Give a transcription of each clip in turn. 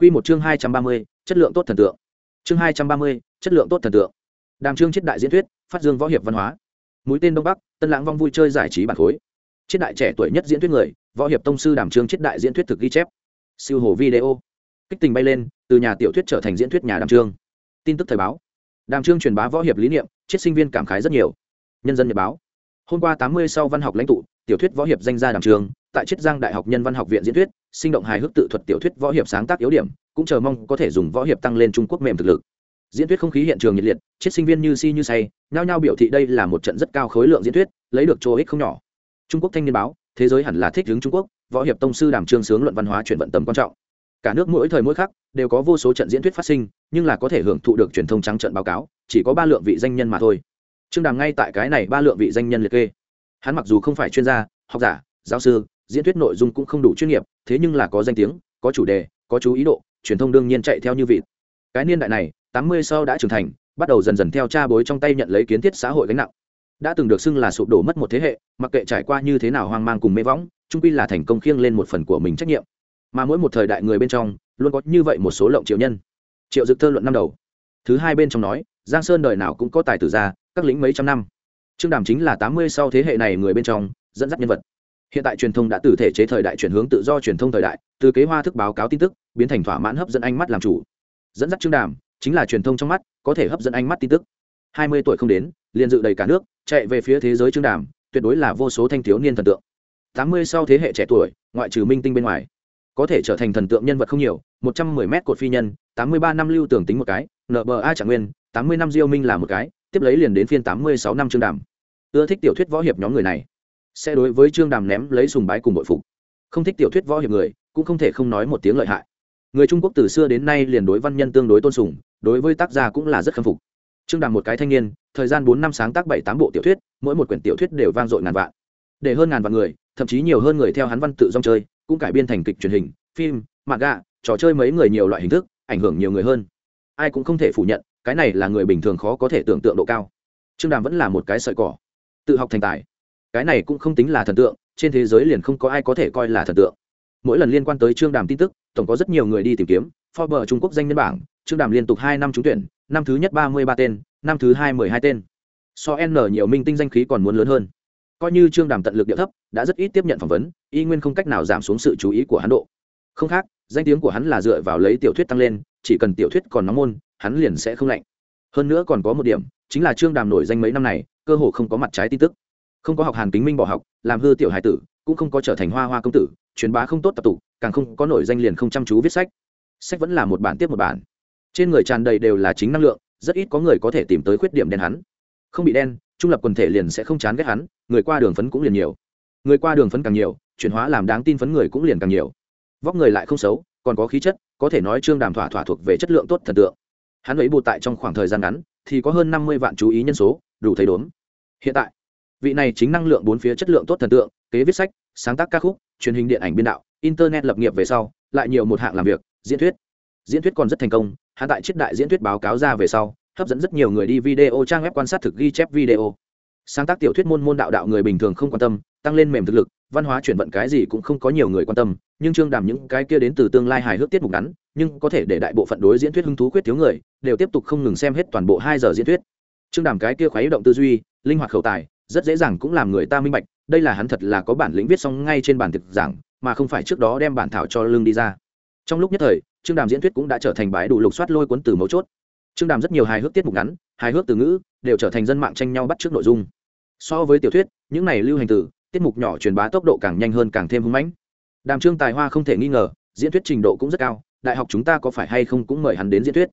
Quy một chương hai trăm ba mươi, chất lượng tốt thần tượng. Chương hai trăm ba mươi, chất lượng tốt thần tượng. Đàm chương chết đại diễn thuyết, phát dương võ hiệp văn hóa. Mũi tên đông bắc, tân lãng vong vui chơi giải trí bản khối. Chết đại trẻ tuổi nhất diễn thuyết người, võ hiệp tông sư Đàm chương chết đại diễn thuyết thực ghi chép. Siêu hồ video. Kích tình bay lên, từ nhà tiểu thuyết trở thành diễn thuyết nhà Đàm chương. Tin tức thời báo. Đàm chương truyền bá võ hiệp lý niệm, chết sinh viên cảm khái rất nhiều. Nhân dân nhật báo. Hôm qua tám mươi sau văn học lãnh tụ, tiểu thuyết võ hiệp danh gia Đàm chương, tại Chiết Giang Đại học Nhân văn học viện diễn thuyết, sinh động hài hước tự thuật tiểu thuyết võ hiệp sáng tác yếu điểm, cũng chờ mong có thể dùng võ hiệp tăng lên Trung Quốc mềm thực lực. Diễn thuyết không khí hiện trường nhiệt liệt, chiết sinh viên như si như say, nhao nhao biểu thị đây là một trận rất cao khối lượng diễn thuyết, lấy được chỗ ích không nhỏ. Trung Quốc Thanh niên báo, thế giới hẳn là thích hướng Trung Quốc, võ hiệp tông sư Đàm Trương sướng luận văn hóa chuyển vận tầm quan trọng. Cả nước mỗi thời mỗi khắc đều có vô số trận diễn thuyết phát sinh, nhưng là có thể hưởng thụ được truyền thông trắng trận báo cáo, chỉ có ba lượng vị danh nhân mà thôi. Trương Đàm ngay tại cái này ba lượng vị danh nhân liệt kê. Hắn mặc dù không phải chuyên gia, học giả, giáo sư, diễn thuyết nội dung cũng không đủ chuyên nghiệp, thế nhưng là có danh tiếng, có chủ đề, có chú ý độ, truyền thông đương nhiên chạy theo như vịt. Cái niên đại này, tám mươi sau đã trưởng thành, bắt đầu dần dần theo cha bối trong tay nhận lấy kiến thiết xã hội gánh nặng. Đã từng được xưng là sụp đổ mất một thế hệ, mặc kệ trải qua như thế nào hoang mang cùng mê võng trung quy là thành công khiêng lên một phần của mình trách nhiệm. Mà mỗi một thời đại người bên trong, luôn có như vậy một số lộng triệu nhân. Triệu dực thơ luận năm đầu. Thứ hai bên trong nói, giang sơn đời nào cũng có tài tử ra các lính mấy trăm năm. Trương đàm chính là tám mươi sau thế hệ này người bên trong, dẫn dắt nhân vật hiện tại truyền thông đã từ thể chế thời đại chuyển hướng tự do truyền thông thời đại, từ kế hoa thức báo cáo tin tức, biến thành thỏa mãn hấp dẫn ánh mắt làm chủ. Dẫn dắt chương đàm, chính là truyền thông trong mắt, có thể hấp dẫn ánh mắt tin tức. Hai mươi tuổi không đến, liền dự đầy cả nước, chạy về phía thế giới chương đàm, tuyệt đối là vô số thanh thiếu niên thần tượng. Tám mươi sau thế hệ trẻ tuổi, ngoại trừ minh tinh bên ngoài, có thể trở thành thần tượng nhân vật không nhiều, một trăm mười mét cột phi nhân, tám mươi ba năm lưu tưởng tính một cái nba trạng nguyên, tám mươi năm diêu minh là một cái, tiếp lấy liền đến phiên tám mươi sáu năm chương đàm. Ưa thích tiểu thuyết võ hiệp nhóm người này sẽ đối với trương đàm ném lấy sùng bái cùng bội phục. Không thích tiểu thuyết võ hiệp người, cũng không thể không nói một tiếng lợi hại. Người trung quốc từ xưa đến nay liền đối văn nhân tương đối tôn sùng, đối với tác gia cũng là rất khâm phục. Trương đàm một cái thanh niên, thời gian bốn năm sáng tác bảy tám bộ tiểu thuyết, mỗi một quyển tiểu thuyết đều vang dội ngàn vạn. Để hơn ngàn vạn người, thậm chí nhiều hơn người theo hắn văn tự dong chơi, cũng cải biên thành kịch truyền hình, phim mạng gạ trò chơi mấy người nhiều loại hình thức, ảnh hưởng nhiều người hơn. Ai cũng không thể phủ nhận, cái này là người bình thường khó có thể tưởng tượng độ cao. Trương đàm vẫn là một cái sợi cỏ. Tự học thành tài cái này cũng không tính là thần tượng, trên thế giới liền không có ai có thể coi là thần tượng. Mỗi lần liên quan tới trương đàm tin tức, tổng có rất nhiều người đi tìm kiếm, forbes trung quốc danh nhân bảng, trương đàm liên tục hai năm trúng tuyển, năm thứ nhất ba mươi ba tên, năm thứ hai mười hai tên. So n nhiều minh tinh danh khí còn muốn lớn hơn. Coi như trương đàm tận lực địa thấp, đã rất ít tiếp nhận phỏng vấn, y nguyên không cách nào giảm xuống sự chú ý của hắn độ. Không khác, danh tiếng của hắn là dựa vào lấy tiểu thuyết tăng lên, chỉ cần tiểu thuyết còn nóng môn, hắn liền sẽ không lạnh. Hơn nữa còn có một điểm, chính là trương đàm nổi danh mấy năm này, cơ hồ không có mặt trái tin tức không có học hàn kính minh bỏ học, làm hư tiểu hải tử, cũng không có trở thành hoa hoa công tử, truyền bá không tốt tập tụ, càng không có nổi danh liền không chăm chú viết sách. Sách vẫn là một bản tiếp một bản. Trên người tràn đầy đều là chính năng lượng, rất ít có người có thể tìm tới khuyết điểm đen hắn. Không bị đen, trung lập quần thể liền sẽ không chán ghét hắn, người qua đường phấn cũng liền nhiều. Người qua đường phấn càng nhiều, chuyển hóa làm đáng tin phấn người cũng liền càng nhiều. Vóc người lại không xấu, còn có khí chất, có thể nói trương đàm thỏa thỏa thuộc về chất lượng tốt thần tượng. Hắn ấy bù tại trong khoảng thời gian ngắn, thì có hơn năm mươi vạn chú ý nhân số, đủ thấy đốm. Hiện tại vị này chính năng lượng bốn phía chất lượng tốt thần tượng, kế viết sách, sáng tác ca khúc, truyền hình điện ảnh biên đạo, internet lập nghiệp về sau, lại nhiều một hạng làm việc, diễn thuyết. Diễn thuyết còn rất thành công, hạ tại chiết đại diễn thuyết báo cáo ra về sau, hấp dẫn rất nhiều người đi video trang web quan sát thực ghi chép video. Sáng tác tiểu thuyết môn môn đạo đạo người bình thường không quan tâm, tăng lên mềm thực lực, văn hóa chuyển vận cái gì cũng không có nhiều người quan tâm, nhưng trương đàm những cái kia đến từ tương lai hài hước tiết mục ngắn, nhưng có thể để đại bộ phận đối diễn thuyết hứng thú quyết thiếu người, đều tiếp tục không ngừng xem hết toàn bộ hai giờ diễn thuyết. Trương đàm cái kia khoái động tư duy, linh hoạt khẩu tài rất dễ dàng cũng làm người ta minh bạch, đây là hắn thật là có bản lĩnh viết xong ngay trên bản thực giảng, mà không phải trước đó đem bản thảo cho lương đi ra. Trong lúc nhất thời, trương đàm diễn thuyết cũng đã trở thành bãi đủ lục soát lôi cuốn từ mấu chốt. Trương đàm rất nhiều hài hước tiết mục ngắn, hài hước từ ngữ, đều trở thành dân mạng tranh nhau bắt trước nội dung. So với tiểu thuyết, những này lưu hành từ, tiết mục nhỏ truyền bá tốc độ càng nhanh hơn càng thêm hưng mãnh. Đàm trương tài hoa không thể nghi ngờ, diễn thuyết trình độ cũng rất cao, đại học chúng ta có phải hay không cũng mời hắn đến diễn thuyết.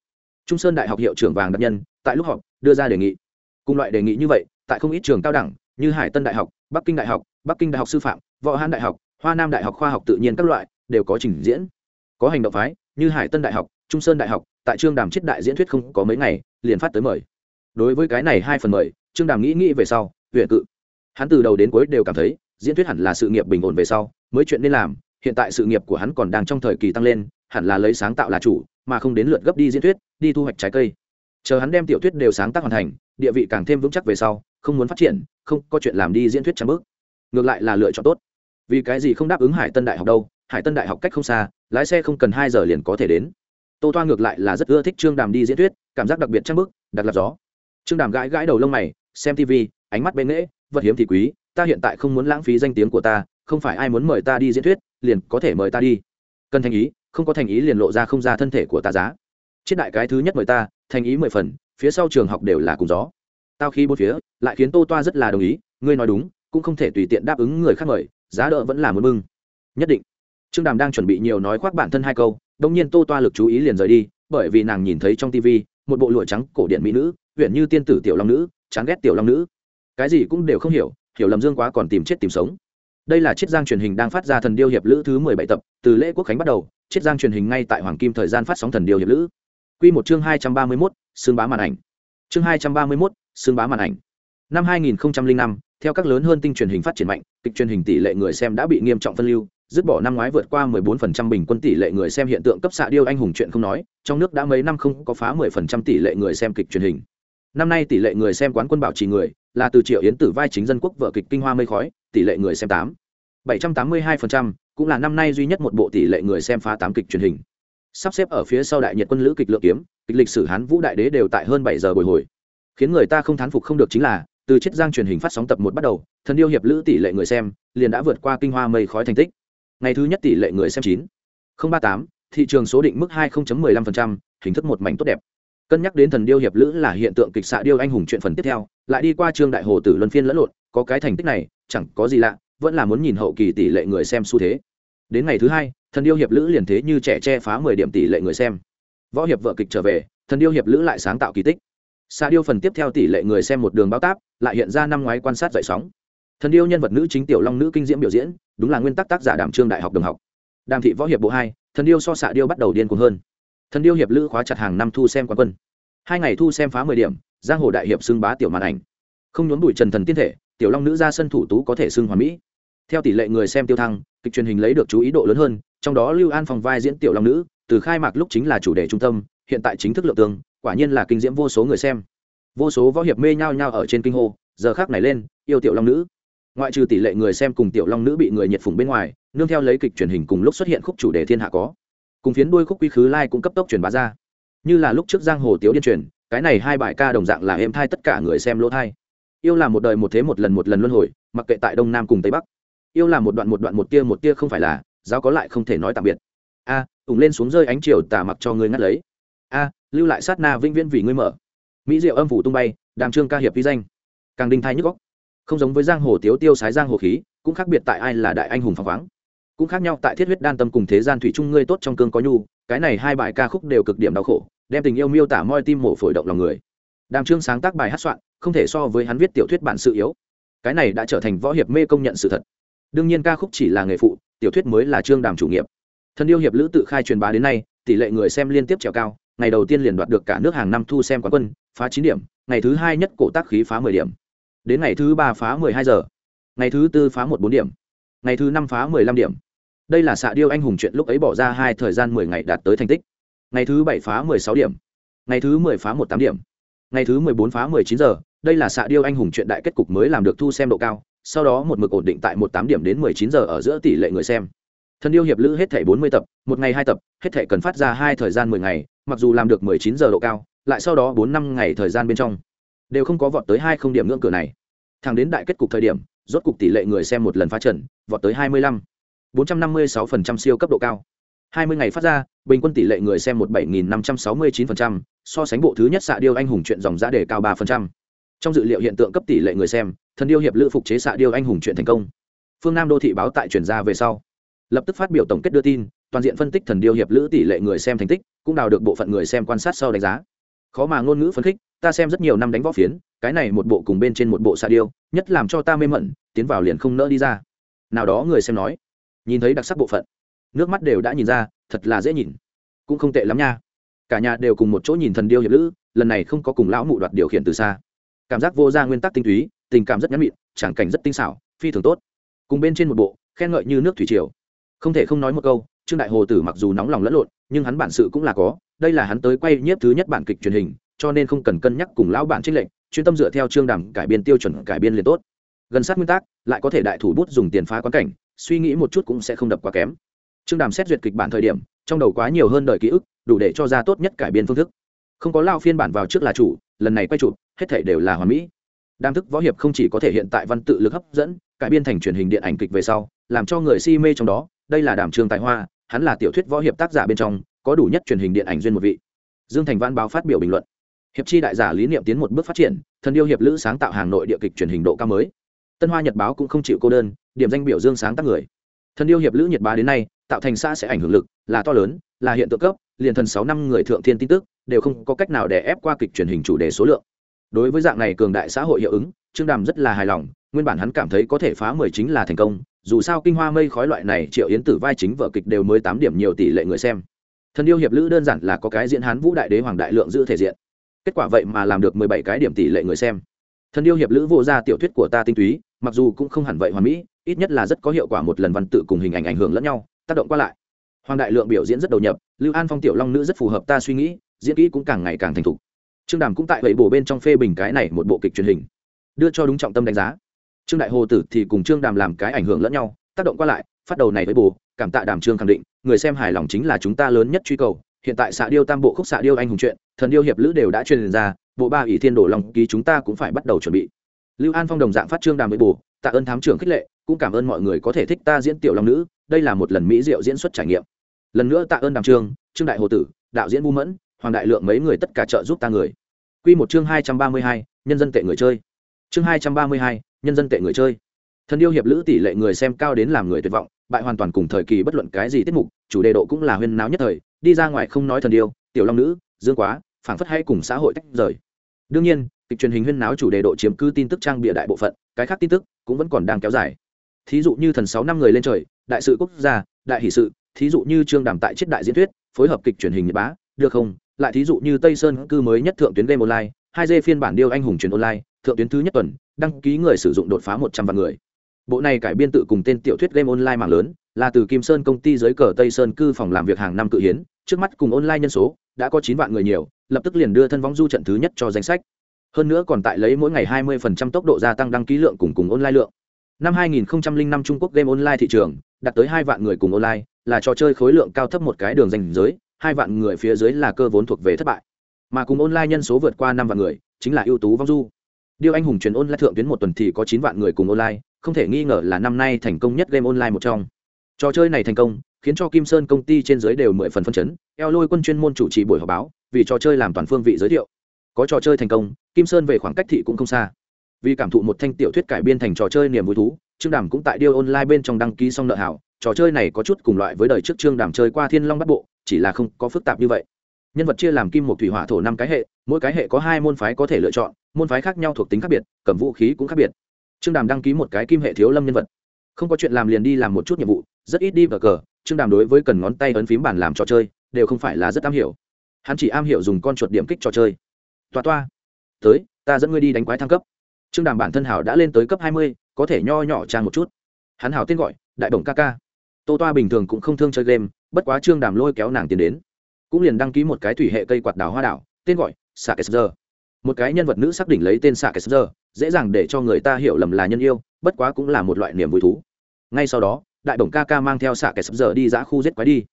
Trung sơn đại học hiệu trưởng vàng đặc nhân, tại lúc họp, đưa ra đề nghị. Cùng loại đề nghị như vậy tại không ít trường cao đẳng như hải tân đại học, bắc kinh đại học, bắc kinh đại học sư phạm, võ hán đại học, hoa nam đại học khoa học tự nhiên các loại đều có trình diễn. Có hành động phái như hải tân đại học, trung sơn đại học, tại trương đàm chiết đại diễn thuyết không có mấy ngày, liền phát tới mời. Đối với cái này hai phần mời, trương đàm nghĩ nghĩ về sau huyện cự. Hắn từ đầu đến cuối đều cảm thấy, diễn thuyết hẳn là sự nghiệp bình ổn về sau, mới chuyện nên làm, hiện tại sự nghiệp của hắn còn đang trong thời kỳ tăng lên, hẳn là lấy sáng tạo là chủ, mà không đến lượt gấp đi diễn thuyết, đi thu hoạch trái cây. Chờ hắn đem tiểu thuyết đều sáng tác hoàn thành, địa vị càng thêm vững chắc về sau không muốn phát triển, không có chuyện làm đi diễn thuyết trang bước. Ngược lại là lựa chọn tốt. Vì cái gì không đáp ứng hải tân đại học đâu? Hải tân đại học cách không xa, lái xe không cần hai giờ liền có thể đến. Tô toa ngược lại là rất ưa thích trương đàm đi diễn thuyết, cảm giác đặc biệt trang bức đặc lập gió. Trương đàm gãi gãi đầu lông mày, xem tv ánh mắt bên nghễ, vật hiếm thì quý, ta hiện tại không muốn lãng phí danh tiếng của ta, không phải ai muốn mời ta đi diễn thuyết, liền có thể mời ta đi. Cần thành ý, không có thành ý liền lộ ra không ra thân thể của ta giá. Chiết đại cái thứ nhất mời ta, thành ý mười phần, phía sau trường học đều là cùng gió tao khi bốn phía, lại khiến tô toa rất là đồng ý, ngươi nói đúng, cũng không thể tùy tiện đáp ứng người khác mời, giá đỡ vẫn là muốn mưng nhất định. Trương đàm đang chuẩn bị nhiều nói khoác bản thân hai câu đông nhiên tô toa lực chú ý liền rời đi, bởi vì nàng nhìn thấy trong tv một bộ lụa trắng cổ điện mỹ nữ, huyện như tiên tử tiểu long nữ, chán ghét tiểu long nữ. Cái gì cũng đều không hiểu hiểu lầm dương quá còn tìm chết tìm sống. Đây là chiết giang truyền hình đang phát ra thần điêu hiệp lữ thứ mười bảy tập, từ lễ quốc khánh bắt đầu, chiết giang truyền hình ngay tại hoàng kim thời gian phát sóng thần điêu hiệp lữ. Q một chương hai trăm ba mươi mốt, xương bá màn ảnh. Chương hai trăm ba mươi mốt xương bá màn ảnh. Năm hai nghìn năm theo các lớn hơn tinh truyền hình phát triển mạnh kịch truyền hình tỷ lệ người xem đã bị nghiêm trọng phân lưu dứt bỏ năm ngoái vượt qua 14% bình quân tỷ lệ người xem hiện tượng cấp xạ điêu anh hùng chuyện không nói trong nước đã mấy năm không có phá 10% tỷ lệ người xem kịch truyền hình. Năm nay tỷ lệ người xem quán quân bảo trì người là từ triệu yến tử vai chính dân quốc vợ kịch kinh hoa mây khói tỷ lệ người xem tám. 782%, cũng là năm nay duy nhất một bộ tỷ lệ người xem phá tám kịch truyền hình. Sắp xếp ở phía sau đại nhật quân lữ kịch lượng kiếm kịch lịch sử hán vũ đại đế đều tại hơn bảy giờ bồi hồi khiến người ta không thán phục không được chính là từ chiết giang truyền hình phát sóng tập một bắt đầu thần điêu hiệp lữ tỷ lệ người xem liền đã vượt qua kinh hoa mây khói thành tích. Ngày thứ nhất tỷ lệ người xem chín. Ba tám thị trường số định mức hai 0.15%, hình thức một mảnh tốt đẹp. Cân nhắc đến thần điêu hiệp lữ là hiện tượng kịch xạ điêu anh hùng chuyện phần tiếp theo lại đi qua trương đại hồ tử luân phiên lẫn lộn có cái thành tích này chẳng có gì lạ vẫn là muốn nhìn hậu kỳ tỷ lệ người xem xu thế. Đến ngày thứ hai thần điêu hiệp lữ liền thế như trẻ che phá mười điểm tỷ lệ người xem. Võ hiệp vợ kịch trở về thần điêu hiệp lữ lại sáng tạo kỳ tích. Sa điêu phần tiếp theo tỷ lệ người xem một đường báo táp, lại hiện ra năm ngoái quan sát dậy sóng. Thần điêu nhân vật nữ chính tiểu long nữ kinh diễm biểu diễn, đúng là nguyên tắc tác giả đàm trương đại học đồng học. Đàm thị võ hiệp bộ hai, thần điêu so xạ điêu bắt đầu điên cuồng hơn. Thần điêu hiệp lữ khóa chặt hàng năm thu xem quán quân. Hai ngày thu xem phá mười điểm, giang hồ đại hiệp xưng bá tiểu màn ảnh. Không nhốn bụi trần thần tiên thể, tiểu long nữ ra sân thủ tú có thể xưng hoàn mỹ. Theo tỷ lệ người xem tiêu thăng, kịch truyền hình lấy được chú ý độ lớn hơn, trong đó lưu an phòng vai diễn tiểu long nữ, từ khai mạc lúc chính là chủ đề trung tâm hiện tại chính thức lượng tương quả nhiên là kinh diễm vô số người xem. Vô số võ hiệp mê nhao nhao ở trên kinh hô giờ khác này lên yêu tiểu long nữ. Ngoại trừ tỷ lệ người xem cùng tiểu long nữ bị người nhiệt phủng bên ngoài nương theo lấy kịch truyền hình cùng lúc xuất hiện khúc chủ đề thiên hạ có. Cùng phiến đuôi khúc quy khứ lai cũng cấp tốc truyền bá ra. Như là lúc trước giang hồ tiếu điên truyền cái này hai bài ca đồng dạng là êm thai tất cả người xem lỗ thai. Yêu là một đời một thế một lần một lần luân hồi mặc kệ tại đông nam cùng tây bắc. Yêu là một đoạn một đoạn một tia một tia không phải là giáo có lại không thể nói tạm biệt. A à, ủng lên xuống rơi ánh chiều tà mặc cho người ngắt lấy a, lưu lại sát na vĩnh viễn vì ngươi mở. Mỹ diệu âm phủ tung bay, đàm trương ca hiệp vi danh. Càng đinh thai nhức góc không giống với giang hồ tiếu tiêu sái giang hồ khí, cũng khác biệt tại ai là đại anh hùng phăng khoáng. Cũng khác nhau tại thiết huyết đan tâm cùng thế gian thủy chung ngươi tốt trong cương có nhu, cái này hai bài ca khúc đều cực điểm đau khổ, đem tình yêu miêu tả moi tim mổ phổi động lòng người. Đàm trương sáng tác bài hát soạn, không thể so với hắn viết tiểu thuyết bản sự yếu. Cái này đã trở thành võ hiệp mê công nhận sự thật. Đương nhiên ca khúc chỉ là nghề phụ, tiểu thuyết mới là trương đàm chủ nghiệp. Thân yêu hiệp lữ tự khai truyền bá đến nay, tỷ lệ người xem liên tiếp trèo cao ngày đầu tiên liền đoạt được cả nước hàng năm thu xem quán quân, phá chín điểm, ngày thứ hai nhất cổ tác khí phá mười điểm. Đến ngày thứ ba phá mười hai giờ, ngày thứ tư phá một bốn điểm, ngày thứ năm phá mười lăm điểm. Đây là xạ điêu anh hùng chuyện lúc ấy bỏ ra hai thời gian mười ngày đạt tới thành tích. Ngày thứ bảy phá mười sáu điểm, ngày thứ mười phá một tám điểm, ngày thứ mười bốn phá mười chín giờ, đây là xạ điêu anh hùng chuyện đại kết cục mới làm được thu xem độ cao, sau đó một mực ổn định tại một tám điểm đến mười chín giờ ở giữa tỷ lệ người xem. Thân điêu hiệp lữ hết thể bốn mươi tập, một ngày hai tập, hết thể cần phát ra hai thời gian mười ngày mặc dù làm được mười chín giờ độ cao, lại sau đó 4 năm ngày thời gian bên trong, đều không có vọt tới hai không điểm ngưỡng cửa này. Thẳng đến đại kết cục thời điểm, rốt cục tỷ lệ người xem một lần phá trận, vọt tới hai mươi lăm, bốn trăm năm mươi sáu phần trăm siêu cấp độ cao. hai mươi ngày phát ra, bình quân tỷ lệ người xem một bảy nghìn năm trăm sáu mươi chín phần trăm, so sánh bộ thứ nhất xạ điêu anh hùng chuyện dòng giá đề cao 3 phần trăm. Trong dự liệu hiện tượng cấp tỷ lệ người xem, thần điêu hiệp lữ phục chế xạ điêu anh hùng chuyện thành công. Phương nam đô thị báo tại truyền ra về sau, lập tức phát biểu tổng kết đưa tin toàn diện phân tích thần điêu hiệp lữ tỷ lệ người xem thành tích, cũng đào được bộ phận người xem quan sát sau đánh giá. Khó mà ngôn ngữ phấn khích, ta xem rất nhiều năm đánh võ phiến, cái này một bộ cùng bên trên một bộ xạ điêu, nhất làm cho ta mê mẩn, tiến vào liền không nỡ đi ra. Nào đó người xem nói, nhìn thấy đặc sắc bộ phận, nước mắt đều đã nhìn ra, thật là dễ nhìn. Cũng không tệ lắm nha. Cả nhà đều cùng một chỗ nhìn thần điêu hiệp lữ, lần này không có cùng lão mụ đoạt điều khiển từ xa. Cảm giác vô ra nguyên tắc tinh túy, tình cảm rất nhắn mịn tràng cảnh rất tinh xảo, phi thường tốt. Cùng bên trên một bộ, khen ngợi như nước thủy triều. Không thể không nói một câu trương đại hồ tử mặc dù nóng lòng lẫn lộn, nhưng hắn bản sự cũng là có, đây là hắn tới quay nhiếp thứ nhất bản kịch truyền hình, cho nên không cần cân nhắc cùng lão bản trích lệnh chuyên tâm dựa theo Trương đàm cải biên tiêu chuẩn, cải biên liền tốt. Gần sát nguyên tắc, lại có thể đại thủ bút dùng tiền phá quán cảnh, suy nghĩ một chút cũng sẽ không đập quá kém. Trương đàm xét duyệt kịch bản thời điểm, trong đầu quá nhiều hơn đời ký ức, đủ để cho ra tốt nhất cải biên phương thức. Không có lao phiên bản vào trước là chủ, lần này quay chụp, hết thể đều là hoàn mỹ. Đam thức võ hiệp không chỉ có thể hiện tại văn tự lực hấp dẫn, cải biên thành truyền hình điện ảnh kịch về sau, làm cho người si mê trong đó, đây là đàm trường tài hoa hắn là tiểu thuyết võ hiệp tác giả bên trong, có đủ nhất truyền hình điện ảnh duyên một vị. Dương thành văn báo phát biểu bình luận. Hiệp chi đại giả lý niệm tiến một bước phát triển, thần yêu hiệp lữ sáng tạo hàng nội địa kịch truyền hình độ cao mới. Tân hoa nhật báo cũng không chịu cô đơn, điểm danh biểu dương sáng tác người. Thần yêu hiệp lữ nhật bá đến nay, tạo thành xã sẽ ảnh hưởng lực, là to lớn, là hiện tượng cấp, liền thần sáu năm người thượng thiên tin tức, đều không có cách nào để ép qua kịch truyền hình chủ đề số lượng. Đối với dạng này cường đại xã hội hiệu ứng, trương đàm rất là hài lòng, nguyên bản hắn cảm thấy có thể phá mười chính là thành công dù sao kinh hoa mây khói loại này, triệu yến tử vai chính vở kịch đều mới tám điểm nhiều tỷ lệ người xem. Thần yêu hiệp lữ đơn giản là có cái diễn hán vũ đại đế hoàng đại lượng giữ thể diện. Kết quả vậy mà làm được mười bảy cái điểm tỷ lệ người xem. Thần yêu hiệp lữ vô ra tiểu thuyết của ta tinh túy, mặc dù cũng không hẳn vậy hoàn mỹ, ít nhất là rất có hiệu quả một lần văn tự cùng hình ảnh ảnh hưởng lẫn nhau, tác động qua lại. Hoàng đại lượng biểu diễn rất đầu nhập, lưu an phong tiểu long nữ rất phù hợp ta suy nghĩ, diễn kỹ cũng càng ngày càng thành thục. Trương đàm cũng tại vậy bổ bên trong phê bình cái này một bộ kịch truyền hình. Đưa cho đúng trọng tâm đánh giá trương đại hồ tử thì cùng trương đàm làm cái ảnh hưởng lẫn nhau tác động qua lại phát đầu này với bù cảm tạ đàm trương khẳng định người xem hài lòng chính là chúng ta lớn nhất truy cầu. Hiện tại xạ điêu tam bộ khúc xạ điêu anh hùng chuyện thần điêu hiệp lữ đều đã truyền ra bộ ba ỷ thiên đổ lòng ký chúng ta cũng phải bắt đầu chuẩn bị. Lưu an phong đồng dạng phát trương đàm với bù tạ ơn thám trưởng khích lệ cũng cảm ơn mọi người có thể thích ta diễn tiểu long nữ đây là một lần mỹ diệu diễn xuất trải nghiệm. Lần nữa tạ ơn đàm trương trương đại hồ tử đạo diễn bu mẫn hoàng đại lượng mấy người tất cả trợ giúp ta người. Quy một chương hai trăm ba mươi hai, nhân dân tệ người chơi. Chương hai trăm ba mươi hai, nhân dân tệ người chơi. Thần yêu hiệp lữ tỷ lệ người xem cao đến làm người tuyệt vọng, bại hoàn toàn cùng thời kỳ bất luận cái gì tiết mục, chủ đề độ cũng là huyên náo nhất thời, đi ra ngoài không nói thần yêu, tiểu long nữ, dương quá, phảng phất hay cùng xã hội tách rời. Đương nhiên, kịch truyền hình huyên náo chủ đề độ chiếm cứ tin tức trang bìa đại bộ phận, cái khác tin tức cũng vẫn còn đang kéo dài. Thí dụ như thần sáu năm người lên trời, đại sự quốc gia, đại hỷ sự, thí dụ như trương đàm tại chiết đại diễn thuyết, phối hợp kịch truyền hình nhật bá, được không? lại thí dụ như tây sơn cư mới nhất thượng tuyến game online hai d phiên bản điêu anh hùng truyền online thượng tuyến thứ nhất tuần đăng ký người sử dụng đột phá một trăm vạn người. Bộ này cải biên tự cùng tên tiểu thuyết game online mạng lớn, là từ kim sơn công ty dưới cờ tây sơn cư phòng làm việc hàng năm cự hiến, trước mắt cùng online nhân số đã có chín vạn người nhiều, lập tức liền đưa thân vong du trận thứ nhất cho danh sách. Hơn nữa còn tại lấy mỗi ngày 20% tốc độ gia tăng đăng ký lượng cùng cùng online lượng. Năm 2005 Trung Quốc game online thị trường, đạt tới hai vạn người cùng online, là trò chơi khối lượng cao thấp một cái đường danh giới, hai vạn người phía dưới là cơ vốn thuộc về thất bại. Mà cùng online nhân số vượt qua năm vạn người, chính là ưu tú vong du. Điều anh hùng truyền online thượng tuyến một tuần thì có chín vạn người cùng online, không thể nghi ngờ là năm nay thành công nhất game online một trong. Trò chơi này thành công, khiến cho kim sơn công ty trên dưới đều mười phần phân chấn, eo lôi quân chuyên môn chủ trì buổi họp báo, vì trò chơi làm toàn phương vị giới thiệu. Có trò chơi thành công, kim sơn về khoảng cách thị cũng không xa. Vì cảm thụ một thanh tiểu thuyết cải biên thành trò chơi niềm vui thú, trương đàm cũng tại điêu online bên trong đăng ký xong nợ hảo. Trò chơi này có chút cùng loại với đời trước trương đàm chơi qua thiên long bắt bộ, chỉ là không có phức tạp như vậy. Nhân vật chia làm kim một thủy hỏa thổ năm cái hệ mỗi cái hệ có hai môn phái có thể lựa chọn, môn phái khác nhau thuộc tính khác biệt, cầm vũ khí cũng khác biệt. Trương đàm đăng ký một cái kim hệ thiếu lâm nhân vật. Không có chuyện làm liền đi làm một chút nhiệm vụ, rất ít đi vào cờ, trương đàm đối với cần ngón tay ấn phím bàn làm trò chơi, đều không phải là rất am hiểu. Hắn chỉ am hiểu dùng con chuột điểm kích trò chơi. Toa toa, tới, ta dẫn ngươi đi đánh quái thăng cấp. Trương đàm bản thân hảo đã lên tới cấp hai mươi, có thể nho nhỏ trang một chút. Hắn hảo tên gọi, đại đồng ca ca. Tô toa bình thường cũng không thương chơi game, bất quá trương đàm lôi kéo nàng tiến đến. Cũng liền đăng ký một cái thủy hệ cây quạt đào hoa đảo, tên gọi xạ kẹt giờ một cái nhân vật nữ xác định lấy tên xạ kẹt giờ dễ dàng để cho người ta hiểu lầm là nhân yêu, bất quá cũng là một loại niềm vui thú. Ngay sau đó, đại bổng ca ca mang theo xạ kẹt giờ đi giã khu giết quái đi.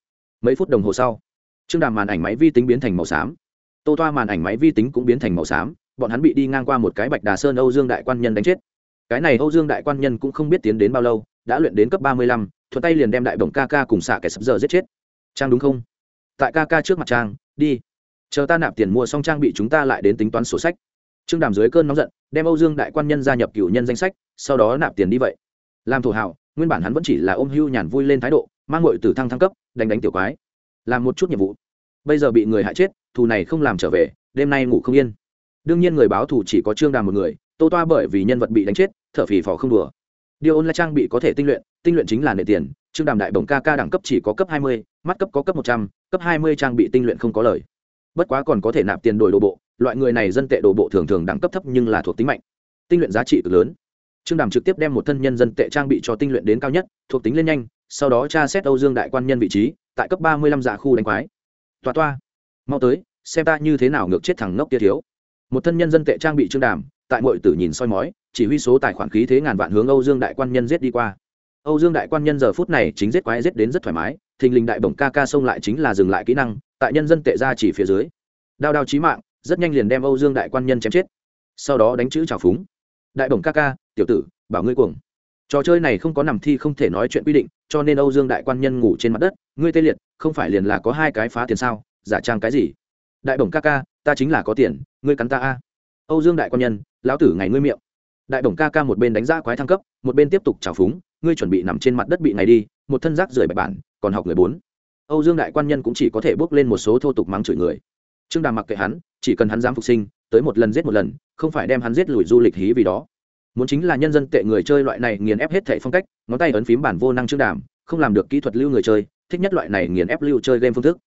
Mấy phút đồng hồ sau chương đàm màn ảnh máy vi tính biến thành màu xám. Tô toa màn ảnh máy vi tính cũng biến thành màu xám, bọn hắn bị đi ngang qua một cái bạch đà sơn âu dương đại quan nhân đánh chết. Cái này âu dương đại quan nhân cũng không biết tiến đến bao lâu, đã luyện đến cấp ba mươi lăm, thuận tay liền đem đại bổng ca ca cùng xạ kẻ sập giờ giết chết. Trang đúng không? Tại ca ca trước mặt trang, đi chờ ta nạp tiền mua xong trang bị chúng ta lại đến tính toán sổ sách. Trương đàm dưới cơn nóng giận, đem âu dương đại quan nhân gia nhập cựu nhân danh sách, sau đó nạp tiền đi vậy. Làm thổ hào, nguyên bản hắn vẫn chỉ là ôm hưu nhàn vui lên thái độ, mang ngội từ thăng thăng cấp, đánh đánh tiểu quái. Làm một chút nhiệm vụ. Bây giờ bị người hại chết, thù này không làm trở về, đêm nay ngủ không yên. Đương nhiên người báo thù chỉ có trương đàm một người, tô toa bởi vì nhân vật bị đánh chết, thở phì phò không đùa. Điều ôn là trang bị có thể tinh luyện tinh luyện chính là nệ tiền, trương đàm đại bổng ca ca đẳng cấp chỉ có cấp hai mươi, mắt cấp có cấp một trăm, cấp hai mươi trang bị tinh luyện không có lời bất quá còn có thể nạp tiền đổi đồ bộ, loại người này dân tệ đồ bộ thường thường đẳng cấp thấp nhưng là thuộc tính mạnh. Tinh luyện giá trị cực lớn. Trương đàm trực tiếp đem một thân nhân dân tệ trang bị cho tinh luyện đến cao nhất, thuộc tính lên nhanh, sau đó tra xét âu dương đại quan nhân vị trí, tại cấp ba mươi lăm dạ khu đánh quái. Toa toa. Mau tới, xem ta như thế nào ngược chết thằng ngốc kia thiếu. Một thân nhân dân tệ trang bị trương đàm, tại mọi tử nhìn soi mói, chỉ huy số tài khoản khí thế ngàn vạn hướng âu dương đại quan nhân giết đi qua. Âu dương đại quan nhân giờ phút này chính giết quái giết đến rất thoải mái, thình lình đại bổng ca ca xông lại chính là dừng lại kỹ năng tại nhân dân tệ ra chỉ phía dưới. Đao đao chí mạng, rất nhanh liền đem âu dương đại quan nhân chém chết. Sau đó đánh chữ trào phúng. Đại bổng ca ca, tiểu tử, bảo ngươi cuồng. Trò chơi này không có nằm thi không thể nói chuyện quy định, cho nên âu dương đại quan nhân ngủ trên mặt đất. Ngươi tê liệt, không phải liền là có hai cái phá tiền sao? Giả trang cái gì? Đại bổng ca ca, ta chính là có tiền, ngươi cắn ta a. Âu dương đại quan nhân, lão tử ngày ngươi miệng. Đại bổng ca ca một bên đánh giá quái thăng cấp, một bên tiếp tục trào phúng. Ngươi chuẩn bị nằm trên mặt đất bị ngày đi, một thân rác rưởi bạch bản, còn học người bốn âu dương đại quan nhân cũng chỉ có thể bước lên một số thô tục mắng chửi người. Trương đàm mặc kệ hắn, chỉ cần hắn dám phục sinh, tới một lần giết một lần, không phải đem hắn giết lùi du lịch hí vì đó. Muốn chính là nhân dân tệ người chơi loại này nghiền ép hết thảy phong cách, ngón tay ấn phím bản vô năng trương đàm, không làm được kỹ thuật lưu người chơi, thích nhất loại này nghiền ép lưu chơi game phương thức.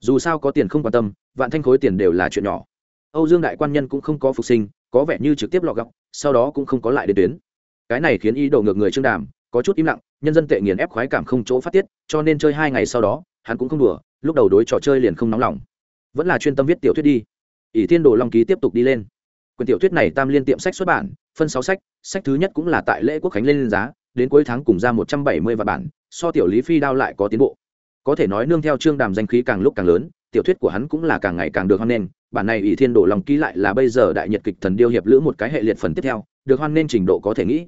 Dù sao có tiền không quan tâm, vạn thanh khối tiền đều là chuyện nhỏ. Âu dương đại quan nhân cũng không có phục sinh, có vẻ như trực tiếp lọ gọc, sau đó cũng không có lại đến tuyến. Cái này khiến ý đồ ngược người trương đàm, có chút im lặng, nhân dân tệ nghiền ép khoái cảm không chỗ phát tiết, cho nên chơi hai ngày sau đó hắn cũng không đùa, lúc đầu đối trò chơi liền không nóng lòng. Vẫn là chuyên tâm viết tiểu thuyết đi. Ỷ thiên đồ long ký tiếp tục đi lên. Quyển tiểu thuyết này tam liên tiệm sách xuất bản, phân sáu sách sách thứ nhất cũng là tại lễ quốc khánh lên giá, đến cuối tháng cùng ra một trăm bảy mươi vạn bản, so tiểu lý phi đao lại có tiến bộ. Có thể nói nương theo trương đàm danh khí càng lúc càng lớn, tiểu thuyết của hắn cũng là càng ngày càng được hoan nghênh, bản này ỷ thiên đồ long ký lại là bây giờ đại nhật kịch thần điêu hiệp lữ một cái hệ liệt phần tiếp theo, được hoan nghênh trình độ có thể nghĩ.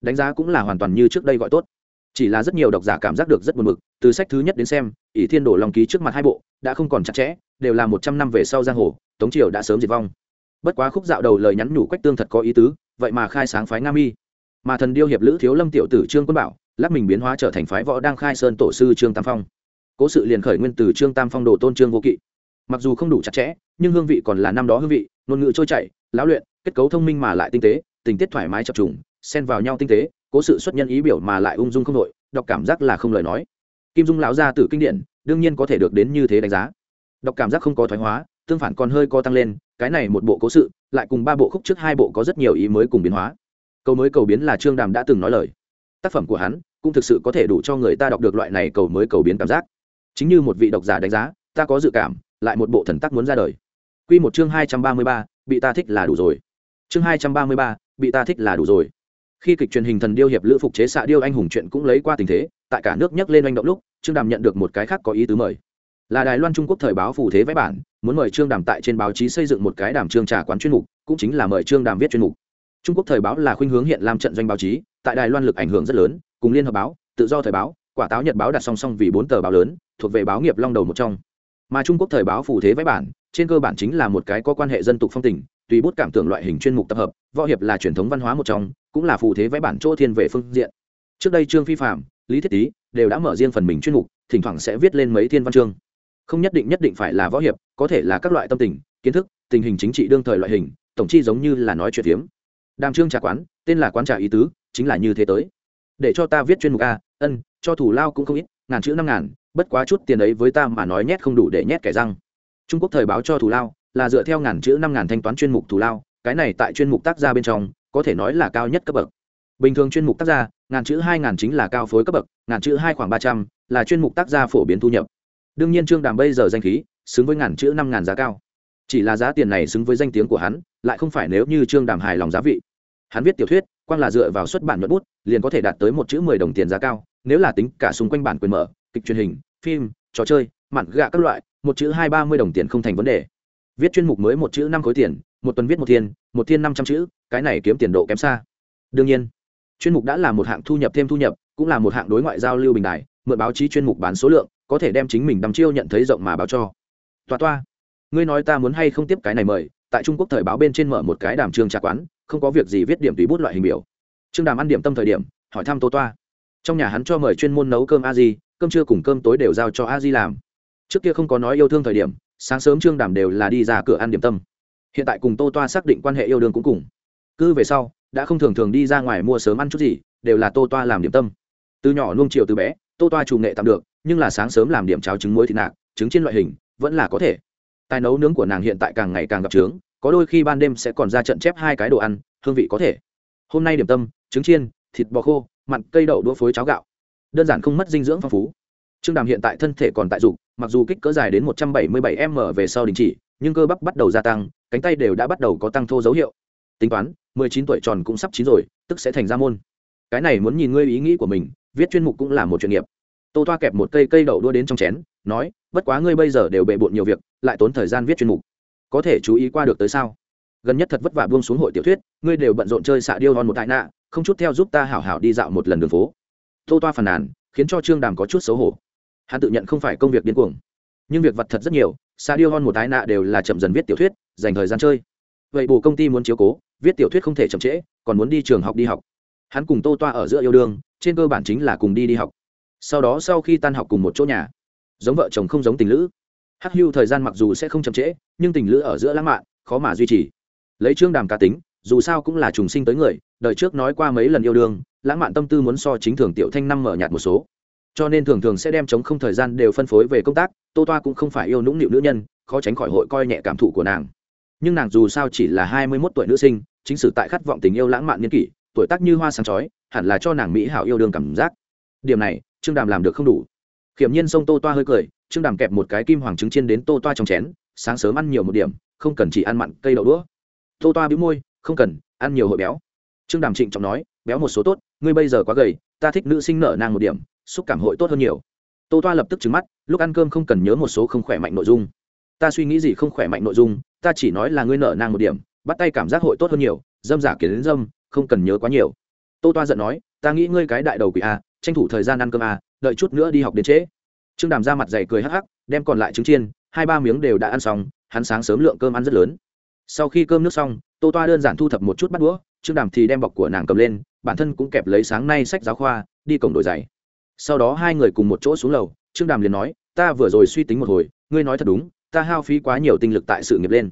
Đánh giá cũng là hoàn toàn như trước đây gọi tốt chỉ là rất nhiều độc giả cảm giác được rất buồn mực từ sách thứ nhất đến xem, ỷ thiên đổ lòng ký trước mặt hai bộ, đã không còn chặt chẽ, đều là một trăm năm về sau giang hồ, tống triều đã sớm diệt vong. Bất quá khúc dạo đầu lời nhắn nhủ quách tương thật có ý tứ, vậy mà khai sáng phái nga mi. Mà thần điêu hiệp lữ thiếu lâm tiểu tử trương quân bảo lát mình biến hóa trở thành phái võ đang khai sơn tổ sư trương tam phong. Cố sự liền khởi nguyên từ trương tam phong đồ tôn trương vô kỵ. Mặc dù không đủ chặt chẽ, nhưng hương vị còn là năm đó hương vị, ngôn ngữ trôi chảy, lão luyện, kết cấu thông minh mà lại tinh tế, tình tiết thoải mái chập trùng, xen vào nhau tinh tế cố sự xuất nhân ý biểu mà lại ung dung không nội, đọc cảm giác là không lời nói. Kim dung lão gia tử kinh điển đương nhiên có thể được đến như thế đánh giá. Đọc cảm giác không có thoái hóa tương phản còn hơi co tăng lên cái này một bộ cố sự lại cùng ba bộ khúc trước hai bộ có rất nhiều ý mới cùng biến hóa. Câu mới cầu biến là trương đàm đã từng nói lời. Tác phẩm của hắn cũng thực sự có thể đủ cho người ta đọc được loại này cầu mới cầu biến cảm giác. Chính như một vị độc giả đánh giá ta có dự cảm lại một bộ thần tác muốn ra đời. Q một chương hai trăm ba mươi ba bị ta thích là đủ rồi. Chương hai trăm ba mươi ba bị ta thích là đủ rồi khi kịch truyền hình thần điêu hiệp lữ phục chế xạ điêu anh hùng chuyện cũng lấy qua tình thế, tại cả nước nhắc lên oanh động lúc, trương đàm nhận được một cái khác có ý tứ mời. Là đài loan trung quốc thời báo phù thế vẽ bản, muốn mời trương đàm tại trên báo chí xây dựng một cái đàm trương trà quán chuyên mục, cũng chính là mời trương đàm viết chuyên mục. Trung quốc thời báo là khuynh hướng hiện làm trận doanh báo chí, tại đài loan lực ảnh hưởng rất lớn, cùng liên hợp báo, tự do thời báo, quả táo nhật báo đặt song song vì bốn tờ báo lớn, thuộc về báo nghiệp long đầu một trong. Mà trung quốc thời báo phù thế vẽ bản, trên cơ bản chính là một cái có quan hệ dân tục phong tình tùy bút cảm tưởng loại hình chuyên mục tập hợp, võ hiệp là truyền thống văn hóa một trong, cũng là phù thế vẽ bản chỗ thiên về phương diện. Trước đây trương phi phạm lý thiết tý đều đã mở riêng phần mình chuyên mục, thỉnh thoảng sẽ viết lên mấy thiên văn chương. Không nhất định nhất định phải là võ hiệp, có thể là các loại tâm tình, kiến thức, tình hình chính trị đương thời loại hình, tổng chi giống như là nói chuyện phiếm. Đàm trương trà quán, tên là quán trà ý tứ, chính là như thế tới. Để cho ta viết chuyên mục a, ân, cho thủ lao cũng không ít, ngàn chữ năm ngàn, bất quá chút tiền ấy với ta mà nói nhét không đủ để nhét kẻ răng. Trung quốc thời báo cho thủ lao là dựa theo ngàn chữ năm ngàn thanh toán chuyên mục thủ lao, cái này tại chuyên mục tác gia bên trong, có thể nói là cao nhất cấp bậc. Bình thường chuyên mục tác gia, ngàn chữ hai ngàn chính là cao phối cấp bậc, ngàn chữ hai khoảng ba trăm, là chuyên mục tác gia phổ biến thu nhập. Đương nhiên trương đàm bây giờ danh khí, xứng với ngàn chữ năm ngàn giá cao. Chỉ là giá tiền này xứng với danh tiếng của hắn, lại không phải nếu như trương đàm hài lòng giá vị. Hắn viết tiểu thuyết quan là dựa vào xuất bản nhuận bút, liền có thể đạt tới một chữ mười đồng tiền giá cao, nếu là tính cả xung quanh bản quyền mở, kịch truyền hình, phim, trò chơi mặn gạ các loại, một chữ hai ba mươi đồng tiền không thành vấn đề viết chuyên mục mới một chữ năm khối tiền, một tuần viết một thiên một thiên năm trăm chữ, cái này kiếm tiền độ kém xa. Đương nhiên, chuyên mục đã là một hạng thu nhập thêm thu nhập, cũng là một hạng đối ngoại giao lưu bình đại mượn báo chí chuyên mục bán số lượng, có thể đem chính mình đắm chiêu nhận thấy rộng mà báo cho. Toa toa, ngươi nói ta muốn hay không tiếp cái này mời, tại trung quốc thời báo bên trên mở một cái đàm trường trà quán, không có việc gì viết điểm tùy bút loại hình biểu. Trương đàm ăn điểm tâm thời điểm, hỏi thăm tô toa. Trong nhà hắn cho mời chuyên môn nấu cơm a di, cơm trưa cùng cơm tối đều giao cho a di làm. Trước kia không có nói yêu thương thời điểm sáng sớm trương đàm đều là đi ra cửa ăn điểm tâm. Hiện tại cùng tô toa xác định quan hệ yêu đương cũng cùng. Cứ về sau, đã không thường thường đi ra ngoài mua sớm ăn chút gì, đều là tô toa làm điểm tâm. Từ nhỏ nuông chiều từ bé, tô toa chủ nghệ tạm được, nhưng là sáng sớm làm điểm cháo trứng muối thịt nạc, trứng trên loại hình, vẫn là có thể. Tài nấu nướng của nàng hiện tại càng ngày càng gặp trướng, có đôi khi ban đêm sẽ còn ra trận chép hai cái đồ ăn, hương vị có thể. Hôm nay điểm tâm, trứng chiên, thịt bò khô, mặn, cây đậu, đũa phối, cháo gạo. Đơn giản không mất dinh dưỡng phong phú. Trương đàm hiện tại thân thể còn tại dục mặc dù kích cỡ dài đến một trăm bảy mươi bảy m về sau đình chỉ, nhưng cơ bắp bắt đầu gia tăng, cánh tay đều đã bắt đầu có tăng thô dấu hiệu. Tính toán, mười chín tuổi tròn cũng sắp chín rồi, tức sẽ thành ra môn. Cái này muốn nhìn ngươi ý nghĩ của mình, viết chuyên mục cũng là một chuyên nghiệp. Tô toa kẹp một cây cây đậu đua đến trong chén, nói, bất quá ngươi bây giờ đều bệ bộn nhiều việc, lại tốn thời gian viết chuyên mục. Có thể chú ý qua được tới sao? Gần nhất thật vất vả buông xuống hội tiểu thuyết, ngươi đều bận rộn chơi xạ điêu hòn một đại nạ, không chút theo giúp ta hảo hảo đi dạo một lần đường phố. Tô toa phàn nàn, khiến cho trương đàm có chút xấu hổ hắn tự nhận không phải công việc điên cuồng. Nhưng việc vật thật rất nhiều sa điêu hon một tái nạ đều là chậm dần viết tiểu thuyết, dành thời gian chơi. Vậy bù công ty muốn chiếu cố, viết tiểu thuyết không thể chậm trễ, còn muốn đi trường học đi học. Hắn cùng tô toa ở giữa yêu đương, trên cơ bản chính là cùng đi đi học. Sau đó sau khi tan học cùng một chỗ nhà, giống vợ chồng không giống tình lữ. Hắc hưu thời gian mặc dù sẽ không chậm trễ, nhưng tình lữ ở giữa lãng mạn, khó mà duy trì. Lấy trương đàm cá tính, dù sao cũng là trùng sinh tới người, đời trước nói qua mấy lần yêu đương, lãng mạn tâm tư muốn so chính thường tiểu thanh năm mở nhạt một số cho nên thường thường sẽ đem chống không thời gian đều phân phối về công tác, tô toa cũng không phải yêu nũng nịu nữ nhân, khó tránh khỏi hội coi nhẹ cảm thụ của nàng. Nhưng nàng dù sao chỉ là hai mươi mốt tuổi nữ sinh, chính sử tại khát vọng tình yêu lãng mạn niên kỷ, tuổi tác như hoa sáng chói, hẳn là cho nàng mỹ hảo yêu đương cảm giác. Điểm này, trương đàm làm được không đủ. Khiểm nhiên sông tô toa hơi cười, trương đàm kẹp một cái kim hoàng trứng chiên đến tô toa trong chén, sáng sớm ăn nhiều một điểm, không cần chỉ ăn mặn, cây đậu đũa. Tô toa bĩu môi, không cần, ăn nhiều hội béo. Trương đàm trịnh trọng nói, béo một số tốt, ngươi bây giờ quá gầy, ta thích nữ sinh nở nang một điểm xúc cảm hội tốt hơn nhiều. Tô toa lập tức trứng mắt, lúc ăn cơm không cần nhớ một số không khỏe mạnh nội dung. Ta suy nghĩ gì không khỏe mạnh nội dung, ta chỉ nói là ngươi nở nang một điểm, bắt tay cảm giác hội tốt hơn nhiều, dâm giả kiến đến dâm, không cần nhớ quá nhiều. Tô toa giận nói, ta nghĩ ngươi cái đại đầu quỷ a, tranh thủ thời gian ăn cơm a, đợi chút nữa đi học đến trễ. Trương đàm ra mặt dày cười hắc hắc, đem còn lại trứng chiên, hai ba miếng đều đã ăn xong, hắn sáng sớm lượng cơm ăn rất lớn. Sau khi cơm nước xong, tô toa đơn giản thu thập một chút bắt đũa, trương đàm thì đem bọc của nàng cầm lên, bản thân cũng kẹp lấy sáng nay sách giáo khoa, đi cổng đổi giày sau đó hai người cùng một chỗ xuống lầu, trương đàm liền nói, ta vừa rồi suy tính một hồi, ngươi nói thật đúng, ta hao phí quá nhiều tinh lực tại sự nghiệp lên.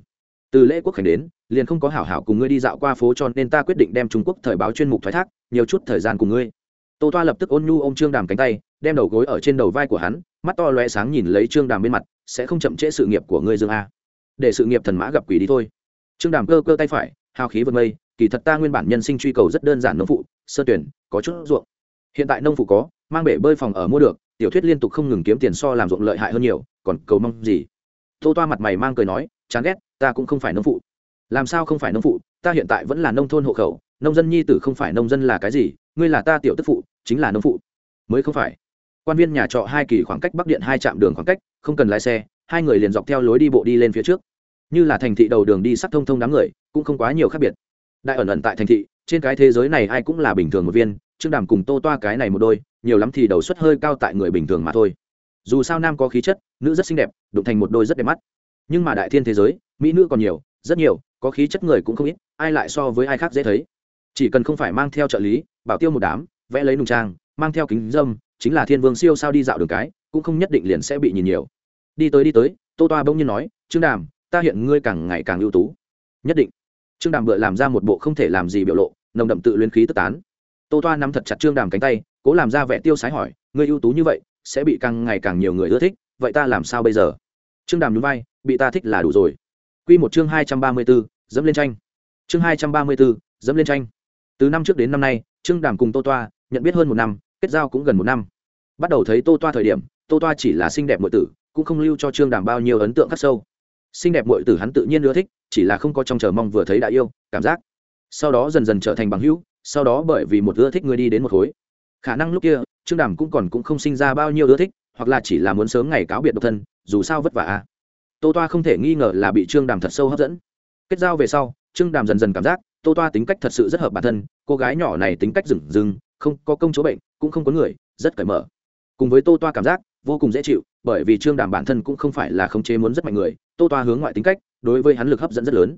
Từ lễ quốc khánh đến, liền không có hảo hảo cùng ngươi đi dạo qua phố cho nên ta quyết định đem trung quốc thời báo chuyên mục thoái thác, nhiều chút thời gian cùng ngươi. Tô toa lập tức ôn nhu ô m trương đàm cánh tay, đem đầu gối ở trên đầu vai của hắn, mắt to loe sáng nhìn lấy trương đàm bên mặt, sẽ không chậm trễ sự nghiệp của ngươi dương a. Để sự nghiệp thần mã gặp quỷ đi thôi. Trương đàm cơ cơ tay phải, hào khí vượt mây kỳ thật ta nguyên bản nhân sinh truy cầu rất đơn giản nông phụ, sơ tuyển, có chút ruộng. Hiện tại nông phụ có mang bể bơi phòng ở mua được, tiểu thuyết liên tục không ngừng kiếm tiền so làm ruộng lợi hại hơn nhiều, còn cầu mong gì? Tô toa mặt mày mang cười nói, chán ghét, ta cũng không phải nông phụ. Làm sao không phải nông phụ? Ta hiện tại vẫn là nông thôn hộ khẩu, nông dân nhi tử không phải nông dân là cái gì? Ngươi là ta tiểu tức phụ, chính là nông phụ. Mới không phải. Quan viên nhà trọ hai kỳ khoảng cách bắc điện hai trạm đường khoảng cách, không cần lái xe, hai người liền dọc theo lối đi bộ đi lên phía trước. Như là thành thị đầu đường đi sắc thông thông đám người, cũng không quá nhiều khác biệt. Đại ẩn ẩn tại thành thị, trên cái thế giới này ai cũng là bình thường một viên trương đàm cùng tô toa cái này một đôi, nhiều lắm thì đầu suất hơi cao tại người bình thường mà thôi. Dù sao nam có khí chất, nữ rất xinh đẹp, đụng thành một đôi rất đẹp mắt. Nhưng mà đại thiên thế giới, mỹ nữ còn nhiều, rất nhiều, có khí chất người cũng không ít, ai lại so với ai khác dễ thấy. Chỉ cần không phải mang theo trợ lý, bảo tiêu một đám, vẽ lấy nùng trang, mang theo kính dâm, chính là thiên vương siêu sao đi dạo đường cái, cũng không nhất định liền sẽ bị nhìn nhiều. Đi tới đi tới, tô toa bỗng nhiên nói, trương đàm, ta hiện ngươi càng ngày càng ưu tú. Nhất định. Trương đàm bựa làm ra một bộ không thể làm gì biểu lộ, nồng đậm tự luyến khí tức tán tô toa nắm thật chặt trương đàm cánh tay, cố làm ra vẻ tiêu sái hỏi người ưu tú như vậy, sẽ bị càng ngày càng nhiều người ưa thích, vậy ta làm sao bây giờ? Trương đàm núi vai, bị ta thích là đủ rồi. Q một chương hai trăm ba mươi b ố dẫm lên tranh. Chương hai trăm ba mươi b ố dẫm lên tranh. Từ năm trước đến năm nay, trương đàm cùng tô toa nhận biết hơn một năm, kết giao cũng gần một năm. Bắt đầu thấy tô toa thời điểm, tô toa chỉ là xinh đẹp mọi tử, cũng không lưu cho trương đàm bao nhiêu ấn tượng khắc sâu. Xinh đẹp mọi tử hắn tự nhiên ưa thích, chỉ là không có trong chờ mong vừa thấy đã yêu, cảm giác. Sau đó dần dần trở thành bằng hữu sau đó bởi vì một ưa thích người đi đến một khối. Khả năng lúc kia, trương đàm cũng còn cũng không sinh ra bao nhiêu ưa thích, hoặc là chỉ là muốn sớm ngày cáo biệt độc thân, dù sao vất vả à. tô toa không thể nghi ngờ là bị trương đàm thật sâu hấp dẫn. Kết giao về sau, trương đàm dần dần cảm giác, tô toa tính cách thật sự rất hợp bản thân, cô gái nhỏ này tính cách rừng rừng, không có công chúa bệnh, cũng không có người, rất cởi mở. Cùng với tô toa cảm giác, vô cùng dễ chịu, bởi vì trương đàm bản thân cũng không phải là khống chế muốn rất mạnh người, tô toa hướng ngoại tính cách, đối với hắn lực hấp dẫn rất lớn.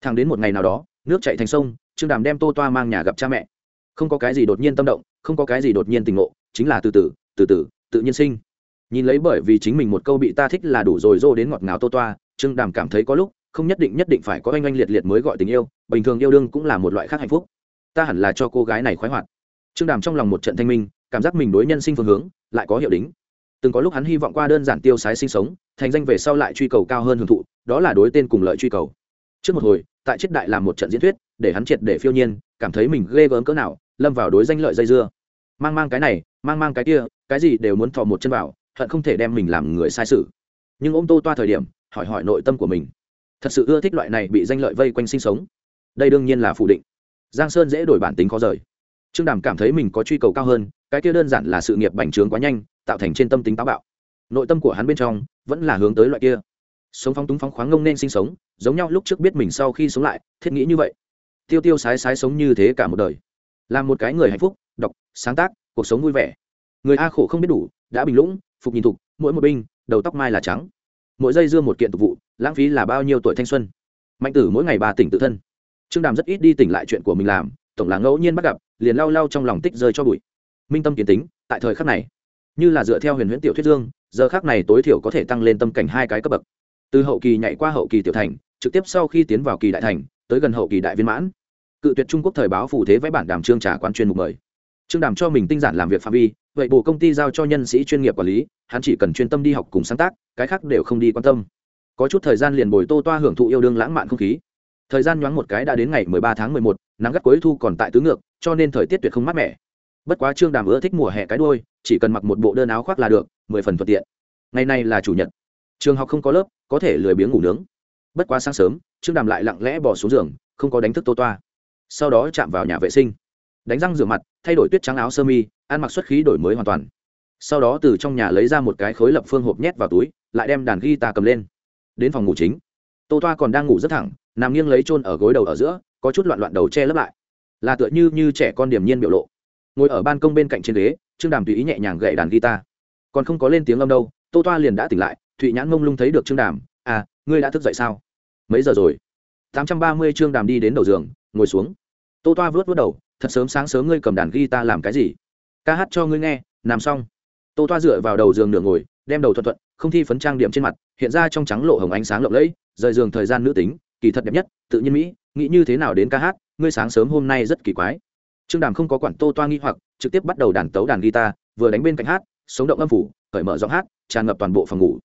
Thẳng đến một ngày nào đó, nước chạy thành sông trương đàm đem tô toa mang nhà gặp cha mẹ. Không có cái gì đột nhiên tâm động, không có cái gì đột nhiên tình ngộ, chính là từ từ từ từ, tự nhiên sinh. Nhìn lấy bởi vì chính mình một câu bị ta thích là đủ rồi dô đến ngọt ngào tô toa, trương đàm cảm thấy có lúc, không nhất định nhất định phải có oanh oanh liệt liệt mới gọi tình yêu, bình thường yêu đương cũng là một loại khác hạnh phúc. Ta hẳn là cho cô gái này khoái hoạt. Trương đàm trong lòng một trận thanh minh, cảm giác mình đối nhân sinh phương hướng, lại có hiệu đính. Từng có lúc hắn hy vọng qua đơn giản tiêu sái sinh sống, thành danh về sau lại truy cầu cao hơn hưởng thụ, đó là đối tên cùng lợi truy cầu. Trước một hồi tại triết đại làm một trận diễn thuyết, để hắn triệt để phiêu nhiên, cảm thấy mình ghê gớm cỡ nào, lâm vào đối danh lợi dây dưa. Mang mang cái này, mang mang cái kia, cái gì đều muốn thò một chân vào, hận không thể đem mình làm người sai sự. Nhưng ô m tô toa thời điểm, hỏi hỏi nội tâm của mình. Thật sự ưa thích loại này bị danh lợi vây quanh sinh sống. Đây đương nhiên là phủ định. Giang sơn dễ đổi bản tính khó rời. Trương đàm cảm thấy mình có truy cầu cao hơn, cái kia đơn giản là sự nghiệp bành trướng quá nhanh, tạo thành trên tâm tính táo bạo. Nội tâm của hắn bên trong, vẫn là hướng tới loại kia sống phóng túng phóng khoáng ngông nên sinh sống, giống nhau lúc trước biết mình sau khi sống lại, thiết nghĩ như vậy. Tiêu tiêu sái sái sống như thế cả một đời. Làm một cái người hạnh phúc đọc sáng tác, cuộc sống vui vẻ. Người a khổ không biết đủ, đã bình lũng, phục nhìn thục, mỗi một binh, đầu tóc mai là trắng. Mỗi giây dưa một kiện tục vụ, lãng phí là bao nhiêu tuổi thanh xuân. Mạnh tử mỗi ngày ba tỉnh tự thân. Trương đàm rất ít đi tỉnh lại chuyện của mình làm, tổng là ngẫu nhiên bắt gặp, liền lau lau trong lòng tích rơi cho bụi. Minh tâm kiến tính, tại thời khắc này, như là dựa theo huyền huyễn tiểu thuyết dương, giờ khắc này tối thiểu có thể tăng lên tâm cảnh hai cái cấp bậc từ hậu kỳ nhảy qua hậu kỳ tiểu thành, trực tiếp sau khi tiến vào kỳ đại thành, tới gần hậu kỳ đại viên mãn. Cự tuyệt trung quốc thời báo phủ thế vẽ bản đàm trương trả quán chuyên mục mời. Trương đàm cho mình tinh giản làm việc phạm vi, vậy bộ công ty giao cho nhân sĩ chuyên nghiệp quản lý, hắn chỉ cần chuyên tâm đi học cùng sáng tác, cái khác đều không đi quan tâm. Có chút thời gian liền bồi tô toa hưởng thụ yêu đương lãng mạn không khí. Thời gian nhoáng một cái đã đến ngày mười ba tháng mười một, nắng gắt cuối thu còn tại tứ ngược, cho nên thời tiết tuyệt không mát mẻ. Bất quá trương đàm ưa thích mùa hè cái đôi chỉ cần mặc một bộ đơn áo khoác là được, mười phần thuận tiện. Ngày nay là chủ nhật trường học không có lớp, có thể lười biếng ngủ nướng. Bất quá sáng sớm, trương đàm lại lặng lẽ bỏ xuống giường, không có đánh thức tô toa. Sau đó chạm vào nhà vệ sinh. Đánh răng rửa mặt, thay đổi tuyết trắng áo sơ mi, ăn mặc xuất khí đổi mới hoàn toàn. Sau đó từ trong nhà lấy ra một cái khối lập phương hộp nhét vào túi, lại đem đàn guitar cầm lên. Đến phòng ngủ chính, tô toa còn đang ngủ rất thẳng, nằm nghiêng lấy trôn ở gối đầu ở giữa, có chút loạn loạn đầu che lấp lại. Là tựa như như trẻ con điểm nhiên biểu lộ. Ngồi ở ban công bên cạnh trên ghế, trương đàm tùy ý nhẹ nhàng gậy đàn guitar. Còn không có lên tiếng âm đâu, tô toa liền đã tỉnh lại thụy nhãn mông lung thấy được trương đàm à ngươi đã thức dậy sao? Mấy giờ rồi? Tám trăm ba mươi trương đàm đi đến đầu giường, ngồi xuống. Tô toa vớt vớt đầu, thật sớm sáng sớm ngươi cầm đàn guitar làm cái gì? Ca hát cho ngươi nghe nằm xong. Tô toa dựa vào đầu giường nửa ngồi, đem đầu thuận thuận, không thi phấn trang điểm trên mặt, hiện ra trong trắng lộ hồng ánh sáng lộng lẫy, rời giường thời gian nữ tính, kỳ thật đẹp nhất, tự nhiên mỹ, nghĩ như thế nào đến ca hát, ngươi sáng sớm hôm nay rất kỳ quái. Trương đàm không có quản tô toa nghi hoặc, trực tiếp bắt đầu đàn tấu đàn guitar, vừa đánh bên cạnh hát, sống động âm phủ, cởi mở giọng hát, tràn ngập toàn bộ phòng ngủ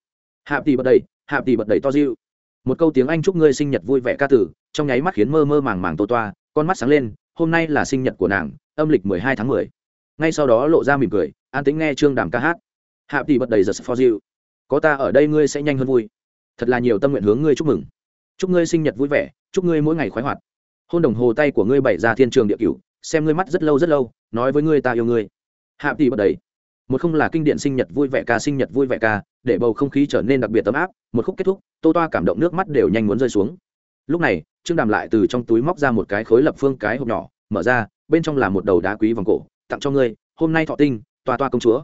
hạ tỷ bật đầy hạ tỷ bật đầy to dịu. Một câu tiếng anh chúc ngươi sinh nhật vui vẻ ca tử, trong nháy mắt khiến mơ mơ màng màng tô toa, con mắt sáng lên, hôm nay là sinh nhật của nàng, âm lịch mười hai tháng mười. Ngay sau đó lộ ra mỉm cười, an tính nghe trương đàm ca hát. Hạ tỷ bật đầy giật for you có ta ở đây ngươi sẽ nhanh hơn vui. Thật là nhiều tâm nguyện hướng ngươi chúc mừng. Chúc ngươi sinh nhật vui vẻ, chúc ngươi mỗi ngày khoái hoạt. Hôn đồng hồ tay của ngươi bày ra thiên trường địa cửu, xem ngươi mắt rất lâu rất lâu, nói với ngươi ta yêu ngươi. Hạ tỷ bật đầy. Một không là kinh điển sinh nhật vui vẻ ca, sinh nhật vui vẻ ca để bầu không khí trở nên đặc biệt ấm áp, một khúc kết thúc, tô toa cảm động nước mắt đều nhanh muốn rơi xuống. Lúc này, trương đàm lại từ trong túi móc ra một cái khối lập phương cái hộp nhỏ, mở ra, bên trong là một đầu đá quý vòng cổ, tặng cho ngươi, hôm nay thọ tinh, toa toa công chúa.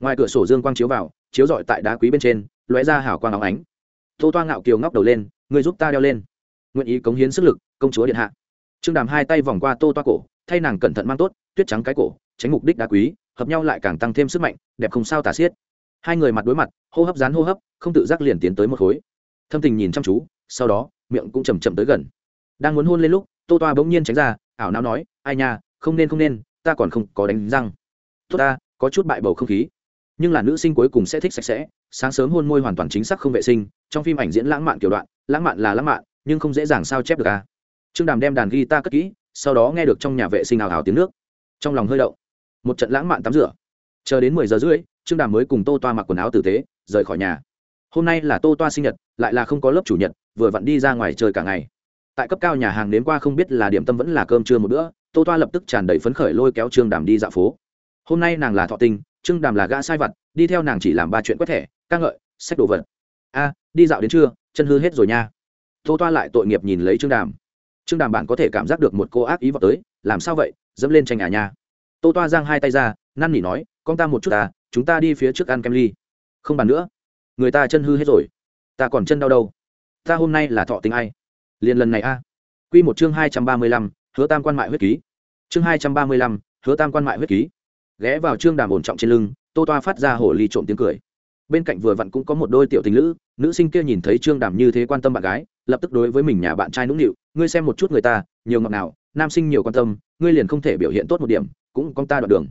Ngoài cửa sổ dương quang chiếu vào, chiếu rọi tại đá quý bên trên, lóe ra hảo quang óng ánh. Tô toa ngạo kiều ngóc đầu lên, ngươi giúp ta đeo lên. Nguyện ý cống hiến sức lực, công chúa điện hạ. Trương đàm hai tay vòng qua tô toa cổ, thay nàng cẩn thận mang tốt, tuyết trắng cái cổ, tránh mục đích đá quý, hợp nhau lại càng tăng thêm sức mạnh, đẹp không sao tả xiết hai người mặt đối mặt, hô hấp dán hô hấp, không tự giác liền tiến tới một khối. Thâm tình nhìn chăm chú, sau đó, miệng cũng chầm chậm tới gần. Đang muốn hôn lên lúc, tô toa bỗng nhiên tránh ra, ảo não nói, ai nha, không nên không nên, ta còn không có đánh răng. Tốt ta, có chút bại bầu không khí. Nhưng là nữ sinh cuối cùng sẽ thích sạch sẽ, sáng sớm hôn môi hoàn toàn chính xác không vệ sinh, trong phim ảnh diễn lãng mạn kiểu đoạn, lãng mạn là lãng mạn, nhưng không dễ dàng sao chép được à. trương đàm đem đàn guitar cất kỹ, sau đó nghe được trong nhà vệ sinh ảo ảo tiếng nước. Trong lòng hơi đậu một trận lãng mạn tắm rửa. Chờ đến mười giờ rưỡi trương đàm mới cùng tô toa mặc quần áo tử tế, rời khỏi nhà. Hôm nay là tô toa sinh nhật, lại là không có lớp chủ nhật, vừa vặn đi ra ngoài chơi cả ngày. Tại cấp cao nhà hàng đến qua không biết là điểm tâm vẫn là cơm trưa một bữa, tô toa lập tức tràn đầy phấn khởi lôi kéo trương đàm đi dạo phố. Hôm nay nàng là thọ tinh, trương đàm là gã sai vặt, đi theo nàng chỉ làm ba chuyện quét thẻ, ca ngợi sách đồ vật. A, đi dạo đến trưa, chân hư hết rồi nha. Tô toa lại tội nghiệp nhìn lấy trương đàm. Trương đàm bạn có thể cảm giác được một cô ác ý vào tới, làm sao vậy, dẫm lên tranh à nha. Tô toa giang hai tay ra, năn nỉ nói, con ta một chút ta chúng ta đi phía trước ăn kem ly. Không bàn nữa. Người ta chân hư hết rồi. Ta còn chân đau đâu? Ta hôm nay là thọ tình ai? Liền lần này a. À. q một chương hai trăm ba mươi lăm, hứa tam quan mại huyết ký. Chương hai trăm ba mươi lăm, hứa tam quan mại huyết ký. Ghé vào chương đàm ổn trọng trên lưng, tô toa phát ra hổ ly trộm tiếng cười. Bên cạnh vừa vặn cũng có một đôi tiểu tình nữ nữ sinh kia nhìn thấy trương đàm như thế quan tâm bạn gái, lập tức đối với mình nhà bạn trai nũng nịu, ngươi xem một chút người ta, nhiều ngọt nào nam sinh nhiều quan tâm, ngươi liền không thể biểu hiện tốt một điểm, cũng con ta đoạn đường.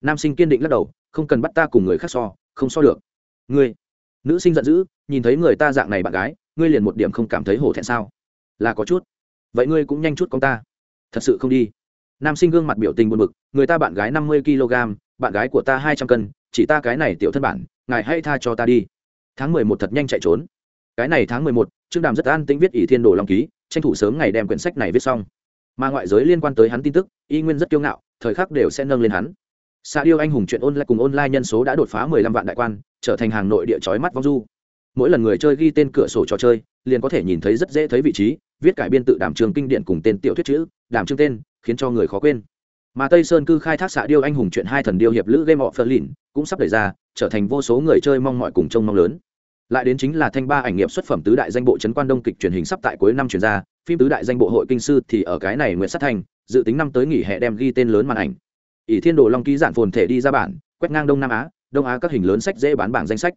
Nam sinh kiên định lắc đầu không cần bắt ta cùng người khác so, không so được. Ngươi, nữ sinh giận dữ, nhìn thấy người ta dạng này bạn gái, ngươi liền một điểm không cảm thấy hổ thẹn sao? Là có chút. Vậy ngươi cũng nhanh chút con ta. Thật sự không đi. Nam sinh gương mặt biểu tình buồn bực, người ta bạn gái năm mươi kg, bạn gái của ta hai trăm cân, chỉ ta cái này tiểu thân bản, ngài hãy tha cho ta đi. Tháng mười một thật nhanh chạy trốn. Cái này tháng mười một, trương đàm rất an tĩnh viết ỷ thiên đồ long ký, tranh thủ sớm ngày đem quyển sách này viết xong. Mà ngoại giới liên quan tới hắn tin tức, y nguyên rất kiêu ngạo, thời khắc đều sẽ nâng lên hắn. Sa điêu anh hùng chuyện online cùng online nhân số đã đột phá 15 vạn đại quan, trở thành hàng nội địa chói mắt vong du. Mỗi lần người chơi ghi tên cửa sổ trò chơi, liền có thể nhìn thấy rất dễ thấy vị trí, viết cải biên tự đảm trường kinh điển cùng tên tiểu thuyết chữ, đảm trương tên, khiến cho người khó quên. Mà Tây Sơn cư khai thác xạ điêu anh hùng chuyện hai thần điêu hiệp lữ game of Berlin cũng sắp đẩy ra, trở thành vô số người chơi mong mỏi cùng trông mong lớn. Lại đến chính là thanh ba ảnh nghiệp xuất phẩm tứ đại danh bộ trấn quan đông kịch truyền hình sắp tại cuối năm truyền ra, phim tứ đại danh bộ hội kinh sư thì ở cái này nguyện sát thành, dự tính năm tới nghỉ hè đem ghi tên lớn màn ảnh ỷ thiên đồ long ký giản phồn thể đi ra bản, quét ngang đông nam á, đông á các hình lớn sách dễ bán bảng danh sách.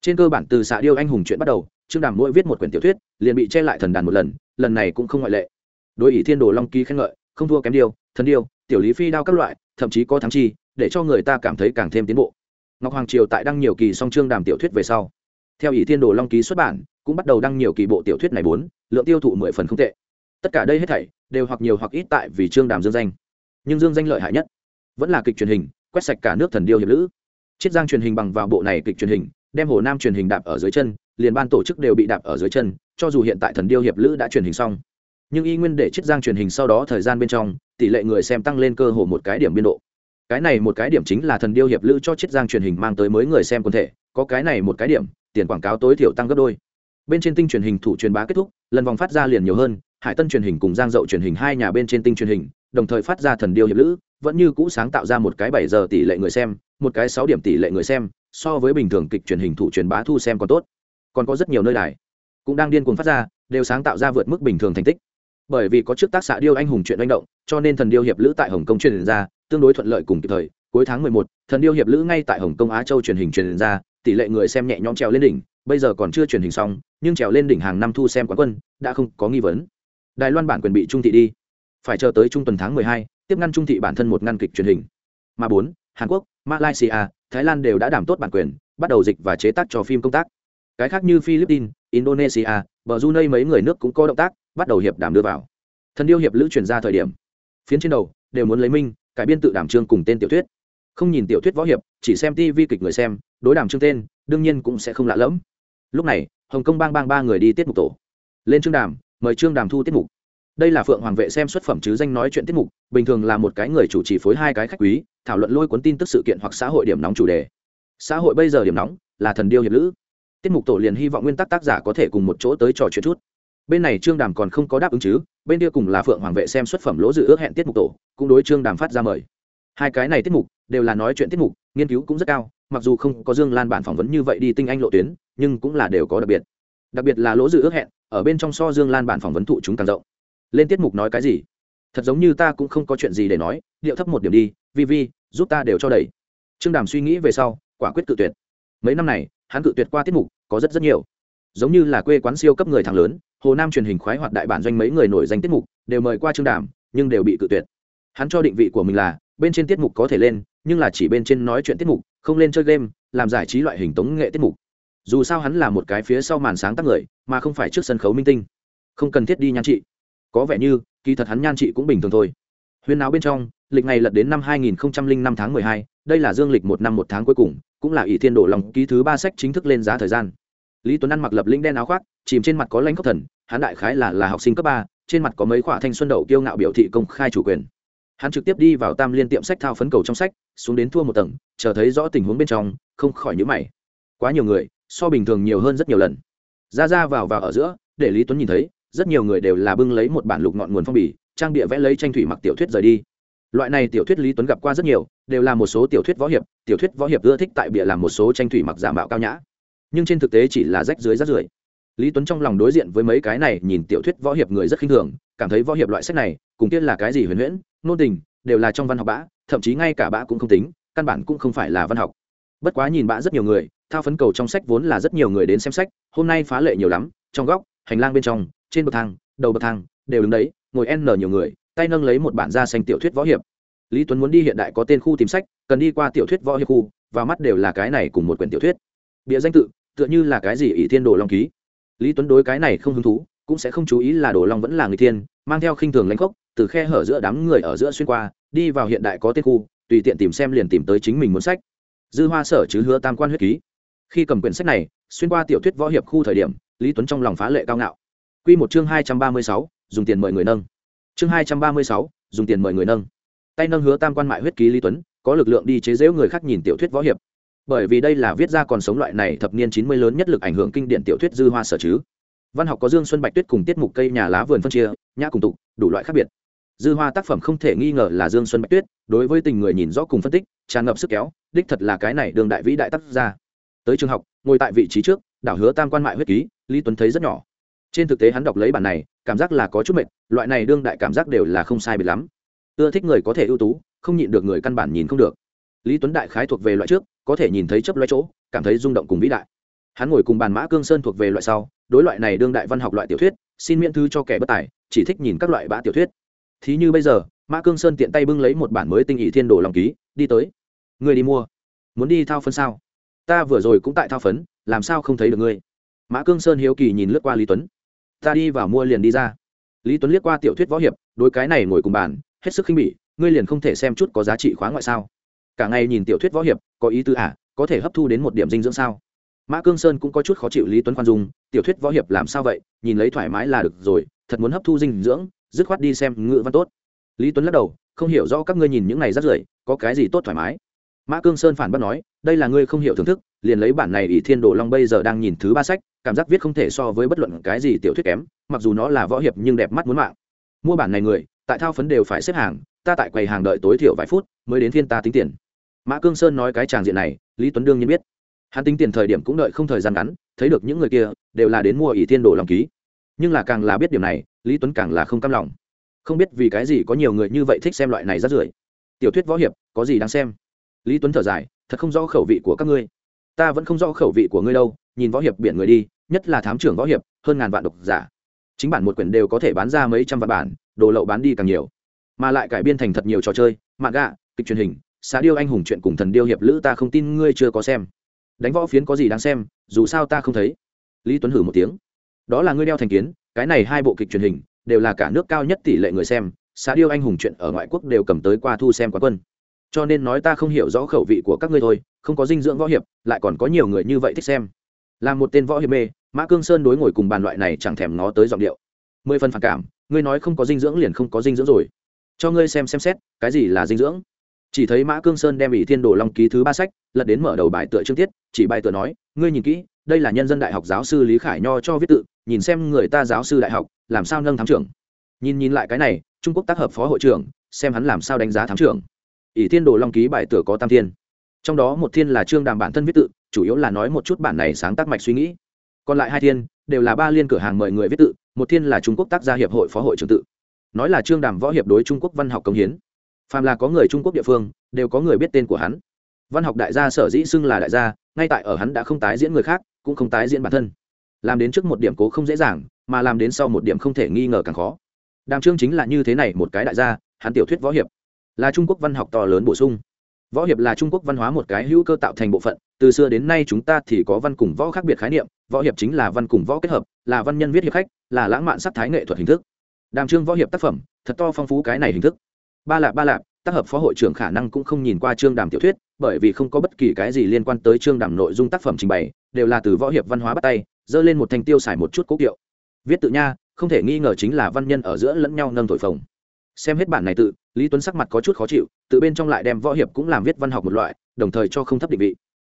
Trên cơ bản từ xạ điêu anh hùng chuyện bắt đầu, trương đàm mỗi viết một quyển tiểu thuyết, liền bị che lại thần đàn một lần lần này cũng không ngoại lệ. Đối ỷ thiên đồ long ký khen ngợi, không thua kém điêu, thần điêu, tiểu lý phi đao các loại, thậm chí có thắng chi, để cho người ta cảm thấy càng thêm tiến bộ. Ngọc hoàng triều tại đăng nhiều kỳ song trương đàm tiểu thuyết về sau. Theo ỷ thiên đồ long ký xuất bản, cũng bắt đầu đăng nhiều kỳ bộ tiểu thuyết này bốn, lượng tiêu thụ mười phần không tệ. Tất cả đây hết thảy, đều hoặc nhiều hoặc ít tại vì trương đàm dương danh. Nhưng dương danh lợi hại nhất vẫn là kịch truyền hình, quét sạch cả nước thần điêu hiệp lữ. Chiết giang truyền hình bằng vào bộ này kịch truyền hình, đem hồ nam truyền hình đạp ở dưới chân, liền ban tổ chức đều bị đạp ở dưới chân, cho dù hiện tại thần điêu hiệp lữ đã truyền hình xong. Nhưng y nguyên để chiết giang truyền hình sau đó thời gian bên trong, tỷ lệ người xem tăng lên cơ hồ một cái điểm biên độ. Cái này một cái điểm chính là thần điêu hiệp lữ cho chiết giang truyền hình mang tới mới người xem quần thể, có cái này một cái điểm, tiền quảng cáo tối thiểu tăng gấp đôi. Bên trên tinh truyền hình thủ truyền bá kết thúc, lần vòng phát ra liền nhiều hơn, hải tân truyền hình cùng giang dậu truyền hình hai nhà bên trên tinh truyền hình đồng thời phát ra thần điêu hiệp lữ vẫn như cũ sáng tạo ra một cái bảy giờ tỷ lệ người xem một cái sáu điểm tỷ lệ người xem so với bình thường kịch truyền hình thủ truyền bá thu xem còn tốt. Còn có rất nhiều nơi đài cũng đang điên cuồng phát ra đều sáng tạo ra vượt mức bình thường thành tích. Bởi vì có trước tác xạ điêu anh hùng chuyện manh động cho nên thần điêu hiệp lữ tại hồng kông truyền ra tương đối thuận lợi cùng kịp thời. Cuối tháng mười một, thần điêu hiệp lữ ngay tại hồng kông á châu truyền hình truyền ra tỷ lệ người xem nhẹ nhõm trèo lên đỉnh bây giờ còn chưa truyền hình xong nhưng trèo lên đỉnh hàng năm thu xem quán quân đã không có nghi vấn. Đài loan bản quyền bị trung thị đi phải chờ tới trung tuần tháng mười hai, tiếp ngăn trung thị bản thân một ngăn kịch truyền hình. Mà bốn, hàn quốc, malaysia, thái lan đều đã đảm tốt bản quyền, bắt đầu dịch và chế tác cho phim công tác. Cái khác như philippines, indonesia Brunei mấy người nước cũng có động tác, bắt đầu hiệp đảm đưa vào. Thần điêu hiệp lữ chuyển ra thời điểm. Phiến trên đầu, đều muốn lấy minh, cải biên tự đảm trương cùng tên tiểu thuyết. Không nhìn tiểu thuyết võ hiệp, chỉ xem tv kịch người xem, đối đảm trương tên, đương nhiên cũng sẽ không lạ lẫm. Lúc này, hồng kông bang bang ba người đi tiết mục tổ. Lên trương đàm, mời trương đàm thu tiết mục đây là phượng hoàng vệ xem xuất phẩm chứ danh nói chuyện tiết mục, bình thường là một cái người chủ trì phối hai cái khách quý, thảo luận lôi cuốn tin tức sự kiện hoặc xã hội điểm nóng chủ đề. Xã hội bây giờ điểm nóng là thần điêu hiệp lữ. Tiết mục tổ liền hy vọng nguyên tắc tác giả có thể cùng một chỗ tới trò chuyện chút. Bên này trương đàm còn không có đáp ứng chứ, bên kia cùng là phượng hoàng vệ xem xuất phẩm lỗ dự ước hẹn tiết mục tổ, cũng đối trương đàm phát ra mời. Hai cái này tiết mục đều là nói chuyện tiết mục, nghiên cứu cũng rất cao, mặc dù không có dương lan bản phỏng vấn như vậy đi tinh anh lộ tuyến, nhưng cũng là đều có đặc biệt. Đặc biệt là lỗ dự ước hẹn, ở bên trong so dương lan bản phỏng vấn thụ chúng càng rộng lên tiết mục nói cái gì? Thật giống như ta cũng không có chuyện gì để nói, điệu thấp một điểm đi, vi vi, giúp ta đều cho đầy trương đàm suy nghĩ về sau, quả quyết cự tuyệt. Mấy năm này, hắn cự tuyệt qua tiết mục, có rất rất nhiều. Giống như là quê quán siêu cấp người thằng lớn, hồ nam truyền hình khoái hoạt đại bản doanh mấy người nổi danh tiết mục, đều mời qua trương đàm, nhưng đều bị cự tuyệt. Hắn cho định vị của mình là, bên trên tiết mục có thể lên, nhưng là chỉ bên trên nói chuyện tiết mục, không lên chơi game, làm giải trí loại hình tống nghệ tiết mục. Dù sao hắn là một cái phía sau màn sáng tác người, mà không phải trước sân khấu minh tinh. Không cần thiết đi nhan trị có vẻ như kỳ thật hắn nhan trị cũng bình thường thôi. Huyên áo bên trong lịch này lật đến năm 2005 tháng 12, đây là dương lịch một năm một tháng cuối cùng cũng là ỷ thiên đổ lòng ký thứ ba sách chính thức lên giá thời gian. Lý tuấn ăn mặc lập linh đen áo khoác chìm trên mặt có lãnh khốc thần hắn đại khái là là học sinh cấp ba trên mặt có mấy khoả thanh xuân đậu kiêu ngạo biểu thị công khai chủ quyền. Hắn trực tiếp đi vào tam liên tiệm sách thao phấn cầu trong sách xuống đến thua một tầng chờ thấy rõ tình huống bên trong không khỏi nhữ mày. Quá nhiều người so bình thường nhiều hơn rất nhiều lần. Ra ra vào vào ở giữa để lý tuấn nhìn thấy rất nhiều người đều là bưng lấy một bản lục ngọn nguồn phong bì, trang địa vẽ lấy tranh thủy mặc tiểu thuyết rời đi. Loại này tiểu thuyết lý tuấn gặp qua rất nhiều, đều là một số tiểu thuyết võ hiệp, tiểu thuyết võ hiệp ưa thích tại bịa làm một số tranh thủy mặc giả mạo cao nhã. Nhưng trên thực tế chỉ là rách dưới rác rưởi. Lý tuấn trong lòng đối diện với mấy cái này nhìn tiểu thuyết võ hiệp người rất khinh thường, cảm thấy võ hiệp loại sách này, cùng tiên là cái gì huyền huyễn nôn tình, đều là trong văn học bã thậm chí ngay cả bã cũng không tính, căn bản cũng không phải là văn học. Bất quá nhìn bã rất nhiều người, thao phấn cầu trong sách vốn là rất nhiều người đến xem sách, hôm nay phá lệ nhiều lắm, trong góc, hành lang bên trong trên bậc thang, đầu bậc thang, đều đứng đấy, ngồi n nhiều người, tay nâng lấy một bản da xanh tiểu thuyết võ hiệp. Lý tuấn muốn đi hiện đại có tên khu tìm sách, cần đi qua tiểu thuyết võ hiệp khu và mắt đều là cái này cùng một quyển tiểu thuyết. Bịa danh tự, tựa như là cái gì ỷ thiên đồ long ký. Lý tuấn đối cái này không hứng thú, cũng sẽ không chú ý là đồ long vẫn là người thiên, mang theo khinh thường lãnh khốc, từ khe hở giữa đám người ở giữa xuyên qua, đi vào hiện đại có tên khu, tùy tiện tìm xem liền tìm tới chính mình muốn sách. Dư hoa sở chứ hứa tam quan huyết ký. Khi cầm quyển sách này, xuyên qua tiểu thuyết võ hiệp khu thời điểm, lý tuấn trong lòng phá lệ cao ngạo. Quy một chương 236, dùng tiền mời người nâng. Chương 236, dùng tiền mời người nâng. Tay nâng hứa tam quan mại huyết ký Lý Tuấn, có lực lượng đi chế giễu người khác nhìn tiểu thuyết võ hiệp. Bởi vì đây là viết ra còn sống loại này thập niên chín mươi lớn nhất lực ảnh hưởng kinh điển tiểu thuyết dư hoa sở chứ. Văn học có dương xuân bạch tuyết cùng tiết mục cây nhà lá vườn phân chia nhã cùng tụ đủ loại khác biệt. Dư hoa tác phẩm không thể nghi ngờ là dương xuân bạch tuyết đối với tình người nhìn rõ cùng phân tích tràn ngập sức kéo đích thật là cái này đường đại vĩ đại tác gia. Tới trường học ngồi tại vị trí trước đảo hứa tam quan mại huyết ký lý tuấn thấy rất nhỏ trên thực tế hắn đọc lấy bản này, cảm giác là có chút mệt, loại này đương đại cảm giác đều là không sai bị lắm. Ưa thích người có thể ưu tú, không nhịn được người căn bản nhìn không được. Lý tuấn đại khái thuộc về loại trước, có thể nhìn thấy chấp loại chỗ, cảm thấy rung động cùng vĩ đại. Hắn ngồi cùng bàn mã cương sơn thuộc về loại sau, đối loại này đương đại văn học loại tiểu thuyết, xin miễn thư cho kẻ bất tài, chỉ thích nhìn các loại bã tiểu thuyết. Thí như bây giờ, mã cương sơn tiện tay bưng lấy một bản mới tinh ý thiên đồ lòng ký, đi tới. Người đi mua. Muốn đi thao phấn sao? Ta vừa rồi cũng tại thao phấn, làm sao không thấy được ngươi? Mã cương sơn hiếu kỳ nhìn lướt qua lý tuấn ta đi vào mua liền đi ra. Lý tuấn liếc qua tiểu thuyết võ hiệp đôi cái này ngồi cùng bàn hết sức khinh bỉ ngươi liền không thể xem chút có giá trị khóa ngoại sao? Cả ngày nhìn tiểu thuyết võ hiệp có ý tư ả à, có thể hấp thu đến một điểm dinh dưỡng sao? Mã cương sơn cũng có chút khó chịu lý tuấn khoan dung tiểu thuyết võ hiệp làm sao vậy nhìn lấy thoải mái là được rồi thật muốn hấp thu dinh dưỡng dứt khoát đi xem ngữ văn tốt. Lý tuấn lắc đầu không hiểu rõ các ngươi nhìn những này rất rưởi có cái gì tốt thoải mái? Mã cương sơn phản bác nói, đây là ngươi không hiểu thưởng thức, liền lấy bản này ỷ thiên đồ long bây giờ đang nhìn thứ ba sách, cảm giác viết không thể so với bất luận cái gì tiểu thuyết kém, mặc dù nó là võ hiệp nhưng đẹp mắt muốn mạng. Mua bản này người, tại thao phấn đều phải xếp hàng, ta tại quầy hàng đợi tối thiểu vài phút mới đến thiên ta tính tiền. Mã cương sơn nói cái tràng diện này, lý tuấn đương nhiên biết. Hắn tính tiền thời điểm cũng đợi không thời gian ngắn, thấy được những người kia, đều là đến mua ỷ thiên đồ lòng ký. Nhưng là càng là biết điểm này, lý tuấn càng là không cam lòng. Không biết vì cái gì có nhiều người như vậy thích xem loại này rất rưởi. Tiểu thuyết võ hiệp, có gì đáng xem? Lý tuấn thở dài, thật không rõ khẩu vị của các ngươi. Ta vẫn không rõ khẩu vị của ngươi đâu, nhìn võ hiệp biển người đi, nhất là thám trưởng võ hiệp, hơn ngàn vạn độc giả. Chính bản một quyển đều có thể bán ra mấy trăm vạn bản, đồ lậu bán đi càng nhiều. Mà lại cải biên thành thật nhiều trò chơi, mạng gạ, kịch truyền hình xã điêu anh hùng chuyện cùng thần điêu hiệp lữ ta không tin ngươi chưa có xem. Đánh võ phiến có gì đáng xem, dù sao ta không thấy. Lý tuấn hử một tiếng. Đó là ngươi đeo thành kiến, cái này hai bộ kịch truyền hình, đều là cả nước cao nhất tỷ lệ người xem xã điêu anh hùng chuyện ở ngoại quốc đều cầm tới qua thu xem quá quân cho nên nói ta không hiểu rõ khẩu vị của các ngươi thôi, không có dinh dưỡng võ hiệp, lại còn có nhiều người như vậy thích xem. Là một tên võ hiệp mê, mã cương sơn đối ngồi cùng bàn loại này chẳng thèm ngó tới giọng điệu. Mười phần phản cảm, ngươi nói không có dinh dưỡng liền không có dinh dưỡng rồi. Cho ngươi xem xem xét, cái gì là dinh dưỡng? Chỉ thấy mã cương sơn đem ỷ thiên đồ long ký thứ ba sách, lật đến mở đầu bài tựa chương tiết, chỉ bài tựa nói, ngươi nhìn kỹ, đây là nhân dân đại học giáo sư lý khải nho cho viết tự, nhìn xem người ta giáo sư đại học, làm sao nâng thám trưởng. Nhìn nhìn lại cái này, trung quốc tác hợp phó hội trưởng, xem hắn làm sao đánh giá thám trưởng ỷ thiên đồ long ký bài tựa có tam thiên. Trong đó một thiên là trương đàm bản thân viết tự, chủ yếu là nói một chút bản này sáng tác mạch suy nghĩ. Còn lại hai thiên đều là ba liên cửa hàng mời người viết tự, một thiên là trung quốc tác gia hiệp hội phó hội trưởng tự. Nói là trương đàm võ hiệp đối trung quốc văn học công hiến. Phàm là có người trung quốc địa phương, đều có người biết tên của hắn. Văn học đại gia sở dĩ xưng là đại gia, ngay tại ở hắn đã không tái diễn người khác, cũng không tái diễn bản thân. Làm đến trước một điểm cố không dễ dàng, mà làm đến sau một điểm không thể nghi ngờ càng khó. Đàm trương chính là như thế này một cái đại gia, hắn tiểu thuyết võ hiệp là trung quốc văn học to lớn bổ sung. Võ hiệp là trung quốc văn hóa một cái hữu cơ tạo thành bộ phận, từ xưa đến nay chúng ta thì có văn cùng võ khác biệt khái niệm, võ hiệp chính là văn cùng võ kết hợp, là văn nhân viết hiệp khách, là lãng mạn sắc thái nghệ thuật hình thức. Đàm trương võ hiệp tác phẩm, thật to phong phú cái này hình thức. Ba lạp ba lạp, tác hợp phó hội trưởng khả năng cũng không nhìn qua trương đàm tiểu thuyết, bởi vì không có bất kỳ cái gì liên quan tới trương đàm nội dung tác phẩm trình bày, đều là từ võ hiệp văn hóa bắt tay, dơ lên một thành tiêu xài một chút cố kiệu. Viết tự nha, không thể nghi ngờ chính là văn nhân ở giữa lẫn nhau nâng thổi phồng xem hết bản này tự, lý tuấn sắc mặt có chút khó chịu, tự bên trong lại đem võ hiệp cũng làm viết văn học một loại, đồng thời cho không thấp định vị.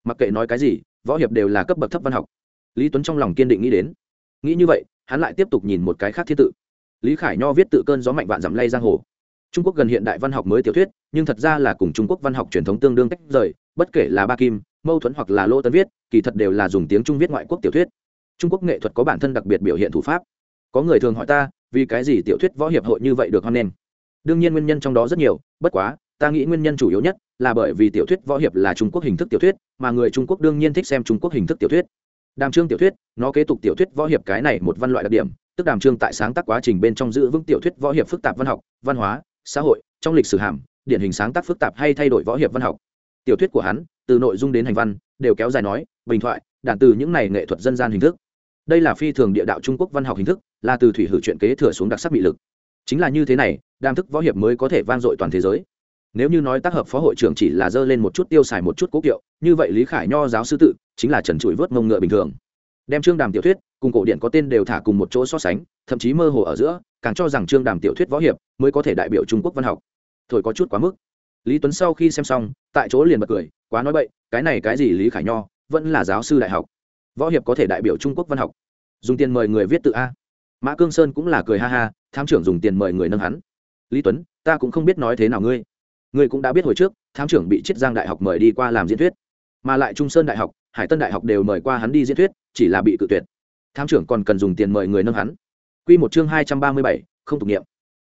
Mặc kệ nói cái gì, võ hiệp đều là cấp bậc thấp văn học. Lý tuấn trong lòng kiên định nghĩ đến. Nghĩ như vậy, hắn lại tiếp tục nhìn một cái khác thiết tự. Lý khải nho viết tự cơn gió mạnh vạn dặm lay giang hồ. Trung quốc gần hiện đại văn học mới tiểu thuyết, nhưng thật ra là cùng trung quốc văn học truyền thống tương đương tách rời, bất kể là ba kim, mâu thuẫn hoặc là lô tấn viết, kỳ thật đều là dùng tiếng trung viết ngoại quốc tiểu thuyết. Trung quốc nghệ thuật có bản thân đặc biệt biểu hiện thủ pháp. Có người thường hỏi ta, vì cái gì tiểu thuyết võ hiệp hội như vậy được hoan nghênh? Đương nhiên nguyên nhân trong đó rất nhiều, bất quá, ta nghĩ nguyên nhân chủ yếu nhất là bởi vì tiểu thuyết võ hiệp là trung quốc hình thức tiểu thuyết, mà người trung quốc đương nhiên thích xem trung quốc hình thức tiểu thuyết. Đàm trương tiểu thuyết, nó kế tục tiểu thuyết võ hiệp cái này một văn loại đặc điểm, tức đàm trương tại sáng tác quá trình bên trong giữ vững tiểu thuyết võ hiệp phức tạp văn học, văn hóa, xã hội, trong lịch sử hàm, điển hình sáng tác phức tạp hay thay đổi võ hiệp văn học. Tiểu thuyết của hắn, từ nội dung đến hành văn, đều kéo dài nói, bình thoại, đản từ những này nghệ thuật dân gian hình thức. Đây là phi thường địa đạo trung quốc văn học hình thức, là từ thủy hử chuyện kế thừa xuống đặc sắc bị lực chính là như thế này, đam thức võ hiệp mới có thể vang dội toàn thế giới. Nếu như nói tác hợp phó hội trưởng chỉ là dơ lên một chút tiêu xài một chút cố kiệu, như vậy lý khải nho giáo sư tự, chính là trần trụi vớt mông ngựa bình thường. Đem trương đàm tiểu thuyết cùng cổ điện có tên đều thả cùng một chỗ so sánh, thậm chí mơ hồ ở giữa, càng cho rằng trương đàm tiểu thuyết võ hiệp mới có thể đại biểu trung quốc văn học. Thổi có chút quá mức. Lý tuấn sau khi xem xong, tại chỗ liền bật cười, quá nói bậy, cái này cái gì lý khải nho, vẫn là giáo sư đại học. Võ hiệp có thể đại biểu trung quốc văn học. Dùng tiền mời người viết tự a mã cương sơn cũng là cười ha ha tham trưởng dùng tiền mời người nâng hắn. Lý tuấn, ta cũng không biết nói thế nào ngươi. Ngươi cũng đã biết hồi trước tham trưởng bị chiết giang đại học mời đi qua làm diễn thuyết. Mà lại trung sơn đại học, hải tân đại học đều mời qua hắn đi diễn thuyết, chỉ là bị cự tuyệt. Tham trưởng còn cần dùng tiền mời người nâng hắn. Q một chương hai trăm ba mươi bảy, không tục nghiệm.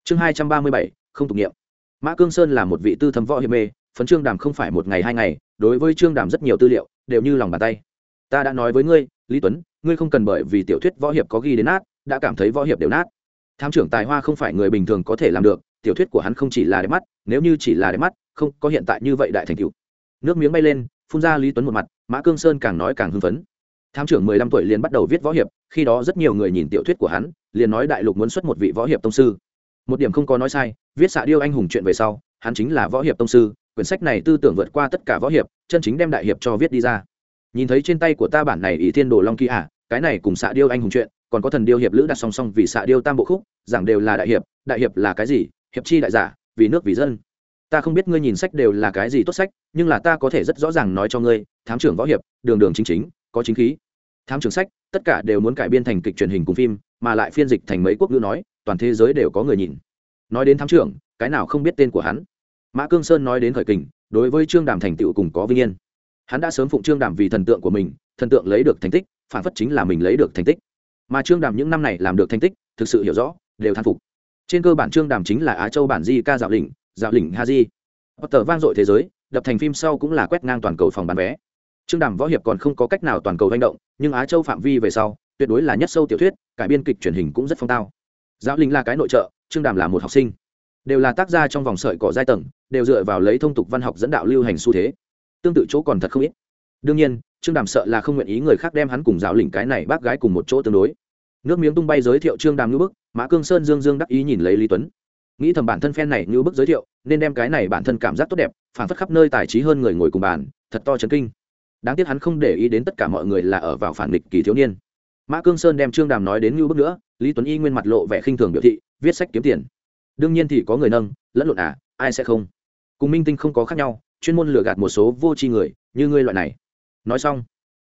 Chương hai trăm ba mươi bảy, không tục nghiệm. Mã cương sơn là một vị tư thâm võ hiệp mê, phấn trương đàm không phải một ngày hai ngày, đối với trương đàm rất nhiều tư liệu, đều như lòng bàn tay. Ta đã nói với ngươi, lý tuấn, ngươi không cần bởi vì tiểu thuyết võ hiệp có ghi đến át đã cảm thấy võ hiệp đều nát. Tham trưởng tài hoa không phải người bình thường có thể làm được, tiểu thuyết của hắn không chỉ là đẹp mắt, nếu như chỉ là đẹp mắt, không có hiện tại như vậy đại thành cựu nước miếng bay lên, phun ra lý tuấn một mặt, mã cương sơn càng nói càng hưng phấn. Tham trưởng mười lăm tuổi liền bắt đầu viết võ hiệp, khi đó rất nhiều người nhìn tiểu thuyết của hắn, liền nói đại lục muốn xuất một vị võ hiệp tông sư. Một điểm không có nói sai, viết xạ điêu anh hùng chuyện về sau, hắn chính là võ hiệp tông sư, quyển sách này tư tưởng vượt qua tất cả võ hiệp, chân chính đem đại hiệp cho viết đi ra. Nhìn thấy trên tay của ta bản này ý thiên đồ long kỳ ả cái này cùng xạ điêu anh hùng chuyện còn có thần điêu hiệp lữ đặt song song vì xạ điêu tam bộ khúc, giảng đều là đại hiệp đại hiệp là cái gì? Hiệp chi đại giả, vì nước vì dân. Ta không biết ngươi nhìn sách đều là cái gì tốt sách, nhưng là ta có thể rất rõ ràng nói cho ngươi, thám trưởng võ hiệp, đường đường chính chính, có chính khí. Thám trưởng sách, tất cả đều muốn cải biên thành kịch truyền hình cùng phim, mà lại phiên dịch thành mấy quốc ngữ nói, toàn thế giới đều có người nhìn. Nói đến thám trưởng, cái nào không biết tên của hắn? Mã cương sơn nói đến khởi kình, đối với trương đàm thành tựu cùng có vinh yên. Hắn đã sớm phụng trương đàm vì thần tượng của mình, thần tượng lấy được thành tích, phản phất chính là mình lấy được thành tích mà trương đàm những năm này làm được thành tích, thực sự hiểu rõ, đều thán phục. Trên cơ bản trương đàm chính là á châu bản di ca dạo lĩnh dạo lĩnh ha di. Tờ vang dội thế giới, đập thành phim sau cũng là quét ngang toàn cầu phòng bán vé. Trương đàm võ hiệp còn không có cách nào toàn cầu manh động, nhưng á châu phạm vi về sau, tuyệt đối là nhất sâu tiểu thuyết, cải biên kịch truyền hình cũng rất phong tao. Giáo linh là cái nội trợ, trương đàm là một học sinh. Đều là tác gia trong vòng sợi cỏ giai tầng, đều dựa vào lấy thông tục văn học dẫn đạo lưu hành xu thế. Tương tự chỗ còn thật không ít. Đương nhiên, trương đàm sợ là không nguyện ý người khác đem hắn cùng giáo lĩnh cái này bác gái cùng một chỗ tương đối nước miếng tung bay giới thiệu trương đàm ngữ bức, mã cương sơn dương dương đắc ý nhìn lấy lý tuấn. Nghĩ thầm bản thân phen này ngữ bức giới thiệu, nên đem cái này bản thân cảm giác tốt đẹp, phản phất khắp nơi tài trí hơn người ngồi cùng bàn, thật to chấn kinh. Đáng tiếc hắn không để ý đến tất cả mọi người là ở vào phản nghịch kỳ thiếu niên. Mã cương sơn đem trương đàm nói đến ngữ bức nữa, lý tuấn y nguyên mặt lộ vẻ khinh thường biểu thị, viết sách kiếm tiền. Đương nhiên thì có người nâng, lẫn lộn à ai sẽ không? Cùng minh tinh không có khác nhau, chuyên môn lừa gạt một số vô tri người, như ngươi loại này. Nói xong,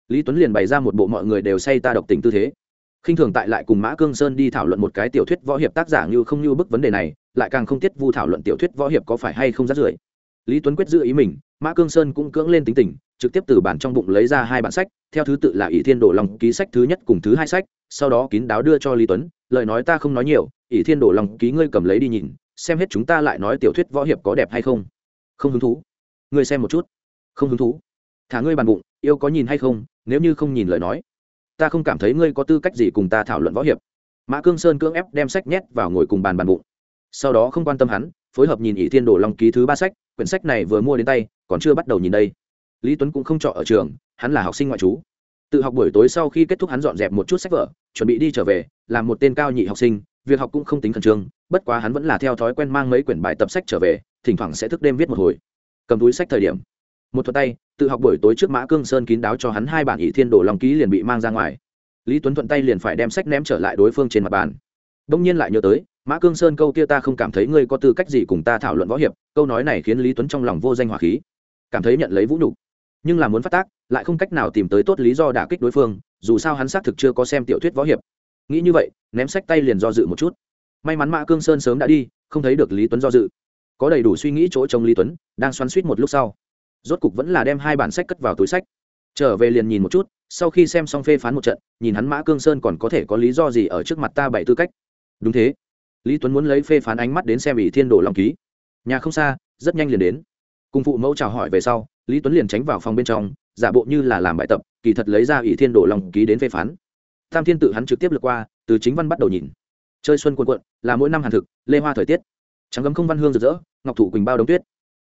lý tuấn liền bày ra một bộ mọi người đều say ta độc tình tư thế khinh thường tại lại cùng mã cương sơn đi thảo luận một cái tiểu thuyết võ hiệp tác giả như không như bức vấn đề này, lại càng không tiết vu thảo luận tiểu thuyết võ hiệp có phải hay không rát rưởi. Lý tuấn quyết giữ ý mình, mã cương sơn cũng cưỡng lên tính tình, trực tiếp từ bản trong bụng lấy ra hai bản sách, theo thứ tự là ỷ thiên đồ lòng ký sách thứ nhất cùng thứ hai sách, sau đó kín đáo đưa cho lý tuấn, lời nói ta không nói nhiều, ỷ thiên đồ lòng ký ngươi cầm lấy đi nhìn, xem hết chúng ta lại nói tiểu thuyết võ hiệp có đẹp hay không. Không hứng thú. Ngươi xem một chút. Không hứng thú. Thả ngươi bàn bụng, yêu có nhìn hay không, nếu như không nhìn lời nói ta không cảm thấy ngươi có tư cách gì cùng ta thảo luận võ hiệp. Mã cương sơn cưỡng ép đem sách nhét vào ngồi cùng bàn bàn bụng. Sau đó không quan tâm hắn, phối hợp nhìn ỷ thiên đồ long ký thứ ba sách, quyển sách này vừa mua đến tay, còn chưa bắt đầu nhìn đây. Lý tuấn cũng không trọ ở trường, hắn là học sinh ngoại trú. Tự học buổi tối sau khi kết thúc hắn dọn dẹp một chút sách vở, chuẩn bị đi trở về, làm một tên cao nhị học sinh, việc học cũng không tính khẩn trương, bất quá hắn vẫn là theo thói quen mang mấy quyển bài tập sách trở về, thỉnh thoảng sẽ thức đêm viết một hồi. Cầm túi sách thời điểm một thuật tay, tự học buổi tối trước mã cương sơn kín đáo cho hắn hai bản ỷ thiên đồ lòng ký liền bị mang ra ngoài. Lý tuấn thuận tay liền phải đem sách ném trở lại đối phương trên mặt bàn. Đông nhiên lại nhớ tới, mã cương sơn câu kia ta không cảm thấy ngươi có tư cách gì cùng ta thảo luận võ hiệp, câu nói này khiến lý tuấn trong lòng vô danh hỏa khí. Cảm thấy nhận lấy vũ nhục. Nhưng là muốn phát tác, lại không cách nào tìm tới tốt lý do đả kích đối phương, dù sao hắn xác thực chưa có xem tiểu thuyết võ hiệp. Nghĩ như vậy, ném sách tay liền do dự một chút. May mắn mã cương sơn sớm đã đi, không thấy được lý tuấn do dự. Có đầy đủ suy nghĩ chỗ trông lý tuấn, đang xoắn suýt một lúc sau rốt cục vẫn là đem hai bản sách cất vào túi sách. Trở về liền nhìn một chút, sau khi xem xong phê phán một trận, nhìn hắn mã cương sơn còn có thể có lý do gì ở trước mặt ta bảy tư cách. Đúng thế. Lý tuấn muốn lấy phê phán ánh mắt đến xem ỷ thiên đồ lòng ký. Nhà không xa, rất nhanh liền đến. Cùng phụ mẫu chào hỏi về sau, lý tuấn liền tránh vào phòng bên trong, giả bộ như là làm bài tập, kỳ thật lấy ra ỷ thiên đồ lòng ký đến phê phán. Tam thiên tự hắn trực tiếp lượt qua, từ chính văn bắt đầu nhìn. Chơi xuân quân quận là mỗi năm hàn thực, lê hoa thời tiết. Trắng gấm không văn hương rực rỡ, ngọc thủ quỳnh bao đống tuyết.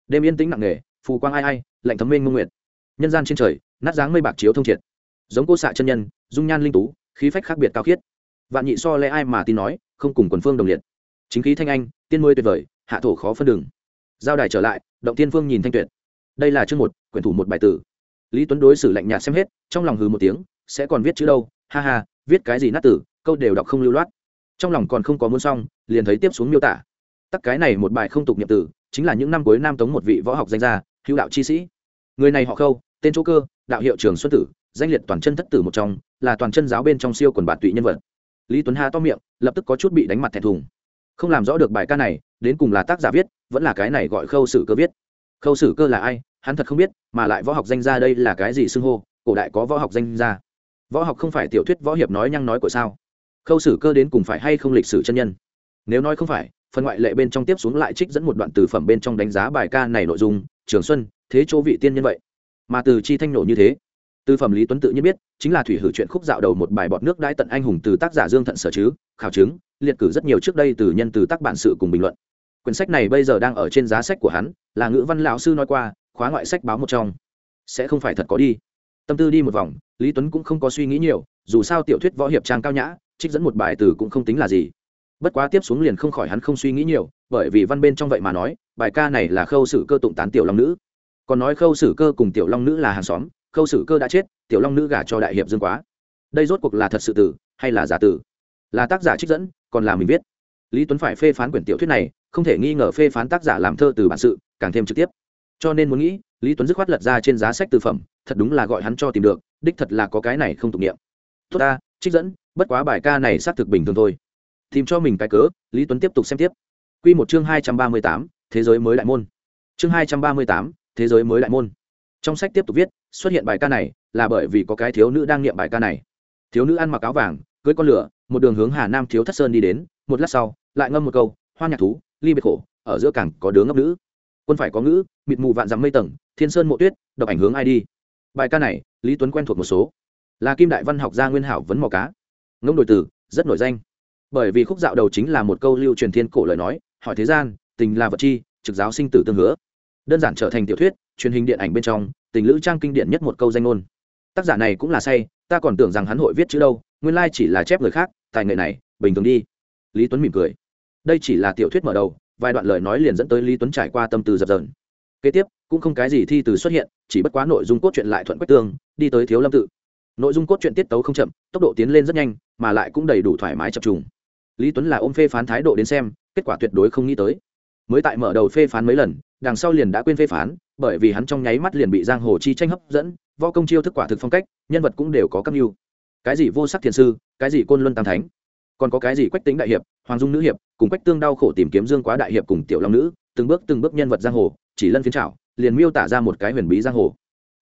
Đêm yên tĩnh nặng nề, phù quang ai ai lạnh thấm mênh mông nguyệt. Nhân gian trên trời, nát dáng mây bạc chiếu thông triệt. Giống cô xạ chân nhân, dung nhan linh tú, khí phách khác biệt cao khiết. Vạn nhị so lẽ ai mà tin nói, không cùng quần phương đồng liệt. Chính khí thanh anh, tiên môi tuyệt vời, hạ thổ khó phân đường. Giao đài trở lại, động tiên phương nhìn thanh tuyệt. Đây là chương một, quyển thủ một bài tử. Lý tuấn đối xử lạnh nhạt xem hết, trong lòng hừ một tiếng, sẽ còn viết chữ đâu? Ha ha, viết cái gì nát tử, câu đều đọc không lưu loát. Trong lòng còn không có muốn xong, liền thấy tiếp xuống miêu tả. Tắc cái này một bài không tục nhiệm tử, chính là những năm cuối nam tống một vị võ học danh gia hữu đạo chi sĩ. Người này họ khâu, tên chỗ cơ, đạo hiệu trường xuân tử, danh liệt toàn chân thất tử một trong, là toàn chân giáo bên trong siêu quần bạt tụy nhân vật. Lý tuấn hà to miệng, lập tức có chút bị đánh mặt thẹn thùng. Không làm rõ được bài ca này, đến cùng là tác giả viết, vẫn là cái này gọi khâu sử cơ viết. Khâu sử cơ là ai, hắn thật không biết, mà lại võ học danh gia đây là cái gì xưng hô, cổ đại có võ học danh gia. Võ học không phải tiểu thuyết võ hiệp nói nhăng nói của sao? Khâu sử cơ đến cùng phải hay không lịch sử chân nhân? Nếu nói không phải, phần ngoại lệ bên trong tiếp xuống lại trích dẫn một đoạn từ phẩm bên trong đánh giá bài ca này nội dung trường xuân, thế chỗ vị tiên nhân vậy? Mà từ chi thanh nổ như thế, từ phẩm lý tuấn tự nhiên biết, chính là thủy hử chuyện khúc dạo đầu một bài bọt nước đãi tận anh hùng từ tác giả dương thận sở chứ, khảo chứng, liệt cử rất nhiều trước đây từ nhân từ tác bản sự cùng bình luận. Quyển sách này bây giờ đang ở trên giá sách của hắn, là ngữ văn lão sư nói qua, khóa ngoại sách báo một trong. Sẽ không phải thật có đi. Tâm tư đi một vòng, lý tuấn cũng không có suy nghĩ nhiều, dù sao tiểu thuyết võ hiệp trang cao nhã, trích dẫn một bài từ cũng không tính là gì. Bất quá tiếp xuống liền không khỏi hắn không suy nghĩ nhiều bởi vì văn bên trong vậy mà nói, bài ca này là khâu sử cơ tụng tán tiểu long nữ. Còn nói khâu sử cơ cùng tiểu long nữ là hàng xóm, khâu sử cơ đã chết, tiểu long nữ gả cho đại hiệp dương quá. Đây rốt cuộc là thật sự tử, hay là giả tử? Là tác giả trích dẫn, còn là mình viết. Lý tuấn phải phê phán quyển tiểu thuyết này, không thể nghi ngờ phê phán tác giả làm thơ từ bản sự, càng thêm trực tiếp. Cho nên muốn nghĩ, lý tuấn dứt khoát lật ra trên giá sách từ phẩm, thật đúng là gọi hắn cho tìm được, đích thật là có cái này không tục nghiệm tốt ta, trích dẫn, bất quá bài ca này xác thực bình thường thôi. Tìm cho mình cái cớ, lý tuấn tiếp tục xem tiếp. Quy một chương hai trăm ba mươi tám, thế giới mới đại môn. Chương hai trăm ba mươi tám, thế giới mới đại môn. Trong sách tiếp tục viết, xuất hiện bài ca này là bởi vì có cái thiếu nữ đang niệm bài ca này. Thiếu nữ ăn mặc áo vàng cưỡi con lửa, một đường hướng hà nam thiếu thất sơn đi đến, một lát sau, lại ngâm một câu, hoa nhạc thú, ly biệt khổ, ở giữa cảng có đứa ngốc nữ. Quân phải có ngữ, mịt mù vạn dặm mây tầng, thiên sơn mộ tuyết đọc ảnh hướng ai đi. Bài ca này, lý tuấn quen thuộc một số. Là kim đại văn học gia nguyên hảo vấn mò cá. Ngông đổi từ rất nổi danh. Bởi vì khúc dạo đầu chính là một câu lưu truyền thiên cổ lời nói hỏi thế gian, tình là vật chi, trực giáo sinh tử tương hứa. Đơn giản trở thành tiểu thuyết, truyền hình điện ảnh bên trong, tình lữ trang kinh điển nhất một câu danh ngôn. Tác giả này cũng là say, ta còn tưởng rằng hắn hội viết chữ đâu, nguyên lai chỉ là chép người khác, tài nghệ này, bình thường đi. Lý tuấn mỉm cười. Đây chỉ là tiểu thuyết mở đầu, vài đoạn lời nói liền dẫn tới lý tuấn trải qua tâm từ dập dờn. Kế tiếp, cũng không cái gì thi từ xuất hiện, chỉ bất quá nội dung cốt truyện lại thuận quách tương, đi tới thiếu lâm tự. Nội dung cốt truyện tiết tấu không chậm, tốc độ tiến lên rất nhanh, mà lại cũng đầy đủ thoải mái chập trùng. Lý tuấn là ôm phê phán thái độ đến xem kết quả tuyệt đối không nghĩ tới. Mới tại mở đầu phê phán mấy lần, đằng sau liền đã quên phê phán, bởi vì hắn trong nháy mắt liền bị giang hồ chi tranh hấp dẫn, võ công chiêu thức quả thực phong cách, nhân vật cũng đều có cấp mưu cái gì vô sắc thiền sư, cái gì côn luân tam thánh, còn có cái gì quách tính đại hiệp, hoàng dung nữ hiệp, cùng quách tương đau khổ tìm kiếm dương quá đại hiệp cùng tiểu long nữ, từng bước từng bước nhân vật giang hồ, chỉ lân phiến trảo, liền miêu tả ra một cái huyền bí giang hồ.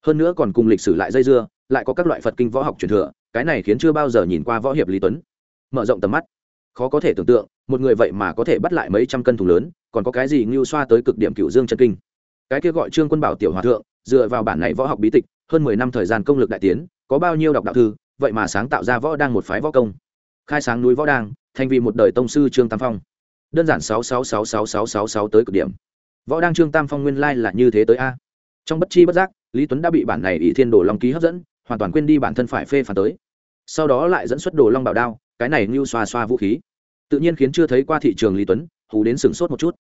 Hơn nữa còn cùng lịch sử lại dây dưa, lại có các loại phật kinh võ học truyền thừa, cái này khiến chưa bao giờ nhìn qua võ hiệp lý tuấn. Mở rộng tầm mắt khó có thể tưởng tượng, một người vậy mà có thể bắt lại mấy trăm cân thùng lớn, còn có cái gì ngưu xoa tới cực điểm cựu dương chân kinh. Cái kia gọi trương quân bảo tiểu hòa thượng, dựa vào bản này võ học bí tịch, hơn mười năm thời gian công lực đại tiến, có bao nhiêu đọc đạo thư, vậy mà sáng tạo ra võ đang một phái võ công. Khai sáng núi võ đang, thành vì một đời tông sư trương tam phong. Đơn giản sáu sáu sáu sáu sáu sáu sáu tới cực điểm. Võ đang trương tam phong nguyên lai là như thế tới a. Trong bất chi bất giác, lý tuấn đã bị bản này ỷ thiên đồ long ký hấp dẫn, hoàn toàn quên đi bản thân phải phê phản tới. Sau đó lại dẫn xuất đồ long bảo đao cái này như xoa xoa vũ khí. Tự nhiên khiến chưa thấy qua thị trường lý tuấn, hù đến sửng sốt một chút.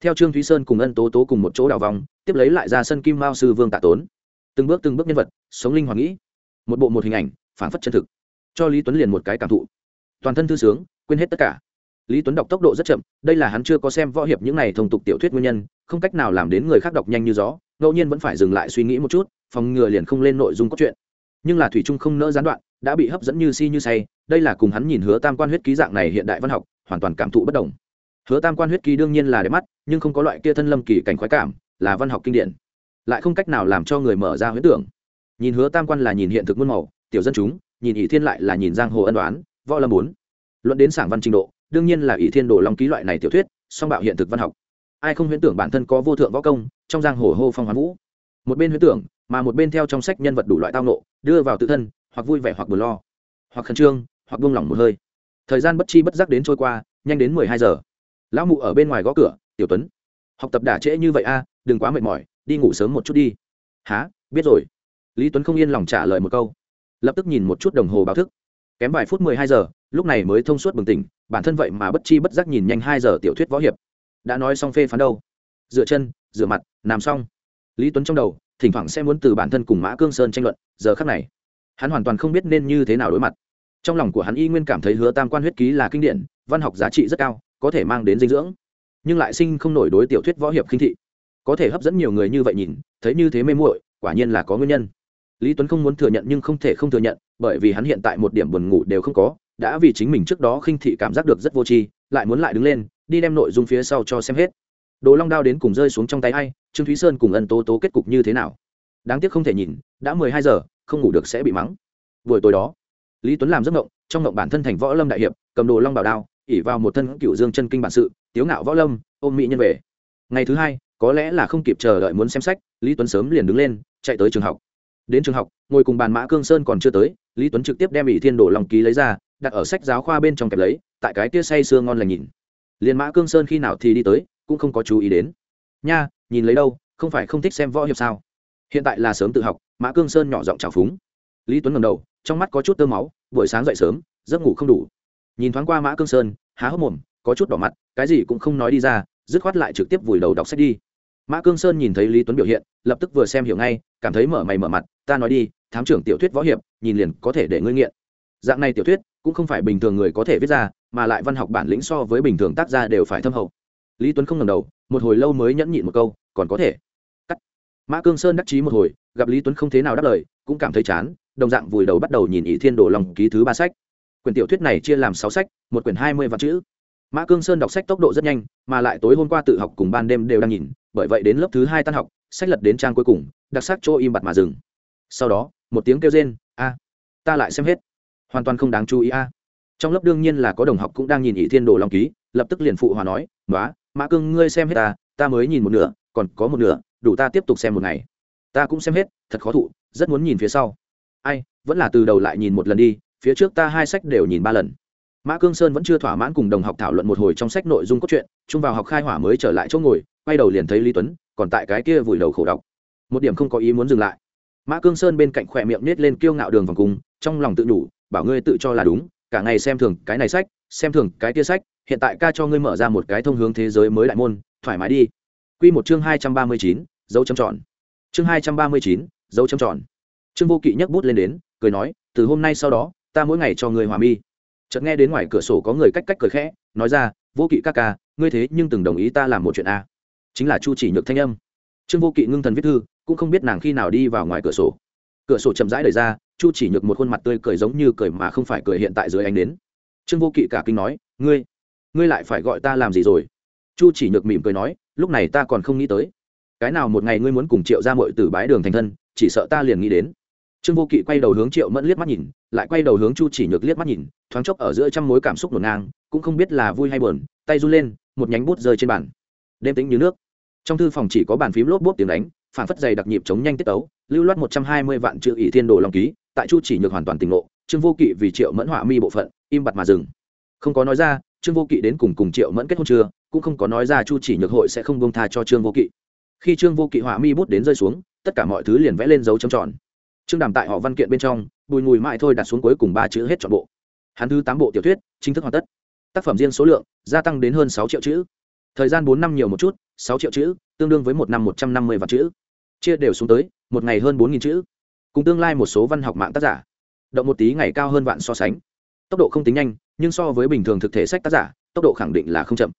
Theo trương thúy sơn cùng ân tố tố cùng một chỗ đào vòng, tiếp lấy lại ra sân kim mao sư vương tạ tốn. Từng bước từng bước nhân vật, sống linh hoạt nghĩ. Một bộ một hình ảnh, phản phất chân thực. Cho lý tuấn liền một cái cảm thụ. Toàn thân thư sướng, quên hết tất cả. Lý tuấn đọc tốc độ rất chậm, đây là hắn chưa có xem võ hiệp những này thông tục tiểu thuyết nguyên nhân, không cách nào làm đến người khác đọc nhanh như gió, ngẫu nhiên vẫn phải dừng lại suy nghĩ một chút, phòng ngừa liền không lên nội dung cốt truyện. Nhưng là thủy trung không nỡ gián đoạn đã bị hấp dẫn như si như say, đây là cùng hắn nhìn hứa tam quan huyết ký dạng này hiện đại văn học, hoàn toàn cảm thụ bất đồng. Hứa tam quan huyết ký đương nhiên là đẹp mắt, nhưng không có loại kia thân lâm kỳ cảnh khoái cảm, là văn học kinh điển. Lại không cách nào làm cho người mở ra huyễn tưởng. Nhìn hứa tam quan là nhìn hiện thực muôn màu, tiểu dân chúng, nhìn ỷ thiên lại là nhìn giang hồ ân đoán võ lâm bốn. Luận đến sảng văn trình độ, đương nhiên là ỷ thiên đồ long ký loại này tiểu thuyết, song bạo hiện thực văn học. Ai không huyễn tưởng bản thân có vô thượng võ công, trong giang hồ hô phong hoán vũ. Một bên huyễn tưởng, mà một bên theo trong sách nhân vật đủ loại tao nộ đưa vào tự thân hoặc vui vẻ hoặc buồn lo, hoặc khẩn trương, hoặc buông lỏng một hơi. Thời gian bất chi bất giác đến trôi qua, nhanh đến mười hai giờ. Lão mụ ở bên ngoài gõ cửa, tiểu tuấn, học tập đả trễ như vậy a à, đừng quá mệt mỏi, đi ngủ sớm một chút đi. Há biết rồi. Lý tuấn không yên lòng trả lời một câu, lập tức nhìn một chút đồng hồ báo thức. Kém vài phút mười hai giờ, lúc này mới thông suốt bừng tỉnh, bản thân vậy mà bất chi bất giác nhìn nhanh hai giờ tiểu thuyết võ hiệp. Đã nói xong phê phán đâu? Dựa chân, dựa mặt nằm xong. Lý tuấn trong đầu, thỉnh thoảng sẽ muốn từ bản thân cùng mã cương sơn tranh luận, giờ khắc này hắn hoàn toàn không biết nên như thế nào đối mặt. Trong lòng của hắn y nguyên cảm thấy hứa tam quan huyết ký là kinh điển, văn học giá trị rất cao, có thể mang đến dinh dưỡng. Nhưng lại sinh không nổi đối tiểu thuyết võ hiệp khinh thị. Có thể hấp dẫn nhiều người như vậy nhìn, thấy như thế mê muội, quả nhiên là có nguyên nhân. Lý tuấn không muốn thừa nhận nhưng không thể không thừa nhận, bởi vì hắn hiện tại một điểm buồn ngủ đều không có, đã vì chính mình trước đó khinh thị cảm giác được rất vô tri, lại muốn lại đứng lên, đi đem nội dung phía sau cho xem hết. Đồ long đao đến cùng rơi xuống trong tay ai, trương thúy sơn cùng ân tố tố kết cục như thế nào? Đáng tiếc không thể nhìn, đã mười hai giờ không ngủ được sẽ bị mắng. Buổi tối đó, lý tuấn làm giấc ngộng trong ngộng bản thân thành võ lâm đại hiệp, cầm đồ long bảo đao ỉ vào một thân cựu dương chân kinh bản sự, tiếu ngạo võ lâm, ôm mỹ nhân về. Ngày thứ hai, có lẽ là không kịp chờ đợi muốn xem sách, lý tuấn sớm liền đứng lên, chạy tới trường học. Đến trường học, ngồi cùng bàn mã cương sơn còn chưa tới, lý tuấn trực tiếp đem ỷ thiên đổ lòng ký lấy ra, đặt ở sách giáo khoa bên trong kẹp lấy, tại cái tia say sưa ngon lành nhìn. Liền mã cương sơn khi nào thì đi tới, cũng không có chú ý đến. Nha, nhìn lấy đâu, không phải không thích xem võ hiệp sao? Hiện tại là sớm tự học mã cương sơn nhỏ giọng trào phúng. Lý tuấn ngầm đầu, trong mắt có chút tơ máu, buổi sáng dậy sớm, giấc ngủ không đủ. Nhìn thoáng qua mã cương sơn, há hốc mồm, có chút đỏ mặt, cái gì cũng không nói đi ra, dứt khoát lại trực tiếp vùi đầu đọc sách đi. Mã cương sơn nhìn thấy lý tuấn biểu hiện, lập tức vừa xem hiểu ngay, cảm thấy mở mày mở mặt, ta nói đi, thám trưởng tiểu thuyết võ hiệp, nhìn liền có thể để ngươi nghiện. Dạng này tiểu thuyết, cũng không phải bình thường người có thể viết ra, mà lại văn học bản lĩnh so với bình thường tác gia đều phải thâm hậu. Lý tuấn không ngầm đầu, một hồi lâu mới nhẫn nhịn một câu, còn có thể. Cắt. Mã cương sơn đắc chí một hồi gặp lý tuấn không thế nào đáp lời, cũng cảm thấy chán, đồng dạng vùi đầu bắt đầu nhìn ỷ thiên đồ lòng ký thứ ba sách. Quyển tiểu thuyết này chia làm sáu sách, một quyển hai mươi vạn chữ. Mã cương sơn đọc sách tốc độ rất nhanh, mà lại tối hôm qua tự học cùng ban đêm đều đang nhìn, bởi vậy đến lớp thứ hai tan học, sách lật đến trang cuối cùng, đặc sắc chỗ im bặt mà dừng. Sau đó, một tiếng kêu rên, a, ta lại xem hết. Hoàn toàn không đáng chú ý, a. Trong lớp đương nhiên là có đồng học cũng đang nhìn ỷ thiên đồ long ký, lập tức liền phụ hòa nói nói mã cương, ngươi xem hết ta ta mới nhìn một nửa, còn có một nửa, đủ ta tiếp tục xem một ngày ta cũng xem hết thật khó thụ rất muốn nhìn phía sau. Ai vẫn là từ đầu lại nhìn một lần đi phía trước ta hai sách đều nhìn ba lần. Mã cương sơn vẫn chưa thỏa mãn cùng đồng học thảo luận một hồi trong sách nội dung cốt truyện chung vào học khai hỏa mới trở lại chỗ ngồi quay đầu liền thấy lý tuấn còn tại cái kia vùi đầu khổ đọc. Một điểm không có ý muốn dừng lại. Mã cương sơn bên cạnh khỏe miệng nết lên kiêu ngạo đường vòng cùng, trong lòng tự nhủ bảo ngươi tự cho là đúng cả ngày xem thường cái này sách xem thường cái kia sách hiện tại ca cho ngươi mở ra một cái thông hướng thế giới mới đại môn thoải mái đi. Quy một chương hai trăm ba mươi chín dấu chấm tròn chương hai trăm ba mươi chín, dấu trầm tròn. Trương vô kỵ nhấc bút lên đến, cười nói, từ hôm nay sau đó, ta mỗi ngày cho người hòa mi. Chợt nghe đến ngoài cửa sổ có người cách cách cười khẽ, nói ra, vô kỵ ca ca, ngươi thế nhưng từng đồng ý ta làm một chuyện a. Chính là chu chỉ nhược thanh âm. Trương vô kỵ ngưng thần viết thư, cũng không biết nàng khi nào đi vào ngoài cửa sổ. Cửa sổ chậm rãi đẩy ra, chu chỉ nhược một khuôn mặt tươi cười giống như cười mà không phải cười hiện tại dưới ánh đến. Trương vô kỵ cả kinh nói, ngươi ngươi lại phải gọi ta làm gì rồi? Chu chỉ nhược mỉm cười nói, lúc này ta còn không nghĩ tới cái nào một ngày ngươi muốn cùng triệu ra mội từ bái đường thành thân, chỉ sợ ta liền nghĩ đến. Trương vô kỵ quay đầu hướng triệu mẫn liếc mắt nhìn, lại quay đầu hướng chu chỉ nhược liếc mắt nhìn, thoáng chốc ở giữa trăm mối cảm xúc ngổn ngang, cũng không biết là vui hay buồn, tay run lên, một nhánh bút rơi trên bàn. Đêm tính như nước. Trong thư phòng chỉ có bàn phím lốp bốp tiếng đánh, phản phất dày đặc nhịp chống nhanh tiết tấu, lưu loát một trăm hai mươi vạn chữ ỷ thiên đồ lòng ký, tại chu chỉ nhược hoàn toàn tỉnh ngộ, trương vô kỵ vì triệu mẫn họa mi bộ phận, im bặt mà dừng. Không có nói ra, trương vô kỵ đến cùng cùng triệu mẫn kết hôn chưa, cũng không có nói ra chu chỉ nhược hội sẽ không bông tha cho trương vô kỵ khi trương vô kỵ họa mi bút đến rơi xuống, tất cả mọi thứ liền vẽ lên dấu trầm tròn. Trương đàm tại họ văn kiện bên trong, bùi ngùi mãi thôi đặt xuống cuối cùng ba chữ hết trọn bộ. Hắn thứ tám bộ tiểu thuyết, chính thức hoàn tất. Tác phẩm riêng số lượng, gia tăng đến hơn sáu triệu chữ. Thời gian bốn năm nhiều một chút, sáu triệu chữ, tương đương với một năm một trăm năm mươi vạn chữ. Chia đều xuống tới, một ngày hơn bốn nghìn chữ. Cùng tương lai một số văn học mạng tác giả. Động một tí ngày cao hơn vạn so sánh. Tốc độ không tính nhanh, nhưng so với bình thường thực thể sách tác giả, tốc độ khẳng định là không chậm.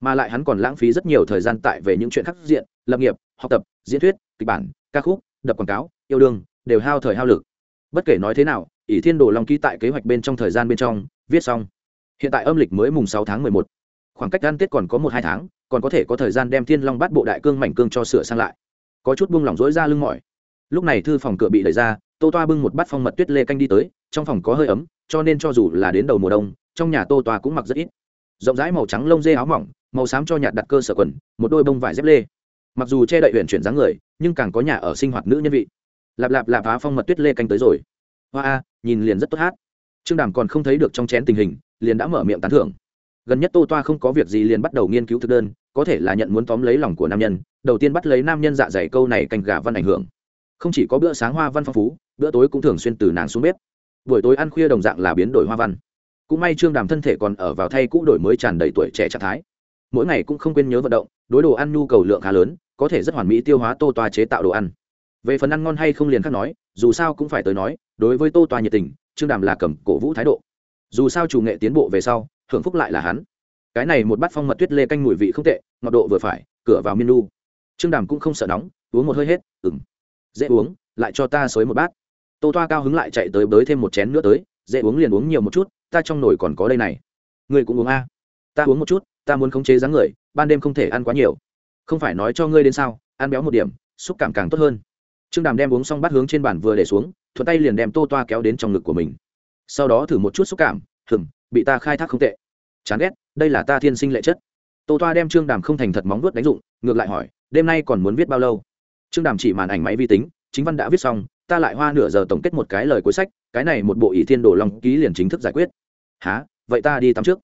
Mà lại hắn còn lãng phí rất nhiều thời gian tại về những chuyện khắc diện lập nghiệp, học tập, diễn thuyết, kịch bản, ca khúc, đập quảng cáo, yêu đương, đều hao thời hao lực. Bất kể nói thế nào, ỷ thiên đồ long ký tại kế hoạch bên trong thời gian bên trong, viết xong. Hiện tại âm lịch mới mùng sáu tháng mười một. Khoảng cách ăn tết còn có một hai tháng, còn có thể có thời gian đem thiên long bắt bộ đại cương mảnh cương cho sửa sang lại. Có chút buông lỏng rỗi ra lưng mỏi. Lúc này thư phòng cửa bị đẩy ra, tô toa bưng một bát phong mật tuyết lê canh đi tới, trong phòng có hơi ấm, cho nên cho dù là đến đầu mùa đông, trong nhà tô toa cũng mặc rất ít. Rộng rãi màu trắng lông dê áo mỏng, màu xám cho nhạt đặt cơ sở quần, một đôi bông vải dép lê mặc dù che đậy huyện chuyển dáng người, nhưng càng có nhà ở sinh hoạt nữ nhân vị. Lạp lạp lạp phá phong mật tuyết lê canh tới rồi. Hoa a, nhìn liền rất tốt hát. Trương đàm còn không thấy được trong chén tình hình, liền đã mở miệng tán thưởng. Gần nhất tô toa không có việc gì liền bắt đầu nghiên cứu thực đơn, có thể là nhận muốn tóm lấy lòng của nam nhân, đầu tiên bắt lấy nam nhân dạ dày câu này canh gà văn ảnh hưởng. Không chỉ có bữa sáng hoa văn phong phú, bữa tối cũng thường xuyên từ nàng xuống bếp. Buổi tối ăn khuya đồng dạng là biến đổi hoa văn. Cũng may trương đàm thân thể còn ở vào thay cũ đổi mới tràn đầy tuổi trẻ trạng thái. Mỗi ngày cũng không quên nhớ vận động, đối đồ ăn nhu cầu lượng khá lớn có thể rất hoàn mỹ tiêu hóa tô toa chế tạo đồ ăn. Về phần ăn ngon hay không liền khác nói, dù sao cũng phải tới nói, đối với tô toa nhiệt tình, trương đàm là cầm cổ vũ thái độ. Dù sao chủ nghệ tiến bộ về sau, hưởng phúc lại là hắn. Cái này một bát phong mật tuyết lê canh mùi vị không tệ, ngọt độ vừa phải, cửa vào menu trương đàm cũng không sợ nóng, uống một hơi hết ừng dễ uống, lại cho ta xới một bát. Tô toa cao hứng lại chạy tới bới thêm một chén nữa tới, dễ uống liền uống nhiều một chút, ta trong nồi còn có đây này. Ngươi cũng uống a. Ta uống một chút, ta muốn khống chế dáng người, ban đêm không thể ăn quá nhiều không phải nói cho ngươi đến sao, ăn béo một điểm, xúc cảm càng tốt hơn. Trương đàm đem uống xong bát hướng trên bàn vừa để xuống, thuận tay liền đem tô toa kéo đến trong ngực của mình. Sau đó thử một chút xúc cảm hừng bị ta khai thác không tệ. Chán ghét, đây là ta thiên sinh lệ chất. Tô toa đem trương đàm không thành thật móng vuốt đánh dụng, ngược lại hỏi, đêm nay còn muốn viết bao lâu? Trương đàm chỉ màn ảnh máy vi tính, chính văn đã viết xong, ta lại hoa nửa giờ tổng kết một cái lời cuối sách, cái này một bộ ỷ thiên đồ long ký liền chính thức giải quyết. Há vậy ta đi tắm trước.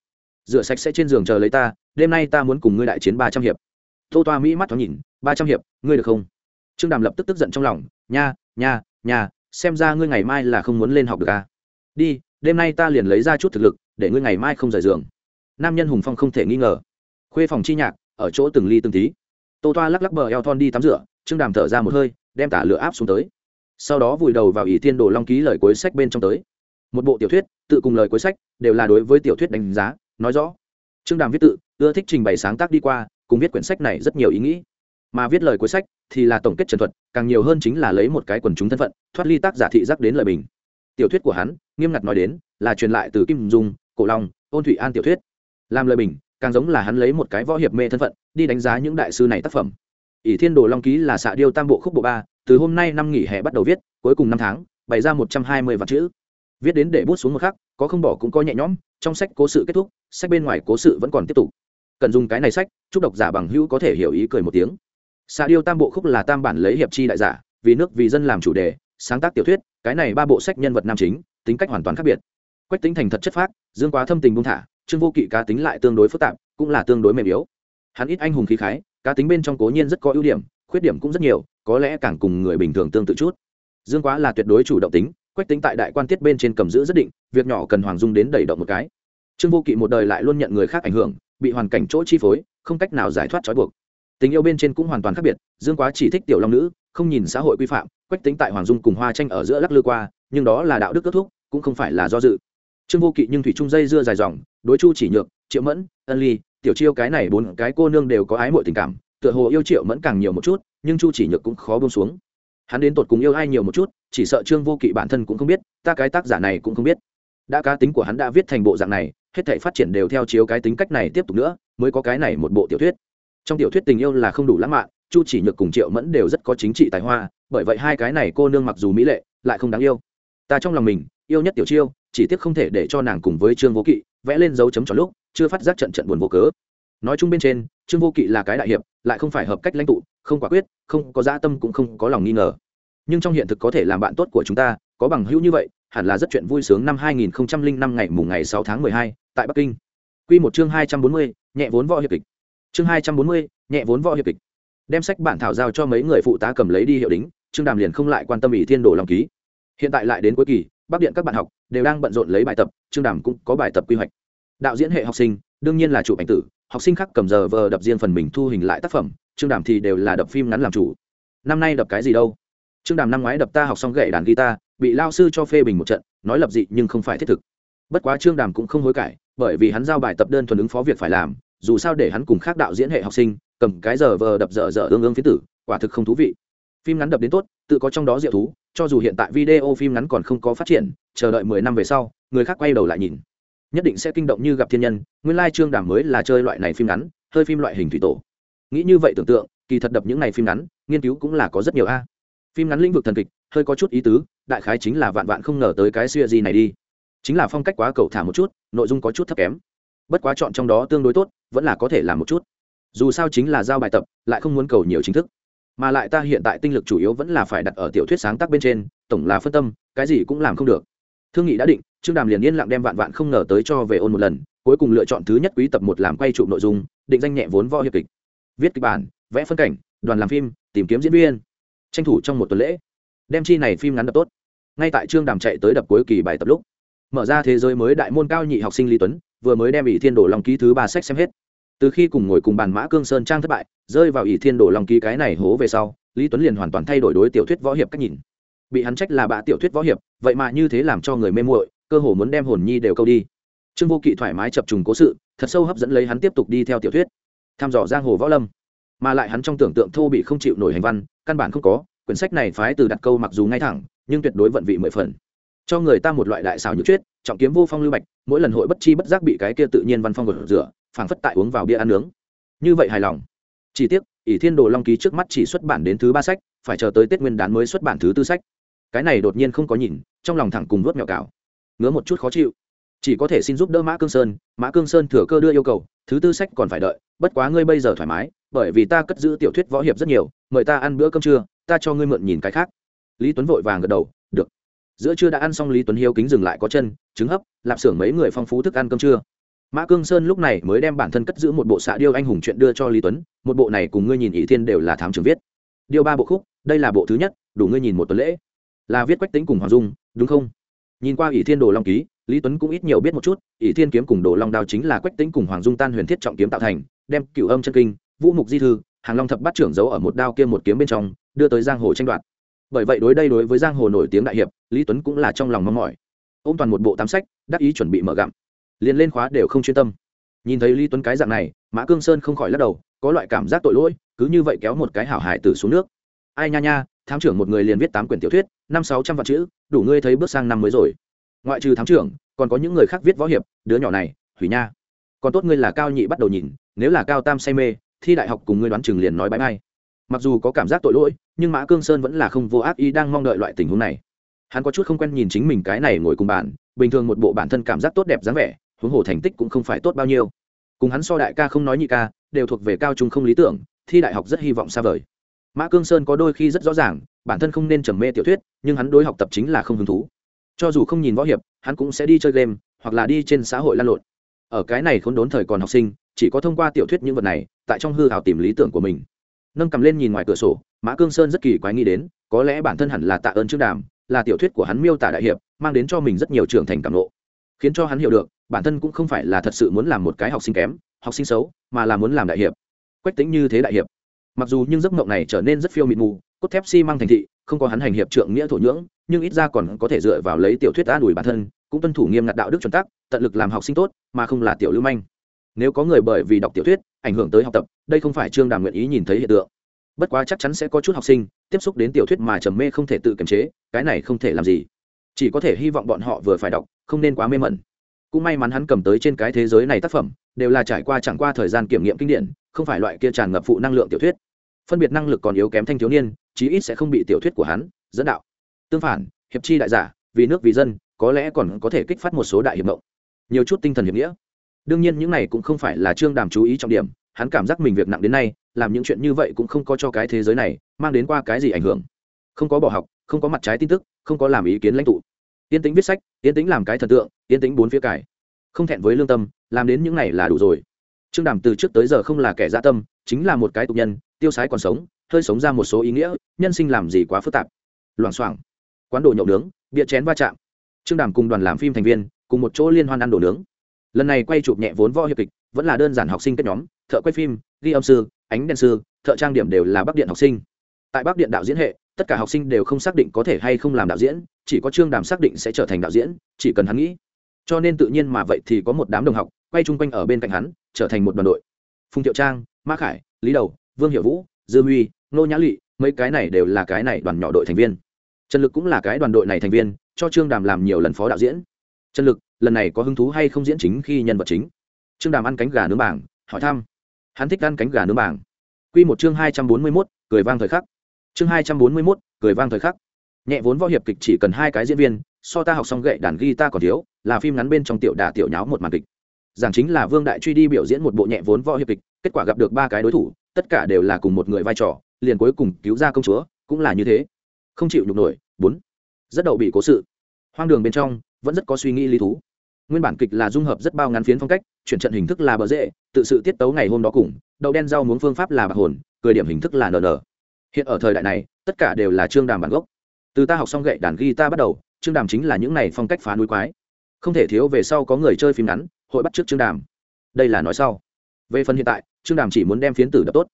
Rửa sạch sẽ trên giường chờ lấy ta, đêm nay ta muốn cùng ngươi đại chiến ba trăm hiệp tô toa mỹ mắt thoáng nhìn, ba trăm hiệp, ngươi được không? Trương đàm lập tức tức giận trong lòng, nha nha nha, xem ra ngươi ngày mai là không muốn lên học được à. đi, đêm nay ta liền lấy ra chút thực lực, để ngươi ngày mai không rời giường. Nam nhân hùng phong không thể nghi ngờ. Khuê phòng chi nhạc, ở chỗ từng ly từng tí. Tô toa lắc lắc bờ eo thon đi tắm rửa, trương đàm thở ra một hơi, đem tả lửa áp xuống tới. Sau đó vùi đầu vào ỷ thiên đồ long ký lời cuối sách bên trong tới. Một bộ tiểu thuyết, tự cùng lời cuối sách, đều là đối với tiểu thuyết đánh giá, nói rõ. Trương đàm viết tự, ưa thích trình bày sáng tác đi qua cùng viết quyển sách này rất nhiều ý nghĩ. Mà viết lời cuối sách thì là tổng kết trần thuật, càng nhiều hơn chính là lấy một cái quần chúng thân phận, thoát ly tác giả thị giác đến lời bình. Tiểu thuyết của hắn, nghiêm ngặt nói đến, là truyền lại từ kim dung, cổ long, ôn thủy an tiểu thuyết. Làm lời bình, càng giống là hắn lấy một cái võ hiệp mê thân phận, đi đánh giá những đại sư này tác phẩm. Ỷ thiên đồ long ký là xạ điêu tam bộ khúc bộ ba, từ hôm nay năm nghỉ hè bắt đầu viết, cuối cùng năm tháng, bày ra một trăm hai mươi vạn chữ. Viết đến để bút xuống một khắc, có không bỏ cũng có nhẹ nhõm, trong sách cố sự kết thúc, sách bên ngoài cố sự vẫn còn tiếp tục cần dùng cái này sách, chúc độc giả bằng hữu có thể hiểu ý cười một tiếng. Xạ điêu tam bộ khúc là tam bản lấy hiệp chi đại giả, vì nước vì dân làm chủ đề, sáng tác tiểu thuyết, cái này ba bộ sách nhân vật nam chính, tính cách hoàn toàn khác biệt. Quách tính thành thật chất phác, dương quá thâm tình buông thả, trương vô kỵ cá tính lại tương đối phức tạp, cũng là tương đối mềm yếu. Hắn ít anh hùng khí khái, cá tính bên trong cố nhiên rất có ưu điểm, khuyết điểm cũng rất nhiều, có lẽ càng cùng người bình thường tương tự chút. Dương quá là tuyệt đối chủ động tính, quách tính tại đại quan tiết bên trên cầm giữ rất định, việc nhỏ cần hoàng dung đến đẩy động một cái trương vô kỵ một đời lại luôn nhận người khác ảnh hưởng, bị hoàn cảnh chỗ chi phối, không cách nào giải thoát trói buộc. Tình yêu bên trên cũng hoàn toàn khác biệt, dương quá chỉ thích tiểu long nữ, không nhìn xã hội quy phạm, quách tính tại hoàng dung cùng hoa tranh ở giữa lắc lư qua, nhưng đó là đạo đức kết thúc, cũng không phải là do dự. Trương vô kỵ nhưng thủy trung dây dưa dài dòng, đối chu chỉ nhược, triệu mẫn, ân ly, tiểu chiêu cái này bốn cái cô nương đều có ái mội tình cảm, tựa hồ yêu triệu mẫn càng nhiều một chút, nhưng chu chỉ nhược cũng khó bông xuống. Hắn đến tột cùng yêu ai nhiều một chút, chỉ sợ trương vô kỵ bản thân cũng không biết, ta cái tác giả này cũng không biết. Đã cá tính của hắn đã viết thành bộ dạng này hết thể phát triển đều theo chiếu cái tính cách này tiếp tục nữa mới có cái này một bộ tiểu thuyết. Trong tiểu thuyết tình yêu là không đủ lãng mạn chu chỉ nhược cùng triệu mẫn đều rất có chính trị tài hoa bởi vậy hai cái này cô nương mặc dù mỹ lệ lại không đáng yêu. Ta trong lòng mình yêu nhất tiểu chiêu chỉ tiếc không thể để cho nàng cùng với trương vô kỵ vẽ lên dấu chấm tròn lúc chưa phát giác trận trận buồn vô cớ. Nói chung bên trên trương vô kỵ là cái đại hiệp lại không phải hợp cách lãnh tụ không quả quyết không có dã tâm cũng không có lòng nghi ngờ. Nhưng trong hiện thực có thể làm bạn tốt của chúng ta có bằng hữu như vậy hẳn là rất chuyện vui sướng năm 2005 ngày mùng ngày 6 tháng 12, tại Bắc Kinh. Quy một chương 240, nhẹ vốn võ hiệp kịch. Chương 240, nhẹ vốn võ hiệp kịch. Đem sách bản thảo giao cho mấy người phụ tá cầm lấy đi hiệu đính, Trương Đàm liền không lại quan tâm ỷ thiên đồ lòng ký. Hiện tại lại đến cuối kỳ, Bắc Điện các bạn học đều đang bận rộn lấy bài tập, Trương Đàm cũng có bài tập quy hoạch. Đạo diễn hệ học sinh, đương nhiên là chủ ảnh tử, học sinh khác cầm giờ vờ đập riêng phần mình thu hình lại tác phẩm, Trương Đàm thì đều là đập phim ngắn làm chủ. Năm nay đập cái gì đâu? Trương Đàm năm ngoái đập ta học xong gậy đàn guitar, bị lao sư cho phê bình một trận nói lập dị nhưng không phải thiết thực bất quá trương đàm cũng không hối cải bởi vì hắn giao bài tập đơn thuần ứng phó việc phải làm, dù sao để hắn cùng khác đạo diễn hệ học sinh, cầm cái giờ vờ đập dở dở ương ương phía tử, quả thực không thú vị. Phim ngắn đập đến tốt, tự có trong đó diệu thú, cho dù hiện tại video phim ngắn còn không có phát triển, chờ đợi mười năm về sau, người khác quay đầu lại nhìn. Nhất định sẽ kinh động như gặp thiên nhân, nguyên lai trương đàm mới là chơi loại này phim ngắn, hơi phim loại hình thủy tổ. Nghĩ như vậy tưởng tượng, kỳ thật đập những này phim ngắn, nghiên cứu cũng là có rất nhiều a. Phim ngắn lĩnh vực thần kịch, hơi có chút ý tứ, đại khái chính là vạn vạn không ngờ tới cái xuya gì này đi chính là phong cách quá cầu thả một chút, nội dung có chút thấp kém. Bất quá chọn trong đó tương đối tốt, vẫn là có thể làm một chút. Dù sao chính là giao bài tập, lại không muốn cầu nhiều chính thức. Mà lại ta hiện tại tinh lực chủ yếu vẫn là phải đặt ở tiểu thuyết sáng tác bên trên, tổng là phân tâm, cái gì cũng làm không được. Thương nghị đã định, trương đàm liền yên lặng đem vạn vạn không ngờ tới cho về ôn một lần, cuối cùng lựa chọn thứ nhất quý tập một làm quay trụ nội dung, định danh nhẹ vốn võ hiệp kịch. Viết kịch bản, vẽ phân cảnh, đoàn làm phim, tìm kiếm diễn viên. Tranh thủ trong một tuần lễ. Đem chi này phim ngắn đập tốt. Ngay tại trương đàm chạy tới đập cuối kỳ bài tập lúc mở ra thế giới mới đại môn cao nhị học sinh lý tuấn, vừa mới đem ỷ thiên đồ long ký thứ ba sách xem hết. Từ khi cùng ngồi cùng bàn mã cương sơn trang thất bại, rơi vào ỷ thiên đồ long ký cái này hố về sau, lý tuấn liền hoàn toàn thay đổi đối tiểu thuyết võ hiệp cách nhìn. Bị hắn trách là bạ tiểu thuyết võ hiệp, vậy mà như thế làm cho người mê muội, cơ hồ muốn đem hồn nhi đều câu đi. Trương vô kỵ thoải mái chập trùng cố sự, thật sâu hấp dẫn lấy hắn tiếp tục đi theo tiểu thuyết. Thăm dò giang hồ võ lâm. Mà lại hắn trong tưởng tượng thô bị không chịu nổi hành văn, căn bản không có, quyển sách này phái từ đặt câu mặc dù ngay thẳng, nhưng tuyệt đối vận vị mười phần cho người ta một loại đại xảo nhược chuyết, trọng kiếm vô phong lưu bạch, mỗi lần hội bất chi bất giác bị cái kia tự nhiên văn phong gột rửa, phảng phất tại uống vào bia ăn nướng. Như vậy hài lòng. Chỉ tiếc, ỷ thiên đồ long ký trước mắt chỉ xuất bản đến thứ ba sách, phải chờ tới tết nguyên đán mới xuất bản thứ tư sách. Cái này đột nhiên không có nhìn, trong lòng thẳng cùng vớt mẹo cào. Ngứa một chút khó chịu. Chỉ có thể xin giúp đỡ mã cương sơn, mã cương sơn thừa cơ đưa yêu cầu, thứ tư sách còn phải đợi, bất quá ngươi bây giờ thoải mái, bởi vì ta cất giữ tiểu thuyết võ hiệp rất nhiều, mời ta ăn bữa cơm trưa, ta cho ngươi mượn nhìn cái khác. Lý tuấn vội vàng gật đầu giữa trưa đã ăn xong lý tuấn hiếu kính dừng lại có chân, trứng hấp, lạp xưởng mấy người phong phú thức ăn cơm trưa. Mã cương sơn lúc này mới đem bản thân cất giữ một bộ xạ điêu anh hùng chuyện đưa cho lý tuấn, một bộ này cùng ngươi nhìn ỷ thiên đều là thám trường viết. Điêu ba bộ khúc, đây là bộ thứ nhất, đủ ngươi nhìn một tuần lễ. Là viết quách tính cùng hoàng dung, đúng không? Nhìn qua ỷ thiên đồ long ký, lý tuấn cũng ít nhiều biết một chút, ỷ thiên kiếm cùng đồ long đao chính là quách tính cùng hoàng dung tan huyền thiết trọng kiếm tạo thành, đem cửu âm chân kinh, vũ mục di thư, hàng long thập bắt trưởng giấu ở một đao kia một kiếm bên trong, đưa tới giang hồ tranh đoạt bởi vậy đối đây đối với giang hồ nổi tiếng đại hiệp, lý tuấn cũng là trong lòng mong mỏi. Ô m toàn một bộ tám sách, đắc ý chuẩn bị mở gặm. Liền lên khóa đều không chuyên tâm. Nhìn thấy lý tuấn cái dạng này, mã cương sơn không khỏi lắc đầu, có loại cảm giác tội lỗi, cứ như vậy kéo một cái hảo hải tử xuống nước. Ai nha nha, thám trưởng một người liền viết tám quyển tiểu thuyết, năm sáu trăm vạn chữ, đủ ngươi thấy bước sang năm mới rồi. Ngoại trừ thám trưởng, còn có những người khác viết võ hiệp, đứa nhỏ này, hủy nha. Còn tốt ngươi là cao nhị bắt đầu nhìn, nếu là cao tam say mê, thi đại học cùng ngươi đoán chừng liền nói bãi bay mặc dù có cảm giác tội lỗi, nhưng mã cương sơn vẫn là không vô ác ý đang mong đợi loại tình huống này. Hắn có chút không quen nhìn chính mình cái này ngồi cùng bạn, bình thường một bộ bản thân cảm giác tốt đẹp dáng vẻ, huống hồ thành tích cũng không phải tốt bao nhiêu. Cùng hắn so đại ca không nói nhị ca, đều thuộc về cao trung không lý tưởng, thi đại học rất hy vọng xa vời. Mã cương sơn có đôi khi rất rõ ràng, bản thân không nên trầm mê tiểu thuyết, nhưng hắn đối học tập chính là không hứng thú. Cho dù không nhìn võ hiệp, hắn cũng sẽ đi chơi game, hoặc là đi trên xã hội lan lộn. Ở cái này khốn đốn thời còn học sinh, chỉ có thông qua tiểu thuyết những vật này, tại trong hư hào tìm lý tưởng của mình nâng cầm lên nhìn ngoài cửa sổ, mã cương sơn rất kỳ quái nghĩ đến, có lẽ bản thân hẳn là tạ ơn trước đàm, là tiểu thuyết của hắn miêu tả đại hiệp, mang đến cho mình rất nhiều trưởng thành cảm lộ khiến cho hắn hiểu được, bản thân cũng không phải là thật sự muốn làm một cái học sinh kém, học sinh xấu, mà là muốn làm đại hiệp. Quách tính như thế đại hiệp. Mặc dù nhưng giấc mộng này trở nên rất phiêu mịt mù, cốt thép xi、si、măng thành thị, không có hắn hành hiệp trượng nghĩa thổ nhưỡng, nhưng ít ra còn có thể dựa vào lấy tiểu thuyết an ủi bản thân, cũng tuân thủ nghiêm ngặt đạo đức chuẩn tắc, tận lực làm học sinh tốt, mà không là tiểu lưu manh. Nếu có người bởi vì đọc tiểu thuyết ảnh hưởng tới học tập, đây không phải trương đàm nguyện ý nhìn thấy hiện tượng. Bất quá chắc chắn sẽ có chút học sinh tiếp xúc đến tiểu thuyết mà trầm mê không thể tự kiềm chế, cái này không thể làm gì. Chỉ có thể hy vọng bọn họ vừa phải đọc, không nên quá mê mẩn. Cũng may mắn hắn cầm tới trên cái thế giới này tác phẩm, đều là trải qua chẳng qua thời gian kiểm nghiệm kinh điển, không phải loại kia tràn ngập phụ năng lượng tiểu thuyết. Phân biệt năng lực còn yếu kém thanh thiếu niên, chí ít sẽ không bị tiểu thuyết của hắn dẫn đạo. Tương phản, hiệp chi đại giả, vì nước vì dân, có lẽ còn có thể kích phát một số đại hiệp mộng. Nhiều chút tinh thần hiệp nghĩa đương nhiên những này cũng không phải là trương đàm chú ý trọng điểm, hắn cảm giác mình việc nặng đến nay, làm những chuyện như vậy cũng không có cho cái thế giới này mang đến qua cái gì ảnh hưởng. Không có bỏ học, không có mặt trái tin tức, không có làm ý kiến lãnh tụ. Yên tĩnh viết sách yên tĩnh làm cái thần tượng yên tĩnh bốn phía cải. Không thẹn với lương tâm, làm đến những này là đủ rồi. Trương đàm từ trước tới giờ không là kẻ dã tâm, chính là một cái tục nhân, tiêu sái còn sống, hơi sống ra một số ý nghĩa, nhân sinh làm gì quá phức tạp. Loảng xoảng. Quán đồ nhậu nướng bịa chén va chạm. Trương đàm cùng đoàn làm phim thành viên, cùng một chỗ liên hoan ăn đồ nướng lần này quay chụp nhẹ vốn võ hiệp kịch, vẫn là đơn giản học sinh kết nhóm, thợ quay phim, ghi âm sư, ánh đèn sư, thợ trang điểm đều là bắc điện học sinh. Tại bắc điện đạo diễn hệ, tất cả học sinh đều không xác định có thể hay không làm đạo diễn, chỉ có trương đàm xác định sẽ trở thành đạo diễn, chỉ cần hắn nghĩ. Cho nên tự nhiên mà vậy thì có một đám đồng học, quay chung quanh ở bên cạnh hắn, trở thành một đoàn đội. Phùng thiệu trang, ma khải, lý đầu, vương hiệu vũ, dư huy, nô nhã lụy mấy cái này đều là cái này đoàn nhỏ đội thành viên. Trần lực cũng là cái đoàn đội này thành viên, cho trương đàm làm nhiều lần phó đạo diễn. Trần lực lần này có hứng thú hay không diễn chính khi nhân vật chính? Trương đàm ăn cánh gà nướng bảng, hỏi thăm. Hắn thích ăn cánh gà nướng bảng. Q một chương hai trăm bốn mươi mốt, cười vang thời khắc. Chương hai trăm bốn mươi mốt, cười vang thời khắc. Nhẹ vốn võ hiệp kịch chỉ cần hai cái diễn viên, so ta học xong gậy đàn ghi ta còn thiếu, là phim ngắn bên trong tiểu đà tiểu nháo một màn kịch. Giảng chính là vương đại truy đi biểu diễn một bộ nhẹ vốn võ hiệp kịch, kết quả gặp được ba cái đối thủ, tất cả đều là cùng một người vai trò, liền cuối cùng cứu ra công chúa, cũng là như thế. Không chịu nhục nổi, bốn. Rất đậu bị cố sự. Hoang đường bên trong, vẫn rất có suy nghĩ lý thú nguyên bản kịch là dung hợp rất bao ngắn phiến phong cách, chuyển trận hình thức là bờ dễ tự sự tiết tấu ngày hôm đó cùng, đậu đen rau muống phương pháp là bạc hồn, cười điểm hình thức là nn hiện ở thời đại này, tất cả đều là trương đàm bản gốc. Từ ta học xong gậy đàn ghi ta bắt đầu, trương đàm chính là những này phong cách phá núi quái. Không thể thiếu về sau có người chơi phim ngắn, hội bắt trước trương đàm. Đây là nói sau. Về phần hiện tại, trương đàm chỉ muốn đem phiến tử đập tốt.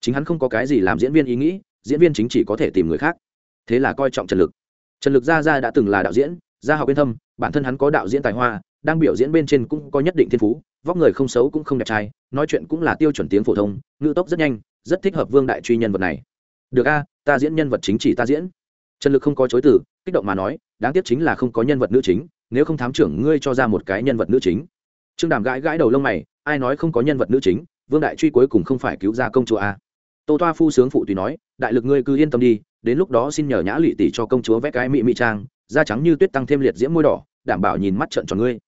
Chính hắn không có cái gì làm diễn viên ý nghĩ, diễn viên chính chỉ có thể tìm người khác. Thế là coi trọng trần lực. Trần lực gia gia đã từng là đạo diễn gia học yên thâm, bản thân hắn có đạo diễn tài hoa đang biểu diễn bên trên cũng có nhất định thiên phú, vóc người không xấu cũng không đẹp trai, nói chuyện cũng là tiêu chuẩn tiếng phổ thông, ngữ tốc rất nhanh, rất thích hợp vương đại truy nhân vật này. Được a, ta diễn nhân vật chính chỉ ta diễn. Trần lực không có chối từ, kích động mà nói, đáng tiếc chính là không có nhân vật nữ chính, nếu không thám trưởng ngươi cho ra một cái nhân vật nữ chính. Trương đàm gãi gãi đầu lông mày, ai nói không có nhân vật nữ chính, vương đại truy cuối cùng không phải cứu ra công chúa a. Tô toa phu sướng phụ tùy nói, đại lực ngươi cứ yên tâm đi, đến lúc đó xin nhờ nhã lụy tỷ cho công chúa vẽ cái mị mị trang, da trắng như tuyết tăng thêm liệt diễm môi đỏ, đảm bảo nhìn mắt trận tròn ngươi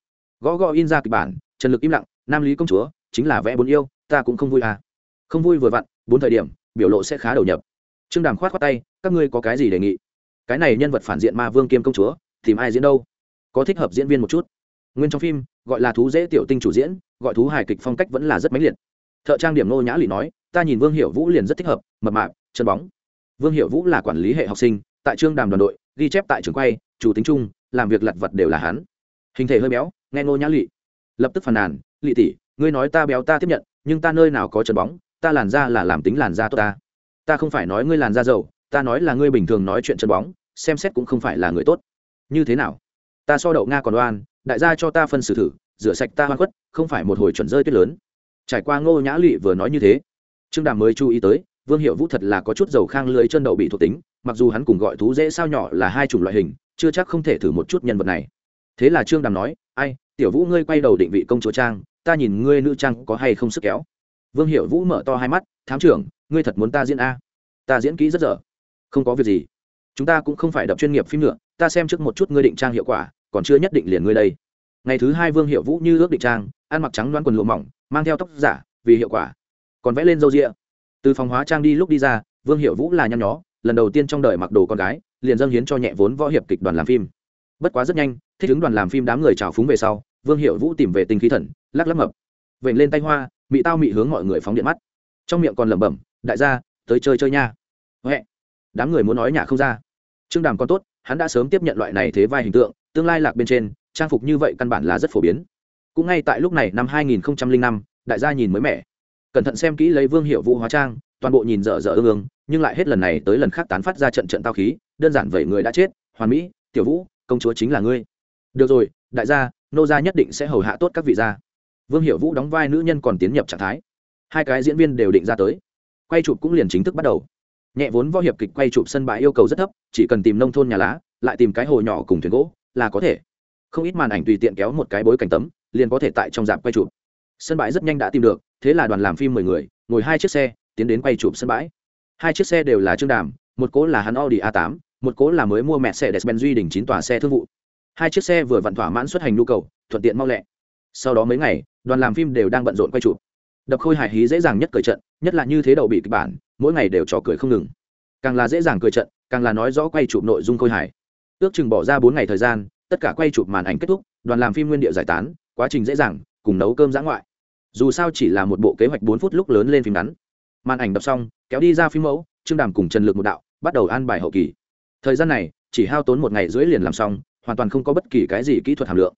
gõ gõ in ra kịch bản, trần lực im lặng, nam lý công chúa, chính là vẽ bốn yêu, ta cũng không vui à. Không vui vừa vặn, bốn thời điểm, biểu lộ sẽ khá đầu nhập. Trương đàm khoát khoát tay, các ngươi có cái gì đề nghị? Cái này nhân vật phản diện ma vương kiêm công chúa, tìm ai diễn đâu? Có thích hợp diễn viên một chút. Nguyên trong phim, gọi là thú dễ tiểu tinh chủ diễn, gọi thú hài kịch phong cách vẫn là rất mãnh liệt. Thợ trang điểm nô nhã lị nói, ta nhìn vương hiệu vũ liền rất thích hợp, mập mạp, chân bóng. Vương hiệu vũ là quản lý hệ học sinh, tại trương đàm đoàn đội, ghi chép tại trường quay chủ tính chung làm việc lặt vặt đều là hắn. Hình thể hơi béo nghe ngô nhã lị. Lập tức phàn nàn, lị tỷ, ngươi nói ta béo ta tiếp nhận, nhưng ta nơi nào có chân bóng, ta làn da là làm tính làn da tốt ta. Ta không phải nói ngươi làn da dầu ta nói là ngươi bình thường nói chuyện chân bóng, xem xét cũng không phải là người tốt. Như thế nào? Ta so đậu nga còn đoan đại gia cho ta phân xử thử, rửa sạch ta hoa khuất, không phải một hồi chuẩn rơi tuyết lớn. Trải qua ngô nhã lụy vừa nói như thế, trương đàm mới chú ý tới, vương hiệu vũ thật là có chút dầu khang lưới chân đậu bị thuộc tính, mặc dù hắn cùng gọi thú dễ sao nhỏ là hai chủng loại hình, chưa chắc không thể thử một chút nhân vật này thế là trương đàm nói, ai, tiểu vũ ngươi quay đầu định vị công chúa trang, ta nhìn ngươi nữ trang có hay không sức kéo. Vương hiệu vũ mở to hai mắt, thám trưởng, ngươi thật muốn ta diễn a? Ta diễn kỹ rất dở. Không có việc gì. Chúng ta cũng không phải đập chuyên nghiệp phim nữa, ta xem trước một chút ngươi định trang hiệu quả, còn chưa nhất định liền ngươi đây. Ngày thứ hai vương hiệu vũ như ước định trang, ăn mặc trắng đoán quần lụa mỏng, mang theo tóc giả, vì hiệu quả. Còn vẽ lên râu ria. Từ phòng hóa trang đi lúc đi ra, vương hiệu vũ là nhăn nhó, lần đầu tiên trong đời mặc đồ con gái, liền dâng hiến cho nhẹ vốn võ hiệp kịch đoàn làm phim. Bất quá rất nhanh thích ứng đoàn làm phim đám người trào phúng về sau vương hiệu vũ tìm về tinh khí thần lắc lắc mập. Vểnh lên tay hoa mị tao mị hướng mọi người phóng điện mắt. Trong miệng còn lẩm bẩm đại gia tới chơi chơi nha. Huệ. Đám người muốn nói nhà không ra. Trương đàm còn tốt hắn đã sớm tiếp nhận loại này thế vai hình tượng tương lai lạc bên trên trang phục như vậy căn bản là rất phổ biến. Cũng ngay tại lúc này năm 2005, đại gia nhìn mới mẻ. Cẩn thận xem kỹ lấy vương hiệu vũ hóa trang toàn bộ nhìn dở dở ương ương nhưng lại hết lần này tới lần khác tán phát ra trận trận tao khí đơn giản vậy người đã chết hoàn mỹ tiểu vũ công chúa chính là ngươi được rồi, đại gia, nô gia nhất định sẽ hầu hạ tốt các vị gia. Vương hiệu vũ đóng vai nữ nhân còn tiến nhập trạng thái. Hai cái diễn viên đều định ra tới. Quay chụp cũng liền chính thức bắt đầu. Nhẹ vốn võ hiệp kịch quay chụp sân bãi yêu cầu rất thấp, chỉ cần tìm nông thôn nhà lá, lại tìm cái hồ nhỏ cùng thuyền gỗ, là có thể. Không ít màn ảnh tùy tiện kéo một cái bối cảnh tấm, liền có thể tại trong dạp quay chụp. Sân bãi rất nhanh đã tìm được, thế là đoàn làm phim mười người, ngồi hai chiếc xe, tiến đến quay chụp sân bãi. Hai chiếc xe đều là trương đàm, một cố là hắn audi a 8 một cố là mới mua mẹ xe despen duy đỉnh chín tòa xe thương vụ hai chiếc xe vừa vặn thỏa mãn xuất hành nhu cầu, thuận tiện mau lẹ. Sau đó mấy ngày, đoàn làm phim đều đang bận rộn quay chụp. Đập khôi hài hí dễ dàng nhất cười trận, nhất là như thế đậu bị kịch bản, mỗi ngày đều trò cười không ngừng. Càng là dễ dàng cười trận, càng là nói rõ quay chụp nội dung khôi hài. Ước chừng bỏ ra bốn ngày thời gian, tất cả quay chụp màn ảnh kết thúc, đoàn làm phim nguyên địa giải tán, quá trình dễ dàng, cùng nấu cơm giã ngoại. Dù sao chỉ là một bộ kế hoạch bốn phút lúc lớn lên phim ngắn. Màn ảnh đập xong, kéo đi ra phim mẫu, trương đàm cùng trần lực một đạo, bắt đầu an bài hậu kỳ. Thời gian này, chỉ hao tốn một ngày rưỡi liền làm xong hoàn toàn không có bất kỳ cái gì kỹ thuật hàm lượng.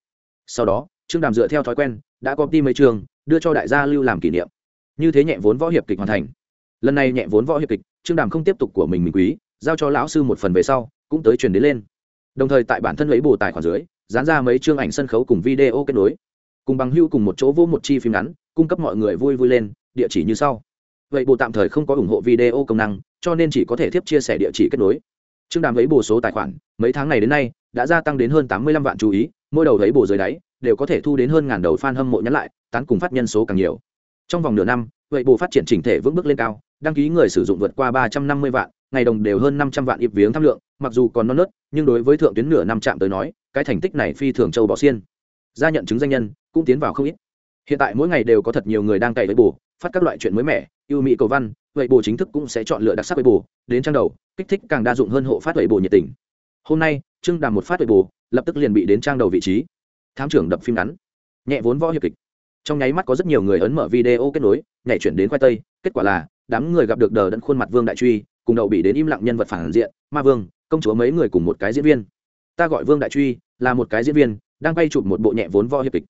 Sau đó, trương đàm dựa theo thói quen, đã có đi mấy trường, đưa cho đại gia lưu làm kỷ niệm. Như thế nhẹ vốn võ hiệp kịch hoàn thành. Lần này nhẹ vốn võ hiệp kịch, trương đàm không tiếp tục của mình mình quý, giao cho lão sư một phần về sau, cũng tới truyền đến lên. Đồng thời tại bản thân lấy bù tài khoản dưới, dán ra mấy chương ảnh sân khấu cùng video kết nối. Cùng bằng hưu cùng một chỗ vô một chi phim ngắn, cung cấp mọi người vui vui lên, địa chỉ như sau. Vậy bộ tạm thời không có ủng hộ video công năng, cho nên chỉ có thể tiếp chia sẻ địa chỉ kết nối. Trương đàm lấy bổ số tài khoản, mấy tháng này đến nay đã gia tăng đến hơn tám mươi lăm vạn chú ý, mỗi đầu thấy bổ dưới đáy, đều có thể thu đến hơn ngàn đầu fan hâm mộ nhắn lại, tán cùng phát nhân số càng nhiều. Trong vòng nửa năm, vậy bộ phát triển chỉnh thể vững bước lên cao, đăng ký người sử dụng vượt qua ba trăm năm mươi vạn, ngày đồng đều hơn năm trăm vạn ịp viếng tham lượng, mặc dù còn non nớt, nhưng đối với thượng tuyến nửa năm chạm tới nói, cái thành tích này phi thường châu bỏ xiên. Gia nhận chứng danh nhân, cũng tiến vào không ít. Hiện tại mỗi ngày đều có thật nhiều người đang cày với bù phát các loại chuyện mới mẻ, yêu mỹ cầu văn, vậy bù chính thức cũng sẽ chọn lựa đặc sắc với bù đến trang đầu, kích thích càng đa dụng hơn hộ phát vậy bù nhiệt tình. Hôm nay trương đàm một phát vậy bù lập tức liền bị đến trang đầu vị trí. Thám trưởng đập phim ngắn. Nhẹ vốn võ hiệp kịch. Trong nháy mắt có rất nhiều người ấn mở video kết nối, nhảy chuyển đến khoai tây, kết quả là, đám người gặp được đờ đẫn khuôn mặt vương đại truy, cùng đầu bị đến im lặng nhân vật phản diện, ma vương, công chúa mấy người cùng một cái diễn viên. Ta gọi vương đại truy, là một cái diễn viên, đang quay chụp một bộ nhẹ vốn võ hiệp kịch.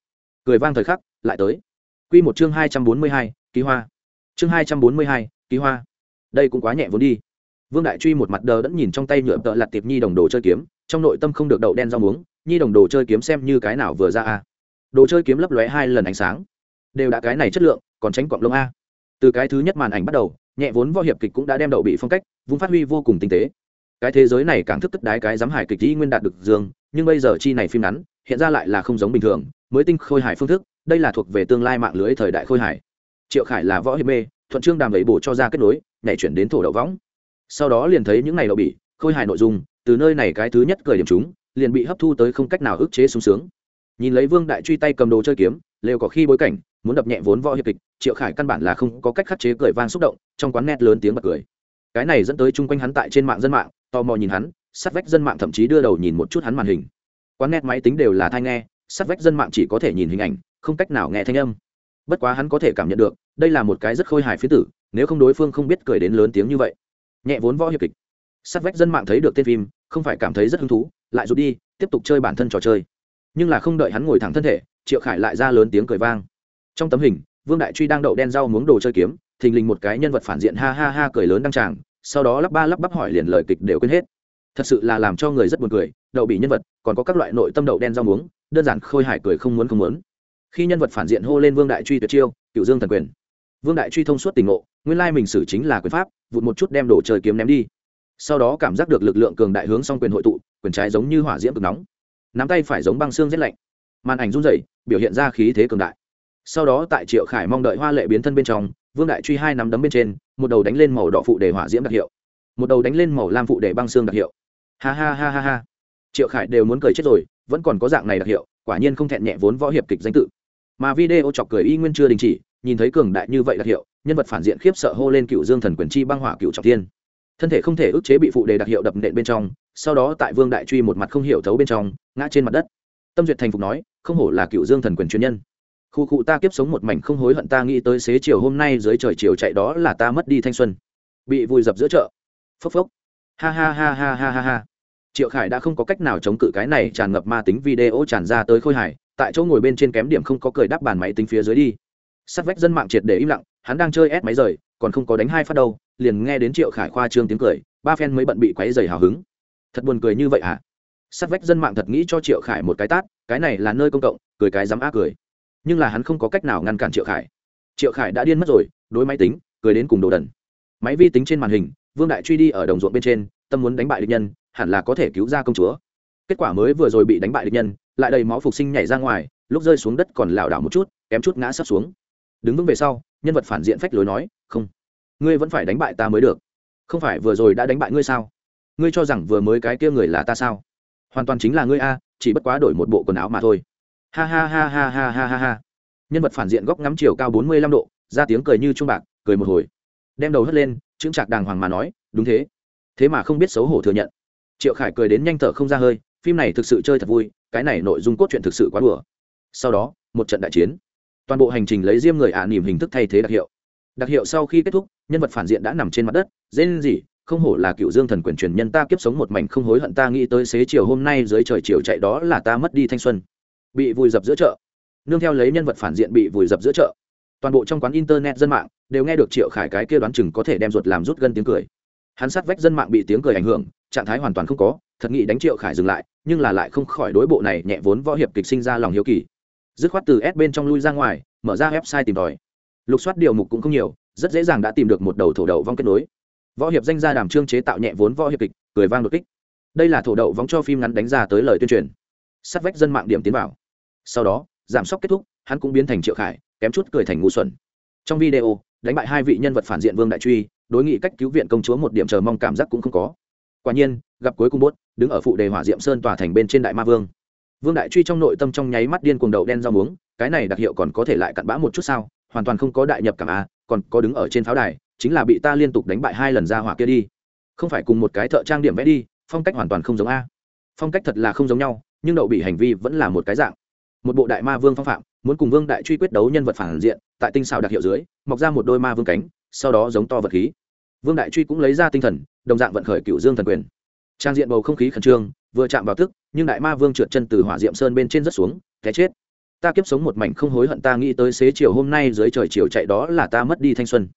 Cười vang thời khắc, lại tới. Q một chương hai trăm bốn mươi hai ký hoa. Chương hai trăm bốn mươi hai ký hoa. Đây cũng quá nhẹ vốn đi. Vương đại truy một mặt đờ đẫn nhìn trong tay nhựa tợ lặt tiệp nhi đồng đồ chơi kiếm trong nội tâm không được đậu đen rau muống, nhi đồng đồ chơi kiếm xem như cái nào vừa ra a. Đồ chơi kiếm lấp lóe hai lần ánh sáng, đều đã cái này chất lượng, còn tránh quặng lông a. Từ cái thứ nhất màn ảnh bắt đầu, nhẹ vốn võ hiệp kịch cũng đã đem đậu bị phong cách, vung phát huy vô cùng tinh tế. Cái thế giới này càng thức tức đái cái dám hải kịch dĩ nguyên đạt được dương, nhưng bây giờ chi này phim ngắn, hiện ra lại là không giống bình thường, mới tinh khôi hải phương thức, đây là thuộc về tương lai mạng lưới thời đại khôi hải triệu khải là võ hiệp mê, thuận trương đàm lấy bổ cho ra kết nối, nhảy chuyển đến thổ đậu võng. Sau đó liền thấy những ngày đậu bị, khôi hải nội dung từ nơi này cái thứ nhất cười điểm chúng, liền bị hấp thu tới không cách nào ức chế sung sướng. Nhìn lấy vương đại truy tay cầm đồ chơi kiếm, lều có khi bối cảnh, muốn đập nhẹ vốn võ hiệp kịch, triệu khải căn bản là không có cách khắc chế cười vang xúc động, trong quán nét lớn tiếng bật cười. Cái này dẫn tới chung quanh hắn tại trên mạng dân mạng, tò mò nhìn hắn, sát vách dân mạng thậm chí đưa đầu nhìn một chút hắn màn hình. Quán nét máy tính đều là thai nghe, sát vách dân mạng chỉ có thể nhìn hình ảnh, không cách nào nghe thanh âm. Bất quá hắn có thể cảm nhận được, đây là một cái rất khôi hài phía tử, nếu không đối phương không biết cười đến lớn tiếng như vậy. Nhẹ vốn võ hiệp kịch sát vách dân mạng thấy được tên phim, không phải cảm thấy rất hứng thú, lại rút đi, tiếp tục chơi bản thân trò chơi. Nhưng là không đợi hắn ngồi thẳng thân thể, triệu khải lại ra lớn tiếng cười vang. Trong tấm hình, vương đại truy đang đậu đen rau muống đồ chơi kiếm, thình lình một cái nhân vật phản diện ha ha ha cười lớn đăng tràng, sau đó lắp ba lắp bắp hỏi liền lời kịch đều quên hết. Thật sự là làm cho người rất buồn cười, đậu bị nhân vật, còn có các loại nội tâm đậu đen rau muống, đơn giản khôi hài cười không muốn không muốn. Khi nhân vật phản diện hô lên vương đại truy tuyệt chiêu, cựu dương thần quyền. Vương đại truy thông suốt tình ngộ, nguyên lai mình xử chính là quyền pháp, vụt một chút đem đồ chơi kiếm ném đi sau đó cảm giác được lực lượng cường đại hướng song quyền hội tụ, quyền trái giống như hỏa diễm cực nóng. Nắm tay phải giống băng xương rét lạnh. Màn ảnh run rẩy, biểu hiện ra khí thế cường đại. Sau đó tại triệu khải mong đợi hoa lệ biến thân bên trong, vương đại truy hai nắm đấm bên trên, một đầu đánh lên màu đỏ phụ để hỏa diễm đặc hiệu. Một đầu đánh lên màu lam phụ để băng xương đặc hiệu. Ha ha ha ha ha. Triệu khải đều muốn cười chết rồi, vẫn còn có dạng này đặc hiệu, quả nhiên không thẹn nhẹ vốn võ hiệp kịch danh tự. Mà video chọc cười y nguyên chưa đình chỉ, nhìn thấy cường đại như vậy đặc hiệu, nhân vật phản diện khiếp sợ hô lên cựu dương thần quyền chi băng hỏa cựu trọng thiên thân thể không thể ức chế bị phụ đề đặc hiệu đập nện bên trong, sau đó tại vương đại truy một mặt không hiểu thấu bên trong, ngã trên mặt đất. Tâm duyệt thành phục nói, không hổ là cựu dương thần quyền chuyên nhân. Khu cụ ta kiếp sống một mảnh không hối hận ta nghĩ tới xế chiều hôm nay dưới trời chiều chạy đó là ta mất đi thanh xuân. Bị vùi dập giữa chợ. Phốc phốc. Ha ha ha ha ha ha ha. Triệu khải đã không có cách nào chống cự cái này tràn ngập ma tính video tràn ra tới khôi hải tại chỗ ngồi bên trên kém điểm không có cười đắp bàn máy tính phía dưới đi. Sắt vách dân mạng triệt để im lặng, hắn đang chơi ép máy rời, còn không có đánh hai phát đâu liền nghe đến triệu khải khoa trương tiếng cười, ba phen mới bận bị quáy dày hào hứng. Thật buồn cười như vậy hả? À? sắt vách dân mạng thật nghĩ cho triệu khải một cái tát, cái này là nơi công cộng, cười cái dám á cười. Nhưng là hắn không có cách nào ngăn cản triệu khải. Triệu khải đã điên mất rồi, đối máy tính, cười đến cùng đồ đần. Máy vi tính trên màn hình, vương đại truy đi ở đồng ruộng bên trên, tâm muốn đánh bại địch nhân, hẳn là có thể cứu ra công chúa. Kết quả mới vừa rồi bị đánh bại địch nhân, lại đầy máu phục sinh nhảy ra ngoài, lúc rơi xuống đất còn lảo đảo một chút, kém chút ngã sắp xuống. Đứng vững về sau, nhân vật phản diện phách lối nói, không ngươi vẫn phải đánh bại ta mới được. Không phải vừa rồi đã đánh bại ngươi sao? Ngươi cho rằng vừa mới cái kia người là ta sao? Hoàn toàn chính là ngươi a, chỉ bất quá đổi một bộ quần áo mà thôi. Ha ha ha ha ha ha ha ha. Nhân vật phản diện góc ngắm chiều cao bốn mươi lăm độ, ra tiếng cười như trung bạc, cười một hồi. Đem đầu hất lên, chững chạc đàng hoàng mà nói, đúng thế. Thế mà không biết xấu hổ thừa nhận. Triệu khải cười đến nhanh thở không ra hơi, phim này thực sự chơi thật vui, cái này nội dung cốt truyện thực sự quá đùa. Sau đó, một trận đại chiến. Toàn bộ hành trình lấy diêm người ả à nỉm hình thức thay thế đặc hiệu. Đặc hiệu sau khi kết thúc nhân vật phản diện đã nằm trên mặt đất dễ lên gì không hổ là cựu dương thần quyền truyền nhân ta kiếp sống một mảnh không hối hận ta nghĩ tới xế chiều hôm nay dưới trời chiều chạy đó là ta mất đi thanh xuân. Bị vùi dập giữa chợ. Nương theo lấy nhân vật phản diện bị vùi dập giữa chợ. Toàn bộ trong quán internet dân mạng đều nghe được triệu khải cái kia đoán chừng có thể đem ruột làm rút gân tiếng cười. Hắn sát vách dân mạng bị tiếng cười ảnh hưởng, trạng thái hoàn toàn không có, thật nghĩ đánh triệu khải dừng lại, nhưng là lại không khỏi đối bộ này nhẹ vốn võ hiệp kịch sinh ra lòng hiếu kỳ. Dứt khoát từ s bên trong lui ra ngoài, mở ra website tìm tòi. Lục soát điều mục cũng không nhiều rất dễ dàng đã tìm được một đầu thổ đậu vong kết nối. Võ hiệp danh gia đàm trương chế tạo nhẹ vốn võ hiệp kịch, cười vang đột kích. Đây là thổ đậu vong cho phim ngắn đánh ra tới lời tuyên truyền. Sát vách dân mạng điểm tiến vào. Sau đó, giảm sốc kết thúc, hắn cũng biến thành triệu khải, kém chút cười thành ngu xuẩn. Trong video, đánh bại hai vị nhân vật phản diện vương đại truy, đối nghị cách cứu viện công chúa một điểm chờ mong cảm giác cũng không có. Quả nhiên, gặp cuối cùng bốt đứng ở phụ đề hỏa diệm sơn tòa thành bên trên đại ma vương. Vương đại truy trong nội tâm trong nháy mắt điên cuồng đầu đen rau muống, cái này đặc hiệu còn có thể lại cặn bã một chút sao? Hoàn toàn không có đại nhập cảm a còn có đứng ở trên pháo đài, chính là bị ta liên tục đánh bại hai lần ra hỏa kia đi. Không phải cùng một cái thợ trang điểm vẽ đi, phong cách hoàn toàn không giống a. Phong cách thật là không giống nhau, nhưng đậu bị hành vi vẫn là một cái dạng. Một bộ đại ma vương phong phạm, muốn cùng vương đại truy quyết đấu nhân vật phản diện, tại tinh xào đặc hiệu dưới, mọc ra một đôi ma vương cánh, sau đó giống to vật khí. Vương đại truy cũng lấy ra tinh thần, đồng dạng vận khởi cựu dương thần quyền. Trang diện bầu không khí khẩn trương, vừa chạm vào tức, nhưng đại ma vương trượt chân từ hỏa diệm sơn bên trên rất xuống, té chết ta kiếp sống một mảnh không hối hận ta nghĩ tới xế chiều hôm nay dưới trời chiều chạy đó là ta mất đi thanh xuân.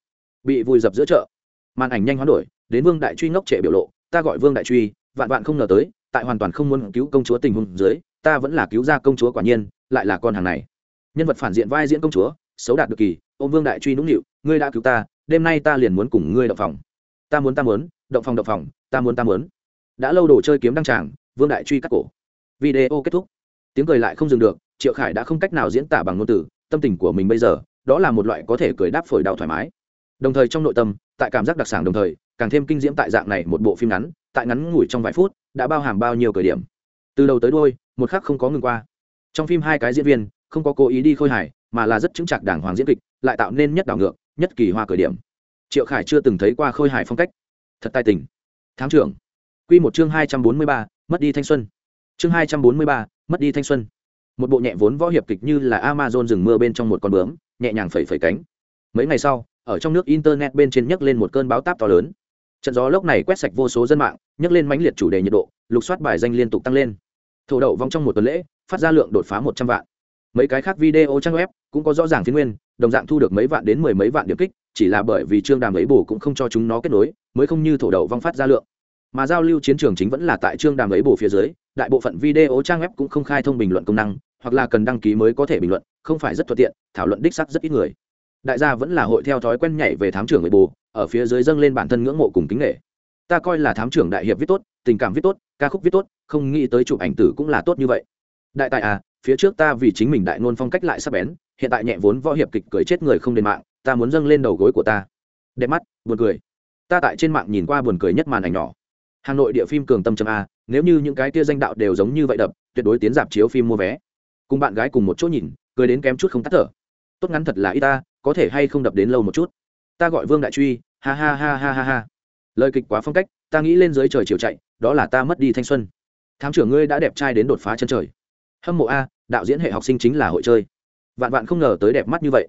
Bị vùi dập giữa chợ. Màn ảnh nhanh hoán đổi, đến vương đại truy ngốc trệ biểu lộ, ta gọi vương đại truy, vạn vạn không ngờ tới, tại hoàn toàn không muốn cứu công chúa tình huống dưới, ta vẫn là cứu ra công chúa quả nhiên, lại là con hàng này. Nhân vật phản diện vai diễn công chúa, xấu đạt được kỳ ô vương đại truy nũng nịu, ngươi đã cứu ta, đêm nay ta liền muốn cùng ngươi động phòng. Ta muốn ta muốn, động phòng động phòng, ta muốn ta muốn. Đã lâu đồ chơi kiếm đăng tràng, vương đại truy cắt cổ. Video kết thúc. Tiếng cười lại không dừng được triệu khải đã không cách nào diễn tả bằng ngôn từ, tâm tình của mình bây giờ, đó là một loại có thể cười đáp phổi đau thoải mái. Đồng thời trong nội tâm, tại cảm giác đặc sản đồng thời, càng thêm kinh diễm tại dạng này một bộ phim ngắn, tại ngắn ngủi trong vài phút, đã bao hàm bao nhiêu cởi điểm. Từ đầu tới đôi một khắc không có ngừng qua. Trong phim hai cái diễn viên, không có cố ý đi khôi hài, mà là rất chứng chặt đảng hoàng diễn kịch, lại tạo nên nhất đảo ngược, nhất kỳ hoa cởi điểm. Triệu khải chưa từng thấy qua khôi hài phong cách. Thật tài tình. Tháng trưởng. Q một chương hai trăm bốn mươi ba, mất đi thanh xuân. Chương hai trăm bốn mươi ba, mất đi thanh xuân một bộ nhẹ vốn võ hiệp kịch như là amazon rừng mưa bên trong một con bướm, nhẹ nhàng phẩy phẩy cánh. Mấy ngày sau, ở trong nước internet bên trên nhấc lên một cơn báo táp to lớn. Trận gió lốc này quét sạch vô số dân mạng, nhấc lên mãnh liệt chủ đề nhiệt độ, lục soát bài danh liên tục tăng lên. Thổ đậu vong trong một tuần lễ, phát ra lượng đột phá một trăm vạn. Mấy cái khác video trang web cũng có rõ ràng phiên nguyên, đồng dạng thu được mấy vạn đến mười mấy vạn điểm kích, chỉ là bởi vì trương đàm ấy bù cũng không cho chúng nó kết nối, mới không như thổ đậu vong phát ra lượng mà giao lưu chiến trường chính vẫn là tại trương đàm ấy bù phía dưới, đại bộ phận video trang web cũng không khai thông bình luận công năng, hoặc là cần đăng ký mới có thể bình luận, không phải rất thuận tiện, thảo luận đích sắc rất ít người. Đại gia vẫn là hội theo thói quen nhảy về thám trưởng ấy bù, ở phía dưới dâng lên bản thân ngưỡng mộ cùng kính nghệ ta coi là thám trưởng đại hiệp viết tốt, tình cảm viết tốt, ca khúc viết tốt, không nghĩ tới chụp ảnh tử cũng là tốt như vậy. Đại tài à phía trước ta vì chính mình đại ngôn phong cách lại sắp bén, hiện tại nhẹ vốn võ hiệp kịch cười chết người không đền mạng, ta muốn dâng lên đầu gối của ta. Đẹp mắt, buồn cười. Ta tại trên mạng nhìn qua buồn cười nhất màn ảnh nhỏ hà nội địa phim cường tâm chấm a, nếu như những cái tia danh đạo đều giống như vậy đập, tuyệt đối tiến dạp chiếu phim mua vé. Cùng bạn gái cùng một chỗ nhìn, cười đến kém chút không tắt thở. Tốt ngắn thật là y ta, có thể hay không đập đến lâu một chút. Ta gọi vương đại truy, ha ha ha ha ha ha. Lời kịch quá phong cách, ta nghĩ lên dưới trời chiều chạy, đó là ta mất đi thanh xuân. Thám trưởng ngươi đã đẹp trai đến đột phá chân trời. Hâm mộ a, đạo diễn hệ học sinh chính là hội chơi. Vạn vạn không ngờ tới đẹp mắt như vậy.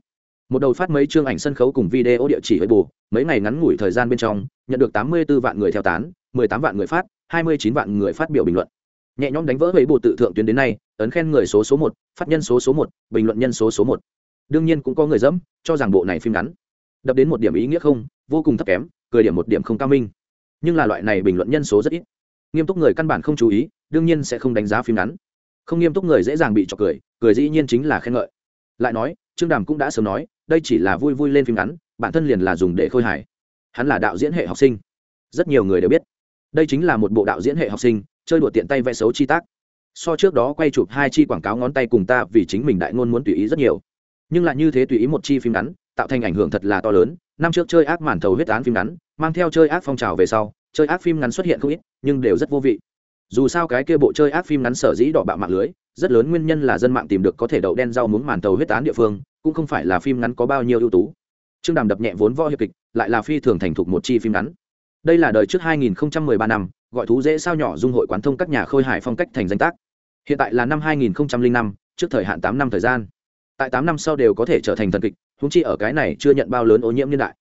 Một đầu phát mấy chương ảnh sân khấu cùng video địa chỉ hơi bù, mấy ngày ngắn ngủi thời gian bên trong, nhận được tám mươi 84 vạn người theo tán mười tám vạn người phát, hai mươi chín vạn người phát biểu bình luận. Nhẹ nhõm đánh vỡ với bộ tự thượng tuyến đến nay, ấn khen người số số một, phát nhân số số một, bình luận nhân số số một. Đương nhiên cũng có người dẫm, cho rằng bộ này phim ngắn. Đập đến một điểm ý nghĩa không, vô cùng thấp kém, cười điểm một điểm không cao minh. Nhưng là loại này bình luận nhân số rất ít. Nghiêm túc người căn bản không chú ý, đương nhiên sẽ không đánh giá phim ngắn. Không nghiêm túc người dễ dàng bị chọc cười cười dĩ nhiên chính là khen ngợi. Lại nói, trương đàm cũng đã sớm nói, đây chỉ là vui vui lên phim ngắn, bản thân liền là dùng để khôi hài. Hắn là đạo diễn hệ học sinh. Rất nhiều người đều biết đây chính là một bộ đạo diễn hệ học sinh, chơi đùa tiện tay vẽ xấu chi tác. So trước đó quay chụp hai chi quảng cáo ngón tay cùng ta vì chính mình đại ngôn muốn tùy ý rất nhiều. Nhưng lại như thế tùy ý một chi phim ngắn, tạo thành ảnh hưởng thật là to lớn. Năm trước chơi ác màn thầu huyết án phim ngắn, mang theo chơi ác phong trào về sau, chơi ác phim ngắn xuất hiện không ít, nhưng đều rất vô vị. Dù sao cái kia bộ chơi ác phim ngắn sở dĩ đỏ bạo mạng lưới, rất lớn nguyên nhân là dân mạng tìm được có thể đậu đen rau muống màn tàu huyết án địa phương, cũng không phải là phim ngắn có bao nhiêu ưu tú. Trương đàm đập nhẹ vốn võ hiệp kịch, lại là phi thường thành thục một chi phim ngắn đây là đời trước 2013 năm, gọi thú dễ sao nhỏ dung hội quán thông các nhà khôi hải phong cách thành danh tác. Hiện tại là năm 2005 trước thời hạn 8 năm thời gian. Tại 8 năm sau đều có thể trở thành thần kịch húng chi ở cái này chưa nhận bao lớn ô nhiễm niên đại.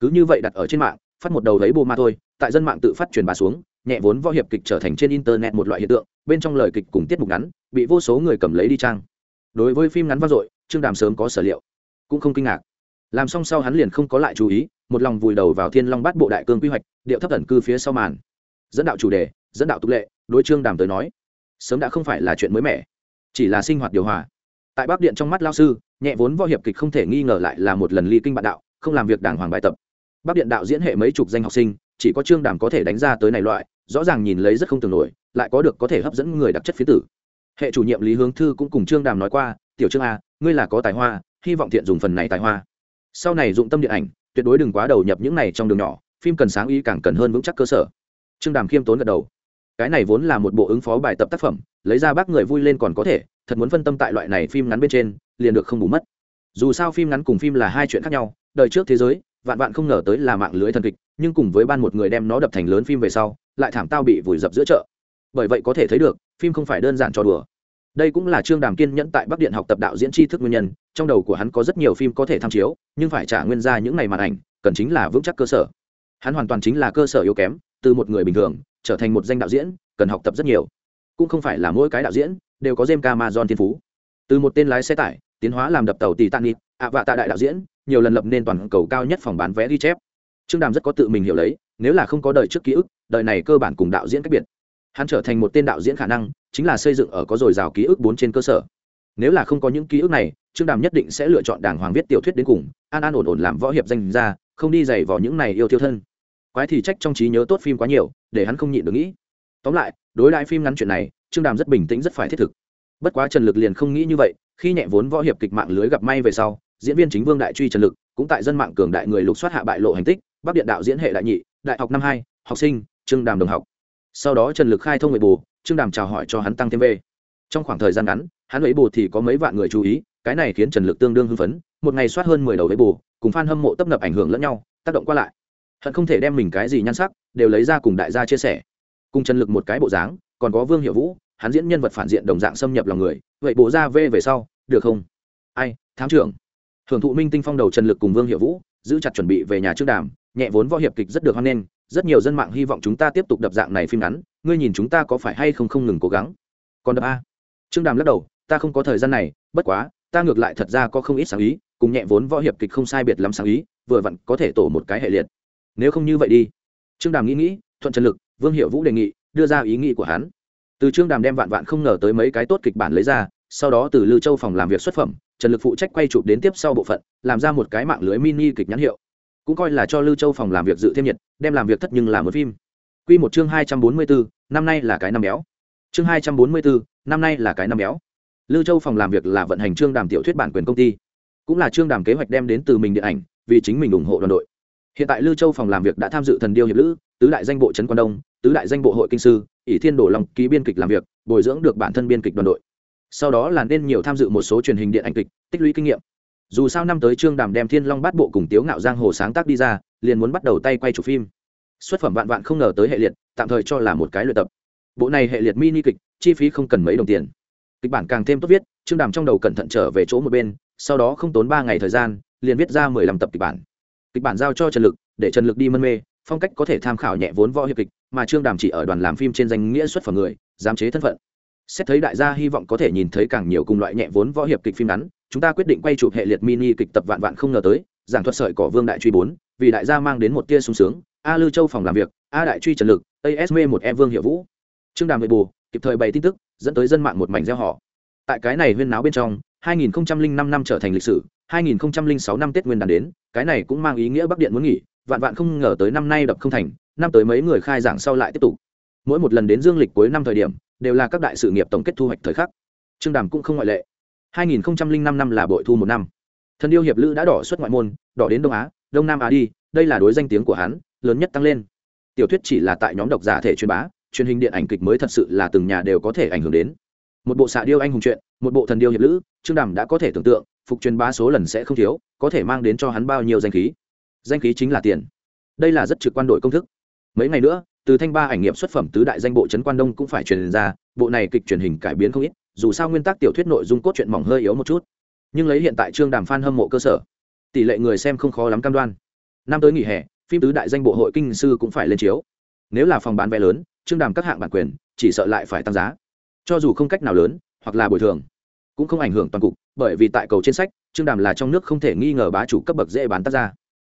Cứ như vậy đặt ở trên mạng, phát một đầu lấy bù ma thôi, tại dân mạng tự phát truyền bà xuống, nhẹ vốn võ hiệp kịch trở thành trên internet một loại hiện tượng, bên trong lời kịch cùng tiết mục ngắn, bị vô số người cầm lấy đi trang. Đối với phim ngắn vang dội, trương đàm sớm có sở liệu. Cũng không kinh ngạc. Làm xong sau hắn liền không có lại chú ý một lòng vùi đầu vào thiên long bát bộ đại cương quy hoạch, điệu thấp thần cư phía sau màn. Dẫn đạo chủ đề, dẫn đạo tục lệ, đối trương đàm tới nói, sớm đã không phải là chuyện mới mẻ, chỉ là sinh hoạt điều hòa. Tại bắc điện trong mắt lao sư, nhẹ vốn võ hiệp kịch không thể nghi ngờ lại là một lần ly kinh bạn đạo, không làm việc đàng hoàng bài tập. Bắc điện đạo diễn hệ mấy chục danh học sinh, chỉ có trương đàm có thể đánh ra tới này loại, rõ ràng nhìn lấy rất không tưởng nổi, lại có được có thể hấp dẫn người đặc chất phía tử. Hệ chủ nhiệm lý hướng thư cũng cùng trương đàm nói qua, tiểu trương a ngươi là có tài hoa, hy vọng thiện dùng phần này tài hoa. Sau này dụng tâm điện ảnh tuyệt đối đừng quá đầu nhập những này trong đường nhỏ, phim cần sáng ý càng cần hơn vững chắc cơ sở. Trương đàm khiêm tốn gật đầu. Cái này vốn là một bộ ứng phó bài tập tác phẩm, lấy ra bác người vui lên còn có thể, thật muốn phân tâm tại loại này phim ngắn bên trên, liền được không bù mất. Dù sao phim ngắn cùng phim là hai chuyện khác nhau, đời trước thế giới, vạn vạn không ngờ tới là mạng lưới thần kịch, nhưng cùng với ban một người đem nó đập thành lớn phim về sau, lại thảm tao bị vùi dập giữa chợ. Bởi vậy có thể thấy được, phim không phải đơn giản cho đùa. Đây cũng là trương đàm kiên nhẫn tại bắc điện học tập đạo diễn tri thức nguyên nhân trong đầu của hắn có rất nhiều phim có thể tham chiếu, nhưng phải trả nguyên ra những ngày màn ảnh, cần chính là vững chắc cơ sở. Hắn hoàn toàn chính là cơ sở yếu kém, từ một người bình thường, trở thành một danh đạo diễn, cần học tập rất nhiều. Cũng không phải là mỗi cái đạo diễn đều có jem camason thiên phú. Từ một tên lái xe tải, tiến hóa làm đập tàu tì tàn nịt ạ vạ tạ đại đạo diễn, nhiều lần lập nên toàn cầu cao nhất phòng bán vé ghi chép. Trương đàm rất có tự mình hiểu lấy, nếu là không có đời trước ký ức, đời này cơ bản cùng đạo diễn cách biệt. Hắn trở thành một tên đạo diễn khả năng, chính là xây dựng ở có dồi dào ký ức bốn trên cơ sở nếu là không có những ký ức này, trương đàm nhất định sẽ lựa chọn đàng hoàng viết tiểu thuyết đến cùng, an an ổn ổn làm võ hiệp danh ra không đi dày vào những này yêu thiêu thân. Quái thì trách trong trí nhớ tốt phim quá nhiều, để hắn không nhịn được nghĩ. Tóm lại, đối lại phim ngắn chuyện này, trương đàm rất bình tĩnh, rất phải thiết thực. Bất quá trần lực liền không nghĩ như vậy, khi nhẹ vốn võ hiệp kịch mạng lưới gặp may về sau, diễn viên chính vương đại truy trần lực cũng tại dân mạng cường đại người lục soát hạ bại lộ hành tích, bắc điện đạo diễn hệ đại nhị, đại học năm hai, học sinh, trương đàm đồng học. Sau đó trần lực khai thông người bù trương đàm chào hỏi cho hắn tăng thêm v. Trong khoảng thời gian ngắn hắn ấy bù thì có mấy vạn người chú ý, cái này khiến trần lực tương đương hưng phấn, một ngày soát hơn mười đầu ấy bù, cùng f a n hâm mộ tấp nập ảnh hưởng lẫn nhau, tác động qua lại. Hận không thể đem mình cái gì nhan sắc, đều lấy ra cùng đại gia chia sẻ. Cùng trần lực một cái bộ dáng, còn có vương hiệu vũ, hắn diễn nhân vật phản diện đồng dạng xâm nhập lòng người, vậy bổ ra vê về sau, được không? Ai, thám trưởng. Hưởng thụ minh tinh phong đầu trần lực cùng vương hiệu vũ, giữ chặt chuẩn bị về nhà trước đàm, nhẹ vốn võ hiệp kịch rất được hoan nghênh, rất nhiều dân mạng hy vọng chúng ta tiếp tục đập dạng này phim ngắn, ngươi nhìn chúng ta có phải hay không không ngừng cố gắng? Còn đập a. Trương đàm lắc đầu ta không có thời gian này, bất quá, ta ngược lại thật ra có không ít sáng ý, cùng nhẹ vốn võ hiệp kịch không sai biệt lắm sáng ý, vừa vặn có thể tổ một cái hệ liệt. Nếu không như vậy đi. Trương đàm nghĩ nghĩ, thuận trần lực, vương hiệu vũ đề nghị, đưa ra ý nghĩ của hắn. Từ trương đàm đem vạn vạn không ngờ tới mấy cái tốt kịch bản lấy ra, sau đó từ lưu châu phòng làm việc xuất phẩm, trần lực phụ trách quay chụp đến tiếp sau bộ phận, làm ra một cái mạng lưới mini kịch nhãn hiệu. Cũng coi là cho lưu châu phòng làm việc dự thêm nhiệt, đem làm việc thất nhưng là một phim. Q một chương hai trăm bốn mươi bốn năm nay là cái năm béo. Chương hai trăm bốn mươi bốn năm nay là cái năm béo lưu châu phòng làm việc là vận hành trương đàm tiểu thuyết bản quyền công ty, cũng là trương đàm kế hoạch đem đến từ mình điện ảnh, vì chính mình ủng hộ đoàn đội. Hiện tại lưu châu phòng làm việc đã tham dự thần điêu hiệp lữ, tứ đại danh bộ trấn quan đông, tứ đại danh bộ hội kinh sư, ỷ thiên đổ lòng ký biên kịch làm việc, bồi dưỡng được bản thân biên kịch đoàn đội. Sau đó là nên nhiều tham dự một số truyền hình điện ảnh kịch, tích lũy kinh nghiệm. Dù sao năm tới trương đàm đem thiên long bát bộ cùng tiếu ngạo giang hồ sáng tác đi ra, liền muốn bắt đầu tay quay chụp phim. Xuất phẩm vạn vạn không ngờ tới hệ liệt, tạm thời cho là một cái luyện tập. Bộ này hệ liệt mini kịch, chi phí không cần mấy đồng tiền kịch bản càng thêm tốt viết, trương đàm trong đầu cẩn thận trở về chỗ một bên, sau đó không tốn ba ngày thời gian, liền viết ra mười lăm tập kịch bản. Kịch bản giao cho trần lực, để trần lực đi mân mê, phong cách có thể tham khảo nhẹ vốn võ hiệp kịch, mà trương đàm chỉ ở đoàn làm phim trên danh nghĩa xuất phẩm người, giám chế thân phận. Xét thấy đại gia hy vọng có thể nhìn thấy càng nhiều cùng loại nhẹ vốn võ hiệp kịch phim ngắn, chúng ta quyết định quay chụp hệ liệt mini kịch tập vạn vạn không ngờ tới, giảng thuật sợi cỏ vương đại truy bốn, vì đại gia mang đến một tia sung sướng. A lư châu phòng làm việc, a đại truy trần lực asm một em vương hiệu vũ. Trương đàm vệ bù kịp thời bày tin tức dẫn tới dân mạng một mảnh gieo họ tại cái này huyên náo bên trong 2005 năm trở thành lịch sử 2006 năm tết nguyên đán đến, cái này cũng mang ý nghĩa bắc điện muốn nghỉ, vạn vạn không ngờ tới năm nay đập không thành, năm tới mấy người khai giảng sau lại tiếp tục. Mỗi một lần đến dương lịch cuối năm thời điểm, đều là các đại sự nghiệp tổng kết thu hoạch thời khắc. Trương đàm cũng không ngoại lệ. 2005 năm là bội thu một năm. Thần yêu hiệp lữ đã đỏ xuất ngoại môn, đỏ đến đông á, đông nam á đi, đây là đối danh tiếng của hắn, lớn nhất tăng lên. Tiểu thuyết chỉ là tại nhóm độc giả thể truyền bá truyền hình điện ảnh kịch mới thật sự là từng nhà đều có thể ảnh hưởng đến. Một bộ xạ điêu anh hùng chuyện một bộ thần điêu hiệp lữ, trương đàm đã có thể tưởng tượng, phục truyền bá số lần sẽ không thiếu, có thể mang đến cho hắn bao nhiêu danh khí. Danh khí chính là tiền. Đây là rất trực quan đội công thức. Mấy ngày nữa, từ thanh ba ảnh nghiệm xuất phẩm tứ đại danh bộ trấn quan đông cũng phải truyền ra, bộ này kịch truyền hình cải biến không ít, dù sao nguyên tắc tiểu thuyết nội dung cốt truyện mỏng hơi yếu một chút. Nhưng lấy hiện tại trương đàm phan hâm mộ cơ sở, tỷ lệ người xem không khó lắm cam đoan. Năm tới nghỉ hè, phim tứ đại danh bộ hội kinh sư cũng phải lên chiếu. Nếu là phòng bán vé lớn trương đàm các hạng bản quyền, chỉ sợ lại phải tăng giá. Cho dù không cách nào lớn, hoặc là bồi thường, cũng không ảnh hưởng toàn cục, bởi vì tại cầu trên sách, trương đàm là trong nước không thể nghi ngờ bá chủ cấp bậc dễ bán tác ra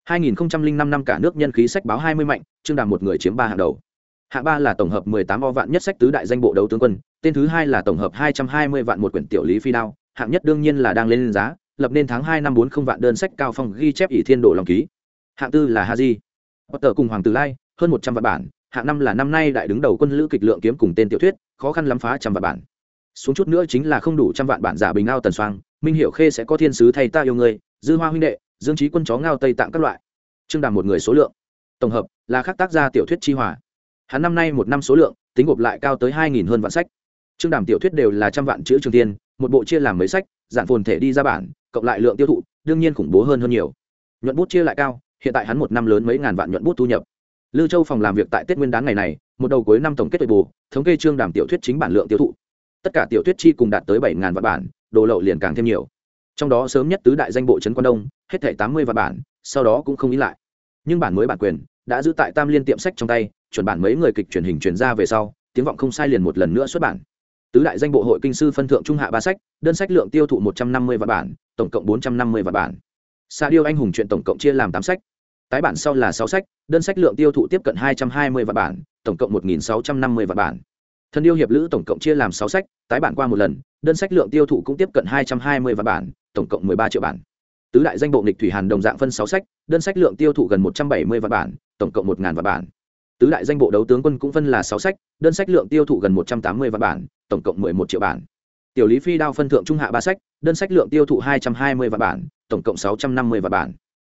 2005 năm cả nước nhân khí sách báo 20 mạnh, trương đàm một người chiếm ba hàng đầu. Hạng ba là tổng hợp 18 o vạn nhất sách tứ đại danh bộ đấu tướng quân, tên thứ hai là tổng hợp 220 vạn một quyển tiểu lý phi đao, hạng nhất đương nhiên là đang lên giá, lập nên tháng hai năm bốn không vạn đơn sách cao phong ghi chép ỷ thiên đổ lòng ký. Hạng tư là haji. Potter cùng hoàng tử lai, hơn một trăm vạn bản hạng năm là năm nay đại đứng đầu quân lữ kịch lượng kiếm cùng tên tiểu thuyết, khó khăn lắm phá trăm vạn bản. Xuống chút nữa chính là không đủ trăm vạn bản giả bình ao tần xoang. minh hiệu khê sẽ có thiên sứ thay ta yêu người dư hoa huynh đệ, dương trí quân chó ngao tây tạng các loại. Trương đàm một người số lượng. Tổng hợp, là khắc tác gia tiểu thuyết chi hòa. Hắn năm nay một năm số lượng, tính gộp lại cao tới hai nghìn hơn vạn sách. Trương đàm tiểu thuyết đều là trăm vạn chữ trường tiên một bộ chia làm mấy sách dạng phồn thể đi ra bản, cộng lại lượng tiêu thụ, đương nhiên khủng bố hơn hơn nhiều. Nhuận bút chia lại cao, hiện tại hắn một năm lớn mấy ngàn vạn nhuận bút thu nhập lưu châu phòng làm việc tại tết nguyên đán ngày này, một đầu cuối năm tổng kết nội bù, thống kê trương đàm tiểu thuyết chính bản lượng tiêu thụ. Tất cả tiểu thuyết chi cùng đạt tới bảy ngàn vạn bản, đồ lậu liền càng thêm nhiều. Trong đó sớm nhất tứ đại danh bộ trấn quan đông, hết thảy tám mươi vạn bản, sau đó cũng không ý lại. Nhưng bản mới bản quyền đã giữ tại tam liên tiệm sách trong tay, chuẩn bản mấy người kịch truyền hình truyền ra về sau, tiếng vọng không sai liền một lần nữa xuất bản. Tứ đại danh bộ hội kinh sư phân thượng trung hạ ba sách, đơn sách lượng tiêu thụ một trăm năm mươi vạn bản, tổng cộng bốn trăm năm mươi vạn bản. Xa điêu anh hùng chuyện tổng cộng chia làm tám sách. Tái bản sau là sáu sách đơn sách lượng tiêu thụ tiếp cận 220 vạn bản, tổng cộng 1650 vạn bản. Thần điêu hiệp lữ tổng cộng chia làm 6 sách, tái bản qua một lần, đơn sách lượng tiêu thụ cũng tiếp cận 220 vạn bản, tổng cộng 13 triệu bản. Tứ đại danh bộ nghịch thủy hàn đồng dạng phân 6 sách, đơn sách lượng tiêu thụ gần 170 vạn bản, tổng cộng 1000 vạn bản. Tứ đại danh bộ đấu tướng quân cũng phân là 6 sách, đơn sách lượng tiêu thụ gần 180 vạn bản, tổng cộng 11 triệu bản. Tiểu Lý Phi đao phân thượng trung hạ 3 sách, đơn sách lượng tiêu thụ 220 vạn bản, tổng cộng 650 vạn bản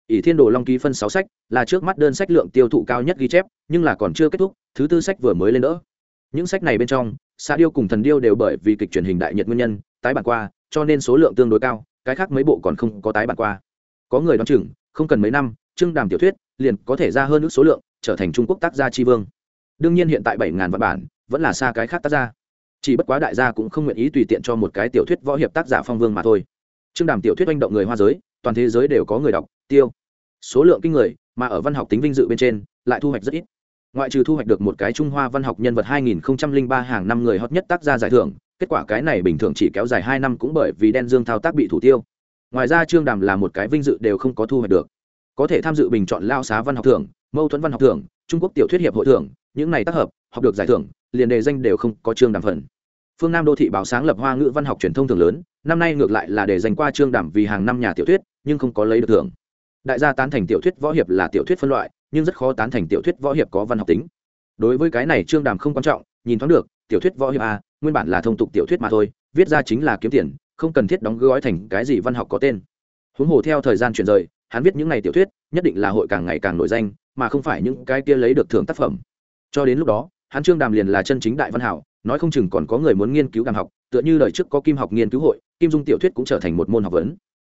ỷ thiên đồ long ký phân sáu sách, là trước mắt đơn sách lượng tiêu thụ cao nhất ghi chép, nhưng là còn chưa kết thúc, thứ tư sách vừa mới lên đỡ. Những sách này bên trong xa điêu cùng thần điêu đều bởi vì kịch truyền hình đại nhật nguyên nhân, tái bản qua, cho nên số lượng tương đối cao, cái khác mấy bộ còn không có tái bản qua. Có người đoán chừng, không cần mấy năm, trương đàm tiểu thuyết liền có thể ra hơn ước số lượng, trở thành trung quốc tác gia tri vương. Đương nhiên hiện tại bảy ngàn văn bản, vẫn là xa cái khác tác gia. Chỉ bất quá đại gia cũng không nguyện ý tùy tiện cho một cái tiểu thuyết võ hiệp tác giả phong vương mà thôi. Trương đàm tiểu thuyết manh động người hoa giới toàn thế giới đều có người đọc, tiêu. Số lượng kinh người mà ở văn học tính vinh dự bên trên lại thu hoạch rất ít. Ngoại trừ thu hoạch được một cái trung hoa văn học nhân vật 2003 hàng năm người hot nhất tác gia giải thưởng, kết quả cái này bình thường chỉ kéo dài hai năm cũng bởi vì đen dương thao tác bị thủ tiêu. Ngoài ra trương đàm là một cái vinh dự đều không có thu hoạch được. Có thể tham dự bình chọn lao xá văn học thưởng, mâu thuẫn văn học thưởng, trung quốc tiểu thuyết hiệp hội thưởng, những này tác hợp, học được giải thưởng, liền đề danh đều không có trương đàm phần. Phương nam đô thị báo sáng lập hoa ngữ văn học truyền thông thường lớn năm nay ngược lại là để dành qua trương đàm vì hàng năm nhà tiểu thuyết, nhưng không có lấy được thưởng. Đại gia tán thành tiểu thuyết võ hiệp là tiểu thuyết phân loại, nhưng rất khó tán thành tiểu thuyết võ hiệp có văn học tính. Đối với cái này trương đàm không quan trọng, nhìn thoáng được, tiểu thuyết võ hiệp a, nguyên bản là thông tục tiểu thuyết mà thôi, viết ra chính là kiếm tiền, không cần thiết đóng gói thành cái gì văn học có tên. Huống hồ theo thời gian chuyển rời, hắn viết những ngày tiểu thuyết, nhất định là hội càng ngày càng nổi danh, mà không phải những cái kia lấy được thưởng tác phẩm. Cho đến lúc đó, hắn trương đàm liền là chân chính đại văn hảo nói không chừng còn có người muốn nghiên cứu đàm học, tựa như đời trước có kim học nghiên cứu hội, kim dung tiểu thuyết cũng trở thành một môn học vấn.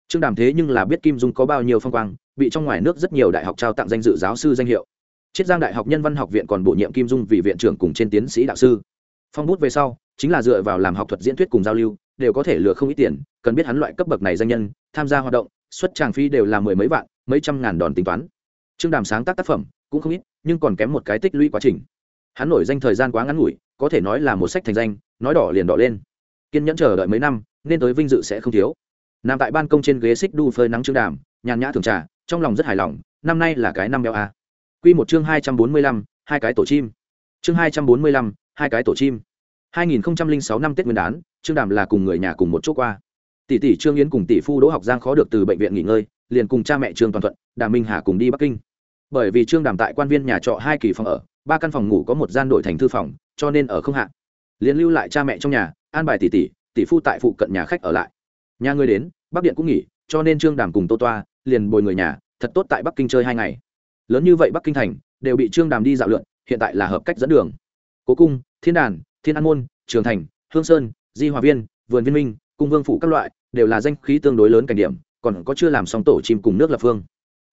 Trương đàm thế nhưng là biết kim dung có bao nhiêu phong quang, bị trong ngoài nước rất nhiều đại học trao tặng danh dự giáo sư danh hiệu. Chiết giang đại học nhân văn học viện còn bổ nhiệm kim dung vì viện trưởng cùng trên tiến sĩ đạo sư. Phong bút về sau, chính là dựa vào làm học thuật diễn thuyết cùng giao lưu, đều có thể lừa không ít tiền, cần biết hắn loại cấp bậc này danh nhân, tham gia hoạt động, xuất tràng phi đều là mười mấy vạn, mấy trăm ngàn đòn tính toán. Trương đàm sáng tác tác phẩm, cũng không ít, nhưng còn kém một cái tích lũy quá trình hắn nổi danh thời gian quá ngắn ngủi, có thể nói là một sách thành danh, nói đỏ liền đỏ lên. Kiên nhẫn chờ đợi mấy năm, nên tới vinh dự sẽ không thiếu. Nằm tại ban công trên ghế xích đu phơi nắng trương đàm, nhàn nhã thường trà, trong lòng rất hài lòng, năm nay là cái năm béo a. Q một chương hai trăm bốn mươi lăm, hai cái tổ chim. Chương hai trăm bốn mươi lăm, hai cái tổ chim. Hai nghìn sáu năm tết nguyên đán, trương đàm là cùng người nhà cùng một chỗ qua. Tỷ tỷ trương yến cùng tỷ phu đỗ học giang khó được từ bệnh viện nghỉ ngơi, liền cùng cha mẹ trương toàn thuận, đàm minh hà cùng đi bắc kinh. Bởi vì trương đàm tại quan viên nhà trọ hai kỳ phòng ở ba căn phòng ngủ có một gian đổi thành thư phòng, cho nên ở không hạ. Liền lưu lại cha mẹ trong nhà, an bài tỷ tỷ tỷ phu tại phụ cận nhà khách ở lại. Nhà người đến, bắc điện cũng nghỉ, cho nên trương đàm cùng tô toa liền bồi người nhà, thật tốt tại bắc kinh chơi hai ngày. Lớn như vậy bắc kinh thành, đều bị trương đàm đi dạo lượn, hiện tại là hợp cách dẫn đường. Cố cung, thiên đàn, thiên an môn, trường thành, hương sơn, di hòa viên, vườn viên minh, cung vương phủ các loại, đều là danh khí tương đối lớn cảnh điểm, còn có chưa làm xong tổ chim cùng nước lập phương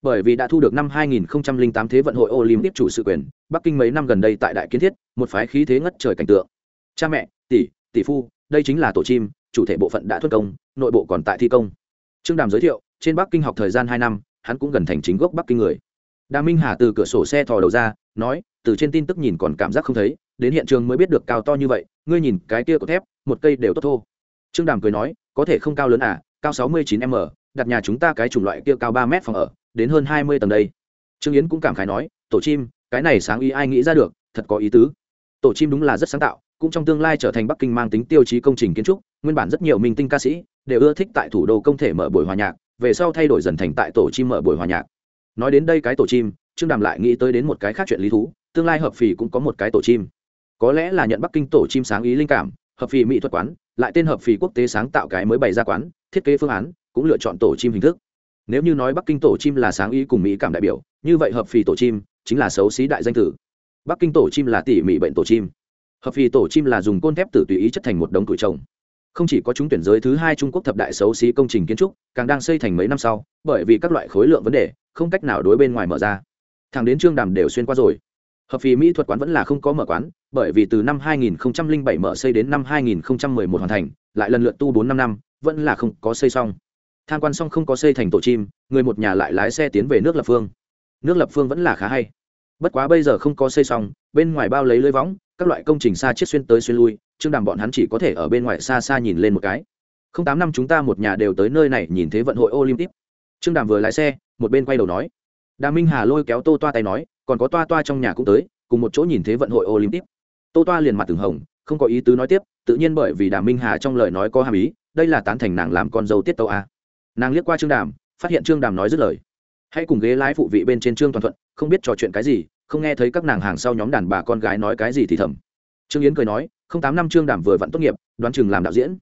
bởi vì đã thu được năm 2008 thế vận hội Olympic chủ sự quyền, Bắc Kinh mấy năm gần đây tại đại kiến thiết, một phái khí thế ngất trời cảnh tượng. Cha mẹ, tỷ, tỷ phu, đây chính là tổ chim, chủ thể bộ phận đã thuần công, nội bộ còn tại thi công. Trương Đàm giới thiệu, trên Bắc Kinh học thời gian 2 năm, hắn cũng gần thành chính gốc Bắc Kinh người. Đa Minh Hà từ cửa sổ xe thò đầu ra, nói, từ trên tin tức nhìn còn cảm giác không thấy, đến hiện trường mới biết được cao to như vậy, ngươi nhìn cái kia của thép, một cây đều tốt thô. Trương Đàm cười nói, có thể không cao lớn à, cao 69 m đặt nhà chúng ta cái chủng loại kia cao 3 mét phòng ở, đến hơn hai mươi tầng đây. Trương yến cũng cảm khái nói, tổ chim, cái này sáng ý ai nghĩ ra được, thật có ý tứ. Tổ chim đúng là rất sáng tạo, cũng trong tương lai trở thành bắc kinh mang tính tiêu chí công trình kiến trúc, nguyên bản rất nhiều minh tinh ca sĩ đều ưa thích tại thủ đô công thể mở buổi hòa nhạc, về sau thay đổi dần thành tại tổ chim mở buổi hòa nhạc. Nói đến đây cái tổ chim, trương đàm lại nghĩ tới đến một cái khác chuyện lý thú, tương lai hợp phì cũng có một cái tổ chim. Có lẽ là nhận bắc kinh tổ chim sáng ý linh cảm, hợp phì mỹ thuật quán, lại tên hợp phì quốc tế sáng tạo cái mới bày ra quán, thiết kế phương án, cũng lựa chọn tổ chim hình thức nếu như nói bắc kinh tổ chim là sáng ý cùng mỹ cảm đại biểu, như vậy hợp phì tổ chim chính là xấu xí đại danh tử. Bắc kinh tổ chim là tỉ mỉ bệnh tổ chim. Hợp phì tổ chim là dùng côn thép tử tùy ý chất thành một đống tuổi trồng. Không chỉ có chúng tuyển giới thứ hai trung quốc thập đại xấu xí công trình kiến trúc, càng đang xây thành mấy năm sau, bởi vì các loại khối lượng vấn đề, không cách nào đối bên ngoài mở ra. Thằng đến trương đàm đều xuyên qua rồi. Hợp phì mỹ thuật quán vẫn là không có mở quán, bởi vì từ năm 2007 mở xây đến năm 2011 hoàn thành, lại lần lượt tu bốn năm năm, vẫn là không có xây xong tham quan xong không có xây thành tổ chim, người một nhà lại lái xe tiến về nước lập phương. Nước lập phương vẫn là khá hay. Bất quá bây giờ không có xây xong, bên ngoài bao lấy lưới võng, các loại công trình xa chiết xuyên tới xuyên lui chương đàm bọn hắn chỉ có thể ở bên ngoài xa xa nhìn lên một cái. Không tám năm chúng ta một nhà đều tới nơi này nhìn thế vận hội olympic. Trương đàm vừa lái xe, một bên quay đầu nói. Đà minh hà lôi kéo tô toa tay nói, còn có toa toa trong nhà cũng tới, cùng một chỗ nhìn thế vận hội olympic. Tô toa liền mặt từng hồng, không có ý tứ nói tiếp, tự nhiên bởi vì đàm minh hà trong lời nói có hàm ý, đây là tán thành nàng làm con dâu tiết tâu a nàng liếc qua trương đàm, phát hiện trương đàm nói dứt lời. Hãy cùng ghế lái phụ vị bên trên trương toàn thuận, không biết trò chuyện cái gì, không nghe thấy các nàng hàng sau nhóm đàn bà con gái nói cái gì thì thầm. Trương yến cười nói, không tám năm trương đàm vừa vặn tốt nghiệp, đoán chừng làm đạo diễn.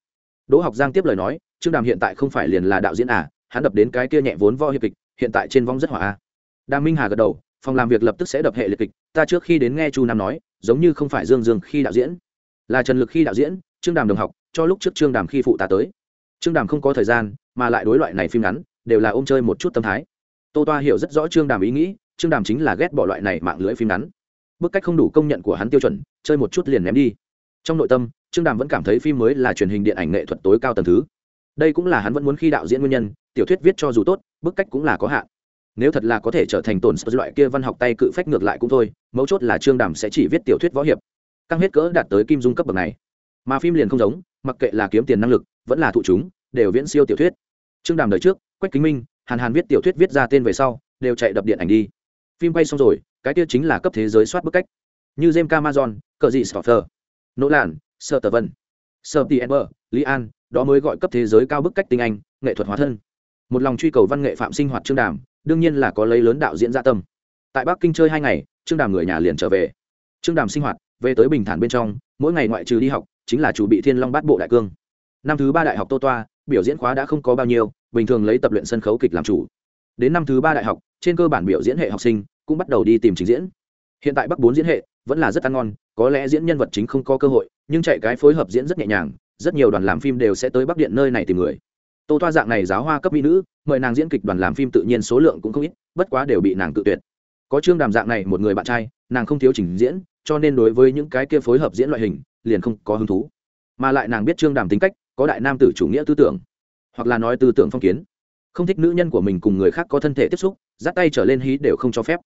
Đỗ học giang tiếp lời nói, trương đàm hiện tại không phải liền là đạo diễn à hắn đập đến cái kia nhẹ vốn vo hiệp kịch, hiện tại trên vong rất hỏa a đàm minh hà gật đầu, phòng làm việc lập tức sẽ đập hệ liệt kịch, ta trước khi đến nghe chu nam nói, giống như không phải dương dương khi đạo diễn. Là trần lực khi đạo diễn, trương đàm đồng học, cho lúc trước trương đàm khi phụ ta tới. Trương đàm không có thời gian mà lại đối loại này phim ngắn, đều là ôm chơi một chút tâm thái. Tô toa hiểu rất rõ trương đàm ý nghĩ, trương đàm chính là ghét bỏ loại này mạng lưới phim ngắn. Bức cách không đủ công nhận của hắn tiêu chuẩn, chơi một chút liền ném đi. Trong nội tâm, trương đàm vẫn cảm thấy phim mới là truyền hình điện ảnh nghệ thuật tối cao tầng thứ. Đây cũng là hắn vẫn muốn khi đạo diễn nguyên nhân, tiểu thuyết viết cho dù tốt, bức cách cũng là có hạn. Nếu thật là có thể trở thành tổn sự loại kia văn học tay cự phách ngược lại cũng thôi, mấu chốt là trương đàm sẽ chỉ viết tiểu thuyết võ hiệp. Căng hết cỡ đạt tới kim dung cấp bậc này. Mà phim liền không giống, mặc kệ là kiếm tiền năng lực, vẫn là thụ chúng đều viễn siêu tiểu thuyết. Trương đàm đời trước, quách kính minh, hàn hàn viết tiểu thuyết viết ra tên về sau, đều chạy đập điện ảnh đi. Phim quay xong rồi, cái kia chính là cấp thế giới soát bức cách. Như james camazon cờ dị stoffer nỗ làn sơ tờ vân, sơ t ember lý an, đó mới gọi cấp thế giới cao bức cách tinh anh, nghệ thuật hóa thân. Một lòng truy cầu văn nghệ phạm sinh hoạt trương đàm, đương nhiên là có lấy lớn đạo diễn gia tâm. Tại bắc kinh chơi hai ngày, trương đàm người nhà liền trở về. Trương đàm sinh hoạt, về tới bình thản bên trong, mỗi ngày ngoại trừ đi học, chính là chủ bị thiên long bát bộ đại cương. Năm thứ ba đại học tô toa biểu diễn khóa đã không có bao nhiêu, bình thường lấy tập luyện sân khấu kịch làm chủ. Đến năm thứ ba đại học, trên cơ bản biểu diễn hệ học sinh cũng bắt đầu đi tìm trình diễn. Hiện tại bắc bốn diễn hệ vẫn là rất ăn ngon, có lẽ diễn nhân vật chính không có cơ hội, nhưng chạy cái phối hợp diễn rất nhẹ nhàng, rất nhiều đoàn làm phim đều sẽ tới bắc điện nơi này tìm người. Tô toa dạng này giáo hoa cấp mỹ nữ, mời nàng diễn kịch đoàn làm phim tự nhiên số lượng cũng không ít, bất quá đều bị nàng tự tuyệt. Có trương đàm dạng này một người bạn trai, nàng không thiếu trình diễn, cho nên đối với những cái kia phối hợp diễn loại hình, liền không có hứng thú. Mà lại nàng biết trương đàm tính cách có đại nam tử chủ nghĩa tư tưởng, hoặc là nói tư tưởng phong kiến. Không thích nữ nhân của mình cùng người khác có thân thể tiếp xúc, dắt tay trở lên hí đều không cho phép.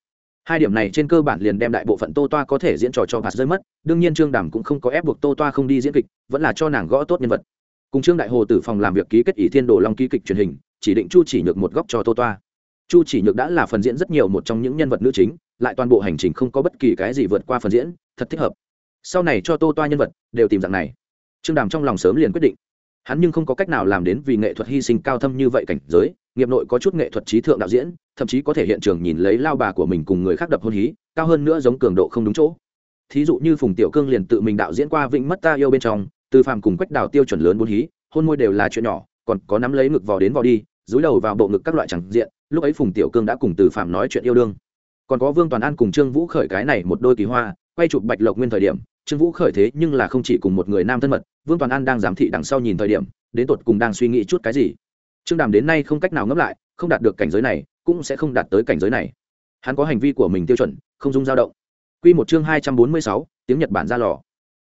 Hai điểm này trên cơ bản liền đem đại bộ phận tô toa có thể diễn trò cho bạt rơi mất, đương nhiên trương đàm cũng không có ép buộc tô toa không đi diễn kịch, vẫn là cho nàng gõ tốt nhân vật. Cùng trương đại hồ tử phòng làm việc ký kết ỷ thiên đồ long ký kịch truyền hình, chỉ định chu chỉ nhược một góc cho tô toa. Chu chỉ nhược đã là phần diễn rất nhiều một trong những nhân vật nữ chính, lại toàn bộ hành trình không có bất kỳ cái gì vượt qua phần diễn, thật thích hợp. Sau này cho tô toa nhân vật, đều tìm dạng này. Trương đàm trong lòng sớm liền quyết định hắn nhưng không có cách nào làm đến vì nghệ thuật hy sinh cao thâm như vậy cảnh giới, nghiệp nội có chút nghệ thuật trí thượng đạo diễn, thậm chí có thể hiện trường nhìn lấy lao bà của mình cùng người khác đập hôn hí, cao hơn nữa giống cường độ không đúng chỗ. Thí dụ như phùng tiểu cương liền tự mình đạo diễn qua vĩnh mất ta yêu bên trong, từ phàm cùng quách đào tiêu chuẩn lớn bốn hí, hôn môi đều là chuyện nhỏ, còn có nắm lấy ngực vò đến vò đi, dúi đầu vào bộ ngực các loại chẳng diện, lúc ấy phùng tiểu cương đã cùng từ phàm nói chuyện yêu đương. Còn có vương toàn an cùng trương vũ khởi cái này một đôi kỳ hoa, quay chụp bạch lộc nguyên thời điểm trương vũ khởi thế nhưng là không chỉ cùng một người nam thân mật, vương toàn an đang giám thị đằng sau nhìn thời điểm, đến tột cùng đang suy nghĩ chút cái gì. Trương đàm đến nay không cách nào ngẫm lại, không đạt được cảnh giới này, cũng sẽ không đạt tới cảnh giới này. Hắn có hành vi của mình tiêu chuẩn, không dung dao động. Q một chương hai trăm bốn mươi sáu, tiếng nhật bản ra lò.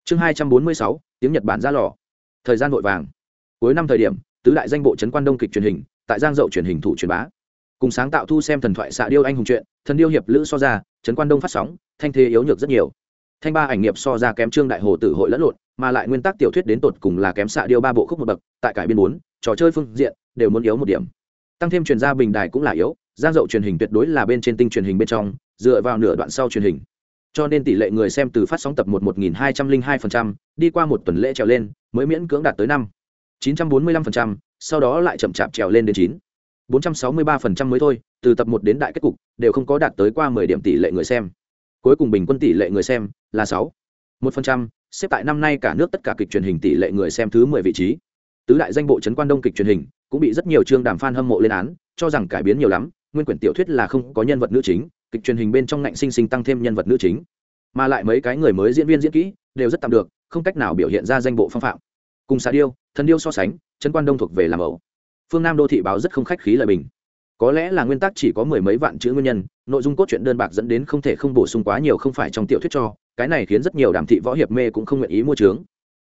Chương hai trăm bốn mươi sáu, tiếng nhật bản ra lò. Thời gian vội vàng. Cuối năm thời điểm, tứ đại danh bộ trấn quan đông kịch truyền hình, tại giang dậu truyền hình thủ truyền bá. Cùng sáng tạo thu xem thần thoại xạ điêu anh hùng truyện thần điêu hiệp lữ so ra trấn quan đông phát sóng, thanh thế yếu nhược rất nhiều thanh ba ảnh nghiệp so ra kém trương đại hồ tử hội lẫn lộn, mà lại nguyên tắc tiểu thuyết đến tột cùng là kém xạ điêu ba bộ khúc một bậc, tại cải biên bốn, trò chơi phương diện, đều muốn yếu một điểm. Tăng thêm truyền gia bình đài cũng là yếu, giang dậu truyền hình tuyệt đối là bên trên tinh truyền hình bên trong, dựa vào nửa đoạn sau truyền hình. Cho nên tỷ lệ người xem từ phát sóng tập một một nghìn hai trăm linh hai phần trăm, đi qua một tuần lễ trèo lên, mới miễn cưỡng đạt tới năm. Chín trăm bốn mươi lăm phần trăm, sau đó lại chậm chạp trèo lên đến chín. Bốn trăm sáu mươi ba phần trăm mới thôi, từ tập một đến đại kết cục, đều không có đạt tới qua mười điểm tỷ lệ người xem. Cuối cùng bình quân tỷ lệ người xem là sáu. Một phần trăm, xếp tại năm nay cả nước tất cả kịch truyền hình tỷ lệ người xem thứ mười vị trí. Tứ đại danh bộ trấn quan đông kịch truyền hình cũng bị rất nhiều chương đàm fan hâm mộ lên án, cho rằng cải biến nhiều lắm, nguyên quyển tiểu thuyết là không có nhân vật nữ chính, kịch truyền hình bên trong ngạnh sinh sinh tăng thêm nhân vật nữ chính. Mà lại mấy cái người mới diễn viên diễn kỹ đều rất tạm được, không cách nào biểu hiện ra danh bộ phong phạm. Cùng xà điêu, thần điêu so sánh, trấn quan đông thuộc về làm ẩu. Phương nam đô thị báo rất không khách khí lời bình. Có lẽ là nguyên tắc chỉ có mười mấy vạn chữ nguyên nhân, nội dung cốt truyện đơn bạc dẫn đến không thể không bổ sung quá nhiều không phải trong tiểu thuyết cho cái này khiến rất nhiều đàm thị võ hiệp mê cũng không nguyện ý mua trướng.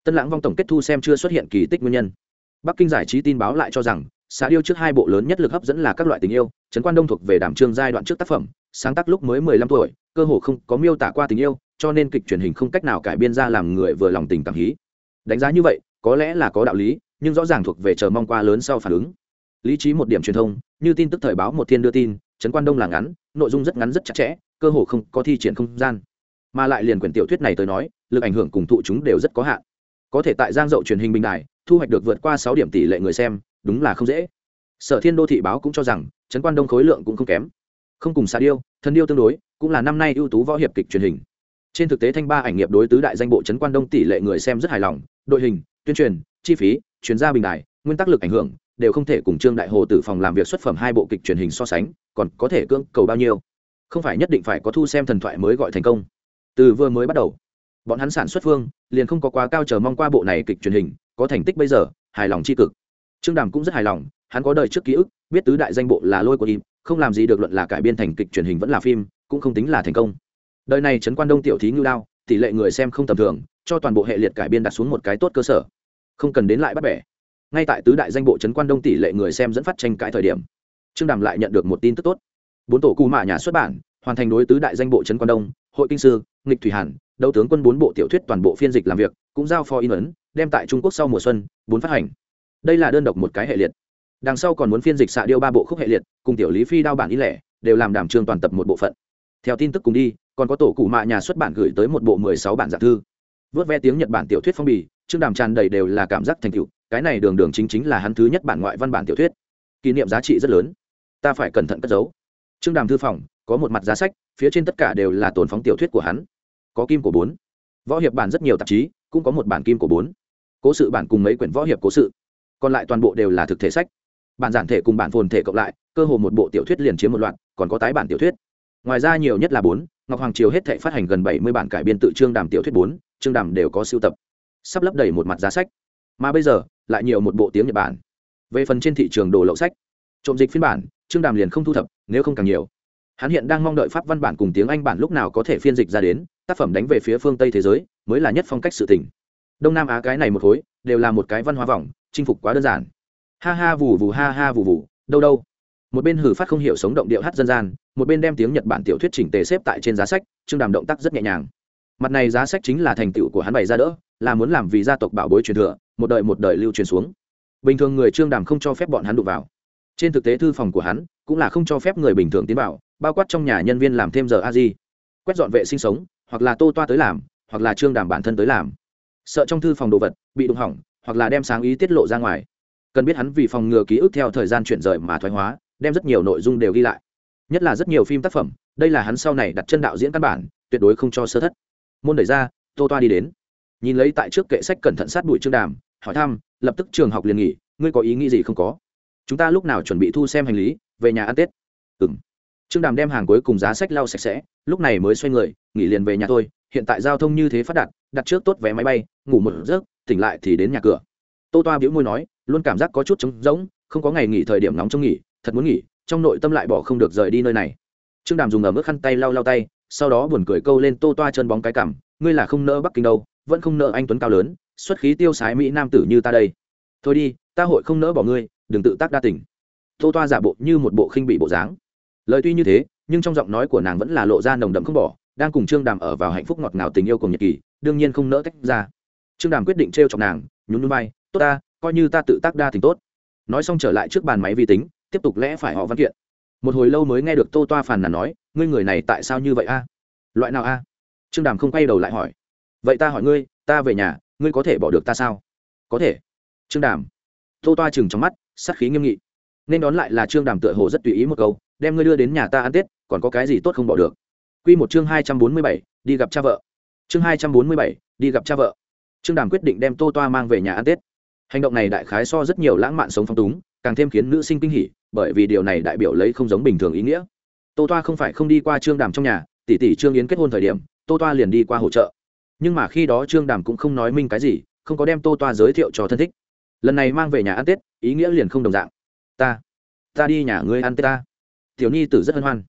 Tân lãng vong tổng kết thu xem chưa xuất hiện kỳ tích nguyên nhân. Bắc kinh giải trí tin báo lại cho rằng xã điêu trước hai bộ lớn nhất lực hấp dẫn là các loại tình yêu, trấn quan đông thuộc về đảm trương giai đoạn trước tác phẩm, sáng tác lúc mới mười lăm tuổi, cơ hồ không có miêu tả qua tình yêu, cho nên kịch truyền hình không cách nào cải biên ra làm người vừa lòng tình cảm hí. Đánh giá như vậy, có lẽ là có đạo lý, nhưng rõ ràng thuộc về chờ mong qua lớn sau phản ứng. Lý trí một điểm truyền thông, như tin tức thời báo một thiên đưa tin, trấn quan đông là ngắn, nội dung rất ngắn rất chặt chẽ, cơ hồ không có thi triển không gian mà lại liền quyển tiểu thuyết này tới nói, lực ảnh hưởng cùng thụ chúng đều rất có hạn. Có thể tại giang dậu truyền hình bình đài, thu hoạch được vượt qua sáu điểm tỷ lệ người xem, đúng là không dễ. Sở thiên đô thị báo cũng cho rằng, trấn quan đông khối lượng cũng không kém. Không cùng xà điêu thân điêu tương đối, cũng là năm nay ưu tú võ hiệp kịch truyền hình. Trên thực tế thanh ba ảnh nghiệp đối tứ đại danh bộ trấn quan đông tỷ lệ người xem rất hài lòng, đội hình, tuyên truyền, chi phí, chuyên gia bình đài, nguyên tắc lực ảnh hưởng, đều không thể cùng trương đại hồ tử phòng làm việc xuất phẩm hai bộ kịch truyền hình so sánh, còn có thể cưỡng cầu bao nhiêu. Không phải nhất định phải có thu xem thần thoại mới gọi thành công từ vừa mới bắt đầu, bọn hắn sản xuất phương liền không có quá cao chờ mong qua bộ này kịch truyền hình, có thành tích bây giờ, hài lòng tri cực. Trương đàm cũng rất hài lòng, hắn có đời trước ký ức, biết tứ đại danh bộ là lôi của im, không làm gì được luận là cải biên thành kịch truyền hình vẫn là phim, cũng không tính là thành công. Đời này trấn quan đông tiểu thí ngưu đao, tỷ lệ người xem không tầm thường, cho toàn bộ hệ liệt cải biên đặt xuống một cái tốt cơ sở. Không cần đến lại bắt bẻ. Ngay tại tứ đại danh bộ trấn quan đông tỷ lệ người xem dẫn phát tranh cãi thời điểm, trương đàm lại nhận được một tin tức tốt. Bốn tổ cù mạ nhà xuất bản hoàn thành đối tứ đại danh bộ trấn quan đông, hội kinh sư, nghịch thủy hàn, đấu tướng quân bốn bộ tiểu thuyết toàn bộ phiên dịch làm việc, cũng giao phó in ấn, đem tại trung quốc sau mùa xuân, bốn phát hành. Đây là đơn độc một cái hệ liệt. Đằng sau còn muốn phiên dịch xạ điêu ba bộ khúc hệ liệt, cùng tiểu lý phi đao bản in lẻ, đều làm đảm trường toàn tập một bộ phận. Theo tin tức cùng đi, còn có tổ cụ mạ nhà xuất bản gửi tới một bộ mười sáu bản giả thư. Vớt ve tiếng nhật bản tiểu thuyết phong bì, chương đàm tràn đầy đều là cảm giác thành tựu, cái này đường đường chính chính là hắn thứ nhất bản ngoại văn bản tiểu thuyết. Kỷ niệm giá trị rất lớn. Ta phải cẩn thận cất giấu. Chương đàm thư phòng có một mặt giá sách, phía trên tất cả đều là tồn phóng tiểu thuyết của hắn. Có kim của bốn. Võ hiệp bản rất nhiều tạp chí, cũng có một bản kim của bốn. Cố sự bản cùng mấy quyển võ hiệp cố sự. Còn lại toàn bộ đều là thực thể sách. Bản giản thể cùng bản phồn thể cộng lại, cơ hồ một bộ tiểu thuyết liền chiếm một loạt, còn có tái bản tiểu thuyết. Ngoài ra nhiều nhất là bốn, ngọc hoàng triều hết thể phát hành gần bảy mươi bản cải biên tự trương đàm tiểu thuyết bốn, trương đàm đều có sưu tập. Sắp lấp đầy một mặt giá sách. Mà bây giờ, lại nhiều một bộ tiếng nhật bản. Về phần trên thị trường đồ lậu sách, trộm dịch phiên bản, trương đàm liền không thu thập, nếu không càng nhiều hắn hiện đang mong đợi pháp văn bản cùng tiếng anh bản lúc nào có thể phiên dịch ra đến, tác phẩm đánh về phía phương tây thế giới, mới là nhất phong cách sự tình. Đông nam á cái này một khối, đều là một cái văn hóa vòng chinh phục quá đơn giản. Ha ha vù vù ha ha vù vù, đâu đâu. Một bên hử phát không hiểu sống động điệu hát dân gian, một bên đem tiếng nhật bản tiểu thuyết chỉnh tề xếp tại trên giá sách trương đàm động tác rất nhẹ nhàng. Mặt này giá sách chính là thành tựu của hắn bày ra đỡ, là muốn làm vì gia tộc bảo bối truyền thừa, một đời một đời lưu truyền xuống. Bình thường người trương đàm không cho phép bọn hắn đụng vào. Trên thực tế thư phòng của hắn, cũng là không cho phép người bình thường tiến vào bao quát trong nhà nhân viên làm thêm giờ a di, quét dọn vệ sinh sống, hoặc là tô toa tới làm, hoặc là trương đàm bản thân tới làm. Sợ trong thư phòng đồ vật bị đụng hỏng, hoặc là đem sáng ý tiết lộ ra ngoài. Cần biết hắn vì phòng ngừa ký ức theo thời gian chuyển rời mà thoái hóa, đem rất nhiều nội dung đều ghi lại. Nhất là rất nhiều phim tác phẩm, đây là hắn sau này đặt chân đạo diễn căn bản, tuyệt đối không cho sơ thất. Môn đẩy ra, tô toa đi đến. Nhìn lấy tại trước kệ sách cẩn thận sát bụi trương đàm hỏi thăm, lập tức trường học liền nghỉ, ngươi có ý nghĩ gì không có? Chúng ta lúc nào chuẩn bị thu xem hành lý, về nhà ăn tết? Ừ trương đàm đem hàng cuối cùng giá sách lau sạch sẽ, lúc này mới xoay người, nghỉ liền về nhà thôi, hiện tại giao thông như thế phát đạt, đặt trước tốt vé máy bay, ngủ một giấc, tỉnh lại thì đến nhà cửa. Tô toa biễu môi nói, luôn cảm giác có chút trống rỗng, không có ngày nghỉ thời điểm nóng trong nghỉ, thật muốn nghỉ, trong nội tâm lại bỏ không được rời đi nơi này. Trương đàm dùng ở mức khăn tay lau lau tay, sau đó buồn cười câu lên tô toa chân bóng cái cảm ngươi là không nỡ bắc kinh đâu, vẫn không nỡ anh tuấn cao lớn, xuất khí tiêu sái mỹ nam tử như ta đây. Thôi đi, ta hội không nỡ bỏ ngươi, đừng tự tác đa tình. Tô toa giả bộ như một bộ khinh bị bộ dáng lời tuy như thế, nhưng trong giọng nói của nàng vẫn là lộ ra nồng đậm không bỏ, đang cùng trương đàm ở vào hạnh phúc ngọt ngào tình yêu cùng nhật kỳ, đương nhiên không nỡ tách ra. Trương đàm quyết định t r e o chọc nàng, nhún núi bay tốt ta, coi như ta tự tác đa tình tốt. Nói xong trở lại trước bàn máy vi tính, tiếp tục lẽ phải họ văn kiện. Một hồi lâu mới nghe được tô toa phàn nàn nói, ngươi người này tại sao như vậy a? Loại nào a? Trương đàm không quay đầu lại hỏi, vậy ta hỏi ngươi, ta về nhà, ngươi có thể bỏ được ta sao? Có thể. Trương đàm. Tô toa chừng trong mắt, sắc khí nghiêm nghị. Nên đón lại là trương đàm tựa hồ rất tùy ý một câu đem ngươi đưa đến nhà ta ăn tết, còn có cái gì tốt không bỏ được? Q một chương hai trăm bốn mươi bảy, đi gặp cha vợ. Chương hai trăm bốn mươi bảy, đi gặp cha vợ. Trương đàm quyết định đem tô toa mang về nhà ăn tết. Hành động này đại khái so rất nhiều lãng mạn sống phong túng, càng thêm khiến nữ sinh kinh hỉ, bởi vì điều này đại biểu lấy không giống bình thường ý nghĩa. Tô toa không phải không đi qua trương đàm trong nhà tỷ tỷ trương yến kết hôn thời điểm, tô toa liền đi qua hỗ trợ. Nhưng mà khi đó trương đàm cũng không nói minh cái gì, không có đem tô toa giới thiệu cho thân thích. Lần này mang về nhà ăn tết, ý nghĩa liền không đồng dạng. Ta ta đi nhà ngươi ăn tết ta tiểu nhi tử rất hân hoan.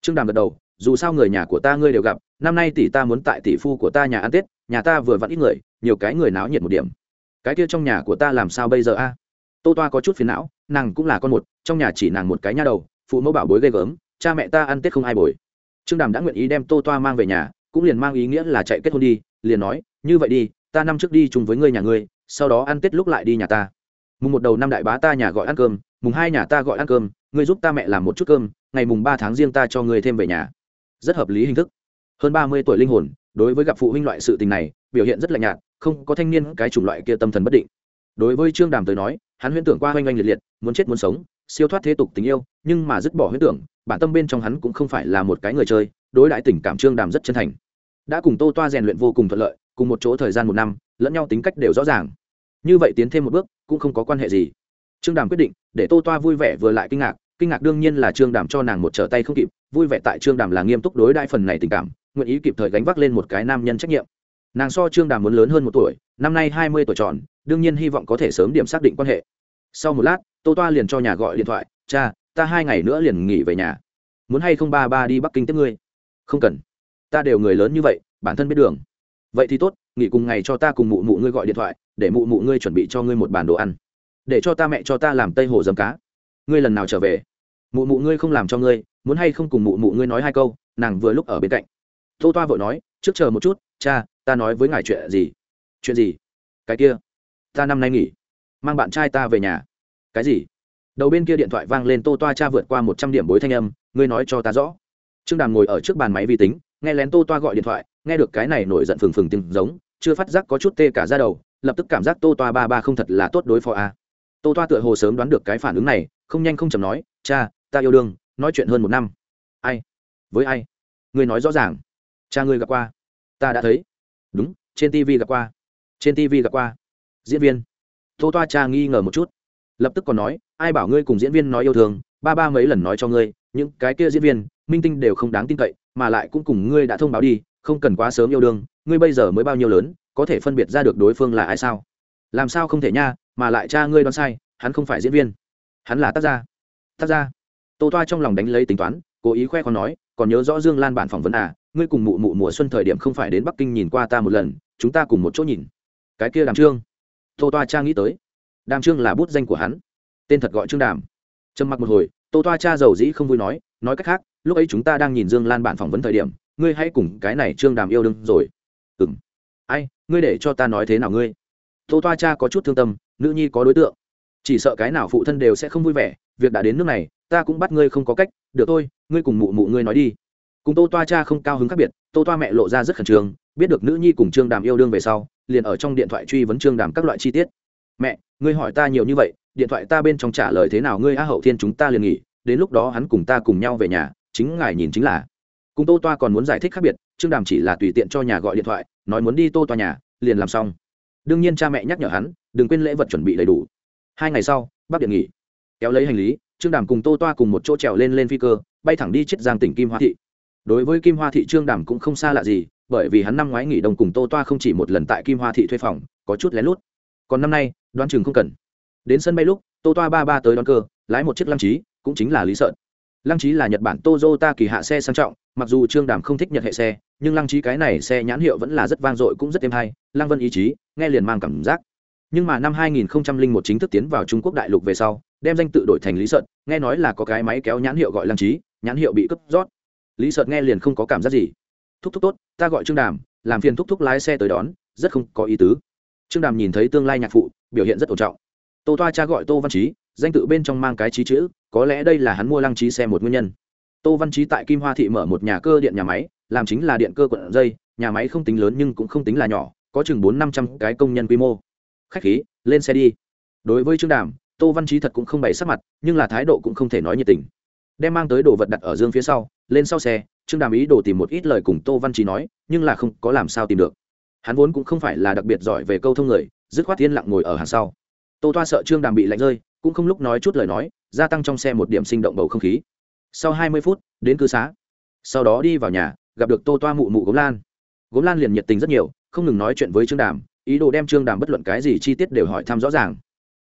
Trương đàm gật đầu, dù sao người nhà của ta ngươi đều gặp, năm nay tỷ ta muốn tại tỷ phu của ta nhà ăn tết, nhà ta vừa vặn ít người, nhiều cái người náo nhiệt một điểm. Cái kia trong nhà của ta làm sao bây giờ a? Tô toa có chút phiền não, nàng cũng là con một, trong nhà chỉ nàng một cái nha đầu, phụ mẫu bảo bối ghê gớm, cha mẹ ta ăn tết không ai bồi. Trương đàm đã nguyện ý đem tô toa mang về nhà, cũng liền mang ý nghĩa là chạy kết hôn đi, liền nói, như vậy đi, ta năm trước đi chung với ngươi nhà ngươi, sau đó ăn tết lúc lại đi nhà ta. Mùng một đầu năm đại bá ta nhà gọi ăn cơm, mùng hai nhà ta gọi ăn cơm, ngươi giúp ta mẹ làm một chút cơm ngày mùng ba tháng riêng ta cho ngươi thêm về nhà. Rất hợp lý hình thức. Hơn ba mươi tuổi linh hồn, đối với gặp phụ huynh loại sự tình này, biểu hiện rất lạnh nhạt, không có thanh niên cái chủng loại kia tâm thần bất định. Đối với trương đàm tới nói, hắn huyễn tưởng qua oanh oanh liệt liệt, muốn chết muốn sống, siêu thoát thế tục tình yêu, nhưng mà dứt bỏ huyễn tưởng, bản tâm bên trong hắn cũng không phải là một cái người chơi, đối đại tình cảm trương đàm rất chân thành. Đã cùng tô toa rèn luyện vô cùng thuận lợi, cùng một chỗ thời gian một năm, lẫn nhau tính cách đều rõ ràng. Như vậy tiến thêm một bước, cũng không có quan hệ gì. Trương đàm quyết định, để tô toa vui vẻ vừa lại kinh ngạc kinh ngạc đương nhiên là trương đàm cho nàng một trở tay không kịp, vui vẻ tại trương đàm là nghiêm túc đối đại phần này tình cảm, nguyện ý kịp thời gánh vác lên một cái nam nhân trách nhiệm. Nàng so trương đàm muốn lớn hơn một tuổi, năm nay hai mươi tuổi tròn, đương nhiên hy vọng có thể sớm điểm xác định quan hệ. Sau một lát, tô toa liền cho nhà gọi điện thoại, cha, ta hai ngày nữa liền nghỉ về nhà. Muốn hay không ba ba đi bắc kinh tiếp ngươi? Không cần. Ta đều người lớn như vậy, bản thân biết đường. Vậy thì tốt, nghỉ cùng ngày cho ta cùng mụ mụ ngươi gọi điện thoại, để mụ mụ ngươi chuẩn bị cho ngươi một bàn đồ ăn. Để cho ta mẹ cho ta làm tây hồ dấm cá ngươi lần nào trở về? Mụ mụ ngươi không làm cho ngươi, muốn hay không cùng mụ mụ ngươi nói hai câu, nàng vừa lúc ở bên cạnh. Tô toa vội nói, trước chờ một chút, cha, ta nói với ngài chuyện gì? Chuyện gì? Cái kia, ta năm nay nghỉ, mang bạn trai ta về nhà. Cái gì? Đầu bên kia điện thoại vang lên, tô toa cha vượt qua một trăm điểm bối thanh âm, ngươi nói cho ta rõ. Trương đàm ngồi ở trước bàn máy vi tính, nghe lén tô toa gọi điện thoại, nghe được cái này nổi giận phừng phừng tiếng giống, chưa phát giác có chút tê cả ra đầu, lập tức cảm giác tô toa ba ba không thật là tốt đối phó a tô toa tựa hồ sớm đoán được cái phản ứng này, không nhanh không chầm nói, cha, ta yêu đương, nói chuyện hơn một năm. Ai? Với ai? Ngươi nói rõ ràng. Cha ngươi gặp qua. Ta đã thấy. Đúng, trên tv gặp qua. Trên tv gặp qua. Diễn viên. Tô toa cha nghi ngờ một chút, lập tức còn nói, ai bảo ngươi cùng diễn viên nói yêu thương, ba ba mấy lần nói cho ngươi, những cái kia diễn viên, minh tinh đều không đáng tin cậy, mà lại cũng cùng ngươi đã thông báo đi, không cần quá sớm yêu đương, ngươi bây giờ mới bao nhiêu lớn, có thể phân biệt ra được đối phương là ai sao? Làm sao không thể nha mà lại cha ngươi đoán sai, hắn không phải diễn viên. Hắn là tác gia. Tác gia. Tô toa trong lòng đánh lấy tính toán, cố ý khoe con nói, còn nhớ rõ dương lan bản phỏng vấn à ngươi cùng mụ mụ mùa xuân thời điểm không phải đến bắc kinh nhìn qua ta một lần, chúng ta cùng một chỗ nhìn. Cái kia đàm trương. Tô toa cha nghĩ tới. Đàm trương là bút danh của hắn. Tên thật gọi trương đàm. Trầm mặc một hồi, tô toa cha giàu dĩ không vui nói nói cách khác, lúc ấy chúng ta đang nhìn dương lan bản phỏng vấn thời điểm, ngươi hãy cùng cái này trương đàm yêu đương rồi. Ừng ai, ngươi để cho ta nói thế nào ngươi? Tô toa cha có chút thương tâm nữ nhi có đối tượng. Chỉ sợ cái nào phụ thân đều sẽ không vui vẻ, việc đã đến nước này, ta cũng bắt ngươi không có cách, được thôi, ngươi cùng mụ mụ ngươi nói đi. Cùng tô toa cha không cao hứng khác biệt, tô toa mẹ lộ ra rất khẩn trương, biết được nữ nhi cùng trương đàm yêu đương về sau, liền ở trong điện thoại truy vấn trương đàm các loại chi tiết. Mẹ, ngươi hỏi ta nhiều như vậy, điện thoại ta bên trong trả lời thế nào, ngươi á hậu thiên chúng ta liền nghỉ, đến lúc đó hắn cùng ta cùng nhau về nhà, chính ngài nhìn chính là. Cùng tô toa còn muốn giải thích khác biệt, trương đàm chỉ là tùy tiện cho nhà gọi điện thoại, nói muốn đi tô toa nhà, liền làm xong. Đương nhiên cha mẹ nhắc nhở hắn đừng quên lễ vật chuẩn bị đầy đủ. Hai ngày sau bắc điện nghỉ. Kéo lấy hành lý, trương đàm cùng tô toa cùng một chỗ trèo lên lên phi cơ, bay thẳng đi chiết giang tỉnh kim hoa thị. Đối với kim hoa thị trương đàm cũng không xa lạ gì, bởi vì hắn năm ngoái nghỉ đông cùng tô toa không chỉ một lần tại kim hoa thị thuê phòng, có chút lén lút. Còn năm nay, đoán chừng không cần. Đến sân bay lúc, tô toa ba ba tới đón cơ, lái một chiếc lăng trí cũng chính là lý sợn lăng trí là nhật bản tozota kỳ hạ xe sang trọng, mặc dù trương đàm không thích nhật hệ xe, nhưng lăng trí cái này xe nhãn hiệu vẫn là rất vang dội cũng rất êm hay, lăng vân ý chí, nghe liền mang cảm giác nhưng mà năm 2001 chính thức tiến vào trung quốc đại lục về sau, đem danh tự đổi thành lý sợn nghe nói là có cái máy kéo nhãn hiệu gọi lăng trí nhãn hiệu bị cướp rót lý sợn nghe liền không có cảm giác gì. Thúc thúc tốt, ta gọi trương đàm, làm phiền thúc thúc lái xe tới đón, rất không có ý tứ. Trương đàm nhìn thấy tương lai nhạc phụ, biểu hiện rất ổn trọng. Tô toa cha gọi tô văn trí danh tự bên trong mang cái trí chữ, có lẽ đây là hắn mua lăng trí xe một nguyên nhân. Tô văn trí tại kim hoa thị mở một nhà cơ điện nhà máy, làm chính là điện cơ quận dây, nhà máy không tính lớn nhưng cũng không tính là nhỏ, có chừng bốn năm trăm cái công nhân quy mô khách khí, lên xe đi. Đối với trương đàm, tô văn trí thật cũng không bày sắc mặt, nhưng là thái độ cũng không thể nói nhiệt tình. Đem mang tới đồ vật đặt ở dương phía sau, lên sau xe, trương đàm ý đồ tìm một ít lời cùng tô văn trí nói, nhưng là không có làm sao tìm được. Hắn vốn cũng không phải là đặc biệt giỏi về câu thông người, dứt khoát yên lặng ngồi ở hàng sau. Tô toa sợ trương đàm bị lạnh rơi, cũng không lúc nói chút lời nói, gia tăng trong xe một điểm sinh động bầu không khí. Sau hai mươi phút, đến cư xá. Sau đó đi vào nhà, gặp được tô toa mụ mụ gốm lan. Gốm lan liền nhiệt tình rất nhiều, không ngừng nói chuyện với trương đàm ý đồ đem trương đàm bất luận cái gì chi tiết đều hỏi thăm rõ ràng.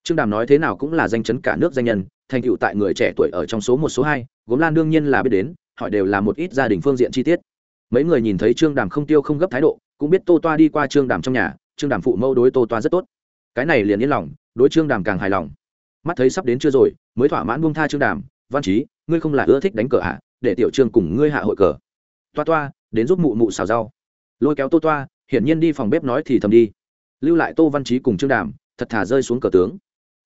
Trương đàm nói thế nào cũng là danh chấn cả nước danh nhân, thành tựu tại người trẻ tuổi ở trong số một, số hai, gốm lan đương nhiên là biết đến, hỏi đều là một ít gia đình phương diện chi tiết. Mấy người nhìn thấy trương đàm không tiêu không gấp thái độ, cũng biết tô toa đi qua trương đàm trong nhà, trương đàm phụ mẫu đối tô toa rất tốt. Cái này liền yên lòng, đối trương đàm càng hài lòng. Mắt thấy sắp đến chưa rồi, mới thỏa mãn buông tha trương đàm, văn trí ngươi không là ưa thích đánh cờ hạ để tiểu trương cùng ngươi hạ hội cờ. Toa toa, đến giúp mụ mụ xào rau. Lôi kéo tô toa, hiển nhiên đi phòng bếp nói thì thầm đi lưu lại tô văn trí cùng trương đàm, thật thà rơi xuống cờ tướng.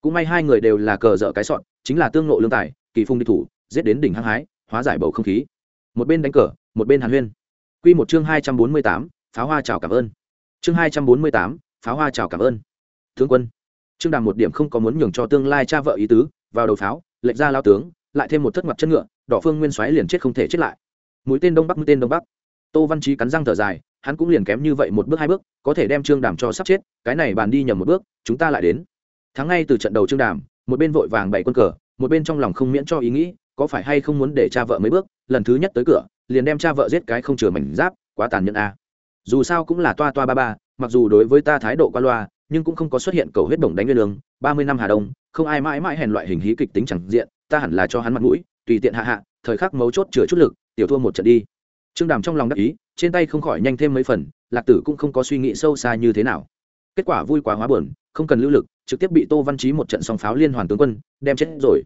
Cũng may hai người đều là cờ dở cái sọn chính là tương nộ lương tài, kỳ phung đi thủ, giết đến đỉnh hăng hái, hóa giải bầu không khí. Một bên đánh cờ, một bên hàn huyên. Quy một chương hai trăm bốn mươi tám, pháo hoa chào cảm ơn. Chương hai trăm bốn mươi tám, pháo hoa chào cảm ơn. Tướng quân, trương đàm một điểm không có muốn nhường cho tương lai cha vợ ý tứ, vào đầu pháo, lệnh ra lao tướng, lại thêm một thất mặt chân ngựa, đỏ phương nguyên xoáy liền chết không thể chết lại. Mũi tên đông bắc, mũi tên đông bắc. Tô văn trí cắn răng thở dài hắn cũng liền kém như vậy một bước hai bước, có thể đem trương đàm cho sắp chết, cái này bàn đi nhầm một bước, chúng ta lại đến. Thắng ngay từ trận đầu trương đàm, một bên vội vàng bảy quân cờ, một bên trong lòng không miễn cho ý nghĩ, có phải hay không muốn để cha vợ mấy bước, lần thứ nhất tới cửa, liền đem cha vợ giết cái không chừa mảnh giáp, quá tàn nhẫn a. Dù sao cũng là toa toa ba ba, mặc dù đối với ta thái độ qua loa, nhưng cũng không có xuất hiện cầu huyết bổng đánh nguyên lương ba mươi năm hà đông, không ai mãi mãi hèn loại hình hí kịch tính chẳng diện, ta hẳn là cho hắn mặt mũi, tùy tiện hạ hạ, thời khắc mấu chốt chừa chút lực, tiểu thua một trận đi. Trương đàm trong lòng đắc ý trên tay không khỏi nhanh thêm mấy phần, lạc tử cũng không có suy nghĩ sâu xa như thế nào. Kết quả vui quá hóa buồn, không cần lưu lực, trực tiếp bị tô văn trí một trận song pháo liên hoàn tướng quân, đem chết rồi.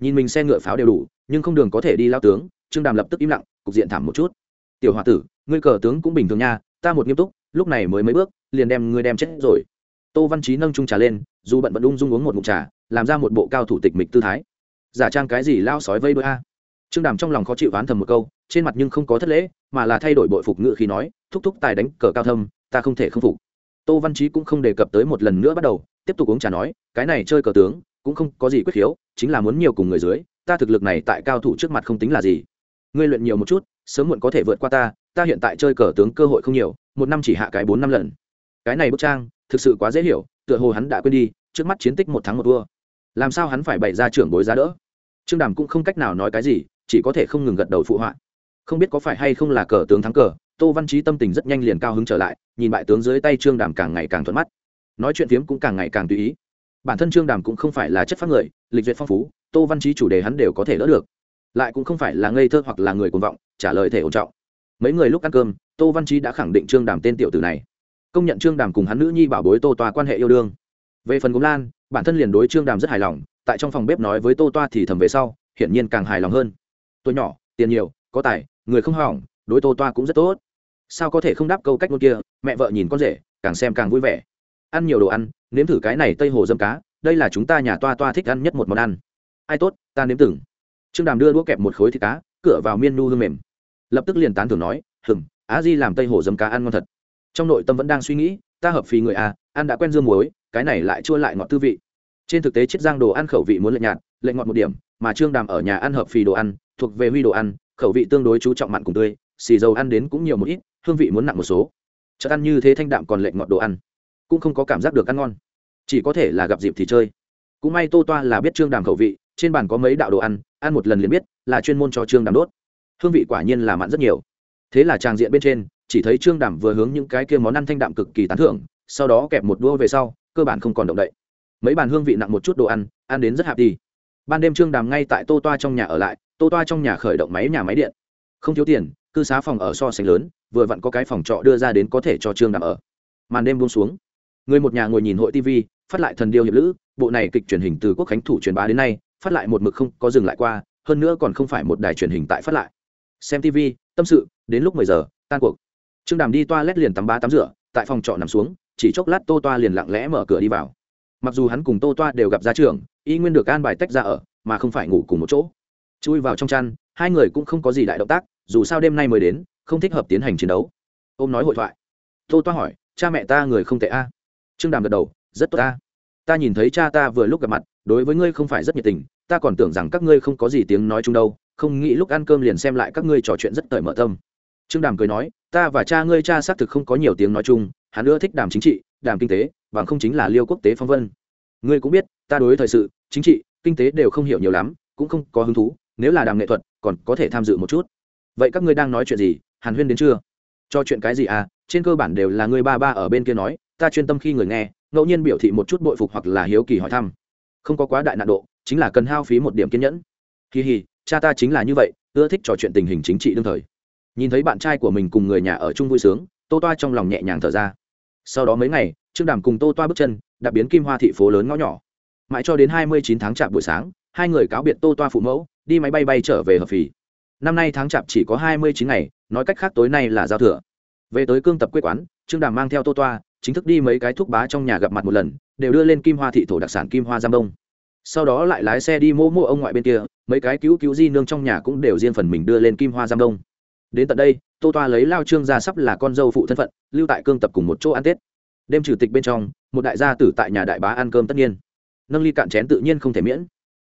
Nhìn mình xe ngựa pháo đều đủ, nhưng không đường có thể đi lao tướng, trương đàm lập tức im lặng, cục diện thảm một chút. Tiểu h o a tử, ngươi cờ tướng cũng bình thường nha, ta một nghiêm túc, lúc này mới mấy bước, liền đem ngươi đem chết rồi. Tô văn trí nâng trung trà lên, dù bận vẫn ung dung uống một mục trà, làm ra một bộ cao thủ tịch mịch tư thái. Giả trang cái gì lao sói vây đôi a? Trương đàm trong lòng khó chịu oán thầm một câu, trên mặt nhưng không có thất lễ, mà là thay đổi bội phục ngự khi nói, thúc thúc tài đánh cờ cao thâm, ta không thể không phục. Tô văn trí cũng không đề cập tới một lần nữa bắt đầu, tiếp tục uống trà nói, cái này chơi cờ tướng, cũng không có gì quyết khiếu, chính là muốn nhiều cùng người dưới, ta thực lực này tại cao thủ trước mặt không tính là gì. Ngươi luyện nhiều một chút, sớm muộn có thể vượt qua ta ta hiện tại chơi cờ tướng cơ hội không nhiều, một năm chỉ hạ cái bốn năm lần. Cái này bức trang, thực sự quá dễ hiểu, tựa hồ hắn đã quên đi, trước mắt chiến tích một tháng một thua. Làm sao hắn phải bày ra trưởng bối giá đỡ? Trương đàm cũng không cách nào nói cái gì chỉ có thể không ngừng gật đầu phụ họa. Không biết có phải hay không là cờ tướng thắng cờ, tô văn trí tâm tình rất nhanh liền cao hứng trở lại, nhìn bại tướng dưới tay trương đàm càng ngày càng thuận mắt. Nói chuyện phiếm cũng càng ngày càng tùy ý. Bản thân trương đàm cũng không phải là chất phát người, lịch duyệt phong phú, tô văn trí chủ đề hắn đều có thể đỡ được. Lại cũng không phải là ngây thơ hoặc là người cuồng vọng, trả lời thể ổn trọng. Mấy người lúc ăn cơm, tô văn trí đã khẳng định trương đàm tên tiểu tử này. Công nhận trương đàm cùng hắn nữ nhi bảo bối tô toa quan hệ yêu đương. Về phần gốm lan, bản thân liền đối trương đàm rất hài lòng, tại trong phòng bếp nói với tô toa thì thầm về sau, hiển nhiên càng hài lòng hơn tôi nhỏ, tiền nhiều, có tài, người không hỏng, đối tô toa cũng rất tốt. Sao có thể không đáp câu cách ngôn kia, mẹ vợ nhìn con rể, càng xem càng vui vẻ. Ăn nhiều đồ ăn, nếm thử cái này tây hồ dâm cá, đây là chúng ta nhà toa toa thích ăn nhất một món ăn. Ai tốt, ta nếm từng. Trương đàm đưa đũa kẹp một khối thịt cá, cửa vào miên nu hương mềm. Lập tức liền tán thưởng nói hừng á di làm tây hồ dâm cá ăn ngon thật. Trong nội tâm vẫn đang suy nghĩ, ta hợp phì người à ăn đã quen dương muối, cái này lại chua lại ngọt tư vị. Trên thực tế chiết giang đồ ăn khẩu vị muốn lệ nhạt lệ ngọt một điểm, mà trương đàm ở nhà ăn hợp phì đồ ăn thuộc về huy đồ ăn, khẩu vị tương đối chú trọng mặn cùng tươi, xì dầu ăn đến cũng nhiều một ít, hương vị muốn nặng một số. Chợ ăn như thế thanh đạm còn lệnh ngọt đồ ăn, cũng không có cảm giác được ăn ngon. Chỉ có thể là gặp dịp thì chơi. Cũng may tô toa là biết trương đàm khẩu vị, trên bàn có mấy đạo đồ ăn ăn một lần liền biết, là chuyên môn cho trương đàm đốt. Hương vị quả nhiên là mặn rất nhiều. Thế là tràng diện bên trên, chỉ thấy trương đàm vừa hướng những cái kia món ăn thanh đạm cực kỳ tán thưởng, sau đó kẹp một đũa về sau, cơ bản không còn động đậy. Mấy bàn hương vị nặng một chút đồ ăn ăn đến rất hạp đi. Ban đêm trương đàm ngay tại tô toa trong nhà ở lại tô toa trong nhà khởi động máy nhà máy điện. Không thiếu tiền, cư xá phòng ở so sánh lớn, vừa vặn có cái phòng trọ đưa ra đến có thể cho trương đàm ở. Màn đêm buông xuống. Người một nhà ngồi nhìn hội tv phát lại thần điêu hiệp lữ, bộ này kịch truyền hình từ quốc khánh thủ truyền bá đến nay, phát lại một mực không có dừng lại qua, hơn nữa còn không phải một đài truyền hình tại phát lại. Xem tv tâm sự, đến lúc mười giờ, tan cuộc. Trương đàm đi toa lét liền tắm ba tắm rửa, tại phòng trọ nằm xuống, chỉ chốc lát tô toa liền lặng lẽ mở cửa đi vào. Mặc dù hắn cùng tô toa đều gặp ra trường, y nguyên được an bài tách ra ở, mà không phải ngủ cùng một chỗ chui vào trong chăn, hai người cũng không có gì đại động tác, dù sao đêm nay mới đến, không thích hợp tiến hành chiến đấu. Ôm nói hội thoại. Tô toa hỏi, cha mẹ ta người không tệ a? Trương đàm gật đầu, rất tốt ta. Ta nhìn thấy cha ta vừa lúc gặp mặt, đối với ngươi không phải rất nhiệt tình, ta còn tưởng rằng các ngươi không có gì tiếng nói chung đâu, không nghĩ lúc ăn cơm liền xem lại các ngươi trò chuyện rất cởi mở tâm. Trương đàm cười nói, ta và cha ngươi cha xác thực không có nhiều tiếng nói chung, hắn ưa thích đàm chính trị, đàm kinh tế bằng không chính là liêu quốc tế phong vân. Ngươi cũng biết, ta đối với thời sự, chính trị, kinh tế đều không hiểu nhiều lắm, cũng không có hứng thú nếu là đàm nghệ thuật, còn có thể tham dự một chút. Vậy các ngươi đang nói chuyện gì? Hàn huyên đến chưa? Cho chuyện cái gì à? Trên cơ bản đều là ngươi ba ba ở bên kia nói, ta chuyên tâm khi người nghe, ngẫu nhiên biểu thị một chút bội phục hoặc là hiếu kỳ hỏi thăm. Không có quá đại nạn độ, chính là cần hao phí một điểm kiên nhẫn. Kỳ hì cha ta chính là như vậy, ưa thích trò chuyện tình hình chính trị đương thời. Nhìn thấy bạn trai của mình cùng người nhà ở chung vui sướng, tô toa trong lòng nhẹ nhàng thở ra. Sau đó mấy ngày, trương đàm cùng tô toa bước chân, đã biến kim hoa thị phố lớn ngõ nhỏ. Mãi cho đến hai mươi chín tháng chạp buổi sáng, hai người cáo biệt tô toa phụ mẫu đi máy bay bay trở về hợp phì. Năm nay tháng chạp chỉ có hai mươi chín ngày, nói cách khác tối nay là giao thừa. Về tới cương tập quê quán, trương đàm mang theo tô toa, chính thức đi mấy cái thuốc bá trong nhà gặp mặt một lần, đều đưa lên kim hoa thị thổ đặc sản kim hoa giam đông. Sau đó lại lái xe đi mô mô ông ngoại bên kia, mấy cái cứu cứu di nương trong nhà cũng đều riêng phần mình đưa lên kim hoa giam đông. Đến tận đây, tô toa lấy lao trương ra sắp là con dâu phụ thân phận, lưu tại cương tập cùng một chỗ ăn tết. Đêm trừ tịch bên trong, một đại gia tử tại nhà đại bá ăn cơm tất nhiên. Nâng ly cạn chén tự nhiên không thể miễn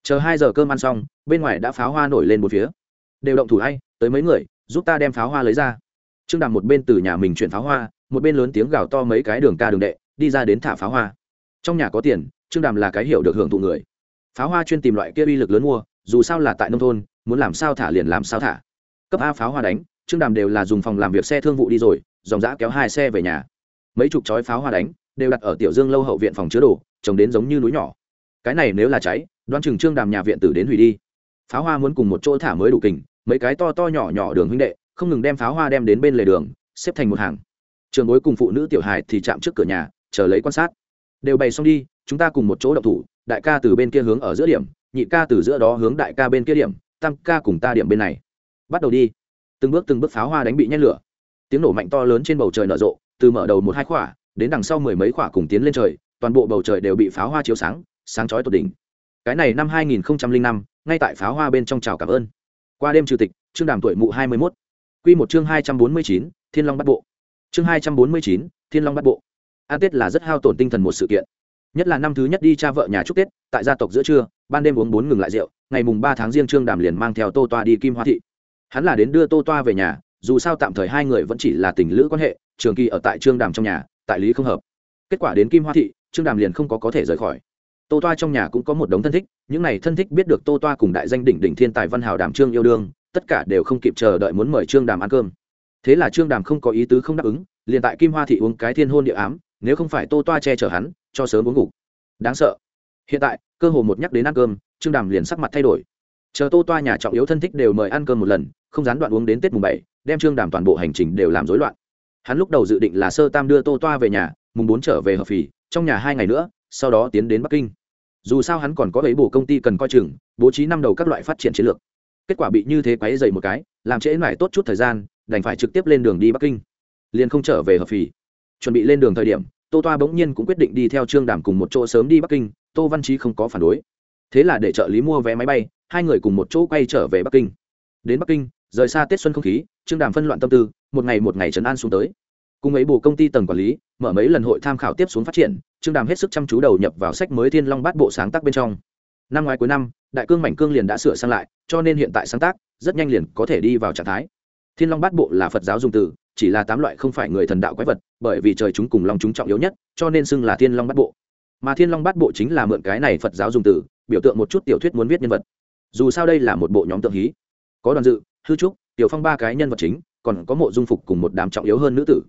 chờ hai giờ cơm ăn xong, bên ngoài đã pháo hoa nổi lên một phía. Đều động thủ hay tới mấy người, giúp ta đem pháo hoa lấy ra. Trương đàm một bên từ nhà mình chuyển pháo hoa, một bên lớn tiếng gào to mấy cái đường ca đường đệ, đi ra đến thả pháo hoa. Trong nhà có tiền, trương đàm là cái hiểu được hưởng thụ người. Pháo hoa chuyên tìm loại kia uy lực lớn mua, dù sao là tại nông thôn, muốn làm sao thả liền làm sao thả. Cấp a pháo hoa đánh, trương đàm đều là dùng phòng làm việc xe thương vụ đi rồi, dòng giã kéo hai xe về nhà. Mấy chục chói pháo hoa đánh, đều đặt ở tiểu dương lâu hậu viện phòng chứa đồ, trồng đến giống như núi nhỏ. Cái này nếu là cháy đoan chừng trương đàm nhà viện tử đến hủy đi. Pháo hoa muốn cùng một chỗ thả mới đủ kình, mấy cái to to nhỏ nhỏ đường huynh đệ, không ngừng đem pháo hoa đem đến bên lề đường, xếp thành một hàng. Trường bối cùng phụ nữ tiểu hài thì chạm trước cửa nhà, chờ lấy quan sát. Đều bày xong đi, chúng ta cùng một chỗ đậu thủ, đại ca từ bên kia hướng ở giữa điểm, nhị ca từ giữa đó hướng đại ca bên kia điểm, tam ca cùng ta điểm bên này. Bắt đầu đi. Từng bước từng bước pháo hoa đánh bị nhét lửa. Tiếng nổ mạnh to lớn trên bầu trời nở rộ, từ mở đầu một hai khỏa, đến đằng sau mười mấy khỏa cùng tiến lên trời, toàn bộ bầu trời đều bị pháo hoa chiếu sáng sáng chói tột đỉnh cái này năm hai nghìn năm, ngay tại pháo hoa bên trong chào cảm ơn. Qua đêm chủ tịch, trương đàm tuổi mụ 21 quy một chương hai trăm bốn mươi chín, thiên long bắt bộ. Chương hai trăm bốn mươi chín, thiên long bắt bộ. An tết là rất hao tổn tinh thần một sự kiện. Nhất là năm thứ nhất đi cha vợ nhà chúc tết, tại gia tộc giữa trưa, ban đêm uống bốn ngừng lại rượu, ngày mùng ba tháng riêng trương đàm liền mang theo tô toa đi kim hoa thị. Hắn là đến đưa tô toa về nhà, dù sao tạm thời hai người vẫn chỉ là tình lữ quan hệ, trường kỳ ở tại trương đàm trong nhà, tại lý không hợp. Kết quả đến kim hoa thị, trương đàm liền không có có thể rời khỏi tô toa trong nhà cũng có một đống thân thích, những n à y thân thích biết được tô toa cùng đại danh đỉnh đỉnh thiên tài văn hào đàm trương yêu đương, tất cả đều không kịp chờ đợi muốn mời trương đàm ăn cơm. Thế là trương đàm không có ý tứ không đáp ứng, liền tại kim hoa thị uống cái thiên hôn địa ám, nếu không phải tô toa che chở hắn, cho sớm uống ngủ. Đáng sợ. Hiện tại, cơ hồ một nhắc đến ăn cơm, trương đàm liền sắc mặt thay đổi. Chờ tô toa nhà trọng yếu thân thích đều mời ăn cơm một lần, không gián đoạn uống đến tết mùng bảy, đem trương đàm toàn bộ hành trình đều làm rối loạn. Hắn lúc đầu dự định là sơ tam đưa tô toa về nhà, mùng bốn trở về hợp phì, trong nhà hai ngày nữa, sau đó tiến đến bắc kinh dù sao hắn còn có ấy bổ công ty cần coi chừng, bố trí năm đầu các loại phát triển chiến lược. Kết quả bị như thế quáy dày một cái, làm trễ mãi tốt chút thời gian, đành phải trực tiếp lên đường đi bắc kinh. Liền không trở về hợp phì. Chuẩn bị lên đường thời điểm, tô toa bỗng nhiên cũng quyết định đi theo trương đàm cùng một chỗ sớm đi bắc kinh, tô văn trí không có phản đối. Thế là để trợ lý mua vé máy bay, hai người cùng một chỗ quay trở về bắc kinh. Đến bắc kinh, rời xa tết xuân không khí, trương đàm phân loạn tâm tư, một ngày một ngày trấn an xuống tới cùng ấy bù công ty tầng quản lý, mở mấy lần hội tham khảo tiếp xuống phát triển, trương đàm hết sức chăm chú đầu nhập vào sách mới thiên long bát bộ sáng tác bên trong. Năm ngoái cuối năm, đại cương mảnh cương liền đã sửa sang lại, cho nên hiện tại sáng tác, rất nhanh liền có thể đi vào trạng thái. Thiên long bát bộ là phật giáo dùng từ, chỉ là tám loại không phải người thần đạo quái vật, bởi vì trời chúng cùng long chúng trọng yếu nhất, cho nên xưng là thiên long bát bộ. Mà thiên long bát bộ chính là mượn cái này phật giáo dùng từ, biểu tượng một chút tiểu thuyết muốn viết nhân vật. Dù sao đây là một bộ nhóm tượng hí. Có đoàn dự, hư trúc, tiểu phong ba cái nhân vật chính, còn có mộ dung phục cùng một đám trọng yếu hơn nữ tử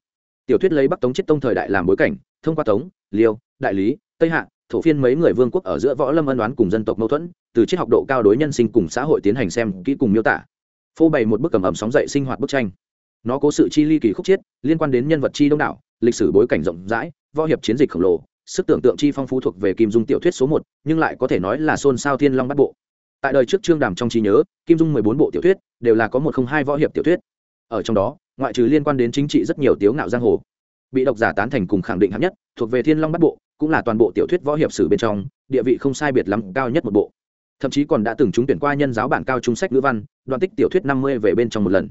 tiểu thuyết lấy bắc tống chiết tông thời đại làm bối cảnh, thông qua tống, liêu, đại lý, tây hạ, thổ phiên mấy người vương quốc ở giữa võ lâm ân đoán cùng dân tộc mâu thuẫn, từ triết học độ cao đối nhân sinh cùng xã hội tiến hành xem kỹ cùng miêu tả. Phô bày một bức cầm ẩm sóng dậy sinh hoạt bức tranh. Nó có sự chi ly kỳ khúc chiết, liên quan đến nhân vật chi đông đảo, lịch sử bối cảnh rộng rãi, võ hiệp chiến dịch khổng lồ, sức tưởng tượng chi phong phú thuộc về kim dung tiểu thuyết số một, nhưng lại có thể nói là xôn xao thiên long bắt bộ. Tại đời trước trương đàm trong trí nhớ, kim dung mười bốn bộ tiểu thuyết đều là có một không hai võ hiệp tiểu thuyết. Ở trong đó ngoại trừ liên quan đến chính trị rất nhiều tiếu ngạo giang hồ. Bị độc giả tán thành cùng khẳng định hạng nhất, thuộc về thiên long bắt bộ, cũng là toàn bộ tiểu thuyết võ hiệp sử bên trong, địa vị không sai biệt lắm cao nhất một bộ. Thậm chí còn đã từng trúng tuyển qua nhân giáo bản cao trung sách ngữ văn, đoạn tích tiểu thuyết năm mươi về bên trong một lần.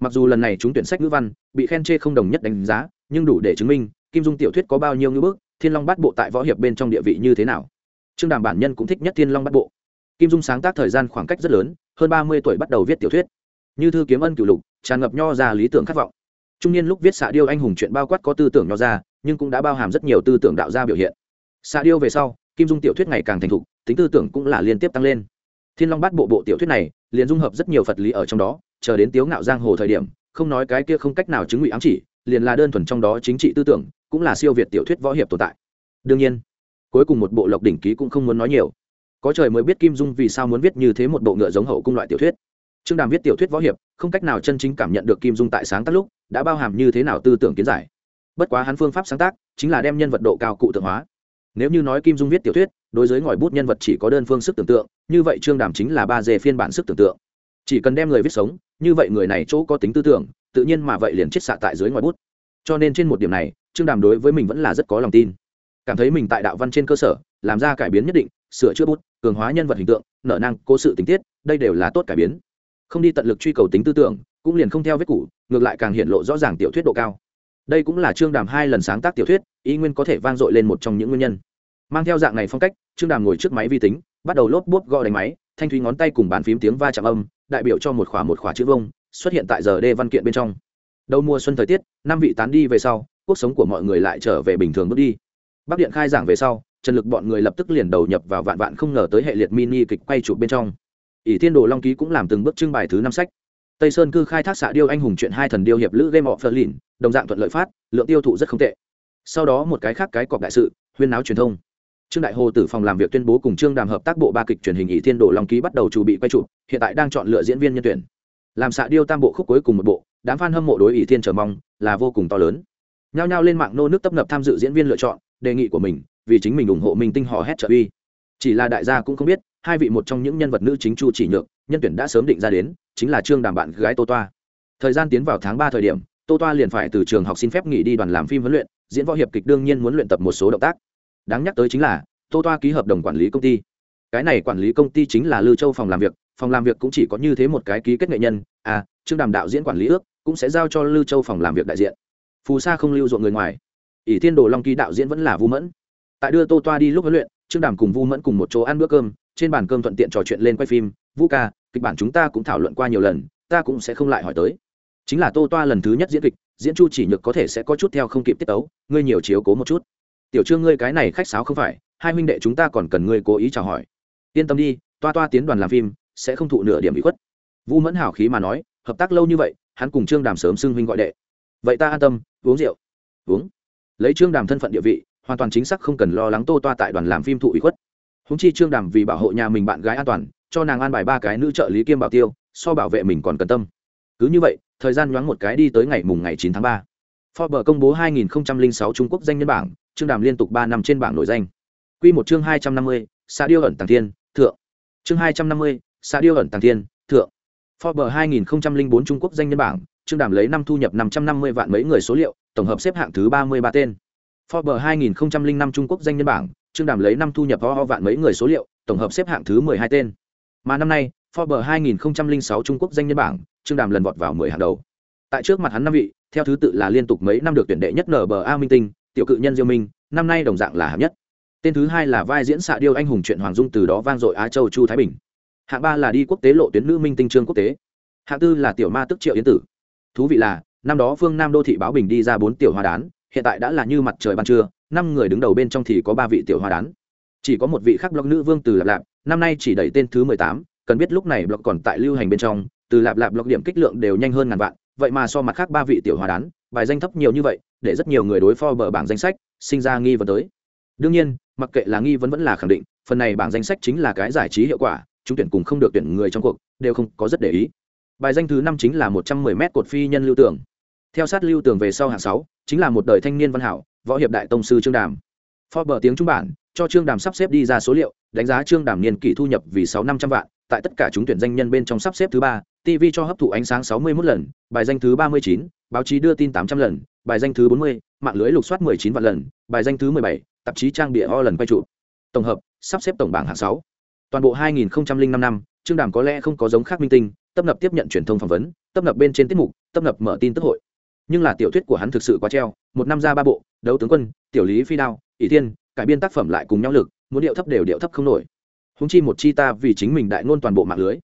Mặc dù lần này trúng tuyển sách ngữ văn, bị khen chê không đồng nhất đánh giá, nhưng đủ để chứng minh, kim dung tiểu thuyết có bao nhiêu ngữ bức, thiên long bắt bộ tại võ hiệp bên trong địa vị như thế nào. Trương đàm bản nhân cũng thích nhất thiên long bắt bộ. Kim dung sáng tác thời gian khoảng cách rất lớn, hơn ba mươi tuổi bắt đầu viết tiểu thuyết. Như thư kiếm ân cửu lục tràn ngập nho ra lý tưởng khát vọng. Trung niên lúc viết xạ điêu anh hùng chuyện bao quát có tư tưởng nho ra, nhưng cũng đã bao hàm rất nhiều tư tưởng đạo gia biểu hiện. Xạ điêu về sau, kim dung tiểu thuyết ngày càng thành thục, tính tư tưởng cũng là liên tiếp tăng lên. Thiên long bắt bộ bộ tiểu thuyết này, liền dung hợp rất nhiều phật lý ở trong đó, chờ đến tiếu ngạo giang hồ thời điểm, không nói cái kia không cách nào chứng ngụy ám chỉ, liền là đơn thuần trong đó chính trị tư tưởng, cũng là siêu việt tiểu thuyết võ hiệp tồn tại. Đương nhiên, cuối cùng một bộ lộc đỉnh ký cũng không muốn nói nhiều. Có trời mới biết kim dung vì sao muốn viết như thế một bộ ngựa giống hậu cung loại tiểu thuyết. Trương đàm viết tiểu thuyết võ hiệp không cách nào chân chính cảm nhận được kim dung tại sáng tác lúc đã bao hàm như thế nào tư tưởng kiến giải. Bất quá hắn phương pháp sáng tác chính là đem nhân vật độ cao cụ tượng hóa. Nếu như nói kim dung viết tiểu thuyết, đối với ngòi bút nhân vật chỉ có đơn phương sức tưởng tượng, như vậy trương đàm chính là ba dề phiên bản sức tưởng tượng. Chỉ cần đem người viết sống, như vậy người này chỗ có tính tư tưởng, tự nhiên mà vậy liền chết xạ tại dưới ngòi bút. Cho nên trên một điểm này, trương đàm đối với mình vẫn là rất có lòng tin. Cảm thấy mình tại đạo văn trên cơ sở, làm ra cải biến nhất định, sửa chữa bút, cường hóa nhân vật hình tượng nợ năng cố sự tình tiết, đây đều là tốt cải biến không đi tận lực truy cầu tính tư tưởng, cũng liền không theo vết cũ ngược lại càng hiện lộ rõ ràng tiểu thuyết độ cao. Đây cũng là trương đàm hai lần sáng tác tiểu thuyết, ý nguyên có thể vang dội lên một trong những nguyên nhân. Mang theo dạng này phong cách, trương đàm ngồi trước máy vi tính, bắt đầu lốp bốp gõ đánh máy, thanh thúy ngón tay cùng bàn phím tiếng va chạm âm, đại biểu cho một khỏa một khỏa chữ vông, xuất hiện tại giờ đê văn kiện bên trong. Đầu mùa xuân thời tiết, năm vị tán đi về sau, cuộc sống của mọi người lại trở về bình thường bước đi. Bắc điện khai giảng về sau, trần lực bọn người lập tức liền đầu nhập vào vạn vạn không ngờ tới hệ liệt mini kịch quay chụp bên trong ỷ thiên đồ long ký cũng làm từng bước trưng bài thứ năm sách. Tây sơn cư khai thác xạ điêu anh hùng chuyện hai thần điêu hiệp lữ game of berlin đồng dạng thuận lợi phát, lượng tiêu thụ rất không tệ. Sau đó một cái khác cái cọc đại sự, huyên náo truyền thông. Trương đại hồ tử phòng làm việc tuyên bố cùng trương đàm hợp tác bộ ba kịch truyền hình ỷ thiên đồ long ký bắt đầu chuẩn bị quay chụp, hiện tại đang chọn lựa diễn viên nhân tuyển. Làm xạ điêu tam bộ khúc cuối cùng một bộ, đám fan hâm mộ đối ỷ thiên chờ mong là vô cùng to lớn. Nhao nhao lên mạng nô nước tấp nập tham dự diễn viên lựa chọn, đề nghị của mình, vì chính mình ủng hộ mình tinh họ hét trợ uy chỉ là đại gia cũng không biết hai vị một trong những nhân vật nữ chính chu chỉ nhược, nhân tuyển đã sớm định ra đến, chính là trương đàm bạn gái tô toa. Thời gian tiến vào tháng ba thời điểm, tô toa liền phải từ trường học xin phép nghỉ đi đoàn làm phim huấn luyện, diễn võ hiệp kịch đương nhiên muốn luyện tập một số động tác. Đáng nhắc tới chính là, tô toa ký hợp đồng quản lý công ty. Cái này quản lý công ty chính là lưu châu phòng làm việc, phòng làm việc cũng chỉ có như thế một cái ký kết nghệ nhân à trương đàm đạo diễn quản lý ước cũng sẽ giao cho lưu châu phòng làm việc đại diện. Phù sa không lưu ruộng người ngoài. Ỷ thiên đồ long ký đạo diễn vẫn là vu mẫn. Tại đưa tô toa đi lúc huấn luyện trương đàm cùng vu mẫn cùng một chỗ ăn bữa cơm, trên bàn cơm thuận tiện trò chuyện lên quay phim vũ ca, kịch bản chúng ta cũng thảo luận qua nhiều lần, ta cũng sẽ không lại hỏi tới. Chính là tô toa lần thứ nhất diễn kịch, diễn chu chỉ nhược có thể sẽ có chút theo không kịp tiết tấu, ngươi nhiều chiếu cố một chút. Tiểu trương, ngươi cái này khách sáo không phải, hai huynh đệ chúng ta còn cần ngươi cố ý chào hỏi. Yên tâm đi, toa toa tiến đoàn làm phim, sẽ không thụ nửa điểm bị khuất. Vũ mẫn hảo khí mà nói, hợp tác lâu như vậy, hắn cùng trương đàm sớm xưng huynh gọi đệ. Vậy ta an tâm, uống rượu. Uống. Lấy trương đàm thân phận địa vị hoàn toàn chính xác không cần lo lắng tô toa tại đoàn làm phim thụ ủy khuất húng chi trương đàm vì bảo hộ nhà mình bạn gái an toàn cho nàng an bài ba cái nữ trợ lý kiêm bảo tiêu so bảo vệ mình còn cần tâm cứ như vậy thời gian nhoáng một cái đi tới ngày mùng ngày chín tháng ba Forbes công bố 2006 Trung Quốc danh nhân bảng, Trương Đàm liên tục 3 năm trên bảng nổi danh. Quy một chương 250, Sa Điêu ẩn tàng thiên, thượng. Chương 250, Sa Điêu ẩn tàng thiên, thượng. Forbes 2004 Trung Quốc danh nhân bảng, Trương Đàm lấy năm thu nhập 550 vạn mấy người số liệu, tổng hợp xếp hạng thứ 33 tên. Forbes 2005 Trung Quốc danh nhân bảng, Trương Đàm lấy năm thu nhập ho ho vạn mấy người số liệu, tổng hợp xếp hạng thứ 12 tên. Mà năm nay, Forbes 2006 Trung Quốc danh nhân bảng, Trương Đàm lần vọt vào 10 hàng đầu. Tại trước mặt hắn năm vị, theo thứ tự là liên tục mấy năm được tuyển đệ nhất NBA Minh Tinh, tiểu cự nhân Diêu Minh, năm nay đồng dạng là hạng nhất. Tên thứ hai là vai diễn xạ điêu anh hùng truyện Hoàng Dung từ đó vang dội Á Châu Chu Thái Bình. Hạng ba là đi quốc tế lộ tuyến nữ minh tinh trương quốc tế. Hạng tư là tiểu ma tức Triệu Yến Tử. Thú vị là, năm đó Phương Nam đô thị báo bình đi ra bốn tiểu hoa đán, hiện tại đã là như mặt trời ban trưa, năm người đứng đầu bên trong thì có ba vị tiểu hoa đán. Chỉ có một vị khác blog nữ vương từ Lạp Lạp, năm nay chỉ đẩy tên thứ mười tám, cần biết lúc này blog còn tại lưu hành bên trong, từ Lạp Lạp blog điểm kích lượng đều nhanh hơn ngàn vạn, vậy mà so mặt khác ba vị tiểu hoa đán, bài danh thấp nhiều như vậy, để rất nhiều người đối phó bờ bảng danh sách, sinh ra nghi vấn tới. Đương nhiên, mặc kệ là nghi vấn vẫn là khẳng định, phần này bảng danh sách chính là cái giải trí hiệu quả, chúng tuyển cùng không được tuyển người trong cuộc, đều không có rất để ý. Bài danh thứ năm chính là một trăm mười m cột phi nhân lưu tưởng. Theo sát lưu tường về sau hạng sáu, chính là một đời thanh niên văn hảo, võ hiệp đại tông sư Trương Đàm. Forbes tiếng trung bản, cho Trương Đàm sắp xếp đi ra số liệu, đánh giá Trương Đàm niên kỷ thu nhập vì sáu năm trăm vạn, tại tất cả chúng tuyển danh nhân bên trong sắp xếp thứ ba, TV cho hấp thụ ánh sáng sáu mươi 61 lần, bài danh thứ ba mươi chín, báo chí đưa tin tám trăm lần, bài danh thứ bốn mươi, mạng lưới lục soát mười chín vạn lần, bài danh thứ mười bảy, tạp chí trang bìa ho lần quay trụ. Tổng hợp, sắp xếp tổng bảng hạng sáu. Toàn bộ hai nghìn năm năm, Trương Đàm có lẽ không có giống khác minh tinh, tập nập tiếp nhận truyền thông phỏng vấn, tập nập bên trên tiết mục, tập nập mở tin tức hội. Nhưng là tiểu thuyết của hắn thực sự quá treo, một năm ra ba bộ, đấu tướng quân, tiểu lý phi đao, ỷ thiên, cải biên tác phẩm lại cùng nhau lực, muốn điệu thấp đều điệu thấp không nổi. Húng chi một chi ta vì chính mình đại ngôn toàn bộ mạng lưới.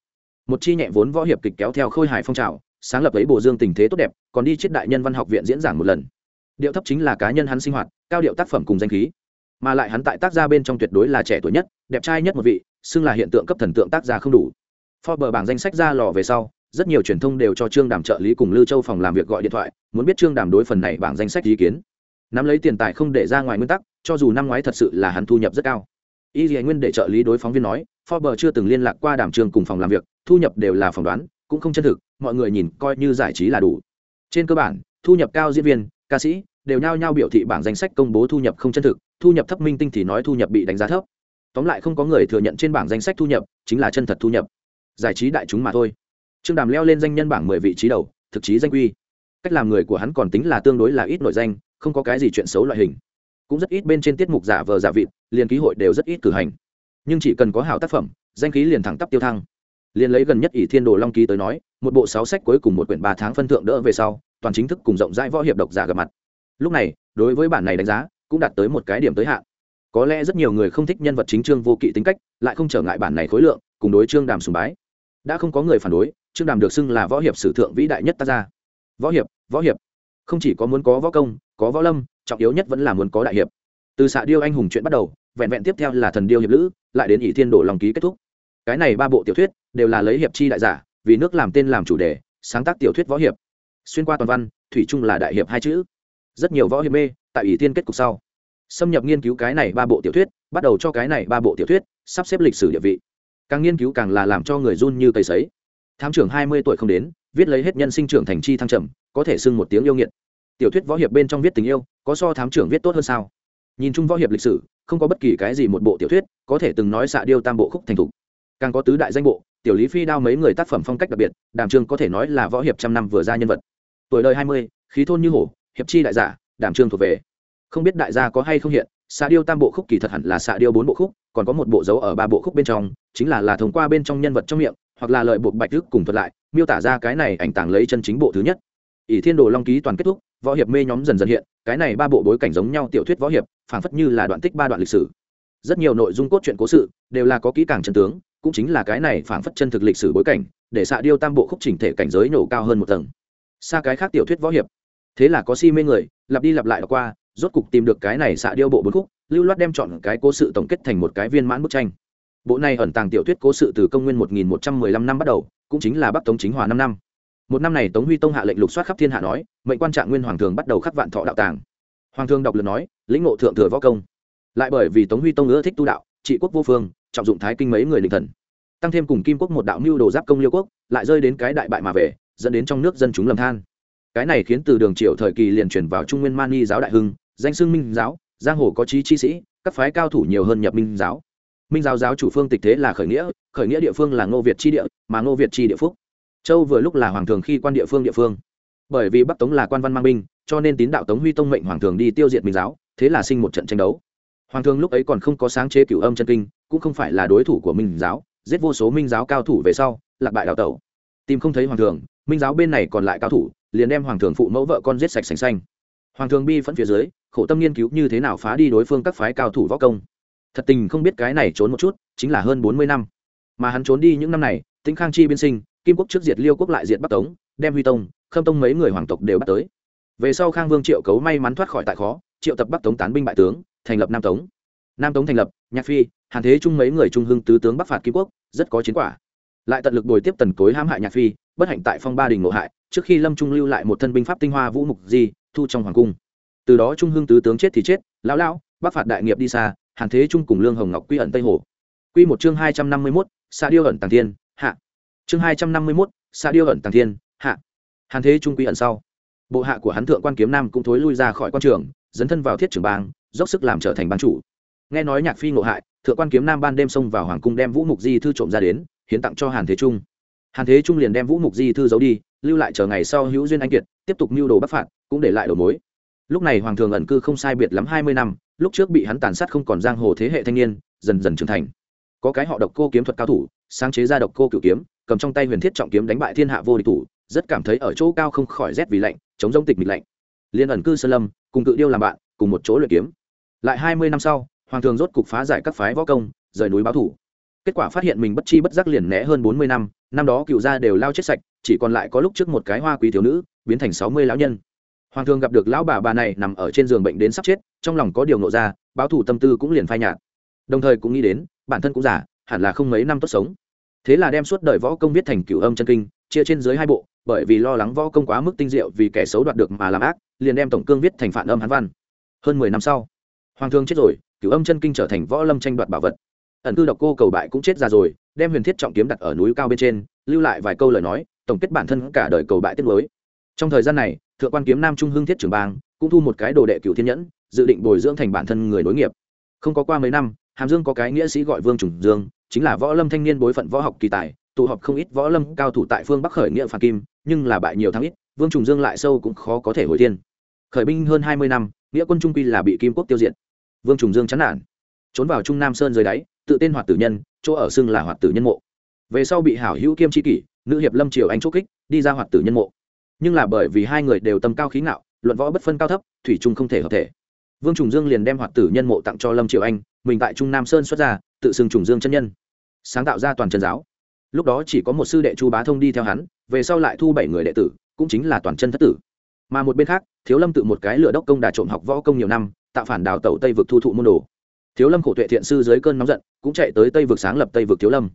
Một chi nhẹ vốn võ hiệp kịch kéo theo khôi hài phong trào sáng lập ấy bồ dương tình thế tốt đẹp còn đi chết đại nhân văn học viện diễn giảng một lần. Điệu thấp chính là cá nhân hắn sinh hoạt cao điệu tác phẩm cùng danh khí. Mà lại hắn tại tác gia bên trong tuyệt đối là trẻ tuổi nhất đẹp trai nhất một vị xưng là hiện tượng cấp thần tượng tác gia không đủ. Forbes bảng danh sách ra lò về sau rất nhiều truyền thông đều cho trương đàm trợ lý cùng lưu châu phòng làm việc gọi điện thoại, muốn biết trương đàm đối phần này bảng danh sách ý kiến. Nắm lấy tiền tài không để ra ngoài nguyên tắc, cho dù năm ngoái thật sự là hắn thu nhập rất cao. Y dì nguyên để trợ lý đối phóng viên nói, forbes chưa từng liên lạc qua đàm trường cùng phòng làm việc, thu nhập đều là phỏng đoán, cũng không chân thực, mọi người nhìn coi như giải trí là đủ. Trên cơ bản, thu nhập cao diễn viên, ca sĩ, đều nhao nhao biểu thị bảng danh sách công bố thu nhập không chân thực, thu nhập thấp minh tinh thì nói thu nhập bị đánh giá thấp. Tóm lại không có người thừa nhận trên bảng danh sách thu nhập, chính là chân thật thu nhập. Giải trí đại chúng mà thôi trương đàm leo lên danh nhân bảng mười vị trí đầu, thực chí danh quy. Cách làm người của hắn còn tính là tương đối là ít nội danh, không có cái gì chuyện xấu loại hình. Cũng rất ít bên trên tiết mục giả vờ giả vịt, liền ký hội đều rất ít cử hành. Nhưng chỉ cần có hảo tác phẩm, danh khí liền thẳng tắp tiêu thăng. Liền lấy gần nhất ỷ thiên đồ long ký tới nói, một bộ sáu sách cuối cùng một quyển ba tháng phân thượng đỡ về sau, toàn chính thức cùng rộng rãi võ hiệp độc giả gặp mặt. Lúc này, đối với bản này đánh giá, cũng đạt tới một cái điểm tới hạn. Có lẽ rất nhiều người không thích nhân vật chính trương vô kỵ tính cách, lại không trở ngại bản này khối lượng, cùng đối trương đàm sùng bái đã không có người phản đối, trương đàm được xưng là võ hiệp sử thượng vĩ đại nhất ta ra võ hiệp võ hiệp. Không chỉ có muốn có võ công, có võ lâm, trọng yếu nhất vẫn là muốn có đại hiệp. Từ xạ điêu anh hùng chuyện bắt đầu, vẹn vẹn tiếp theo là thần điêu hiệp lữ, lại đến ỷ thiên đổ lòng ký kết thúc. Cái này ba bộ tiểu thuyết đều là lấy hiệp chi đại giả, vì nước làm tên làm chủ đề, sáng tác tiểu thuyết võ hiệp. Xuyên qua toàn văn, thủy chung là đại hiệp hai chữ. Rất nhiều võ hiệp mê, tại ỷ thiên kết cục sau. Xâm nhập nghiên cứu cái này ba bộ tiểu thuyết, bắt đầu cho cái này ba bộ tiểu thuyết sắp xếp lịch sử địa vị càng nghiên cứu càng là làm cho người run như cây sấy. Thám trưởng hai mươi tuổi không đến, viết lấy hết nhân sinh trưởng thành chi thăng trầm, có thể xưng một tiếng yêu nghiệt. Tiểu thuyết võ hiệp bên trong viết tình yêu, có so thám trưởng viết tốt hơn sao? Nhìn chung võ hiệp lịch sử, không có bất kỳ cái gì một bộ tiểu thuyết, có thể từng nói xạ điêu tam bộ khúc thành thục. Càng có tứ đại danh bộ, tiểu lý phi đao mấy người tác phẩm phong cách đặc biệt đảm trương có thể nói là võ hiệp trăm năm vừa ra nhân vật. Tuổi đời hai mươi, khí thôn như hổ, hiệp chi đại giả đảm trương thuộc về. Không biết đại gia có hay không hiện xạ điêu tam bộ khúc kỳ thật hẳn là xạ điêu bốn bộ khúc, còn có một bộ dấu ở ba bộ khúc bên trong, chính là là thông qua bên trong nhân vật trong miệng, hoặc là lợi buộc bạch thức cùng thuật lại, miêu tả ra cái này ảnh tàng lấy chân chính bộ thứ nhất. Ỷ thiên đồ long ký toàn kết thúc, võ hiệp mê nhóm dần dần hiện, cái này ba bộ bối cảnh giống nhau tiểu thuyết võ hiệp, phảng phất như là đoạn tích ba đoạn lịch sử. Rất nhiều nội dung cốt truyện cố sự, đều là có kỹ càng chân tướng, cũng chính là cái này phảng phất chân thực lịch sử bối cảnh, để xạ điêu tam bộ khúc chỉnh thể cảnh giới nổ cao hơn một tầng. Xa cái khác tiểu thuyết võ hiệp, thế là có si mê người, lặp đi lặp lại đọc qua rốt cục tìm được cái này xạ điêu bộ bốn khúc, lưu loát đem chọn cái cố sự tổng kết thành một cái viên mãn bức tranh. Bộ này ẩn tàng tiểu thuyết cố sự từ công nguyên 1115 năm bắt đầu, cũng chính là bắc tống chính hòa năm năm. Một năm này tống huy tông hạ lệnh lục soát khắp thiên hạ nói, mệnh quan trạng nguyên hoàng thường bắt đầu khắc vạn thọ đạo tàng. Hoàng thương đọc lượt nói, lĩnh ngộ thượng thừa võ công. Lại bởi vì tống huy tông ưa thích tu đạo, trị quốc vô phương, trọng dụng thái kinh mấy người định thần. Tăng thêm cùng kim quốc một đạo mưu đồ giáp công liêu quốc, lại rơi đến cái đại bại mà về, dẫn đến trong nước dân chúng lầm than. Cái này khiến từ đường triệu thời kỳ liền chuyển vào trung nguyên mani giáo đại hưng danh xưng minh giáo, giang hồ có trí chi sĩ, các phái cao thủ nhiều hơn nhập minh giáo. Minh giáo giáo chủ phương tịch thế là khởi nghĩa khởi nghĩa địa phương là ngô việt chi địa, mà ngô việt chi địa phúc. Châu vừa lúc là hoàng thường khi quan địa phương địa phương. Bởi vì bắc tống là quan văn mang binh, cho nên tín đạo tống huy tông mệnh hoàng thường đi tiêu diệt minh giáo, thế là sinh một trận tranh đấu. Hoàng thường lúc ấy còn không có sáng chế cửu âm chân kinh, cũng không phải là đối thủ của minh giáo, giết vô số minh giáo cao thủ về sau, lạc bại đào tẩu. Tìm không thấy hoàng thường, minh giáo bên này còn lại cao thủ, liền đem hoàng thường phụ mẫu vợ con giết sạch sành xanh. Hoàng thường bi phẫn phía dưới khổ tâm nghiên cứu như thế nào phá đi đối phương các phái cao thủ võ công. Thật tình không biết cái này trốn một chút, chính là hơn bốn mươi năm. Mà hắn trốn đi những năm này, tĩnh khang chi biên sinh, kim quốc trước diệt liêu quốc lại diệt bắc tống, đem huy tông, khâm tông mấy người hoàng tộc đều bắt tới. Về sau khang vương triệu cấu may mắn thoát khỏi tại khó, triệu tập bắc tống tán binh bại tướng, thành lập nam tống. Nam tống thành lập, nhạc phi, hàn thế trung mấy người trung hưng tứ tướng bắc phạt kim quốc, rất có chiến quả. Lại tận lực bồi tiếp tần cối hãm hại nhạc phi, bất hạnh tại phong ba đình ngộ hại, trước khi lâm trung lưu lại một thân binh pháp tinh hoa vũ mục di, thu trong hoàng cung từ đó trung hưng tứ tướng chết thì chết, lão lão, bắc phạt đại nghiệp đi xa, hàn thế trung cùng lương hồng ngọc quy ẩn tây hồ. Quy một chương hai trăm năm mươi mốt xa điêu ẩn tàng thiên, hạ. Chương hai trăm năm mươi mốt xa điêu ẩn tàng thiên, hạ. Hàn thế trung quy ẩn sau. Bộ hạ của hắn thượng quan kiếm nam cũng thối lui ra khỏi quan trường, dấn thân vào thiết trưởng bang, dốc sức làm trở thành ban chủ. Nghe nói nhạc phi ngộ hại, thượng quan kiếm nam ban đêm xông vào hoàng cung đem vũ mục di thư trộm ra đến, hiến tặng cho hàn thế trung. Hàn thế trung liền đem vũ mục di thư giấu đi, lưu lại chờ ngày sau hữu duyên anh kiệt, tiếp tục mưu đồ bắc phạt, cũng để lại đầu mối lúc này hoàng thường ẩn cư không sai biệt lắm hai mươi năm, lúc trước bị hắn tàn sát không còn giang hồ thế hệ thanh niên, dần dần trưởng thành. Có cái họ độc cô kiếm thuật cao thủ, sáng chế ra độc cô cửu kiếm, cầm trong tay huyền thiết trọng kiếm đánh bại thiên hạ vô địch thủ, rất cảm thấy ở chỗ cao không khỏi rét vì lạnh, chống giống tịch mịch lạnh. Liên ẩn cư sơn lâm, cùng cự điêu làm bạn, cùng một chỗ luyện kiếm. Lại hai mươi năm sau, hoàng thường rốt cục phá giải các phái võ công, rời núi báo thủ. Kết quả phát hiện mình bất chi bất giác liền né hơn bốn mươi năm năm đó cựu gia đều lao chết sạch, chỉ còn lại có lúc trước một cái hoa quý thiếu nữ, biến thành sáu mươi lão nhân hoàng thường gặp được lão bà bà này nằm ở trên giường bệnh đến sắp chết, trong lòng có điều nộ ra, báo thủ tâm tư cũng liền phai nhạt. Đồng thời cũng nghĩ đến, bản thân cũng giả hẳn là không mấy năm tốt sống. Thế là đem suốt đời võ công viết thành cửu âm chân kinh, chia trên dưới hai bộ, bởi vì lo lắng võ công quá mức tinh diệu vì kẻ xấu đoạt được mà làm ác, liền đem tổng cương viết thành phản âm hán văn. Hơn mười năm sau, hoàng thương chết rồi, cửu âm chân kinh trở thành võ lâm tranh đoạt bảo vật. Ẩn cư độc cô cầu bại cũng chết ra rồi, đem huyền thiết trọng kiếm đặt ở núi cao bên trên, lưu lại vài câu lời nói, tổng kết bản thân cả đời cầu bại tiết mới trong thời gian này thượng quan kiếm nam trung hưng thiết trưởng bang, cũng thu một cái đồ đệ cựu thiên nhẫn, dự định bồi dưỡng thành bản thân người nối nghiệp. Không có qua mấy năm, hàm dương có cái nghĩa sĩ gọi vương trùng dương, chính là võ lâm thanh niên bối phận võ học kỳ tài, tụ họp không ít võ lâm cao thủ tại phương bắc khởi nghĩa phản kim, nhưng là bại nhiều thắng ít, vương trùng dương lại sâu cũng khó có thể hồi thiên. Khởi binh hơn hai mươi năm, nghĩa quân trung quy là bị kim quốc tiêu diệt. Vương trùng dương chán nản. Trốn vào trung nam sơn dưới đáy, tự tên hoạt tử nhân, chỗ ở xưng là hoạt tử nhân mộ. Về sau bị hảo hữu kiêm tri kỷ, nữ hiệp lâm triều anh chúc kích, đi ra hoạt tử nhân mộ nhưng là bởi vì hai người đều tâm cao khí ngạo, luận võ bất phân cao thấp, thủy trung không thể hợp thể. Vương trùng dương liền đem hoạt tử nhân mộ tặng cho lâm triều anh, mình tại trung nam sơn xuất ra, tự xưng trùng dương chân nhân. Sáng tạo ra toàn chân giáo. Lúc đó chỉ có một sư đệ chu bá thông đi theo hắn, về sau lại thu bảy người đệ tử, cũng chính là toàn chân thất tử. Mà một bên khác, thiếu lâm tự một cái lửa đốc công đà trộm học võ công nhiều năm, tạo phản đào tẩu tây vực thu thụ môn đồ. Thiếu lâm khổ tuệ thiện sư dưới cơn nóng giận, cũng chạy tới tây vực sáng lập tây vực thiếu lâm.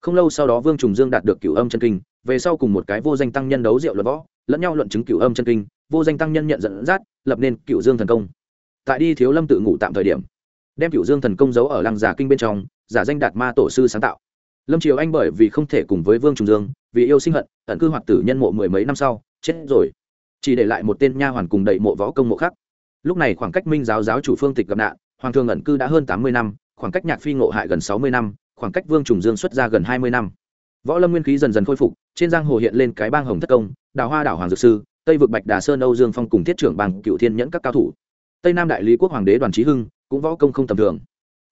Không lâu sau đó vương trùng dương đạt được cửu âm chân kinh, về sau cùng một cái vô danh tăng nhân đấu rượu luận võ lẫn nhau luận chứng cửu âm chân kinh, vô danh tăng nhân nhận dẫn dắt, lập nên cửu dương thần công. Tại đi thiếu lâm tự ngủ tạm thời điểm, đem cửu dương thần công giấu ở lăng giả kinh bên trong, giả danh đạt ma tổ sư sáng tạo. Lâm triều anh bởi vì không thể cùng với vương trùng dương, vì yêu sinh hận, ẩn cư hoạt tử nhân mộ mười mấy năm sau, chết rồi. Chỉ để lại một tên nha hoàn cùng đầy mộ võ công mộ khác. Lúc này khoảng cách minh giáo giáo chủ phương tịch gặp nạn, hoàng thương ẩn cư đã hơn tám mươi năm, khoảng cách nhạc phi ngộ hại gần sáu mươi năm, khoảng cách vương trùng dương xuất ra gần hai mươi năm võ lâm nguyên khí dần dần khôi phục, trên giang hồ hiện lên cái bang hồng thất công, đào hoa đảo hoàng dược sư, tây vực bạch đà sơn âu dương phong cùng thiết trưởng bằng cựu thiên nhẫn các cao thủ. Tây nam đại lý quốc hoàng đế đoàn trí hưng, cũng võ công không tầm thường.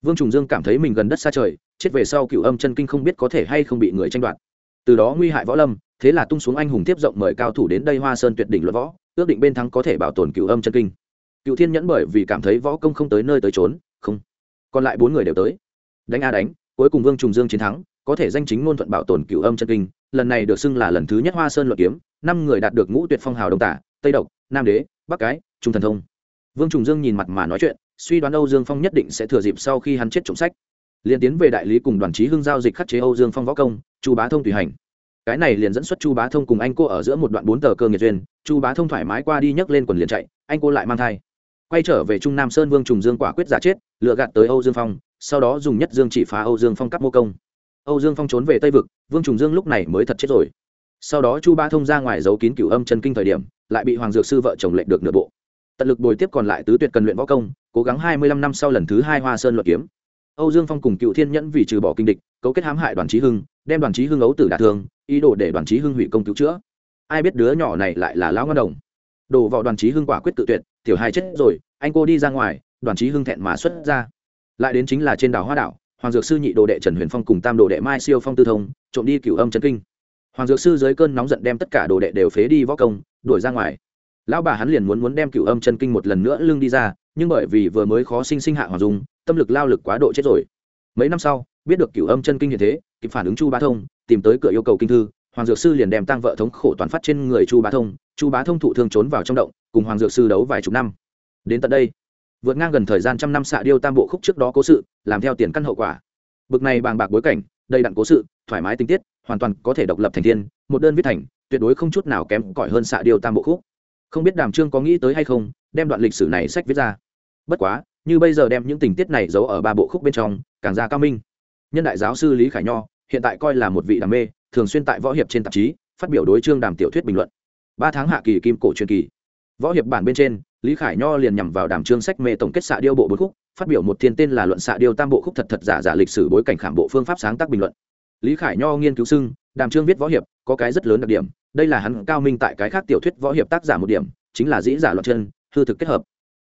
Vương trùng dương cảm thấy mình gần đất xa trời, chết về sau cựu âm chân kinh không biết có thể hay không bị người tranh đoạt. Từ đó nguy hại võ lâm, thế là tung xuống anh hùng tiếp rộng mời cao thủ đến đây hoa sơn tuyệt đỉnh luận võ, ước định bên thắng có thể bảo tồn cựu âm chân kinh. Cựu thiên nhẫn bởi vì cảm thấy võ công không tới nơi tới trốn không. Còn lại bốn người đều tới. Đánh a đánh, cuối cùng vương trùng dương chiến thắng có thể danh chính ngôn thuận bảo tồn cựu âm chân kinh, lần này được xưng là lần thứ nhất hoa sơn luận kiếm, năm người đạt được ngũ tuyệt phong hào đông tả, tây độc, nam đế, bắc cái, trung thần thông. Vương trùng dương nhìn mặt mà nói chuyện, suy đoán âu dương phong nhất định sẽ thừa dịp sau khi hắn chết trộm sách. Liền tiến về đại lý cùng đoàn trí hưng giao dịch khắc chế âu dương phong võ công, chu bá thông tùy hành. Cái này liền dẫn xuất chu bá thông cùng anh cô ở giữa một đoạn bốn tờ cơ nghiệt duyên, chu bá thông thoải mái qua đi nhấc lên quần liền chạy, anh cô lại mang thai. Quay trở về trung nam sơn vương trùng dương quả quyết giả chết, lựa gạt tới âu dương phong, sau đó dùng nhất dương chỉ phá âu dương phong cắp mô công âu dương phong trốn về tây vực, vương trùng dương lúc này mới thật chết rồi. Sau đó chu Ba thông ra ngoài giấu kín cửu âm chân kinh thời điểm, lại bị hoàng dược sư vợ chồng lệnh được nửa bộ. Tận lực bồi tiếp còn lại tứ tuyệt cần luyện võ công, cố gắng hai mươi lăm năm sau lần thứ hai hoa sơn luận kiếm. Âu dương phong cùng cựu thiên nhẫn vì trừ bỏ kinh địch, cấu kết hãm hại đoàn trí hưng, đem đoàn trí hưng ấu tử đả thương, ý đồ để đoàn trí hưng hủy công cứu chữa. Ai biết đứa nhỏ này lại là lão ngân đồng. Đổ vào đoàn trí hưng quả quyết tự tuyệt, tiểu hai chết rồi, anh cô đi ra ngoài, đoàn trí hưng thẹn mà xuất ra. Lại đến chính là trên đảo hoa đảo hoàng dược sư nhị đồ đệ trần huyền phong cùng tam đồ đệ mai siêu phong tư thông, trộm đi cửu âm trấn kinh. Hoàng dược sư dưới cơn nóng giận đem tất cả đồ đệ đều phế đi võ công, đuổi ra ngoài. Lão bà hắn liền muốn muốn đem cửu âm chân kinh một lần nữa lưng đi ra, nhưng bởi vì vừa mới khó sinh sinh hạ hoàng dung, tâm lực lao lực quá độ chết rồi. Mấy năm sau, biết được cửu âm chân kinh như thế, kịp phản ứng chu bá thông, tìm tới cửa yêu cầu kinh thư, hoàng dược sư liền đem tăng vợ thống khổ toàn phát trên người chu bá thông, chu bá thông thụ thương trốn vào trong động, cùng hoàng dược sư đấu vài chục năm. Đến tận đây vượt ngang gần thời gian trăm năm xạ điêu tam bộ khúc trước đó cố sự, làm theo tiền căn hậu quả. Bực này bàng bạc bối cảnh, đầy đặn cố sự, thoải mái tinh tiết, hoàn toàn có thể độc lập thành thiên, một đơn viết thành, tuyệt đối không chút nào kém cỏi hơn xạ điêu tam bộ khúc. Không biết đàm trương có nghĩ tới hay không, đem đoạn lịch sử này sách viết ra. Bất quá, như bây giờ đem những tình tiết này giấu ở ba bộ khúc bên trong, càng ra cao minh. Nhân đại giáo sư lý khải nho, hiện tại coi là một vị đam mê, thường xuyên tại võ hiệp trên tạp chí, phát biểu đối chương đàm tiểu thuyết bình luận. Ba tháng hạ kỳ kim cổ truyền kỳ. Võ hiệp bản bên trên lý khải nho liền nhằm vào đàm chương sách mê tổng kết xạ điêu bộ bốn khúc, phát biểu một thiên tên là luận xạ điêu tam bộ khúc thật thật giả giả lịch sử bối cảnh khảm bộ phương pháp sáng tác bình luận. Lý khải nho nghiên cứu xưng, đàm chương viết võ hiệp, có cái rất lớn đặc điểm, đây là hắn cao minh tại cái khác tiểu thuyết võ hiệp tác giả một điểm, chính là dĩ giả loạn chân, hư thực kết hợp.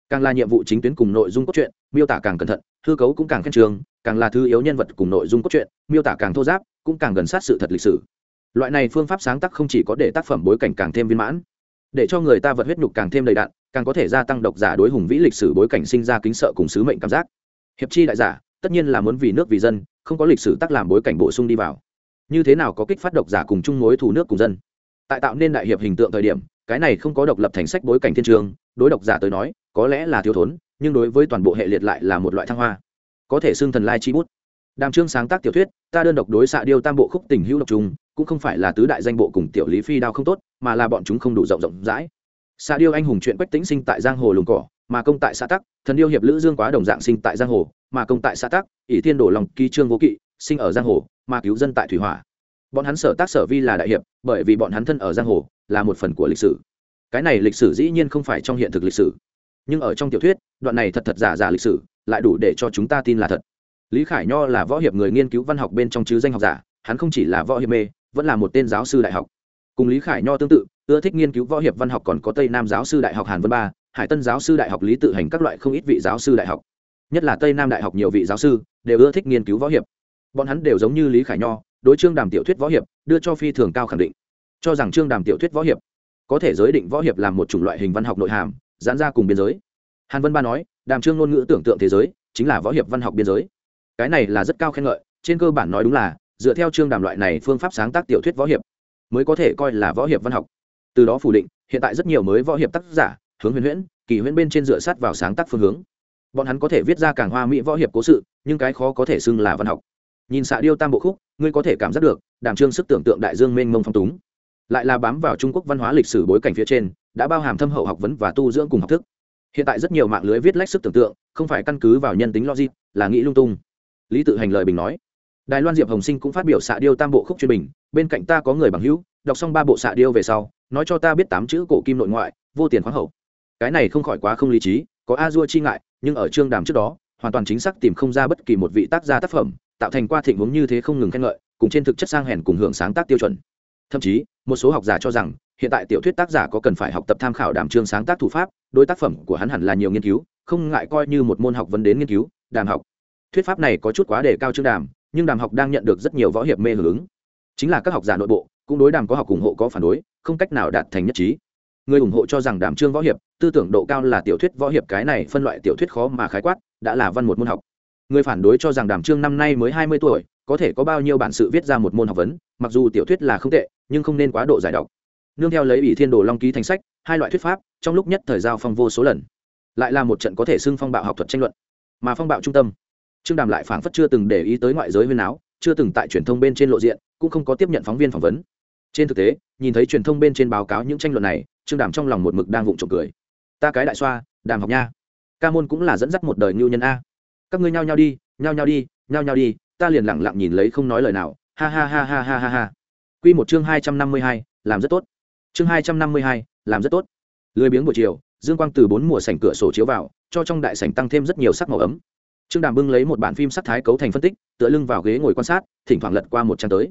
Càng là nhiệm vụ chính tuyến cùng nội dung cốt truyện, miêu tả càng cẩn thận, hư cấu cũng càng khen trường, càng là thứ yếu nhân vật cùng nội dung cốt truyện, miêu tả càng thô giáp, cũng càng gần sát sự thật lịch sử. Loại này phương pháp sáng tác không chỉ có để tác phẩm bối cảnh càng thêm viên mãn, để cho người ta vật huyết nhục càng thêm đầy đạn càng có thể gia tăng độc giả đối hùng vĩ lịch sử bối cảnh sinh ra kính sợ cùng sứ mệnh cảm giác. Hiệp chi đại giả, tất nhiên là muốn vì nước vì dân, không có lịch sử tác làm bối cảnh bổ sung đi vào. Như thế nào có kích phát độc giả cùng chung mối thù nước cùng dân? Tại tạo nên đại hiệp hình tượng thời điểm, cái này không có độc lập thành sách bối cảnh thiên trường, đối độc giả tới nói, có lẽ là thiếu thốn, nhưng đối với toàn bộ hệ liệt lại là một loại thăng hoa. Có thể xưng thần lai chi bút. Đàm trương sáng tác tiểu thuyết, ta đơn độc đối xạ điêu tam bộ khúc tình hữu độc trùng cũng không phải là tứ đại danh bộ cùng tiểu lý phi đao không tốt, mà là bọn chúng không đủ rộng rộng rãi xạ điêu anh hùng chuyện quách tĩnh sinh tại giang hồ lùng cỏ, mà công tại xã tắc, thần điêu hiệp lữ dương quá đồng dạng sinh tại giang hồ, mà công tại xã tắc, ỷ thiên đổ lòng kỳ trương vô kỵ, sinh ở giang hồ, mà cứu dân tại thủy hỏa. Bọn hắn sở tác sở vi là đại hiệp, bởi vì bọn hắn thân ở giang hồ, là một phần của lịch sử. Cái này lịch sử dĩ nhiên không phải trong hiện thực lịch sử. Nhưng ở trong tiểu thuyết, đoạn này thật thật giả giả lịch sử, lại đủ để cho chúng ta tin là thật. Lý khải nho là võ hiệp người nghiên cứu văn học bên trong chứ danh học giả, hắn không chỉ là võ hiệp mê, vẫn là một tên giáo sư đại học. Cùng lý khải nho tương tự ưa thích nghiên cứu võ hiệp văn học còn có tây nam giáo sư đại học hàn vân ba, hải tân giáo sư đại học lý tự hành các loại không ít vị giáo sư đại học. Nhất là tây nam đại học nhiều vị giáo sư đều ưa thích nghiên cứu võ hiệp. Bọn hắn đều giống như lý khải nho, đối trương đàm tiểu thuyết võ hiệp đưa cho phi thường cao khẳng định. Cho rằng trương đàm tiểu thuyết võ hiệp có thể giới định võ hiệp làm một chủng loại hình văn học nội hàm, giãn ra cùng biên giới. Hàn vân ba nói, đàm trương ngôn ngữ tưởng tượng thế giới chính là võ hiệp văn học biên giới. Cái này là rất cao khen ngợi, trên cơ bản nói đúng là dựa theo trương đàm loại này phương pháp sáng tác tiểu thuyết võ hiệp mới có thể coi là võ hiệp văn học từ đó phủ định, hiện tại rất nhiều mới võ hiệp tác giả, hướng huyền huyễn, kỳ huyễn bên trên dựa sát vào sáng tác phương hướng. Bọn hắn có thể viết ra càng hoa mỹ võ hiệp cố sự, nhưng cái khó có thể xưng là văn học. Nhìn xạ điêu tam bộ khúc, ngươi có thể cảm giác được đảm trương sức tưởng tượng đại dương mênh mông phong túng. Lại là bám vào trung quốc văn hóa lịch sử bối cảnh phía trên, đã bao hàm thâm hậu học vấn và tu dưỡng cùng học thức. Hiện tại rất nhiều mạng lưới viết lách sức tưởng tượng, không phải căn cứ vào nhân tính logic, là nghĩ lung tung. Lý tự hành lời bình nói. Đài loan diệp hồng sinh cũng phát biểu xạ điêu tam bộ khúc chuyên bình, bên cạnh ta có người bằng hữu đọc xong ba bộ xạ điêu về sau, nói cho ta biết tám chữ cổ kim nội ngoại, vô tiền khoáng hậu. Cái này không khỏi quá không lý trí, có a dua chi ngại, nhưng ở chương đàm trước đó, hoàn toàn chính xác tìm không ra bất kỳ một vị tác gia tác phẩm, tạo thành qua thịnh vốn như thế không ngừng khen ngợi, cùng trên thực chất sang hèn cùng hưởng sáng tác tiêu chuẩn. Thậm chí, một số học giả cho rằng, hiện tại tiểu thuyết tác giả có cần phải học tập tham khảo đàm chương sáng tác thủ pháp, đối tác phẩm của hắn hẳn là nhiều nghiên cứu, không ngại coi như một môn học vấn đến nghiên cứu, đàm học. Thuyết pháp này có chút quá đề cao chương đàm, nhưng đàm học đang nhận được rất nhiều võ hiệp mê hưởng ứng. Chính là các học giả nội bộ cũng đối đàm có học ủng hộ có phản đối, không cách nào đạt thành nhất trí. Người ủng hộ cho rằng đàm trương võ hiệp, tư tưởng độ cao là tiểu thuyết võ hiệp, cái này phân loại tiểu thuyết khó mà khái quát, đã là văn một môn học. Người phản đối cho rằng đàm trương năm nay mới hai mươi tuổi, có thể có bao nhiêu bản sự viết ra một môn học vấn, mặc dù tiểu thuyết là không tệ, nhưng không nên quá độ giải độc. Nương theo lấy ủy thiên đồ long ký thành sách, hai loại thuyết pháp, trong lúc nhất thời giao phong vô số lần. Lại là một trận có thể xưng phong bạo học thuật tranh luận, mà phong bạo trung tâm. Trương đàm lại phảng phất chưa từng để ý tới ngoại giới huyên áo chưa từng tại truyền thông bên trên lộ diện, cũng không có tiếp nhận phóng viên phỏng vấn trên thực tế, nhìn thấy truyền thông bên trên báo cáo những tranh luận này, trương đàm trong lòng một mực đang vụng trộm cười. Ta cái đại xoa, đàm học nha. Ca môn cũng là dẫn dắt một đời ngưu nhân a. Các ngươi nhao nhao đi, nhao nhao đi, nhao nhao đi, ta liền lẳng lặng nhìn lấy không nói lời nào. Ha ha ha ha ha ha ha. Q một chương hai trăm năm mươi hai, làm rất tốt. Chương hai trăm năm mươi hai, làm rất tốt. Lười biếng buổi chiều, dương quang từ bốn mùa sảnh cửa sổ chiếu vào, cho trong đại sảnh tăng thêm rất nhiều sắc màu ấm. Trương đàm bưng lấy một bản phim sắc thái cấu thành phân tích, tựa lưng vào ghế ngồi quan sát, thỉnh thoảng lật qua một trang tới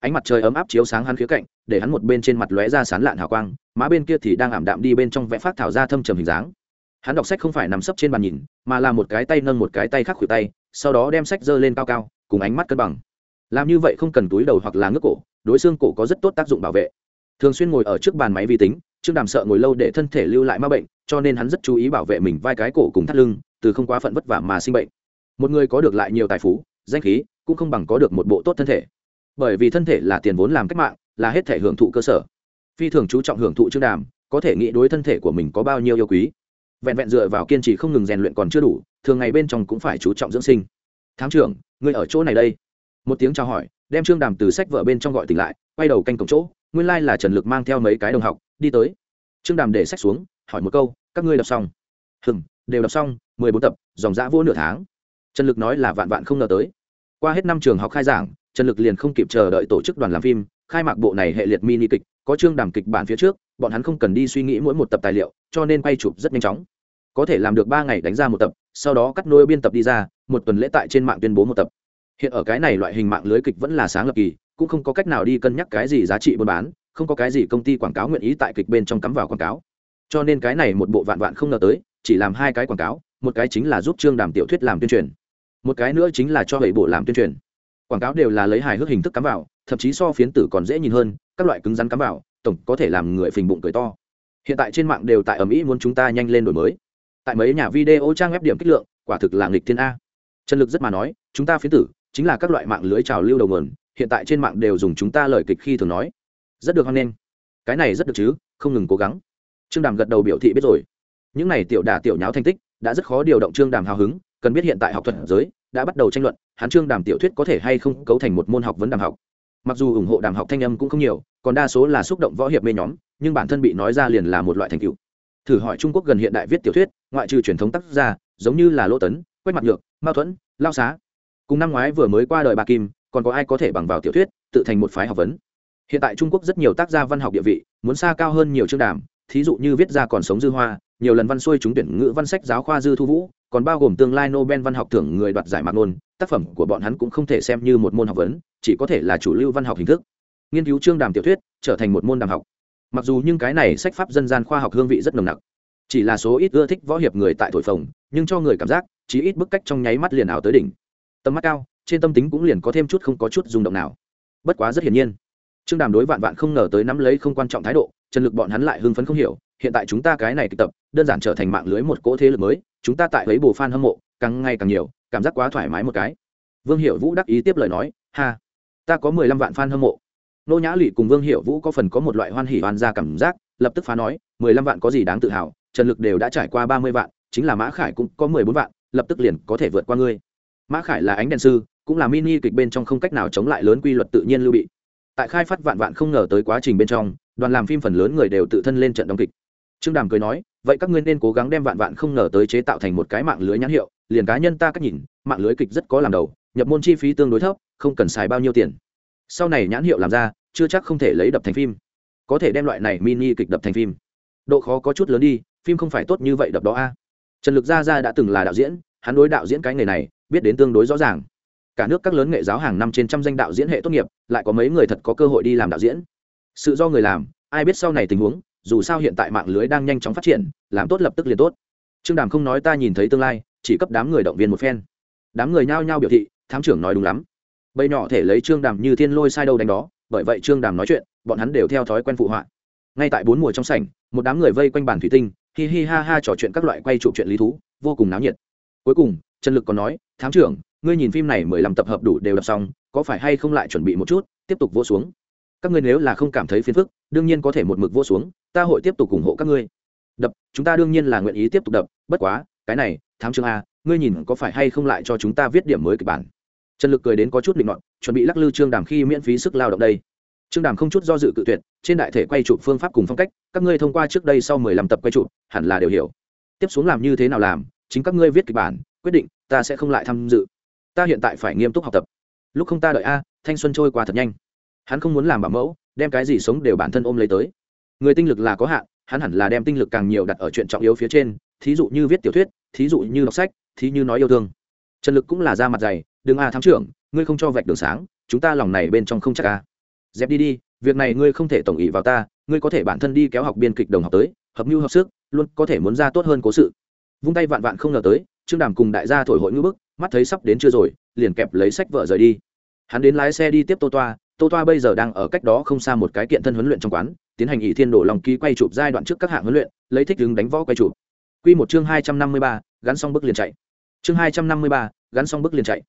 ánh mặt trời ấm áp chiếu sáng hắn khía cạnh, để hắn một bên trên mặt lóe ra sán lạn hào quang, má bên kia thì đang ảm đạm đi bên trong vẽ phát thảo ra thâm trầm hình dáng. Hắn đọc sách không phải nằm sấp trên bàn nhìn, mà là một cái tay nâng một cái tay khác khuỷu tay, sau đó đem sách giơ lên cao cao, cùng ánh mắt cân bằng. Làm như vậy không cần túi đầu hoặc là ngước cổ, đối xương cổ có rất tốt tác dụng bảo vệ. Thường xuyên ngồi ở trước bàn máy vi tính trước đàm sợ ngồi lâu để thân thể lưu lại ma bệnh, cho nên hắn rất chú ý bảo vệ mình vai cái cổ cùng thắt lưng, từ không quá phận vất vả mà sinh bệnh. Một người có được lại nhiều tài phú, danh khí, cũng không bằng có được một bộ tốt thân thể bởi vì thân thể là tiền vốn làm cách mạng, là hết thể hưởng thụ cơ sở. Phi thường chú trọng hưởng thụ trương đàm, có thể nghĩ đối thân thể của mình có bao nhiêu yêu quý. Vẹn vẹn dựa vào kiên trì không ngừng rèn luyện còn chưa đủ, thường ngày bên trong cũng phải chú trọng dưỡng sinh. Thám trưởng người ở chỗ này đây. Một tiếng chào hỏi, đem trương đàm từ sách vợ bên trong gọi tỉnh lại, quay đầu canh cổng chỗ, nguyên lai là trần lực mang theo mấy cái đồng học, đi tới. Trương đàm để sách xuống, hỏi một câu, các ngươi đọc xong? Hừng đều đọc xong, mười bốn tập, dòng giã vô nửa tháng. Trần lực nói là vạn vạn không ngờ tới. Qua hết năm trường học khai giảng trần lực liền không kịp chờ đợi tổ chức đoàn làm phim, khai mạc bộ này hệ liệt mini kịch, có chương đàm kịch bản phía trước, bọn hắn không cần đi suy nghĩ mỗi một tập tài liệu, cho nên quay chụp rất nhanh chóng. Có thể làm được ba ngày đánh ra một tập, sau đó cắt nôi biên tập đi ra, một tuần lễ tại trên mạng tuyên bố một tập. Hiện ở cái này loại hình mạng lưới kịch vẫn là sáng lập kỳ, cũng không có cách nào đi cân nhắc cái gì giá trị buôn bán, không có cái gì công ty quảng cáo nguyện ý tại kịch bên trong cắm vào quảng cáo. Cho nên cái này một bộ vạn vạn không ngờ tới, chỉ làm hai cái quảng cáo, một cái chính là giúp trương đàm tiểu thuyết làm tuyên truyền, một cái nữa chính là cho hệ bộ làm tuyên truyền quảng cáo đều là lấy hài hước hình thức cắm vào, thậm chí so phiến tử còn dễ nhìn hơn, các loại cứng rắn cắm vào, tổng có thể làm người phình bụng cười to. Hiện tại trên mạng đều tại ở mỹ muốn chúng ta nhanh lên đổi mới. Tại mấy nhà video trang web điểm kích lượng, quả thực là nghịch thiên a. Trần lực rất mà nói, chúng ta phiến tử chính là các loại mạng lưới trào lưu đầu nguồn, hiện tại trên mạng đều dùng chúng ta lời kịch khi thường nói. Rất được hoan nghênh. Cái này rất được chứ, không ngừng cố gắng. Trương đàm gật đầu biểu thị biết rồi. Những này tiểu đà tiểu nháo thành tích, đã rất khó điều động trương đàm hào hứng, cần biết hiện tại học thuật giới đã bắt đầu tranh luận hắn trương đàm tiểu thuyết có thể hay không cấu thành một môn học vấn đàm học. Mặc dù ủng hộ đàm học thanh âm cũng không nhiều, còn đa số là xúc động võ hiệp mê nhóm, nhưng bản thân bị nói ra liền là một loại thành tựu. Thử hỏi trung quốc gần hiện đại viết tiểu thuyết, ngoại trừ truyền thống tác gia giống như là lỗ tấn, quách mặt nhược, mao thuẫn, lao xá. Cùng năm ngoái vừa mới qua đời bà kim, còn có ai có thể bằng vào tiểu thuyết, tự thành một phái học vấn. Hiện tại trung quốc rất nhiều tác gia văn học địa vị, muốn xa cao hơn nhiều chương đàm, thí dụ như viết ra còn sống dư hoa, nhiều lần văn xuôi trúng tuyển ngữ văn sách giáo khoa dư thu vũ còn bao gồm tương lai nobel văn học thưởng người đoạt giải mạc nôn, tác phẩm của bọn hắn cũng không thể xem như một môn học vấn, chỉ có thể là chủ lưu văn học hình thức. Nghiên cứu chương đàm tiểu thuyết, trở thành một môn đàm học. Mặc dù nhưng cái này sách pháp dân gian khoa học hương vị rất nồng nặc. Chỉ là số ít ưa thích võ hiệp người tại thổi phồng, nhưng cho người cảm giác, chí ít bức cách trong nháy mắt liền ảo tới đỉnh. Tầm mắt cao, trên tâm tính cũng liền có thêm chút không có chút rung động nào. Bất quá rất hiển nhiên, trương đàm đối vạn vạn không ngờ tới nắm lấy không quan trọng thái độ trần lực bọn hắn lại hưng phấn không hiểu, hiện tại chúng ta cái này kịch tập đơn giản trở thành mạng lưới một cỗ thế lực mới, chúng ta tại ấy bồ fan hâm mộ, càng ngày càng nhiều, cảm giác quá thoải mái một cái. Vương hiệu vũ đắc ý tiếp lời nói, ha, ta có mười lăm vạn fan hâm mộ. Nô nhã lụy cùng vương hiệu vũ có phần có một loại hoan hỉ hoàn ra cảm giác, lập tức phá nói, mười lăm vạn có gì đáng tự hào, trần lực đều đã trải qua ba mươi vạn, chính là mã khải cũng có mười bốn vạn, lập tức liền có thể vượt qua ngươi. Mã khải là ánh đèn sư, cũng là mini kịch bên trong không cách nào chống lại lớn quy luật tự nhiên lưu bị. Tại khai phát vạn vạn không ngờ tới quá trình bên trong, đoàn làm phim phần lớn người đều tự thân lên trận đóng kịch trương đàm cười nói, vậy các ngươi nên cố gắng đem vạn vạn không ngờ tới chế tạo thành một cái mạng lưới nhãn hiệu, liền cá nhân ta cách nhìn, mạng lưới kịch rất có làm đầu, nhập môn chi phí tương đối thấp, không cần xài bao nhiêu tiền. Sau này nhãn hiệu làm ra, chưa chắc không thể lấy đập thành phim. Có thể đem loại này mini kịch đập thành phim. Độ khó có chút lớn đi, phim không phải tốt như vậy đập đó a. Trần lực gia gia đã từng là đạo diễn, hắn đối đạo diễn cái nghề này, biết đến tương đối rõ ràng. Cả nước các lớn nghệ giáo hàng năm trên trăm danh đạo diễn hệ tốt nghiệp, lại có mấy người thật có cơ hội đi làm đạo diễn. Sự do người làm, ai biết sau này tình huống dù sao hiện tại mạng lưới đang nhanh chóng phát triển, làm tốt lập tức liền tốt. Trương đàm không nói ta nhìn thấy tương lai, chỉ cấp đám người động viên một phen. Đám người nhao nhao biểu thị, thám trưởng nói đúng lắm. Bầy nhỏ thể lấy trương đàm như thiên lôi sai đâu đánh đó, bởi vậy trương đàm nói chuyện, bọn hắn đều theo thói quen phụ họa. Ngay tại bốn mùa trong sảnh, một đám người vây quanh bàn thủy tinh, hi hi ha ha trò chuyện các loại quay trụ chuyện lý thú, vô cùng náo nhiệt. Cuối cùng, trần lực còn nói, thám trưởng, ngươi nhìn phim này mười lăm tập hợp đủ đều đọc xong, có phải hay không lại chuẩn bị một chút, tiếp tục vô xuống? Các ngươi nếu là không cảm thấy phiền phức, đương nhiên có thể một mực vô xuống, ta hội tiếp tục ủng hộ các ngươi. Đập, chúng ta đương nhiên là nguyện ý tiếp tục đập, bất quá, cái này, thám trường a, ngươi nhìn có phải hay không lại cho chúng ta viết điểm mới kịch bản. Trần lực cười đến có chút định luận chuẩn bị lắc lư trương đàm khi miễn phí sức lao động đây. Trương đàm không chút do dự cự tuyệt, trên đại thể quay chụp phương pháp cùng phong cách, các ngươi thông qua trước đây sau mười lăm tập quay chụp, hẳn là đều hiểu. Tiếp xuống làm như thế nào làm, chính các ngươi viết kịch bản, quyết định, ta sẽ không lại tham dự. Ta hiện tại phải nghiêm túc học tập. Lúc không ta đợi a, thanh xuân trôi qua thật nhanh hắn không muốn làm bảo mẫu, đem cái gì sống đều bản thân ôm lấy tới. Người tinh lực là có hạn, hắn hẳn là đem tinh lực càng nhiều đặt ở chuyện trọng yếu phía trên, thí dụ như viết tiểu thuyết, thí dụ như đọc sách, thí như nói yêu thương. Trần lực cũng là ra mặt dày, đừng a à thám trưởng, ngươi không cho vạch đường sáng, chúng ta lòng này bên trong không chắc à. dẹp đi đi, việc này ngươi không thể tổng ý vào ta, ngươi có thể bản thân đi kéo học biên kịch đồng học tới, hợp mưu hợp sức, luôn có thể muốn ra tốt hơn cố sự. Vung tay vạn vạn không ngờ tới, trương đàm cùng đại gia thổi hội ngữ bức, mắt thấy sắp đến chưa rồi, liền kẹp lấy sách vợ rời đi. Hắn đến lái xe đi tiếp tô toa tô toa bây giờ đang ở cách đó không xa một cái kiện thân huấn luyện trong quán, tiến hành ỷ thiên đổ lòng ký quay chụp giai đoạn trước các hạng huấn luyện, lấy thích đứng đánh võ quay chụp. Q một chương hai trăm năm mươi ba, gắn xong bức liền chạy. Chương hai trăm năm mươi ba, gắn xong bức liền chạy.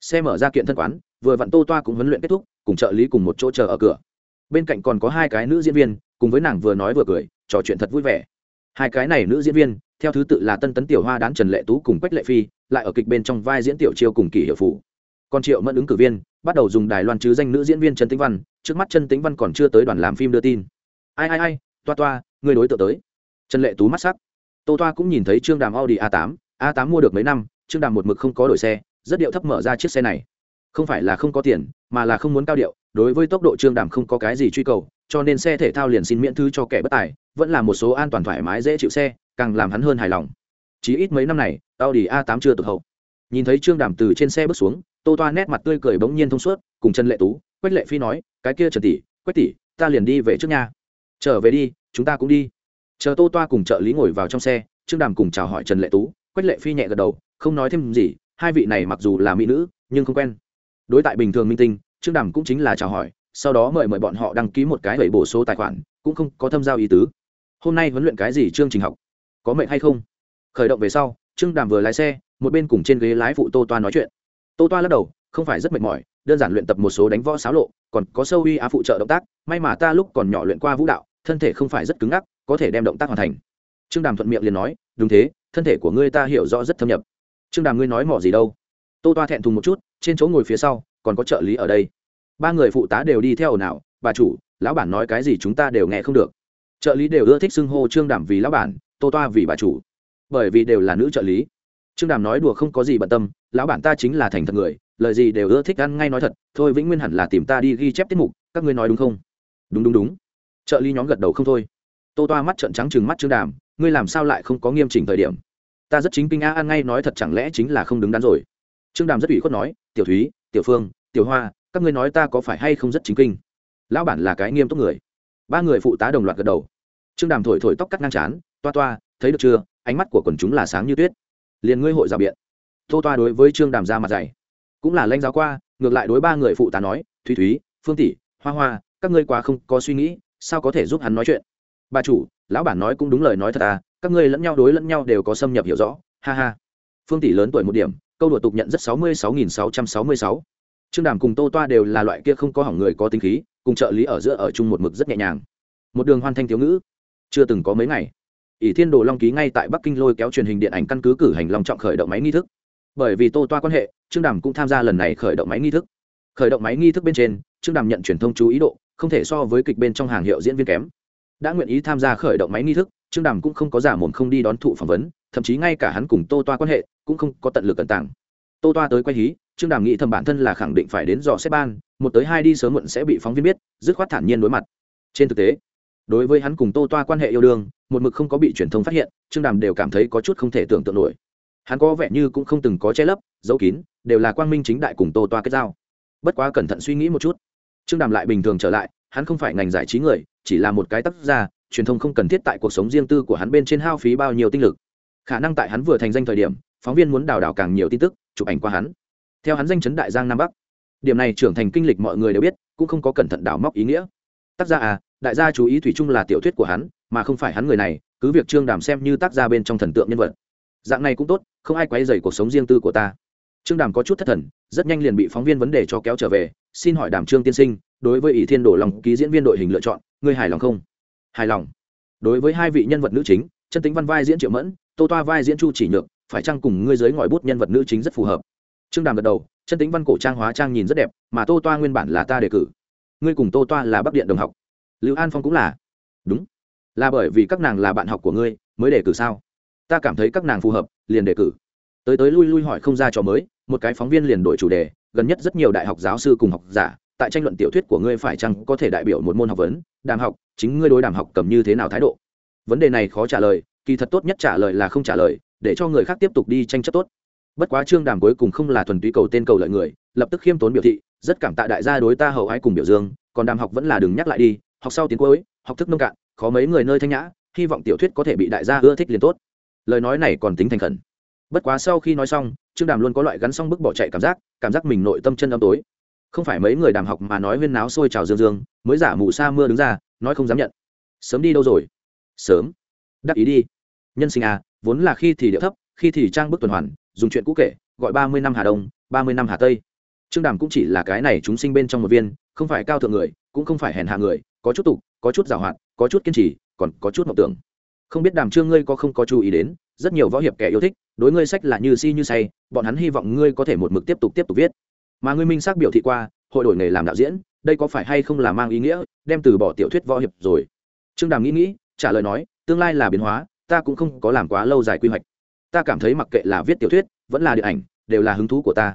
Xe mở ra kiện thân quán, vừa vặn tô toa cũng huấn luyện kết thúc, cùng trợ lý cùng một chỗ chờ ở cửa. Bên cạnh còn có hai cái nữ diễn viên, cùng với nàng vừa nói vừa cười, trò chuyện thật vui vẻ. Hai cái này nữ diễn viên, theo thứ tự là tân tấn tiểu hoa đán trần lệ tú cùng quách lệ phi, lại ở kịch bên trong vai diễn tiểu chiêu cùng kỷ hiệu phủ còn triệu mẫn ứng cử viên, bắt đầu dùng đài loan chứ danh nữ diễn viên trần tĩnh văn, trước mắt trần tĩnh văn còn chưa tới đoàn làm phim đưa tin. Ai ai ai, toa toa, người đối tượng tới. Trần lệ tú mắt sắc. Tô toa cũng nhìn thấy trương đàm audi a 8 a 8 mua được mấy năm trương đàm một mực không có đổi xe, rất điệu thấp mở ra chiếc xe này. Không phải là không có tiền, mà là không muốn cao điệu, đối với tốc độ trương đàm không có cái gì truy cầu, cho nên xe thể thao liền xin miễn thư cho kẻ bất tài, vẫn là một số an toàn thoải mái dễ chịu xe, càng làm hắn hơn hài lòng. Chỉ ít mấy năm này, audi a 8 chưa tụt hậu. Nhìn thấy trương đàm từ trên xe bước xuống tô toa nét mặt tươi cười bỗng nhiên thông suốt, cùng trần lệ tú, quách lệ phi nói, cái kia trần tỷ, quách tỷ, ta liền đi về trước nhà trở về đi, chúng ta cũng đi. Chờ tô toa cùng trợ lý ngồi vào trong xe, trương đàm cùng chào hỏi trần lệ tú, quách lệ phi nhẹ gật đầu, không nói thêm gì, hai vị này mặc dù là mỹ nữ, nhưng không quen. Đối tại bình thường minh tinh, trương đàm cũng chính là chào hỏi, sau đó mời mời bọn họ đăng ký một cái bảy bổ số tài khoản, cũng không có thâm giao ý tứ. Hôm nay huấn luyện cái gì chương trình học? Có mệnh hay không? Khởi động về sau, trương đàm vừa lái xe, một bên cùng trên ghế lái phụ tô toa nói chuyện tô toa lắc đầu, không phải rất mệt mỏi, đơn giản luyện tập một số đánh võ xáo lộ, còn có sâu uy á phụ trợ động tác, may mà ta lúc còn nhỏ luyện qua vũ đạo, thân thể không phải rất cứng ngắc, có thể đem động tác hoàn thành. Trương đàm thuận miệng liền nói, đúng thế, thân thể của ngươi ta hiểu rõ rất thâm nhập. Trương đàm ngươi nói mỏ gì đâu? Tô toa thẹn thùng một chút, trên chỗ ngồi phía sau, còn có trợ lý ở đây. Ba người phụ tá đều đi theo ồn ào, bà chủ, lão bản nói cái gì chúng ta đều nghe không được. Trợ lý đều ưa thích xưng hô trương đàm vì lão bản, tô toa vì bà chủ. Bởi vì đều là nữ trợ lý trương đàm nói đùa không có gì bận tâm, lão bản ta chính là thành thật người, lời gì đều ưa thích ăn ngay nói thật, thôi vĩnh nguyên hẳn là tìm ta đi ghi chép tiết mục, các ngươi nói đúng không? Đúng đúng đúng. Trợ lý nhóm gật đầu không thôi. Tô toa mắt trợn trắng chừng mắt trương đàm, ngươi làm sao lại không có nghiêm chỉnh thời điểm? Ta rất chính kinh a, ăn ngay nói thật chẳng lẽ chính là không đứng đắn rồi? Trương đàm rất ủy khuất nói, tiểu thúy, tiểu phương, tiểu hoa, các ngươi nói ta có phải hay không rất chính kinh? Lão bản là cái nghiêm túc người. Ba người phụ tá đồng loạt gật đầu. Trương đàm thổi thổi tóc cắt ngang chán toa toa, thấy được chưa? Ánh mắt của quần chúng là sáng như tuyết liền ngươi hội rào biện. Tô toa đối với trương đàm ra mặt dày. Cũng là lanh giáo qua, ngược lại đối ba người phụ tá nói, thúy thúy, phương tỷ, hoa hoa, các ngươi quá không có suy nghĩ, sao có thể giúp hắn nói chuyện? Bà chủ, lão bản nói cũng đúng lời nói thật à các ngươi lẫn nhau đối lẫn nhau đều có xâm nhập hiểu rõ, ha ha. Phương tỷ lớn tuổi một điểm, câu đùa tục nhận rất sáu mươi sáu nghìn sáu trăm sáu mươi sáu. Trương đàm cùng tô toa đều là loại kia không có hỏng người có tính khí, cùng trợ lý ở giữa ở chung một mực rất nhẹ nhàng. Một đường hoàn thanh thiếu ngữ. Chưa từng có mấy ngày ỷ thiên đồ long ký ngay tại bắc kinh lôi kéo truyền hình điện ảnh căn cứ cử hành long trọng khởi động máy nghi thức. Bởi vì tô toa quan hệ, trương đàm cũng tham gia lần này khởi động máy nghi thức. Khởi động máy nghi thức bên trên, trương đàm nhận truyền thông chú ý độ, không thể so với kịch bên trong hàng hiệu diễn viên kém. Đã nguyện ý tham gia khởi động máy nghi thức, trương đàm cũng không có giả mồm không đi đón thụ phỏng vấn, thậm chí ngay cả hắn cùng tô toa quan hệ cũng không có tận lực cận tảng tô toa tới quay hí, trương đàm nghĩ thầm bản thân là khẳng định phải đến dò xếp ban, một tới hai đi sớm muộn sẽ bị phóng viên biết, dứt khoát thản nhiên đối mặt. Trên thực tế đối với hắn cùng tô toa quan hệ yêu đương, một mực không có bị truyền thông phát hiện, trương đàm đều cảm thấy có chút không thể tưởng tượng nổi. Hắn có vẻ như cũng không từng có che lấp, giấu kín, đều là quang minh chính đại cùng tô toa kết giao. Bất quá cẩn thận suy nghĩ một chút. Trương đàm lại bình thường trở lại, hắn không phải ngành giải trí người, chỉ là một cái tác gia, truyền thông không cần thiết tại cuộc sống riêng tư của hắn bên trên hao phí bao nhiêu tinh lực. Khả năng tại hắn vừa thành danh thời điểm, phóng viên muốn đào đào càng nhiều tin tức, chụp ảnh qua hắn. Theo hắn danh chấn đại giang nam bắc, điểm này trưởng thành kinh lịch mọi người đều biết, cũng không có cẩn thận đào móc ý nghĩa. Tác gia à đại gia chú ý thủy chung là tiểu thuyết của hắn, mà không phải hắn người này, cứ việc trương đàm xem như tác gia bên trong thần tượng nhân vật. Dạng này cũng tốt, không ai quấy dày cuộc sống riêng tư của ta. Trương đàm có chút thất thần, rất nhanh liền bị phóng viên vấn đề cho kéo trở về, xin hỏi đàm trương tiên sinh, đối với ỷ thiên đổ lòng ký diễn viên đội hình lựa chọn, ngươi hài lòng không? Hài lòng. Đối với hai vị nhân vật nữ chính, chân tính văn vai diễn triệu mẫn, tô toa vai diễn chu chỉ nhược, phải chăng cùng ngươi giới ngòi bút nhân vật nữ chính rất phù hợp? Trương đàm gật đầu, chân tính văn cổ trang hóa trang nhìn rất đẹp, mà tô toa nguyên bản là ta đề cử. Ngươi cùng tô toa là bắc điện đồng học lưu an phong cũng là. Đúng. Là bởi vì các nàng là bạn học của ngươi, mới đề cử sao? Ta cảm thấy các nàng phù hợp, liền đề cử. Tới tới lui lui hỏi không ra trò mới, một cái phóng viên liền đổi chủ đề, gần nhất rất nhiều đại học giáo sư cùng học giả, tại tranh luận tiểu thuyết của ngươi phải chăng có thể đại biểu một môn học vấn, đàm học, chính ngươi đối đàm học cầm như thế nào thái độ? Vấn đề này khó trả lời, kỳ thật tốt nhất trả lời là không trả lời, để cho người khác tiếp tục đi tranh chấp tốt. Bất quá trương đàm cuối cùng không là thuần túy cầu tên cầu lợi người, lập tức khiêm tốn biểu thị, rất cảm tạ đại gia đối ta hậu ái cùng biểu dương, còn đàm học vẫn là đừng nhắc lại đi học sau tiến cuối, học thức nông cạn, khó mấy người nơi thanh nhã, hy vọng tiểu thuyết có thể bị đại gia ưa thích liền tốt. Lời nói này còn tính thành khẩn. Bất quá sau khi nói xong, trương đàm luôn có loại gắn xong bức bỏ chạy cảm giác cảm giác mình nội tâm chân âm tối. Không phải mấy người đàm học mà nói huyên náo sôi trào dương dương, mới giả mù sa mưa đứng ra, nói không dám nhận. Sớm đi đâu rồi? Sớm. Đắc ý đi. Nhân sinh à vốn là khi thì điệu thấp, khi thì trang bức tuần hoàn, dùng chuyện cũ kể, gọi ba mươi năm hà đông, ba mươi năm hà tây. Trương đàm cũng chỉ là cái này chúng sinh bên trong một viên, không phải cao thượng người, cũng không phải hèn hạ người có chút tục, có chút giảo hoạt, có chút kiên trì, còn có chút mộng tưởng. Không biết đàm trương ngươi có không có chú ý đến, rất nhiều võ hiệp kẻ yêu thích, đối ngươi sách là như si như say, bọn hắn hy vọng ngươi có thể một mực tiếp tục tiếp tục viết. Mà ngươi minh xác biểu thị qua, hội đổi nghề làm đạo diễn, đây có phải hay không là mang ý nghĩa, đem từ bỏ tiểu thuyết võ hiệp rồi? Trương đàm nghĩ nghĩ, trả lời nói, tương lai là biến hóa, ta cũng không có làm quá lâu dài quy hoạch. Ta cảm thấy mặc kệ là viết tiểu thuyết, vẫn là điện ảnh, đều là hứng thú của ta.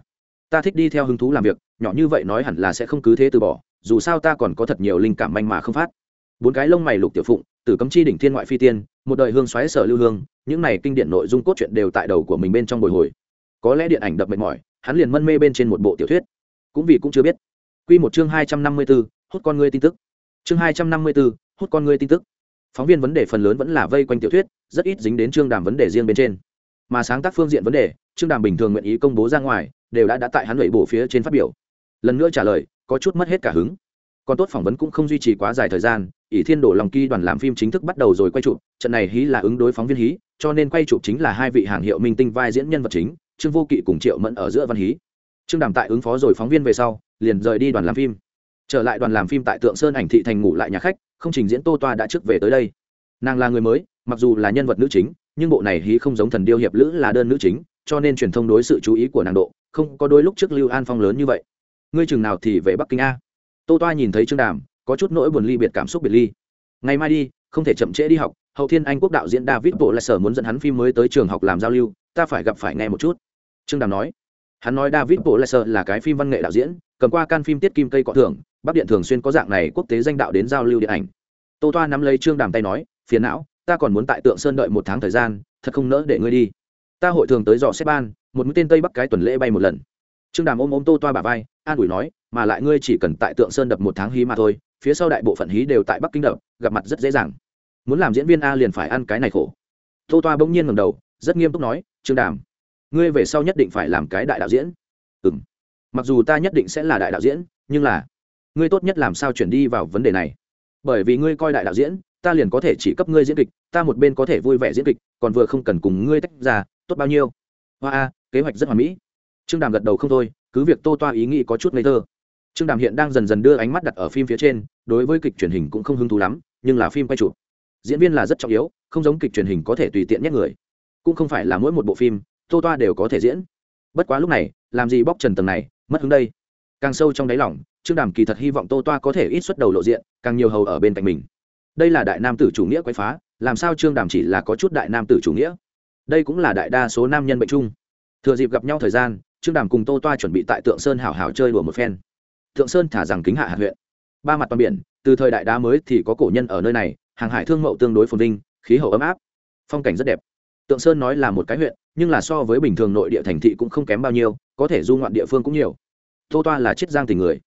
Ta thích đi theo hứng thú làm việc, nhỏ như vậy nói hẳn là sẽ không cứ thế từ bỏ dù sao ta còn có thật nhiều linh cảm manh mà không phát bốn cái lông mày lục tiểu phụng từ cấm chi đỉnh thiên ngoại phi tiên một đời hương xoáy sở lưu hương những này kinh điển nội dung cốt truyện đều tại đầu của mình bên trong bồi hồi có lẽ điện ảnh đập mệt mỏi hắn liền mân mê bên trên một bộ tiểu thuyết cũng vì cũng chưa biết Quy một chương hai trăm năm mươi 254, hút con ngươi tin tức. Chương hai trăm năm mươi 254, hút con ngươi tin tức. Phóng viên vấn đề phần lớn vẫn là vây quanh tiểu thuyết, rất ít dính đến chương đàm vấn đề riêng bên trên. Mà sáng tác phương diện vấn đề, chương đàm bình thường nguyện ý công bố ra ngoài, đều đã đã tại hắn lưỡi bổ phía trên phát biểu. Lần nữa trả lời, có chút mất hết cả hứng. Còn tốt phỏng vấn cũng không duy trì quá dài thời gian, ỷ thiên đổ lòng kỳ đoàn làm phim chính thức bắt đầu rồi quay chụp trận này hí là ứng đối phóng viên hí cho nên quay chụp chính là hai vị hàng hiệu minh tinh vai diễn nhân vật chính trương vô kỵ cùng triệu mẫn ở giữa văn hí. Trương đàm tại ứng phó rồi phóng viên về sau liền rời đi đoàn làm phim. Trở lại đoàn làm phim tại tượng sơn ảnh thị thành ngủ lại nhà khách không trình diễn tô toa đã trước về tới đây. Nàng là người mới mặc dù là nhân vật nữ chính nhưng bộ này hí không giống thần điêu hiệp lữ là đơn nữ chính cho nên truyền thông đối sự chú ý của nàng độ không có đôi lúc trước lưu an phong lớn như vậy ngươi chừng nào thì về bắc kinh a. Tô toa nhìn thấy trương đàm, có chút nỗi buồn ly biệt cảm xúc biệt ly. Ngày mai đi, không thể chậm trễ đi học, hậu thiên anh quốc đạo diễn david bộ lại sở muốn dẫn hắn phim mới tới trường học làm giao lưu, ta phải gặp phải nghe một chút. Trương đàm nói. Hắn nói david bộ lại sở là cái phim văn nghệ đạo diễn, cầm qua can phim tiết kim cây cọ thưởng, bắc điện thường xuyên có dạng này quốc tế danh đạo đến giao lưu điện ảnh. Tô toa nắm lấy trương đàm tay nói, phiền não, ta còn muốn tại tượng sơn đợi một tháng thời gian, thật không nỡ để ngươi đi. Ta hội thường tới dò xếp ban, một mũi tên tây bắc cái tuần lễ bay một lần. Trương đàm ôm ôm tô toa bà vai an ủi nói, mà lại ngươi chỉ cần tại tượng sơn đập một tháng hí mà thôi, phía sau đại bộ phận hí đều tại bắc kinh đập, gặp mặt rất dễ dàng. Muốn làm diễn viên a liền phải ăn cái này khổ. Tô toa bỗng nhiên ngầm đầu, rất nghiêm túc nói, trương đàm, ngươi về sau nhất định phải làm cái đại đạo diễn. Ừ m mặc dù ta nhất định sẽ là đại đạo diễn, nhưng là, ngươi tốt nhất làm sao chuyển đi vào vấn đề này? Bởi vì ngươi coi đại đạo diễn, ta liền có thể chỉ cấp ngươi diễn kịch, ta một bên có thể vui vẻ diễn kịch, còn vừa không cần cùng ngươi tách ra, tốt bao nhiêu? Hoa a, kế hoạch rất hoàn mỹ. Trương đàm gật đầu không thôi cứ việc tô toa ý nghĩ có chút ngây thơ. Trương đàm hiện đang dần dần đưa ánh mắt đặt ở phim phía trên, đối với kịch truyền hình cũng không hứng thú lắm, nhưng là phim quay chụp. Diễn viên là rất trọng yếu, không giống kịch truyền hình có thể tùy tiện nhét người. Cũng không phải là mỗi một bộ phim, tô toa đều có thể diễn. Bất quá lúc này, làm gì bóc trần tầng này, mất hứng đây. Càng sâu trong đáy lòng, trương đàm kỳ thật hy vọng tô toa có thể ít xuất đầu lộ diện, càng nhiều hầu ở bên cạnh mình. Đây là đại nam tử chủ nghĩa quấy phá, làm sao trương đàm chỉ là có chút đại nam tử chủ nghĩa? Đây cũng là đại đa số nam nhân bệnh chung. Thừa dịp gặp nhau thời gian trương đàm cùng tô toa chuẩn bị tại tượng sơn hảo hảo chơi đùa một phen. Tượng sơn thả rằng kính hạ hạ huyện. Ba mặt toàn biển, từ thời đại đá mới thì có cổ nhân ở nơi này, hàng hải thương mậu tương đối phồn vinh, khí hậu ấm áp. Phong cảnh rất đẹp. Tượng sơn nói là một cái huyện, nhưng là so với bình thường nội địa thành thị cũng không kém bao nhiêu, có thể du ngoạn địa phương cũng nhiều. Tô toa là chiết giang tình người.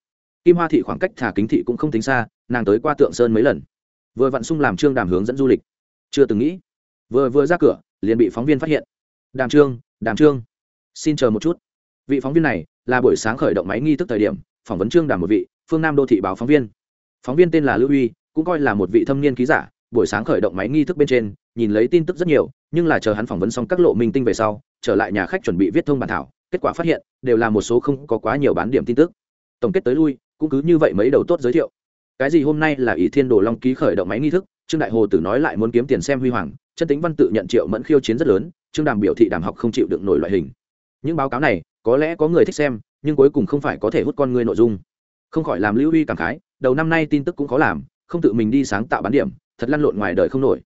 Kim hoa thị khoảng cách thả kính thị cũng không tính xa, nàng tới qua tượng sơn mấy lần. Vừa vặn sung làm trương đàm hướng dẫn du lịch. Chưa từng nghĩ. Vừa vừa ra cửa, liền bị phóng viên phát hiện. Đàm trương đàm trương. Xin chờ một chút vị phóng viên này là buổi sáng khởi động máy nghi thức thời điểm, phỏng vấn trương đàm một vị, phương nam đô thị báo phóng viên. Phóng viên tên là lưu uy, cũng coi là một vị thâm niên ký giả, buổi sáng khởi động máy nghi thức bên trên, nhìn lấy tin tức rất nhiều, nhưng là chờ hắn phỏng vấn xong các lộ minh tinh về sau, trở lại nhà khách chuẩn bị viết thông bản thảo, kết quả phát hiện, đều là một số không có quá nhiều bán điểm tin tức. Tổng kết tới lui, cũng cứ như vậy mấy đầu tốt giới thiệu. Cái gì hôm nay là ỷ thiên đồ long ký khởi động máy nghi thức, trương đại hồ tử nói lại muốn kiếm tiền xem huy hoàng, chân tính văn tự nhận triệu mẫn khiêu chiến rất lớn, trương đàm biểu thị đàm học không chịu được nổi loại hình. Những báo cáo này có lẽ có người thích xem, nhưng cuối cùng không phải có thể hút con người nội dung. Không khỏi làm lưu huy cảm khái, đầu năm nay tin tức cũng khó làm, không tự mình đi sáng tạo bán điểm, thật lăn lộn ngoài đời không nổi.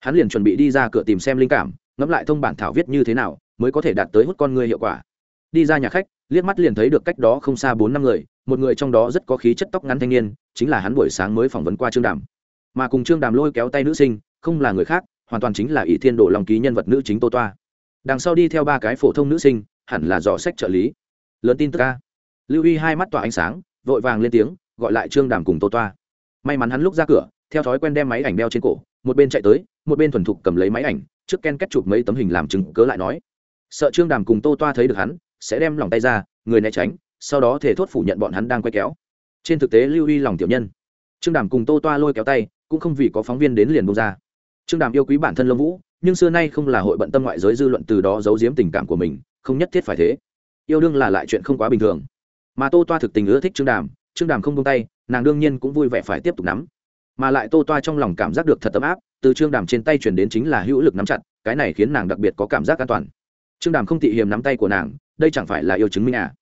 Hắn liền chuẩn bị đi ra cửa tìm xem linh cảm, ngẫm lại thông bản thảo viết như thế nào, mới có thể đạt tới hút con người hiệu quả. Đi ra nhà khách, liếc mắt liền thấy được cách đó không xa bốn năm người, một người trong đó rất có khí chất tóc ngắn thanh niên, chính là hắn buổi sáng mới phỏng vấn qua trương đàm. Mà cùng trương đàm lôi kéo tay nữ sinh, không là người khác, hoàn toàn chính là ỷ thiên đồ lòng ký nhân vật nữ chính tô toa. Đằng sau đi theo ba cái phổ thông nữ sinh hẳn là dò sách trợ lý. Lớn tin tức ca. Lưu y hai mắt tỏa ánh sáng, vội vàng lên tiếng, gọi lại trương đàm cùng tô toa. May mắn hắn lúc ra cửa, theo thói quen đem máy ảnh đeo trên cổ, một bên chạy tới, một bên thuần thục cầm lấy máy ảnh, trước ken kết chụp mấy tấm hình làm chứng cớ lại nói. Sợ trương đàm cùng tô toa thấy được hắn, sẽ đem lòng tay ra, người né tránh, sau đó thể thốt phủ nhận bọn hắn đang quay kéo. Trên thực tế lưu y lòng tiểu nhân. Trương đàm cùng tô toa lôi kéo tay, cũng không vì có phóng viên đến liền bông ra. Trương đàm yêu quý bản thân lâm vũ, nhưng xưa nay không là hội bận tâm ngoại giới dư luận từ đó giấu giếm tình cảm của mình không nhất thiết phải thế. Yêu đương là lại chuyện không quá bình thường. Mà tô toa thực tình ưa thích trương đàm trương đàm không buông tay, nàng đương nhiên cũng vui vẻ phải tiếp tục nắm. Mà lại tô toa trong lòng cảm giác được thật ấm áp, từ trương đàm trên tay chuyển đến chính là hữu lực nắm chặt, cái này khiến nàng đặc biệt có cảm giác an toàn. Trương đàm không tị hiềm nắm tay của nàng, đây chẳng phải là yêu chứng minh à?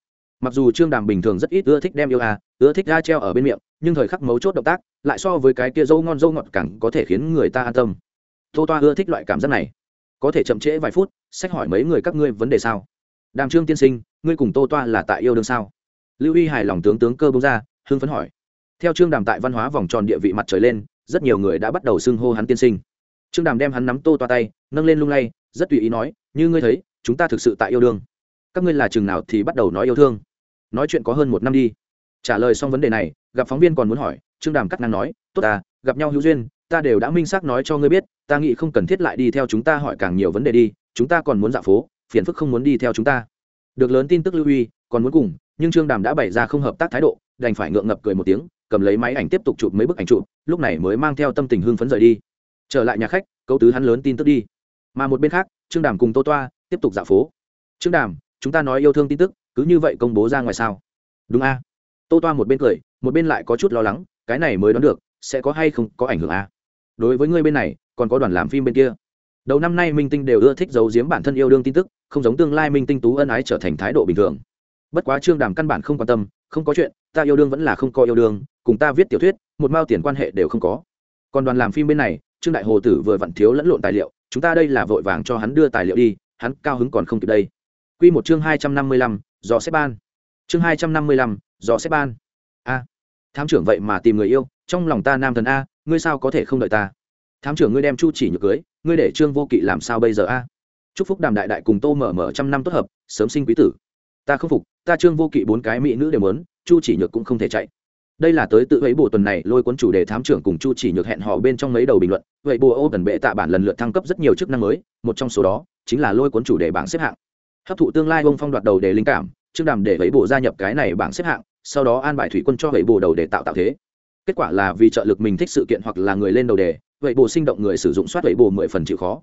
Mặc dù trương đàm bình thường rất ít ưa thích đem yêu à ưa thích ga treo ở bên miệng, nhưng thời khắc mấu chốt động tác, lại so với cái kia dâu ngon dâu ngọt cẳng có thể khiến người ta an tâm. Tô toa ưa thích loại cảm giác này. Có thể chậm trễ vài phút sách hỏi mấy người các ngươi vấn đề sao? Đàm trương tiên sinh, ngươi cùng tô toa là tại yêu đương sao? Lưu y hài lòng tướng tướng cơ bông ra, hưng phấn hỏi. Theo trương đàm tại văn hóa vòng tròn địa vị mặt trời lên, rất nhiều người đã bắt đầu xưng hô hắn tiên sinh. Trương đàm đem hắn nắm tô toa tay, nâng lên lung lay, rất tùy ý nói, như ngươi thấy, chúng ta thực sự tại yêu đương. Các ngươi là chừng nào thì bắt đầu nói yêu thương. Nói chuyện có hơn một năm đi. Trả lời xong vấn đề này, gặp phóng viên còn muốn hỏi, trương đàm cắt ngang nói, tốt à gặp nhau hữu duyên, ta đều đã minh xác nói cho ngươi biết, ta nghĩ không cần thiết lại đi theo chúng ta hỏi càng nhiều vấn đề đi, chúng ta còn muốn dạo phố phiền phức không muốn đi theo chúng ta. Được lớn tin tức lưu huy còn muốn cùng, nhưng trương đàm đã bày ra không hợp tác thái độ, đành phải ngượng ngập cười một tiếng, cầm lấy máy ảnh tiếp tục chụp mấy bức ảnh chụp, lúc này mới mang theo tâm tình hưng phấn rời đi. Trở lại nhà khách câu tứ hắn lớn tin tức đi. Mà một bên khác, trương đàm cùng tô toa tiếp tục dạo phố. Trương đàm, chúng ta nói yêu thương tin tức, cứ như vậy công bố ra ngoài sao? Đúng a. Tô toa một bên cười, một bên lại có chút lo lắng, cái này mới đoán được, sẽ có hay không có ảnh hưởng a. Đối với người bên này, còn có đoàn làm phim bên kia. Đầu năm nay minh tinh đều ưa thích giấu giếm bản thân yêu đương tin tức không giống tương lai minh tinh tú ân ái trở thành thái độ bình thường. Bất quá trương đàm căn bản không quan tâm, không có chuyện, ta yêu đương vẫn là không có yêu đương, cùng ta viết tiểu thuyết, một mao tiền quan hệ đều không có. Còn đoàn làm phim bên này, trương đại hồ tử vừa vặn thiếu lẫn lộn tài liệu, chúng ta đây là vội vàng cho hắn đưa tài liệu đi, hắn cao hứng còn không kịp đây. Quy một chương hai trăm năm mươi lăm do xếp ban. Chương hai trăm năm mươi lăm do xếp ban. A, thám trưởng vậy mà tìm người yêu, trong lòng ta nam thần a, ngươi sao có thể không đợi ta? Thám trưởng ngươi đem chu chỉ nhược cưới, ngươi để trương vô kỵ làm sao bây giờ a? Chúc phúc đàm đại đại cùng tô mở mở trăm năm tốt hợp, sớm sinh quý tử. Ta không phục, ta trương vô kỵ bốn cái mỹ nữ đều muốn, chu chỉ nhược cũng không thể chạy. Đây là tới tự ấy bộ tuần này, lôi cuốn chủ đề thám trưởng cùng chu chỉ nhược hẹn hò bên trong mấy đầu bình luận, vậy bộ ô tần bệ tạ bản lần lượt thăng cấp rất nhiều chức năng mới, một trong số đó chính là lôi cuốn chủ đề bảng xếp hạng. Hấp thụ tương lai ông phong đoạt đầu đề linh cảm trương đàm để ấy bộ gia nhập cái này bảng xếp hạng, sau đó an bài thủy quân cho vậy bộ đầu để tạo tạo thế. Kết quả là vì trợ lực mình thích sự kiện hoặc là người lên đầu đề, vậy bộ sinh động người sử dụng soát vậy bộ mười phần chịu khó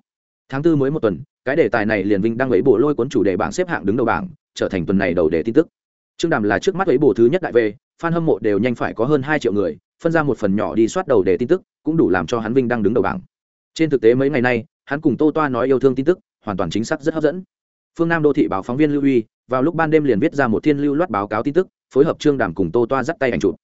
tháng tư mới một tuần, cái đề tài này liền vinh đang lấy bộ lôi cuốn chủ đề bảng xếp hạng đứng đầu bảng, trở thành tuần này đầu đề tin tức. Trương đàm là trước mắt ấy bộ thứ nhất đại về fan hâm mộ đều nhanh phải có hơn hai triệu người, phân ra một phần nhỏ đi soát đầu đề tin tức, cũng đủ làm cho hắn vinh đang đứng đầu bảng. Trên thực tế mấy ngày nay, hắn cùng tô toa nói yêu thương tin tức, hoàn toàn chính xác rất hấp dẫn. Phương nam đô thị báo phóng viên lưu uy, vào lúc ban đêm liền viết ra một thiên lưu loát báo cáo tin tức, phối hợp trương đàm cùng tô toa dắt tay ảnh chụp.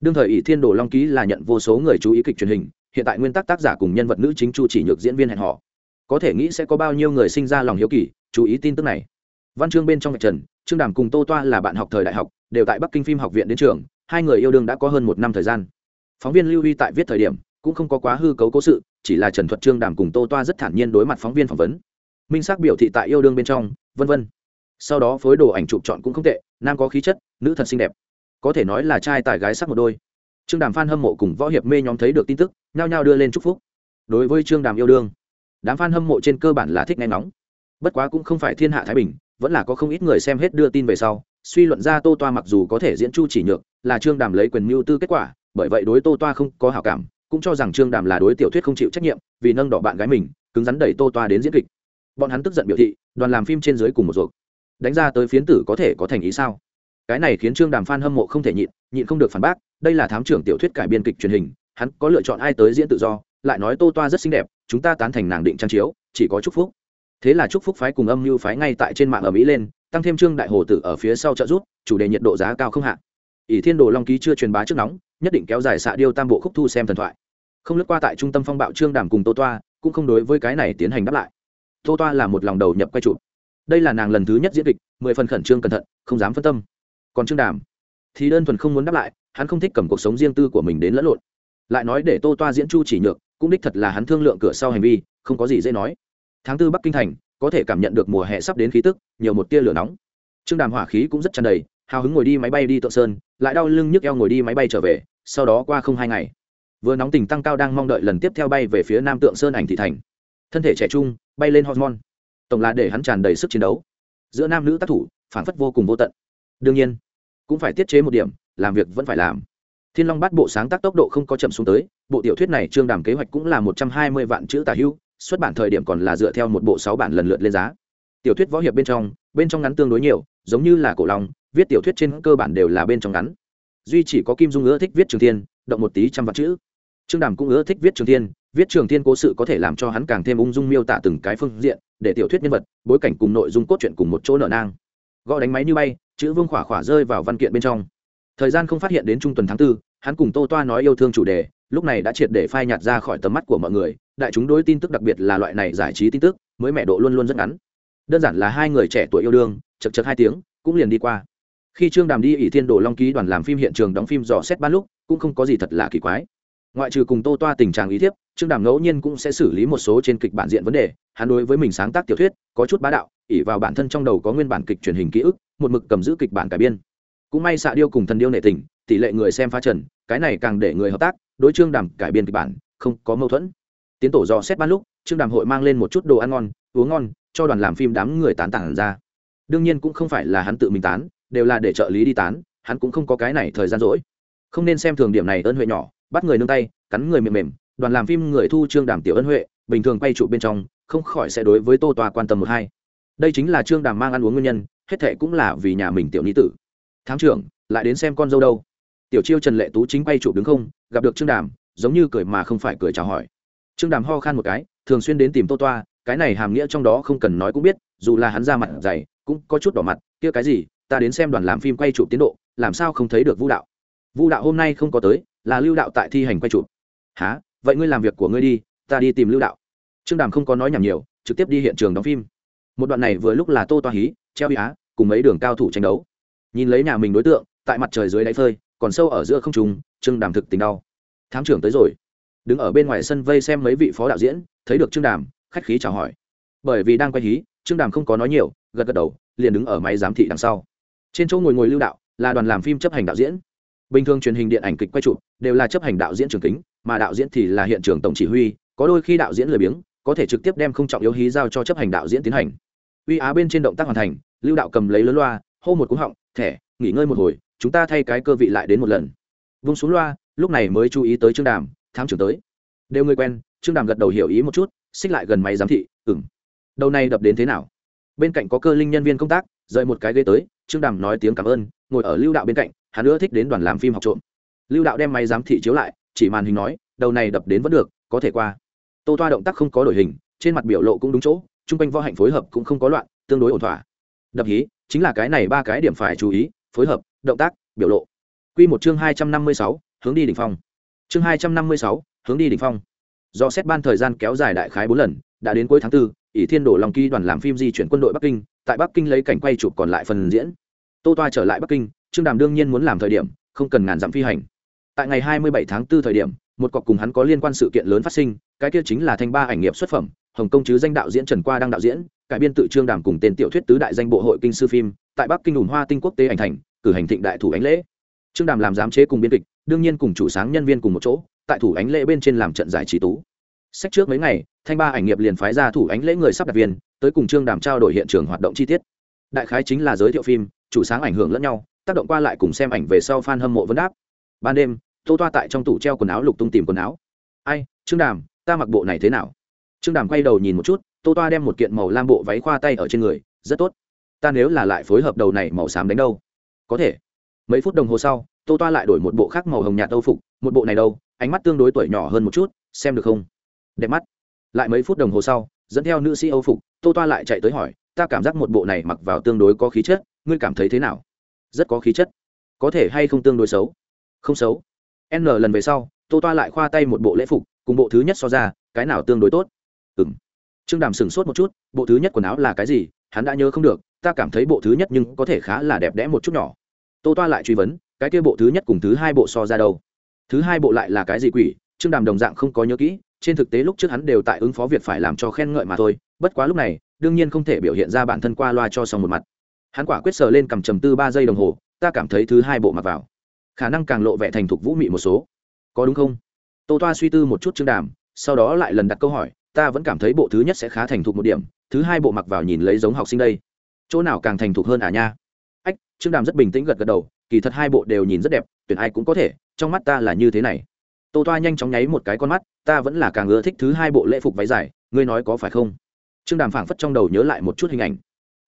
Đương thời ỷ thiên đồ long ký là nhận vô số người chú ý kịch truyền hình, hiện tại nguyên tắc tác giả cùng nhân vật nữ chính chu chỉ nhược diễn viên hẹn họ có thể nghĩ sẽ có bao nhiêu người sinh ra lòng hiếu kỳ, chú ý tin tức này. Văn chương bên trong vạch trần, trương đàm cùng tô toa là bạn học thời đại học, đều tại bắc kinh phim học viện đến trường, hai người yêu đương đã có hơn một năm thời gian. Phóng viên lưu huy tại viết thời điểm, cũng không có quá hư cấu cố sự, chỉ là trần thuật trương đàm cùng tô toa rất thản nhiên đối mặt phóng viên phỏng vấn. Minh xác biểu thị tại yêu đương bên trong, vân vân. Sau đó phối đồ ảnh chụp chọn cũng không tệ, nam có khí chất, nữ thật xinh đẹp. Có thể nói là trai tài gái sắc một đôi. Trương đàm phan hâm mộ cùng võ hiệp mê nhóm thấy được tin tức, nhao nhao đưa lên chúc phúc. Đối với trương đàm yêu đương đám f a n hâm mộ trên cơ bản là thích nghe nóng bất quá cũng không phải thiên hạ thái bình, vẫn là có không ít người xem hết đưa tin về sau, suy luận ra tô toa mặc dù có thể diễn chu chỉ nhược, là trương đàm lấy quyền mưu tư kết quả, bởi vậy đối tô toa không có hảo cảm, cũng cho rằng trương đàm là đối tiểu thuyết không chịu trách nhiệm, vì nâng đỏ bạn gái mình, cứng rắn đẩy tô toa đến diễn kịch. Bọn hắn tức giận biểu thị, đoàn làm phim trên dưới cùng một ruột. Đánh ra tới phiến tử có thể có thành ý sao? Cái này khiến trương đàm phan hâm mộ không thể nhịn nhịn không được phản bác, đây là thám trưởng tiểu thuyết cải biên kịch truyền hình, hắn có lựa chọn ai tới diễn tự do lại nói tô toa rất xinh đẹp, chúng ta tán thành nàng định trang chiếu, chỉ có chúc phúc. Thế là chúc phúc phái cùng âm mưu phái ngay tại trên mạng ở mỹ lên, tăng thêm trương đại hồ tử ở phía sau trợ rút chủ đề nhiệt độ giá cao không hạ. Ỷ thiên đồ long ký chưa truyền bá trước nóng, nhất định kéo dài xạ điêu tam bộ khúc thu xem thần thoại. Không lướt qua tại trung tâm phong bạo trương đàm cùng tô toa, cũng không đối với cái này tiến hành đáp lại. Tô toa là một lòng đầu nhập quay trụ. đây là nàng lần thứ nhất diễn kịch, mười phần khẩn trương cẩn thận, không dám phân tâm. Còn trương đàm thì đơn thuần không muốn đáp lại, hắn không thích cầm cuộc sống riêng tư của mình đến lẫn lộn. Lại nói để tô toa diễn chu chỉ nhược cũng đích thật là hắn thương lượng cửa sau hành vi, không có gì dễ nói. Tháng tư bắc kinh thành, có thể cảm nhận được mùa hè sắp đến khí tức, nhiều một tia lửa nóng. Trương đàm hỏa khí cũng rất tràn đầy, hào hứng ngồi đi máy bay đi tượng sơn, lại đau lưng nhức eo ngồi đi máy bay trở về, sau đó qua không hai ngày. Vừa nóng tình tăng cao đang mong đợi lần tiếp theo bay về phía nam tượng sơn ảnh thị thành. Thân thể trẻ trung, bay lên hormone. Tổng là để hắn tràn đầy sức chiến đấu. Giữa nam nữ tác thủ phản phất vô cùng vô tận. Đương nhiên, cũng phải tiết chế một điểm, làm việc vẫn phải làm thiên long bắt bộ sáng tác tốc độ không có chậm xuống tới, bộ tiểu thuyết này trương đàm kế hoạch cũng là một trăm hai mươi vạn chữ tả hưu xuất bản thời điểm còn là dựa theo một bộ sáu bản lần lượt lên giá. Tiểu thuyết võ hiệp bên trong bên trong ngắn tương đối nhiều, giống như là cổ long, viết tiểu thuyết trên cơ bản đều là bên trong ngắn. Duy chỉ có kim dung ưa thích viết trường thiên, động một tí trăm vạn chữ. Trương đàm cũng ưa thích viết trường thiên, viết trường thiên cố sự có thể làm cho hắn càng thêm ung dung miêu tả từng cái phương diện, để tiểu thuyết nhân vật, bối cảnh cùng nội dung cốt truyện cùng một chỗ nở nang. Gõ đánh máy như bay, chữ vương khỏa khỏa rơi vào văn kiện bên trong. Thời gian không phát hiện đến trung tuần tháng tư hắn cùng tô toa nói yêu thương chủ đề, lúc này đã triệt để phai nhạt ra khỏi tầm mắt của mọi người, đại chúng đối tin tức đặc biệt là loại này giải trí tin tức, mới mẹ độ luôn luôn rất ngắn. Đơn giản là hai người trẻ tuổi yêu đương, chật chật hai tiếng, cũng liền đi qua. Khi trương đàm đi ỷ thiên đồ long ký đoàn làm phim hiện trường đóng phim dò xét ban lúc, cũng không có gì thật là kỳ quái. Ngoại trừ cùng tô toa tình trạng ý thiếp, trương đàm ngẫu nhiên cũng sẽ xử lý một số trên kịch bản diện vấn đề, hắn đối với mình sáng tác tiểu thuyết, có chút bá đạo ỉ vào bản thân trong đầu có nguyên bản kịch truyền hình ký ức, một mực cầm giữ kịch bản cải biên. Cũng may xạ điêu cùng thần điêu nệ tình tỷ lệ người xem phá trần, cái này càng để người hợp tác, đối trương đàm cải biên kịch bản, không có mâu thuẫn. Tiến tổ dò xét ban lúc, trương đàm hội mang lên một chút đồ ăn ngon, uống ngon, cho đoàn làm phim đám người tán tản ra. Đương nhiên cũng không phải là hắn tự mình tán, đều là để trợ lý đi tán, hắn cũng không có cái này thời gian rỗi. Không nên xem thường điểm này ơn huệ nhỏ, bắt người nương tay, cắn người mềm mềm, đoàn làm phim người thu trương đàm tiểu ân huệ, bình thường quay trụ bên trong, không khỏi sẽ đối với tô tòa quan tâm một hai. Đây chính là trương đàm mang ăn uống nguyên nhân, hết thệ cũng là vì nhà mình tiểu ni tử. Thám trưởng, lại đến xem con dâu đâu? Tiểu chiêu trần lệ tú chính quay trụ đứng không, gặp được trương đàm, giống như cười mà không phải cười chào hỏi. Trương đàm ho khan một cái, thường xuyên đến tìm tô toa, cái này hàm nghĩa trong đó không cần nói cũng biết, dù là hắn ra mặt dày, cũng có chút đỏ mặt, kia cái gì, ta đến xem đoàn làm phim quay chụp tiến độ, làm sao không thấy được vũ đạo. Vũ đạo hôm nay không có tới, là lưu đạo tại thi hành quay chụp. Há vậy ngươi làm việc của ngươi đi, ta đi tìm lưu đạo. Trương đàm không có nói nhảm nhiều, trực tiếp đi hiện trường đóng phim. Một đoạn này vừa lúc là tô toa hí, treo á, cùng mấy đường cao thủ tranh đấu. Nhìn lấy nhà mình đối tượng, tại mặt trời dưới đáy phơi còn sâu ở giữa không trùng trương đàm thực tình đau. Thám trưởng tới rồi. Đứng ở bên ngoài sân vây xem mấy vị phó đạo diễn, thấy được trương đàm, khách khí chào hỏi. Bởi vì đang quay hí, trương đàm không có nói nhiều, gật gật đầu, liền đứng ở máy giám thị đằng sau. Trên chỗ ngồi ngồi lưu đạo, là đoàn làm phim chấp hành đạo diễn. Bình thường truyền hình điện ảnh kịch quay chụp đều là chấp hành đạo diễn trường kính, mà đạo diễn thì là hiện trường tổng chỉ huy, có đôi khi đạo diễn lười biếng, có thể trực tiếp đem không trọng yếu hí giao cho chấp hành đạo diễn tiến hành. Uy á bên trên động tác hoàn thành, lưu đạo cầm lấy lớn loa, hô một cúng họng, thẻ, nghỉ ngơi một hồi chúng ta thay cái cơ vị lại đến một lần. Vung xuống loa, lúc này mới chú ý tới trương đàm, thám trưởng tới. Đều người quen, trương đàm gật đầu hiểu ý một chút, xích lại gần máy giám thị ừng đầu này đập đến thế nào? Bên cạnh có cơ linh nhân viên công tác, rời một cái ghế tới, trương đàm nói tiếng cảm ơn, ngồi ở lưu đạo bên cạnh, hắn nữa thích đến đoàn làm phim học trộm. Lưu đạo đem máy giám thị chiếu lại, chỉ màn hình nói, đầu này đập đến vẫn được, có thể qua. Tô toa động tác không có đổi hình, trên mặt biểu lộ cũng đúng chỗ, chung quanh võ hạnh phối hợp cũng không có loạn, tương đối ổn thỏa. Đập hí, chính là cái này ba cái điểm phải chú ý phối hợp động tác biểu lộ. Q một chương hai trăm năm mươi sáu hướng đi đ ỉ n h phong. Chương hai trăm năm mươi sáu hướng đi đ ỉ n h phong. Do xét ban thời gian kéo dài đại khái bốn lần đã đến cuối tháng 4, ỷ thiên đổ lòng kỳ đoàn làm phim di chuyển quân đội bắc kinh tại bắc kinh lấy cảnh quay chụp còn lại phần diễn. Tô toa trở lại bắc kinh trương đàm đương nhiên muốn làm thời điểm không cần ngàn dặm phi hành. Tại ngày hai mươi bảy tháng 4 thời điểm một cọc cùng hắn có liên quan sự kiện lớn phát sinh cái kia chính là thanh ba ảnh nghiệp xuất phẩm hồng công chứ danh đạo diễn trần qua đang đạo diễn cải biên tự trương đàm cùng tên tiểu thuyết tứ đại danh bộ hội kinh sư phim tại bắc kinh ủng hoa tinh quốc tế ảnh thành cử hành thịnh đại thủ ánh lễ. Trương đàm làm giám chế cùng biên kịch, đương nhiên cùng chủ sáng nhân viên cùng một chỗ, tại thủ ánh lễ bên trên làm trận giải trí tú. Sách trước mấy ngày, thanh ba ảnh nghiệp liền phái ra thủ ánh lễ người sắp đặt viên, tới cùng trương đàm trao đổi hiện trường hoạt động chi tiết. Đại khái chính là giới thiệu phim, chủ sáng ảnh hưởng lẫn nhau, tác động qua lại cùng xem ảnh về sau f a n hâm mộ vấn đáp. Ban đêm, tô toa tại trong tủ treo quần áo lục tung tìm quần áo. Ai, trương đàm, ta mặc bộ này thế nào? Trương đàm quay đầu nhìn một chút, tô toa đem một kiện màu lam bộ váy khoa tay ở trên người, rất tốt. Ta nếu là lại phối hợp đầu này màu xám đánh đâu? Có thể. Mấy phút đồng hồ sau, tô toa lại đổi một bộ khác màu hồng nhạt âu phục, một bộ này đâu, ánh mắt tương đối tuổi nhỏ hơn một chút, xem được không? Đẹp mắt. Lại mấy phút đồng hồ sau, dẫn theo nữ sĩ âu phục, tô toa lại chạy tới hỏi, ta cảm giác một bộ này mặc vào tương đối có khí chất, ngươi cảm thấy thế nào? Rất có khí chất. Có thể hay không tương đối xấu? Không xấu. N lần về sau, tô toa lại khoa tay một bộ lễ phục, cùng bộ thứ nhất so ra, cái nào tương đối tốt? Ừ m trương đàm sửng sốt một chút, bộ thứ nhất quần áo là cái gì? Hắn đã nhớ không được, ta cảm thấy bộ thứ nhất nhưng có thể khá là đẹp đẽ một chút nhỏ. Tô toa lại truy vấn, cái kia bộ thứ nhất cùng thứ hai bộ so ra đâu? Thứ hai bộ lại là cái gì quỷ? Trương đàm đồng dạng không có nhớ kỹ, trên thực tế lúc trước hắn đều tại ứng phó việc phải làm cho khen ngợi mà thôi, bất quá lúc này, đương nhiên không thể biểu hiện ra bản thân qua loa cho xong một mặt. Hắn quả quyết sờ lên cầm trầm tư ba giây đồng hồ, ta cảm thấy thứ hai bộ mặc vào. Khả năng càng lộ vẻ thành thục vũ mị một số. Có đúng không? Tô toa suy tư một chút trương đàm, sau đó lại lần đặt câu hỏi ta vẫn cảm thấy bộ thứ nhất sẽ khá thành thục một điểm, thứ hai bộ mặc vào nhìn lấy giống học sinh đây. Chỗ nào càng thành thục hơn à nha? Ách, trương đàm rất bình tĩnh gật gật đầu, kỳ thật hai bộ đều nhìn rất đẹp, tuyển ai cũng có thể, trong mắt ta là như thế này. Tô toa nhanh chóng nháy một cái con mắt, ta vẫn là càng ưa thích thứ hai bộ lễ phục váy dài, ngươi nói có phải không? Trương đàm phảng phất trong đầu nhớ lại một chút hình ảnh.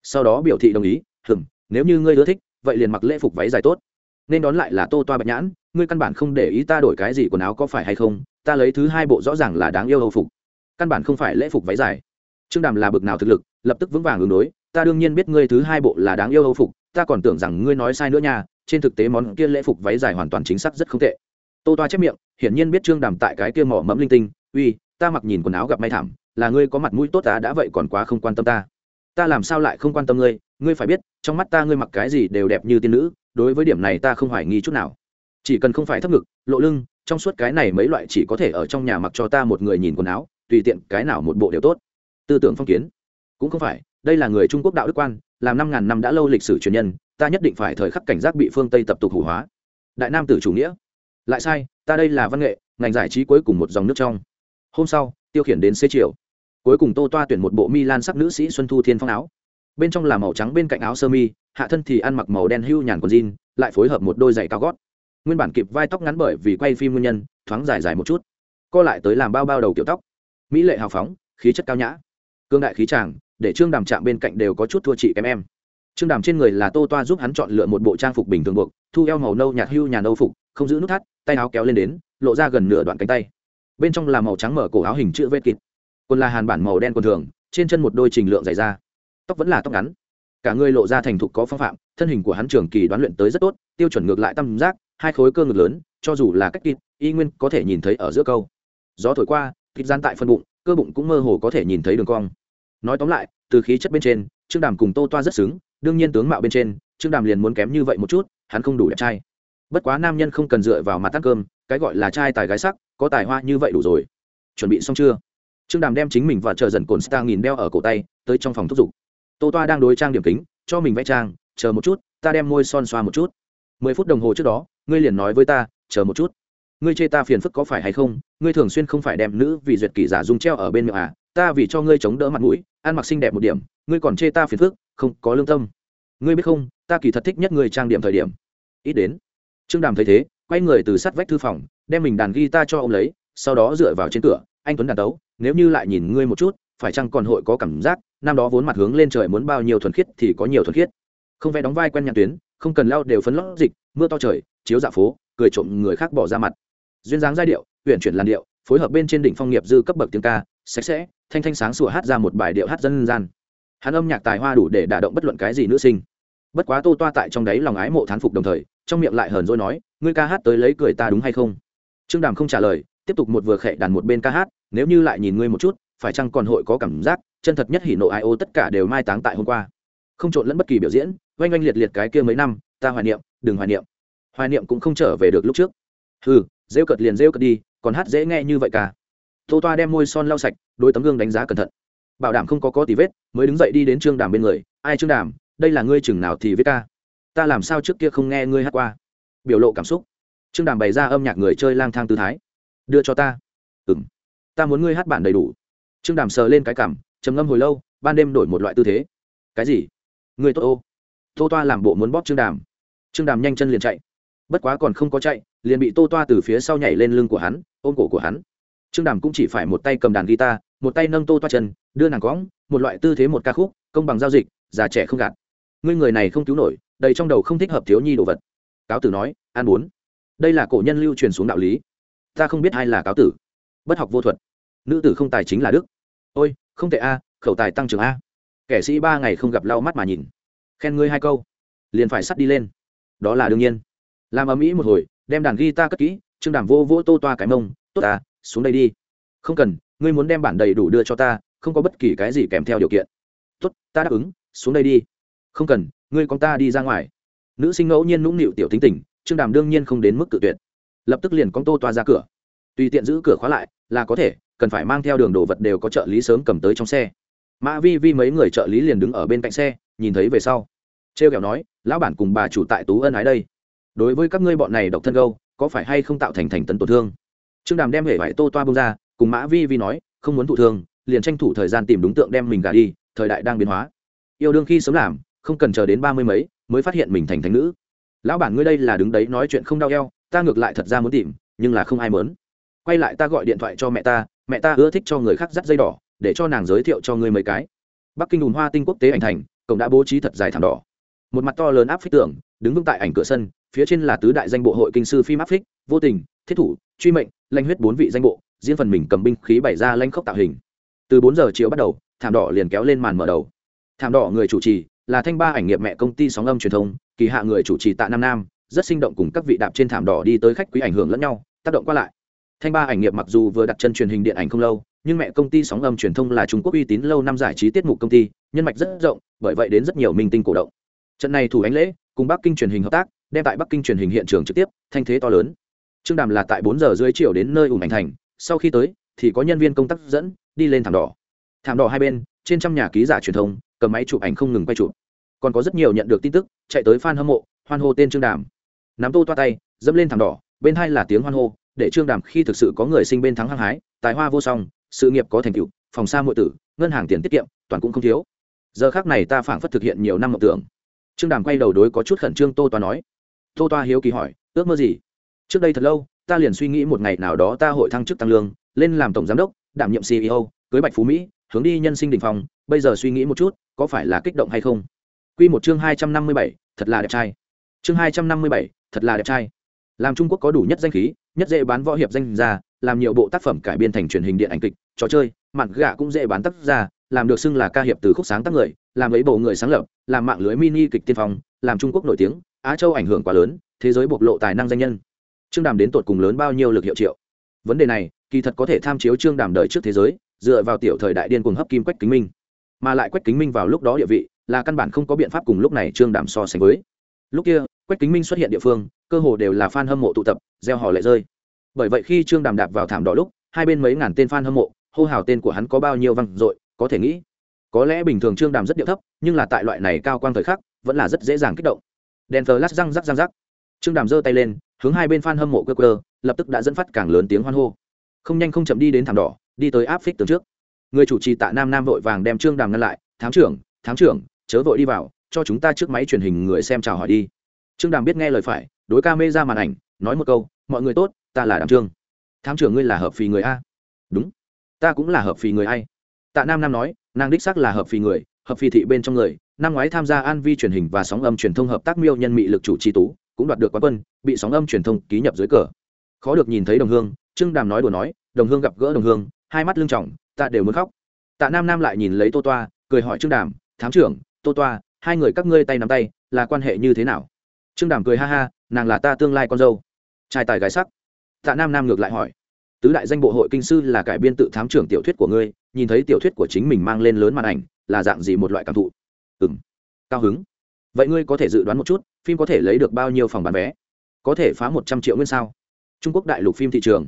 Sau đó biểu thị đồng ý hừng nếu như ngươi ưa thích, vậy liền mặc lễ phục váy dài tốt. Nên đón lại là tô toa bạch nhãn, ngươi căn bản không để ý ta đổi cái gì quần áo có phải hay không, ta lấy thứ hai bộ rõ ràng là đáng yêu hầu phục căn bản không phải lễ phục váy dài. Trương đàm là bực nào thực lực, lập tức vững vàng ứng đối, ta đương nhiên biết ngươi thứ hai bộ là đáng yêu hầu phục, ta còn tưởng rằng ngươi nói sai nữa nha, trên thực tế món kia lễ phục váy dài hoàn toàn chính xác rất không tệ. Tô toa chép miệng, hiển nhiên biết trương đàm tại cái kia mỏ mẫm linh tinh, uy, ta mặc nhìn quần áo gặp may thảm, là ngươi có mặt mũi tốt ta đã vậy còn quá không quan tâm ta. Ta làm sao lại không quan tâm ngươi ngươi phải biết, trong mắt ta ngươi mặc cái gì đều đẹp như tiên nữ, đối với điểm này ta không hoài nghi chút nào. Chỉ cần không phải thấp ngực, lộ lưng, trong suốt cái này mấy loại chỉ có thể ở trong nhà mặc cho ta một người nhìn quần áo tùy tiện cái nào một bộ đều tốt. Tư tưởng phong kiến. Cũng không phải, đây là người trung quốc đạo đức quan, làm năm ngàn năm đã lâu lịch sử truyền nhân, ta nhất định phải thời khắc cảnh giác bị phương tây tập tục hủ hóa. Đại nam tử chủ nghĩa. Lại sai, ta đây là văn nghệ, ngành giải trí cuối cùng một dòng nước trong. Hôm sau, tiêu khiển đến xế chiều. Cuối cùng tô toa tuyển một bộ mi lan sắc nữ sĩ xuân thu thiên phong áo. Bên trong là màu trắng, bên cạnh áo sơ mi, hạ thân thì ăn mặc màu đen hưu nhàn quần jean, lại phối hợp một đôi giày cao gót. Nguyên bản kịp vai tóc ngắn bởi vì quay phim nguyên nhân, thoáng dài dài một chút. Co lại tới làm bao bao đầu kiểu tóc mỹ lệ hào phóng, khí chất cao nhã. Cương đại khí tràng để trương đàm chạm bên cạnh đều có chút thua chị kém em. Trương đàm trên người là tô toa giúp hắn chọn lựa một bộ trang phục bình thường buộc, thu eo màu nâu nhạt hưu nhà nâu phục, không giữ nút thắt, tay áo kéo lên đến, lộ ra gần nửa đoạn cánh tay. Bên trong là màu trắng mở cổ áo hình chữ vết kịt. Quần là hàn bản màu đen quần thường, trên chân một đôi trình lượng dày da. Tóc vẫn là tóc ngắn. Cả người lộ ra thành thục có phong phạm, thân hình của hắn trường kỳ đoán luyện tới rất tốt, tiêu chuẩn ngược lại tam giác, hai khối cơ ngực lớn, cho dù là cách kịt y nguyên có thể nhìn thấy ở giữa câu. Gió thổi qua kịt gian tại phân bụng, cơ bụng cũng mơ hồ có thể nhìn thấy đường cong. Nói tóm lại, từ khí chất bên trên, trương đàm cùng tô toa rất xứng, đương nhiên tướng mạo bên trên, trương đàm liền muốn kém như vậy một chút, hắn không đủ đẹp trai. Bất quá nam nhân không cần dựa vào mặt ăn cơm, cái gọi là trai tài gái sắc, có tài hoa như vậy đủ rồi. Chuẩn bị xong chưa? Trương đàm đem chính mình và chờ dần cồn star nghìn đeo ở cổ tay, tới trong phòng thúc giục. Tô toa đang đối trang điểm kính, cho mình vẽ trang, chờ một chút, ta đem môi son xoa một chút. Mười phút đồng hồ trước đó, ngươi liền nói với ta, chờ một chút ngươi chê ta phiền phức có phải hay không? Ngươi thường xuyên không phải đem nữ vì duyệt kỳ giả dùng treo ở bên miệng à? Ta vì cho ngươi chống đỡ mặt mũi, ăn mặc xinh đẹp một điểm, ngươi còn chê ta phiền phức, không, có lương tâm. Ngươi biết không, ta kỳ thật thích nhất ngươi trang điểm thời điểm. Ít đến. Trương đàm thấy thế, quay người từ sát vách thư phòng, đem mình đàn guitar cho ông lấy, sau đó dựa vào trên cửa, anh tuấn đàn tấu, nếu như lại nhìn ngươi một chút, phải chăng còn hội có cảm giác, năm đó vốn mặt hướng lên trời muốn bao nhiêu thuần khiết thì có nhiều thuần khiết. Không vẽ đóng vai quen nhạc tuyến, không cần lao đều phấn lót dịch, mưa to trời, chiếu dạ phố, cười trộm người khác bỏ ra mặt duyên dáng giai điệu huyện chuyển làn điệu, phối hợp bên trên đỉnh phong nghiệp dư cấp bậc tiếng ca, sạch sẽ, thanh thanh sáng sủa hát ra một bài điệu hát dân gian. Hắn âm nhạc tài hoa đủ để đả động bất luận cái gì nữ sinh. Bất quá tô toa tại trong đấy lòng ái mộ thán phục đồng thời, trong miệng lại hờn dỗi nói, ngươi ca hát tới lấy cười ta đúng hay không? Trương đàm không trả lời, tiếp tục một vừa khệ đàn một bên ca hát, nếu như lại nhìn ngươi một chút, phải chăng còn hội có cảm giác, chân thật nhất hỉ nộ ai ô tất cả đều mai táng tại hôm qua? Không trộn lẫn bất kỳ biểu diễn, oanh oanh liệt liệt cái kia mấy năm, ta hoài niệm, đừng hoài niệm. Hoài niệm cũng không trở về được lúc trước. Ừ rêu cợt liền rêu cợt đi, còn hát dễ nghe như vậy cả. Tô toa đem môi son lau sạch đôi tấm gương đánh giá cẩn thận. Bảo đảm không có có tí vết, mới đứng dậy đi đến trương đàm bên người. Ai trương đàm? Đây là ngươi chừng nào thì viết ca? Ta làm sao trước kia không nghe ngươi hát qua? Biểu lộ cảm xúc. Trương đàm bày ra âm nhạc người chơi lang thang tư thái. Đưa cho ta. Ừ m ta muốn ngươi hát bản đầy đủ. Trương đàm sờ lên cái cảm, trầm ngâm hồi lâu, ban đêm đổi một loại tư thế. Cái gì? Người tốt ô. Tô toa làm bộ muốn bóp trương đàm. Trương đàm nhanh chân liền chạy bất quá còn không có chạy, liền bị tô toa từ phía sau nhảy lên lưng của hắn, ôm cổ của hắn. Trương đàm cũng chỉ phải một tay cầm đàn guitar, một tay nâng tô toa chân, đưa nàng cõng, một loại tư thế một ca khúc, công bằng giao dịch, già trẻ không gạt. Ngươi người này không cứu nổi, đầy trong đầu không thích hợp thiếu nhi đồ vật. Cáo tử nói, an bốn, đây là cổ nhân lưu truyền xuống đạo lý. Ta không biết ai là cáo tử. Bất học vô thuật. Nữ tử không tài chính là đức. Ôi, không tệ a, khẩu tài tăng trưởng a. Kẻ sĩ ba ngày không gặp lau mắt mà nhìn. Khen ngươi hai câu. Liền phải sắt đi lên. Đó là đương nhiên làm ầm ĩ một hồi, đem đàn guitar cất kỹ, trương đàm vô vô tô toa cái mông, tốt ta xuống đây đi. Không cần, ngươi muốn đem bản đầy đủ đưa cho ta, không có bất kỳ cái gì kèm theo điều kiện. Tốt, ta đáp ứng, xuống đây đi. Không cần, ngươi con ta đi ra ngoài. Nữ sinh ngẫu nhiên nũng nịu tiểu tính tình, trương đàm đương nhiên không đến mức tự tuyệt. Lập tức liền con tô toa ra cửa. Tùy tiện giữ cửa khóa lại, là có thể, cần phải mang theo đường đồ vật đều có trợ lý sớm cầm tới trong xe. Mã vi vi mấy người trợ lý liền đứng ở bên cạnh xe, nhìn thấy về sau. T r e o kẹo nói, lão bản cùng bà chủ tại tú ân ái đây đối với các ngươi bọn này độc thân gâu, có phải hay không tạo thành thành tấn tổn thương? Trương đàm đem hệ vải tô toa bông ra, cùng mã vi vi nói, không muốn thụ thương, liền tranh thủ thời gian tìm đúng tượng đem mình gả đi, thời đại đang biến hóa. Yêu đương khi sớm làm, không cần chờ đến ba mươi mấy, mới phát hiện mình thành thành nữ. Lão bản ngươi đây là đứng đấy nói chuyện không đau eo, ta ngược lại thật ra muốn tìm, nhưng là không ai mớn quay lại ta gọi điện thoại cho mẹ ta mẹ ta ưa thích cho người khác dắt dây đỏ, để cho nàng giới thiệu cho ngươi mấy cái. Bắc kinh đùn hoa tinh quốc tế ảnh thành, cổng đã bố trí thật dài thảm đỏ. Một mặt to lớn áp phích tưởng đứng vững tại ảnh cửa sân phía trên là tứ đại danh bộ hội kinh sư phim áp phích, vô tình, thiết thủ, truy mệnh, lanh huyết bốn vị danh bộ diễn phần mình cầm binh khí bày ra lanh khốc tạo hình. Từ bốn giờ chiều bắt đầu, thảm đỏ liền kéo lên màn mở đầu. Thảm đỏ người chủ trì là thanh ba ảnh nghiệp mẹ công ty sóng âm truyền thông, kỳ hạ người chủ trì tạ nam nam, rất sinh động cùng các vị đạp trên thảm đỏ đi tới khách quý ảnh hưởng lẫn nhau, tác động qua lại. Thanh ba ảnh nghiệp mặc dù vừa đặt chân truyền hình điện ảnh không lâu, nhưng mẹ công ty sóng âm truyền thông là trung quốc uy tín lâu năm giải trí tiết mục công ty, nhân mạch rất rộng, bởi vậy đến rất nhiều minh tinh cổ động. Trận này thủ ánh lễ, cùng bắc kinh truyền hình hợp tác đem tại bắc kinh truyền hình hiện trường trực tiếp, thanh thế to lớn. Trương đàm là tại bốn giờ dưới chiều đến nơi ủng ảnh thành, sau khi tới, thì có nhân viên công tác dẫn, đi lên thảm đỏ. Thảm đỏ hai bên, trên trăm nhà ký giả truyền thông, cầm máy chụp ảnh không ngừng quay chụp. Còn có rất nhiều nhận được tin tức, chạy tới fan hâm mộ, hoan hô tên trương đàm. Nắm tô toa tay, dẫm lên thảm đỏ, bên hai là tiếng hoan hô, để trương đàm khi thực sự có người sinh bên thắng hăng hái, tài hoa vô song, sự nghiệp có thành tựu, phòng xa mọi tử, ngân hàng tiền tiết kiệm, toàn cũng không thiếu. Giờ khác này ta phảng phất thực hiện nhiều năm mộng tưởng. Trương đàm quay đầu đối có chút khẩn trương tô toa nói tô toa hiếu kỳ hỏi, ước mơ gì? Trước đây thật lâu, ta liền suy nghĩ một ngày nào đó ta hội thăng chức tăng lương, lên làm tổng giám đốc, đảm nhiệm ceo cưới bạch phú mỹ, hướng đi nhân sinh đình phòng bây giờ suy nghĩ một chút, có phải là kích động hay không? Q một chương hai trăm năm mươi bảy, thật là đẹp trai. Chương hai trăm năm mươi bảy, thật là đẹp trai. Làm trung quốc có đủ nhất danh khí, nhất dễ bán võ hiệp danh ra làm nhiều bộ tác phẩm cải biên thành truyền hình điện ảnh kịch, trò chơi mặn gạ cũng dễ bán tác ra làm được xưng là ca hiệp từ khúc sáng tác người, làm lấy bộ người sáng lập, làm mạng lưới mini kịch tiên phong, làm trung quốc nổi tiếng á châu ảnh hưởng quá lớn, thế giới bộc lộ tài năng danh nhân. Trương đàm đến tột cùng lớn bao nhiêu lực hiệu triệu? Vấn đề này, kỳ thật có thể tham chiếu trương đàm đời trước thế giới, dựa vào tiểu thời đại điên cuồng hấp kim quách kính minh. Mà lại quách kính minh vào lúc đó địa vị, là căn bản không có biện pháp cùng lúc này trương đàm so sánh với. Lúc kia, quách kính minh xuất hiện địa phương, cơ hồ đều là f a n hâm mộ tụ tập, gieo họ lệ rơi. Bởi vậy khi trương đàm đạp vào thảm đỏ lúc, hai bên mấy ngàn tên f a n hâm mộ, hô hào tên của hắn có bao nhiêu văng dội, có thể nghĩ. Có lẽ bình thường trương đàm rất điệu thấp, nhưng là tại loại này cao quang thời khắc, vẫn là rất dễ dàng kích động đèn thờ lát răng rắc răng rắc. Trương đàm giơ tay lên, hướng hai bên f a n hâm mộ cơ cơ lập tức đã dẫn phát càng lớn tiếng hoan hô. Không nhanh không chậm đi đến thảm đỏ, đi tới áp phích tường trước. Người chủ trì tạ nam nam vội vàng đem trương đàm ngăn lại, thám trưởng thám trưởng, chớ vội đi vào, cho chúng ta trước máy truyền hình người xem chào hỏi đi. Trương đàm biết nghe lời phải, đối ca mê ra màn ảnh, nói một câu, mọi người tốt, ta là đàm trương. Thám trưởng ngươi là hợp phì người a? Đúng, ta cũng là hợp phì người ai tạ nam nam nói, nàng đích xác là hợp phì người, hợp phì thị bên trong người năm ngoái tham gia an vi truyền hình và sóng âm truyền thông hợp tác miêu nhân mị lực chủ tri tú, cũng đoạt được quán quân, bị sóng âm truyền thông ký nhập dưới cờ. Khó được nhìn thấy đồng hương, trương đàm nói đùa nói, đồng hương gặp gỡ đồng hương, hai mắt lưng trọng, ta đều muốn khóc. Tạ nam nam lại nhìn lấy tô toa, cười hỏi trương đàm, thám trưởng, tô toa, hai người các ngươi tay nắm tay, là quan hệ như thế nào? Trương đàm cười ha ha, nàng là ta tương lai con dâu. Trai tài gái sắc. Tạ nam nam ngược lại hỏi, tứ đại danh bộ hội kinh sư là cải biên tự thám trưởng tiểu thuyết của ngươi, nhìn thấy tiểu thuyết của chính mình mang lên lớn màn ảnh, là dạng gì một loại cảm thụ? Ừ cao hứng. Vậy ngươi có thể dự đoán một chút, phim có thể lấy được bao nhiêu phòng bán vé? Có thể phá một trăm triệu nguyên sao? Trung quốc đại lục phim thị trường.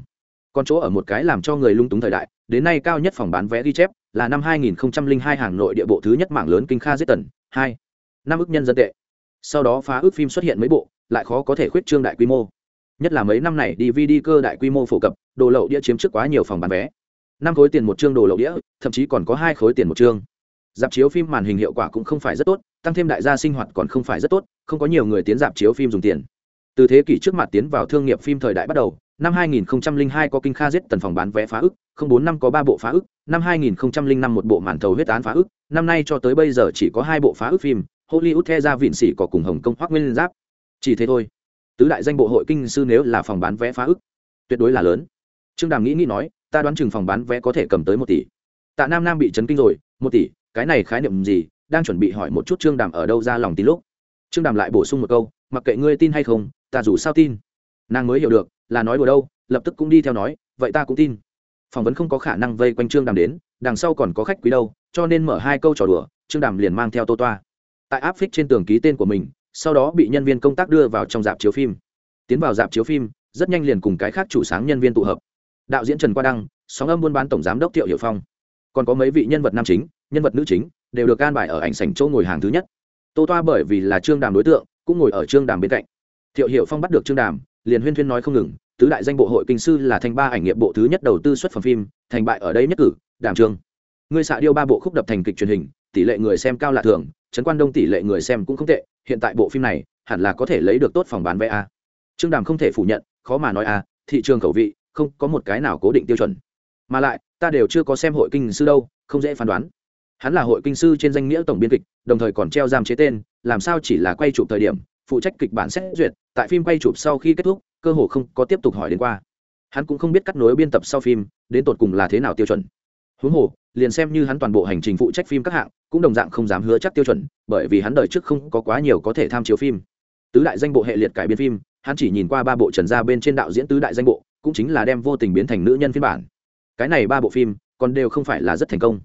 Còn chỗ ở một cái làm cho người lung túng thời đại, đến nay cao nhất phòng bán vé ghi chép là năm 2002 hàng nội địa bộ thứ nhất mạng lớn kinh kha giết tần, hai. Năm ước nhân dân tệ. Sau đó phá ước phim xuất hiện mấy bộ, lại khó có thể khuyết trương đại quy mô. Nhất là mấy năm này dvd cơ đại quy mô phổ cập, đồ lậu đĩa chiếm trước quá nhiều phòng bán vé. Năm khối tiền một chương đồ lậu đĩa, thậm chí còn có hai khối tiền một chương dạp chiếu phim màn hình hiệu quả cũng không phải rất tốt, tăng thêm đại gia sinh hoạt còn không phải rất tốt, không có nhiều người tiến dạp chiếu phim dùng tiền. Từ thế kỷ trước mặt tiến vào thương nghiệp phim thời đại bắt đầu, năm 2002 có kinh kha giết tần phòng bán vé phá ức, không bốn năm có ba bộ phá ức, năm 2005 một bộ màn thầu huyết án phá ức, năm nay cho tới bây giờ chỉ có hai bộ phá ức phim, hollywood the ra vịn sĩ có cùng hồng kông hoác nguyên giáp. Chỉ thế thôi. Tứ đại danh bộ hội kinh sư nếu là phòng bán vé phá ức, tuyệt đối là lớn. Trương đàm nghĩ nghĩ nói, ta đoán chừng phòng bán vé có thể cầm tới một tỷ. Tạ nam nam bị chấn kinh rồi, một tỷ cái này khái niệm gì, đang chuẩn bị hỏi một chút trương đàm ở đâu ra lòng tin lúc. Trương đàm lại bổ sung một câu, mặc kệ ngươi tin hay không, ta dù sao tin. Nàng mới hiểu được, là nói đùa đâu, lập tức cũng đi theo nói, vậy ta cũng tin. Phỏng vấn không có khả năng vây quanh trương đàm đến, đằng sau còn có khách quý đâu, cho nên mở hai câu trò đùa, trương đàm liền mang theo tô toa. Tại áp phích trên tường ký tên của mình, sau đó bị nhân viên công tác đưa vào trong dạp chiếu phim. Tiến vào dạp chiếu phim, rất nhanh liền cùng cái khác chủ sáng nhân viên tụ hợp. Đạo diễn trần qua đăng, sóng âm buôn bán tổng giám đốc thiệu hiệu phong. Còn có mấy vị nhân vật nam chính nhân vật nữ chính, đều được can bài ở ảnh sảnh chỗ ngồi hàng thứ nhất. Tô toa bởi vì là trương đàm đối tượng, cũng ngồi ở trương đàm bên cạnh. Thiệu hiệu phong bắt được trương đàm, liền huyên thuyên nói không ngừng, tứ đại danh bộ hội kinh sư là thành ba ảnh nghiệp bộ thứ nhất đầu tư xuất phẩm phim, thành bại ở đây nhất cử, đàm trương. Ngươi xạ điêu ba bộ khúc đập thành kịch truyền hình, tỷ lệ người xem cao lạ thường, trấn quan đông tỷ lệ người xem cũng không tệ, hiện tại bộ phim này, hẳn là có thể lấy được tốt phòng bán vé a. Trương đàm không thể phủ nhận, khó mà nói a, thị trường khẩu vị, không có một cái nào cố định tiêu chuẩn. Mà lại, ta đều chưa có xem hội kinh sư đâu, không dễ phán đoán hắn là hội kinh sư trên danh nghĩa tổng biên kịch, đồng thời còn treo giam chế tên, làm sao chỉ là quay chụp thời điểm, phụ trách kịch bản xét duyệt, tại phim quay chụp sau khi kết thúc, cơ hồ không có tiếp tục hỏi đến qua. Hắn cũng không biết cắt nối biên tập sau phim, đến tột cùng là thế nào tiêu chuẩn. Huống hồ, liền xem như hắn toàn bộ hành trình phụ trách phim các hạng, cũng đồng dạng không dám hứa chắc tiêu chuẩn, bởi vì hắn đời trước không có quá nhiều có thể tham chiếu phim. Tứ đại danh bộ hệ liệt cải biên phim, hắn chỉ nhìn qua ba bộ trần gia bên trên đạo diễn tứ đại danh bộ, cũng chính là đem vô tình biến thành nữ nhân phiên bản. Cái này ba bộ phim, còn đều không phải là rất thành công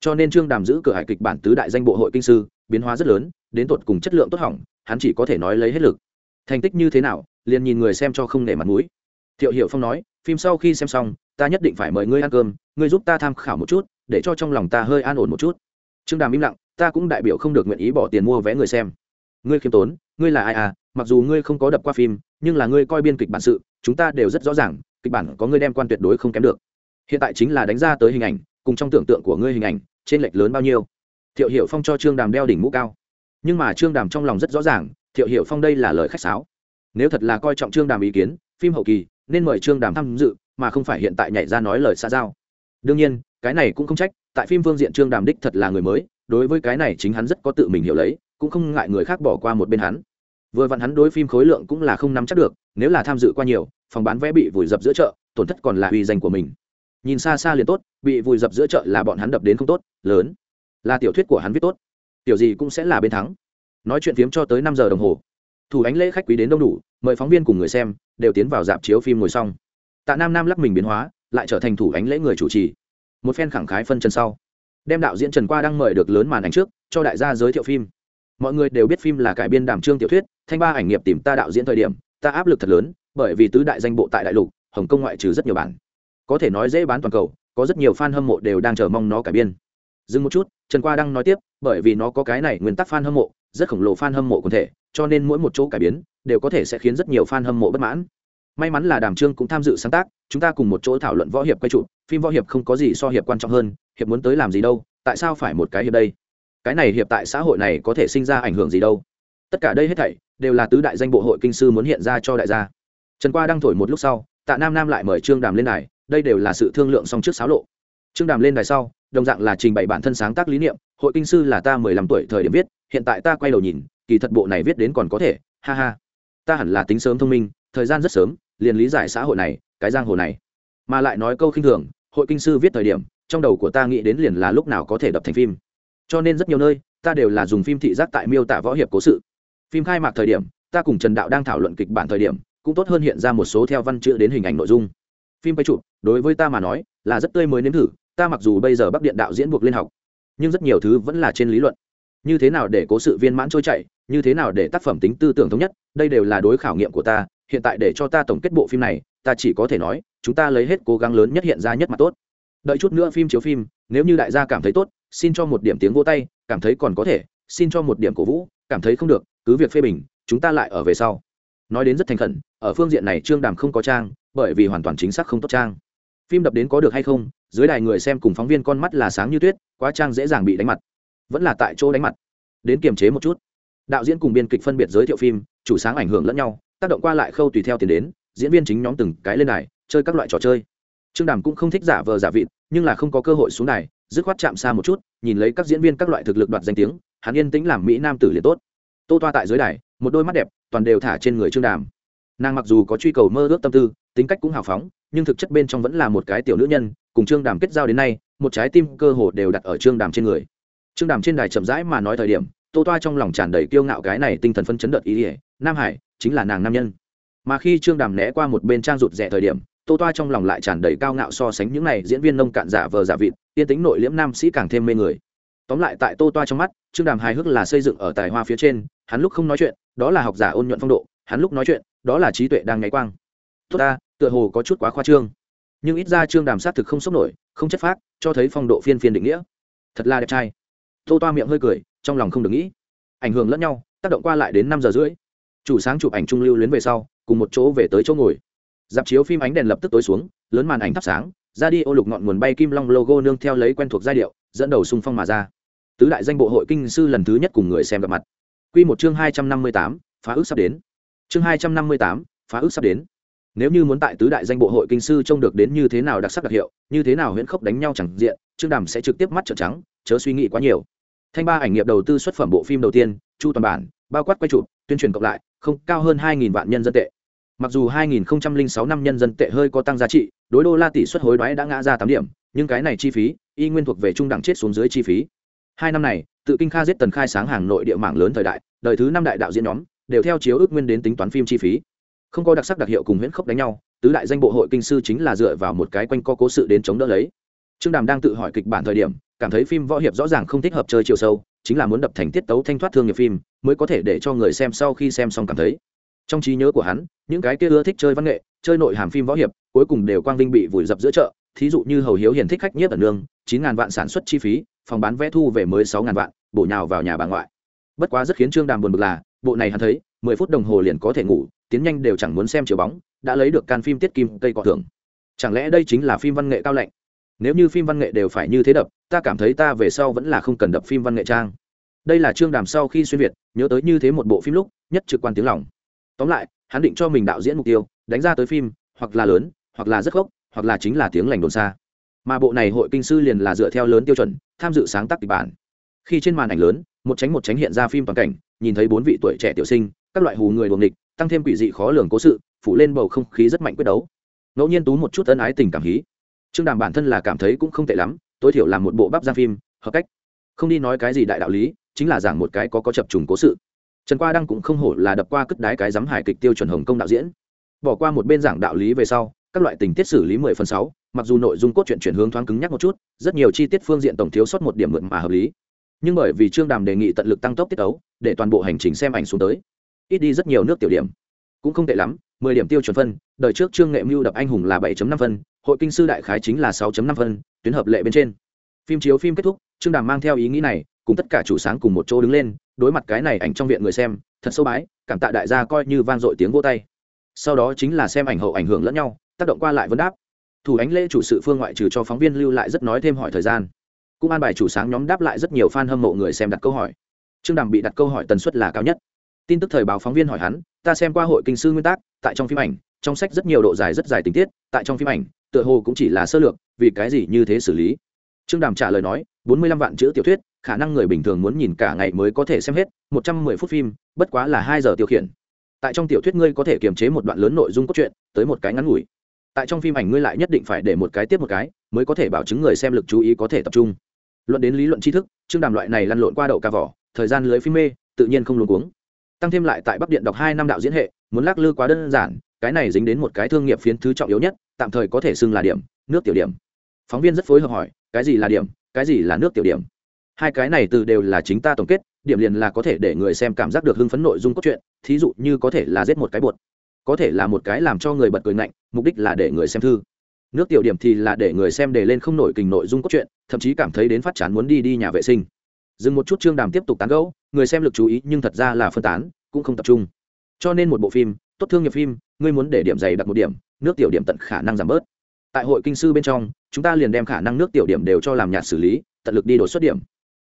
cho nên trương đàm giữ cửa hải kịch bản tứ đại danh bộ hội kinh sư, biến hóa rất lớn, đến tột cùng chất lượng tốt hỏng, hắn chỉ có thể nói lấy hết lực. Thành tích như thế nào, liền nhìn người xem cho không nể mặt mũi. Thiệu hiệu phong nói, phim sau khi xem xong, ta nhất định phải mời ngươi ăn cơm, ngươi giúp ta tham khảo một chút, để cho trong lòng ta hơi an ổn một chút. Trương đàm im lặng, ta cũng đại biểu không được nguyện ý bỏ tiền mua vé người xem. Ngươi khiêm tốn, ngươi là ai à? Mặc dù ngươi không có đập qua phim, nhưng là ngươi coi biên kịch bản sự, chúng ta đều rất rõ ràng, kịch bản có ngươi đem quan tuyệt đối không kém được. Hiện tại chính là đánh ra tới hình ảnh cùng trong tưởng tượng của ngươi hình ảnh, trên lệch lớn bao nhiêu? Thiệu hiệu phong cho trương đàm đeo đỉnh mũ cao. Nhưng mà trương đàm trong lòng rất rõ ràng, thiệu hiệu phong đây là lời khách sáo. Nếu thật là coi trọng trương đàm ý kiến, phim hậu kỳ, nên mời trương đàm tham dự, mà không phải hiện tại nhảy ra nói lời xa giao. Đương nhiên, cái này cũng không trách, tại phim phương diện trương đàm đích thật là người mới, đối với cái này chính hắn rất có tự mình hiểu lấy, cũng không ngại người khác bỏ qua một bên hắn. Vừa vặn hắn đối phim khối lượng cũng là không nắm chắc được, nếu là tham dự qua nhiều, phòng bán vé bị vùi dập giữa chợ, tổn thất còn là uy danh của mình nhìn xa xa liền tốt, bị vùi dập giữa chợ là bọn hắn đập đến không tốt, lớn. Là tiểu thuyết của hắn viết tốt. Tiểu gì cũng sẽ là bên thắng. Nói chuyện phiếm cho tới năm giờ đồng hồ. Thủ ánh lễ khách quý đến đông đủ, mời phóng viên cùng người xem, đều tiến vào dạp chiếu phim ngồi xong. Tạ nam nam lắc mình biến hóa, lại trở thành thủ ánh lễ người chủ trì. Một phen khẳng khái phân chân sau, đem đạo diễn trần qua đang mời được lớn màn ảnh trước, cho đại gia giới thiệu phim. Mọi người đều biết phim là cải biên đảm trương tiểu thuyết, thanh ba ảnh nghiệp tìm ta đạo diễn thời điểm, ta áp lực thật lớn, bởi vì tứ đại danh bộ tại đại lục, hồng kông ngoại trừ rất nhiều bản có thể nói dễ bán toàn cầu, có rất nhiều fan hâm mộ đều đang chờ mong nó cải biên. Dừng một chút, trần qua đang nói tiếp, bởi vì nó có cái này nguyên tắc fan hâm mộ, rất khổng lồ fan hâm mộ quần thể, cho nên mỗi một chỗ cải biến đều có thể sẽ khiến rất nhiều fan hâm mộ bất mãn. May mắn là đàm trương cũng tham dự sáng tác, chúng ta cùng một chỗ thảo luận võ hiệp quay trụ, phim võ hiệp không có gì so hiệp quan trọng hơn, hiệp muốn tới làm gì đâu, tại sao phải một cái hiệp đây? Cái này hiệp tại xã hội này có thể sinh ra ảnh hưởng gì đâu? Tất cả đây hết thảy đều là tứ đại danh bộ hội kinh sư muốn hiện ra cho đại gia. Trần qua đang thổi một lúc sau, tạ nam nam lại mời trương đàm lên đài đây đều là sự thương lượng song trước xáo lộ. Trương đàm lên đài sau, đồng dạng là trình bày bản thân sáng tác lý niệm, hội kinh sư là ta mười lăm tuổi thời điểm viết, hiện tại ta quay đầu nhìn, kỳ thật bộ này viết đến còn có thể, ha ha. Ta hẳn là tính sớm thông minh, thời gian rất sớm, liền lý giải xã hội này, cái giang hồ này. Mà lại nói câu khinh thường, hội kinh sư viết thời điểm, trong đầu của ta nghĩ đến liền là lúc nào có thể đập thành phim. Cho nên rất nhiều nơi, ta đều là dùng phim thị giác tại miêu tả võ hiệp cố sự. Phim khai mạc thời điểm, ta cùng trần đạo đang thảo luận kịch bản thời điểm, cũng tốt hơn hiện ra một số theo văn chữ đến hình ảnh nội dung phim quay chụp, đối với ta mà nói, là rất tươi mới nếm thử, ta mặc dù bây giờ bắc điện đạo diễn buộc lên học, nhưng rất nhiều thứ vẫn là trên lý luận. Như thế nào để cố sự viên mãn trôi chảy, như thế nào để tác phẩm tính tư tưởng thống nhất, đây đều là đối khảo nghiệm của ta, hiện tại để cho ta tổng kết bộ phim này, ta chỉ có thể nói, chúng ta lấy hết cố gắng lớn nhất hiện ra nhất mặt tốt. Đợi chút nữa phim chiếu phim, nếu như đại gia cảm thấy tốt, xin cho một điểm tiếng vô tay, cảm thấy còn có thể, xin cho một điểm cổ vũ, cảm thấy không được, cứ việc phê bình, chúng ta lại ở về sau. Nói đến rất thành khẩn, ở phương diện này trương đàm không có trang bởi vì hoàn toàn chính xác không tốt trang. Phim đập đến có được hay không, dưới đài người xem cùng phóng viên con mắt là sáng như tuyết, quá trang dễ dàng bị đánh mặt. Vẫn là tại chỗ đánh mặt. Đến kiềm chế một chút. Đạo diễn cùng biên kịch phân biệt giới thiệu phim, chủ sáng ảnh hưởng lẫn nhau, tác động qua lại khâu tùy theo tiền đến, diễn viên chính nhóm từng cái lên đài, chơi các loại trò chơi. Trương đàm cũng không thích giả vờ giả vịt, nhưng là không có cơ hội xuống đài, dứt khoát chạm xa một chút, nhìn lấy các diễn viên các loại thực lực đoạt danh tiếng, hắn yên tĩnh làm mỹ nam tử liền tốt. Tô toa tại dưới đài, một đôi mắt đẹp, toàn đều thả trên người trương đàm. Nàng mặc dù có truy cầu mơ ước tâm tư tính cách cũng hào phóng, nhưng thực chất bên trong vẫn là một cái tiểu nữ nhân, cùng trương đàm kết giao đến nay, một trái tim cơ hồ đều đặt ở trương đàm trên người. Trương đàm trên đài chậm rãi mà nói thời điểm, tô toa trong lòng tràn đầy kiêu ngạo cái này tinh thần phân chấn đợt ý ỉa, nam hải, chính là nàng nam nhân. Mà khi trương đàm né qua một bên trang rụt rẻ thời điểm, tô toa trong lòng lại tràn đầy cao ngạo so sánh những này diễn viên nông cạn giả vờ giả vịt tiên tính nội liễm nam sĩ càng thêm mê người. Tóm lại tại tô toa trong mắt, trương đàm hài hước là xây dựng ở tài hoa phía trên, hắn lúc không nói chuyện, đó là học giả ôn nhuận phong độ, hắn lúc nói chuyện, đó là trí tuệ đang ngáy quang. Tốt ta tựa hồ có chút quá khoa trương. Nhưng ít ra trương đàm sát thực không sốc nổi, không chất phác, cho thấy phong độ phiên phiên định nghĩa. Thật là đẹp trai. Tô toa miệng hơi cười, trong lòng không được nghĩ. Ảnh hưởng lẫn nhau, tác động qua lại đến năm giờ rưỡi. Chủ sáng chụp ảnh trung lưu luyến về sau, cùng một chỗ về tới chỗ ngồi. Dạp chiếu phim ánh đèn lập tức tối xuống, lớn màn ảnh thắp sáng, ra đi ô lục ngọn nguồn bay kim long logo nương theo lấy quen thuộc giai điệu, dẫn đầu sung phong mà ra. Tứ đại danh bộ hội kinh sư lần thứ nhất cùng người xem gặp mặt. Q một chương hai trăm năm mươi tám, phá ước sắp đến. Chương hai trăm năm mươi tám, phá ước sắp đến nếu như muốn tại tứ đại danh bộ hội kinh sư trông được đến như thế nào đặc sắc đặc hiệu, như thế nào huyễn khốc đánh nhau chẳng diện, trương đàm sẽ trực tiếp mắt trợn trắng, chớ suy nghĩ quá nhiều. Thanh ba ảnh nghiệp đầu tư xuất phẩm bộ phim đầu tiên, chu toàn bản, bao quát quay chụp, tuyên truyền cộng lại, không, cao hơn hai vạn nhân dân tệ. Mặc dù 2006 năm nhân dân tệ hơi có tăng giá trị, đối đô la tỷ suất hối đoái đã ngã ra tám điểm, nhưng cái này chi phí, y nguyên thuộc về trung đẳng chết xuống dưới chi phí. Hai năm này, tự kinh kha giết tần khai sáng hàng nội địa mạng lớn thời đại, đời thứ năm đại đạo diễn nhóm, đều theo chiếu ước nguyên đến tính toán phim chi phí không có đặc sắc đặc hiệu cùng huyễn khốc đánh nhau, tứ đại danh bộ hội kinh sư chính là dựa vào một cái quanh co cố sự đến chống đỡ lấy. Trương đàm đang tự hỏi kịch bản thời điểm, cảm thấy phim võ hiệp rõ ràng không thích hợp chơi chiều sâu, chính là muốn đập thành tiết tấu thanh thoát thương nghiệp phim, mới có thể để cho người xem sau khi xem xong cảm thấy. Trong trí nhớ của hắn, những cái kia ưa thích chơi văn nghệ, chơi nội hàm phim võ hiệp, cuối cùng đều quang vinh bị vùi dập giữa chợ, thí dụ như hầu hiếu hiền thích khách nhất ở nương, chín ngàn vạn sản xuất chi phí, phòng bán vé thu về mới sáu ngàn vạn, bổ nhào vào nhà bà ngoại. Bất quá rất khiến trương đàm buồn bực là, bộ này hắn thấy mười phút đồng hồ liền có thể ngủ, tiến nhanh đều chẳng muốn xem chiều bóng, đã lấy được can phim tiết kim cây cọ thưởng. Chẳng lẽ đây chính là phim văn nghệ cao lạnh? Nếu như phim văn nghệ đều phải như thế đập, ta cảm thấy ta về sau vẫn là không cần đập phim văn nghệ trang. Đây là trương đàm sau khi xuyên việt, nhớ tới như thế một bộ phim lúc, nhất trực quan tiếng lòng. Tóm lại, hắn định cho mình đạo diễn mục tiêu, đánh ra tới phim, hoặc là lớn, hoặc là rất gốc, hoặc là chính là tiếng lành đồn xa. Mà bộ này hội kinh sư liền là dựa theo lớn tiêu chuẩn, tham dự sáng tác kịch bản. Khi trên màn ảnh lớn, một tránh một tránh hiện ra phim toàn cảnh, nhìn thấy bốn vị tuổi trẻ tiểu sinh các loại hù người đuồng địch tăng thêm quỷ dị khó lường cố sự, phủ lên bầu không khí rất mạnh quyết đấu. Ngẫu nhiên tú một chút ân ái tình cảm hí. Trương đàm bản thân là cảm thấy cũng không tệ lắm, tối thiểu là một bộ bắp ra phim, hợp cách. Không đi nói cái gì đại đạo lý, chính là giảng một cái có có chập trùng cố sự. Trần qua đăng cũng không hổ là đập qua cất đái cái giám hài kịch tiêu chuẩn hồng công đạo diễn. Bỏ qua một bên giảng đạo lý về sau, các loại tình tiết xử lý mười phần sáu, mặc dù nội dung cốt truyện chuyển hướng thoáng cứng nhắc một chút, rất nhiều chi tiết phương diện tổng thiếu sót một điểm mượn mà hợp lý. Nhưng bởi vì trương đàm đề nghị tận lực tăng tốc tiết ấu để toàn bộ hành trình xem ảnh xuống tới ít đi rất nhiều nước tiểu điểm. Cũng không tệ lắm, mười điểm tiêu chuẩn phân, đời trước trương nghệ mưu đập anh hùng là bảy năm phân, hội kinh sư đại khái chính là sáu năm phân, tuyến hợp lệ bên trên. Phim chiếu phim kết thúc, trương đàm mang theo ý nghĩ này, cùng tất cả chủ sáng cùng một chỗ đứng lên, đối mặt cái này ảnh trong viện người xem, thật sâu bái, cảm tạ đại gia coi như vang dội tiếng vô tay. Sau đó chính là xem ảnh hậu ảnh hưởng lẫn nhau, tác động qua lại vấn đáp. Thủ ánh lễ chủ sự phương ngoại trừ cho phóng viên lưu lại rất nói thêm hỏi thời gian. Cũng an bài chủ sáng nhóm đáp lại rất nhiều fan hâm mộ người xem đặt câu hỏi. Trương đàm bị đặt câu hỏi tần suất là cao nhất tin tức thời báo phóng viên hỏi hắn, ta xem qua hội kinh sư nguyên tắc tại trong phim ảnh, trong sách rất nhiều độ dài rất dài tình tiết, tại trong phim ảnh, tựa hồ cũng chỉ là sơ lược, vì cái gì như thế xử lý? Trương đàm trả lời nói, bốn mươi lăm vạn chữ tiểu thuyết, khả năng người bình thường muốn nhìn cả ngày mới có thể xem hết, một trăm mười phút phim, bất quá là hai giờ tiêu khiển. Tại trong tiểu thuyết ngươi có thể kiềm chế một đoạn lớn nội dung cốt truyện, tới một cái ngắn ngủi. Tại trong phim ảnh ngươi lại nhất định phải để một cái tiếp một cái, mới có thể bảo chứng người xem lực chú ý có thể tập trung. Luận đến lý luận tri thức chương đàm loại này lăn lộn qua đậu ca vỏ, thời gian lưới phim mê, tự nhiên không luôn cuống tăng thêm lại tại bắc điện đọc hai năm đạo diễn hệ, muốn lắc lư quá đơn giản, cái này dính đến một cái thương nghiệp phiến thứ trọng yếu nhất, tạm thời có thể xưng là điểm, nước tiểu điểm. Phóng viên rất phối hợp hỏi, cái gì là điểm, cái gì là nước tiểu điểm? Hai cái này từ đều là chính ta tổng kết, điểm liền là có thể để người xem cảm giác được hưng phấn nội dung cốt truyện, thí dụ như có thể là giết một cái bột, có thể là một cái làm cho người bật cười ngạnh, mục đích là để người xem thư. Nước tiểu điểm thì là để người xem để lên không nổi kình nội dung cốt truyện, thậm chí cảm thấy đến phát chán muốn đi đi nhà vệ sinh dừng một chút chương đàm tiếp tục tán gẫu, người xem lực chú ý nhưng thật ra là phân tán, cũng không tập trung. Cho nên một bộ phim, tốt thương nghiệp phim, ngươi muốn để điểm dày đặt một điểm, nước tiểu điểm tận khả năng giảm bớt. Tại hội kinh sư bên trong, chúng ta liền đem khả năng nước tiểu điểm đều cho làm nhạt xử lý, tận lực đi đột xuất điểm.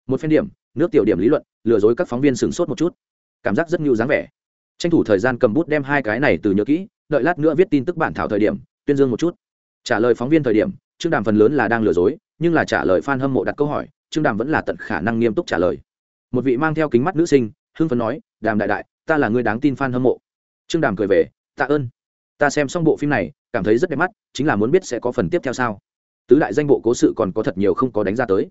Một phen điểm, nước tiểu điểm lý luận, lừa dối các phóng viên sửng sốt một chút. Cảm giác rất nhiều dáng vẻ. Tranh thủ thời gian cầm bút đem hai cái này từ nhớ kỹ, đợi lát nữa viết tin tức bản thảo thời điểm, tuyên dương một chút. Trả lời phóng viên thời điểm trương đàm phần lớn là đang lừa dối, nhưng là trả lời f a n hâm mộ đặt câu hỏi trương đàm vẫn là tận khả năng nghiêm túc trả lời. Một vị mang theo kính mắt nữ sinh, hưng phấn nói, đàm đại đại, ta là người đáng tin f a n hâm mộ. Trương đàm cười về, tạ ơn. Ta xem xong bộ phim này, cảm thấy rất đẹp mắt, chính là muốn biết sẽ có phần tiếp theo sao. Tứ đại danh bộ cố sự còn có thật nhiều không có đánh ra tới.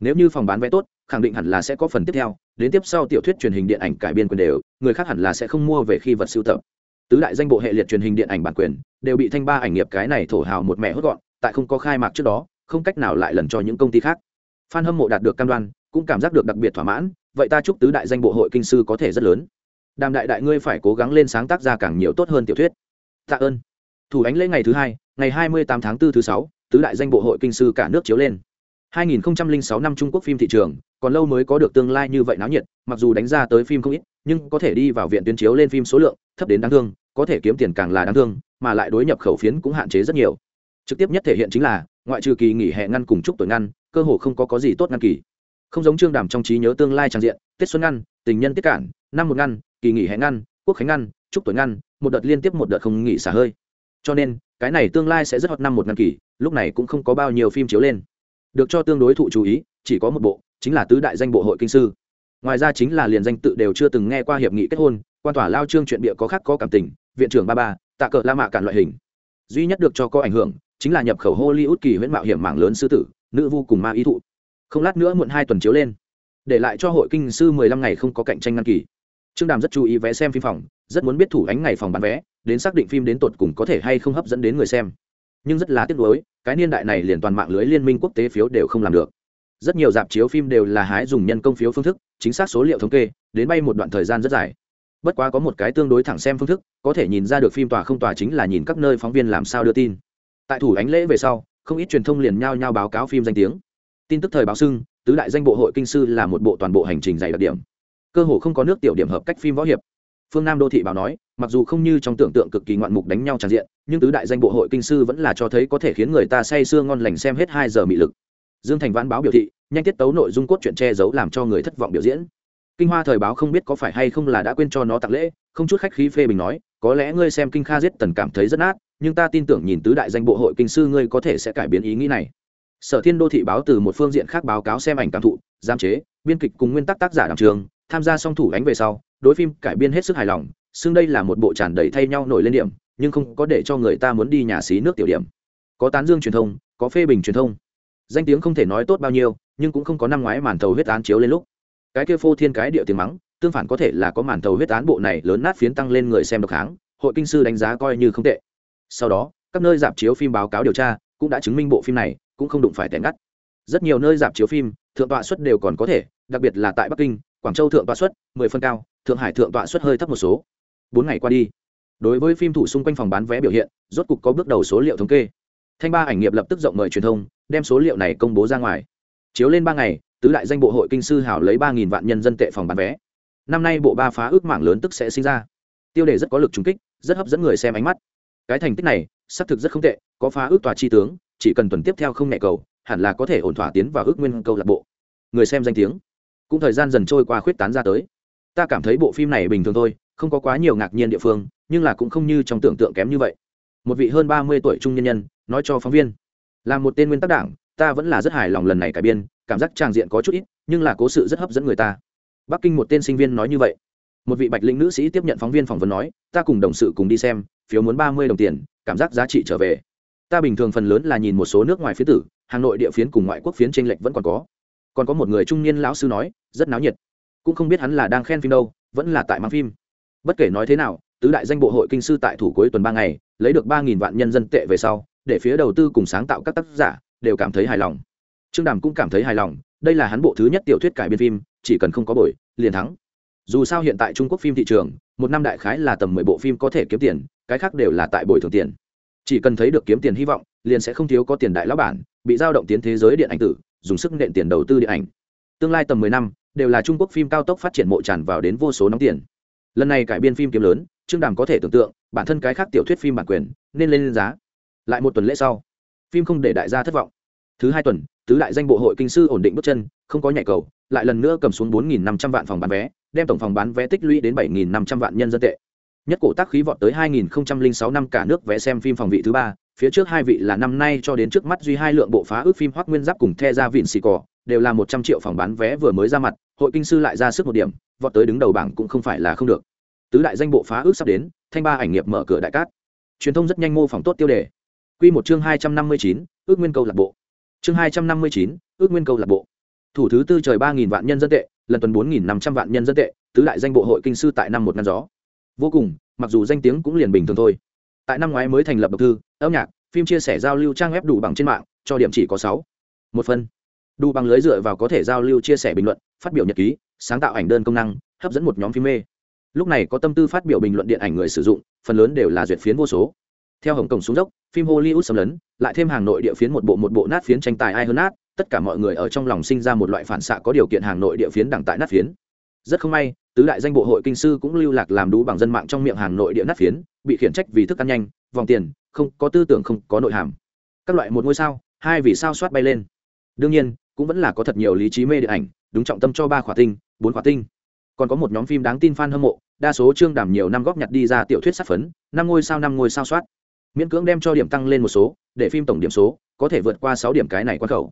Nếu như phòng bán vé tốt, khẳng định hẳn là sẽ có phần tiếp theo, đến tiếp sau tiểu thuyết truyền hình điện ảnh cải biên quyền đều, người khác hẳn là sẽ không mua về khi vật sưu tập. Tứ đại danh bộ hệ liệt truyền hình điện ảnh bản quyền đều bị thanh ba ảnh nghiệp cái này thổ hào một mẹ hốt gọn, tại không có khai mạc trước đó, không cách nào lại lần cho những công ty khác phan hâm mộ đạt được cam đoan cũng cảm giác được đặc biệt thỏa mãn vậy ta chúc tứ đại danh bộ hội kinh sư có thể rất lớn. Đàm đại đại ngươi phải cố gắng lên sáng tác ra càng nhiều tốt hơn tiểu thuyết. Tạ ơn. Thủ ánh lễ ngày thứ hai ngày hai mươi tám tháng 4 thứ sáu tứ đại danh bộ hội kinh sư cả nước chiếu lên. 2006 năm Trung Quốc phim thị trường, còn lâu mới có được tương lai như vậy náo nhiệt, mặc dù đánh ra tới phim không ít, nhưng có thể đi vào viện tuyến chiếu lên phim số lượng thấp đến đáng thương, có thể kiếm tiền càng là đáng thương, mà lại đối nhập khẩu phiến cũng hạn chế rất nhiều. Trực tiếp nhất thể hiện chính là, ngoại trừ kỳ nghỉ hè ngăn cùng chúc tuổi ngăn, cơ hồ không có có gì tốt ngăn kỳ. Không giống Trương Đàm trong trí nhớ tương lai chẳng diện, Tết xuân ngăn, tình nhân tiết cản, năm một ngăn, kỳ nghỉ hè ngăn, quốc khánh ngăn, chúc tuổi ngăn, một đợt liên tiếp một đợt không nghỉ xả hơi. Cho nên, cái này tương lai sẽ rất hot năm một ngăn kỳ, lúc này cũng không có bao nhiêu phim chiếu lên được cho tương đối thụ chú ý chỉ có một bộ chính là tứ đại danh bộ hội kinh sư ngoài ra chính là liền danh tự đều chưa từng nghe qua hiệp nghị kết hôn quan tỏa lao trương chuyện bịa có khác có cảm tình viện trưởng ba ba tạ cờ la mạ cản loại hình duy nhất được cho có ảnh hưởng chính là nhập khẩu hollywood kỳ huyễn mạo hiểm mảng lớn sư tử nữ vu cùng ma ý thụ. Không lát nữa muộn hai tuần chiếu lên. Để lại cho hội kinh sư mười lăm ngày không có cạnh tranh ngăn kỳ. Trương đàm rất chú ý vé xem phim phòng, rất muốn biết thủ ánh ngày phòng bán vé, đến xác định phim đến tột cùng có thể hay không hấp dẫn đến người xem. Nhưng rất là tiếc nuối, cái niên đại này liền toàn mạng lưới liên minh quốc tế phiếu đều không làm được. Rất nhiều dạp chiếu phim đều là hái dùng nhân công phiếu phương thức, chính xác số liệu thống kê, đến bay một đoạn thời gian rất dài. Bất quá có một cái tương đối thẳng xem phương thức, có thể nhìn ra được phim tòa không tòa chính là nhìn các nơi phóng viên làm sao đưa tin. Tại thủ ánh lễ về sau không ít truyền thông liền nhao nhao báo cáo phim danh tiếng. Tin tức thời báo xưng, tứ đại danh bộ hội kinh sư là một bộ toàn bộ hành trình dày đặc điểm. Cơ hồ không có nước tiểu điểm hợp cách phim võ hiệp. Phương nam đô thị báo nói, mặc dù không như trong tưởng tượng cực kỳ ngoạn mục đánh nhau tràn diện, nhưng tứ đại danh bộ hội kinh sư vẫn là cho thấy có thể khiến người ta say sưa ngon lành xem hết hai giờ mị lực. Dương thành vãn báo biểu thị, nhanh tiết tấu nội dung cốt truyện che giấu làm cho người thất vọng biểu diễn. Kinh hoa thời báo không biết có phải hay không là đã quên cho nó tặng lễ, không chút khách khí phê bình nói, có lẽ ngươi xem kinh kha giết tần cảm thấy rất nát nhưng ta tin tưởng nhìn tứ đại danh bộ hội kinh sư ngươi có thể sẽ cải biến ý nghĩ này. Sở thiên đô thị báo từ một phương diện khác báo cáo xem ảnh cảm thụ giam chế, biên kịch cùng nguyên tắc tác giả đ trường, tham gia song thủ ánh về sau, đối phim cải biên hết sức hài lòng, xưng đây là một bộ tràn đầy thay nhau nổi lên điểm, nhưng không có để cho người ta muốn đi nhà xí nước tiểu điểm. Có tán dương truyền thông, có phê bình truyền thông. Danh tiếng không thể nói tốt bao nhiêu, nhưng cũng không có năm ngoái màn thầu huyết án chiếu lên lúc. Cái kia phô thiên cái địa tiếng mắng, tương phản có thể là có màn thầu huyết án bộ này lớn nát phiến tăng lên người xem độc kháng hội kinh sư đánh giá coi như không tệ sau đó, các nơi dạp chiếu phim báo cáo điều tra cũng đã chứng minh bộ phim này cũng không đụng phải tẻ ngắt. Rất nhiều nơi dạp chiếu phim, thượng tọa suất đều còn có thể, đặc biệt là tại bắc kinh, quảng châu thượng tọa suất mười phân cao, thượng hải thượng tọa suất hơi thấp một số. Bốn ngày qua đi, đối với phim thủ xung quanh phòng bán vé biểu hiện, rốt cục có bước đầu số liệu thống kê. Thanh ba ảnh nghiệp lập tức rộng mời truyền thông, đem số liệu này công bố ra ngoài. Chiếu lên ba ngày, tứ đại danh bộ hội kinh sư hảo lấy ba nghìn vạn nhân dân tệ phòng bán vé. Năm nay bộ ba phá ước mảng lớn tức sẽ sinh ra. Tiêu đề rất có lực trúng kích, rất hấp dẫn người xem ánh mắt cái thành tích này, xác thực rất không tệ, có phá ước tòa chi tướng, chỉ cần tuần tiếp theo không nhẹ cầu, hẳn là có thể ổn thỏa tiến vào ước nguyên câu lạc bộ. Người xem danh tiếng. Cũng thời gian dần trôi qua khuyết tán ra tới. Ta cảm thấy bộ phim này bình thường thôi, không có quá nhiều ngạc nhiên địa phương, nhưng là cũng không như trong tưởng tượng kém như vậy. Một vị hơn ba mươi tuổi trung nhân nhân, nói cho phóng viên. Là một tên nguyên tắc đảng, ta vẫn là rất hài lòng lần này cải biên, cảm giác trang diện có chút ít, nhưng là cố sự rất hấp dẫn người ta. Bắc kinh một tên sinh viên nói như vậy một vị bạch lĩnh nữ sĩ tiếp nhận phóng viên phỏng vấn nói, ta cùng đồng sự cùng đi xem, phiếu muốn ba mươi đồng tiền, cảm giác giá trị trở về. Ta bình thường phần lớn là nhìn một số nước ngoài phía tử, hà nội địa phiến cùng ngoại quốc phiến tranh lệch vẫn còn có. Còn có một người trung niên lão sư nói, rất náo nhiệt. Cũng không biết hắn là đang khen phim đâu, vẫn là tại mang phim. Bất kể nói thế nào, tứ đại danh bộ hội kinh sư tại thủ cuối tuần ba ngày, lấy được ba nghìn vạn nhân dân tệ về sau, để phía đầu tư cùng sáng tạo các tác giả đều cảm thấy hài lòng. Trương đàm cũng cảm thấy hài lòng, đây là hắn bộ thứ nhất tiểu thuyết cải biên phim, chỉ cần không có bội liền thắng dù sao hiện tại trung quốc phim thị trường, một năm đại khái là tầm mười bộ phim có thể kiếm tiền, cái khác đều là tại bồi thường tiền. Chỉ cần thấy được kiếm tiền hy vọng, liền sẽ không thiếu có tiền đại lão bản, bị giao động tiến thế giới điện ảnh tử, dùng sức nện tiền đầu tư điện ảnh. Tương lai tầm mười năm, đều là trung quốc phim cao tốc phát triển mộ tràn vào đến vô số nóng tiền. Lần này cải biên phim kiếm lớn, trương đàm có thể tưởng tượng, bản thân cái khác tiểu thuyết phim bản quyền, nên lên giá. Lại một tuần lễ sau, phim không để đại gia thất vọng. Thứ hai tuần, tứ đại danh bộ hội kinh sư ổn định bước chân, không có nhảy cầu, lại lần nữa cầm xuống bốn nghìn năm trăm vạn phòng bán vé đem tổng phòng bán vé tích lũy đến bảy nghìn năm trăm vạn nhân dân tệ. Nhất cổ tác khí vọt tới hai nghìn sáu năm cả nước vé xem phim phòng vị thứ ba, phía trước hai vị là năm nay cho đến trước mắt duy hai lượng bộ phá ước phim hoắc nguyên giáp cùng the ra vịn xì cỏ đều là một trăm triệu phòng bán vé vừa mới ra mặt, hội kinh sư lại ra sức một điểm, vọt tới đứng đầu bảng cũng không phải là không được. Tứ đại danh bộ phá ước sắp đến, thanh ba ảnh nghiệp mở cửa đại cát. Truyền thông rất nhanh mô phỏng tốt tiêu đề. Quy một chương hai trăm năm mươi chín, ước nguyên câu lạc bộ. Chương hai trăm năm mươi chín, ước nguyên câu lạc bộ. Thủ thứ tư trời ba nghìn vạn nhân dân tệ lần tuần bốn nghìn năm trăm vạn nhân dân tệ, tứ đại danh bộ hội kinh sư tại năm một ngăn gió. Vô cùng, mặc dù danh tiếng cũng liền bình thường thôi. Tại năm ngoái mới thành lập độc thư, âm nhạc, phim chia sẻ giao lưu trang web đủ bằng trên mạng, cho điểm chỉ có sáu. Một phân đủ bằng lưới dựa vào có thể giao lưu chia sẻ bình luận, phát biểu nhật ký, sáng tạo ảnh đơn công năng, hấp dẫn một nhóm phim mê. Lúc này có tâm tư phát biểu bình luận điện ảnh người sử dụng, phần lớn đều là duyệt phiến vô số. Theo hồng kông xuống dốc, phim hollywood xâm lấn, lại thêm hàng nội địa phiến một bộ một bộ nát phiến tranh tài ai hơn nát tất cả mọi người ở trong lòng sinh ra một loại phản xạ có điều kiện hàng nội địa phiến đẳng tại nát phiến. Rất không may, tứ đại danh bộ hội kinh sư cũng lưu lạc làm đủ bằng dân mạng trong miệng hàng nội địa nát phiến, bị khiển trách vì thức ăn nhanh, vòng tiền, không có tư tưởng không có nội hàm. Các loại một ngôi sao, hai vì sao soát bay lên. Đương nhiên, cũng vẫn là có thật nhiều lý trí mê điện ảnh, đúng trọng tâm cho ba khỏa tinh, bốn khỏa tinh. Còn có một nhóm phim đáng tin fan hâm mộ, đa số chương đảm nhiều năm góp nhặt đi ra tiểu thuyết sát phấn, năm ngôi sao năm ngôi sao soát. Miễn cưỡng đem cho điểm tăng lên một số, để phim tổng điểm số có thể vượt qua sáu điểm cái này quan khẩu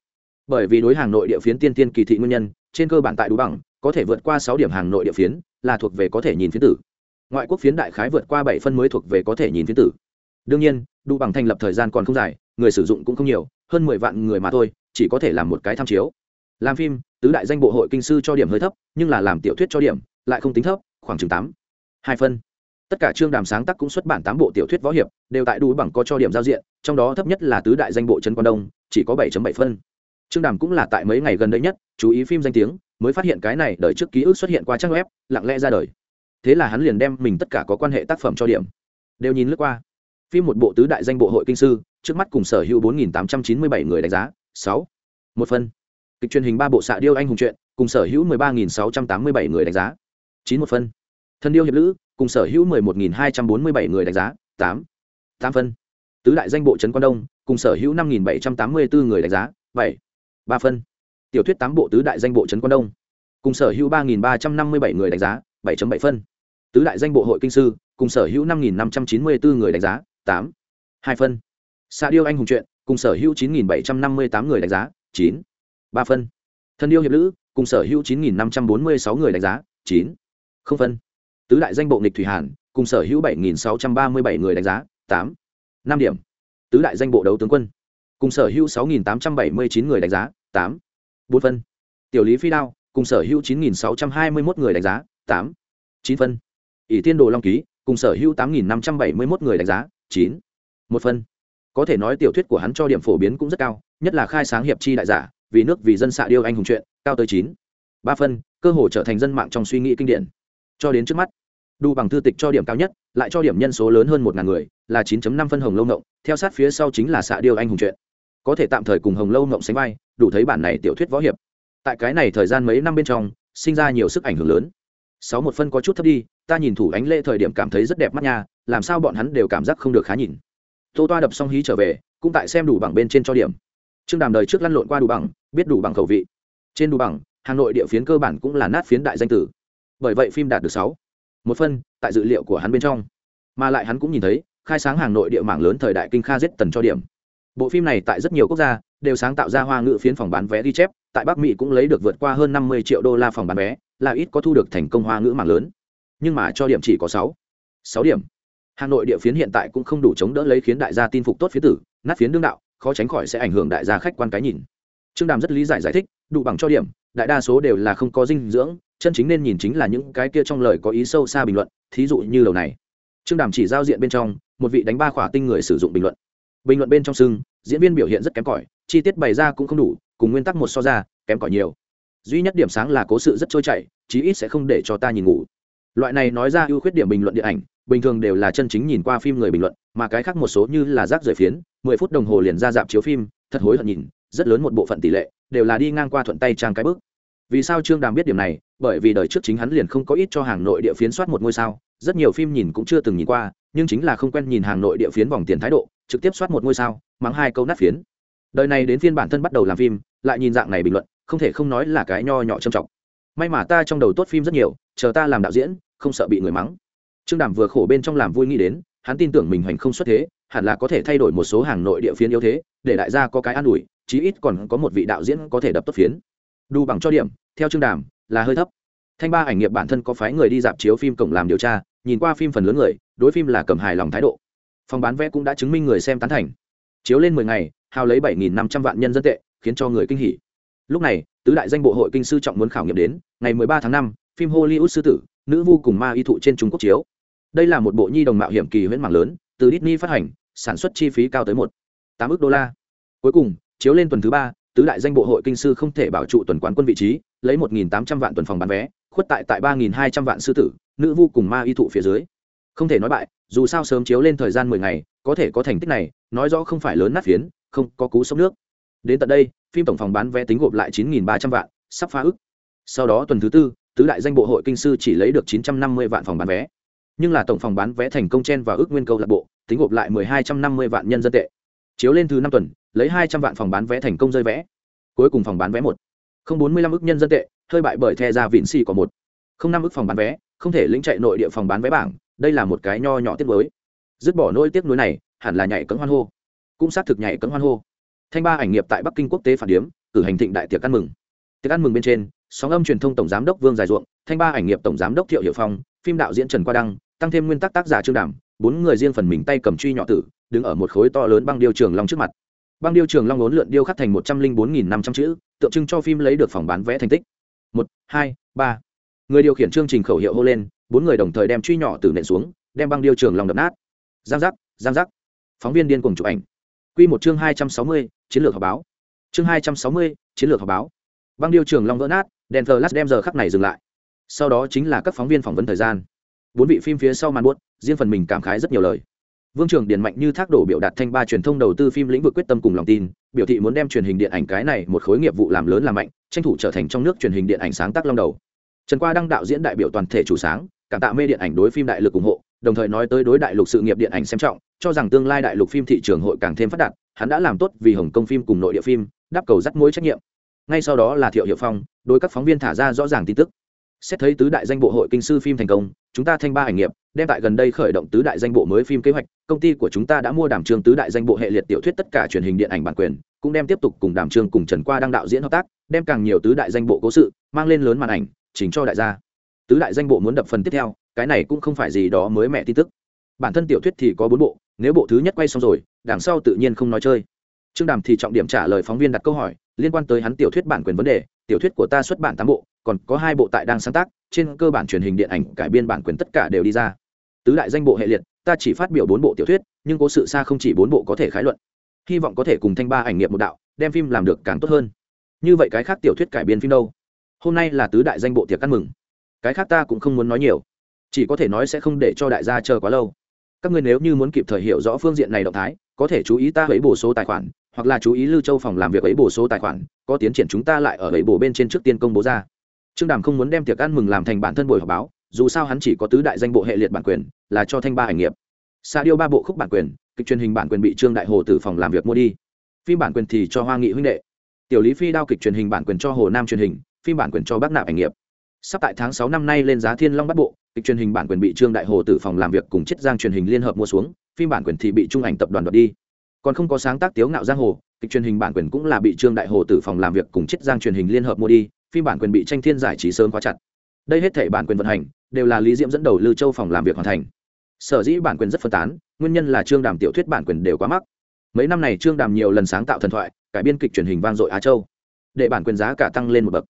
bởi vì đối hàng nội địa phiến tiên tiên kỳ thị nguyên nhân, trên cơ bản tại đủ bằng, có thể vượt qua sáu điểm hàng nội địa phiến, là thuộc về có thể nhìn phiến tử. Ngoại quốc phiến đại khái vượt qua bảy phân mới thuộc về có thể nhìn phiến tử. Đương nhiên, đủ bằng thành lập thời gian còn không dài, người sử dụng cũng không nhiều, hơn mười vạn người mà thôi, chỉ có thể làm một cái tham chiếu. Làm phim, tứ đại danh bộ hội kinh sư cho điểm hơi thấp, nhưng là làm tiểu thuyết cho điểm, lại không tính thấp, khoảng chừng tám, hai phân. Tất cả chương đàm sáng tác cũng xuất bản tám bộ tiểu thuyết võ hiệp, đều tại đủ bằng có cho điểm giao diện, trong đó thấp nhất là tứ đại danh bộ trần quan đông, chỉ có bảy bảy phân. Trương đàm cũng là tại mấy ngày gần đây nhất, chú ý phim danh tiếng, mới phát hiện cái này đợi trước ký ức xuất hiện qua trang web, lặng lẽ ra đời. Thế là hắn liền đem mình tất cả có quan hệ tác phẩm cho điểm. Đều nhìn lướt qua. Phim một bộ tứ đại danh bộ hội kinh sư, trước mắt cùng sở hữu bốn nghìn tám trăm chín mươi bảy người đánh giá, sáu. Một phân kịch truyền hình ba bộ xạ điêu anh hùng truyện, cùng sở hữu mười ba nghìn sáu trăm tám mươi bảy người đánh giá, chín một phân thân điêu hiệp lữ, cùng sở hữu mười một nghìn hai trăm bốn mươi bảy người đánh giá, tám. Tám phân tứ đại danh bộ trấn quan đông, cùng sở hữu năm nghìn bảy trăm tám mươi bốn người đánh giá, bảy ba phân. Tiểu thuyết tám bộ tứ đại danh bộ trấn quan đông. Cùng sở hữu ba nghìn ba trăm năm mươi bảy người đánh giá, bảy bảy phân. Tứ đại danh bộ hội kinh sư, cùng sở hữu năm nghìn năm trăm chín mươi bốn người đánh giá, tám. Hai phân. Xạ điêu anh hùng truyện, cùng sở hữu chín nghìn bảy trăm năm mươi tám người đánh giá, chín. Ba phân. Thân yêu hiệp lữ, cùng sở hữu chín nghìn năm trăm bốn mươi sáu người đánh giá, chín. Không phân. Tứ đại danh bộ nghịch thủy hàn, cùng sở hữu bảy nghìn sáu trăm ba mươi bảy người đánh giá, tám. Năm điểm. Tứ đại danh bộ đấu tướng quân cùng sở hữu sáu nghìn tám trăm bảy mươi chín người đánh giá, tám. Bốn phân. Tiểu lý phi đao, cùng sở hữu chín nghìn sáu trăm hai mươi một người đánh giá, tám. Chín phân. Ỷ tiên đồ long ký, cùng sở hữu tám nghìn năm trăm bảy mươi một người đánh giá, chín. Một phân. Có thể nói tiểu thuyết của hắn cho điểm phổ biến cũng rất cao, nhất là khai sáng hiệp chi đại giả, vì nước, vì dân xạ điêu anh hùng chuyện cao tới chín. Ba phân, cơ hồ trở thành dân mạng trong suy nghĩ kinh điển. Cho đến trước mắt đủ bằng thư tịch cho điểm cao nhất, lại cho điểm nhân số lớn hơn một ngàn người, là 9 năm phân hồng lâu ngộng, theo sát phía sau chính là xạ điêu anh hùng chuyện có thể tạm thời cùng hồng lâu ngộng sánh vai, đủ thấy bản này tiểu thuyết võ hiệp. Tại cái này thời gian mấy năm bên trong, sinh ra nhiều sức ảnh hưởng lớn. Sáu một phân có chút thấp đi, ta nhìn thủ ánh lễ thời điểm cảm thấy rất đẹp mắt nha, làm sao bọn hắn đều cảm giác không được khá nhìn. Tô toa đập xong hí trở về, cũng tại xem đủ bằng bên trên cho điểm. Trương đàm đời trước lăn lộn qua đủ bằng biết đủ bằng khẩu vị. Trên đủ bằng hà nội địa phiến cơ bản cũng là nát phiến đại danh tử. Bởi vậy phim đạt được sáu. Một phân, tại dự liệu của hắn bên trong. Mà lại hắn cũng nhìn thấy, khai sáng Hà nội địa mảng lớn thời đại kinh kha giết tần cho điểm bộ phim này tại rất nhiều quốc gia đều sáng tạo ra hoa ngữ phiến phòng bán vé ghi chép, tại bắc mỹ cũng lấy được vượt qua hơn năm mươi triệu đô la phòng bán vé, là ít có thu được thành công hoa ngữ mạng lớn. Nhưng mà cho điểm chỉ có sáu. Sáu điểm. Hà nội địa phiến hiện tại cũng không đủ chống đỡ lấy khiến đại gia tin phục tốt phía tử, nát phiến đương đạo, khó tránh khỏi sẽ ảnh hưởng đại gia khách quan cái nhìn. Trương đàm rất lý giải giải thích, đủ bằng cho điểm, đại đa số đều là không có dinh dưỡng, chân chính nên nhìn chính là những cái kia trong lời có ý sâu xa bình luận, thí dụ như đầu này. Trương đàm chỉ giao diện bên trong, một vị đánh ba khỏa tinh người sử dụng bình luận bình luận bên trong sưng, diễn viên biểu hiện rất kém cỏi, chi tiết bày ra cũng không đủ, cùng nguyên tắc một so ra, kém cỏi nhiều. Duy nhất điểm sáng là cố sự rất trôi chảy, chí ít sẽ không để cho ta nhìn ngủ. Loại này nói ra ưu khuyết điểm bình luận điện ảnh, bình thường đều là chân chính nhìn qua phim người bình luận, mà cái khác một số như là rác rời phiến, mười phút đồng hồ liền ra dạp chiếu phim, thật hối hận nhìn, rất lớn một bộ phận tỷ lệ, đều là đi ngang qua thuận tay trang cái bước. Vì sao trương đàm biết điểm này? Bởi vì đời trước chính hắn liền không có ít cho hàng nội địa phiến soát một ngôi sao, rất nhiều phim nhìn cũng chưa từng nhìn qua, nhưng chính là không quen nhìn hàng nội địa phiến vòng tiền thái độ trực tiếp soát một ngôi sao, mắng hai câu nát phiến. Đời này đến phiên bản thân bắt đầu làm phim, lại nhìn dạng này bình luận, không thể không nói là cái nho nhỏ trầm trọng. May mà ta trong đầu tốt phim rất nhiều, chờ ta làm đạo diễn, không sợ bị người mắng. Trương đàm vừa khổ bên trong làm vui nghĩ đến, hắn tin tưởng mình hoành không xuất thế, hẳn là có thể thay đổi một số hàng nội địa phiến yếu thế, để đại gia có cái an ủi, chí ít còn có một vị đạo diễn có thể đập tốt phiến. Đủ bằng cho điểm, theo trương đàm, là hơi thấp. Thanh ba ảnh nghiệp bản thân có phái người đi dạp chiếu phim cổng làm điều tra, nhìn qua phim phần lớn người, đối phim là cầm hài lòng thái độ phòng bán vé cũng đã chứng minh người xem tán thành. Chiếu lên mười ngày, hào lấy bảy nghìn năm trăm vạn nhân dân tệ, khiến cho người kinh hỉ. Lúc này, tứ đại danh bộ hội kinh sư trọng muốn khảo nghiệm đến, ngày mười ba tháng năm, phim hollywood sư tử, nữ vu cùng ma y thụ trên trung quốc chiếu. Đây là một bộ nhi đồng mạo hiểm kỳ huyễn mạng lớn, từ Disney phát hành, sản xuất chi phí cao tới một, tám ước đô la. Cuối cùng, chiếu lên tuần thứ ba, tứ đại danh bộ hội kinh sư không thể bảo trụ tuần quán quân vị trí, lấy một nghìn tám trăm vạn tuần phòng bán vé, khuất tại tại ba nghìn hai trăm vạn sư tử, nữ vu cùng ma y thụ phía dưới không thể nói bại, dù sao sớm chiếu lên thời gian mười ngày, có thể có thành tích này, nói rõ không phải lớn nát phiến, không, có cú sốc nước. Đến tận đây, phim tổng phòng bán vé tính gộp lại chín nghìn ba trăm vạn, sắp phá ức. Sau đó tuần thứ tư, tứ đại danh bộ hội kinh sư chỉ lấy được chín trăm năm mươi vạn phòng bán vé. Nhưng là tổng phòng bán vé thành công chen và ước nguyên câu lạc bộ, tính gộp lại mười hai trăm năm mươi vạn nhân dân tệ. Chiếu lên thứ năm tuần, lấy hai trăm vạn phòng bán vé thành công rơi vẽ cuối cùng phòng bán vé một. Không bốn mươi lăm ước nhân dân tệ, hơi bại bởi the ra vịn xì có một. Không năm ước phòng bán vé, không thể lĩnh chạy nội địa phòng bán vé bảng đây là một cái nho nhỏ tiếp mới. Dứt bỏ nỗi tiếc nuối này, hẳn là nhảy cấm hoan hô. Cũng xác thực nhảy cấm hoan hô. Thanh ba ảnh nghiệp tại bắc kinh quốc tế phản điếm, cử hành thịnh đại tiệc ăn mừng. Tiệc ăn mừng bên trên, sóng âm truyền thông tổng giám đốc vương dài ruộng, thanh ba ảnh nghiệp tổng giám đốc thiệu hiệu phong, phim đạo diễn trần qua đăng, tăng thêm nguyên tắc tác giả trương đảm bốn người riêng phần mình tay cầm truy nhỏ tử, đứng ở một khối to lớn băng điêu trường long trước mặt. Băng điêu trường long ốn lượn điêu khắc thành một trăm linh bốn nghìn năm trăm chữ, tượng trưng cho phim lấy được phòng bán vẽ thành tích. Một, hai, ba. Người điều khiển chương trình khẩu hiệu hô lên bốn người đồng thời đem truy nhỏ từ nện xuống, đem băng điêu trường long đập nát. Giang giác giang giác. Phóng viên điên cùng chụp ảnh. Q một chương hai trăm sáu mươi, chiến lược họp báo. Chương hai trăm sáu mươi, chiến lược họp báo. Băng điêu trường long vỡ nát, đèn thờ lát đem giờ khắc này dừng lại. Sau đó chính là các phóng viên phỏng vấn thời gian. Bốn vị phim phía sau màn buốt, riêng phần mình cảm khái rất nhiều lời. Vương trường điền mạnh như thác đổ biểu đạt thanh ba truyền thông đầu tư phim lĩnh vực quyết tâm cùng lòng tin, biểu thị muốn đem truyền hình điện ảnh cái này một khối nghiệp vụ làm lớn làm mạnh, tranh thủ trở thành trong nước truyền hình điện ảnh sáng tác long đầu. Trần qua đăng đạo diễn đại biểu toàn thể chủ sáng cảm tạ mê điện ảnh đối phim đại lực ủng hộ, đồng thời nói tới đối đại lục sự nghiệp điện ảnh xem trọng, cho rằng tương lai đại lục phim thị trường hội càng thêm phát đạt, hắn đã làm tốt vì hồng kông phim cùng nội địa phim, đáp cầu dắt mối trách nhiệm. Ngay sau đó là thiệu hiệu phong, đối các phóng viên thả ra rõ ràng tin tức. Xét thấy tứ đại danh bộ hội kinh sư phim thành công, chúng ta thanh ba ảnh nghiệp, đem tại gần đây khởi động tứ đại danh bộ mới phim kế hoạch, công ty của chúng ta đã mua đảm trương tứ đại danh bộ hệ liệt tiểu thuyết tất cả truyền hình điện ảnh bản quyền, cũng đem tiếp tục cùng đảm trương cùng trần qua đăng đạo diễn hợp tác, đem càng nhiều tứ đại danh bộ cố sự, mang lên lớn màn ảnh chính cho đại gia tứ đại danh bộ muốn đập phần tiếp theo, cái này cũng không phải gì đó mới mẹ tin tức. Bản thân tiểu thuyết thì có bốn bộ, nếu bộ thứ nhất quay xong rồi, đằng sau tự nhiên không nói chơi. Trương đàm thì trọng điểm trả lời phóng viên đặt câu hỏi, liên quan tới hắn tiểu thuyết bản quyền vấn đề, tiểu thuyết của ta xuất bản tám bộ, còn có hai bộ tại đang sáng tác, trên cơ bản truyền hình điện ảnh, cải biên bản quyền tất cả đều đi ra. Tứ đại danh bộ hệ liệt, ta chỉ phát biểu bốn bộ tiểu thuyết, nhưng có sự xa không chỉ bốn bộ có thể khái luận. Hy vọng có thể cùng thanh ba ảnh nghiệp một đạo, đem phim làm được càng tốt hơn. Như vậy cái khác tiểu thuyết cải biên phim đâu? Hôm nay là tứ đại danh bộ tiệc ăn mừng cái khác ta cũng không muốn nói nhiều. Chỉ có thể nói sẽ không để cho đại gia chờ quá lâu. Các ngươi nếu như muốn kịp thời hiểu rõ phương diện này động thái, có thể chú ý ta ấy bổ số tài khoản, hoặc là chú ý lưu châu phòng làm việc ấy bổ số tài khoản, có tiến triển chúng ta lại ở ấy bổ bên trên trước tiên công bố ra. Trương đàm không muốn đem tiệc ăn mừng làm thành bản thân buổi họp báo, dù sao hắn chỉ có tứ đại danh bộ hệ liệt bản quyền, là cho thanh ba ảnh nghiệp. Xa điêu ba bộ khúc bản quyền, kịch truyền hình bản quyền bị trương đại hồ từ phòng làm việc mua đi. Phim bản quyền thì cho hoa nghị huynh đệ. Tiểu lý phi đao kịch truyền hình bản quyền cho hồ nam truyền hình, phim bản quyền cho bác nạp ảnh nghiệp sắp tại tháng sáu năm nay lên giá thiên long bắt bộ, kịch truyền hình bản quyền bị trương đại hồ tử phòng làm việc cùng chiết giang truyền hình liên hợp mua xuống, phim bản quyền thì bị trung ảnh tập đoàn đoạt đi. Còn không có sáng tác tiếu ngạo giang hồ, kịch truyền hình bản quyền cũng là bị trương đại hồ tử phòng làm việc cùng chiết giang truyền hình liên hợp mua đi, phim bản quyền bị tranh thiên giải trí sớm quá chặt. Đây hết thể bản quyền vận hành, đều là lý diễm dẫn đầu lưu châu phòng làm việc hoàn thành. Sở dĩ bản quyền rất phân tán, nguyên nhân là trương đàm tiểu thuyết bản quyền đều quá mắc. Mấy năm này trương đàm nhiều lần sáng tạo thần thoại, cải biên kịch truyền hình vang dội á châu. Để bản quyền giá cả tăng lên một bậc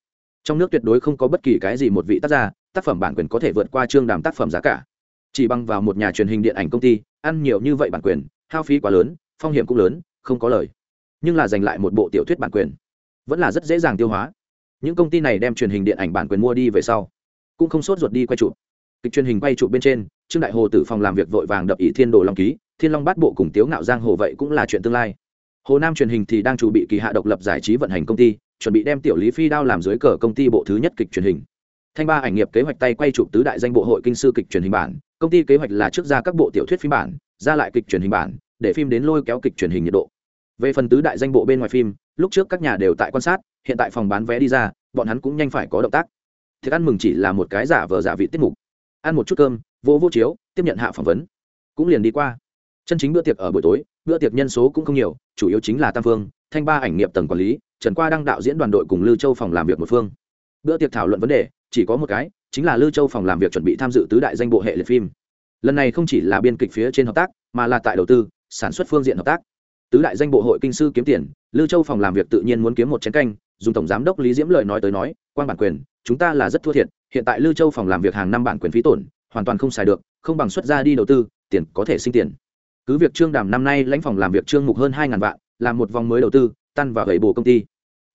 trong nước tuyệt đối không có bất kỳ cái gì một vị tác gia, tác phẩm bản quyền có thể vượt qua chương đàm tác phẩm giá cả. Chỉ bằng vào một nhà truyền hình điện ảnh công ty, ăn nhiều như vậy bản quyền, hao phí quá lớn, phong hiểm cũng lớn, không có lời. Nhưng là giành lại một bộ tiểu thuyết bản quyền, vẫn là rất dễ dàng tiêu hóa. Những công ty này đem truyền hình điện ảnh bản quyền mua đi về sau, cũng không sốt ruột đi quay chụp. Kịch truyền hình quay chụp bên trên, trương đại hồ tử phòng làm việc vội vàng đập ý thiên đồ long ký, thiên long bát bộ cùng tiếu ngạo giang hồ vậy cũng là chuyện tương lai. Hồ nam truyền hình thì đang chuẩn bị kỳ hạ độc lập giải trí vận hành công ty chuẩn bị đem tiểu lý phi đao làm dưới cờ công ty bộ thứ nhất kịch truyền hình. Thanh ba ảnh nghiệp kế hoạch tay quay chụp tứ đại danh bộ hội kinh sư kịch truyền hình bản, công ty kế hoạch là trước ra các bộ tiểu thuyết phim bản, ra lại kịch truyền hình bản, để phim đến lôi kéo kịch truyền hình nhiệt độ. Về phần tứ đại danh bộ bên ngoài phim, lúc trước các nhà đều tại quan sát, hiện tại phòng bán vé đi ra, bọn hắn cũng nhanh phải có động tác. Thức ăn mừng chỉ là một cái giả vờ giả vị tiết mục. Ăn một chút cơm, vô vô chiếu, tiếp nhận hạ phỏng vấn. Cũng liền đi qua. Chân chính bữa tiệc ở buổi tối, bữa tiệc nhân số cũng không nhiều, chủ yếu chính là tam phương thanh ba ảnh nghiệp tầng quản lý, trần qua đăng đạo diễn đoàn đội cùng lưu châu phòng làm việc một phương. Bữa tiệc thảo luận vấn đề, chỉ có một cái, chính là lưu châu phòng làm việc chuẩn bị tham dự tứ đại danh bộ hệ liệt phim. Lần này không chỉ là biên kịch phía trên hợp tác, mà là tại đầu tư, sản xuất phương diện hợp tác. Tứ đại danh bộ hội kinh sư kiếm tiền lưu châu phòng làm việc tự nhiên muốn kiếm một chén canh, dùng tổng giám đốc lý diễm lời nói tới nói quan bản quyền, chúng ta là rất thua thiệt, hiện tại lưu châu phòng làm việc hàng năm bản quyền phí tổn, hoàn toàn không xài được, không bằng xuất ra đi đầu tư, tiền có thể sinh tiền. Cứ việc trương đàm năm nay lãnh phòng làm việc trương mục hơn hai ngàn vạn làm một vòng mới đầu tư, tan vào gậy bồ công ty.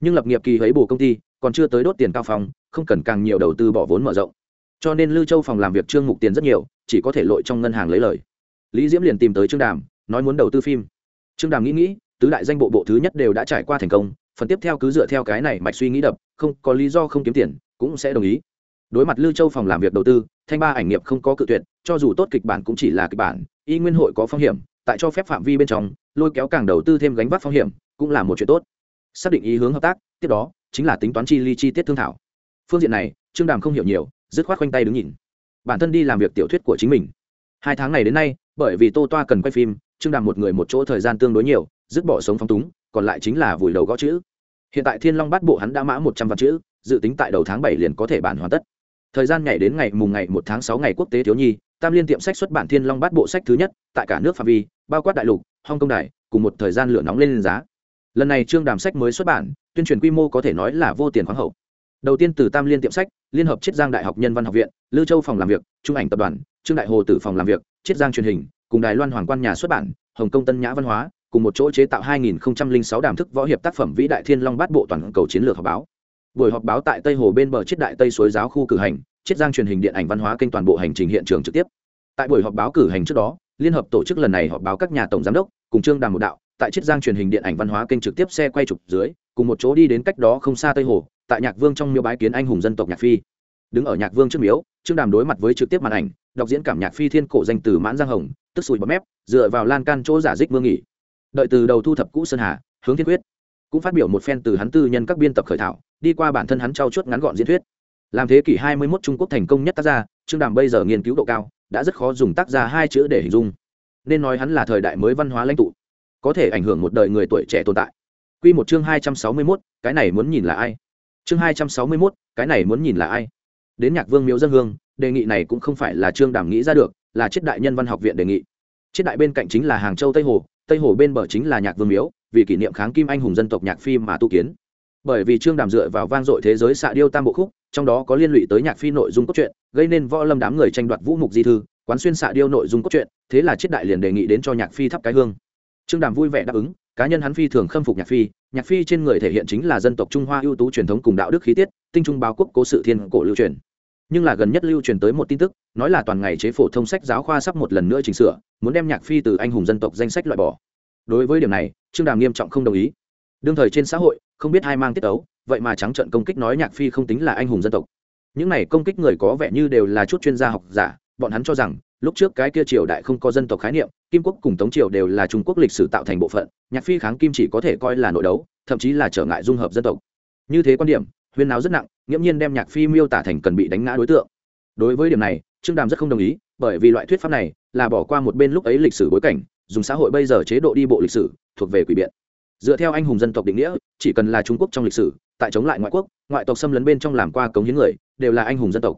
Nhưng lập nghiệp kỳ gấy bồ công ty còn chưa tới đốt tiền cao phòng, không cần càng nhiều đầu tư bỏ vốn mở rộng. Cho nên lưu châu phòng làm việc trương mục tiền rất nhiều, chỉ có thể lội trong ngân hàng lấy lời. Lý diễm liền tìm tới trương đàm, nói muốn đầu tư phim. Trương đàm nghĩ nghĩ, tứ đại danh bộ bộ thứ nhất đều đã trải qua thành công, phần tiếp theo cứ dựa theo cái này mạch suy nghĩ đập, không có lý do không kiếm tiền, cũng sẽ đồng ý. Đối mặt lưu châu phòng làm việc đầu tư, thanh ba ảnh nghiệp không có cự tuyệt, cho dù tốt kịch bản cũng chỉ là kịch bản, y nguyên hội có phong hiểm, tại cho phép phạm vi bên trong lôi kéo càng đầu tư thêm gánh vác phong hiểm, cũng là một chuyện tốt. Xác định ý hướng hợp tác, tiếp đó, chính là tính toán chi ly chi tiết thương thảo. Phương diện này, trương đàm không hiểu nhiều, dứt khoát khoanh tay đứng nhìn. Bản thân đi làm việc tiểu thuyết của chính mình. Hai tháng này đến nay, bởi vì tô toa cần quay phim, trương đàm một người một chỗ thời gian tương đối nhiều, dứt bỏ sống phóng túng, còn lại chính là vùi đầu gõ chữ. Hiện tại thiên long bát bộ hắn đã mã một trăm vạn chữ, dự tính tại đầu tháng bảy liền có thể bản hoàn tất. Thời gian nhảy đến ngày, mùng ngày một tháng sáu ngày quốc tế thiếu nhi, tam liên tiệm sách xuất bản thiên long bát bộ sách thứ nhất, tại cả nước phạm vi, bao quát đại lục hong kông đài, cùng một thời gian lửa nóng lên giá. Lần này trương đàm sách mới xuất bản, tuyên truyền quy mô có thể nói là vô tiền khoáng hậu. Đầu tiên từ tam liên tiệm sách, liên hợp chiết giang đại học nhân văn học viện lưu châu phòng làm việc, trung ảnh tập đoàn, trương đại hồ tử phòng làm việc, chiết giang truyền hình, cùng đài loan hoàng quan nhà xuất bản, hồng kông tân nhã văn hóa, cùng một chỗ chế tạo 2006 đàm thức võ hiệp tác phẩm vĩ đại thiên long bát bộ toàn cầu chiến lược họp báo. Buổi họp báo tại tây hồ bên bờ chiết đại tây suối giáo khu cử hành, chiết giang truyền hình điện ảnh văn hóa kênh toàn bộ hành trình hiện trường trực tiếp. Tại buổi họp báo cử hành trước đó, liên hợp tổ chức lần này họp báo các nhà tổng giám đốc cùng trương đàm một đạo, tại chiết giang truyền hình điện ảnh văn hóa kênh trực tiếp xe quay chụp dưới, cùng một chỗ đi đến cách đó không xa tây hồ, tại nhạc vương trong miếu bái kiến anh hùng dân tộc nhạc phi. Đứng ở nhạc vương trước miếu, trương đàm đối mặt với trực tiếp màn ảnh, đọc diễn cảm nhạc phi thiên cổ danh từ mãn giang hồng, tức sùi bấm mép, dựa vào lan can chỗ giả dích vương nghỉ. Đợi từ đầu thu thập cũ sơn hà, hướng thiên quyết. Cũng phát biểu một phen từ hắn tư nhân các biên tập khởi thảo, đi qua bản thân hắn trao chuốt ngắn gọn diễn thuyết. Làm thế kỷ 21 trung quốc thành công nhất tác gia, trương đàm bây giờ nghiên cứu độ cao, đã rất khó dùng tác gia hai chữ để hình dung nên nói hắn là thời đại mới văn hóa lãnh tụ có thể ảnh hưởng một đời người tuổi trẻ tồn tại Quy một chương 261, cái này muốn nhìn là ai? Chương 261, cái này muốn nhìn là ai? Đến Nhạc Vương Miếu dân hương, đề nghị này cũng không phải là Trương Đàm nghĩ ra được, là Triết Đại Nhân Văn học viện đề nghị. Triết Đại bên cạnh chính là Hàng Châu Tây Hồ, Tây Hồ bên bờ chính là Nhạc Vương Miếu, vì kỷ niệm kháng kim anh hùng dân tộc nhạc phi mà tu kiến. Bởi vì Trương Đàm dựa vào vang dội thế giới xạ điêu tam bộ khúc, trong đó có liên lụy tới nhạc phi nội dung cốt truyện, gây nên võ lâm đám người tranh đoạt vũ mục di thư, quán xuyên xạ điêu nội dung cốt truyện, thế là Triết Đại liền đề nghị đến cho nhạc phi thắp cái hương. Trương Đàm vui vẻ đáp ứng, cá nhân hắn phi thường khâm phục nhạc phi nhạc phi trên người thể hiện chính là dân tộc trung hoa ưu tú truyền thống cùng đạo đức khí tiết tinh trung báo quốc cố sự thiên cổ lưu truyền. Nhưng là gần nhất lưu truyền tới một tin tức nói là toàn ngày chế phổ thông sách giáo khoa sắp một lần nữa chỉnh sửa muốn đem nhạc phi từ anh hùng dân tộc danh sách loại bỏ. Đối với điểm này trương đàm nghiêm trọng không đồng ý. Đương thời trên xã hội không biết ai mang tiết tấu vậy mà trắng trận công kích nói nhạc phi không tính là anh hùng dân tộc. Những này công kích người có vẻ như đều là chút chuyên gia học giả bọn hắn cho rằng, lúc trước cái kia triều đại không có dân tộc khái niệm, kim quốc cùng tống triều đều là trung quốc lịch sử tạo thành bộ phận, nhạc phi kháng kim chỉ có thể coi là nội đấu, thậm chí là trở ngại dung hợp dân tộc. Như thế quan điểm, huyên náo rất nặng, nghiễm nhiên đem nhạc phi miêu tả thành cần bị đánh ngã đối tượng. Đối với điểm này, trương đàm rất không đồng ý, bởi vì loại thuyết pháp này là bỏ qua một bên lúc ấy lịch sử bối cảnh, dùng xã hội bây giờ chế độ đi bộ lịch sử, thuộc về quỷ biện. Dựa theo anh hùng dân tộc định nghĩa, chỉ cần là trung quốc trong lịch sử, tại chống lại ngoại quốc, ngoại tộc xâm lấn bên trong làm qua cống hiến người, đều là anh hùng dân tộc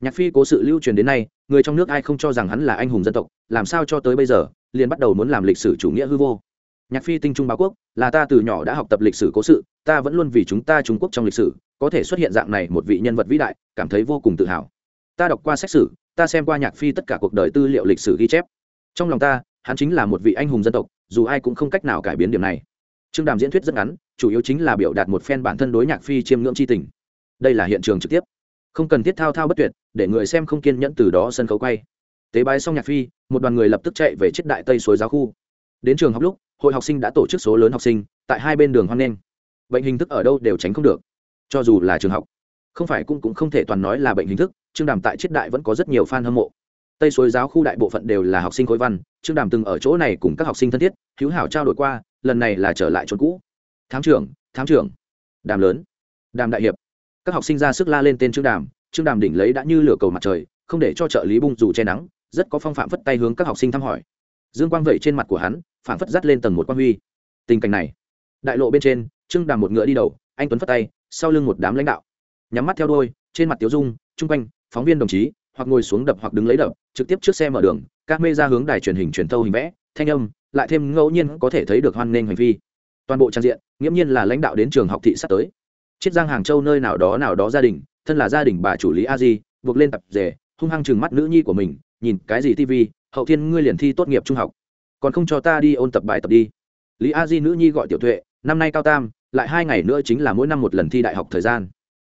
nhạc phi cố sự lưu truyền đến nay, người trong nước ai không cho rằng hắn là anh hùng dân tộc, làm sao cho tới bây giờ, liền bắt đầu muốn làm lịch sử chủ nghĩa hư vô. Nhạc phi tinh trung báo quốc, là ta từ nhỏ đã học tập lịch sử cố sự, ta vẫn luôn vì chúng ta trung quốc trong lịch sử, có thể xuất hiện dạng này một vị nhân vật vĩ đại, cảm thấy vô cùng tự hào. Ta đọc qua sách sử, ta xem qua nhạc phi tất cả cuộc đời tư liệu lịch sử ghi chép. Trong lòng ta, hắn chính là một vị anh hùng dân tộc, dù ai cũng không cách nào cải biến điểm này. Trương đàm diễn thuyết rất ngắn, chủ yếu chính là biểu đạt một phen bản thân đối nhạc phi chiêm ngưỡng c h i tình. Đây là hiện trường trực tiếp không cần thiết thao thao bất tuyệt, để người xem không kiên nhẫn từ đó sân khấu quay. Tế bái xong nhạc phi, một đoàn người lập tức chạy về chiết đại tây suối giáo khu. Đến trường học lúc, hội học sinh đã tổ chức số lớn học sinh, tại hai bên đường hoang nghênh bệnh hình thức ở đâu đều tránh không được. Cho dù là trường học, không phải cũng cũng không thể toàn nói là bệnh hình thức trương đàm tại chiết đại vẫn có rất nhiều fan hâm mộ. Tây suối giáo khu đại bộ phận đều là học sinh khối văn trương đàm từng ở chỗ này cùng các học sinh thân thiết, hữu hảo trao đổi qua, lần này là trở lại chỗ cũ. Thám trưởng thám trưởng. Đàm lớn. Đàm đại hiệp các học sinh ra sức la lên tên trương đàm trương đàm đỉnh lấy đã như lửa cầu mặt trời, không để cho trợ lý bung dù che nắng, rất có phong phạm phất tay hướng các học sinh thăm hỏi. Dương quang vẩy trên mặt của hắn phản phất dắt lên tầng một quang huy. Tình cảnh này, đại lộ bên trên, trương đàm một ngựa đi đầu, anh tuấn phất tay, sau lưng một đám lãnh đạo. Nhắm mắt theo đôi trên mặt tiếu dung, chung quanh, phóng viên đồng chí, hoặc ngồi xuống đập hoặc đứng lấy đập, trực tiếp trước xe mở đường các mê ra hướng đài truyền hình truyền thâu hình vẽ, thanh âm, lại thêm ngẫu nhiên có thể thấy được hoan nghênh hành vi. Toàn bộ trang diện, nghiễm nhiên là lãnh đạo đến trường học thị sắp tới chiết giang hàng châu nơi nào đó nào đó gia đình, thân là gia đình bà chủ lý a di, buộc lên tập rể, hung hăng chừng mắt nữ nhi của mình, nhìn cái gì tv hậu thiên, ngươi liền thi tốt nghiệp trung học, còn không cho ta đi ôn tập bài tập đi. Lý a di nữ nhi gọi tiểu tuệ, năm nay cao tam, lại hai ngày nữa chính là mỗi năm một lần thi đại học thời gian.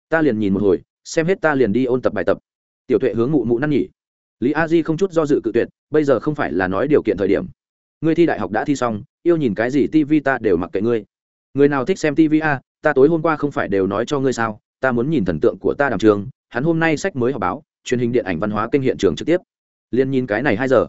Ta liền nhìn một hồi, xem hết ta liền đi ôn tập bài tập. Tiểu tuệ hướng mụ mụ năn nhỉ lý a di không chút do dự cự tuyệt, bây giờ không phải là nói điều kiện thời điểm. Ngươi thi đại học đã thi xong, yêu nhìn cái gì tv ta đều mặc kệ ngươi. Người nào thích xem tv a ta tối hôm qua không phải đều nói cho ngươi sao, ta muốn nhìn thần tượng của ta đàm trường, hắn hôm nay sách mới họp báo, truyền hình điện ảnh văn hóa kênh hiện trường trực tiếp. Liền nhìn cái này hai giờ.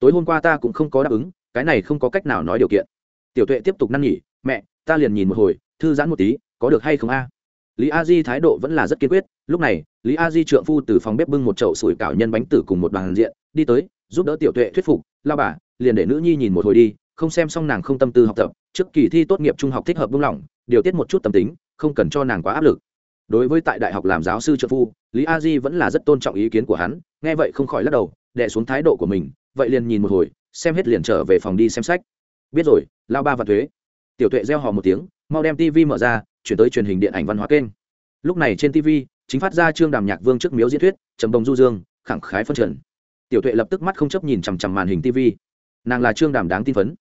Tối hôm qua ta cũng không có đáp ứng, cái này không có cách nào nói điều kiện. Tiểu tuệ tiếp tục năn nhỉ mẹ, ta liền nhìn một hồi, thư giãn một tí, có được hay không a? Lý a di thái độ vẫn là rất kiên quyết, lúc này, lý a di trượng phu từ phòng bếp bưng một chậu sủi cảo nhân bánh tử cùng một bàn diện, đi tới, giúp đỡ tiểu tuệ thuyết phục lao bà, liền để nữ nhi nhìn một hồi đi, không xem xong nàng không tâm tư học tập, trước kỳ thi tốt nghiệp trung học thích hợp buông lỏng điều tiết một chút tâm tính, không cần cho nàng quá áp lực. Đối với tại đại học làm giáo sư trợ phu, lý a di vẫn là rất tôn trọng ý kiến của hắn, nghe vậy không khỏi lắc đầu đẻ xuống thái độ của mình, vậy liền nhìn một hồi, xem hết liền trở về phòng đi xem sách. Biết rồi, lao ba và thuế. Tiểu tuệ gieo hò một tiếng, mau đem tv mở ra, chuyển tới truyền hình điện ảnh văn hóa kênh. Lúc này trên tv chính phát ra trương đàm nhạc vương trước miếu diễn thuyết, trầm đồng du dương, khẳng khái phân trần. Tiểu tuệ lập tức mắt không chấp nhìn chằm chằm màn hình tv nàng là trương đàm đáng tin phấn.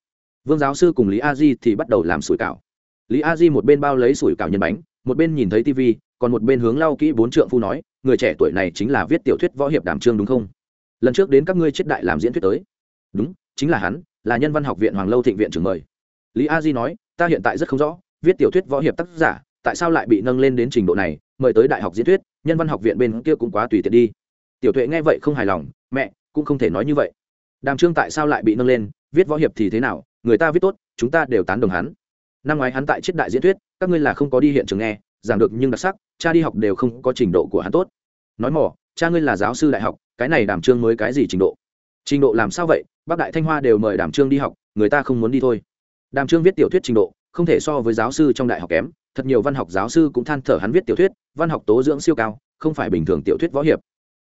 Vương giáo sư cùng lý a di thì bắt đầu làm sủi cảo lý a di một bên bao lấy sủi cảo nhân bánh, một bên nhìn thấy tv còn một bên hướng lau kỹ bốn trượng phu nói, người trẻ tuổi này chính là viết tiểu thuyết võ hiệp đàm trương đúng không? Lần trước đến các ngươi chết đại làm diễn thuyết tới. Đúng, chính là hắn, là nhân văn học viện hoàng lâu thịnh viện trưởng mời. Lý a di nói, ta hiện tại rất không rõ, viết tiểu thuyết võ hiệp tác giả, tại sao lại bị nâng lên đến trình độ này, mời tới đại học diễn thuyết, nhân văn học viện bên kia cũng quá tùy tiện đi. Tiểu tuệ nghe vậy không hài lòng, mẹ, cũng không thể nói như vậy. Đàm trương tại sao lại bị nâng lên, viết võ hiệp thì thế nào, người ta viết tốt, chúng ta đều tán đồng hắn năm ngoái hắn tại triết đại diễn thuyết, các ngươi là không có đi hiện trường nghe, giảng được nhưng đặc sắc, cha đi học đều không có trình độ của hắn tốt. Nói mỏ, cha ngươi là giáo sư đại học, cái này đàm trương mới cái gì trình độ? Trình độ làm sao vậy? Bác đại thanh hoa đều mời đàm trương đi học, người ta không muốn đi thôi. Đàm trương viết tiểu thuyết trình độ, không thể so với giáo sư trong đại học kém, thật nhiều văn học giáo sư cũng than thở hắn viết tiểu thuyết, văn học tố dưỡng siêu cao, không phải bình thường tiểu thuyết võ hiệp.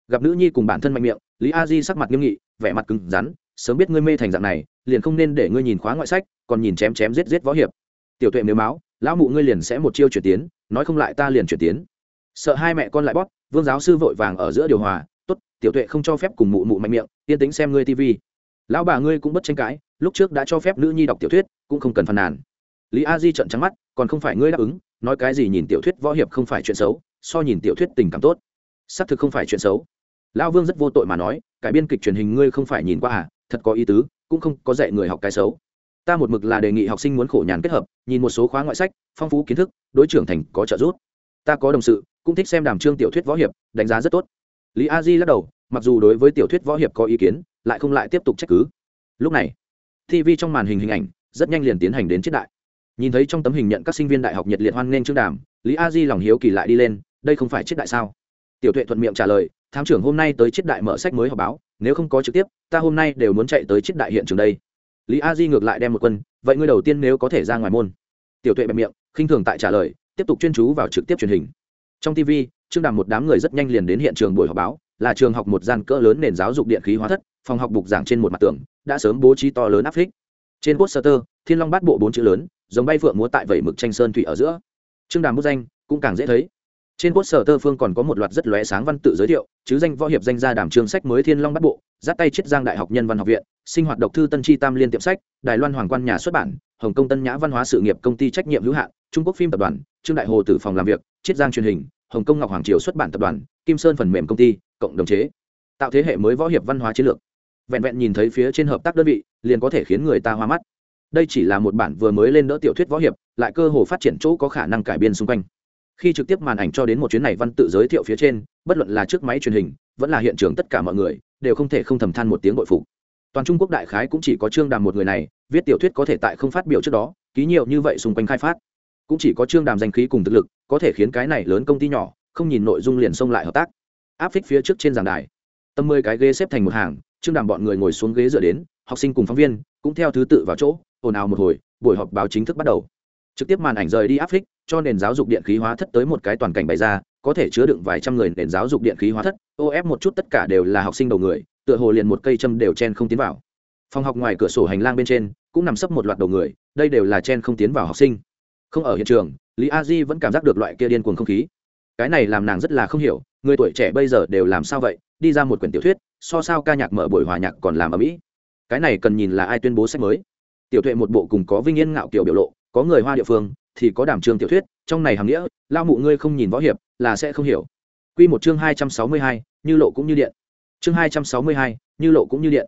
Gặp nữ nhi cùng bản thân mạnh miệng, lý a di sắc mặt nghiêm nghị, vẻ mặt cứng rắn, sớm biết ngươi mê thành dạng này, liền không nên để ngươi nhìn khóa ngoại sách, còn nhìn chém chém giết giết võ hiệp tiểu tuệ nếu máu, lão mụ ngươi liền sẽ một chiêu chuyển tiến, nói không lại ta liền chuyển tiến. Sợ hai mẹ con lại bóp, vương giáo sư vội vàng ở giữa điều hòa, tốt, tiểu tuệ không cho phép cùng mụ mụ mạnh miệng, yên tính xem ngươi tv lão bà ngươi cũng bất tranh cãi, lúc trước đã cho phép nữ nhi đọc tiểu thuyết, cũng không cần phàn nàn. Lý a di trận trắng mắt, còn không phải ngươi đáp ứng, nói cái gì nhìn tiểu thuyết võ hiệp không phải chuyện xấu, so nhìn tiểu thuyết tình cảm tốt. Xác thực không phải chuyện xấu. Lão vương rất vô tội mà nói, cải biên kịch truyền hình ngươi không phải nhìn qua à thật có ý tứ, cũng không có dạy người học cái xấu ta một mực là đề nghị học sinh muốn khổ nhàn kết hợp, nhìn một số khóa ngoại sách, phong phú kiến thức, đối trưởng thành có trợ giúp. Ta có đồng sự, cũng thích xem đàm trương tiểu thuyết võ hiệp, đánh giá rất tốt. Lý a di lắc đầu, mặc dù đối với tiểu thuyết võ hiệp có ý kiến, lại không lại tiếp tục trách cứ. Lúc này tv trong màn hình hình ảnh rất nhanh liền tiến hành đến triết đại. Nhìn thấy trong tấm hình nhận các sinh viên đại học nhiệt liệt hoan nghênh trương đàm, lý a di lòng hiếu kỳ lại đi lên, đây không phải chiết đại sao? Tiểu tuệ thuận miệng trả lời, thám trưởng hôm nay tới chiết đại mở sách mới họp báo, nếu không có trực tiếp, ta hôm nay đều muốn chạy tới chiết đại hiện trường đây lý a di ngược lại đem một quân, vậy ngươi đầu tiên nếu có thể ra ngoài môn. Tiểu tuệ bẹp miệng, khinh thường tại trả lời, tiếp tục chuyên chú vào trực tiếp truyền hình. Trong tv trương đàm một đám người rất nhanh liền đến hiện trường buổi họp báo, là trường học một gian cỡ lớn nền giáo dục điện khí hóa thất, phòng học bục giảng trên một mặt tường, đã sớm bố trí to lớn áp phích. Trên poster, thiên long bát bộ bốn chữ lớn, giống bay phượng múa tại vẩy mực tranh sơn thủy ở giữa. Trương đàm bút danh, cũng càng dễ thấy trên cốt sở tơ phương còn có một loạt rất lóe sáng văn tự giới thiệu, chứ danh võ hiệp danh gia đàm trường sách mới thiên long bắt bộ, giáp tay chiết giang đại học nhân văn học viện, sinh hoạt độc thư tân chi tam liên tiệm sách, đài loan hoàng quan nhà xuất bản, hồng kông tân nhã văn hóa sự nghiệp công ty trách nhiệm hữu hạn, trung quốc phim tập đoàn, trương đại hồ tử phòng làm việc, chiết giang truyền hình, hồng kông ngọc hoàng triều xuất bản tập đoàn, kim sơn phần mềm công ty, cộng đồng chế. Tạo thế hệ mới võ hiệp văn hóa chiến lược. Vẹn vẹn nhìn thấy phía trên hợp tác đơn vị, liền có thể khiến người ta hoa mắt. Đây chỉ là một bản vừa mới lên đỡ tiểu thuyết võ hiệp, lại cơ hồ phát triển chỗ có khả năng cải biên xung quanh khi trực tiếp màn ảnh cho đến một chuyến này văn tự giới thiệu phía trên, bất luận là trước máy truyền hình, vẫn là hiện trường tất cả mọi người, đều không thể không thầm than một tiếng bội phục. Toàn trung quốc đại khái cũng chỉ có trương đàm một người này, viết tiểu thuyết có thể tại không phát biểu trước đó, ký nhiều như vậy xung quanh khai phát. Cũng chỉ có trương đàm danh khí cùng thực lực, có thể khiến cái này lớn công ty nhỏ, không nhìn nội dung liền xông lại hợp tác. Áp phích phía trước trên giảng đài. Tầm mười cái ghế xếp thành một hàng, trương đàm bọn người ngồi xuống ghế dựa đến, học sinh cùng phóng viên, cũng theo thứ tự vào chỗ, ồn ào một hồi, buổi họp báo chính thức bắt đầu. Trực tiếp màn ảnh rời đi áp phích cho nền giáo dục điện khí hóa thất tới một cái toàn cảnh bày ra, có thể chứa đựng vài trăm người nền giáo dục điện khí hóa thất, ô ép một chút tất cả đều là học sinh đầu người, tựa hồ liền một cây châm đều chen không tiến vào. Phòng học ngoài cửa sổ hành lang bên trên, cũng nằm sấp một loạt đầu người, đây đều là chen không tiến vào học sinh. Không ở hiện trường, lý a di vẫn cảm giác được loại kia điên cuồng không khí. Cái này làm nàng rất là không hiểu, người tuổi trẻ bây giờ đều làm sao vậy, đi ra một quyển tiểu thuyết, so sao ca nhạc mở buổi hòa nhạc còn làm ở mỹ. Cái này cần nhìn là ai tuyên bố sách mới. Tiểu tuệ một bộ cùng có vinh yên ngạo kiểu biểu lộ, có người hoa địa phương thì có đảm trường tiểu thuyết, trong này hàm nghĩa lao mụ ngươi không nhìn võ hiệp, là sẽ không hiểu. Q một chương hai trăm sáu mươi hai, như lộ cũng như điện. Chương hai trăm sáu mươi hai, như lộ cũng như điện.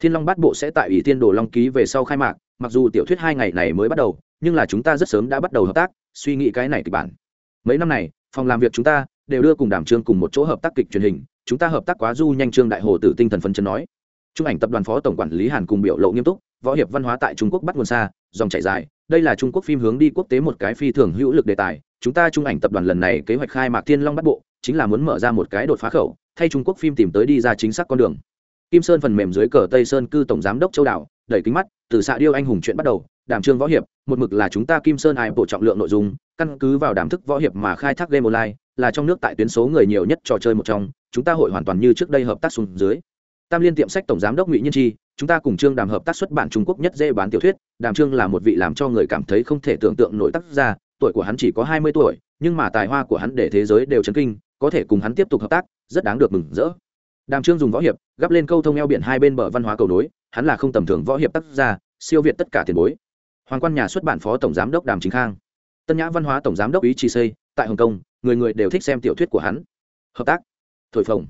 Thiên long bát bộ sẽ tại ủy tiên đồ long ký về sau khai mạc, mặc dù tiểu thuyết hai ngày này mới bắt đầu, nhưng là chúng ta rất sớm đã bắt đầu hợp tác, suy nghĩ cái này kịch bản. Mấy năm này, phòng làm việc chúng ta đều đưa cùng đảm trương cùng một chỗ hợp tác kịch truyền hình, chúng ta hợp tác quá du nhanh trương đại hồ tử tinh thần phân chân nói. Trung ảnh tập đoàn phó tổng quản lý hàn cùng biểu lộ nghiêm túc võ hiệp văn hóa tại trung quốc bắt nguồn xa, dòng chảy dài. Đây là trung quốc phim hướng đi quốc tế một cái phi thường hữu lực đề tài. Chúng ta trung ảnh tập đoàn lần này kế hoạch khai mạc thiên long bắt bộ, chính là muốn mở ra một cái đột phá khẩu, thay trung quốc phim tìm tới đi ra chính xác con đường. Kim sơn phần mềm dưới cờ tây sơn cư tổng giám đốc châu đảo, đẩy kính mắt, từ xạ điêu anh hùng chuyện bắt đầu, đảm trương võ hiệp, một mực là chúng ta kim sơn ai bộ trọng lượng nội dung, căn cứ vào đảm thức võ hiệp mà khai thác game online, là trong nước tại tuyến số người nhiều nhất trò chơi một trong, chúng ta hội hoàn toàn như trước đây hợp tác xuống dưới tam liên tiệm sách tổng giám đốc ngụy nhiên chi, chúng ta cùng trương đàm hợp tác xuất bản trung quốc nhất dễ bán tiểu thuyết. Đàm trương là một vị làm cho người cảm thấy không thể tưởng tượng nổi tác ra tuổi của hắn chỉ có hai mươi tuổi, nhưng mà tài hoa của hắn để thế giới đều chấn kinh, có thể cùng hắn tiếp tục hợp tác, rất đáng được mừng rỡ. Đàm trương dùng võ hiệp, gắp lên câu thông eo biển hai bên bờ văn hóa cầu nối, hắn là không tầm thường võ hiệp tác gia, siêu việt tất cả tiền bối. Hoàng quan nhà xuất bản phó tổng giám đốc đàm chính khang. Tân nhã văn hóa tổng giám đốc ý trì xây, tại hồng kông, người người đều thích xem tiểu thuyết của hắn. Hợp tác. Thổi phồng.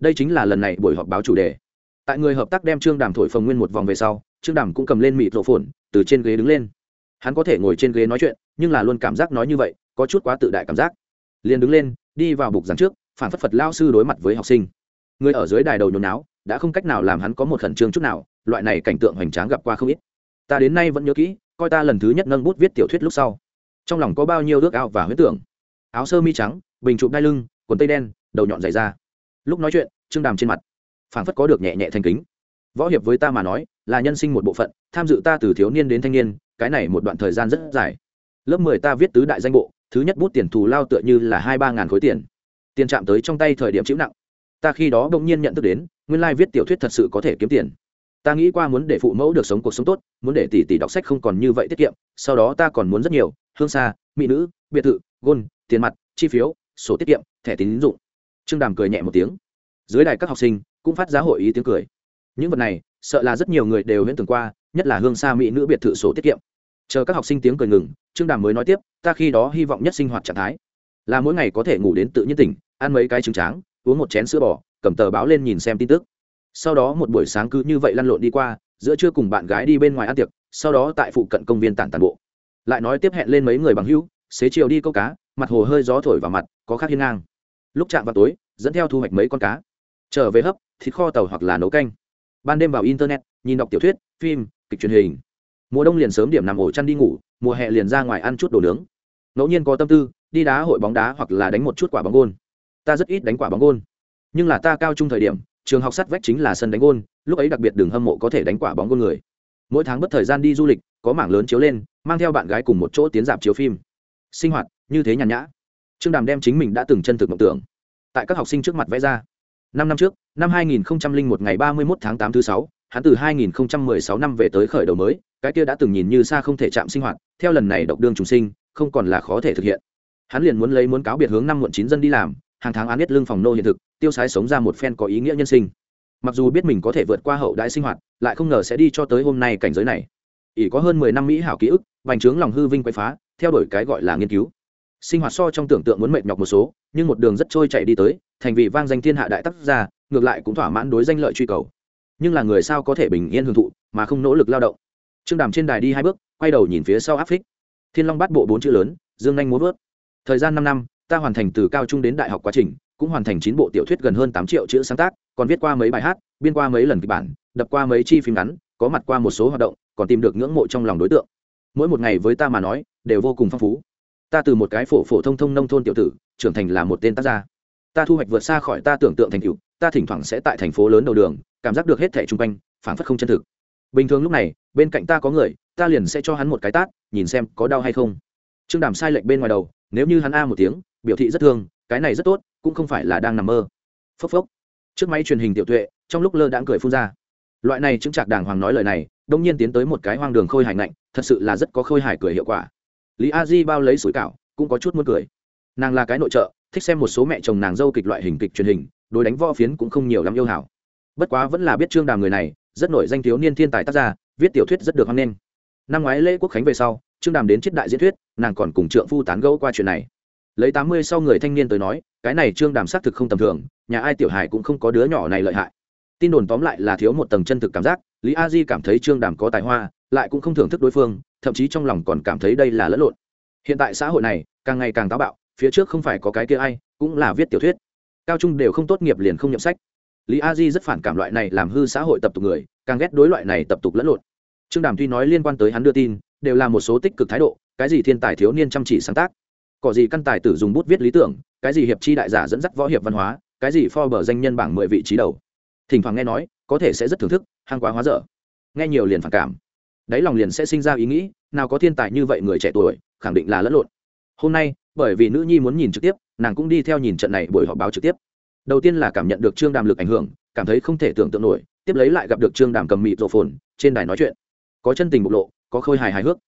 Đây chính là lần này buổi họp báo chủ đề tại người hợp tác đem trương đàm thổi phồng nguyên một vòng về sau, trương đàm cũng cầm lên mịt rộ phồn, từ trên ghế đứng lên. Hắn có thể ngồi trên ghế nói chuyện, nhưng là luôn cảm giác nói như vậy, có chút quá tự đại cảm giác. Liền đứng lên, đi vào bục giảng trước, phản phất phật lao sư đối mặt với học sinh. Người ở dưới đài đầu nhồi náo đã không cách nào làm hắn có một khẩn trương chút nào, loại này cảnh tượng hoành tráng gặp qua không ít. Ta đến nay vẫn nhớ kỹ, coi ta lần thứ nhất nâng bút viết tiểu thuyết lúc sau. Trong lòng có bao nhiêu ước ao và huyết tưởng. Áo sơ mi trắng, bình chụp đai lưng, quần tây đen, đầu nhọn dày ra lúc nói chuyện, trương đàm trên mặt phảng phất có được nhẹ nhẹ thanh kính. Võ hiệp với ta mà nói, là nhân sinh một bộ phận, tham dự ta từ thiếu niên đến thanh niên, cái này một đoạn thời gian rất dài. Lớp mười ta viết tứ đại danh bộ, thứ nhất bút tiền thù lao tựa như là hai ba ngàn khối tiền. Tiền chạm tới trong tay thời điểm chịu nặng. Ta khi đó đông nhiên nhận thức đến, nguyên lai viết tiểu thuyết thật sự có thể kiếm tiền. Ta nghĩ qua muốn để phụ mẫu được sống cuộc sống tốt, muốn để tỷ tỷ đọc sách không còn như vậy tiết kiệm, sau đó ta còn muốn rất nhiều, hương xa mỹ nữ, biệt thự, gôn, tiền mặt, chi phiếu, sổ tiết kiệm, thẻ tín dụng. Trương đàm cười nhẹ một tiếng. Dưới đài các học sinh cũng phát giá hội ý tiếng cười. Những vật này, sợ là rất nhiều người đều huyễn tưởng qua, nhất là hương xa mỹ nữ biệt thự sổ tiết kiệm. Chờ các học sinh tiếng cười ngừng, trương đàm mới nói tiếp, ta khi đó hy vọng nhất sinh hoạt trạng thái. Là mỗi ngày có thể ngủ đến tự nhiên tỉnh, ăn mấy cái trứng tráng, uống một chén sữa bò, cầm tờ báo lên nhìn xem tin tức. Sau đó một buổi sáng cứ như vậy lăn lộn đi qua, giữa trưa cùng bạn gái đi bên ngoài ăn tiệc, sau đó tại phụ cận công viên tản tàn bộ. Lại nói tiếp hẹn lên mấy người bằng hữu, xế chiều đi câu cá, mặt hồ hơi gió thổi vào mặt, có khác hiên ngang. Lúc chạm vào tối, dẫn theo thu hoạch mấy con cá. Trở về hấp thịt kho tàu hoặc là nấu canh. Ban đêm vào internet, nhìn đọc tiểu thuyết, phim, kịch truyền hình. Mùa đông liền sớm điểm nằm ổ chăn đi ngủ, mùa hè liền ra ngoài ăn chút đồ nướng. Ngẫu nhiên có tâm tư, đi đá hội bóng đá hoặc là đánh một chút quả bóng gôn. Ta rất ít đánh quả bóng gôn. Nhưng là ta cao trung thời điểm, trường học sắt vách chính là sân đánh gôn, lúc ấy đặc biệt đường hâm mộ có thể đánh quả bóng gôn người. Mỗi tháng bất thời gian đi du lịch, có mảng lớn chiếu lên, mang theo bạn gái cùng một chỗ tiến dạp chiếu phim. Sinh hoạt, như thế nhàn nhã. Trương đàm đem chính mình đã từng chân thực mộng tưởng, tại các học sinh trước mặt vẽ ra năm năm trước, năm 2001 ngày 31 tháng 8 thứ sáu, hắn từ 2016 năm về tới khởi đầu mới, cái kia đã từng nhìn như xa không thể chạm sinh hoạt, theo lần này độc đương trùng sinh, không còn là khó thể thực hiện. Hắn liền muốn lấy muốn cáo biệt hướng năm muộn chín dân đi làm, hàng tháng án biết lương phòng nô hiện thực, tiêu sái sống ra một phen có ý nghĩa nhân sinh. Mặc dù biết mình có thể vượt qua hậu đại sinh hoạt, lại không ngờ sẽ đi cho tới hôm nay cảnh giới này. Ỷ có hơn mười năm mỹ hảo ký ức, vành trướng lòng hư vinh quay phá, theo đuổi cái gọi là nghiên cứu. Sinh hoạt so trong tưởng tượng muốn mệt nhọc một số, nhưng một đường rất trôi chạy đi tới thành vị vang danh thiên hạ đại tác gia, ngược lại cũng thỏa mãn đối danh lợi truy cầu. Nhưng là người sao có thể bình yên hưởng thụ, mà không nỗ lực lao động? Trương đàm trên đài đi hai bước, quay đầu nhìn phía sau áp phích thiên long bắt bộ bốn chữ lớn, dương anh muốn vớt. Thời gian năm năm, ta hoàn thành từ cao trung đến đại học quá trình, cũng hoàn thành chín bộ tiểu thuyết gần hơn tám triệu chữ sáng tác, còn viết qua mấy bài hát, biên qua mấy lần kịch bản, đập qua mấy chi phim ngắn, có mặt qua một số hoạt động, còn tìm được ngưỡng mộ trong lòng đối tượng. Mỗi một ngày với ta mà nói, đều vô cùng phong phú. Ta từ một cái phổ phổ thông thông nông thôn tiểu tử, trưởng thành là một tên tác gia ta thu hoạch vượt xa khỏi ta tưởng tượng thành tựu, ta thỉnh thoảng sẽ tại thành phố lớn đầu đường, cảm giác được hết thẻ chung quanh, phảng phất không chân thực. Bình thường lúc này, bên cạnh ta có người, ta liền sẽ cho hắn một cái tát, nhìn xem có đau hay không. Trương đàm sai lệnh bên ngoài đầu, nếu như hắn a một tiếng, biểu thị rất thương, cái này rất tốt, cũng không phải là đang nằm mơ. Phốc phốc. Trước máy truyền hình tiểu tuệ, trong lúc lơ đãng cười phun ra. Loại này chứng trạc đàng hoàng nói lời này, đông nhiên tiến tới một cái hoang đường khôi hài ngạnh, thật sự là rất có khôi hài cười hiệu quả. Lý a di bao lấy sủi cảo, cũng có chút muốn cười. Nàng là cái nội trợ thích xem một số mẹ chồng nàng dâu kịch loại hình kịch truyền hình, đối đánh võ phiến cũng không nhiều lắm yêu hảo. Bất quá vẫn là biết trương đàm người này, rất nổi danh thiếu niên thiên tài tác gia, viết tiểu thuyết rất được hăng lên năm ngoái lễ quốc khánh về sau, trương đàm đến chiết đại diễn thuyết, nàng còn cùng trượng phu tán gẫu qua chuyện này. Lấy tám mươi sau người thanh niên tới nói, cái này trương đàm xác thực không tầm thường, nhà ai tiểu hải cũng không có đứa nhỏ này lợi hại. Tin đồn tóm lại là thiếu một tầng chân thực cảm giác, lý a di cảm thấy trương đàm có tài hoa, lại cũng không thưởng thức đối phương, thậm chí trong lòng còn cảm thấy đây là lẫn lộn. Hiện tại xã hội này, càng ngày càng táo bạo phía trước không phải có cái kia ai, cũng là viết tiểu thuyết. Cao trung đều không tốt nghiệp liền không nhậm sách. Lý a di rất phản cảm loại này làm hư xã hội tập tục người, càng ghét đối loại này tập tục lẫn lộn. Trương đàm tuy nói liên quan tới hắn đưa tin, đều là một số tích cực thái độ, cái gì thiên tài thiếu niên chăm chỉ sáng tác có gì căn tài tử dùng bút viết lý tưởng, cái gì hiệp chi đại giả dẫn dắt võ hiệp văn hóa, cái gì bờ danh nhân bảng mười vị trí đầu. Thỉnh thoảng nghe nói, có thể sẽ rất thưởng thức, hăng quá hóa dở. Nghe nhiều liền phản cảm. Đáy lòng liền sẽ sinh ra ý nghĩ, nào có thiên tài như vậy người trẻ tuổi, khẳng định là lẫn lộn hôm nay, bởi vì nữ nhi muốn nhìn trực tiếp, nàng cũng đi theo nhìn trận này buổi họp báo trực tiếp. Đầu tiên là cảm nhận được trương đàm lực ảnh hưởng, cảm thấy không thể tưởng tượng nổi, tiếp lấy lại gặp được trương đàm cầm mịt rộ phồn, trên đài nói chuyện. Có chân tình bộc lộ, có khôi hài hài hước.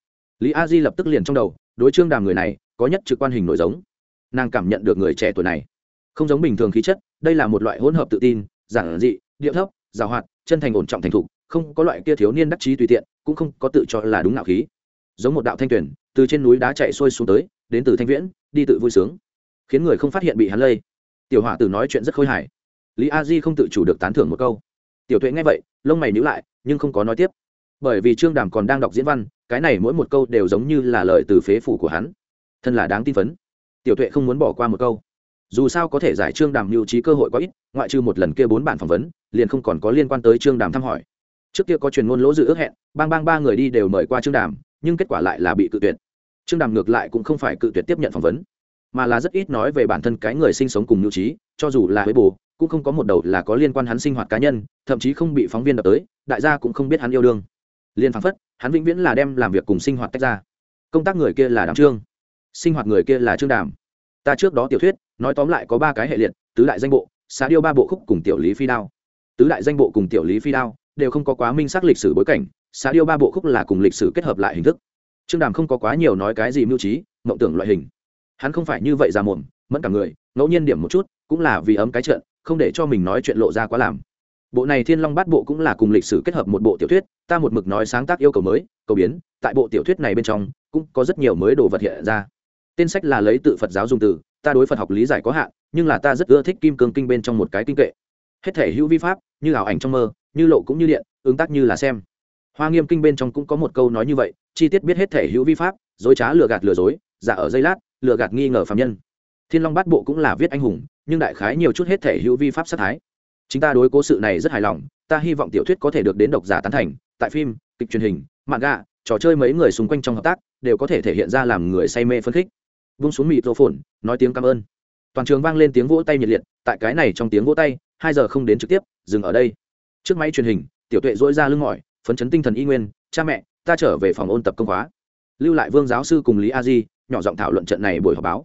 Lý a di lập tức liền trong đầu, đối trương đàm người này, có nhất trực quan hình nổi giống. Nàng cảm nhận được người trẻ tuổi này. Không giống bình thường khí chất, đây là một loại hỗn hợp tự tin, giản dị, điệu thấp, giàu hoạt, chân thành ổn trọng thành thục, không có loại kia thiếu niên đắc chí tùy tiện, cũng không có tự cho là đúng nạo khí. Giống một đạo thanh tuyển từ trên núi đá chạy xuôi xuống tới đến từ thanh viễn, đi tự vui sướng. Khiến người không phát hiện bị hắn lây. Tiểu hỏa tử nói chuyện rất khôi hài. Lý a di không tự chủ được tán thưởng một câu. Tiểu tuệ nghe vậy, lông mày nhữ lại, nhưng không có nói tiếp. Bởi vì trương đàm còn đang đọc diễn văn, cái này mỗi một câu đều giống như là lời từ phế phủ của hắn. Thân là đáng tin phấn. Tiểu tuệ không muốn bỏ qua một câu. Dù sao có thể giải trương đàm mưu trí cơ hội có ít, ngoại trừ một lần kia bốn bản phỏng vấn, liền không còn có liên quan tới trương đàm thăm hỏi. Trước kia có truyền ngôn lỗ dự ước hẹn, bang bang ba người đi đều mời qua trương đàm, nhưng kết quả lại là bị cự tuyệt trương đàm ngược lại cũng không phải cự tuyệt tiếp nhận phỏng vấn, mà là rất ít nói về bản thân cái người sinh sống cùng Nhu trí, cho dù là với bồ cũng không có một đầu là có liên quan hắn sinh hoạt cá nhân, thậm chí không bị phóng viên đập tới, đại gia cũng không biết hắn yêu đương. Liên phán phất, hắn vĩnh viễn là đem làm việc cùng sinh hoạt tách ra. Công tác người kia là đàm trương, sinh hoạt người kia là trương đàm. Ta trước đó tiểu thuyết, nói tóm lại có ba cái hệ liệt, tứ đại danh bộ, xá điêu ba bộ khúc cùng tiểu lý phi đao. Tứ đại danh bộ cùng tiểu lý phi đao đều không có quá minh xác lịch sử bối cảnh, xá điêu ba bộ khúc là cùng lịch sử kết hợp lại hình thức trương đàm không có quá nhiều nói cái gì mưu trí, mộng tưởng loại hình. Hắn không phải như vậy ra mồm, mẫn cả người, ngẫu nhiên điểm một chút, cũng là vì ấm cái trận, không để cho mình nói chuyện lộ ra quá làm. Bộ này thiên long bát bộ cũng là cùng lịch sử kết hợp một bộ tiểu thuyết, ta một mực nói sáng tác yêu cầu mới, cầu biến, tại bộ tiểu thuyết này bên trong, cũng có rất nhiều mới đồ vật hiện ra. Tên sách là lấy tự phật giáo dùng từ, ta đối phật học lý giải có hạn, nhưng là ta rất ưa thích kim cương kinh bên trong một cái kinh kệ. Hết thể hữu vi pháp, như ảo ảnh trong mơ, như lộ cũng như điện, ứng tác như là xem. Hoa nghiêm kinh bên trong cũng có một câu nói như vậy chi tiết biết hết thể hữu vi pháp, dối trá lừa gạt lừa dối, giả ở giây lát, lừa gạt nghi ngờ phạm nhân. Thiên long bát bộ cũng là viết anh hùng, nhưng đại khái nhiều chút hết thể hữu vi pháp sát thái. Chính ta đối cố sự này rất hài lòng, ta hy vọng tiểu thuyết có thể được đến độc giả tán thành, tại phim, kịch truyền hình mạng gạ trò chơi mấy người xung quanh trong hợp tác, đều có thể thể hiện ra làm người say mê phân khích. Vung xuống mịt rô phồn nói tiếng cảm ơn. Toàn trường vang lên tiếng vỗ tay nhiệt liệt, tại cái này trong tiếng vỗ tay, hai giờ không đến trực tiếp, dừng ở đây. Trước máy truyền hình, tiểu tuệ dỗi ra lưng mỏi, phấn chấn tinh thần y nguyên, cha mẹ ta trở về phòng ôn tập công khóa. Lưu lại vương giáo sư cùng lý a di, nhỏ giọng thảo luận trận này buổi họp báo.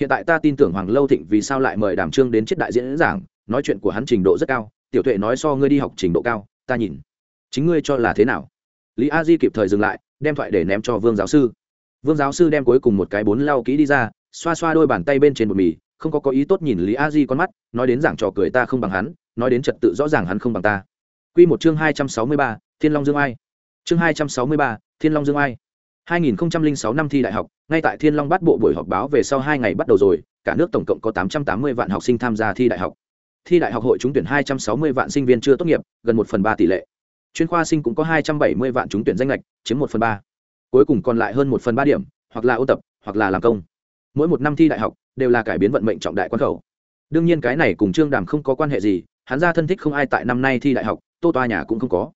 Hiện tại ta tin tưởng hoàng lâu thịnh vì sao lại mời đàm trương đến chiết đại diễn giảng, nói chuyện của hắn trình độ rất cao, tiểu tuệ nói so ngươi đi học trình độ cao, ta nhìn. Chính ngươi cho là thế nào? Lý a di kịp thời dừng lại, đem thoại để ném cho vương giáo sư. Vương giáo sư đem cuối cùng một cái bốn lau kỹ đi ra, xoa xoa đôi bàn tay bên trên bột mì, không có có ý tốt nhìn lý a di con mắt, nói đến giảng trò cười ta không bằng hắn, nói đến trật tự rõ ràng hắn không bằng ta. Q một chương hai trăm sáu mươi ba, thiên long dương ai chương hai trăm sáu mươi ba thiên long dương ai 2006 năm thi đại học, ngay tại Thiên Long bắt bộ buổi họp báo về sau 2 ngày bắt đầu rồi, cả nước tổng cộng có 880 vạn học sinh tham gia thi đại học. Thi đại học hội trúng tuyển 260 vạn sinh viên chưa tốt nghiệp, gần 1 phần 3 tỷ lệ. Chuyên khoa sinh cũng có 270 vạn trúng tuyển danh lệch, chiếm 1 phần 3. Cuối cùng còn lại hơn 1 phần 3 điểm, hoặc là ôn tập, hoặc là làm công. Mỗi một năm thi đại học đều là cải biến vận mệnh trọng đại quan khẩu. Đương nhiên cái này cùng Trương Đàm không có quan hệ gì, hắn ra thân thích không ai tại năm nay thi đại học, Tô Toa nhà cũng không có.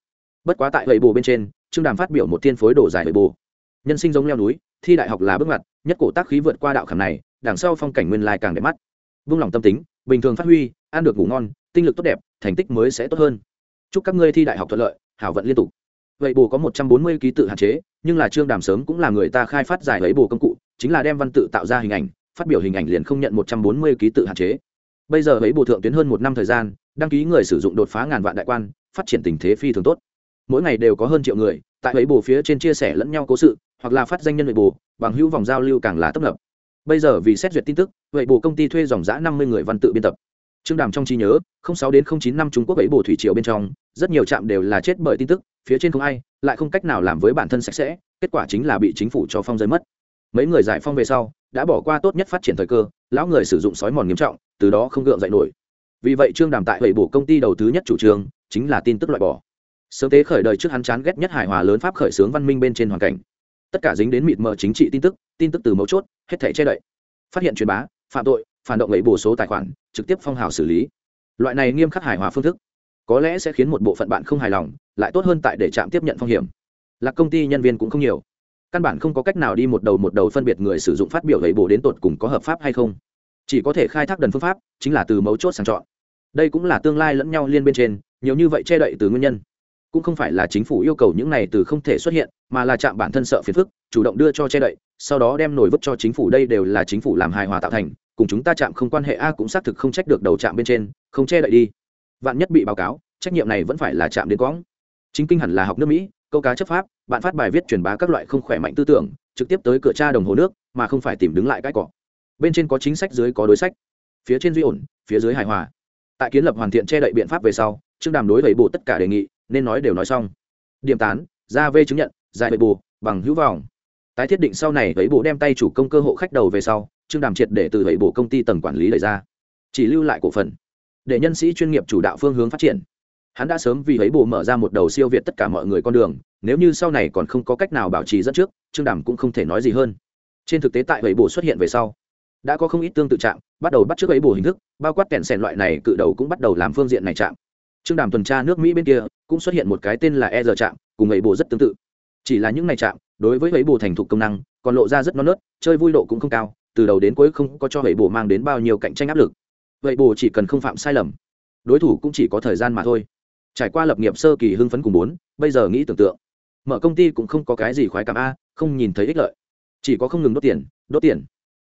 Bất quá tại gậy bộ bên trên, Trương Đàm phát biểu một thiên phối đổ dài gậy bù nhân sinh giống leo núi, thi đại học là bước ngoặt, nhất cổ tác khí vượt qua đạo khảm này, đằng sau phong cảnh nguyên lai càng đẹp mắt. Vung lòng tâm tính, bình thường phát huy, ăn được ngủ ngon, tinh lực tốt đẹp, thành tích mới sẽ tốt hơn. Chúc các ngươi thi đại học thuận lợi, hảo vận liên tục. Vậy bù có một trăm bốn mươi ký tự hạn chế, nhưng là trương đàm sớm cũng là người ta khai phát giải ấy bù công cụ, chính là đem văn tự tạo ra hình ảnh, phát biểu hình ảnh liền không nhận một trăm bốn mươi ký tự hạn chế. Bây giờ ấy bù thượng tuyến hơn một năm thời gian, đăng ký người sử dụng đột phá ngàn vạn đại quan, phát triển tình thế phi thường tốt mỗi ngày đều có hơn triệu người, tại ấy bù phía trên chia sẻ lẫn nhau cố sự, hoặc là phát danh nhân nội bù bằng hữu vòng giao lưu càng là tấp nập. Bây giờ vì xét duyệt tin tức vậy bù công ty thuê dòng giã năm mươi người văn tự biên tập. Trương đàm trong trí nhớ sáu đến chín năm trung quốc ấy bù thủy triều bên trong, rất nhiều trạm đều là chết bởi tin tức, phía trên không ai, lại không cách nào làm với bản thân sạch sẽ, kết quả chính là bị chính phủ cho phong giới mất. Mấy người giải phong về sau, đã bỏ qua tốt nhất phát triển thời cơ, lão người sử dụng sói mòn nghiêm trọng, từ đó không gượng dậy nổi. Vì vậy trương đàm tại vậy bù công ty đầu thứ nhất chủ trương, chính là tin tức loại bỏ sớm tế khởi đời trước hắn chán ghét nhất hài hòa lớn pháp khởi xướng văn minh bên trên hoàn cảnh. Tất cả dính đến mịt mờ chính trị tin tức tin tức từ mấu chốt, hết thể che đậy. Phát hiện truyền bá, phạm tội, phản động lấy bổ số tài khoản, trực tiếp phong hào xử lý. Loại này nghiêm khắc hài hòa phương thức, có lẽ sẽ khiến một bộ phận bạn không hài lòng, lại tốt hơn tại để trạm tiếp nhận phong hiểm. Là công ty nhân viên cũng không nhiều. Căn bản không có cách nào đi một đầu một đầu phân biệt người sử dụng phát biểu lấy bổ đến tột cùng có hợp pháp hay không. Chỉ có thể khai thác đần phương pháp, chính là từ mấu chốt sàng chọn. Đây cũng là tương lai lẫn nhau liên bên trên, nhiều như vậy che đậy từ nguyên nhân cũng không phải là chính phủ yêu cầu những này từ không thể xuất hiện, mà là chạm bản thân sợ phiền phức, chủ động đưa cho che đậy, sau đó đem nổi vứt cho chính phủ đây đều là chính phủ làm hài hòa tạo thành, cùng chúng ta chạm không quan hệ a cũng xác thực không trách được đầu chạm bên trên, không che đậy đi. Vạn nhất bị báo cáo, trách nhiệm này vẫn phải là chạm đến quãng. chính kinh hẳn là học nước mỹ, câu cá chấp pháp, bạn phát bài viết truyền bá các loại không khỏe mạnh tư tưởng, trực tiếp tới cửa cha đồng hồ nước, mà không phải tìm đứng lại cái cọ bên trên có chính sách dưới có đối sách. Phía trên duy ổn, phía dưới hài hòa. Tại kiến lập hoàn thiện che đậy biện pháp về sau, trương đàm đối với bộ tất cả đề nghị nên nói đều nói xong. Điểm tán, ra vê chứng nhận, giải bệ bù, bằng hữu vòng tái thiết định sau này ấy bộ đem tay chủ công cơ hộ khách đầu về sau, trương đàm triệt để từ ấy bộ công ty tầng quản lý đẩy ra. Chỉ lưu lại cổ phần. Để nhân sĩ chuyên nghiệp chủ đạo phương hướng phát triển. Hắn đã sớm vì ấy bộ mở ra một đầu siêu việt tất cả mọi người con đường, nếu như sau này còn không có cách nào bảo trì dẫn trước, trương đàm cũng không thể nói gì hơn. Trên thực tế tại ấy bộ xuất hiện về sau, đã có không ít tương tự trạng, bắt đầu bắt trước ấy bộ hình thức, bao quát kẹn sèn loại này, cự đầu cũng bắt đầu làm phương diện này trạng trương đàm tuần tra nước mỹ bên kia cũng xuất hiện một cái tên là e r trạm, cùng ấy bộ rất tương tự. Chỉ là những ngày trạm, đối với ấy bộ thành thục công năng, còn lộ ra rất non nớt, chơi vui độ cũng không cao, từ đầu đến cuối không có cho ấy bộ mang đến bao nhiêu cạnh tranh áp lực. Vậy bộ chỉ cần không phạm sai lầm, đối thủ cũng chỉ có thời gian mà thôi. Trải qua lập nghiệp sơ kỳ hưng phấn cùng bốn, bây giờ nghĩ tưởng tượng, mở công ty cũng không có cái gì khoái cảm a, không nhìn thấy ích lợi. Chỉ có không ngừng đốt tiền đốt tiền.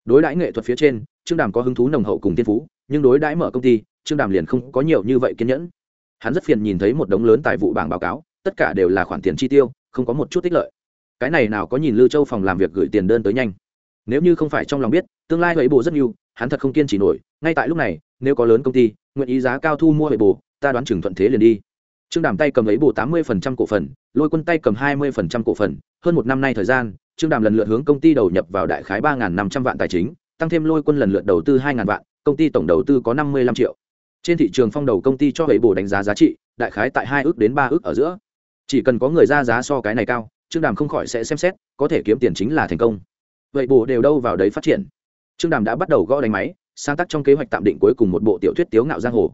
Đối đãi nghệ thuật phía trên, trương đàm có hứng thú nồng hậu cùng tiên phú, nhưng đối đãi mở công ty, trương đàm liền không có nhiều như vậy kiên nhẫn hắn rất phiền nhìn thấy một đống lớn tài vụ bảng báo cáo, tất cả đều là khoản tiền chi tiêu, không có một chút tích lợi. Cái này nào có nhìn lưu châu phòng làm việc gửi tiền đơn tới nhanh. Nếu như không phải trong lòng biết, tương lai huệ bồ rất nhiều, hắn thật không kiên trì nổi, ngay tại lúc này, nếu có lớn công ty, nguyện ý giá cao thu mua huệ bồ, ta đoán chừng thuận thế liền đi. Trương đàm tay cầm lấy bồ tám mươi phần trăm cổ phần, lôi quân tay cầm hai mươi phần trăm cổ phần, hơn một năm nay thời gian, trương đàm lần lượt hướng công ty đầu nhập vào đại khái ba năm trăm vạn tài chính, tăng thêm lôi quân lần lượt đầu tư hai vạn, công ty tổng đầu tư có năm mươi năm triệu trên thị trường phong đầu công ty cho hệ bổ đánh giá giá trị, đại khái tại hai ước đến ba ước ở giữa. Chỉ cần có người ra giá so cái này cao, trương đàm không khỏi sẽ xem xét, có thể kiếm tiền chính là thành công. Vậy bổ đều đâu vào đấy phát triển? Trương đàm đã bắt đầu gõ đánh máy, sáng tác trong kế hoạch tạm định cuối cùng một bộ tiểu thuyết tiếu ngạo giang hồ.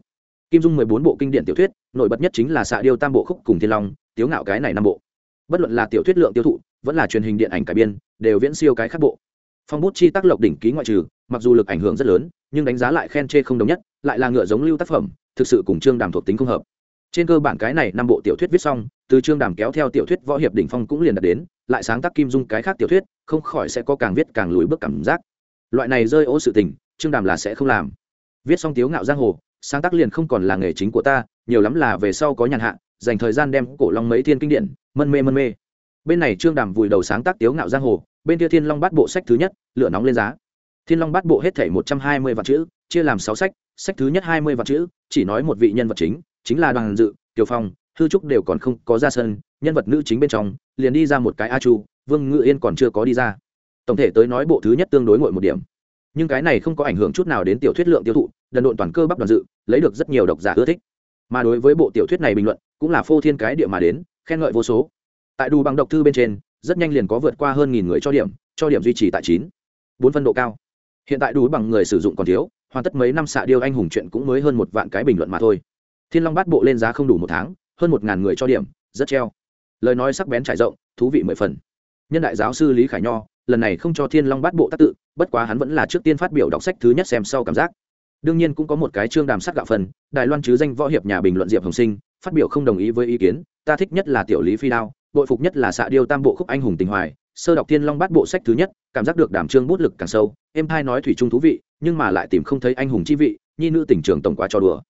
Kim dung mười bốn bộ kinh điển tiểu thuyết, nổi bật nhất chính là xạ điêu tam bộ khúc cùng thiên long, tiếu ngạo cái này năm bộ. Bất luận là tiểu thuyết lượng tiêu thụ, vẫn là truyền hình điện ảnh cải biên, đều viễn siêu cái khác bộ. Phong bút chi tác lộc đỉnh ký ngoại trừ mặc dù lực ảnh hưởng rất lớn, nhưng đánh giá lại khen chê không đồng nhất, lại là ngựa giống lưu tác phẩm, thực sự cùng trương đàm thuộc tính không hợp. Trên cơ bản cái này năm bộ tiểu thuyết viết xong, từ trương đàm kéo theo tiểu thuyết võ hiệp đỉnh phong cũng liền đạt đến, lại sáng tác kim dung cái khác tiểu thuyết, không khỏi sẽ có càng viết càng lùi bước cảm giác. Loại này rơi ô sự tình, trương đàm là sẽ không làm. Viết xong tiếu ngạo giang hồ, sáng tác liền không còn là nghề chính của ta, nhiều lắm là về sau có nhàn hạ, dành thời gian đem cổ long mấy thiên kinh điển, mân mê mân mê. Bên này trương đàm vùi đầu sáng tác tiếu ngạo giang hồ, bên kia thiên long bát bộ sách thứ nhất, lửa nóng lên giá thiên long bát bộ hết thể một trăm hai mươi vạn chữ, chia làm sáu sách sách thứ nhất hai mươi vạn chữ, chỉ nói một vị nhân vật chính chính là đoàn dự, kiều phong, hư trúc đều còn không có ra sân, nhân vật nữ chính bên trong, liền đi ra một cái a chu, vương ngự yên còn chưa có đi ra. Tổng thể tới nói bộ thứ nhất tương đối ngội một điểm. Nhưng cái này không có ảnh hưởng chút nào đến tiểu thuyết lượng tiêu thụ, đần độn toàn cơ bắp đoàn dự, lấy được rất nhiều độc giả ưa thích. Mà đối với bộ tiểu thuyết này bình luận, cũng là phô thiên cái địa mà đến, khen ngợi vô số. Tại đủ bằng độc thư bên trên, rất nhanh liền có vượt qua hơn nghìn người cho điểm cho điểm duy trì tại chín. Bốn phân độ cao hiện tại đủ bằng người sử dụng còn thiếu, hoàn tất mấy năm xạ điêu anh hùng chuyện cũng mới hơn một vạn cái bình luận mà thôi. Thiên long bát bộ lên giá không đủ một tháng, hơn một ngàn người cho điểm, rất treo. Lời nói sắc bén trải rộng, thú vị mười phần. Nhân đại giáo sư lý khải nho, lần này không cho thiên long bát bộ tác tự, bất quá hắn vẫn là trước tiên phát biểu đọc sách thứ nhất xem sau cảm giác. Đương nhiên cũng có một cái chương đàm sát gạo phần, đài loan chứ danh võ hiệp nhà bình luận diệp hồng sinh, phát biểu không đồng ý với ý kiến, ta thích nhất là tiểu lý phi đao, bội phục nhất là xạ điêu tam bộ khúc anh hùng tình hoài sơ đọc thiên long bát bộ sách thứ nhất, cảm giác được đảm trương bút lực càng sâu em hai nói thủy trung thú vị, nhưng mà lại tìm không thấy anh hùng chi vị, nhi nữ tỉnh trường tổng quá cho đùa.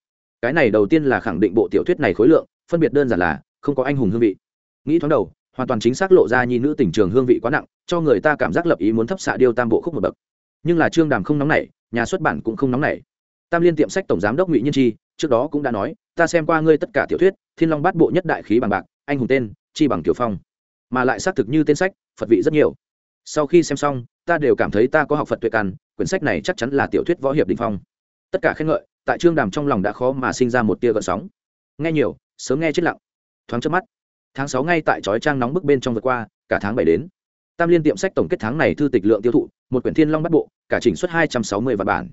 Cái này đầu tiên là khẳng định bộ tiểu thuyết này khối lượng, phân biệt đơn giản là, không có anh hùng hương vị. Nghĩ thoáng đầu, hoàn toàn chính xác lộ ra nhi nữ tỉnh trường hương vị quá nặng, cho người ta cảm giác lập ý muốn thấp xạ điêu tam bộ khúc một bậc. Nhưng là trương đàm không nóng nảy, nhà xuất bản cũng không nóng nảy. Tam liên tiệm sách tổng giám đốc ngụy nhiên chi, trước đó cũng đã nói, ta xem qua ngươi tất cả tiểu thuyết, thiên long bát bộ nhất đại khí bằng bạc, anh hùng tên, chi bằng tiểu phong mà lại xác thực như tên sách, phật vị rất nhiều. Sau khi xem xong, ta đều cảm thấy ta có học phật tuệ căn, quyển sách này chắc chắn là tiểu thuyết võ hiệp đình phong. Tất cả khen ngợi, tại trương đàm trong lòng đã khó mà sinh ra một tia gợn sóng. Nghe nhiều, sớm nghe chết lặng. Thoáng trước mắt, tháng sáu ngay tại trói trang nóng bức bên trong vượt qua, cả tháng bảy đến. Tam liên tiệm sách tổng kết tháng này thư tịch lượng tiêu thụ, một quyển thiên long bắt bộ, cả chỉnh suất hai trăm sáu mươi vạn bản.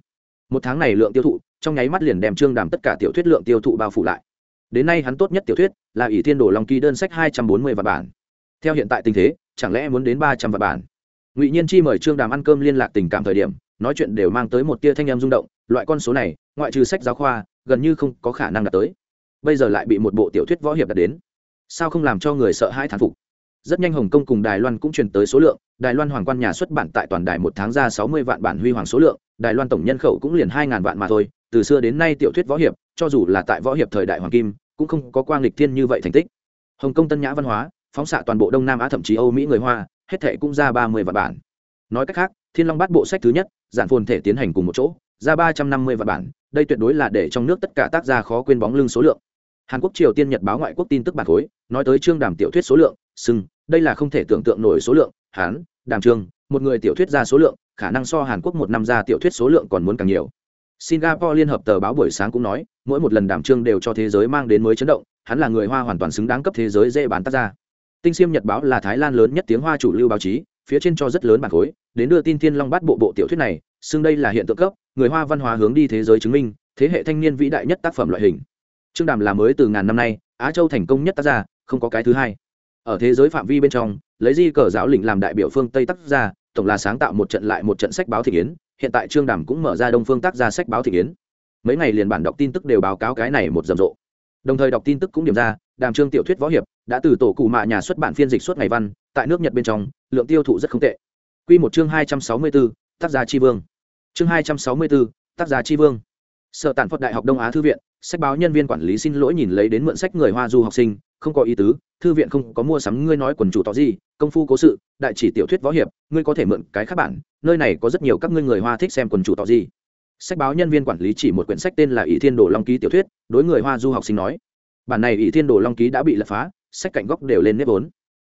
Một tháng này lượng tiêu thụ, trong nháy mắt liền đem trương đàm tất cả tiểu thuyết lượng tiêu thụ bao phủ lại. Đến nay hắn tốt nhất tiểu thuyết là ỷ thiên đồ long ký đơn sách hai trăm bốn mươi vạn bản theo hiện tại tình thế, chẳng lẽ muốn đến ba trăm vạn bản? Ngụy nhiên chi mời trương đàm ăn cơm liên lạc tình cảm thời điểm, nói chuyện đều mang tới một tia thanh em rung động, loại con số này, ngoại trừ sách giáo khoa, gần như không có khả năng đạt tới. Bây giờ lại bị một bộ tiểu thuyết võ hiệp đạt đến. Sao không làm cho người sợ hãi thán phục? Rất nhanh hồng kông cùng đài loan cũng truyền tới số lượng, đài loan hoàng quan nhà xuất bản tại toàn đài một tháng ra sáu mươi vạn bản huy hoàng số lượng, đài loan tổng nhân khẩu cũng liền hai ngàn vạn mà thôi, từ xưa đến nay tiểu thuyết võ hiệp, cho dù là tại võ hiệp thời đại hoàng kim, cũng không có quang lịch thiên như vậy thành tích. Hồng kông tân nhã văn hóa phóng xạ toàn bộ đông nam á thậm chí âu mỹ người hoa, hết thệ cũng ra ba mươi vạn bản. Nói cách khác, thiên long bát bộ sách thứ nhất, giản phồn thể tiến hành cùng một chỗ, ra ba trăm năm mươi vạn bản, đây tuyệt đối là để trong nước tất cả tác gia khó quên bóng lưng số lượng. Hàn quốc, triều tiên, nhật báo ngoại quốc tin tức bản khối, nói tới trương đàm tiểu thuyết số lượng sưng đây là không thể tưởng tượng nổi số lượng, hán, đàm trương, một người tiểu thuyết ra số lượng, khả năng so hàn quốc một năm ra tiểu thuyết số lượng còn muốn càng nhiều. Singapore liên hợp tờ báo buổi sáng cũng nói, mỗi một lần đàm trương đều cho thế giới mang đến mới chấn động, hắn là người hoa hoàn toàn xứng đáng cấp thế giới dễ bán tác ra tinh siêm nhật báo là thái lan lớn nhất tiếng hoa chủ lưu báo chí phía trên cho rất lớn bản khối đến đưa tin thiên long Bát bộ bộ tiểu thuyết này xưng đây là hiện tượng cấp người hoa văn hóa hướng đi thế giới chứng minh thế hệ thanh niên vĩ đại nhất tác phẩm loại hình. Trương đàm là mới từ ngàn năm nay á châu thành công nhất tác giả, không có cái thứ hai. Ở thế giới phạm vi bên trong lấy di cờ giáo lĩnh làm đại biểu phương tây tác giả, tổng là sáng tạo một trận lại một trận sách báo thị yến hiện tại trương đàm cũng mở ra đông phương tác giả sách báo thị yến mấy ngày liền bản đọc tin tức đều báo cáo cái này một rầm rộ đồng thời đọc tin tức cũng điểm ra, đàm trương tiểu thuyết võ hiệp đã từ tổ cụ mạ nhà xuất bản phiên dịch suốt ngày văn, tại nước nhật bên trong, lượng tiêu thụ rất không tệ. Q một chương hai trăm sáu mươi bốn tác gia tri vương. Chương hai trăm sáu mươi bốn tác gia tri vương. Sở tản phật đại học đông á thư viện, sách báo nhân viên quản lý xin lỗi nhìn lấy đến mượn sách người hoa du học sinh, không có ý tứ, thư viện không có mua sắm ngươi nói quần chủ tỏ gì, công phu cố sự, đại chỉ tiểu thuyết võ hiệp, ngươi có thể mượn cái khác bản, nơi này có rất nhiều các ngươi người hoa thích xem quần chủ tỏ gì sách báo nhân viên quản lý chỉ một quyển sách tên là ỷ thiên đồ long ký tiểu thuyết, đối người hoa du học sinh nói. Bản này ỷ thiên đồ long ký đã bị lật phá, sách cạnh góc đều lên nếp vốn.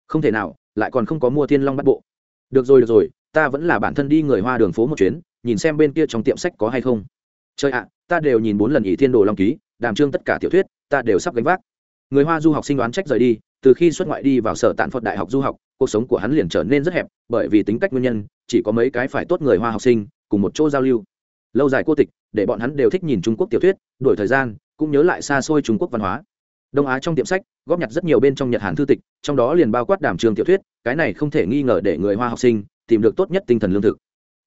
Không thể nào, lại còn không có mua thiên long bắt bộ. Được rồi được rồi, ta vẫn là bản thân đi người hoa đường phố một chuyến, nhìn xem bên kia trong tiệm sách có hay không. Chơi ạ, ta đều nhìn bốn lần ỷ thiên đồ long ký, đàm trương tất cả tiểu thuyết, ta đều sắp gánh vác. Người hoa du học sinh đoán trách rời đi, từ khi xuất ngoại đi vào sở tạn phật đại học du học, cuộc sống của hắn liền trở nên rất hẹp, bởi vì tính cách nguyên nhân, chỉ có mấy cái phải tốt người hoa học sinh, cùng một chỗ giao lưu lâu dài cô tịch, để bọn hắn đều thích nhìn trung quốc tiểu thuyết, đổi thời gian, cũng nhớ lại xa xôi trung quốc văn hóa. Đông á trong tiệm sách, góp nhặt rất nhiều bên trong nhật hàn thư tịch, trong đó liền bao quát đàm trường tiểu thuyết, cái này không thể nghi ngờ để người hoa học sinh tìm được tốt nhất tinh thần lương thực.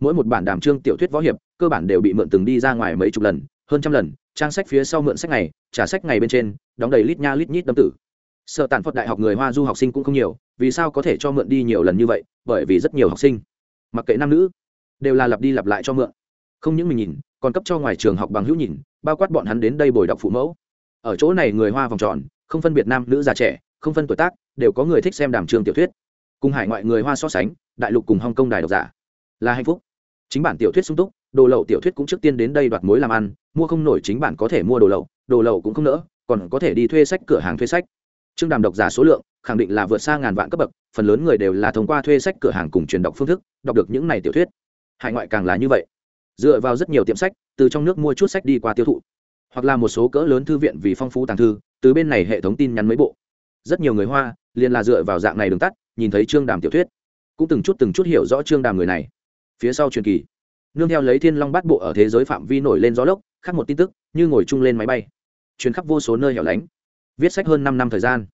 Mỗi một bản đàm trương tiểu thuyết võ hiệp, cơ bản đều bị mượn từng đi ra ngoài mấy chục lần, hơn trăm lần, trang sách phía sau mượn sách này, trả sách ngày bên trên, đóng đầy lít nha lít nhít đâm tử. Sợ tàn phật đại học người hoa du học sinh cũng không nhiều, vì sao có thể cho mượn đi nhiều lần như vậy? Bởi vì rất nhiều học sinh, mặc kệ nam nữ, đều là lặp đi lặp lại cho mượn không những mình nhìn, còn cấp cho ngoài trường học bằng hữu nhìn, bao quát bọn hắn đến đây bồi đọc phụ mẫu. Ở chỗ này người hoa vòng tròn, không phân biệt nam, nữ, già, trẻ, không phân tuổi tác, đều có người thích xem đàm trường tiểu thuyết. Cùng hải ngoại người hoa so sánh, đại lục cùng hong kông đài độc giả là hạnh phúc. Chính bản tiểu thuyết sung túc, đồ lậu tiểu thuyết cũng trước tiên đến đây đoạt mối làm ăn, mua không nổi chính bản có thể mua đồ lậu đồ lậu cũng không nỡ, còn có thể đi thuê sách cửa hàng thuê sách. Chương đàm độc giả số lượng, khẳng định là vượt xa ngàn vạn cấp bậc, phần lớn người đều là thông qua thuê sách cửa hàng cùng truyền đọc phương thức, đọc được những này tiểu thuyết. Hải ngoại càng là như vậy dựa vào rất nhiều tiệm sách, từ trong nước mua chút sách đi qua tiêu thụ. Hoặc là một số cỡ lớn thư viện vì phong phú tàng thư, từ bên này hệ thống tin nhắn mấy bộ. Rất nhiều người hoa, liền là dựa vào dạng này đường tắt, nhìn thấy trương đàm tiểu thuyết. Cũng từng chút từng chút hiểu rõ trương đàm người này. Phía sau truyền kỳ. Nương theo lấy thiên long bát bộ ở thế giới phạm vi nổi lên gió lốc khác một tin tức, như ngồi chung lên máy bay. Chuyến khắp vô số nơi hẻo lánh. Viết sách hơn năm năm thời gian.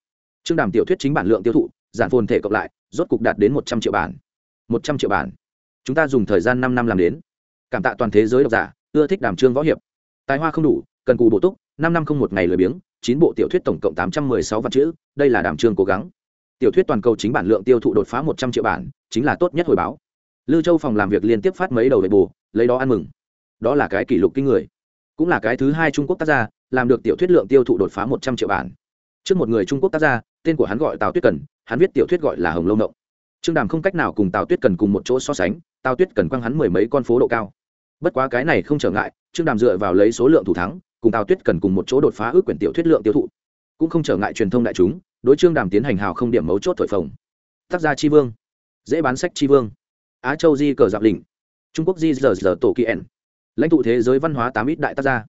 Trương đàm tiểu thuyết chính bản lượng tiêu thụ, giản phồn thể cộng lại, rốt cục đạt đến một trăm triệu bản. Một trăm triệu bản. Chúng ta dùng thời gian năm năm làm đến cảm tạ toàn thế giới độc giả ưa thích đàm trương võ hiệp tài hoa không đủ cần cù bổ túc năm năm không một ngày lười biếng chín bộ tiểu thuyết tổng cộng tám trăm mười sáu vạn chữ đây là đàm trương cố gắng tiểu thuyết toàn cầu chính bản lượng tiêu thụ đột phá một trăm triệu bản chính là tốt nhất hồi báo Lưu Châu phòng làm việc liên tiếp phát mấy đầu về bù, lấy đó ăn mừng. Đó là cái kỷ lục kinh người, cũng là cái thứ hai Trung Quốc tác gia làm được tiểu thuyết lượng tiêu thụ đột phá một trăm triệu bản. Trước một người Trung Quốc tác gia, tên của hắn gọi Tào Tuyết Cần, hắn viết tiểu thuyết gọi là Hồng Lâu Ngộng. Trương Đàm không cách nào cùng Tào Tuyết Cần cùng một chỗ so sánh, Tào Tuyết Cần quăng hắn mười mấy con phố độ cao. Bất quá cái này không trở ngại, Trương Đàm dựa vào lấy số lượng thủ thắng, cùng Tào Tuyết Cần cùng một chỗ đột phá ước quyển tiểu thuyết lượng tiêu thụ. Cũng không trở ngại truyền thông đại chúng, đối Trương Đàm tiến hành hào không điểm mấu chốt thổi phồng. Tác gia chi vương, dễ bán sách chi vương. Á châu di cờ dạp lình trung quốc di giờ giờ tổ kỳ ẩn lãnh tụ thế giới văn hóa tám ít đại tác gia.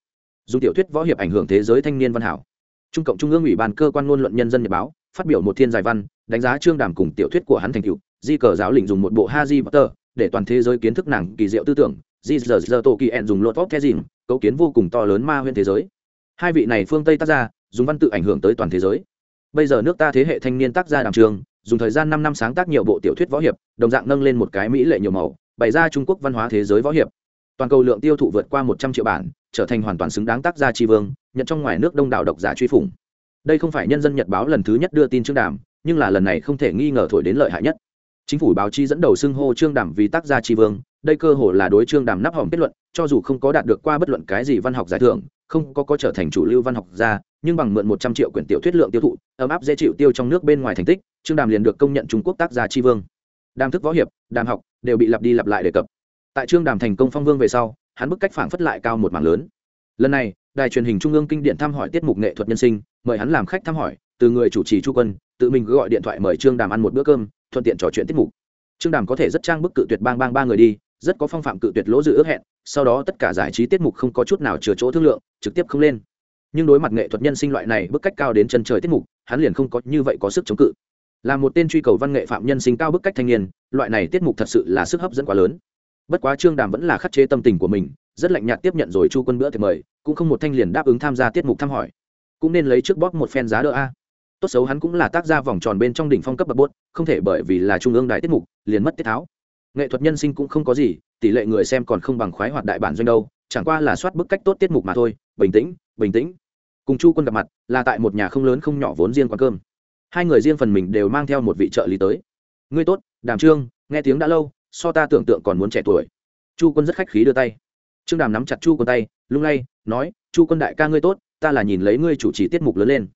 Dùng tiểu thuyết võ hiệp ảnh hưởng thế giới thanh niên văn hảo. Trung cộng trung ương ủy ban cơ quan ngôn luận nhân dân nhật báo phát biểu một thiên giải văn đánh giá trương đàm cùng tiểu thuyết của hắn thành cựu di cờ giáo lĩnh dùng một bộ ha di potter để toàn thế giới kiến thức nàng kỳ diệu tư tưởng di giờ tổ kỳ ẩn dùng lột vóc the dìm, cấu kiến vô cùng to lớn ma huyên thế giới. Hai vị này phương tây tác gia, dùng văn tự ảnh hưởng tới toàn thế giới. Bây giờ nước ta thế hệ thanh niên tác gia đàm trường, dùng thời gian năm năm sáng tác nhiều bộ tiểu thuyết võ hiệp, đồng dạng nâng lên một cái mỹ lệ nhiều màu, bày ra trung quốc văn hóa thế giới võ hiệp. Toàn cầu lượng tiêu thụ vượt qua một trăm triệu bản, trở thành hoàn toàn xứng đáng tác gia tri vương, nhận trong ngoài nước đông đảo độc giả truy phủng. Đây không phải nhân dân nhật báo lần thứ nhất đưa tin trương đàm, nhưng là lần này không thể nghi ngờ thổi đến lợi hại nhất. Chính phủ báo chí dẫn đầu xưng hô trương đàm vì tác gia tri vương đây cơ hồ là đối trương đàm nắp hỏng kết luận, cho dù không có đạt được qua bất luận cái gì văn học giải thưởng, không có có trở thành chủ lưu văn học gia, nhưng bằng mượn một trăm triệu quyển tiểu thuyết lượng tiêu thụ, ấm áp dễ chịu tiêu trong nước bên ngoài thành tích trương đàm liền được công nhận trung quốc tác gia tri vương. Đàm thức võ hiệp, đàm học, đều bị lặp đi lặp lại đề cập. Tại trương đàm thành công phong vương về sau, hắn bức cách phảng phất lại cao một mảng lớn. Lần này, đài truyền hình trung ương kinh điện thăm hỏi tiết mục nghệ thuật nhân sinh, mời hắn làm khách thăm hỏi, từ người chủ trì chu quân, tự mình gọi điện thoại mời trương đàm ăn một bữa cơm, thuận tiện trò chuyện tiết mục. Trương đàm có thể rất trang bức cự tuyệt bang bang ba người đi rất có phong phạm cự tuyệt lỗ dự ước hẹn, sau đó tất cả giải trí tiết mục không có chút nào chừa chỗ thương lượng, trực tiếp không lên. Nhưng đối mặt nghệ thuật nhân sinh loại này bức cách cao đến chân trời tiết mục, hắn liền không có như vậy có sức chống cự. Là một tên truy cầu văn nghệ phạm nhân sinh cao bức cách thanh niên, loại này tiết mục thật sự là sức hấp dẫn quá lớn. Bất quá trương đàm vẫn là khắc chế tâm tình của mình, rất lạnh nhạt tiếp nhận rồi chu quân bữa thì mời, cũng không một thanh liền đáp ứng tham gia tiết mục thăm hỏi. Cũng nên lấy trước bóp một phen giá đỡ a. Tốt xấu hắn cũng là tác gia vòng tròn bên trong đỉnh phong cấp bậc bốt, không thể bởi vì là trung ương đại tiết mục, liền mất tiết tháo nghệ thuật nhân sinh cũng không có gì, tỷ lệ người xem còn không bằng khoái hoạt đại bản doanh đâu, chẳng qua là soát bức cách tốt tiết mục mà thôi. Bình tĩnh bình tĩnh. Cùng chu quân gặp mặt, là tại một nhà không lớn không nhỏ vốn riêng quán cơm. Hai người riêng phần mình đều mang theo một vị trợ lý tới. Ngươi tốt, đàm trương, nghe tiếng đã lâu, so ta tưởng tượng còn muốn trẻ tuổi. Chu quân rất khách khí đưa tay. Trương đàm nắm chặt chu quân tay, lung lay, nói, chu quân đại ca ngươi tốt, ta là nhìn lấy ngươi chủ trì tiết mục lớn lên.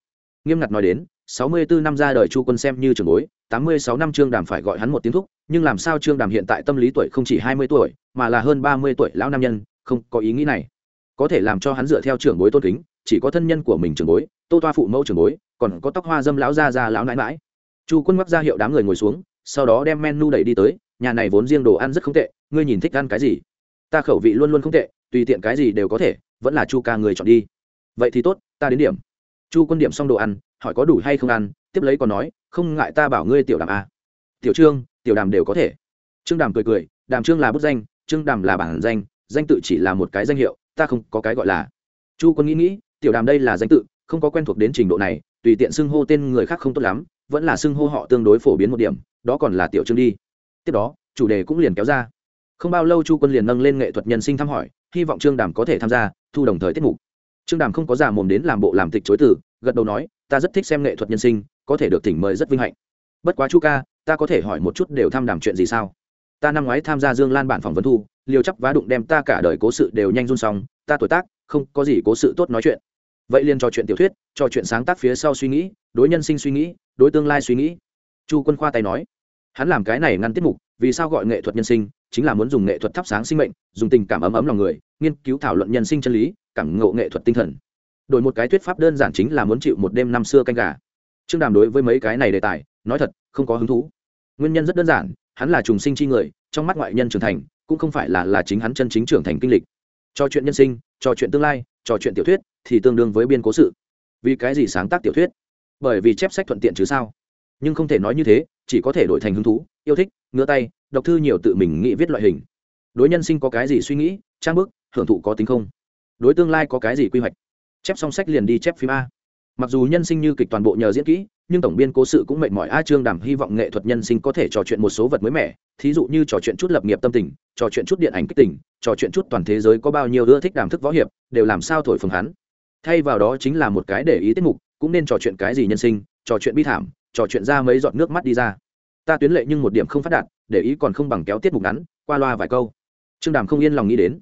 Nghiêm ngặt nói đến sáu mươi bốn năm ra đời chu quân xem như trường bối, tám mươi sáu năm trương đàm phải gọi hắn một tiếng thúc, nhưng làm sao trương đàm hiện tại tâm lý tuổi không chỉ hai mươi tuổi, mà là hơn ba mươi tuổi lão nam nhân, không có ý nghĩ này. Có thể làm cho hắn dựa theo trưởng bối tôn kính, chỉ có thân nhân của mình trưởng bối, tô toa phụ mẫu trưởng bối, còn có tóc hoa dâm lão ra ra lão nãi mãi chu quân mắc ra hiệu đám người ngồi xuống, sau đó đem menu đẩy đi tới, nhà này vốn riêng đồ ăn rất không tệ, ngươi nhìn thích ăn cái gì? Ta khẩu vị luôn luôn không tệ, tùy tiện cái gì đều có thể, vẫn là chu ca người chọn đi. Vậy thì tốt, ta đến điểm. Chu quân điểm xong đồ ăn hỏi có đủ hay không ăn, tiếp lấy còn nói, không ngại ta bảo ngươi tiểu đàm a à. tiểu trương, tiểu đàm đều có thể. Trương đàm cười cười, đàm trương là bút danh, trương đàm là bản danh danh tự chỉ là một cái danh hiệu, ta không có cái gọi là. Chu quân nghĩ nghĩ, tiểu đàm đây là danh tự, không có quen thuộc đến trình độ này, tùy tiện xưng hô tên người khác không tốt lắm, vẫn là xưng hô họ tương đối phổ biến một điểm, đó còn là tiểu trương đi. Tiếp đó, chủ đề cũng liền kéo ra. Không bao lâu chu quân liền nâng lên nghệ thuật nhân sinh thăm hỏi, hy vọng trương đàm có thể tham gia, thu đồng thời tiết mục. Trương đàm không có giả mồm đến làm bộ làm tịch chối từ gật đầu nói, ta rất thích xem nghệ thuật nhân sinh, có thể được thỉnh mời rất vinh hạnh. Bất quá chu ca, ta có thể hỏi một chút đều tham đàm chuyện gì sao? Ta năm ngoái tham gia dương lan bản phỏng vấn thu liều chấp vá đụng đem ta cả đời cố sự đều nhanh run xong, ta tuổi tác, không có gì cố sự tốt nói chuyện. Vậy liền trò chuyện tiểu thuyết, trò chuyện sáng tác phía sau suy nghĩ, đối nhân sinh suy nghĩ, đối tương lai suy nghĩ. Chu quân khoa tay nói. Hắn làm cái này ngăn tiết mục, vì sao gọi nghệ thuật nhân sinh, chính là muốn dùng nghệ thuật thắp sáng sinh mệnh, dùng tình cảm ấm ấm lòng người, nghiên cứu thảo luận nhân sinh chân lý, cảm ngộ nghệ thuật tinh thần đổi một cái thuyết pháp đơn giản chính là muốn chịu một đêm năm xưa canh gà. Trương đàm đối với mấy cái này đề tài, nói thật, không có hứng thú. Nguyên nhân rất đơn giản, hắn là trùng sinh chi người, trong mắt ngoại nhân trưởng thành, cũng không phải là là chính hắn chân chính trưởng thành kinh lịch. Trò chuyện nhân sinh trò chuyện tương lai trò chuyện tiểu thuyết, thì tương đương với biên cố sự. Vì cái gì sáng tác tiểu thuyết? Bởi vì chép sách thuận tiện chứ sao? Nhưng không thể nói như thế, chỉ có thể đổi thành hứng thú, yêu thích ngứa tay, đọc thư nhiều tự mình nghĩ viết loại hình. Đối nhân sinh có cái gì suy nghĩ, trang bức, hưởng thụ có tính không? Đối tương lai có cái gì quy hoạch? Chép xong sách liền đi chép phim a. Mặc dù nhân sinh như kịch toàn bộ nhờ diễn kỹ, nhưng tổng biên cố sự cũng mệt mỏi a trương đảm hy vọng nghệ thuật nhân sinh có thể trò chuyện một số vật mới mẻ, thí dụ như trò chuyện chút lập nghiệp tâm tình, trò chuyện chút điện ảnh kích tình, trò chuyện chút toàn thế giới có bao nhiêu ưa thích đàm thức võ hiệp, đều làm sao thổi phồng hắn. Thay vào đó chính là một cái để ý tiết mục, cũng nên trò chuyện cái gì nhân sinh, trò chuyện bi thảm, trò chuyện ra mấy giọt nước mắt đi ra. Ta tuyến lệ nhưng một điểm không phát đạt, để ý còn không bằng kéo tiết mục ngắn, qua loa vài câu. Trương đàm không yên lòng nghĩ đến.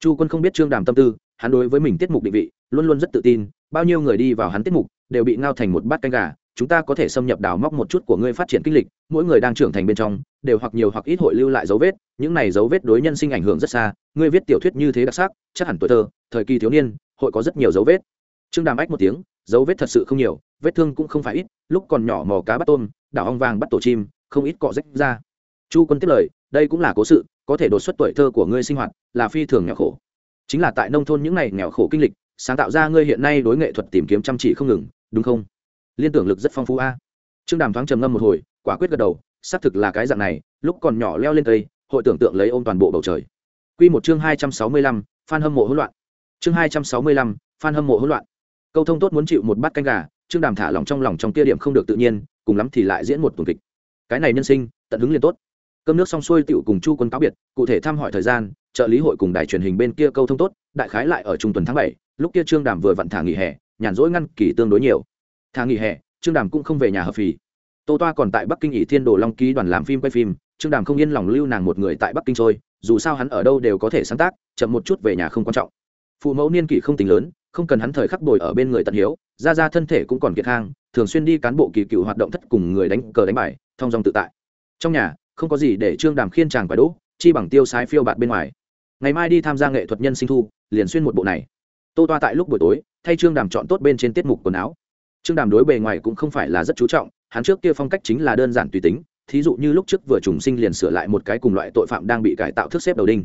Chu quân không biết trương đàm tâm tư hắn đối với mình tiết mục định vị, luôn luôn rất tự tin, bao nhiêu người đi vào hắn tiết mục, đều bị ngao thành một bát canh gà. Chúng ta có thể xâm nhập đào móc một chút của ngươi phát triển kinh lịch, mỗi người đang trưởng thành bên trong, đều hoặc nhiều hoặc ít hội lưu lại dấu vết, những này dấu vết đối nhân sinh ảnh hưởng rất xa, ngươi viết tiểu thuyết như thế đặc sắc, chắc hẳn tuổi thơ, thời kỳ thiếu niên, hội có rất nhiều dấu vết. Trương đàm ách một tiếng, dấu vết thật sự không nhiều, vết thương cũng không phải ít, lúc còn nhỏ mò cá bắt tôm, đảo ong vàng bắt tổ chim, không ít cọ rách ra. Chu quân tiếp lời, đây cũng là cố sự, có thể đột xuất tuổi thơ của ngươi sinh hoạt, là phi thường nhỏ khổ chính là tại nông thôn những ngày nghèo khổ kinh lịch, sáng tạo ra ngươi hiện nay đối nghệ thuật tìm kiếm chăm chỉ không ngừng, đúng không? Liên tưởng lực rất phong phú a. Trương đàm thoáng trầm ngâm một hồi, quả quyết gật đầu, xác thực là cái dạng này, lúc còn nhỏ leo lên cây, hội tưởng tượng lấy ôm toàn bộ bầu trời. Q một chương hai trăm sáu mươi lăm, phan hâm mộ hỗn loạn. Chương hai trăm sáu mươi lăm, phan hâm mộ hỗn loạn. Câu thông tốt muốn chịu một bát canh gà, trương đàm thả lòng trong lòng trong tia điểm không được tự nhiên, cùng lắm thì lại diễn một tuần kịch. Cái này nhân sinh, tận hứng liền tốt cơm nước xong xuôi tiểu cùng chu quân cáo biệt, cụ thể thăm hỏi thời gian, trợ lý hội cùng đài truyền hình bên kia câu thông tốt, đại khái lại ở trung tuần tháng bảy, lúc kia trương đàm vừa vặn thả nghỉ hè, nhàn rỗi ngăn kỳ tương đối nhiều. Thả nghỉ hè, trương đàm cũng không về nhà hợp phì. Tô toa còn tại bắc kinh ỷ thiên đồ long ký đoàn làm phim quay phim, trương đàm không yên lòng lưu nàng một người tại bắc kinh trôi, dù sao hắn ở đâu đều có thể sáng tác, chậm một chút về nhà không quan trọng. Phụ mẫu niên kỷ không tính lớn, không cần hắn thời khắc bồi ở bên người tận hiếu, ra ra thân thể cũng còn kiệt hang, thường xuyên đi cán bộ kỳ cựu hoạt động thất cùng người đánh cờ đánh bài thong dong tự tại. Trong nhà không có gì để trương đàm khiên chàng phải đỗ, chi bằng tiêu sái phiêu bạt bên ngoài. Ngày mai đi tham gia nghệ thuật nhân sinh thu, liền xuyên một bộ này. Tô toa tại lúc buổi tối, thay trương đàm chọn tốt bên trên tiết mục quần áo. Trương đàm đối bề ngoài cũng không phải là rất chú trọng, hắn trước kia phong cách chính là đơn giản tùy tính, thí dụ như lúc trước vừa trùng sinh liền sửa lại một cái cùng loại tội phạm đang bị cải tạo thức xếp đầu đinh.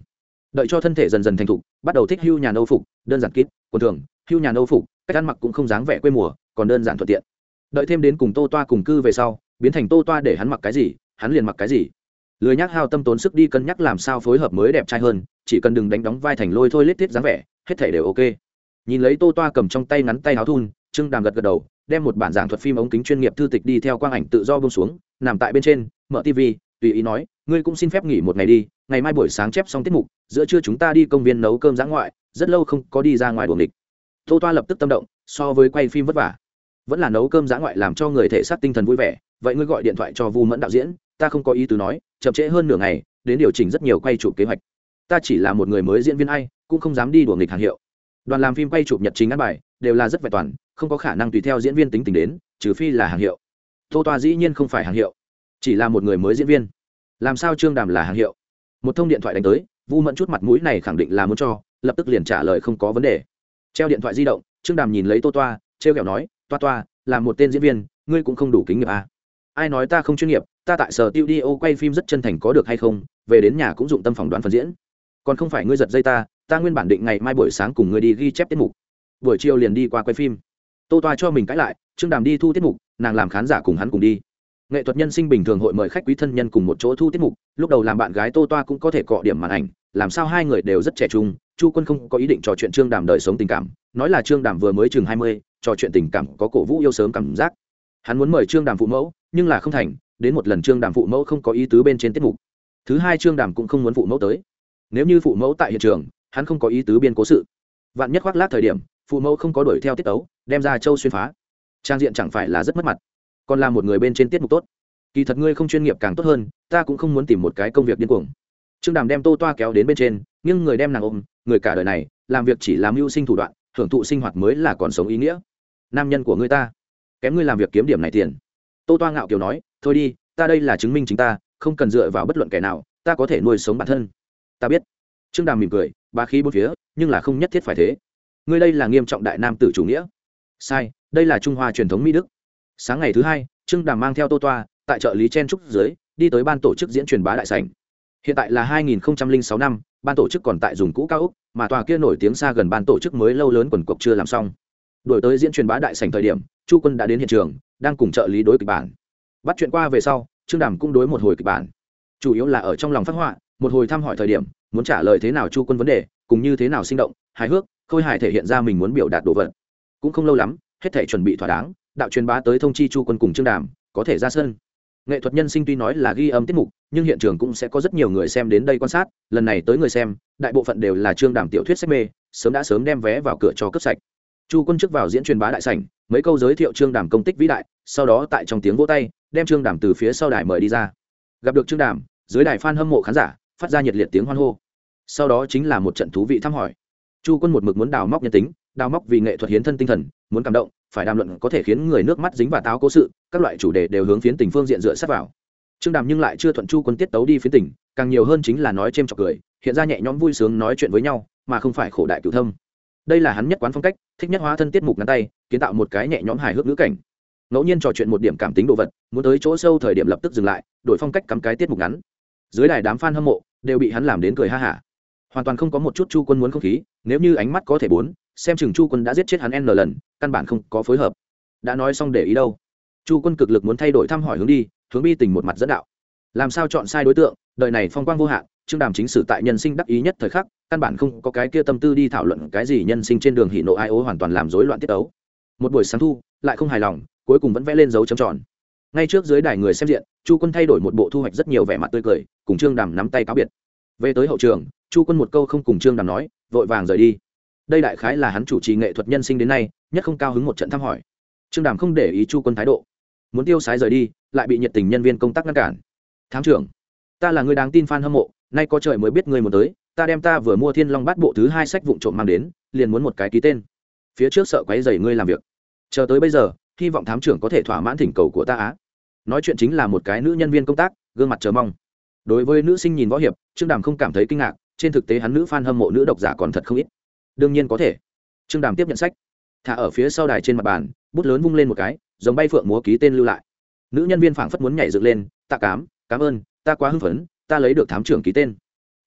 Đợi cho thân thể dần dần thành thục, bắt đầu thích hưu nhà âu phục, đơn giản kít quần thường, hưu nhà âu phục, cách ăn mặc cũng không dáng vẻ quê mùa, còn đơn giản thuận tiện. Đợi thêm đến cùng tô toa cùng cư về sau, biến thành tô toa để hắn mặc cái gì, hắn liền mặc cái gì lười nhác hao tâm tốn sức đi cân nhắc làm sao phối hợp mới đẹp trai hơn, chỉ cần đừng đánh đóng vai thành lôi thôi lết thiết dáng vẻ, hết thể đều ok. Nhìn lấy tô toa cầm trong tay ngắn tay áo thun, trương đàm gật gật đầu, đem một bản giảng thuật phim ống kính chuyên nghiệp thư tịch đi theo quang ảnh tự do bông xuống, nằm tại bên trên, mở tv tùy ý nói, ngươi cũng xin phép nghỉ một ngày đi, ngày mai buổi sáng chép xong tiết mục, giữa trưa chúng ta đi công viên nấu cơm giã ngoại, rất lâu không có đi ra ngoài buồng địch tô toa lập tức tâm động, so với quay phim vất vả. Vẫn là nấu cơm giã ngoại làm cho người thể xác tinh thần vui vẻ, vậy ngươi gọi điện thoại cho vu mẫn đạo diễn ta không có ý tứ nói, chậm trễ hơn nửa ngày, đến điều chỉnh rất nhiều quay chụp kế hoạch. Ta chỉ là một người mới diễn viên ai, cũng không dám đi đùa nghịch hàng hiệu. Đoàn làm phim quay chụp nhật chính ăn bài, đều là rất vẹn toàn, không có khả năng tùy theo diễn viên tính tình đến, trừ phi là hàng hiệu. Tô toa dĩ nhiên không phải hàng hiệu, chỉ là một người mới diễn viên. Làm sao trương đàm là hàng hiệu? Một thông điện thoại đánh tới, vu mẫn chút mặt mũi này khẳng định là muốn cho, lập tức liền trả lời không có vấn đề. Treo điện thoại di động, trương đàm nhìn lấy tô toa t r e o kẹo nói, toa toa, là một tên diễn viên, ngươi cũng không đủ kính nghiệp à ai nói ta không chuyên nghiệp, ta tại sở tiêu đi ô quay phim rất chân thành có được hay không, về đến nhà cũng dụng tâm phỏng đoán phần diễn. Còn không phải ngươi giật dây ta ta nguyên bản định ngày mai buổi sáng cùng ngươi đi ghi chép tiết mục. Buổi chiều liền đi qua quay phim. Tô toa cho mình cãi lại, trương đàm đi thu tiết mục, nàng làm khán giả cùng hắn cùng đi. Nghệ thuật nhân sinh bình thường hội mời khách quý thân nhân cùng một chỗ thu tiết mục, lúc đầu làm bạn gái tô toa cũng có thể cọ điểm màn ảnh, làm sao hai người đều rất trẻ trung, chu quân không có ý định trò chuyện trương đàm đời sống tình cảm, nói là trương đàm vừa mới chừng hai mươi, trò chuyện tình cảm có cổ vũ yêu sớm cảm giác. Hắn muốn mời trương đàm phụ mẫu nhưng là không thành, đến một lần trương đàm phụ mẫu không có ý tứ bên trên tiết mục. Thứ hai trương đàm cũng không muốn phụ mẫu tới. Nếu như phụ mẫu tại hiện trường, hắn không có ý tứ biên cố sự. Vạn nhất khoác lát thời điểm, phụ mẫu không có đuổi theo tiết tấu, đem ra châu xuyên phá. Trang diện chẳng phải là rất mất mặt. Còn là một người bên trên tiết mục tốt. Kỳ thật ngươi không chuyên nghiệp càng tốt hơn, ta cũng không muốn tìm một cái công việc điên cuồng. Trương đàm đem tô toa kéo đến bên trên nhưng người đem nàng ôm, người cả đời này, làm việc chỉ làm mưu sinh thủ đoạn, hưởng thụ sinh hoạt mới là còn sống ý nghĩa. Nam nhân của ngươi ta, kém ngươi làm việc kiếm điểm này tiền tô toa ngạo kiều nói, thôi đi, ta đây là chứng minh chính ta, không cần dựa vào bất luận kẻ nào, ta có thể nuôi sống bản thân. Ta biết. Trương đàm mỉm cười ba khí bốn phía, nhưng là không nhất thiết phải thế. Ngươi đây là nghiêm trọng đại nam tử chủ nghĩa. Sai, đây là trung hoa truyền thống mỹ đức. Sáng ngày thứ hai, trương đàm mang theo tô toa, tại chợ lý chen trúc dưới, đi tới ban tổ chức diễn truyền bá đại sảnh. Hiện tại là 2006 năm, ban tổ chức còn tại dùng cũ cao úc, mà tòa kia nổi tiếng xa gần ban tổ chức mới lâu lớn quần cục chưa làm xong. Đổi tới diễn truyền bá đại sảnh thời điểm, chu quân đã đến hiện trường đang cùng trợ lý đối kịch bản. Bắt chuyện qua về sau, trương đàm cũng đối một hồi kịch bản. Chủ yếu là ở trong lòng phát họa, một hồi thăm hỏi thời điểm, muốn trả lời thế nào chu quân vấn đề, cùng như thế nào sinh động, hài hước, khôi hài thể hiện ra mình muốn biểu đạt đồ vật. Cũng không lâu lắm, hết thể chuẩn bị thỏa đáng, đạo truyền bá tới thông chi chu quân cùng trương đàm, có thể ra sân. Nghệ thuật nhân sinh tuy nói là ghi âm tiết mục, nhưng hiện trường cũng sẽ có rất nhiều người xem đến đây quan sát, lần này tới người xem, đại bộ phận đều là trương đàm tiểu thuyết sách mê, sớm đã sớm đem vé vào cửa cho cấp sạch. Chu quân trước vào diễn truyền bá đại sảnh mấy câu giới thiệu trương đàm công tích vĩ đại, sau đó tại trong tiếng vỗ tay, đem trương đàm từ phía sau đài mời đi ra. Gặp được trương đàm, dưới đài f a n hâm mộ khán giả, phát ra nhiệt liệt tiếng hoan hô. Sau đó chính là một trận thú vị thăm hỏi. Chu quân một mực muốn đào móc nhân tính, đào móc vì nghệ thuật hiến thân tinh thần, muốn cảm động, phải đàm luận có thể khiến người nước mắt dính và táo cố sự, các loại chủ đề đều hướng phiến tình phương diện dựa sát vào. Trương đàm nhưng lại chưa thuận chu quân tiết tấu đi phiến tình, càng nhiều hơn chính là nói c h chọc cười, hiện ra nhẹ nhõm vui sướng nói chuyện với nhau, mà không phải khổ đại cựu thâm đây là hắn nhất quán phong cách, thích nhất hóa thân tiết mục ngắn tay, kiến tạo một cái nhẹ nhõm hài hước ngữ cảnh. Ngẫu nhiên trò chuyện một điểm cảm tính đồ vật, muốn tới chỗ sâu thời điểm lập tức dừng lại, đổi phong cách cắm cái tiết mục ngắn. Dưới đài đám f a n hâm mộ đều bị hắn làm đến cười ha hả. Hoàn toàn không có một chút chu quân muốn không khí, nếu như ánh mắt có thể bốn, xem chừng chu quân đã giết chết hắn n lần, căn bản không có phối hợp. Đã nói xong để ý đâu. Chu quân cực lực muốn thay đổi thăm hỏi hướng đi, hướng bi tình một mặt dẫn đạo. Làm sao chọn sai đối tượng, đời này phong quang vô hạn trương đàm chính sử tại nhân sinh đắc ý nhất thời khắc, căn bản không có cái kia tâm tư đi thảo luận cái gì nhân sinh trên đường hỷ nộ ai ố hoàn toàn làm rối loạn tiết ấu một buổi sáng thu, lại không hài lòng, cuối cùng vẫn vẽ lên dấu trầm tròn. Ngay trước dưới đài người xem diện, chu quân thay đổi một bộ thu hoạch rất nhiều vẻ mặt tươi cười, cùng trương đàm nắm tay cáo biệt. Về tới hậu trường, chu quân một câu không cùng trương đàm nói, vội vàng rời đi. Đây đại khái là hắn chủ trì nghệ thuật nhân sinh đến nay, nhất không cao hứng một trận thăm hỏi. Trương đàm không để ý chu quân thái độ. Muốn tiêu sái rời đi, lại bị nhiệt tình nhân viên công tác ngăn cản. Thám trưởng, ta là người đáng tin f a n hâm mộ nay có trời mới biết người muốn tới, ta đem ta vừa mua thiên long bát bộ thứ hai sách vụn trộm mang đến, liền muốn một cái ký tên. Phía trước sợ quấy dày ngươi làm việc. Chờ tới bây giờ, hy vọng thám trưởng có thể thỏa mãn thỉnh cầu của ta á. Nói chuyện chính là một cái nữ nhân viên công tác, gương mặt chờ mong. Đối với nữ sinh nhìn võ hiệp, trương đàm không cảm thấy kinh ngạc, trên thực tế hắn nữ f a n hâm mộ nữ độc giả còn thật không ít. Đương nhiên có thể. Trương đàm tiếp nhận sách. Thả ở phía sau đài trên mặt bàn, bút lớn vung lên một cái, giống bay phượng múa ký tên lưu lại. Nữ nhân viên phảng phất muốn nhảy dựng lên, tạ cám, cảm ơn, ta quá hưng phấn ta lấy được thám trưởng ký tên.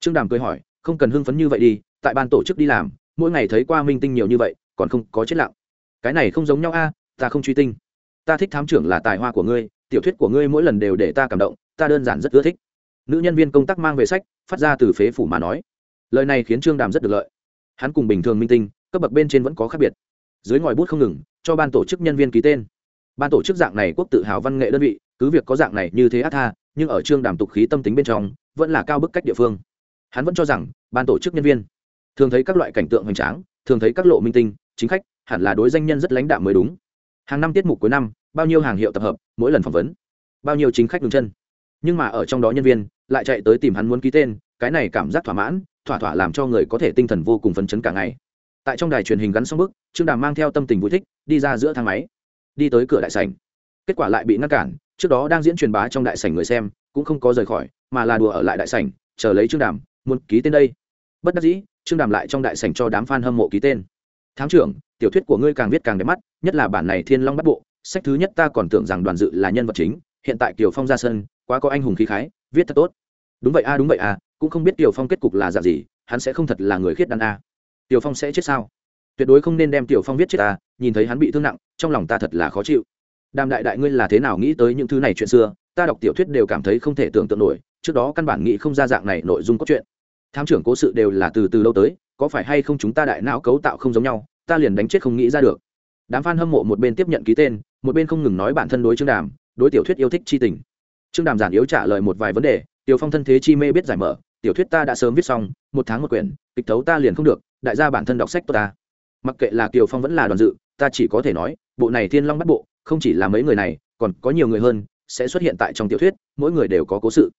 Trương đàm cười hỏi, không cần hưng phấn như vậy đi, tại ban tổ chức đi làm, mỗi ngày thấy qua minh tinh nhiều như vậy, còn không có chết lặng. Cái này không giống nhau a, ta không truy tinh. Ta thích thám trưởng là tài hoa của ngươi, tiểu thuyết của ngươi mỗi lần đều để ta cảm động, ta đơn giản rất ưa thích. Nữ nhân viên công tác mang về sách, phát ra từ phế phủ mà nói. Lời này khiến trương đàm rất được lợi. Hắn cùng bình thường minh tinh, cấp bậc bên trên vẫn có khác biệt. Dưới ngòi bút không ngừng, cho ban tổ chức nhân viên ký tên. Ban tổ chức dạng này quốc tự hào văn nghệ đơn vị, cứ việc có dạng này như thế át tha nhưng ở trương đàm tục khí tâm tính bên trong, vẫn là cao bức cách địa phương. Hắn vẫn cho rằng, ban tổ chức nhân viên thường thấy các loại cảnh tượng hoành tráng, thường thấy các lộ minh tinh, chính khách, hẳn là đối danh nhân rất lãnh đạm mới đúng. Hàng năm tiết mục cuối năm, bao nhiêu hàng hiệu tập hợp, mỗi lần phỏng vấn, bao nhiêu chính khách đứng chân. Nhưng mà ở trong đó nhân viên lại chạy tới tìm hắn muốn ký tên, cái này cảm giác thỏa mãn, thỏa thỏa làm cho người có thể tinh thần vô cùng phấn chấn cả ngày. Tại trong đài truyền hình gắn xong bức, trương đàm mang theo tâm tình vui thích, đi ra giữa thang máy, đi tới cửa đại sảnh. Kết quả lại bị ngăn cản trước đó đang diễn truyền bá trong đại sảnh người xem, cũng không có rời khỏi, mà là đùa ở lại đại sảnh, chờ lấy trương đàm, muốn ký tên đây. Bất đắc dĩ, trương đàm lại trong đại sảnh cho đám f a n hâm mộ ký tên. Tháng trưởng, tiểu thuyết của ngươi càng viết càng đẹp mắt, nhất là bản này thiên long bắt bộ, sách thứ nhất ta còn tưởng rằng đoàn dự là nhân vật chính, hiện tại kiều phong ra sân, quá có anh hùng khí khái, viết thật tốt. Đúng vậy a, đúng vậy a, cũng không biết kiều phong kết cục là dạng gì, hắn sẽ không thật là người khiết đàn a. Tiểu phong sẽ chết sao? Tuyệt đối không nên đem tiểu phong viết chết ta nhìn thấy hắn bị thương nặng, trong lòng ta thật là khó chịu đàm đại đại ngươi là thế nào nghĩ tới những thứ này chuyện xưa? Ta đọc tiểu thuyết đều cảm thấy không thể tưởng tượng nổi, trước đó căn bản nghĩ không ra dạng này nội dung cốt truyện. Tham trưởng cố sự đều là từ từ lâu tới, có phải hay không chúng ta đại não cấu tạo không giống nhau, ta liền đánh chết không nghĩ ra được. Đám f a n hâm mộ một bên tiếp nhận ký tên, một bên không ngừng nói bản thân đối trương đàm, đối tiểu thuyết yêu thích c h i tình. Trương đàm giản yếu trả lời một vài vấn đề, tiểu phong thân thế chi mê biết giải mở, tiểu thuyết ta đã sớm viết xong, một tháng một quyển, kịch thấu ta liền không được, đại gia bản thân đọc sách tốt ta. Mặc kệ là kiều phong vẫn là đoàn dự, ta chỉ có thể nói, bộ này thiên long bắt bộ không chỉ là mấy người này, còn có nhiều người hơn, sẽ xuất hiện tại trong tiểu thuyết, mỗi người đều có cố sự.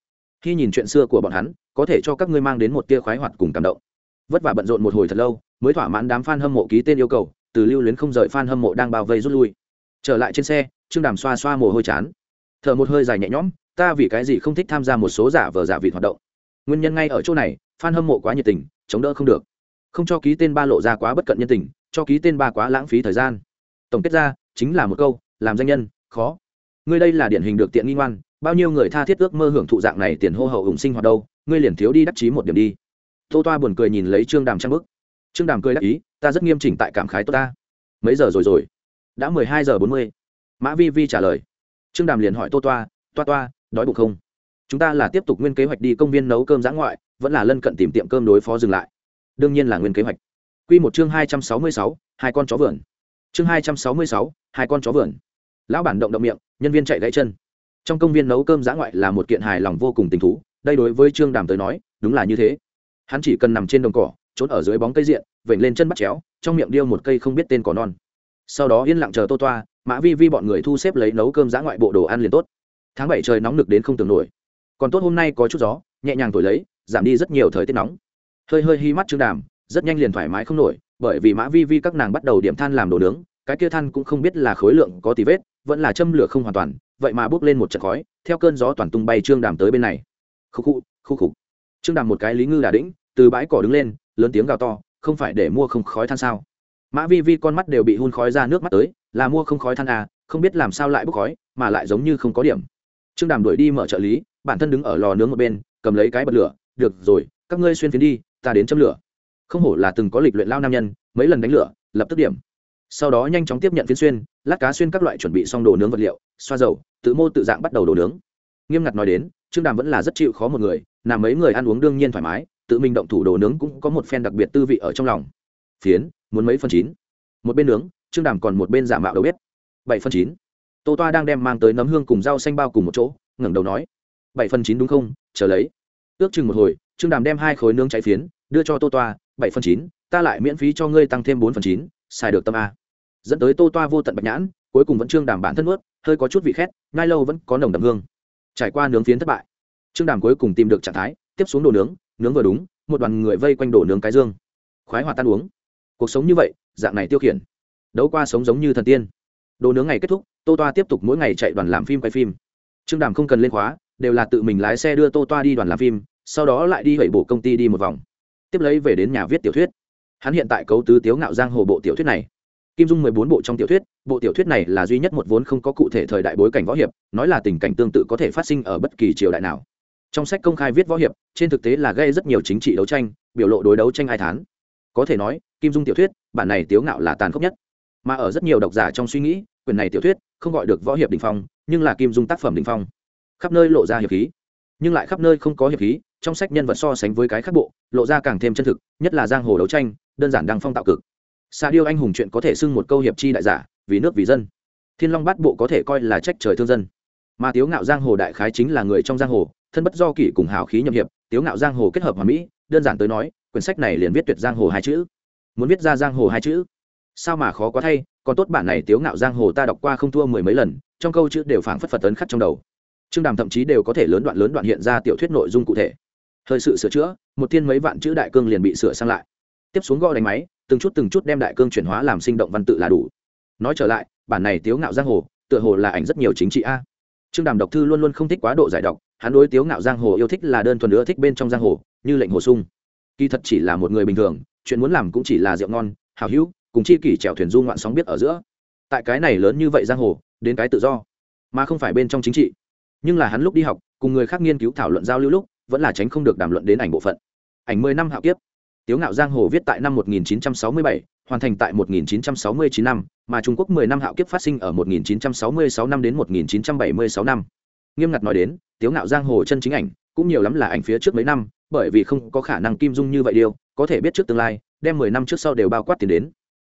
Khi nhìn chuyện xưa của bọn hắn, có thể cho các ngươi mang đến một tia khoái hoạt cùng cảm động. Vất vả bận rộn một hồi thật lâu, mới thỏa mãn đám f a n hâm mộ ký tên yêu cầu, từ lưu luyến không rời f a n hâm mộ đang bao vây rút lui. Trở lại trên xe, trương đàm xoa xoa mồ hôi chán. Thở một hơi dài nhẹ nhõm, ta vì cái gì không thích tham gia một số giả vờ giả vịt hoạt động? Nguyên nhân ngay ở chỗ này f a n hâm mộ quá nhiệt tình, chống đỡ không được. Không cho ký tên ba lộ ra quá bất cận nhân tình, cho ký tên ba quá lãng phí thời gian. Tổng kết ra, chính là một câu làm danh nhân, khó. Ngươi đây là điển hình được tiện nghi ngoan, bao nhiêu người tha thiết ước mơ hưởng thụ dạng này tiền hô hậu ủng sinh hoạt đâu, ngươi liền thiếu đi đắc chí một điểm đi. Tô toa buồn cười nhìn lấy trương đàm trang bức. Trương đàm cười đắc ý, ta rất nghiêm chỉnh tại cảm khái tốt ta. Mấy giờ rồi rồi? Đã mười hai giờ bốn mươi. Mã vi vi trả lời. Trương đàm liền hỏi tô toa toa toa, đói bụng không? Chúng ta là tiếp tục nguyên kế hoạch đi công viên nấu cơm giã ngoại, vẫn là lân cận tìm tiệm cơm đối phó dừng lại. Đương nhiên là nguyên kế hoạch. Q một chương hai trăm sáu mươi sáu, hai con chó vườn. Chương hai trăm sáu mươi sáu, hai con chó vườn lão bản động động miệng, nhân viên chạy gãy chân. Trong công viên nấu cơm giã ngoại là một kiện hài lòng vô cùng tình thú, đây đối với trương đàm tới nói, đúng là như thế. Hắn chỉ cần nằm trên đồng cỏ, trốn ở dưới bóng cây diện, vểnh lên chân bắt chéo, trong miệng điêu một cây không biết tên cỏ non. Sau đó yên lặng chờ tô toa, mã vi vi bọn người thu xếp lấy nấu cơm giã ngoại bộ đồ ăn liền tốt. Tháng bảy trời nóng nực đến không tưởng nổi. Còn tốt hôm nay có chút gió, nhẹ nhàng thổi lấy, giảm đi rất nhiều thời tiết nóng. Hơi hơi hi mắt trương đàm, rất nhanh liền thoải mái không nổi, bởi vì mã vi vi các nàng bắt đầu điểm than làm đồ nướng, cái kia than cũng không biết là khối lượng có tí vết vẫn là châm lửa không hoàn toàn, vậy mà bốc lên một trận khói, theo cơn gió toàn tung bay trương đàm tới bên này. Khu khu khu khục trương đàm một cái lý ngư đà đĩnh, từ bãi cỏ đứng lên, lớn tiếng gào to, không phải để mua không khói than sao? Mã vi vi con mắt đều bị hun khói ra nước mắt tới, là mua không khói than à không biết làm sao lại bốc khói, mà lại giống như không có điểm. Trương đàm đuổi đi mở trợ lý, bản thân đứng ở lò nướng một bên, cầm lấy cái bật lửa, được rồi, các ngươi xuyên phiến đi, ta đến châm lửa. Không hổ là từng có lịch luyện lao nam nhân, mấy lần đánh lửa, lập tức điểm sau đó nhanh chóng tiếp nhận phiến xuyên, lát cá xuyên các loại chuẩn bị xong đồ nướng vật liệu, xoa dầu, tự mô tự dạng bắt đầu đồ nướng. Nghiêm ngặt nói đến, trương đàm vẫn là rất chịu khó một người làm mấy người ăn uống đương nhiên thoải mái, tự mình động thủ đồ nướng cũng có một phen đặc biệt tư vị ở trong lòng. Phiến, muốn mấy phần chín? Một bên nướng, trương đàm còn một bên giả mạo đầu bếp. Bảy phần chín. Tô toa đang đem mang tới nấm hương cùng rau xanh bao cùng một chỗ, ngẩng đầu nói, bảy phần chín đúng không? Chờ lấy. Ước chừng một hồi, trương đàm đem hai khối nướng cháy phiến, đưa cho tô toa, bảy phần chín, ta lại miễn phí cho ngươi tăng thêm bốn phần chín xài được tâm a. Dẫn tới tô toa vô tận bạch nhãn, cuối cùng vẫn trương đàm bản thân ướt hơi có chút vị khét ngai lâu vẫn có nồng đậm hương. Trải qua nướng phiến thất bại, trương đàm cuối cùng tìm được trạng thái, tiếp xuống đồ nướng nướng vừa đúng, một đoàn người vây quanh đồ nướng cái dương. Khoái hòa tan uống. Cuộc sống như vậy, dạng này tiêu khiển. Đấu qua sống giống như thần tiên. Đồ nướng ngày kết thúc, tô toa tiếp tục mỗi ngày chạy đoàn làm phim quay phim. Trương đàm không cần lên khóa, đều là tự mình lái xe đưa tô toa đi đoàn làm phim, sau đó lại đi hẩy bộ công ty đi một vòng. Tiếp lấy về đến nhà viết tiểu thuyết hắn hiện tại cấu tứ tiếu ngạo giang hồ bộ tiểu thuyết này. Kim dung mười bốn bộ trong tiểu thuyết, bộ tiểu thuyết này là duy nhất một vốn không có cụ thể thời đại bối cảnh võ hiệp, nói là tình cảnh tương tự có thể phát sinh ở bất kỳ triều đại nào. Trong sách công khai viết võ hiệp, trên thực tế là gây rất nhiều chính trị đấu tranh, biểu lộ đối đấu tranh ai thán. Có thể nói, kim dung tiểu thuyết, bản này tiếu ngạo là tàn khốc nhất. Mà ở rất nhiều độc giả trong suy nghĩ quyền này tiểu thuyết không gọi được võ hiệp đình phong, nhưng là kim dung tác phẩm đình phong. Khắp nơi lộ ra hiệp khí, nhưng lại khắp nơi không có hiệp khí, trong sách nhân vật so sánh với cái khác bộ, lộ ra càng thêm chân thực, nhất là giang hồ đấu tranh đơn giản đăng phong tạo cực. Xa điêu anh hùng chuyện có thể xưng một câu hiệp chi đại giả, vì nước vì dân. Thiên long bát bộ có thể coi là trách trời thương dân. Mà tiếu ngạo giang hồ đại khái chính là người trong giang hồ, thân bất do kỷ cùng hào khí nhậm hiệp, tiếu ngạo giang hồ kết hợp hòa mỹ, đơn giản tới nói, quyển sách này liền viết tuyệt giang hồ hai chữ. Muốn viết ra giang hồ hai chữ? Sao mà khó quá thay, còn tốt bản này tiếu ngạo giang hồ ta đọc qua không thua mười mấy lần, trong câu chữ đều phảng phất phật tấn khắc trong đầu. Trương đàm thậm chí đều có thể lớn đoạn lớn đoạn hiện ra tiểu thuyết nội dung cụ thể. Hơi sự sửa chữa, một thiên mấy vạn chữ đại cương liền bị sửa sang lại tiếp xuống gõ đánh máy, từng chút từng chút đem đại cương chuyển hóa làm sinh động văn tự là đủ. Nói trở lại, bản này tiếu ngạo giang hồ, tựa hồ là ảnh rất nhiều chính trị a. Trương đàm độc thư luôn luôn không thích quá độ giải độc, hắn đối tiếu ngạo giang hồ yêu thích là đơn thuần nữa thích bên trong giang hồ, như lệnh hồ sung. Kỳ thật chỉ là một người bình thường, chuyện muốn làm cũng chỉ là rượu ngon, hào hữu, cùng chi kỷ trèo thuyền du ngoạn sóng biết ở giữa. Tại cái này lớn như vậy giang hồ, đến cái tự do, mà không phải bên trong chính trị. Nhưng là hắn lúc đi học, cùng người khác nghiên cứu thảo luận giao lưu lúc, vẫn là tránh không được đàm luận đến ảnh bộ phận. Ảnh mười năm hạo kiếp tiếu ngạo giang hồ viết tại năm 1967, hoàn thành tại 1969 năm mà trung quốc 10 năm hạo kiếp phát sinh ở 1966 năm đến 1976 năm. Nghiêm ngặt nói đến tiếu ngạo giang hồ chân chính ảnh cũng nhiều lắm là ảnh phía trước mấy năm bởi vì không có khả năng kim dung như vậy điều có thể biết trước tương lai đem 10 năm trước sau đều bao quát tiền đến.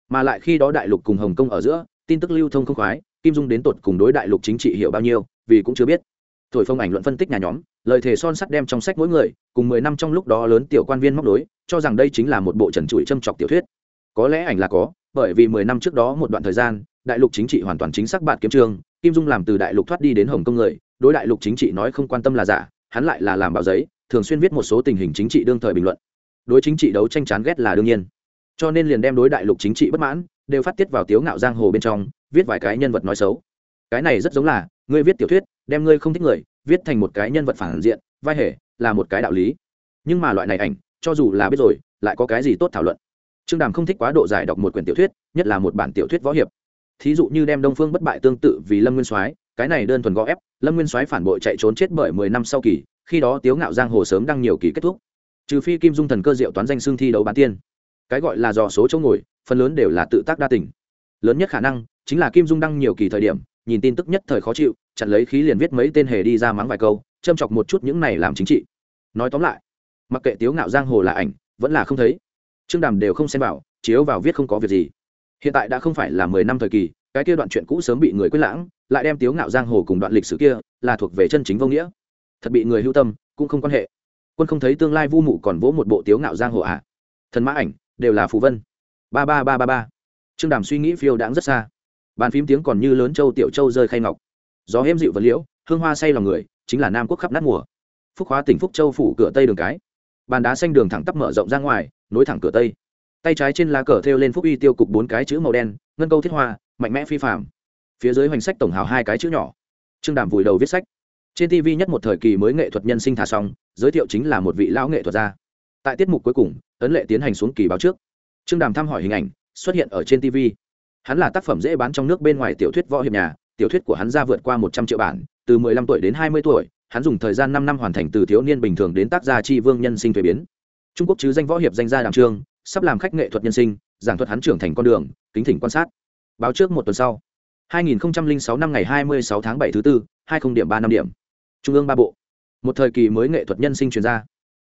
Mà lại khi đó đại lục cùng hồng kông ở giữa tin tức lưu thông không khoái kim dung đến tột cùng đối đại lục chính trị hiểu bao nhiêu vì cũng chưa biết thổi phong ảnh luận phân tích nhà nhóm, lời thề son sắt đem trong sách mỗi người, cùng mười năm trong lúc đó lớn tiểu quan viên móc đối cho rằng đây chính là một bộ trần trụi châm chọc tiểu thuyết. Có lẽ ảnh là có, bởi vì mười năm trước đó một đoạn thời gian, đại lục chính trị hoàn toàn chính xác bạn kiếm trường, kim dung làm từ đại lục thoát đi đến hồng kông người, đối đại lục chính trị nói không quan tâm là giả, hắn lại là làm báo giấy, thường xuyên viết một số tình hình chính trị đương thời bình luận. Đối chính trị đấu tranh chán ghét là đương nhiên. Cho nên liền đem đối đại lục chính trị bất mãn, đều phát tiết vào tiếu ngạo giang hồ bên trong, viết vài cái nhân vật nói xấu. Cái này rất giống là, ngươi viết tiểu thuyết đem ngươi không thích người, viết thành một cái nhân vật phản diện, vai hề, là một cái đạo lý. Nhưng mà loại này ảnh, cho dù là biết rồi, lại có cái gì tốt thảo luận. Trương đàm không thích quá độ giải đọc một quyển tiểu thuyết, nhất là một bản tiểu thuyết võ hiệp. Thí dụ như đem đông phương bất bại tương tự vì lâm nguyên soái, cái này đơn thuần gõ ép, lâm nguyên soái phản bội chạy trốn chết bởi mười năm sau kỳ, khi đó tiếu ngạo giang hồ sớm đăng nhiều kỳ kết thúc. Trừ phi kim dung thần cơ diệu toán danh xương thi đấu bán tiên. Cái gọi là dò số chỗ ngồi, phần lớn đều là tự tác đa tình. Lớn nhất khả năng chính là kim dung đăng nhiều kỳ thời điểm nhìn tin tức nhất thời khó chịu, chặn lấy khí liền viết mấy tên hề đi ra mắng vài câu, châm chọc một chút những này làm chính trị. Nói tóm lại, mặc kệ tiếu ngạo giang hồ là ảnh, vẫn là không thấy. Trương đàm đều không xem vào, chiếu vào viết không có việc gì. Hiện tại đã không phải là mười năm thời kỳ, cái kia đoạn chuyện cũ sớm bị người quyết lãng, lại đem tiếu ngạo giang hồ cùng đoạn lịch sử kia là thuộc về chân chính vô nghĩa. Thật bị người hưu tâm, cũng không quan hệ. Quân không thấy tương lai vu mụ còn vỗ một bộ tiếu ngạo giang hồ ạ à. thần mã ảnh, đều là phù vân. Ba ba ba ba ba. Trương đàm suy nghĩ phiêu đãng rất xa bàn phím tiếng còn như lớn châu tiểu châu rơi khay ngọc. Gió êm dịu vật liễu, hương hoa say lòng người, chính là nam quốc khắp nát mùa. Phúc hóa tỉnh phúc châu phủ cửa tây đường cái. Bàn đá xanh đường thẳng tắp mở rộng ra ngoài, nối thẳng cửa tây. Tay trái trên lá cờ thêu lên phúc uy tiêu cục bốn cái chữ màu đen, ngân câu thiết hoa, mạnh mẽ phi phạm phía dưới hoành sách tổng hào hai cái chữ nhỏ. Trương đàm vùi đầu viết sách. Trên tv nhất một thời kỳ mới nghệ thuật nhân sinh thả xong, giới thiệu chính là một vị lão nghệ thuật gia. Tại tiết mục cuối cùng, ấn lệ tiến hành xuống kỳ báo trước. Trương đàm thăm hỏi hình ảnh, xuất hiện ở trên tv hắn là tác phẩm dễ bán trong nước bên ngoài tiểu thuyết võ hiệp nhà, tiểu thuyết của hắn ra vượt qua một trăm triệu bản, từ mười lăm tuổi đến hai mươi tuổi, hắn dùng thời gian năm năm hoàn thành từ thiếu niên bình thường đến tác gia tri vương nhân sinh thuế biến. Trung quốc chứ danh võ hiệp danh gia đàng trương, sắp làm khách nghệ thuật nhân sinh, giảng thuật hắn trưởng thành con đường, kính thỉnh quan sát. Báo trước một tuần sau. 2006 năm ngày 26 tháng 7 thứ tư 20 điểm ba năm điểm. Trung ương ba bộ. Một thời kỳ mới nghệ thuật nhân sinh truyền ra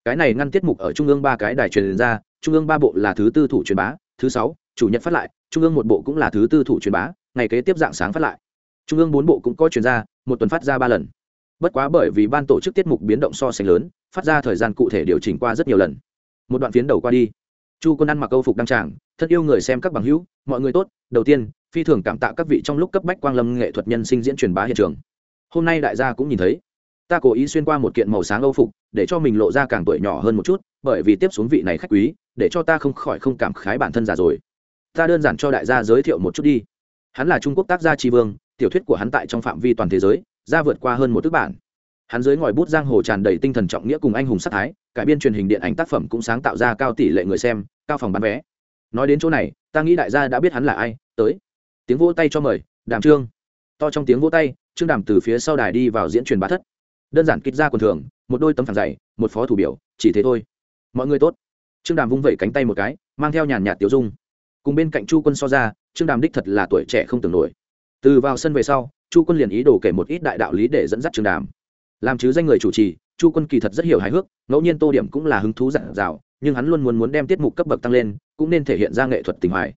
cái này ngăn tiết mục ở trung ương ba cái đài truyền ra, trung ương ba bộ là thứ tư thủ truyền bá, thứ sáu chủ nhật phát lại, trung ương một bộ cũng là thứ tư thủ truyền bá, ngày kế tiếp dạng sáng phát lại. Trung ương bốn bộ cũng có truyền ra, một tuần phát ra ba lần. Bất quá bởi vì ban tổ chức tiết mục biến động so sánh lớn, phát ra thời gian cụ thể điều chỉnh qua rất nhiều lần. Một đoạn phiến đầu qua đi. Chu quân ăn mặc câu phục đăng tràng, thật yêu người xem các bằng hữu, mọi người tốt. Đầu tiên, phi thường cảm tạ các vị trong lúc cấp bách quang lâm nghệ thuật nhân sinh diễn truyền bá hiện trường. Hôm nay đại gia cũng nhìn thấy. Ta cố ý xuyên qua một kiện màu sáng âu phục, để cho mình lộ ra càng tuổi nhỏ hơn một chút, bởi vì tiếp xuống vị này khách quý, để cho ta không khỏi không cảm khái bản thân già rồi ta đơn giản cho đại gia giới thiệu một chút đi. Hắn là trung quốc tác gia tri vương, tiểu thuyết của hắn tại trong phạm vi toàn thế giới, ra vượt qua hơn một tức bản. Hắn dưới ngòi bút giang hồ tràn đầy tinh thần trọng nghĩa cùng anh hùng sát thái, cải biên truyền hình điện ảnh tác phẩm cũng sáng tạo ra cao tỷ lệ người xem, cao phòng bán vé. Nói đến chỗ này, ta nghĩ đại gia đã biết hắn là ai, tới. Tiếng vỗ tay cho mời, đàm trương. To trong tiếng vỗ tay, trương đàm từ phía sau đài đi vào diễn truyền bá thất. Đơn giản kích ra quần thường, một đôi tấm phản dày, một phó thủ biểu, chỉ thế thôi. Mọi người tốt. Trương đàm vung vẩy cánh tay một cái, mang theo nhàn nhạt tiểu dung cùng bên cạnh chu quân so ra, trương đàm đích thật là tuổi trẻ không tưởng nổi. Từ vào sân về sau, chu quân liền ý đồ kể một ít đại đạo lý để dẫn dắt trương đàm. Làm chứ danh người chủ trì, chu quân kỳ thật rất hiểu hài hước, ngẫu nhiên tô điểm cũng là hứng thú dạng dào nhưng hắn luôn muốn muốn đem tiết mục cấp bậc tăng lên, cũng nên thể hiện ra nghệ thuật tình hoài.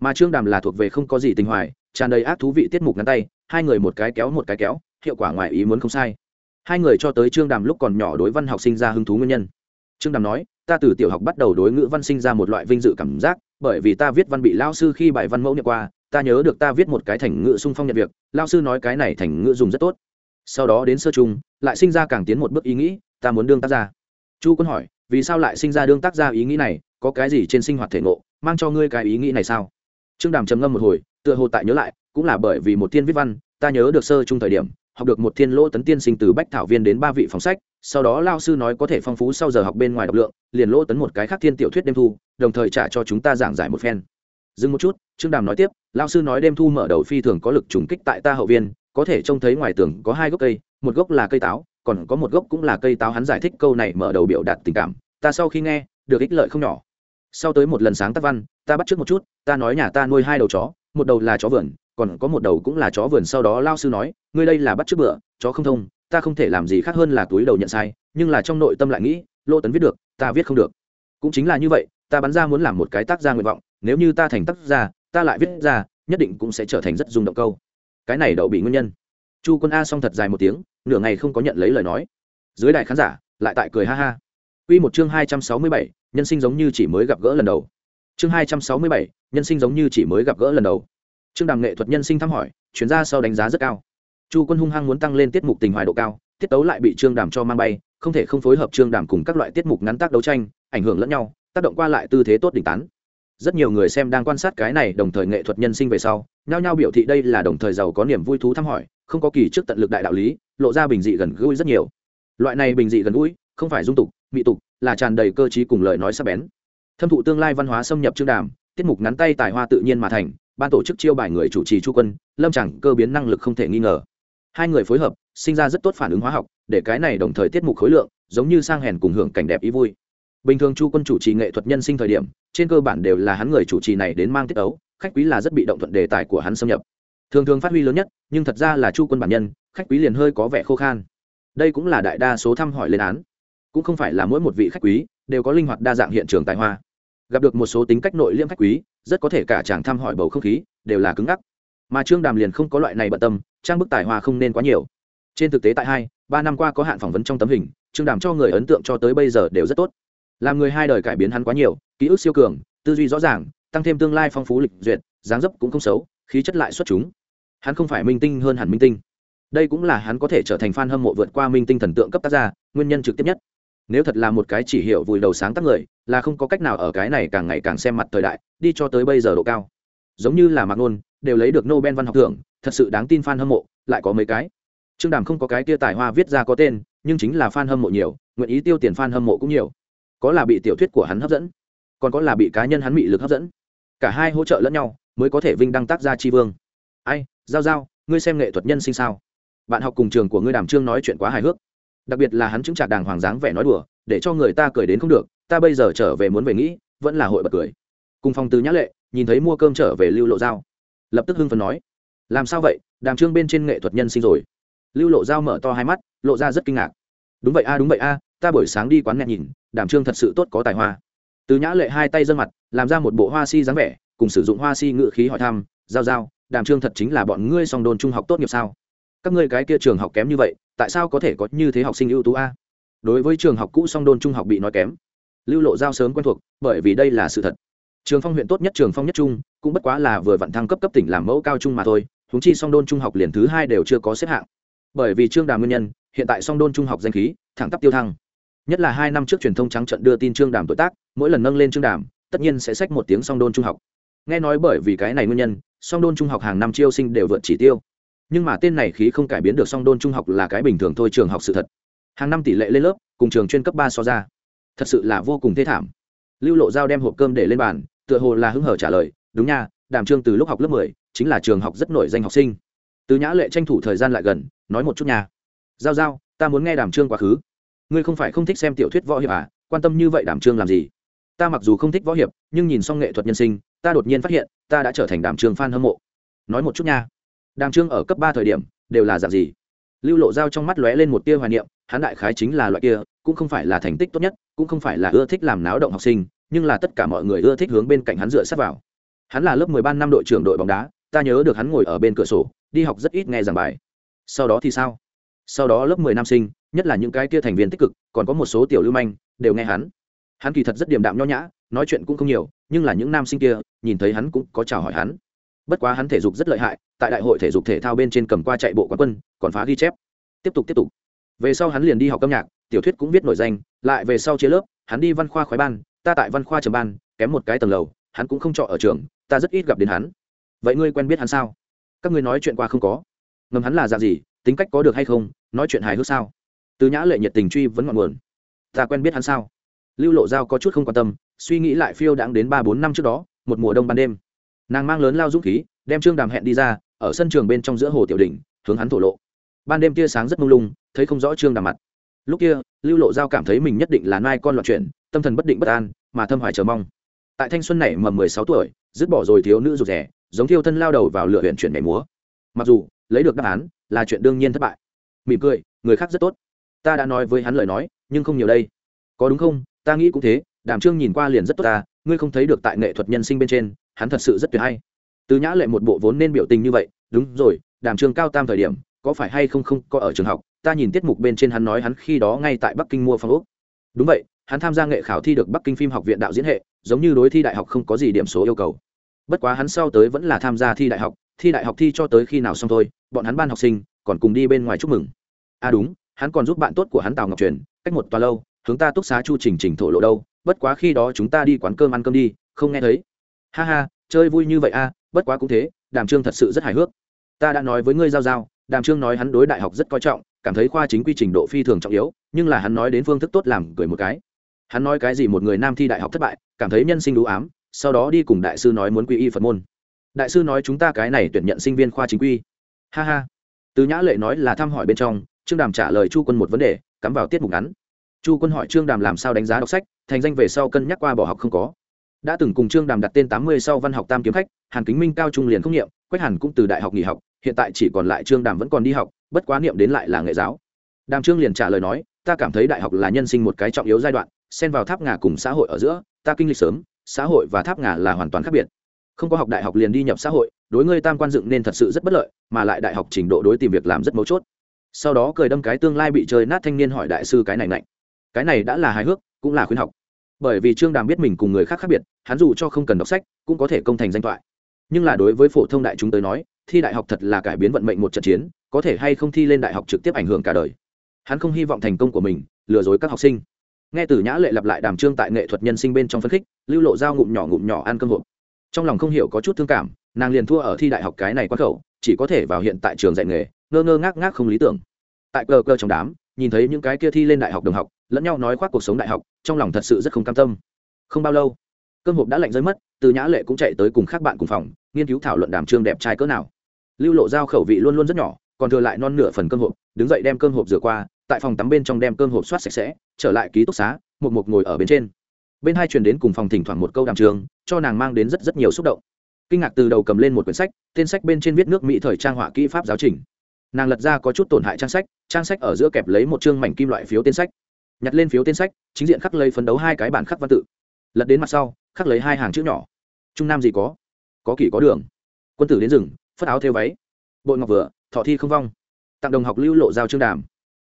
Mà trương đàm là thuộc về không có gì tình hoài, tràn đầy ác thú vị tiết mục ngắn tay, hai người một cái kéo một cái kéo, hiệu quả ngoài ý muốn không sai. Hai người cho tới trương đàm lúc còn nhỏ đối văn học sinh ra hứng thú nguyên nhân. Trương đàm nói ta từ tiểu học bắt đầu đối ngữ văn sinh ra một loại vinh dự cảm giác, bởi vì ta viết văn bị lao sư khi bài văn mẫu nhận qua, ta nhớ được ta viết một cái thành ngữ sung phong nhận việc, lao sư nói cái này thành ngữ dùng rất tốt. Sau đó đến sơ trung, lại sinh ra càng tiến một bước ý nghĩ, ta muốn đương tác gia. Chu quân hỏi, vì sao lại sinh ra đương tác gia ý nghĩ này, có cái gì trên sinh hoạt thể ngộ, mang cho ngươi cái ý nghĩ này sao? Trương đàm trầm ngâm một hồi, tựa hồ tại nhớ lại, cũng là bởi vì một thiên viết văn, ta nhớ được sơ chung thời điểm học được một thiên lỗ tấn tiên sinh từ bách thảo viên đến ba vị phòng sách, sau đó lao sư nói có thể phong phú sau giờ học bên ngoài đọc lượng, liền lỗ tấn một cái khác thiên tiểu thuyết đêm thu, đồng thời trả cho chúng ta giảng giải một phen. Dừng một chút, trương đàm nói tiếp, lao sư nói đêm thu mở đầu phi thường có lực trùng kích tại ta hậu viên, có thể trông thấy ngoài tường có hai gốc cây, một gốc là cây táo, còn có một gốc cũng là cây táo, hắn giải thích câu này mở đầu biểu đạt tình cảm, ta sau khi nghe, được ích lợi không nhỏ. Sau tới một lần sáng tác văn, ta bắt trước một chút, ta nói nhà ta nuôi hai đầu chó, một đầu là chó vườn còn có một đầu cũng là chó vườn sau đó lao sư nói ngươi đây là bắt trước bữa chó không thông ta không thể làm gì khác hơn là túi đầu nhận sai nhưng là trong nội tâm lại nghĩ lô tấn viết được ta viết không được. Cũng chính là như vậy ta bắn ra muốn làm một cái tác gia nguyện vọng nếu như ta thành tác gia ta lại viết ra nhất định cũng sẽ trở thành rất rung động câu. Cái này đậu bị nguyên nhân. Chu quân a xong thật dài một tiếng nửa ngày không có nhận lấy lời nói. Dưới đài khán giả lại tại cười ha ha. Quy một chương hai trăm sáu mươi bảy, nhân sinh giống như chỉ mới gặp gỡ lần đầu. Chương hai trăm sáu mươi bảy, nhân sinh giống như chỉ mới gặp gỡ lần đầu. Trương đàm nghệ thuật nhân sinh thăm hỏi, chuyên gia sau đánh giá rất cao. Chu Quân hung hăng muốn tăng lên tiết mục tình hoài độ cao, tiết tấu lại bị Trương Đàm cho mang bay, không thể không phối hợp Trương Đàm cùng các loại tiết mục ngắn tác đấu tranh, ảnh hưởng lẫn nhau, tác động qua lại tư thế tốt đỉnh tán. Rất nhiều người xem đang quan sát cái này đồng thời nghệ thuật nhân sinh về sau, nhao nhao biểu thị đây là đồng thời giàu có niềm vui thú thăm hỏi, không có kỳ trước tận lực đại đạo lý, lộ ra bình dị gần gũi rất nhiều. Loại này bình dị gần gũi, không phải dung tục, mỹ tục, là tràn đầy cơ trí cùng lời nói sắc bén. Thâm thụ tương lai văn hóa xâm nhập Trương Đàm, tiết mục ngắn tay tài hoa tự nhiên mà thành, ban tổ chức chiêu bài người chủ trì Chu Quân, Lâm Chẳng cơ biến năng lực không thể nghi ngờ. Hai người phối hợp, sinh ra rất tốt phản ứng hóa học, để cái này đồng thời tiết mục khối lượng, giống như sang hèn cùng hưởng cảnh đẹp ý vui. Bình thường chu quân chủ trì nghệ thuật nhân sinh thời điểm trên cơ bản đều là hắn người chủ trì này đến mang tiết ấu khách quý là rất bị động thuận đề tài của hắn xâm nhập. Thường thường phát huy lớn nhất nhưng thật ra là chu quân bản nhân khách quý liền hơi có vẻ khô khan. Đây cũng là đại đa số thăm hỏi lên án. Cũng không phải là mỗi một vị khách quý đều có linh hoạt đa dạng hiện trường tài hoa gặp được một số tính cách nội liêm khách quý, rất có thể cả chàng thăm hỏi bầu không khí đều là cứng ngắc. Mà trương đàm liền không có loại này bận tâm, trang bức tài hoa không nên quá nhiều. Trên thực tế tại hai, ba năm qua có hạn phỏng vấn trong tấm hình, trương đàm cho người ấn tượng cho tới bây giờ đều rất tốt. Làm người hai đời cải biến hắn quá nhiều, ký ức siêu cường, tư duy rõ ràng, tăng thêm tương lai phong phú lịch duyệt, dáng dấp cũng không xấu, khí chất lại xuất chúng. Hắn không phải minh tinh hơn hẳn minh tinh. Đây cũng là hắn có thể trở thành f a n hâm mộ vượt qua minh tinh thần tượng cấp tác gia, nguyên nhân trực tiếp nhất nếu thật là một cái chỉ hiệu vùi đầu sáng tác người, là không có cách nào ở cái này càng ngày càng xem mặt thời đại, đi cho tới bây giờ độ cao. Giống như là mạc nôn, đều lấy được nobel văn học thưởng, thật sự đáng tin f a n hâm mộ, lại có mấy cái. Trương đàm không có cái tia tài hoa viết ra có tên, nhưng chính là f a n hâm mộ nhiều, nguyện ý tiêu tiền f a n hâm mộ cũng nhiều. Có là bị tiểu thuyết của hắn hấp dẫn, còn có là bị cá nhân hắn bị lực hấp dẫn. Cả hai hỗ trợ lẫn nhau, mới có thể vinh đăng tác gia tri vương. Ai, giao giao, ngươi xem nghệ thuật nhân sinh sao? Bạn học cùng trường của ngươi đàm trương nói chuyện quá hài hước đặc biệt là hắn chứng trạc đàng hoàng dáng vẻ nói đùa, để cho người ta cười đến không được, ta bây giờ trở về muốn về nghĩ, vẫn là hội bật cười. Cùng phòng từ nhã lệ, nhìn thấy mua cơm trở về lưu lộ dao lập tức hưng phần nói, làm sao vậy? Đàm trương bên trên nghệ thuật nhân sinh rồi. Lưu lộ dao mở to hai mắt, lộ ra rất kinh ngạc. Đúng vậy a, đúng vậy a, ta buổi sáng đi quán nghe nhìn, Đàm trương thật sự tốt có tài hoa. Từ nhã lệ hai tay dân mặt, làm ra một bộ hoa si dáng vẻ, cùng sử dụng hoa si ngự khí hỏi thăm, giao giao, đàm trương thật chính là bọn ngươi song đồn trung học tốt nghiệp sao? Các ngươi cái kia trường học kém như vậy tại sao có thể có như thế học sinh ưu tú a? Đối với trường học cũ song đôn trung học bị nói kém, lưu lộ giao sớm quen thuộc, bởi vì đây là sự thật. Trường phong huyện tốt nhất trường phong nhất trung, cũng bất quá là vừa vặn thăng cấp cấp tỉnh làm mẫu cao trung mà thôi húng chi song đôn trung học liền thứ hai đều chưa có xếp hạng. Bởi vì trương đàm nguyên nhân, hiện tại song đôn trung học danh khí, thẳng tắp tiêu thăng. Nhất là hai năm trước truyền thông trắng trận đưa tin trương đàm tuổi tác, mỗi lần nâng lên trương đàm, tất nhiên sẽ sách một tiếng song đôn trung học. Nghe nói bởi vì cái này nguyên nhân, song đôn trung học hàng năm chiêu sinh đều vượt chỉ tiêu nhưng mà tên này khí không cải biến được song đôn trung học là cái bình thường thôi, trường học sự thật. Hàng năm tỷ lệ lên lớp, cùng trường chuyên cấp ba so ra, thật sự là vô cùng thê thảm. Lưu lộ giao đem hộp cơm để lên bàn, tựa hồ là hứng hở trả lời, đúng nha, đàm trương từ lúc học lớp mười, chính là trường học rất nổi danh học sinh. Từ nhã lệ tranh thủ thời gian lại gần, nói một chút nha. Giao giao, ta muốn nghe đàm trương quá khứ. Ngươi không phải không thích xem tiểu thuyết võ hiệp à? Quan tâm như vậy đàm trương làm gì? Ta mặc dù không thích võ hiệp, nhưng nhìn xong nghệ thuật nhân sinh, ta đột nhiên phát hiện, ta đã trở thành đàm trương f a n hâm mộ. Nói một chút nha đàm trương ở cấp ba thời điểm, đều là dạng gì? Lưu lộ dao trong mắt lóe lên một tia hoài niệm, hắn đại khái chính là loại kia, cũng không phải là thành tích tốt nhất, cũng không phải là ưa thích làm náo động học sinh, nhưng là tất cả mọi người ưa thích hướng bên cạnh hắn dựa sát vào. Hắn là lớp mười ba năm đội trưởng đội bóng đá, ta nhớ được hắn ngồi ở bên cửa sổ, đi học rất ít nghe giảng bài. Sau đó thì sao? Sau đó lớp mười nam sinh, nhất là những cái kia thành viên tích cực, còn có một số tiểu lưu manh, đều nghe hắn. Hắn kỳ thật rất điềm đạm nho nhã, nói chuyện cũng không nhiều, nhưng là những nam sinh kia, nhìn thấy hắn cũng có chào hỏi hắn bất quá hắn thể dục rất lợi hại, tại đại hội thể dục thể thao bên trên cầm qua chạy bộ quán quân, còn phá ghi chép. Tiếp tục tiếp tục. Về sau hắn liền đi học âm nhạc, tiểu thuyết cũng viết nổi danh, lại về sau chia lớp, hắn đi văn khoa khoái ban, ta tại văn khoa trường ban, kém một cái tầng lầu, hắn cũng không trọ ở trường, ta rất ít gặp đến hắn. Vậy ngươi quen biết hắn sao? Các ngươi nói chuyện qua không có? Ngầm hắn là dạng gì, tính cách có được hay không, nói chuyện hài hước sao? Từ nhã lệ nhiệt tình truy vẫn ngọn nguồn. Ta quen biết hắn sao? Lưu lộ giao có chút không quan tâm, suy nghĩ lại phiêu đãng đến ba bốn năm trước đó, một mùa đông ban đêm nàng mang lớn lao dũng khí, đem trương đàm hẹn đi ra, ở sân trường bên trong giữa hồ tiểu đình hướng hắn thổ lộ. Ban đêm tia sáng rất mông lung, thấy không rõ trương đàm mặt. Lúc kia, lưu lộ giao cảm thấy mình nhất định là nai con loạn chuyện tâm thần bất định bất an, mà thâm hoài chờ mong. Tại thanh xuân này mầm mười sáu tuổi, dứt bỏ rồi thiếu nữ rụt rẻ giống thiêu thân lao đầu vào lửa huyện chuyển nhảy múa. Mặc dù, lấy được đáp án, là chuyện đương nhiên thất bại. Mỉm cười, người khác rất tốt. Ta đã nói với hắn lời nói, nhưng không nhiều đây. Có đúng không? Ta nghĩ cũng thế, đàm trương nhìn qua liền rất tốt ta, ngươi không thấy được tại nghệ thuật nhân sinh bên trên hắn thật sự rất tuyệt hay. Từ nhã lệ một bộ vốn nên biểu tình như vậy, đúng rồi, đàm trường cao tam thời điểm, có phải hay không không có ở trường học, ta nhìn tiết mục bên trên hắn nói hắn khi đó ngay tại bắc kinh mua phong ốc. Đúng vậy, hắn tham gia nghệ khảo thi được bắc kinh phim học viện đạo diễn hệ, giống như đối thi đại học không có gì điểm số yêu cầu. Bất quá hắn sau tới vẫn là tham gia thi đại học, thi đại học thi cho tới khi nào xong thôi, bọn hắn ban học sinh, còn cùng đi bên ngoài chúc mừng. À đúng, hắn còn giúp bạn tốt của hắn tào ngọc truyền, cách một tòa lâu, hướng ta túc xá chu trình trình thổ lộ đâu, bất quá khi đó chúng ta đi quán cơm ăn cơm đi, không nghe thấy ha ha chơi vui như vậy a à, bất quá cũng thế đàm trương thật sự rất hài hước. Ta đã nói với ngươi giao giao đàm trương nói hắn đối đại học rất coi trọng cảm thấy khoa chính quy trình độ phi thường trọng yếu nhưng là hắn nói đến phương thức tốt làm cười một cái. Hắn nói cái gì một người nam thi đại học thất bại cảm thấy nhân sinh đủ ám sau đó đi cùng đại sư nói muốn quy y phật môn. Đại sư nói chúng ta cái này tuyển nhận sinh viên khoa chính quy. Ha ha. Từ nhã lệ nói là thăm hỏi bên trong trương đàm trả lời chu quân một vấn đề cắm vào tiết mục ngắn. Chu quân hỏi trương đàm làm sao đánh giá đọc sách thành danh về sau cân nhắc qua bỏ học không có đã từng cùng trương đàm đặt tên tám mươi sau văn học tam kiếm khách, hàn kính minh cao trung liền không nghiệm quách hàn cũng từ đại học nghỉ học, hiện tại chỉ còn lại trương đàm vẫn còn đi học, bất quá niệm đến lại là nghệ giáo. Đàm trương liền trả lời nói, ta cảm thấy đại học là nhân sinh một cái trọng yếu giai đoạn, xen vào tháp ngà cùng xã hội ở giữa, ta kinh lịch sớm, xã hội và tháp ngà là hoàn toàn khác biệt. Không có học đại học liền đi nhập xã hội, đối ngươi tam quan dựng nên thật sự rất bất lợi, mà lại đại học trình độ đối tìm việc làm rất mấu chốt. Sau đó cười đâm cái tương lai bị chơi nát thanh niên hỏi đại sư cái này lạnh cái này đã là hài hước, cũng là khuyến học bởi vì trương đàm biết mình cùng người khác khác biệt, hắn dù cho không cần đọc sách, cũng có thể công thành danh thoại. Nhưng là đối với phổ thông đại chúng tới nói, thi đại học thật là cải biến vận mệnh một trận chiến, có thể hay không thi lên đại học trực tiếp ảnh hưởng cả đời. Hắn không hy vọng thành công của mình, lừa dối các học sinh. Nghe từ nhã lệ lặp lại đàm trương tại nghệ thuật nhân sinh bên trong phân khích, lưu lộ dao ngụm nhỏ ngụm nhỏ ăn cơm hộp. Trong lòng không hiểu có chút thương cảm, nàng liền thua ở thi đại học cái này quá khẩu, chỉ có thể vào hiện tại trường dạy nghề, ngơ ngơ ngác ngác không lý tưởng. Tại cờ cơ trong đám, nhìn thấy những cái kia thi lên đại học đồng học lẫn nhau nói khoác cuộc sống đại học, trong lòng thật sự rất không cam tâm. Không bao lâu, cơm hộp đã lạnh rơi mất, từ nhã lệ cũng chạy tới cùng các bạn cùng phòng, nghiên cứu thảo luận đàm trương đẹp trai cỡ nào. Lưu lộ dao khẩu vị luôn luôn rất nhỏ, còn thừa lại non nửa phần cơm hộp, đứng dậy đem cơm hộp rửa qua, tại phòng tắm bên trong đem cơm hộp soát sạch sẽ, trở lại ký túc xá, một mục ngồi ở bên trên. Bên hai truyền đến cùng phòng thỉnh thoảng một câu đàm trường, cho nàng mang đến rất rất nhiều xúc động. Kinh ngạc từ đầu cầm lên một quyển sách, tên sách bên trên viết nước mỹ thời trang họa kỹ pháp giáo trình. Nàng lật ra có chút tổn hại trang sách trang sách ở giữa kẹp lấy một chương mảnh kim loại phiếu tên sách nhặt lên phiếu tên sách, chính diện khắc lấy phấn đấu hai cái bản khắc văn tự. Lật đến mặt sau, khắc lấy hai hàng chữ nhỏ. Trung nam gì có? Có kỷ có đường. Quân tử đến rừng, phất áo theo váy. Bội ngọc vừa, thọ thi không vong. Tặng đồng học lưu lộ giao trương đàm.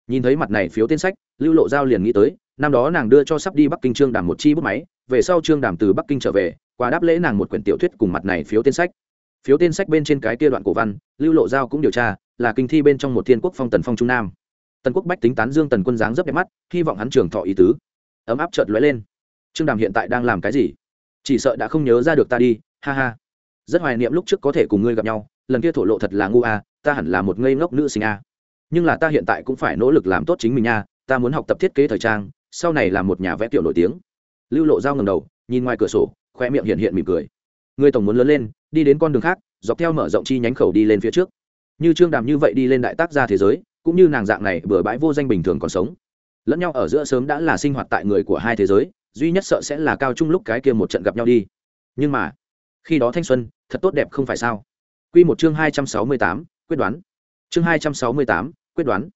Nhìn thấy mặt này phiếu tên sách, lưu lộ giao liền nghĩ tới, năm đó nàng đưa cho sắp đi bắc kinh trương đàm một chi bút máy, về sau trương đàm từ bắc kinh trở về, qua đáp lễ nàng một quyển tiểu thuyết cùng mặt này phiếu tên sách. Phiếu tên sách bên trên cái kia đoạn cổ văn, lưu lộ giao cũng điều tra, là kinh thi bên trong một thiên quốc phong tần phong trung nam tần quốc bách tính tán dương tần quân dáng rất đẹp mắt, hy vọng hắn trường thọ ý tứ. Ấm áp chợt lóe lên. Trương đàm hiện tại đang làm cái gì? Chỉ sợ đã không nhớ ra được ta đi, ha ha. Rất hoài niệm lúc trước có thể cùng ngươi gặp nhau, lần kia thổ lộ thật là ngu a, ta hẳn là một ngây ngốc nữ sinh a. Nhưng là ta hiện tại cũng phải nỗ lực làm tốt chính mình nha ta muốn học tập thiết kế thời trang, sau này là một nhà vẽ tiểu nổi tiếng. Lưu lộ dao ngầm đầu, nhìn ngoài cửa sổ khoe miệng hiện hiện mỉm cười. Người tổng muốn lớn lên, đi đến con đường khác, dọc theo mở rộng chi nhánh khẩu đi lên phía trước. Như trương đàm như vậy đi lên đại tác gia thế giới cũng như nàng dạng này bừa bãi vô danh bình thường còn sống. Lẫn nhau ở giữa sớm đã là sinh hoạt tại người của hai thế giới, duy nhất sợ sẽ là cao trung lúc cái kia một trận gặp nhau đi. Nhưng mà, khi đó thanh xuân, thật tốt đẹp không phải sao? Q một chương hai trăm sáu mươi tám, quyết đoán. Chương hai trăm sáu mươi tám, quyết đoán.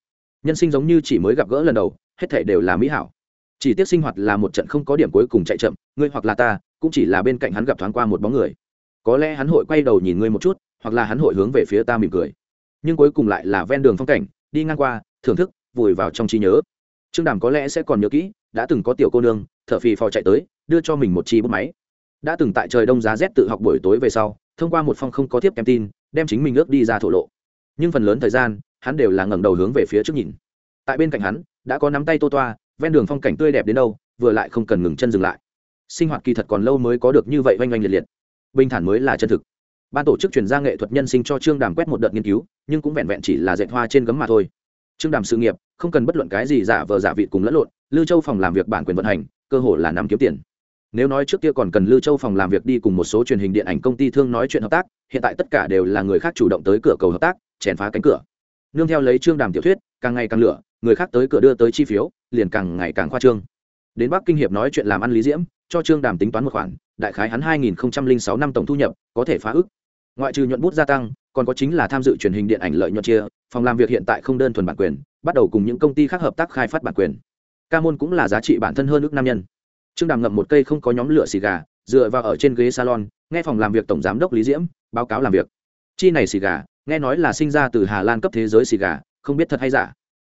Nhân sinh giống như chỉ mới gặp gỡ lần đầu, hết thể đều là mỹ hảo. Chỉ tiếc sinh hoạt là một trận không có điểm cuối cùng chạy chậm, ngươi hoặc là ta, cũng chỉ là bên cạnh hắn gặp thoáng qua một bóng người. Có lẽ hắn hội quay đầu nhìn ngươi một chút, hoặc là hắn hội hướng về phía ta mỉm cười. Nhưng cuối cùng lại là ven đường phong cảnh đi ngang qua, thưởng thức, vùi vào trong trí nhớ. Trương đàm có lẽ sẽ còn nhớ kỹ, đã từng có tiểu cô nương thở phì phò chạy tới, đưa cho mình một chi bút máy. Đã từng tại trời đông giá rét tự học buổi tối về sau, thông qua một phong không có tiếp kèm tin, đem chính mình ước đi ra thổ lộ. Nhưng phần lớn thời gian, hắn đều là ngẩng đầu hướng về phía trước nhìn. Tại bên cạnh hắn, đã có nắm tay tô toa, ven đường phong cảnh tươi đẹp đến đâu, vừa lại không cần ngừng chân dừng lại. Sinh hoạt kỳ thật còn lâu mới có được như vậy oanh oanh liệt liệt. Bình thản mới là chân thực ban tổ chức chuyển ra nghệ thuật nhân sinh cho trương đàm quét một đợt nghiên cứu, nhưng cũng vẹn vẹn chỉ là dạy hoa trên gấm mà thôi. Trương đàm sự nghiệp, không cần bất luận cái gì giả vờ giả vị cùng lẫn lộn, lưu châu phòng làm việc bản quyền vận hành, cơ hội là nắm kiếm tiền. Nếu nói trước kia còn cần lưu châu phòng làm việc đi cùng một số truyền hình điện ảnh công ty thương nói chuyện hợp tác, hiện tại tất cả đều là người khác chủ động tới cửa cầu hợp tác, chèn phá cánh cửa. Nương theo lấy trương đàm tiểu thuyết, càng ngày càng lửa, người khác tới cửa đưa tới chi phiếu, liền càng ngày càng khoa trương. Đến bắc kinh hiệp nói chuyện làm ăn lý diễm, cho trương đàm tính toán một khoản, đại khái hắn hai nghìn sáu năm tổng thu nhập, có thể phá ức ngoại trừ nhuận bút gia tăng, còn có chính là tham dự truyền hình điện ảnh lợi nhuận chia, phòng làm việc hiện tại không đơn thuần bản quyền, bắt đầu cùng những công ty khác hợp tác khai phát bản quyền. Ca môn cũng là giá trị bản thân hơn ước nam nhân. Trương đàm ngậm một cây không có nhóm lửa xì gà, dựa vào ở trên ghế salon, nghe phòng làm việc tổng giám đốc lý diễm, báo cáo làm việc. Chi này xì gà, nghe nói là sinh ra từ hà lan cấp thế giới xì gà, không biết thật hay giả.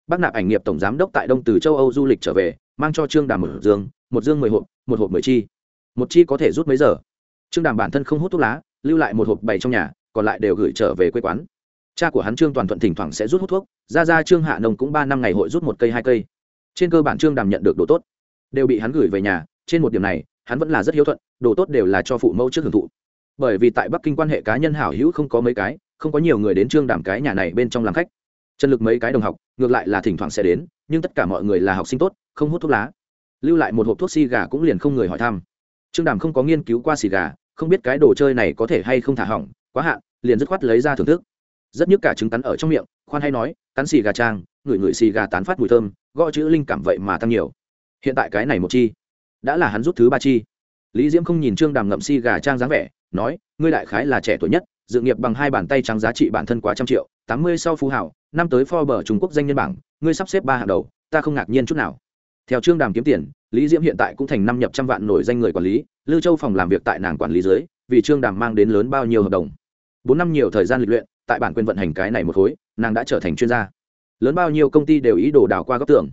Bác nạp ảnh nghiệp tổng giám đốc tại đông từ châu âu du lịch trở về, mang cho trương đàm một dương một dương mười hộp, một hộp mười chi. Một chi có thể rút mấy giờ? Trương đàm bản thân không hút thuốc lá lưu lại một hộp bày trong nhà, còn lại đều gửi trở về quê quán. Cha của hắn trương toàn thuận thỉnh thoảng sẽ rút hút thuốc, ra ra trương hạ nông cũng ba năm ngày hội rút một cây hai cây. Trên cơ bản trương đàm nhận được đồ tốt, đều bị hắn gửi về nhà, trên một điểm này, hắn vẫn là rất hiếu thuận, đồ tốt đều là cho phụ mẫu trước hưởng thụ. Bởi vì tại bắc kinh quan hệ cá nhân hảo hữu không có mấy cái, không có nhiều người đến trương đàm cái nhà này bên trong làm khách. Chân lực mấy cái đồng học, ngược lại là thỉnh thoảng sẽ đến, nhưng tất cả mọi người là học sinh tốt, không hút thuốc lá. Lưu lại một hộp thuốc xì gà cũng liền không người hỏi thăm. Trương đàm không có nghiên cứu qua xì gà không biết cái đồ chơi này có thể hay không thả hỏng quá hạn liền dứt khoát lấy ra thưởng thức. Rất nhức cả trứng cắn ở trong miệng khoan hay nói cắn xì gà trang ngửi ngửi xì gà tán phát mùi thơm gõ chữ linh cảm vậy mà tăng nhiều. Hiện tại cái này một chi đã là hắn rút thứ ba chi. Lý diễm không nhìn trương đàm ngậm xì gà trang dáng vẻ nói ngươi đại khái là trẻ tuổi nhất dự nghiệp bằng hai bàn tay trắng giá trị bản thân quá trăm triệu tám mươi sau phú hảo năm tới Forbes Trung Quốc danh nhân bảng, ngươi sắp xếp ba hạng đầu, ta không ngạc nhiên chút nào. Theo Trương Đàm kiếm tiền, Lý Diễm hiện tại cũng thành năm nhập trăm vạn nổi danh người quản lý, Lưu Châu phòng làm việc tại nàng quản lý dưới, vì Trương Đàm mang đến lớn bao nhiêu hợp đồng. Bốn năm nhiều thời gian lịch luyện, tại bản quyền vận hành cái này một khối, nàng đã trở thành chuyên gia. Lớn bao nhiêu công ty đều ý đồ đào qua góc tường.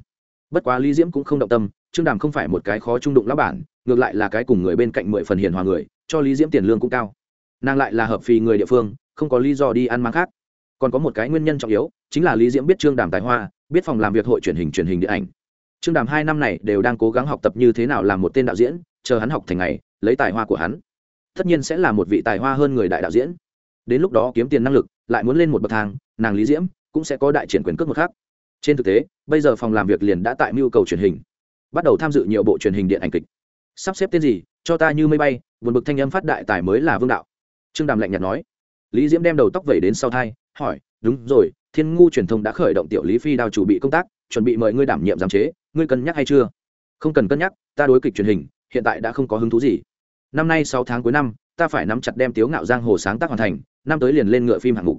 Bất quá Lý Diễm cũng không động tâm, Trương Đàm không phải một cái khó trung đụng lão bản, ngược lại là cái cùng người bên cạnh mười phần hiền hòa người, cho Lý Diễm tiền lương cũng cao. Nàng lại là hợp phì người địa phương, không có lý do đi ăn mang khác còn có một cái nguyên nhân trọng yếu chính là lý diễm biết trương đàm tài hoa biết phòng làm việc hội truyền hình truyền hình điện ảnh trương đàm hai năm này đều đang cố gắng học tập như thế nào làm một tên đạo diễn chờ hắn học thành ngày, lấy tài hoa của hắn. Tất nhiên sẽ là một vị tài hoa hơn người đại đạo diễn. Đến lúc đó kiếm tiền năng lực, lại muốn lên một bậc thang, nàng lý diễm cũng sẽ có đại triển quyền cước một khác. Trên thực tế, bây giờ phòng làm việc liền đã tại mưu cầu truyền hình. Bắt đầu tham dự nhiều bộ truyền hình điện ảnh kịch. Sắp xếp tên gì, cho ta như mây bay vượt bực thanh âm phát đại tài mới là vương đạo. Trương đàm lạnh nhạt nói. Lý diễm đem đầu tóc vẩy đến sau thai, hỏi, đúng rồi, thiên ngu truyền thông đã khởi động tiểu lý phi đào chủ bị công tác, chuẩn bị mời ngươi đảm nhiệm giám chế, ngươi cân nhắc hay chưa? Không cần cân nhắc, ta đối kịch truyền hình hiện tại đã không có hứng thú gì. Năm nay sáu tháng cuối năm, ta phải nắm chặt đem tiếu ngạo giang hồ sáng tác hoàn thành, năm tới liền lên ngựa phim hạng mục.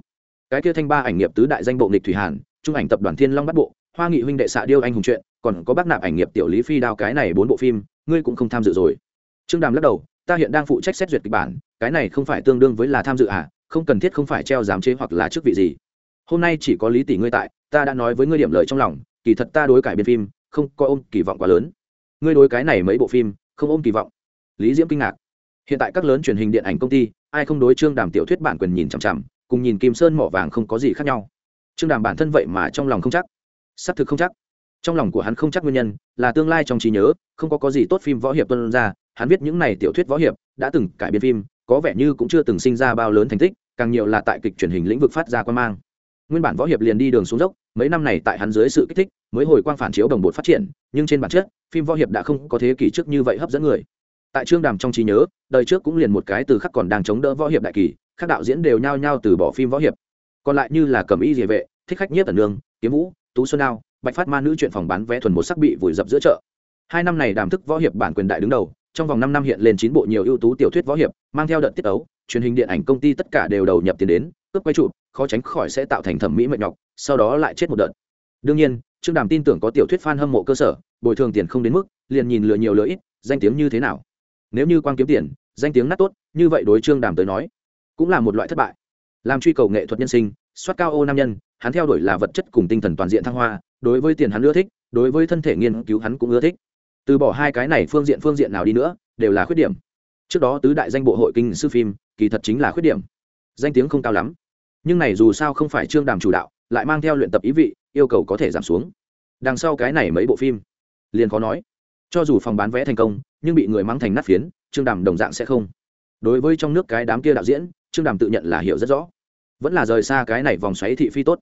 Cái kia thanh ba ảnh nghiệp tứ đại danh bộ nghịch thủy hàn, trung ảnh tập đoàn thiên long bắt bộ, hoa nghị huynh đệ xạ điêu anh hùng truyện còn có bác nạp ảnh nghiệp tiểu lý phi đao cái này bốn bộ phim, ngươi cũng không tham dự rồi. Trương đàm lắc đầu, ta hiện đang phụ trách xét duyệt kịch bản, cái này không phải tương đương với là tham dự à không cần thiết không phải treo giám chế hoặc là chức vị gì. Hôm nay chỉ có lý tỷ ngươi tại, ta đã nói với ngươi điểm lời trong lòng, kỳ thật ta đối cải biên phim, không có ôm kỳ vọng quá lớn. Ngươi đối cái này mấy bộ phim không ôm kỳ vọng. Lý diễm kinh ngạc. Hiện tại các lớn truyền hình điện ảnh công ty, ai không đối trương đàm tiểu thuyết bản quyền nhìn chằm chằm, cùng nhìn kim sơn mỏ vàng không có gì khác nhau. Trương đàm bản thân vậy mà trong lòng không chắc. Xác thực không chắc. Trong lòng của hắn không chắc nguyên nhân là tương lai trong trí nhớ, không có có gì tốt phim võ hiệp tuân ra, hắn viết những này tiểu thuyết võ hiệp, đã từng cải biên phim, có vẻ như cũng chưa từng sinh ra bao lớn thành tích, càng nhiều là tại kịch truyền hình lĩnh vực phát ra quan mang. Nguyên bản võ hiệp liền đi đường xuống dốc mấy năm này tại hắn dưới sự kích thích, mới hồi quang phản chiếu đồng bột phát triển, nhưng trên bản chất, phim võ hiệp đã không có thế kỷ trước như vậy hấp dẫn người. Tại trương đàm trong trí nhớ, đời trước cũng liền một cái từ khắc còn đang chống đỡ võ hiệp đại kỳ, các đạo diễn đều nhao nhao từ bỏ phim võ hiệp. Còn lại như là cầm y địa vệ, thích khách nhất tần nương, kiếm vũ, tú xuân ao, bạch phát ma nữ chuyện phòng bán vé thuần một sắc bị vùi dập giữa chợ. Hai năm này đàm thức võ hiệp bản quyền đại đứng đầu, trong vòng năm năm hiện lên chín bộ nhiều ưu tú tiểu thuyết võ hiệp, mang theo đợt tiết ấu, truyền hình điện ảnh công ty tất cả đều đầu nhập tiền đến cướp quay trụ, khó tránh khỏi sẽ tạo thành thẩm mỹ mệt nhọc, sau đó lại chết một đợt. Đương nhiên, trương đàm tin tưởng có tiểu thuyết f a n hâm mộ cơ sở, bồi thường tiền không đến mức, liền nhìn lừa nhiều lừa ít, danh tiếng như thế nào. Nếu như quan kiếm tiền, danh tiếng nát tốt, như vậy đối trương đàm tới nói, cũng là một loại thất bại. Làm truy cầu nghệ thuật nhân sinh, soát cao ô nam nhân, hắn theo đuổi là vật chất cùng tinh thần toàn diện thăng hoa, đối với tiền hắn ưa thích, đối với thân thể nghiên cứu hắn cũng ưa thích. Từ bỏ hai cái này phương diện phương diện nào đi nữa, đều là khuyết điểm. Trước đó tứ đại danh bộ hội kinh sư phim, kỳ thật chính là khuyết điểm danh tiếng không cao lắm. Nhưng này dù sao không phải trương đàm chủ đạo, lại mang theo luyện tập ý vị, yêu cầu có thể giảm xuống. Đằng sau cái này mấy bộ phim, liền khó nói. Cho dù phòng bán vé thành công, nhưng bị người mắng thành nát phiến, trương đàm đồng dạng sẽ không. Đối với trong nước cái đám kia đạo diễn, trương đàm tự nhận là hiểu rất rõ. Vẫn là rời xa cái này vòng xoáy thị phi tốt.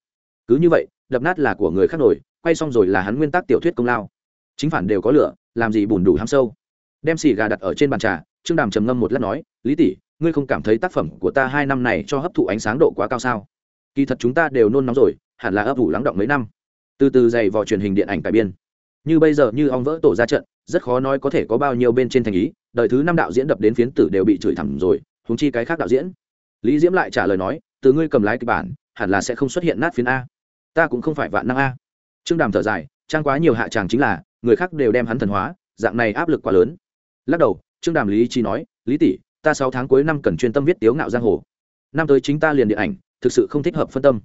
Cứ như vậy, đập nát là của người khác nổi quay xong rồi là hắn nguyên tắc tiểu thuyết công lao. Chính phản đều có lửa, làm gì bùn đủ ham sâu. Đem xì gà đặt ở trên bàn trà, trương đàm trầm ngâm một lát nói, lý tỷ ngươi không cảm thấy tác phẩm của ta hai năm này cho hấp thụ ánh sáng độ quá cao sao? Kỳ thật chúng ta đều nôn nóng rồi, hẳn là ấp ủ lắng động mấy năm. Từ từ dày vào truyền hình điện ảnh cải biên. Như bây giờ như ong vỡ tổ ra trận, rất khó nói có thể có bao nhiêu bên trên thành ý, đời thứ năm đạo diễn đập đến phiến tử đều bị chửi thẳng rồi húng chi cái khác đạo diễn. Lý diễm lại trả lời nói, từ ngươi cầm lái kịch bản, hẳn là sẽ không xuất hiện nát phiến a. Ta cũng không phải vạn năng a. Trương đàm thở dài, trang quá nhiều hạ tràng chính là, người khác đều đem hắn thần hóa, dạng này áp lực quá lớn. Lắc đầu, trương đàm lý chi nói, lý tỷ ta sáu tháng cuối năm cần chuyên tâm viết tiếu ngạo giang hồ. Năm tới chính ta liền điện ảnh, thực sự không thích hợp phân tâm.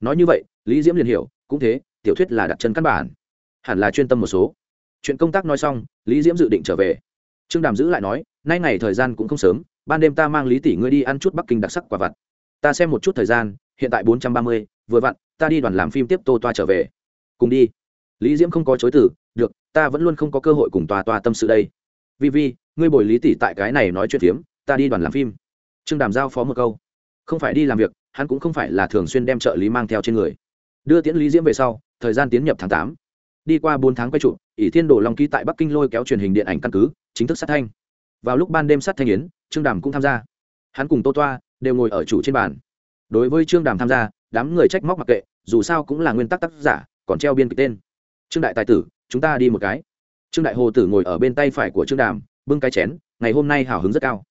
Nói như vậy, lý diễm liền hiểu, cũng thế, tiểu thuyết là đặt chân căn bản. Hẳn là chuyên tâm một số. Chuyện công tác nói xong, lý diễm dự định trở về. Trương đàm giữ lại nói, nay ngày thời gian cũng không sớm, ban đêm ta mang lý tỷ ngươi đi ăn chút bắc kinh đặc sắc quả vặt. Ta xem một chút thời gian, hiện tại bốn trăm ba mươi, vừa vặn, ta đi đoàn làm phim tiếp tô toa trở về. Cùng đi. Lý diễm không có chối từ, được, ta vẫn luôn không có cơ hội cùng tòa tòa tâm sự đây. Vi vi, ngươi bồi lý tỷ tại cái này nói chuyện phiếm ta đi đoàn làm phim. Trương đàm giao phó một câu. Không phải đi làm việc, hắn cũng không phải là thường xuyên đem trợ lý mang theo trên người. Đưa tiễn lý diễm về sau, thời gian tiến nhập tháng tám. Đi qua bốn tháng quay trụ, ỷ thiên đồ long ký tại bắc kinh lôi kéo truyền hình điện ảnh căn cứ, chính thức sát thanh. Vào lúc ban đêm sát thanh yến, trương đàm cũng tham gia. Hắn cùng tô toa đều ngồi ở chủ trên bàn. Đối với trương đàm tham gia, đám người trách móc mặc kệ, dù sao cũng là nguyên tắc tác giả, còn treo biên kịch tên. Trương đại tài tử, chúng ta đi một cái. Trương đại hồ tử ngồi ở bên tay phải của trương đàm, bưng cái chén, ngày hôm nay hào hứng rất cao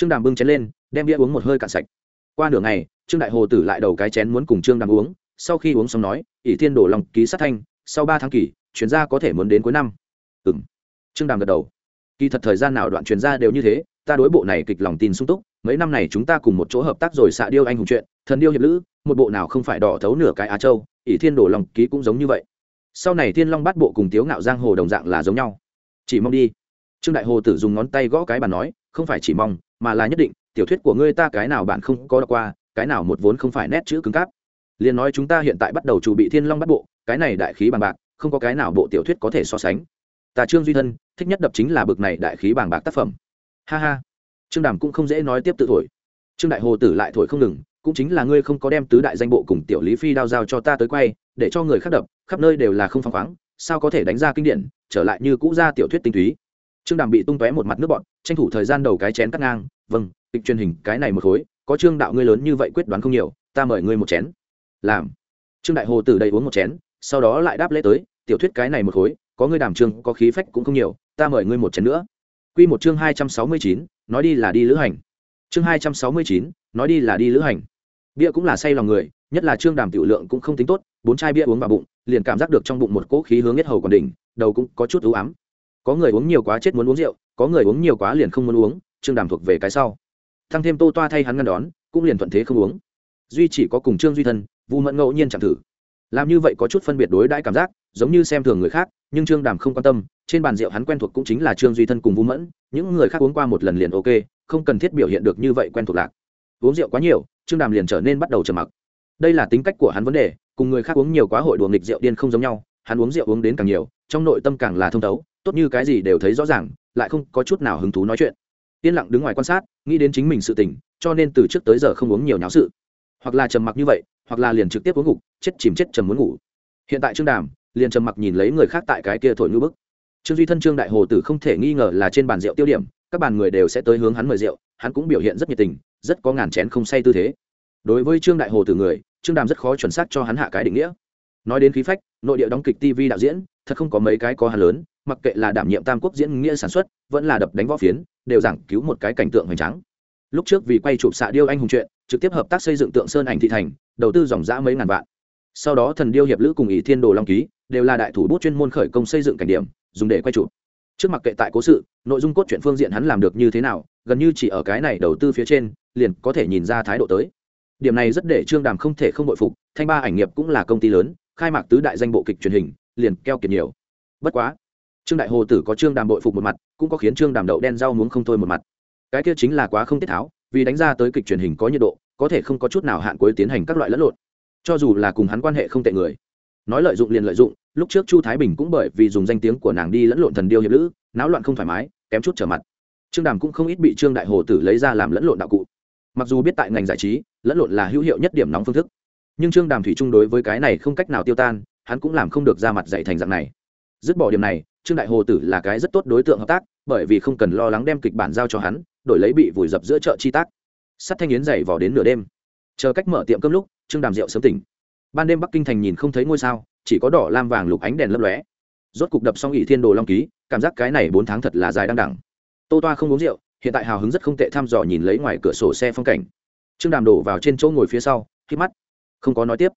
trương đàm bưng chén lên, đem bia uống một hơi cạn sạch. Qua nửa ngày, trương đại hồ tử lại đầu cái chén muốn cùng trương đàm uống, sau khi uống xong nói, ỷ thiên đổ lòng ký sát thanh, sau ba tháng kỳ chuyến gia có thể muốn đến cuối năm. Ừ m trương đàm gật đầu. Kỳ thật thời gian nào đoạn chuyến gia đều như thế, ta đối bộ này kịch lòng tin sung túc, mấy năm này chúng ta cùng một chỗ hợp tác rồi xạ điêu anh hùng chuyện, thần điêu hiệp lữ, một bộ nào không phải đỏ thấu nửa cái á châu, ỷ thiên đổ lòng ký cũng giống như vậy. Sau này thiên long bắt bộ cùng tiếu ngạo giang hồ đồng dạng là giống nhau. Chỉ mong đi. Trương đại hồ tử dùng ngón tay gõ cái bàn nói, không phải chỉ mong mà là nhất định, tiểu thuyết của ngươi ta cái nào bạn không có đọc qua, cái nào một vốn không phải nét chữ cứng cáp. Liền nói chúng ta hiện tại bắt đầu chuẩn bị thiên long bắt bộ, cái này đại khí bằng bạc, không có cái nào bộ tiểu thuyết có thể so sánh. Ta trương duy thân, thích nhất đập chính là bực này đại khí bằng bạc tác phẩm. Ha ha. Trương đàm cũng không dễ nói tiếp tự thổi. Trương đại hồ tử lại thổi không ngừng, cũng chính là ngươi không có đem tứ đại danh bộ cùng tiểu lý phi đao giao cho ta tới quay, để cho người khác đập, khắp nơi đều là không phăng khoáng, sao có thể đánh ra kinh điển, trở lại như cũ ra tiểu thuyết tinh túy trương đàm bị tung tóe một mặt nước bọn, tranh thủ thời gian đầu cái chén cắt ngang vâng kịch truyền hình, cái này một khối, có trương đạo ngươi lớn như vậy quyết đoán không nhiều, ta mời ngươi một chén. Làm. Trương đại hồ từ đây uống một chén, sau đó lại đáp lễ tới, tiểu thuyết cái này một khối, có ngươi đàm trương có khí phách cũng không nhiều, ta mời ngươi một chén nữa. Quy một chương hai trăm sáu mươi chín, nói đi là đi lữ hành. Chương hai trăm sáu mươi chín, nói đi là đi lữ hành. Bia cũng là say lòng người, nhất là trương đàm tiểu lượng cũng không tính tốt, bốn chai bia uống vào bụng, liền cảm giác được trong bụng một cỗ khí hướng nhất hầu còn đỉnh, đầu cũng có chút ưu ám có người uống nhiều quá chết muốn uống rượu, có người uống nhiều quá liền không muốn uống, trương đàm thuộc về cái sau. Thăng thêm tô toa thay hắn ngăn đón, cũng liền thuận thế không uống. Duy chỉ có cùng trương duy thân, vu mẫn ngẫu nhiên chẳng thử. Làm như vậy có chút phân biệt đối đãi cảm giác, giống như xem thường người khác, nhưng trương đàm không quan tâm, trên bàn rượu hắn quen thuộc cũng chính là trương duy thân cùng vu mẫn, những người khác uống qua một lần liền ok, không cần thiết biểu hiện được như vậy quen thuộc lạc. Uống rượu quá nhiều, trương đàm liền trở nên bắt đầu trầm mặc. Đây là tính cách của hắn vấn đề, cùng người khác uống nhiều quá hội đùa nghịch rượu điên không giống nhau, hắn uống rượu uống đến càng nhiều, trong nội tâm càng là thông thấu tốt như cái gì đều thấy rõ ràng, lại không có chút nào hứng thú nói chuyện. Yên lặng đứng ngoài quan sát, nghĩ đến chính mình sự tình, cho nên từ trước tới giờ không uống nhiều nháo sự. Hoặc là trầm mặc như vậy, hoặc là liền trực tiếp uống ngủ, chết chìm chết trầm muốn ngủ. Hiện tại trương đàm liền trầm mặc nhìn lấy người khác tại cái kia thổi ngư bức. Trương duy thân trương đại hồ tử không thể nghi ngờ là trên bàn rượu tiêu điểm, các bàn người đều sẽ tới hướng hắn mời rượu, hắn cũng biểu hiện rất nhiệt tình, rất có ngàn chén không say tư thế. Đối với trương đại hồ tử người, trương đàm rất khó chuẩn xác cho hắn hạ cái định nghĩa. Nói đến khí phách, nội địa đóng kịch tv đạo diễn, thật không có mấy cái có hắn lớn mặc kệ là đảm nhiệm tam quốc diễn nghĩa sản xuất, vẫn là đập đánh võ phiến, đều giảng cứu một cái cảnh tượng hoành tráng. Lúc trước vì quay chụp xạ điêu anh hùng chuyện, trực tiếp hợp tác xây dựng tượng sơn ảnh thị thành, đầu tư dòng giã mấy ngàn vạn. Sau đó thần điêu hiệp lữ cùng ý thiên đồ long ký, đều là đại thủ bút chuyên môn khởi công xây dựng cảnh điểm, dùng để quay chụp. Trước mặt kệ tại cố sự, nội dung cốt truyện phương diện hắn làm được như thế nào, gần như chỉ ở cái này đầu tư phía trên, liền có thể nhìn ra thái độ tới. Điểm này rất để trương đàm không thể không bội phục, thanh ba ảnh nghiệp cũng là công ty lớn, khai mạc tứ đại danh bộ kịch truyền hình, liền keo kiệt nhiều. Bất quá trương đại hồ tử có trương đàm bội phục một mặt, cũng có khiến trương đàm đậu đen rau muống không thôi một mặt. Cái kia chính là quá không tiết tháo, vì đánh ra tới kịch truyền hình có nhiệt độ, có thể không có chút nào hạn cuối tiến hành các loại lẫn lộn. Cho dù là cùng hắn quan hệ không tệ người. Nói lợi dụng liền lợi dụng, lúc trước chu thái bình cũng bởi vì dùng danh tiếng của nàng đi lẫn lộn thần điêu hiệp lữ, náo loạn không thoải mái, kém chút trở mặt. Trương đàm cũng không ít bị trương đại hồ tử lấy ra làm lẫn lộn đạo cụ. Mặc dù biết tại ngành giải trí, lẫn lộn là hữu hiệu nhất điểm nóng phương thức. Nhưng trương đàm thủy chung đối với cái này không cách nào tiêu tan, hắn cũng làm không được ra mặt dạy thành dạng này. Dứt bỏ điểm này trương đại hồ tử là cái rất tốt đối tượng hợp tác, bởi vì không cần lo lắng đem kịch bản giao cho hắn, đổi lấy bị vùi dập giữa chợ chi tác. Sắt thanh yến dày vào đến nửa đêm. Chờ cách mở tiệm cơm lúc, trương đàm rượu sớm tỉnh. Ban đêm bắc kinh thành nhìn không thấy ngôi sao, chỉ có đỏ, lam, vàng lục ánh đèn lấp lóe. Rốt cục đập xong ỷ thiên đồ long ký, cảm giác cái này bốn tháng thật là dài đăng đẳng. Tô toa không uống rượu, hiện tại hào hứng rất không tệ thăm dò nhìn lấy ngoài cửa sổ xe phong cảnh. Trương đàm đổ vào trên chỗ ngồi phía sau khi mắt. Không có nói tiếp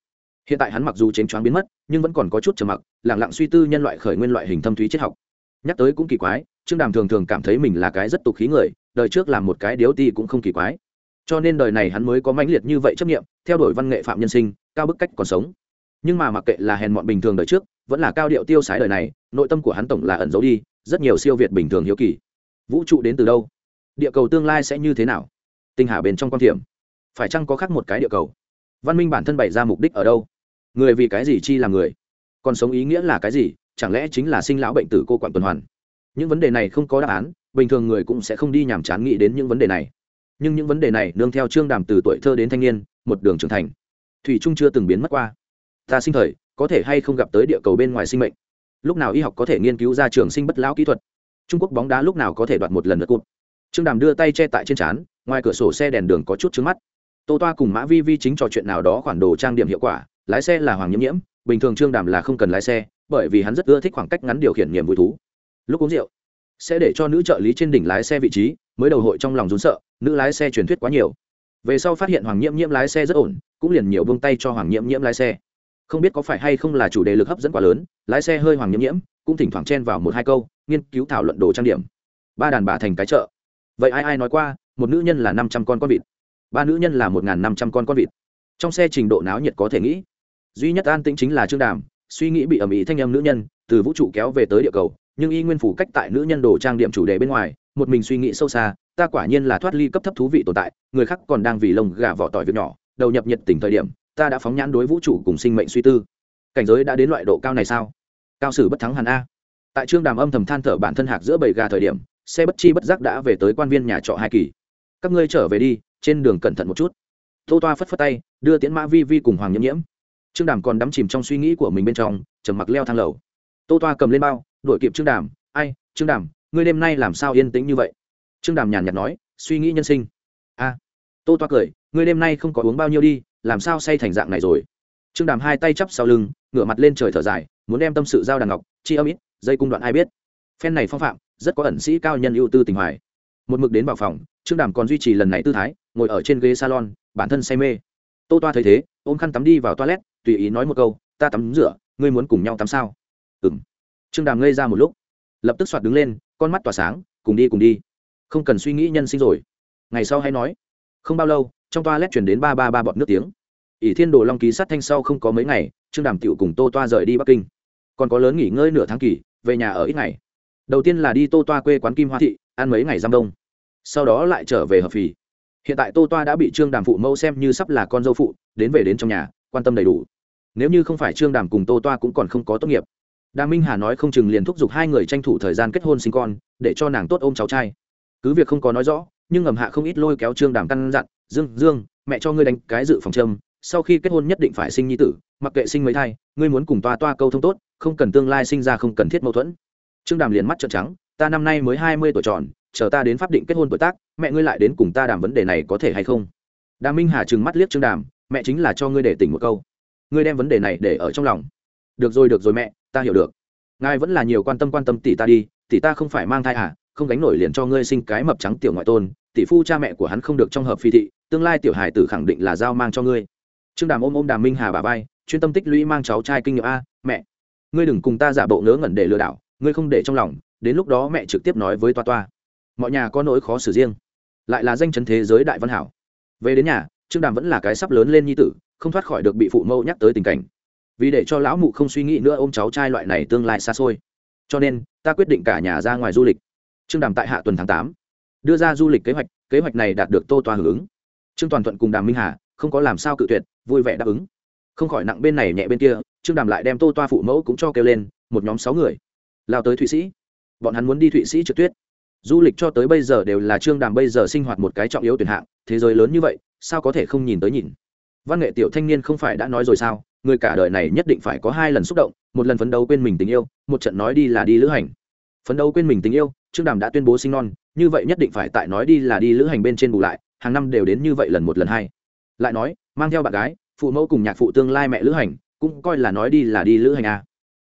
hiện tại hắn mặc dù chênh choáng biến mất, nhưng vẫn còn có chút trầm mặc lẳng lặng suy tư nhân loại khởi nguyên loại hình thâm thúy triết học. Nhắc tới cũng kỳ quái, trương đàm thường thường cảm thấy mình là cái rất tục khí người, đời trước làm một cái điếu ti cũng không kỳ quái. Cho nên đời này hắn mới có mãnh liệt như vậy chấp nghiệm theo đuổi văn nghệ phạm nhân sinh, cao bức cách còn sống. Nhưng mà mặc kệ là hèn mọn bình thường đời trước, vẫn là cao điệu tiêu sái đời này, nội tâm của hắn tổng là ẩn giấu đi, rất nhiều siêu việt bình thường hiếu kỳ. Vũ trụ đến từ đâu? Địa cầu tương lai sẽ như thế nào? Tinh hà bên trong quan thiểm phải chăng có khác một cái địa cầu? Văn minh bản thân bày ra mục đích ở đâu? Người vì cái gì chi là người? Còn sống ý nghĩa là cái gì? Chẳng lẽ chính là sinh lão bệnh tử cô quặn tuần hoàn? Những vấn đề này không có đáp án, bình thường người cũng sẽ không đi nhàm chán nghĩ đến những vấn đề này. Nhưng những vấn đề này nương theo trương đàm từ tuổi thơ đến thanh niên, một đường trưởng thành. Thủy trung chưa từng biến mất qua. Ta sinh thời, có thể hay không gặp tới địa cầu bên ngoài sinh mệnh? Lúc nào y học có thể nghiên cứu ra trường sinh bất lão kỹ thuật? Trung quốc bóng đá lúc nào có thể đoạt một lần lượt cụt? Trương đàm đưa tay che tại trên trán, ngoài cửa sổ xe đèn đường có chút trứng mắt. Tô toa cùng mã vi vi chính trò chuyện nào đó khoản đồ trang điểm hiệu quả lái xe là hoàng nhiễm nhiễm, bình thường trương đàm là không cần lái xe, bởi vì hắn rất ưa thích khoảng cách ngắn điều khiển niềm vui thú. Lúc uống rượu, sẽ để cho nữ trợ lý trên đỉnh lái xe vị trí, mới đầu hội trong lòng rún sợ, nữ lái xe truyền thuyết quá nhiều. Về sau phát hiện hoàng nhiễm nhiễm lái xe rất ổn, cũng liền nhiều buông tay cho hoàng nhiễm nhiễm lái xe. Không biết có phải hay không là chủ đề lực hấp dẫn quá lớn, lái xe hơi hoàng nhiễm nhiễm, cũng thỉnh thoảng chen vào một hai câu, nghiên cứu thảo luận đồ trang điểm. Ba đàn bà thành cái chợ. Vậy ai ai nói qua, một nữ nhân là năm trăm con con vịt. Ba nữ nhân là một n g h n năm trăm con con vịt. Trong xe trình độ náo nhiệt có thể nghĩ duy nhất an tĩnh chính là trương đàm, suy nghĩ bị ẩm ý thanh âm nữ nhân từ vũ trụ kéo về tới địa cầu, nhưng y nguyên phủ cách tại nữ nhân đồ trang điểm chủ đề bên ngoài, một mình suy nghĩ sâu xa, ta quả nhiên là thoát ly cấp thấp thú vị tồn tại, người khác còn đang vì lông gà vỏ tỏi việc nhỏ, đầu nhập nhiệt tình thời điểm, ta đã phóng nhãn đối vũ trụ cùng sinh mệnh suy tư. Cảnh giới đã đến loại độ cao này sao? Cao sử bất thắng hẳn a. Tại trương đàm âm thầm than thở bản thân hạc giữa bầy gà thời điểm, xe bất chi bất giác đã về tới quan viên nhà trọ hai kỳ. Các ngươi trở về đi, trên đường cẩn thận một chút. Tô toa phất phất tay, đưa tiễn mã vi vi cùng hoàng nhiễm nhiễm trương đàm còn đắm chìm trong suy nghĩ của mình bên trong, trầm mặc leo thang lầu. Tô toa cầm lên bao, đuổi kịp trương đàm, ai, trương đàm, ngươi đêm nay làm sao yên tĩnh như vậy? Trương đàm nhàn nhạt nói, suy nghĩ nhân sinh. A. Tô toa cười, ngươi đêm nay không có uống bao nhiêu đi, làm sao say thành dạng này rồi? Trương đàm hai tay chắp sau lưng, ngửa mặt lên trời thở dài, muốn đem tâm sự giao đàn ngọc, chi âm ít, dây cung đoạn ai biết. Phen này phong phạm, rất có ẩn sĩ cao nhân ưu tư tình hoài. Một mực đến vào phòng, trương đàm còn duy trì lần này tư thái, ngồi ở trên ghế salon, bản thân say mê. Tô toa thấy thế, ôm khăn tắm đi vào toilet tùy ý nói một câu, ta tắm rửa, ngươi muốn cùng nhau tắm sao? Ừng trương đàm ngây ra một lúc, lập tức soạt đứng lên, con mắt tỏa sáng, cùng đi cùng đi. Không cần suy nghĩ nhân sinh rồi. Ngày sau hay nói. Không bao lâu, trong toa lét chuyển đến ba ba ba bọt nước tiếng. Ỷ thiên đồ long ký sát thanh sau không có mấy ngày, trương đàm tựu cùng tô toa rời đi bắc kinh. Còn có lớn nghỉ ngơi nửa tháng kỳ, về nhà ở ít ngày. Đầu tiên là đi tô toa quê quán kim hoa thị, ăn mấy ngày giam đông. Sau đó lại trở về hợp phì. Hiện tại tô toa đã bị trương đàm phụ mẫu xem như sắp là con dâu phụ, đến về đến trong nhà, quan tâm đầy đủ nếu như không phải trương đàm cùng tô toa cũng còn không có tốt nghiệp. Đàm minh hà nói không chừng liền thúc giục hai người tranh thủ thời gian kết hôn sinh con, để cho nàng tốt ôm cháu trai. Cứ việc không có nói rõ, nhưng ngầm hạ không ít lôi kéo trương đàm căn dặn, dương dương, mẹ cho ngươi đánh cái dự phòng châm, sau khi kết hôn nhất định phải sinh nhi tử, mặc kệ sinh mấy thai, ngươi muốn cùng toa toa câu thông tốt, không cần tương lai sinh ra không cần thiết mâu thuẫn. Trương đàm liền mắt trợn trắng, ta năm nay mới hai mươi tuổi tròn, chờ ta đến pháp định kết hôn tuổi tác, mẹ ngươi lại đến cùng ta đàm vấn đề này có thể hay không? Đàm minh hà trừng mắt liếc trương đàm, mẹ chính là cho ngươi để tỉnh một câu ngươi đem vấn đề này để ở trong lòng. Được rồi được rồi mẹ, ta hiểu được. Ngài vẫn là nhiều quan tâm quan tâm tỷ ta đi, tỷ ta không phải mang thai à không gánh nổi liền cho ngươi sinh cái mập trắng tiểu ngoại tôn, tỷ phu cha mẹ của hắn không được trong hợp phi thị, tương lai tiểu hải tử khẳng định là giao mang cho ngươi. Trương đàm ôm ôm đàm minh hà bà vai, chuyên tâm tích lũy mang cháu trai kinh nghiệm a, mẹ. Ngươi đừng cùng ta giả bộ ngớ ngẩn để lừa đảo, ngươi không để trong lòng, đến lúc đó mẹ trực tiếp nói với toa toa. Mọi nhà có nỗi khó xử riêng. Lại là danh chấn thế giới đại văn hảo. Về đến nhà, trương đàm vẫn là cái sắp lớn lên nhi tử không thoát khỏi được bị phụ mẫu nhắc tới tình cảnh. Vì để cho lão mụ không suy nghĩ nữa ôm cháu trai loại này tương lai xa xôi. Cho nên, ta quyết định cả nhà ra ngoài du lịch. Trương đàm tại hạ tuần tháng tám, đưa ra du lịch kế hoạch kế hoạch này đạt được tô toa hưởng ứng. Trương toàn thuận cùng đàm minh hà, không có làm sao cự tuyệt, vui vẻ đáp ứng. Không khỏi nặng bên này nhẹ bên kia, trương đàm lại đem tô toa phụ mẫu cũng cho kêu lên, một nhóm sáu người. Lao tới thụy sĩ. Bọn hắn muốn đi thụy sĩ trượt tuyết. Du lịch cho tới bây giờ đều là trương đàm bây giờ sinh hoạt một cái trọng yếu tuyển hạng, thế giới lớn như vậy, sao có thể không nhìn tới nhìn? Văn nghệ tiểu thanh niên không phải đã nói rồi sao? Người cả đời này nhất định phải có hai lần xúc động, một lần phấn đấu quên mình tình yêu, một trận nói đi là đi lữ hành. Phấn đấu quên mình tình yêu, trương đàm đã tuyên bố sinh non, như vậy nhất định phải tại nói đi là đi lữ hành bên trên bù lại, hàng năm đều đến như vậy lần một lần hai. Lại nói, mang theo bạn gái, phụ mẫu cùng nhạc phụ tương lai mẹ lữ hành, cũng coi là nói đi là đi lữ hành à.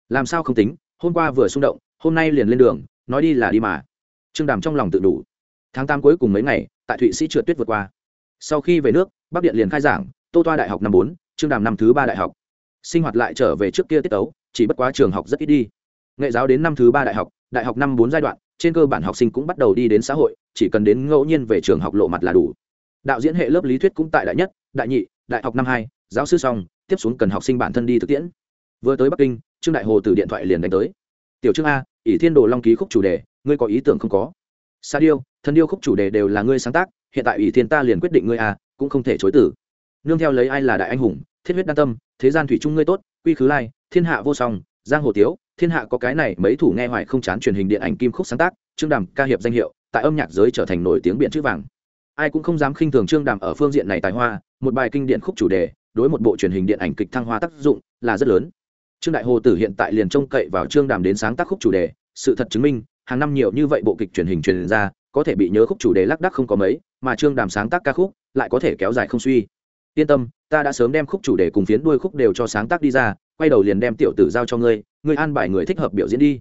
làm sao không tính, hôm qua vừa xung động, hôm nay liền lên đường, nói đi là đi mà. Trương đàm trong lòng tự đủ. Tháng tám cuối cùng mấy ngày, tại thụy sĩ trượt tuyết vượt qua. Sau khi về nước, bắc điện liền khai giảng tô toa đại học năm bốn, trương đàm năm thứ ba đại học. Sinh hoạt lại trở về trước kia tiết tấu, chỉ bất quá trường học rất ít đi. Nghệ giáo đến năm thứ ba đại học đại học năm bốn giai đoạn, trên cơ bản học sinh cũng bắt đầu đi đến xã hội, chỉ cần đến ngẫu nhiên về trường học lộ mặt là đủ. Đạo diễn hệ lớp lý thuyết cũng tại đại nhất, đại nhị, đại học năm hai, giáo sư xong, tiếp xuống cần học sinh bản thân đi thực tiễn. Vừa tới bắc kinh, trương đại hồ từ điện thoại liền đánh tới. Tiểu trương a, ỷ thiên đồ long ký khúc chủ đề, ngươi có ý tưởng không có? Sa điêu thân điêu khúc chủ đề đều là ngươi sáng tác, hiện tại ỷ thiên ta liền quyết định ngươi a, cũng không thể chối tử nương theo lấy ai là đại anh hùng, thiết huyết đan tâm, thế gian thủy chung ngươi tốt, quy khứ lai, thiên hạ vô song, giang hồ tiếu, thiên hạ có cái này mấy thủ nghe hoài không chán truyền hình điện ảnh kim khúc sáng tác, trương đàm ca hiệp danh hiệu, tại âm nhạc giới trở thành nổi tiếng biện chữ vàng. Ai cũng không dám khinh thường trương đàm ở phương diện này tài hoa, một bài kinh điện khúc chủ đề, đối một bộ truyền hình điện ảnh kịch thăng hoa tác dụng, là rất lớn. Trương đại hồ tử hiện tại liền trông cậy vào trương đàm đến sáng tác khúc chủ đề, sự thật chứng minh, hàng năm nhiều như vậy bộ kịch truyền hình truyền ra, có thể bị nhớ khúc chủ đề lác đắc không có mấy, mà trương đàm sáng tác ca khúc, lại có thể kéo dài không suy yên tâm ta đã sớm đem khúc chủ đề cùng phiến đuôi khúc đều cho sáng tác đi ra quay đầu liền đem tiểu tử giao cho ngươi ngươi an bài người thích hợp biểu diễn đi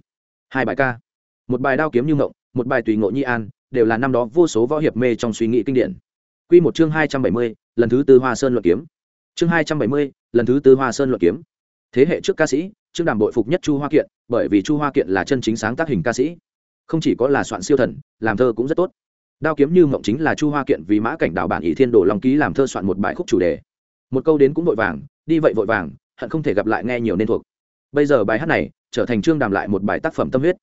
hai bài ca một bài đao kiếm như ngộng một bài tùy ngộ nhi an đều là năm đó vô số võ hiệp mê trong suy nghĩ kinh điển Quy một chương hai trăm bảy mươi, lần thứ tư Hoa Sơn luận kiếm. Chương hai trăm bảy mươi, lần thứ tư Hoa Sơn luận kiếm. Thế hệ trước ca sĩ, Trương Đàm bội phục nhất Chu Hoa Kiện, bởi vì Chu Hoa Kiện là chân chính sáng tác hình ca sĩ. Không chỉ có là soạn siêu thần, làm thơ cũng rất tốt. Đao kiếm như mộng chính là Chu Hoa Kiện vì mã cảnh đạo bản ỷ thiên đồ long ký làm thơ soạn một bài khúc chủ đề. Một câu đến cũng vội vàng, đi vậy vội vàng, hận không thể gặp lại nghe nhiều nên thuộc. Bây giờ bài hát này trở thành Trương Đàm lại một bài tác phẩm tâm huyết.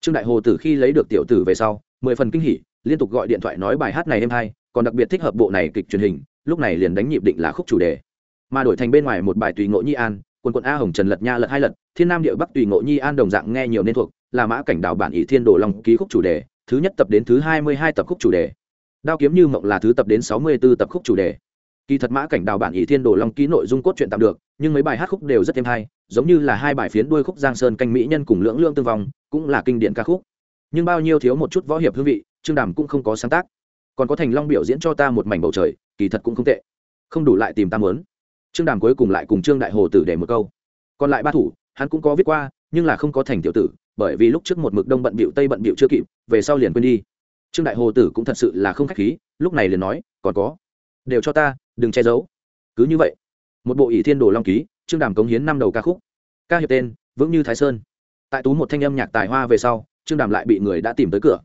Trương Đại Hồ tử khi lấy được tiểu tử về sau, mười phần kinh hỉ, liên tục gọi điện thoại nói bài hát này em hay còn đặc biệt thích hợp bộ này kịch truyền hình lúc này liền đánh nhịp định là khúc chủ đề mà đổi thành bên ngoài một bài tùy ngộ nhi an quân quận a hồng trần lật nha lật hai lật thiên nam địa bắc tùy ngộ nhi an đồng dạng nghe nhiều nên thuộc là mã cảnh đảo bản ỷ thiên đồ long ký khúc chủ đề thứ nhất tập đến thứ hai mươi hai tập khúc chủ đề. Đao kiếm như mộng là thứ tập đến sáu mươi b ố tập khúc chủ đề. Kỳ thật mã cảnh đào bản ỷ thiên đồ long ký nội dung cốt truyện tạm được, nhưng mấy bài hát khúc đều rất êm hay, giống như là hai bài phiến đuôi khúc giang sơn canh mỹ nhân cùng lưỡng lương tương vong, cũng là kinh điển ca khúc. Nhưng bao nhiêu thiếu một chút võ hiệp hương vị, trương đàm cũng không có sáng tác. Còn có thành long biểu diễn cho ta một mảnh bầu trời, kỳ thật cũng không tệ. Không đủ lại tìm ta mớn trương đàm cuối cùng lại cùng trương đại hồ tử để một câu. Còn lại ba thủ, hắn cũng có viết qua, nhưng là không có thành tiểu tử bởi vì lúc trước một mực đông bận bịu tây bận bịu chưa kịp, về sau liền quên đi. Trương đại hồ tử cũng thật sự là không khách khí, lúc này liền nói, còn có, đều cho ta, đừng che giấu. Cứ như vậy, một bộ ỷ thiên đồ long ký, trương đàm cống hiến năm đầu ca khúc. Ca hiệp tên, vững như thái sơn. Tại tú một thanh âm nhạc tài hoa về sau, trương đàm lại bị người đã tìm tới cửa.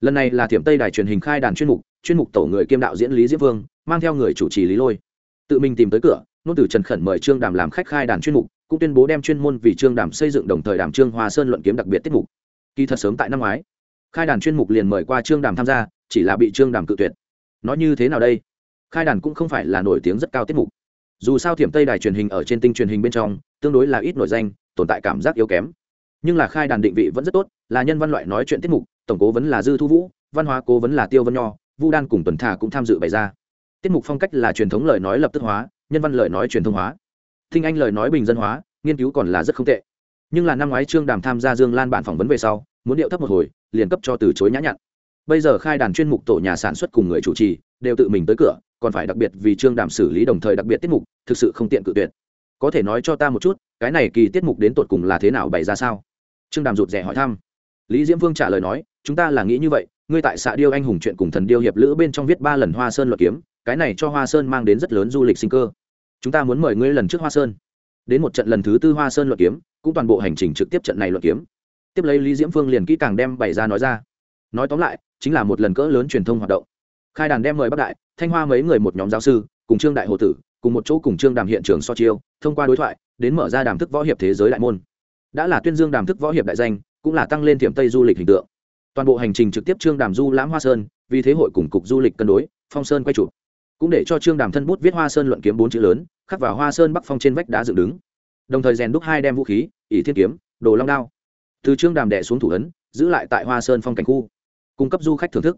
Lần này là thiểm tây đài truyền hình khai đàn chuyên mục chuyên mục tổ người kiêm đạo diễn lý diễm vương, mang theo người chủ trì lý lôi. Tự mình tìm tới cửa, nôn tử trần khẩn mời trương đàm làm khách khai đàn chuyên mục cũng tuyên bố đem chuyên môn vì trương đàm xây dựng đồng thời đàm trương hoa sơn luận kiếm đặc biệt tiết mục. Kỳ thật sớm tại năm ngoái, khai đàn chuyên mục liền mời qua trương đàm tham gia, chỉ là bị trương đàm cự tuyệt. Nó như thế nào đây? Khai đàn cũng không phải là nổi tiếng rất cao tiết mục. Dù sao thiểm tây đài truyền hình ở trên tinh truyền hình bên trong, tương đối là ít nổi danh, tồn tại cảm giác yếu kém. Nhưng là khai đàn định vị vẫn rất tốt, là nhân văn loại nói chuyện tiết mục, tổng cố vấn là dư thu vũ, văn hóa cố vấn là tiêu vân nho, vu đan cùng tuần thà cũng tham dự bày ra. Tiết mục phong cách là truyền thống lời nói lập tức hóa, nhân văn lời nói truyền thông hóa thinh anh lời nói bình dân hóa, nghiên cứu còn là rất không tệ. Nhưng là năm ngoái trương đàm tham gia dương lan bản phỏng vấn về sau, muốn điệu thấp một hồi, liền cấp cho từ chối nhã nhặn. Bây giờ khai đàn chuyên mục tổ nhà sản xuất cùng người chủ trì, đều tự mình tới cửa, còn phải đặc biệt vì trương đàm xử lý đồng thời đặc biệt tiết mục, thực sự không tiện cự tuyệt. Có thể nói cho ta một chút, cái này kỳ tiết mục đến tột cùng là thế nào bày ra sao? Trương đàm rụt rè hỏi thăm. Lý diễm vương trả lời nói, chúng ta là nghĩ như vậy, ngươi tại xạ điêu anh hùng chuyện cùng thần điêu hiệp lữ bên trong viết ba lần hoa sơn luật kiếm, cái này cho hoa sơn mang đến rất lớn du lịch sinh cơ chúng ta muốn mời ngươi lần trước hoa sơn. Đến một trận lần thứ tư hoa sơn luận kiếm, cũng toàn bộ hành trình trực tiếp trận này luận kiếm. Tiếp lấy lý diễm phương liền kỹ càng đem bày ra nói ra. Nói tóm lại, chính là một lần cỡ lớn truyền thông hoạt động. Khai đàn đem mời bắc đại, thanh hoa mấy người một nhóm giáo sư, cùng trương đại hồ tử, cùng một chỗ cùng trương đàm hiện trường so chiêu, thông qua đối thoại, đến mở ra đàm thức võ hiệp thế giới đại môn. Đã là tuyên dương đàm thức võ hiệp đại danh, cũng là tăng lên tiềm tây du lịch hình tượng. Toàn bộ hành trình trực tiếp trương đàm du lãm hoa sơn, vì thế hội cùng cục du lịch cân đối, phong sơn quay chụp cũng để cho trương đàm thân bút viết hoa sơn luận kiếm bốn chữ lớn, khắc vào hoa sơn bắc phong trên vách đá dựng đứng. Đồng thời rèn đúc hai đem vũ khí, ỷ thiên kiếm, đồ long đao. Từ trương đàm đệ xuống thủ ấn, giữ lại tại hoa sơn phong cảnh khu, cung cấp du khách thưởng thức.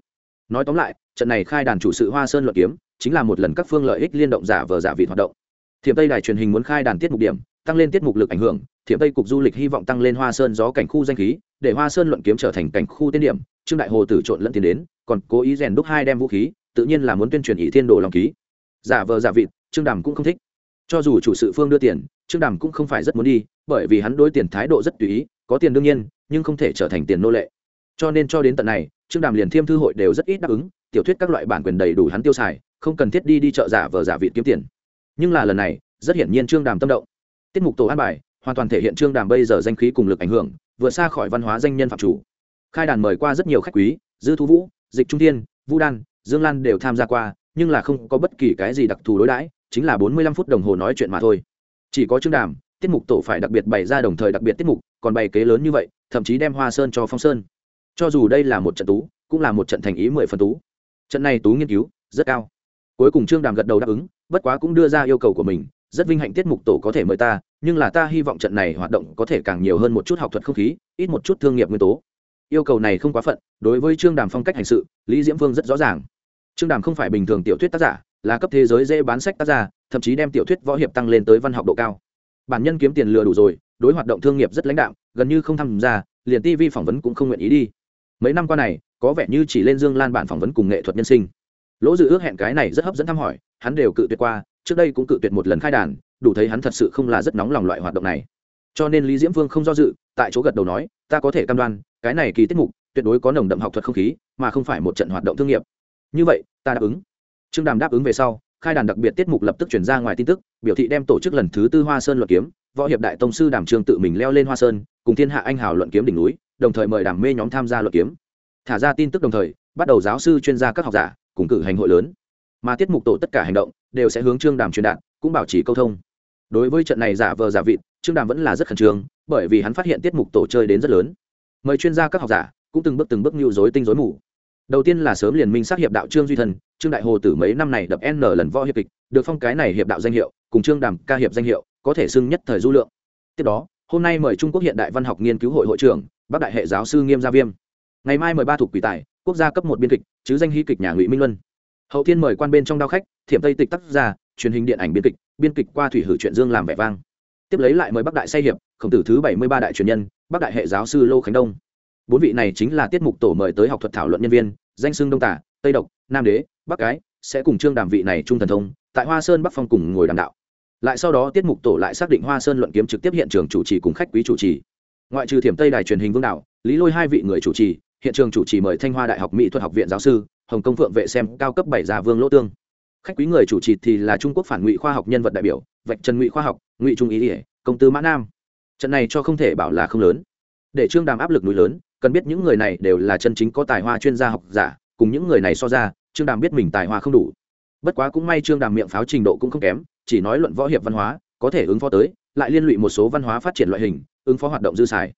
Nói tóm lại, trận này khai đàn chủ sự hoa sơn luận kiếm, chính là một lần các phương lợi ích liên động giả vờ giả vị hoạt động. Thiểm tây đài truyền hình muốn khai đàn tiết mục điểm, tăng lên tiết mục lực ảnh hưởng, thiểm tây cục du lịch hy vọng tăng lên hoa sơn gió cảnh khu danh khí, để hoa sơn luận kiếm trở thành cảnh khu tên điểm. Trương đại hồ tử trộn lẫn tiền đến, còn cố ý rèn đúc hai đem vũ khí tự nhiên là muốn tuyên truyền ý thiên đồ lòng ký. Giả vờ giả vịt, trương đàm cũng không thích. Cho dù chủ sự phương đưa tiền, trương đàm cũng không phải rất muốn đi, bởi vì hắn đối tiền thái độ rất tùy ý, có tiền đương nhiên, nhưng không thể trở thành tiền nô lệ. Cho nên cho đến tận này, trương đàm liền thiêm thư hội đều rất ít đáp ứng, tiểu thuyết các loại bản quyền đầy đủ hắn tiêu xài, không cần thiết đi đi chợ giả vờ giả vịt kiếm tiền. Nhưng là lần này, rất hiển nhiên trương đàm tâm động. Tiết mục tổ an bài, hoàn toàn thể hiện trương đàm bây giờ danh khí cùng lực ảnh hưởng vượt xa khỏi văn hóa danh nhân phạm chủ. Khai đàn mời qua rất nhiều khách quý, dư thu vũ, dịch trung thiên, vũ đan dương lan đều tham gia qua, nhưng là không có bất kỳ cái gì đặc thù đối đãi, chính là bốn mươi lăm phút đồng hồ nói chuyện mà thôi. Chỉ có chương đàm, tiết mục tổ phải đặc biệt bày ra đồng thời đặc biệt tiết mục, còn bày kế lớn như vậy, thậm chí đem hoa sơn cho phong sơn. Cho dù đây là một trận tú, cũng là một trận thành ý mười phần tú. Trận này tú nghiên cứu, rất cao. Cuối cùng trương đàm gật đầu đáp ứng, bất quá cũng đưa ra yêu cầu của mình, rất vinh hạnh tiết mục tổ có thể mời ta, nhưng là ta hy vọng trận này hoạt động có thể càng nhiều hơn một chút học thuật không khí, ít một chút thương nghiệp nguyên tố. Yêu cầu này không quá phận, đối với trương đàm phong cách hành sự, lý diễm Vương rất rõ ràng trương đàm không phải bình thường tiểu thuyết tác giả, là cấp thế giới dễ bán sách tác giả, thậm chí đem tiểu thuyết võ hiệp tăng lên tới văn học độ cao. Bản nhân kiếm tiền lừa đủ rồi, đối hoạt động thương nghiệp rất lãnh đạo gần như không tham gia, liền tv phỏng vấn cũng không nguyện ý đi. Mấy năm qua này, có vẻ như chỉ lên dương lan bản phỏng vấn cùng nghệ thuật nhân sinh. Lỗ dự ước hẹn cái này rất hấp dẫn thăm hỏi, hắn đều cự tuyệt qua, trước đây cũng cự tuyệt một lần khai đàn, đủ thấy hắn thật sự không là rất nóng lòng loại hoạt động này. Cho nên lý diễm vương không do dự, tại chỗ gật đầu nói, ta có thể cam đoan, cái này kỳ tiết mục tuyệt đối có nồng đậm học thuật không khí, mà không phải một trận hoạt động thương nghiệp như vậy, ta đáp ứng. Trương đàm đáp ứng về sau, khai đàn đặc biệt tiết mục lập tức chuyển ra ngoài tin tức, biểu thị đem tổ chức lần thứ tư hoa sơn luận kiếm, võ hiệp đại tông sư đàm trương tự mình leo lên hoa sơn, cùng thiên hạ anh hào luận kiếm đỉnh núi, đồng thời mời đàm mê nhóm tham gia luận kiếm. Thả ra tin tức đồng thời, bắt đầu giáo sư chuyên gia các học giả, cùng cử hành hội lớn. Mà tiết mục tổ tất cả hành động, đều sẽ hướng trương đàm truyền đạt, cũng bảo trì câu thông. Đối với trận này giả vờ giả vịt, trương đàm vẫn là rất khẩn trương, bởi vì hắn phát hiện tiết mục tổ chơi đến rất lớn. Mời chuyên gia các học giả, cũng từng bước từng bước mưu dối tinh dối mù đầu tiên là sớm liền minh xác hiệp đạo trương duy thần, trương đại hồ tử mấy năm này đập n lần võ hiệp kịch, được phong cái này hiệp đạo danh hiệu, cùng trương đàm ca hiệp danh hiệu, có thể xưng nhất thời du lượng. Tiếp đó, hôm nay mời trung quốc hiện đại văn học nghiên cứu hội hội trưởng, bắc đại hệ giáo sư nghiêm gia viêm. Ngày mai mời ba thuộc quỷ tài, quốc gia cấp một biên kịch, chứ danh hy kịch nhà ngụy minh luân. Hậu thiên mời quan bên trong đao khách, thiểm tây tịch tác gia, truyền hình điện ảnh biên kịch biên kịch qua thủy hử chuyện dương làm vẻ vang. Tiếp lấy lại mời bắc đại say hiệp, khổng tử thứ bảy mươi ba đại truyền nhân, bắc đại hệ giáo sư lô khánh đông bốn vị này chính là tiết mục tổ mời tới học thuật thảo luận nhân viên, danh xưng đông tả, tây độc, nam đế, bắc cái, sẽ cùng trương đàm vị này trung thần thông, tại hoa sơn bắc phong cùng ngồi đàm đạo. Lại sau đó tiết mục tổ lại xác định hoa sơn luận kiếm trực tiếp hiện trường chủ trì cùng khách quý chủ trì. Ngoại trừ thiểm tây đài truyền hình vương đạo, lý lôi hai vị người chủ trì, hiện trường chủ trì mời thanh hoa đại học mỹ thuật học viện giáo sư, hồng công phượng vệ xem cao cấp bảy già vương lỗ tương. Khách quý người chủ trì thì là trung quốc phản ngụy khoa học nhân vật đại biểu, vạch trần ngụy khoa học, ngụy trung ý ỉa công tư mã nam. Trận này cho không thể bảo là không lớn. Để trương đàm áp lực núi lớn cần biết những người này đều là chân chính có tài hoa chuyên gia học giả, cùng những người này so ra, trương đàm biết mình tài hoa không đủ. Bất quá cũng may trương đàm miệng pháo trình độ cũng không kém, chỉ nói luận võ hiệp văn hóa, có thể ứng phó tới, lại liên lụy một số văn hóa phát triển loại hình, ứng phó hoạt động dư xài.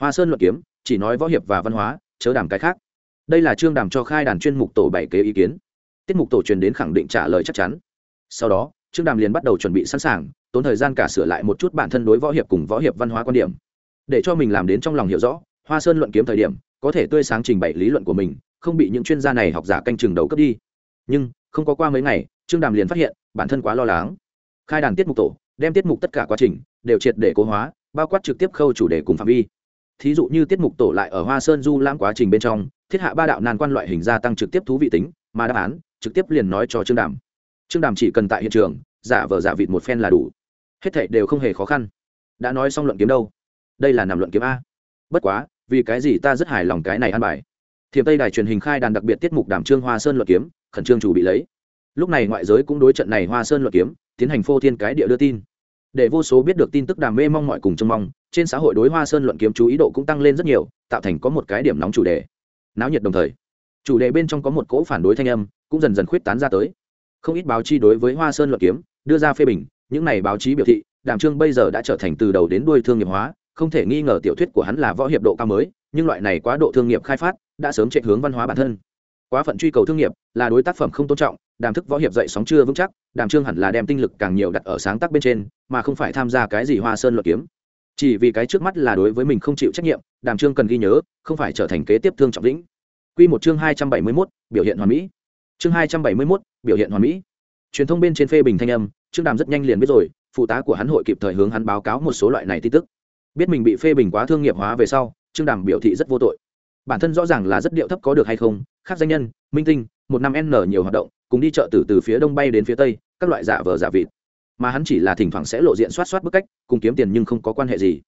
Hoa sơn luận kiếm, chỉ nói võ hiệp và văn hóa, chớ đàm cái khác. Đây là trương đàm cho khai đàn chuyên mục tổ bảy kế ý kiến. Tiết mục tổ truyền đến khẳng định trả lời chắc chắn. Sau đó, trương đàm liền bắt đầu chuẩn bị sẵn sàng, tốn thời gian cả sửa lại một chút bản thân đối võ hiệp cùng võ hiệp văn hóa quan điểm. Để cho mình làm đến trong lòng hiểu rõ hoa sơn luận kiếm thời điểm, có thể tươi sáng trình bày lý luận của mình, không bị những chuyên gia này học giả canh chừng đầu cấp đi. Nhưng, không có qua mấy ngày, trương đàm liền phát hiện, bản thân quá lo lắng. Khai đàn tiết mục tổ, đem tiết mục tất cả quá trình, đều triệt để cố hóa, bao quát trực tiếp khâu chủ đề cùng phạm vi. Thí dụ như tiết mục tổ lại ở hoa sơn du lãm quá trình bên trong, thiết hạ ba đạo nan quan loại hình gia tăng trực tiếp thú vị tính, mà đáp án, trực tiếp liền nói cho trương đàm. Trương đàm chỉ cần tại hiện trường, giả vờ giả vịt một phen là đủ. Hết thảy đều không hề khó khăn. Đã nói xong luận kiếm đâu? Đây là nằm luận kiếm a. Bất quá vì cái gì ta rất hài lòng cái này ăn bài? Thiềm tây đài truyền hình khai đàn đặc biệt tiết mục đàm trương hoa sơn luận kiếm, khẩn trương chủ bị lấy. Lúc này ngoại giới cũng đối trận này hoa sơn luận kiếm, tiến hành phô thiên cái địa đưa tin. Để vô số biết được tin tức đàm mê mong mọi cùng trông mong, trên xã hội đối hoa sơn luận kiếm chú ý độ cũng tăng lên rất nhiều, tạo thành có một cái điểm nóng chủ đề. Náo nhiệt đồng thời, chủ đề bên trong có một cỗ phản đối thanh âm, cũng dần dần khuyết tán ra tới. Không ít báo chí đối với hoa sơn luận kiếm đưa ra phê bình, những này báo chí biểu thị, đàm trương bây giờ đã trở thành từ đầu đến đuôi thương nghiệp hóa không thể nghi ngờ tiểu thuyết của hắn là võ hiệp độ cao mới nhưng loại này quá độ thương nghiệp khai phát đã sớm chạy hướng văn hóa bản thân quá phận truy cầu thương nghiệp là đối tác phẩm không tôn trọng đàm thức võ hiệp dậy sóng chưa vững chắc đàm trương hẳn là đem tinh lực càng nhiều đặt ở sáng tác bên trên mà không phải tham gia cái gì hoa sơn luật kiếm chỉ vì cái trước mắt là đối với mình không chịu trách nhiệm đàm trương cần ghi nhớ không phải trở thành kế tiếp thương trọng lĩnh Quy một chương hai trăm bảy mươi mốt biểu hiện hoàn mỹ. Chương hai trăm bảy mươi mốt biểu hiện hoàn mỹ. Truyền thông bên trên phê bình thanh âm, Trương Đàm rất nhanh liền biết rồi, phụ tá của hắn hội kịp thời hướng hắn báo cáo một số loại này tin tức. Biết mình bị phê bình quá thương nghiệp hóa về sau, Trương Đàm biểu thị rất vô tội. Bản thân rõ ràng là rất điệu thấp có được hay không, khác danh nhân, minh tinh, một năm n nhiều hoạt động, cùng đi chợ từ từ phía đông bay đến phía tây, các loại giả vờ giả vịt. Mà hắn chỉ là thỉnh thoảng sẽ lộ diện soát soát bức cách, cùng kiếm tiền nhưng không có quan hệ gì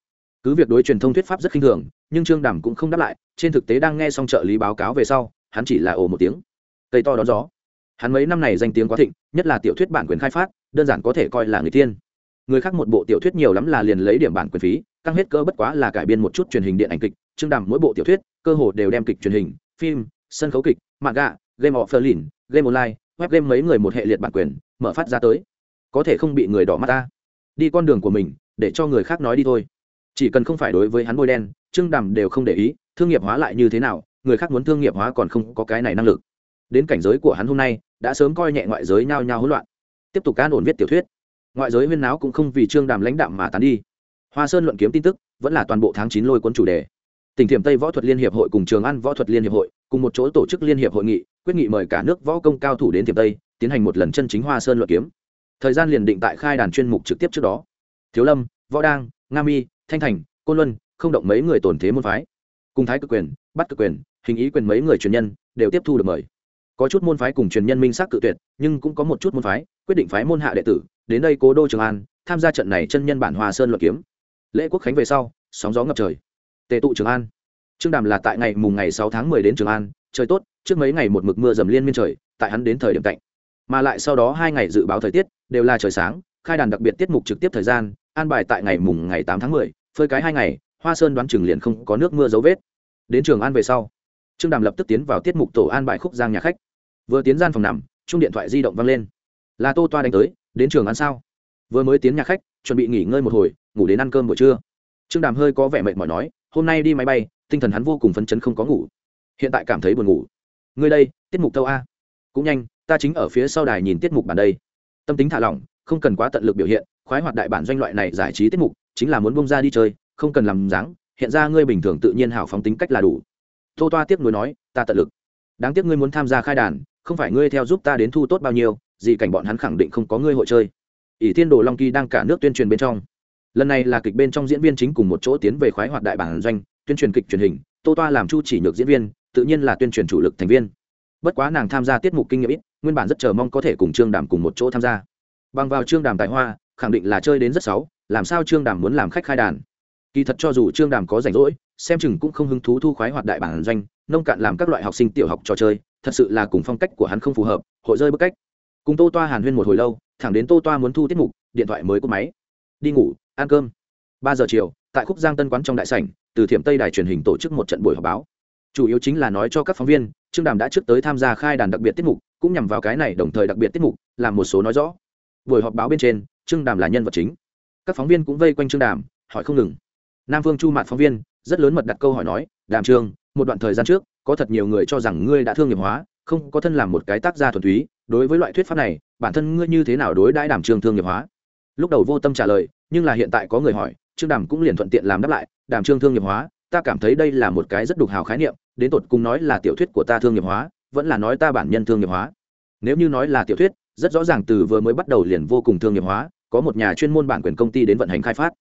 cứ việc đối truyền thông thuyết pháp rất khinh thường nhưng trương đàm cũng không đáp lại trên thực tế đang nghe xong trợ lý báo cáo về sau hắn chỉ là ồ một tiếng cây to đón gió hắn mấy năm này danh tiếng quá thịnh nhất là tiểu thuyết bản quyền khai phát đơn giản có thể coi là người tiên người khác một bộ tiểu thuyết nhiều lắm là liền lấy điểm bản quyền phí căng hết cơ bất quá là cải biên một chút truyền hình điện ảnh kịch trương đàm mỗi bộ tiểu thuyết, cơ hồ đều đem kịch truyền hình, phim, sân khấu kịch mạng gạ game of berlin, game online, web game mấy người một hệ liệt bản quyền, mở phát ra tới. Có thể không bị người đỏ mắt ta. Đi con đường của mình, để cho người khác nói đi thôi. Chỉ cần không phải đối với hắn bôi đen trương đàm đều không để ý, thương nghiệp hóa lại như thế nào, người khác muốn thương nghiệp hóa còn không có cái này năng lực. Đến cảnh giới của hắn hôm nay, đã sớm coi nhẹ ngoại giới nhao nhao hỗn loạn. Tiếp tục can ổn viết tiểu thuyết. Ngoại giới huyên náo cũng không vì trương đàm lãnh đạm mà tán đi hoa sơn luận kiếm tin tức, vẫn là toàn bộ tháng chín lôi cuốn chủ đề. Tỉnh thiểm tây võ thuật liên hiệp hội cùng trường ăn võ thuật liên hiệp hội, cùng một chỗ tổ chức liên hiệp hội nghị, quyết nghị mời cả nước võ công cao thủ đến thiểm tây, tiến hành một lần chân chính hoa sơn luận kiếm. Thời gian liền định tại khai đàn chuyên mục trực tiếp trước đó. Thiếu lâm, võ đang nga mi, thanh thành, côn luân, không động mấy người tổn thế môn phái. Cùng thái cực quyền bắt cực quyền, hình ý quyền mấy người truyền nhân, đều tiếp thu được mời. Có chút môn phái cùng truyền nhân minh xác cự tuyệt, nhưng cũng có một chút môn phái, quyết định phái môn hạ đệ tử, đến đây cố đô trường an, tham gia trận này chân nhân bản Hoa sơn luận kiếm lễ quốc khánh về sau, sóng gió ngập trời. Tề tụ trường an. Trương đàm là tại ngày mùng ngày sáu tháng mười đến trường an, trời tốt, trước mấy ngày một mực mưa dầm liên miên trời, tại hắn đến thời điểm cạnh. Mà lại sau đó hai ngày dự báo thời tiết, đều là trời sáng, khai đàn đặc biệt tiết mục trực tiếp thời gian, an bài tại ngày mùng ngày tám tháng mười, phơi cái hai ngày, hoa sơn đoán chừng liền không có nước mưa dấu vết. Đến trường an về sau, trương đàm lập tức tiến vào tiết mục tổ an bài khúc giang nhà khách. Vừa tiến gian phòng nằm chung điện thoại di động văng lên. Là tô toa đánh tới, đến trường ăn sao? Vừa mới tiến nhà khách, chuẩn bị nghỉ ngơi một hồi ngủ đến ăn cơm buổi trưa. Trương đàm hơi có vẻ mệt mỏi nói, hôm nay đi máy bay, tinh thần hắn vô cùng phấn chấn không có ngủ. Hiện tại cảm thấy buồn ngủ. Ngươi đây, tiết mục tâu a? Cũng nhanh, ta chính ở phía sau đài nhìn tiết mục bản đây. Tâm tính thả lỏng, không cần quá tận lực biểu hiện, khoái hoạt đại bản doanh loại này giải trí tiết mục, chính là muốn bông ra đi chơi, không cần làm dáng, hiện ra ngươi bình thường tự nhiên hảo phóng tính cách là đủ. Tô toa tiếp nối nói, ta tận lực. Đáng tiếc ngươi muốn tham gia khai đàn, không phải ngươi theo giúp ta đến thu tốt bao nhiêu, gì cảnh bọn hắn khẳng định không có ngươi hội chơi. ỷ thiên đồ long kỳ đang cả nước tuyên truyền bên trong lần này là kịch bên trong diễn viên chính cùng một chỗ tiến về khoái hoạt đại bản doanh, tuyên truyền kịch truyền hình, tô toa làm chu chỉ nhược diễn viên, tự nhiên là tuyên truyền chủ lực thành viên. Bất quá nàng tham gia tiết mục kinh nghiệm ít, nguyên bản rất chờ mong có thể cùng trương đàm cùng một chỗ tham gia. Bằng vào trương đàm tài hoa, khẳng định là chơi đến rất xấu, làm sao trương đàm muốn làm khách khai đàn? Kỳ thật cho dù trương đàm có rảnh rỗi, xem chừng cũng không hứng thú thu khoái hoạt đại bản doanh, nông cạn làm các loại học sinh tiểu học trò chơi, thật sự là cùng phong cách của hắn không phù hợp, hội rơi bức cách. Cùng tô toa hàn huyên một hồi lâu, thẳng đến tô toa muốn thu tiết mục, điện thoại mới cúp máy. Đi ngủ ăn cơm. Ba giờ chiều, tại khúc giang tân quán trong đại sảnh, từ thiểm tây đài truyền hình tổ chức một trận buổi họp báo. Chủ yếu chính là nói cho các phóng viên, trương đàm đã trước tới tham gia khai đàn đặc biệt tiết mục, cũng nhằm vào cái này đồng thời đặc biệt tiết mục, làm một số nói rõ. Buổi họp báo bên trên, trương đàm là nhân vật chính. Các phóng viên cũng vây quanh trương đàm, hỏi không ngừng. Nam phương chu mạt phóng viên, rất lớn mật đặt câu hỏi nói, đàm trương một đoạn thời gian trước, có thật nhiều người cho rằng ngươi đã thương nghiệp hóa, không có thân làm một cái tác gia thuần túy, đối với loại thuyết pháp này, bản thân ngươi như thế nào đối đãi đàm trương thương nghiệp hóa? Lúc đầu vô tâm trả lời, nhưng là hiện tại có người hỏi, trương đàm cũng liền thuận tiện làm đáp lại, đàm trương thương nghiệp hóa, ta cảm thấy đây là một cái rất đục hào khái niệm, đến tột cùng nói là tiểu thuyết của ta thương nghiệp hóa, vẫn là nói ta bản nhân thương nghiệp hóa. Nếu như nói là tiểu thuyết, rất rõ ràng từ vừa mới bắt đầu liền vô cùng thương nghiệp hóa, có một nhà chuyên môn bản quyền công ty đến vận hành khai phát.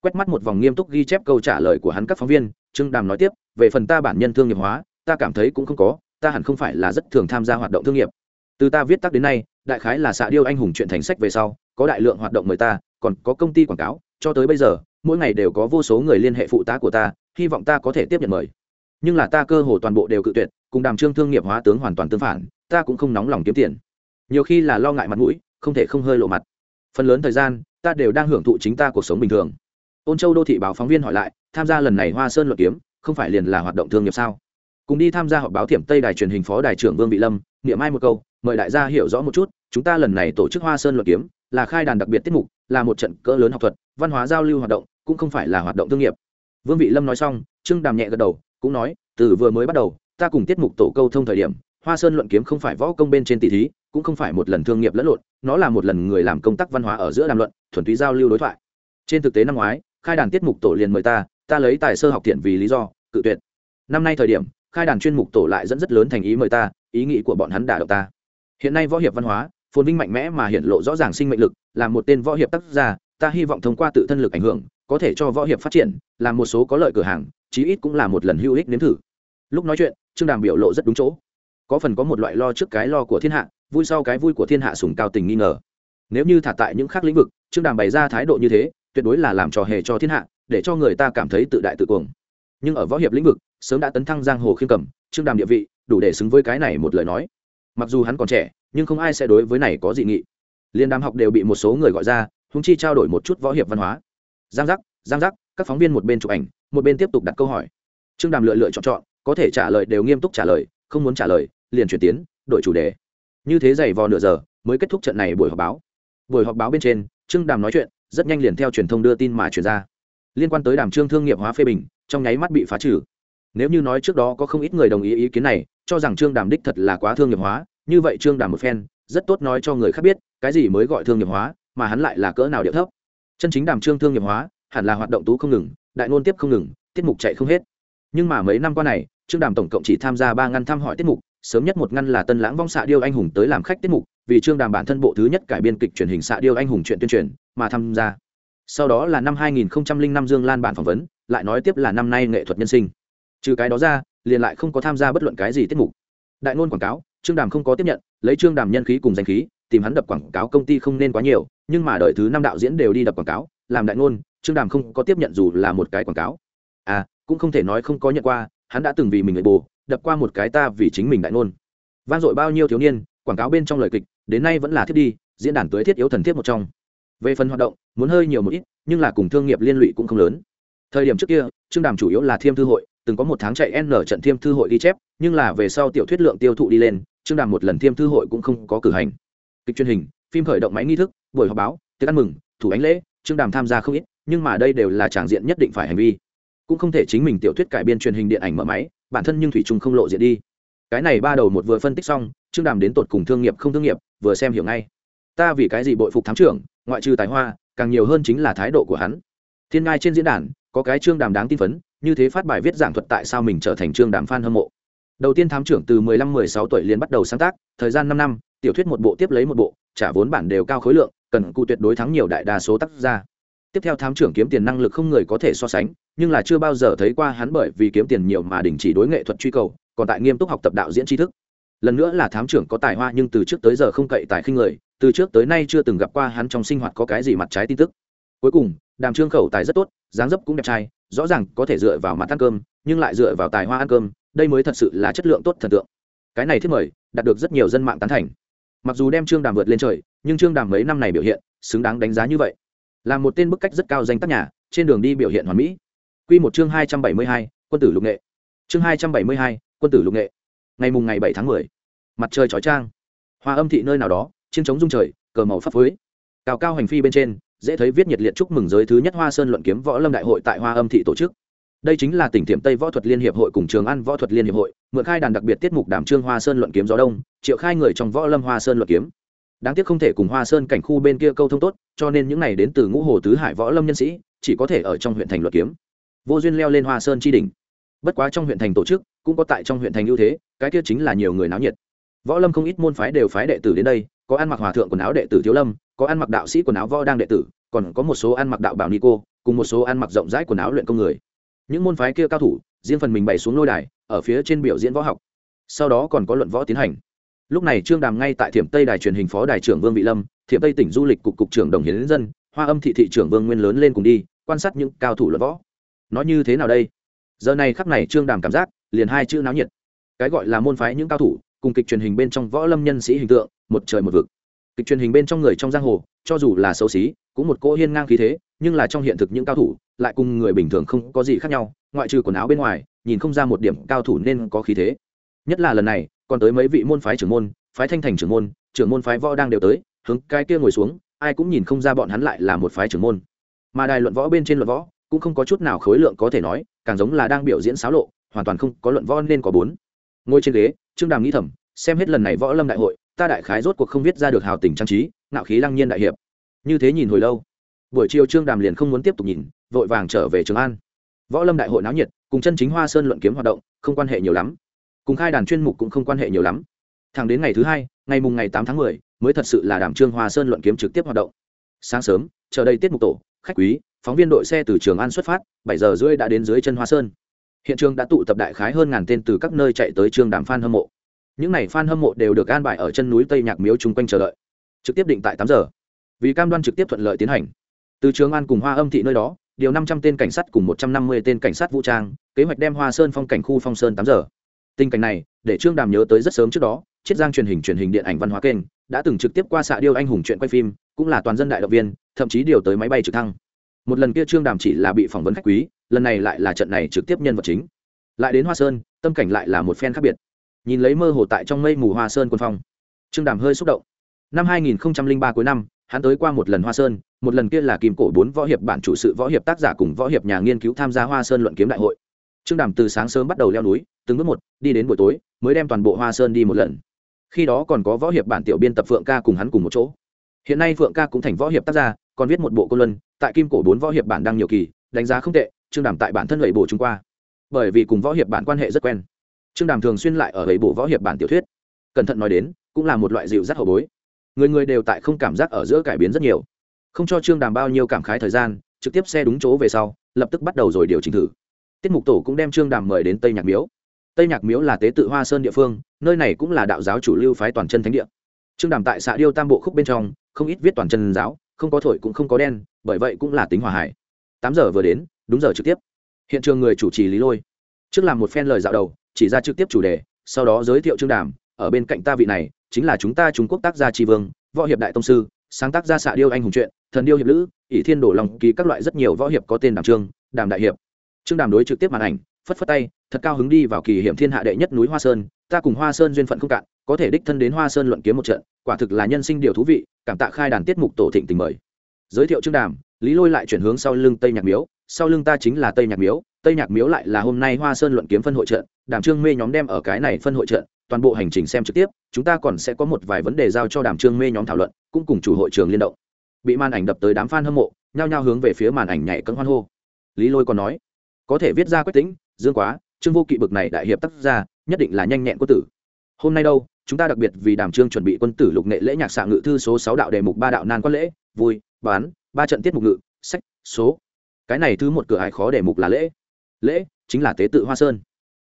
Quét mắt một vòng nghiêm túc ghi chép câu trả lời của hắn các phóng viên, trương đàm nói tiếp, về phần ta bản nhân thương nghiệp hóa, ta cảm thấy cũng không có, ta hẳn không phải là rất thường tham gia hoạt động thương nghiệp. Từ ta viết tắc đến nay, đại khái là xạ điêu anh hùng chuyện thành sách về sau có đại lượng hoạt động mời ta, còn có công ty quảng cáo, cho tới bây giờ, mỗi ngày đều có vô số người liên hệ phụ tá của ta, hy vọng ta có thể tiếp nhận mời. Nhưng là ta cơ hồ toàn bộ đều cự tuyệt, cùng đàm trương thương nghiệp hóa tướng hoàn toàn tương phản, ta cũng không nóng lòng kiếm tiền. Nhiều khi là lo ngại mặt mũi, không thể không hơi lộ mặt. Phần lớn thời gian, ta đều đang hưởng thụ chính ta cuộc sống bình thường. Ôn châu đô thị báo phóng viên hỏi lại, tham gia lần này hoa sơn luận kiếm, không phải liền là hoạt động thương nghiệp sao? Cùng đi tham gia họp báo thiểm tây đài truyền hình phó đài trưởng vương vị lâm, niệm ai một câu, mời đại gia hiểu rõ một chút, chúng ta lần này tổ chức hoa sơn luận kiếm là khai đàn đặc biệt tiết mục, là một trận cỡ lớn học thuật, văn hóa giao lưu hoạt động, cũng không phải là hoạt động thương nghiệp. Vương vị lâm nói xong, trương đàm nhẹ gật đầu, cũng nói, từ vừa mới bắt đầu, ta cùng tiết mục tổ câu thông thời điểm, hoa sơn luận kiếm không phải võ công bên trên tỷ thí, cũng không phải một lần thương nghiệp lẫn lộn, nó là một lần người làm công tác văn hóa ở giữa đàm luận, thuần túy giao lưu đối thoại. Trên thực tế năm ngoái, khai đàn tiết mục tổ liền mời ta ta lấy tài sơ học thiện vì lý do, cự tuyệt. Năm nay thời điểm, khai đàn chuyên mục tổ lại dẫn rất lớn thành ý mời ta, ý nghĩ của bọn hắn đả động ta. Hiện nay võ hiệp văn hóa phồn vinh mạnh mẽ mà hiện lộ rõ ràng sinh mệnh lực, là một tên võ hiệp tác gia, ta hy vọng thông qua tự thân lực ảnh hưởng, có thể cho võ hiệp phát triển làm một số có lợi cửa hàng, chí ít cũng là một lần hữu ích nếm thử. Lúc nói chuyện, trương đàm biểu lộ rất đúng chỗ. Có phần có một loại lo trước cái lo của thiên hạ, vui sau cái vui của thiên hạ sùng cao tình nghi ngờ. Nếu như thả tại những khác lĩnh vực, trương đàm bày ra thái độ như thế, tuyệt đối là làm trò hề cho thiên hạ, để cho người ta cảm thấy tự đại tự cuồng. Nhưng ở võ hiệp lĩnh vực, sớm đã tấn thăng giang hồ khiêm cầm trương đàm địa vị, đủ để xứng với cái này một lời nói. Mặc dù hắn còn trẻ nhưng không ai sẽ đối với này có dị nghị. Liên đám học đều bị một số người gọi ra húng chi trao đổi một chút võ hiệp văn hóa. Giang giác giang giác, các phóng viên một bên chụp ảnh, một bên tiếp tục đặt câu hỏi. Trương đàm lựa lựa chọn chọn, có thể trả lời đều nghiêm túc trả lời, không muốn trả lời, liền chuyển tiến, đổi chủ đề. Như thế dày vò nửa giờ, mới kết thúc trận này buổi họp báo. Buổi họp báo bên trên, trương đàm nói chuyện, rất nhanh liền theo truyền thông đưa tin mà truyền ra. Liên quan tới đàm trương thương nghiệp hóa phê bình, trong nháy mắt bị phá trừ. Nếu như nói trước đó có không ít người đồng ý ý kiến này, cho rằng trương đàm đích thật là quá thương nghiệp hóa như vậy trương đàm một phen, rất tốt nói cho người khác biết, cái gì mới gọi thương nghiệp hóa, mà hắn lại là cỡ nào điệu thấp. Chân chính đàm trương thương nghiệp hóa, hẳn là hoạt động tú không ngừng, đại ngôn tiếp không ngừng, tiết mục chạy không hết. Nhưng mà mấy năm qua này, trương đàm tổng cộng chỉ tham gia ba ngăn thăm hỏi tiết mục, sớm nhất một ngăn là tân lãng vong xạ điêu anh hùng tới làm khách tiết mục, vì trương đàm bản thân bộ thứ nhất cải biên kịch truyền hình xạ điêu anh hùng chuyện tuyên truyền mà tham gia. Sau đó là năm 2005 dương lan bản phỏng vấn, lại nói tiếp là năm nay nghệ thuật nhân sinh. Trừ cái đó ra, liền lại không có tham gia bất luận cái gì tiết mục. Đại ngôn quảng cáo trương đàm không có tiếp nhận, lấy trương đàm nhân khí cùng danh khí, tìm hắn đập quảng cáo công ty không nên quá nhiều, nhưng mà đợi thứ năm đạo diễn đều đi đập quảng cáo, làm đại ngôn, trương đàm không có tiếp nhận dù là một cái quảng cáo. À cũng không thể nói không có nhận qua, hắn đã từng vì mình người bồ, đập qua một cái ta vì chính mình đại ngôn. Vang dội bao nhiêu thiếu niên, quảng cáo bên trong lời kịch, đến nay vẫn là thiết đi, diễn đàn tới thiết yếu thần thiết một trong. Về phần hoạt động, muốn hơi nhiều một ít, nhưng là cùng thương nghiệp liên lụy cũng không lớn thời điểm trước kia, trương đàm chủ yếu là thiêm thư hội, từng có một tháng chạy n trận thiêm thư hội ghi chép, nhưng là về sau tiểu thuyết lượng tiêu thụ đi lên, trương đàm một lần thiêm thư hội cũng không có cử hành. Kịch truyền hình, phim khởi động máy nghi thức, buổi họp báo, tiệc ăn mừng, thủ ánh lễ, trương đàm tham gia không ít, nhưng mà đây đều là tràng diện nhất định phải hành vi. Cũng không thể chính mình tiểu thuyết cải biên truyền hình điện ảnh mở máy, bản thân nhưng thủy trung không lộ diện đi. Cái này ba đầu một vừa phân tích xong, trương đàm đến tột cùng thương nghiệp không thương nghiệp, vừa xem hiểu ngay. Ta vì cái gì bội phục thám trưởng, ngoại trừ tài hoa, càng nhiều hơn chính là thái độ của hắn. Thiên ngai trên diễn đàn có cái trương đàm đáng tin phấn, như thế phát bài viết giảng thuật tại sao mình trở thành trương đàm f hâm mộ. Đầu tiên thám trưởng từ 15-16 tuổi liền bắt đầu sáng tác, thời gian năm năm, tiểu thuyết một bộ tiếp lấy một bộ, trả vốn bản đều cao khối lượng, cần cụ tuyệt đối thắng nhiều đại đa số tác gia. Tiếp theo thám trưởng kiếm tiền năng lực không người có thể so sánh, nhưng là chưa bao giờ thấy qua hắn bởi vì kiếm tiền nhiều mà đình chỉ đối nghệ thuật truy cầu, còn tại nghiêm túc học tập đạo diễn tri thức. Lần nữa là thám trưởng có tài hoa nhưng từ trước tới giờ không cậy tài khinh người, từ trước tới nay chưa từng gặp qua hắn trong sinh hoạt có cái gì mặt trái tin tức. Cuối cùng đàm trương khẩu tài rất tốt, dáng dấp cũng đẹp trai, rõ ràng có thể dựa vào mặt ăn cơm, nhưng lại dựa vào tài hoa ăn cơm, đây mới thật sự là chất lượng tốt thần tượng. Cái này thiết mời, đạt được rất nhiều dân mạng tán thành. Mặc dù đem trương đàm vượt lên trời, nhưng trương đàm mấy năm này biểu hiện, xứng đáng đánh giá như vậy. Là một tên bức cách rất cao danh tác nhà, trên đường đi biểu hiện hoàn mỹ. Q một chương hai trăm bảy mươi hai, quân tử lục nghệ. Chương hai trăm bảy mươi hai, quân tử lục nghệ. Ngày mùng ngày bảy tháng mười. Mặt trời chói trang hoa âm thị nơi nào đó chiến trống dung trời, cờ màu phấp phới. Cao cao hành phi bên trên dễ thấy viết nhiệt liệt chúc mừng giới thứ nhất hoa sơn luận kiếm võ lâm đại hội tại hoa âm thị tổ chức. Đây chính là tỉnh tiệm tây võ thuật liên hiệp hội cùng trường ăn võ thuật liên hiệp hội, mượn khai đàn đặc biệt tiết mục đảm trương hoa sơn luận kiếm gió đông, triệu khai người trong võ lâm hoa sơn luận kiếm. Đáng tiếc không thể cùng hoa sơn cảnh khu bên kia câu thông tốt, cho nên những này đến từ ngũ hồ tứ hải võ lâm nhân sĩ, chỉ có thể ở trong huyện thành luận kiếm. Vô duyên leo lên hoa sơn tri đình bất quá trong huyện thành tổ chức, cũng có tại trong huyện thành ưu thế, cái kia chính là nhiều người náo nhiệt. Võ lâm không ít môn phái đều phái đệ tử đến đây, có ăn mặc hòa thượng quần áo đệ tử thiếu lâm có ăn mặc đạo sĩ quần áo võ đang đệ tử, còn có một số ăn mặc đạo bảo ni cô cùng một số ăn mặc rộng rãi quần áo luyện công người. Những môn phái kia cao thủ, riêng phần mình bày xuống lôi đài, ở phía trên biểu diễn võ học. Sau đó còn có luận võ tiến hành. Lúc này trương đàm ngay tại thiểm tây đài truyền hình phó đài trưởng vương vị lâm, thiểm tây tỉnh du lịch cục cục trưởng đồng hiến dân, hoa âm thị thị trưởng vương nguyên lớn lên cùng đi, quan sát những cao thủ luận võ. Nói như thế nào đây? Giờ này khắc này trương đàm cảm giác, liền hai chữ náo nhiệt. Cái gọi là môn phái những cao thủ, cùng kịch truyền hình bên trong võ lâm nhân sĩ hình tượng, một trời một vực kịch truyền hình bên trong người trong giang hồ, cho dù là xấu xí, cũng một cỗ hiên ngang khí thế, nhưng là trong hiện thực những cao thủ, lại cùng người bình thường không có gì khác nhau, ngoại trừ quần áo bên ngoài, nhìn không ra một điểm cao thủ nên có khí thế. Nhất là lần này, còn tới mấy vị môn phái trưởng môn, phái thanh thành trưởng môn trưởng môn phái võ đang đều tới, hướng cái kia ngồi xuống, ai cũng nhìn không ra bọn hắn lại là một phái trưởng môn. Mà đài luận võ bên trên luận võ, cũng không có chút nào khối lượng có thể nói, càng giống là đang biểu diễn xáo lộ, hoàn toàn không có luận võ nên có bốn. Ngồi trên ghế, trương đàm nghĩ thầm, xem hết lần này võ lâm đại hội ta đại khái rốt cuộc không viết ra được hào tình trang trí nạo khí lăng nhiên đại hiệp. Như thế nhìn hồi lâu, buổi chiều trương đàm liền không muốn tiếp tục nhìn, vội vàng trở về trường an. Võ lâm đại hội náo nhiệt, cùng chân chính hoa sơn luận kiếm hoạt động, không quan hệ nhiều lắm. Cùng khai đàn chuyên mục cũng không quan hệ nhiều lắm. Thẳng đến ngày thứ hai, ngày mùng ngày tám tháng mười, mới thật sự là đàm trương hoa sơn luận kiếm trực tiếp hoạt động. Sáng sớm, chờ đây tiết mục tổ, khách quý, phóng viên đội xe từ trường an xuất phát, bảy giờ rưỡi đã đến dưới chân hoa sơn. Hiện trường đã tụ tập đại khái hơn ngàn tên từ các nơi chạy tới trương đàm phan hâm mộ những n à y f hâm mộ đều được an bài ở chân núi tây nhạc miếu chung quanh chờ đợi. Trực tiếp định tại tám giờ. Vì cam đoan trực tiếp thuận lợi tiến hành. Từ trường an cùng hoa âm thị nơi đó, điều năm trăm tên cảnh sát cùng một trăm năm mươi tên cảnh sát vũ trang, kế hoạch đem hoa sơn phong cảnh khu phong sơn tám giờ. Tình cảnh này, để trương đàm nhớ tới rất sớm trước đó, chiết giang truyền hình truyền hình điện ảnh văn hóa kênh, đã từng trực tiếp qua xạ điêu anh hùng chuyện quay phim, cũng là toàn dân đại động viên, thậm chí điều tới máy bay trực thăng. Một lần kia trương đàm chỉ là bị phỏng vấn khách quý, lần này lại là trận này trực tiếp nhân vật chính. Lại đến hoa sơn, tâm cảnh lại là một phen khác biệt nhìn lấy mơ hồ tại trong mây mù hoa sơn quân phong. Trương đàm hơi xúc động. Năm 2003 cuối năm, hắn tới qua một lần hoa sơn, một lần kia là kim cổ bốn võ hiệp bản chủ sự võ hiệp tác giả cùng võ hiệp nhà nghiên cứu tham gia hoa sơn luận kiếm đại hội. Trương đàm từ sáng sớm bắt đầu leo núi, từng bước một, đi đến buổi tối, mới đem toàn bộ hoa sơn đi một lần. Khi đó còn có võ hiệp bản tiểu biên tập phượng ca cùng hắn cùng một chỗ. Hiện nay phượng ca cũng thành võ hiệp tác gia, còn viết một bộ cô luân, tại kim cổ bốn võ hiệp bản đang nhiều kỳ, đánh giá không tệ, trương đàm tại bản thân lầy bổ trung qua. Bởi vì cùng võ hiệp bản quan hệ rất quen trương đàm thường xuyên lại ở lầy bổ võ hiệp bản tiểu thuyết. Cẩn thận nói đến, cũng là một loại dịu dắt hậu bối. Người người đều tại không cảm giác ở giữa cải biến rất nhiều. Không cho trương đàm bao nhiêu cảm khái thời gian, trực tiếp xe đúng chỗ về sau, lập tức bắt đầu rồi điều chỉnh thử. Tiết mục tổ cũng đem trương đàm mời đến tây nhạc miếu. Tây nhạc miếu là tế tự hoa sơn địa phương, nơi này cũng là đạo giáo chủ lưu phái toàn chân thánh địa. Trương đàm tại xã điêu tam bộ khúc bên trong, không ít viết toàn chân giáo, không có thổi cũng không có đen, bởi vậy cũng là tính hòa hải tám giờ vừa đến, đúng giờ trực tiếp. Hiện trường người chủ trì lý lôi. Trước làm một phen lời dạo đầu chỉ ra trực tiếp chủ đề, sau đó giới thiệu trương đàm, ở bên cạnh ta vị này, chính là chúng ta trung quốc tác gia tri vương, võ hiệp đại tông sư, sáng tác ra xạ điêu anh hùng truyện, thần điêu hiệp lữ, ỷ thiên đổ lòng, ký các loại rất nhiều võ hiệp có tên đàm trương, đàm đại hiệp. Trương đàm đối trực tiếp màn ảnh, phất phất tay, thật cao hứng đi vào kỳ hiểm thiên hạ đệ nhất núi hoa sơn, ta cùng hoa sơn duyên phận không cạn, có thể đích thân đến hoa sơn luận kiếm một trận, quả thực là nhân sinh điều thú vị, cảm tạ khai đàn tiết mục tổ thịnh tình mời. Giới thiệu trương đàm, lý lôi lại chuyển hướng sau lưng tây nhạc miếu sau lưng ta chính là tây nhạc miếu, tây nhạc miếu lại là hôm nay hoa sơn luận kiếm phân hội trận, đàm trương mê nhóm đem ở cái này phân hội trận, toàn bộ hành trình xem trực tiếp, chúng ta còn sẽ có một vài vấn đề giao cho đàm trương mê nhóm thảo luận, cũng cùng chủ hội trường liên động. Bị màn ảnh đập tới đám f a n hâm mộ, nhao nhao hướng về phía màn ảnh nhảy cẫng hoan hô. Lý lôi còn nói, có thể viết ra quyết tính dương quá, trương vô kỵ bực này đại hiệp tác ra nhất định là nhanh nhẹn quân tử. Hôm nay đâu, chúng ta đặc biệt vì đàm trương chuẩn bị quân tử lục nghệ lễ nhạc xạ ngự thư số sáu đạo đề mục ba đạo nan quan lễ, vui, bán, ba trận tiết mục ngự, sách, số cái này thứ một cửa hải khó để mục là lễ. Lễ chính là tế tự hoa sơn.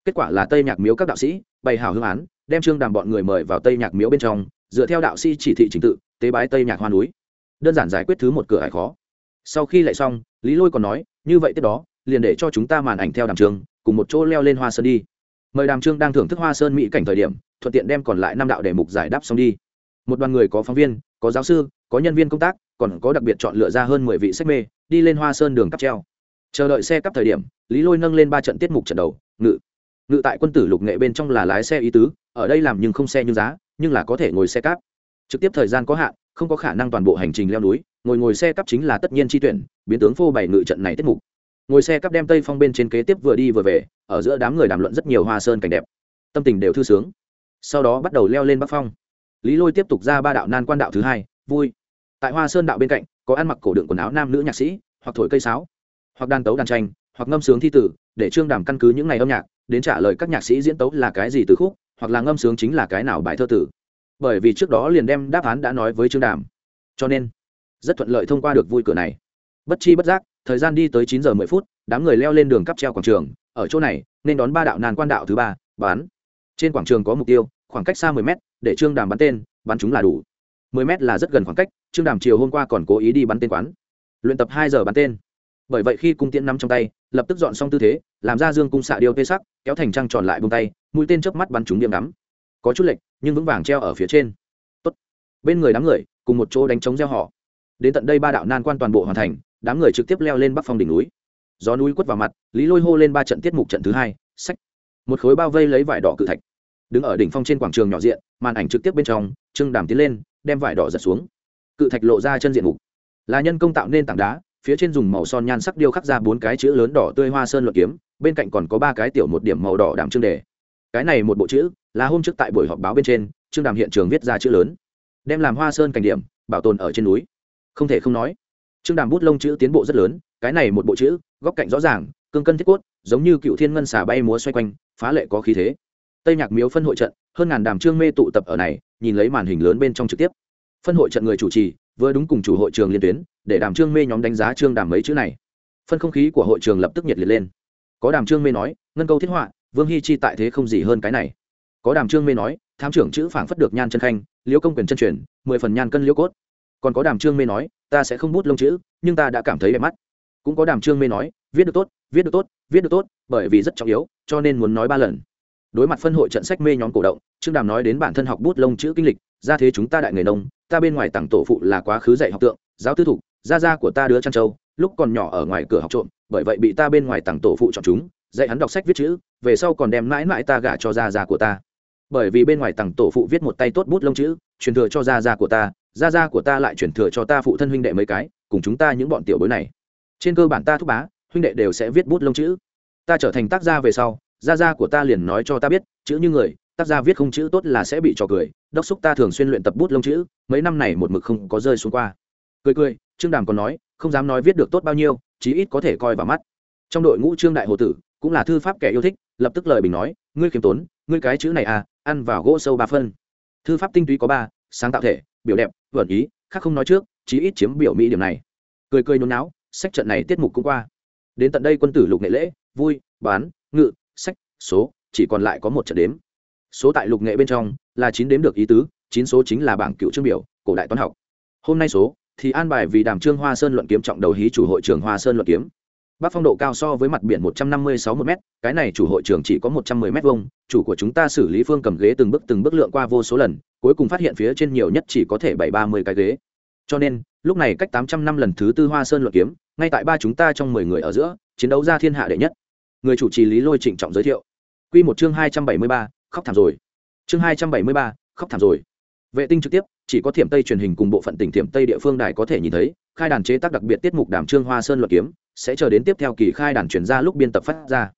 Kết quả là tây nhạc miếu các đạo sĩ bày hảo hương án, đem trương đàm bọn người mời vào tây nhạc miếu bên trong, dựa theo đạo sĩ chỉ thị trình tự, tế bái tây nhạc hoa núi. Đơn giản giải quyết thứ một cửa hải khó. Sau khi lại xong, lý lôi còn nói, như vậy tiếp đó, liền để cho chúng ta màn ảnh theo đàm trường cùng một chỗ leo lên hoa sơn đi. Mời đàm trương đang thưởng thức hoa sơn mỹ cảnh thời điểm, thuận tiện đem còn lại năm đạo đề mục giải đáp xong đi. Một đoàn người có phóng viên, có giáo sư, có nhân viên công tác còn có đặc biệt chọn lựa ra hơn mười vị sách mê, đi lên hoa sơn đường cắp treo. Chờ đợi xe cắp thời điểm, lý lôi nâng lên ba trận tiết mục trận đầu, ngự. Ngự tại quân tử lục nghệ bên trong là lái xe ý tứ, ở đây làm nhưng không xe như giá, nhưng là có thể ngồi xe cắp. Trực tiếp thời gian có hạn, không có khả năng toàn bộ hành trình leo núi, ngồi ngồi xe cắp chính là tất nhiên chi tuyển, biến tướng phô bày ngự trận này tiết mục. Ngồi xe cắp đem tây phong bên trên kế tiếp vừa đi vừa về, ở giữa đám người đàm luận rất nhiều hoa sơn cảnh đẹp. Tâm tình đều thư sướng. Sau đó bắt đầu leo lên bắc phong. Lý lôi tiếp tục ra ba đạo nan quan đạo thứ hai, vui tại hoa sơn đạo bên cạnh, có ăn mặc cổ đựng quần áo nam nữ nhạc sĩ, hoặc thổi cây sáo, hoặc đàn tấu đàn tranh, hoặc ngâm sướng thi tử, để trương đàm căn cứ những ngày âm nhạc, đến trả lời các nhạc sĩ diễn tấu là cái gì từ khúc, hoặc là ngâm sướng chính là cái nào bài thơ tử. Bởi vì trước đó liền đem đáp án đã nói với trương đàm. Cho nên, rất thuận lợi thông qua được vui cửa này. Bất chi bất giác, thời gian đi tới chín giờ mười phút, đám người leo lên đường cắp treo quảng trường. Ở chỗ này, nên đón ba đạo nàn quan đạo thứ ba, bán. Trên quảng trường có mục tiêu, khoảng cách xa mười mét, để trương đàm bắn tên, bắn chúng là đủ. mười mét là rất gần khoảng cách trương đàm chiều hôm qua còn cố ý đi bắn tên quán. Luyện tập hai giờ bắn tên. Bởi vậy khi cung tiễn nắm trong tay, lập tức dọn xong tư thế, làm ra dương cung xạ điêu tê sắc, kéo thành trăng tròn lại bông tay, mũi tên chớp mắt bắn trúng điểm ngắm. Có chút lệch, nhưng vững vàng treo ở phía trên. Tốt. bên người đám người, cùng một chỗ đánh trống gieo họ. Đến tận đây ba đạo nan quan toàn bộ hoàn thành, đám người trực tiếp leo lên bắc phong đỉnh núi. Gió núi quất vào mặt, lý lôi hô lên ba trận tiết mục trận thứ hai, sách. Một khối bao vây lấy vải đỏ cự thạch. Đứng ở đỉnh phong trên quảng trường nhỏ diện, màn ảnh trực tiếp bên trong trưng đàm tiến lên, đem vải đỏ giật xuống cự thạch lộ ra chân diện mục. Là nhân công tạo nên tảng đá, phía trên dùng màu son nhan sắc điêu khắc ra bốn cái chữ lớn đỏ tươi hoa sơn luận kiếm, bên cạnh còn có ba cái tiểu một điểm màu đỏ đảm trương đề. Cái này một bộ chữ, là hôm trước tại buổi họp báo bên trên trương đàm hiện trường viết ra chữ lớn. Đem làm hoa sơn cảnh điểm, bảo tồn ở trên núi. Không thể không nói trương đàm bút lông chữ tiến bộ rất lớn, cái này một bộ chữ, góc cạnh rõ ràng, cương cân thiết cốt, giống như cựu thiên ngân xà bay múa xoay quanh, phá lệ có khí thế. Tây nhạc miếu phân hội trận, hơn ngàn đàm trương mê tụ tập ở này, nhìn lấy màn hình lớn bên trong trực tiếp phân hội trận người chủ trì, vừa đúng cùng chủ hội trường liên tuyến, để đàm trương mê nhóm đánh giá trương đàm mấy chữ này. Phân không khí của hội trường lập tức nhiệt liệt lên. Có đàm trương mê nói, ngân câu thiết họa, vương hy chi tại thế không gì hơn cái này. Có đàm trương mê nói tham trưởng chữ phảng phất được nhan chân khanh, liễu công quyền chân truyền, mười phần nhan cân liễu cốt. Còn có đàm trương mê nói, ta sẽ không bút lông chữ, nhưng ta đã cảm thấy đẹp mắt. Cũng có đàm trương mê nói, viết được tốt, viết được tốt, viết được tốt, bởi vì rất trọng yếu, cho nên muốn nói ba lần. Đối mặt phân hội trận sách mê nhóm cổ động, trương đàm nói đến bản thân học bút lông chữ kinh lịch, ra thế chúng ta đại người nông ta bên ngoài tặng tổ phụ là quá khứ dạy học tượng, giáo tư thục, gia gia của ta đứa trăn châu lúc còn nhỏ ở ngoài cửa học trộm, bởi vậy bị ta bên ngoài tặng tổ phụ chọn chúng, dạy hắn đọc sách viết chữ, về sau còn đem mãi mãi ta gả cho gia gia của ta. Bởi vì bên ngoài tặng tổ phụ viết một tay tốt bút lông chữ, truyền thừa cho gia gia của ta, gia gia của ta lại truyền thừa cho ta phụ thân huynh đệ mấy cái, cùng chúng ta những bọn tiểu bối này. Trên cơ bản ta thúc bá, huynh đệ đều sẽ viết bút lông chữ. Ta trở thành tác gia về sau, gia gia của ta liền nói cho ta biết, chữ như người tác gia viết không chữ tốt là sẽ bị trò cười, đốc xúc ta thường xuyên luyện tập bút lông chữ, mấy năm này một mực không có rơi xuống qua. Cười cười, trương đàm còn nói, không dám nói viết được tốt bao nhiêu, chí ít có thể coi vào mắt. Trong đội ngũ trương đại hồ tử, cũng là thư pháp kẻ yêu thích, lập tức lời bình nói, ngươi khiêm tốn, ngươi cái chữ này à ăn vào gỗ sâu ba phân. Thư pháp tinh túy có ba, sáng tạo thể, biểu đẹp vẩn ý, khác không nói trước, chí ít chiếm biểu mỹ điểm này. Cười cười nôn não sách trận này tiết mục cũng qua. Đến tận đây quân tử lục nghệ lễ, vui, bán, ngự, sách, số, chỉ còn lại có một trận đếm số tại lục nghệ bên trong là chín đếm được ý tứ, chín số chính là bảng cựu trương biểu, cổ đại toán học. Hôm nay số thì an bài vì đàm trương hoa sơn luận kiếm trọng đầu hí chủ hội trường hoa sơn luận kiếm. Bắc phong độ cao so với mặt biển một trăm năm mươi sáu một m cái này chủ hội trường chỉ có một trăm mười m vông chủ của chúng ta xử lý phương cầm ghế từng bước từng bước lượng qua vô số lần, cuối cùng phát hiện phía trên nhiều nhất chỉ có thể bảy ba mươi cái ghế. Cho nên, lúc này cách tám trăm năm lần thứ tư hoa sơn luận kiếm, ngay tại ba chúng ta trong mười người ở giữa, chiến đấu ra thiên hạ đệ nhất. Người chủ trì lý lôi trịnh trọng giới thiệu. Q một chương hai trăm bảy mươi ba khóc thảm rồi. Chương hai trăm bảy mươi ba, khóc thảm rồi. Vệ tinh trực tiếp, chỉ có thiểm tây truyền hình cùng bộ phận tỉnh thiểm tây địa phương đài có thể nhìn thấy, khai đàn chế tác đặc biệt tiết mục đàm trương hoa sơn luận kiếm, sẽ chờ đến tiếp theo kỳ khai đàn chuyển ra lúc biên tập phát ra.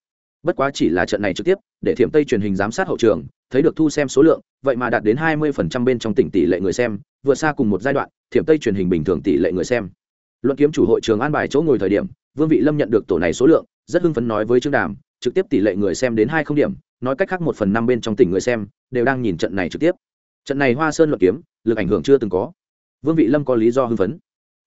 Bất quá chỉ là trận này trực tiếp, để thiểm tây truyền hình giám sát hậu trường, thấy được thu xem số lượng, vậy mà đạt đến hai mươi phần trăm bên trong tỉnh tỷ lệ người xem, vượt xa cùng một giai đoạn, thiểm tây truyền hình bình thường tỷ lệ người xem. Luận kiếm chủ hội trường an bài chỗ ngồi thời điểm, vương vị lâm nhận được tổ này số lượng, rất hưng phấn nói với trương đàm, trực tiếp tỷ lệ người xem đến hai không điểm nói cách khác một phần năm bên trong tỉnh người xem, đều đang nhìn trận này trực tiếp. Trận này hoa sơn luận kiếm, lực ảnh hưởng chưa từng có. Vương vị lâm có lý do hưng phấn.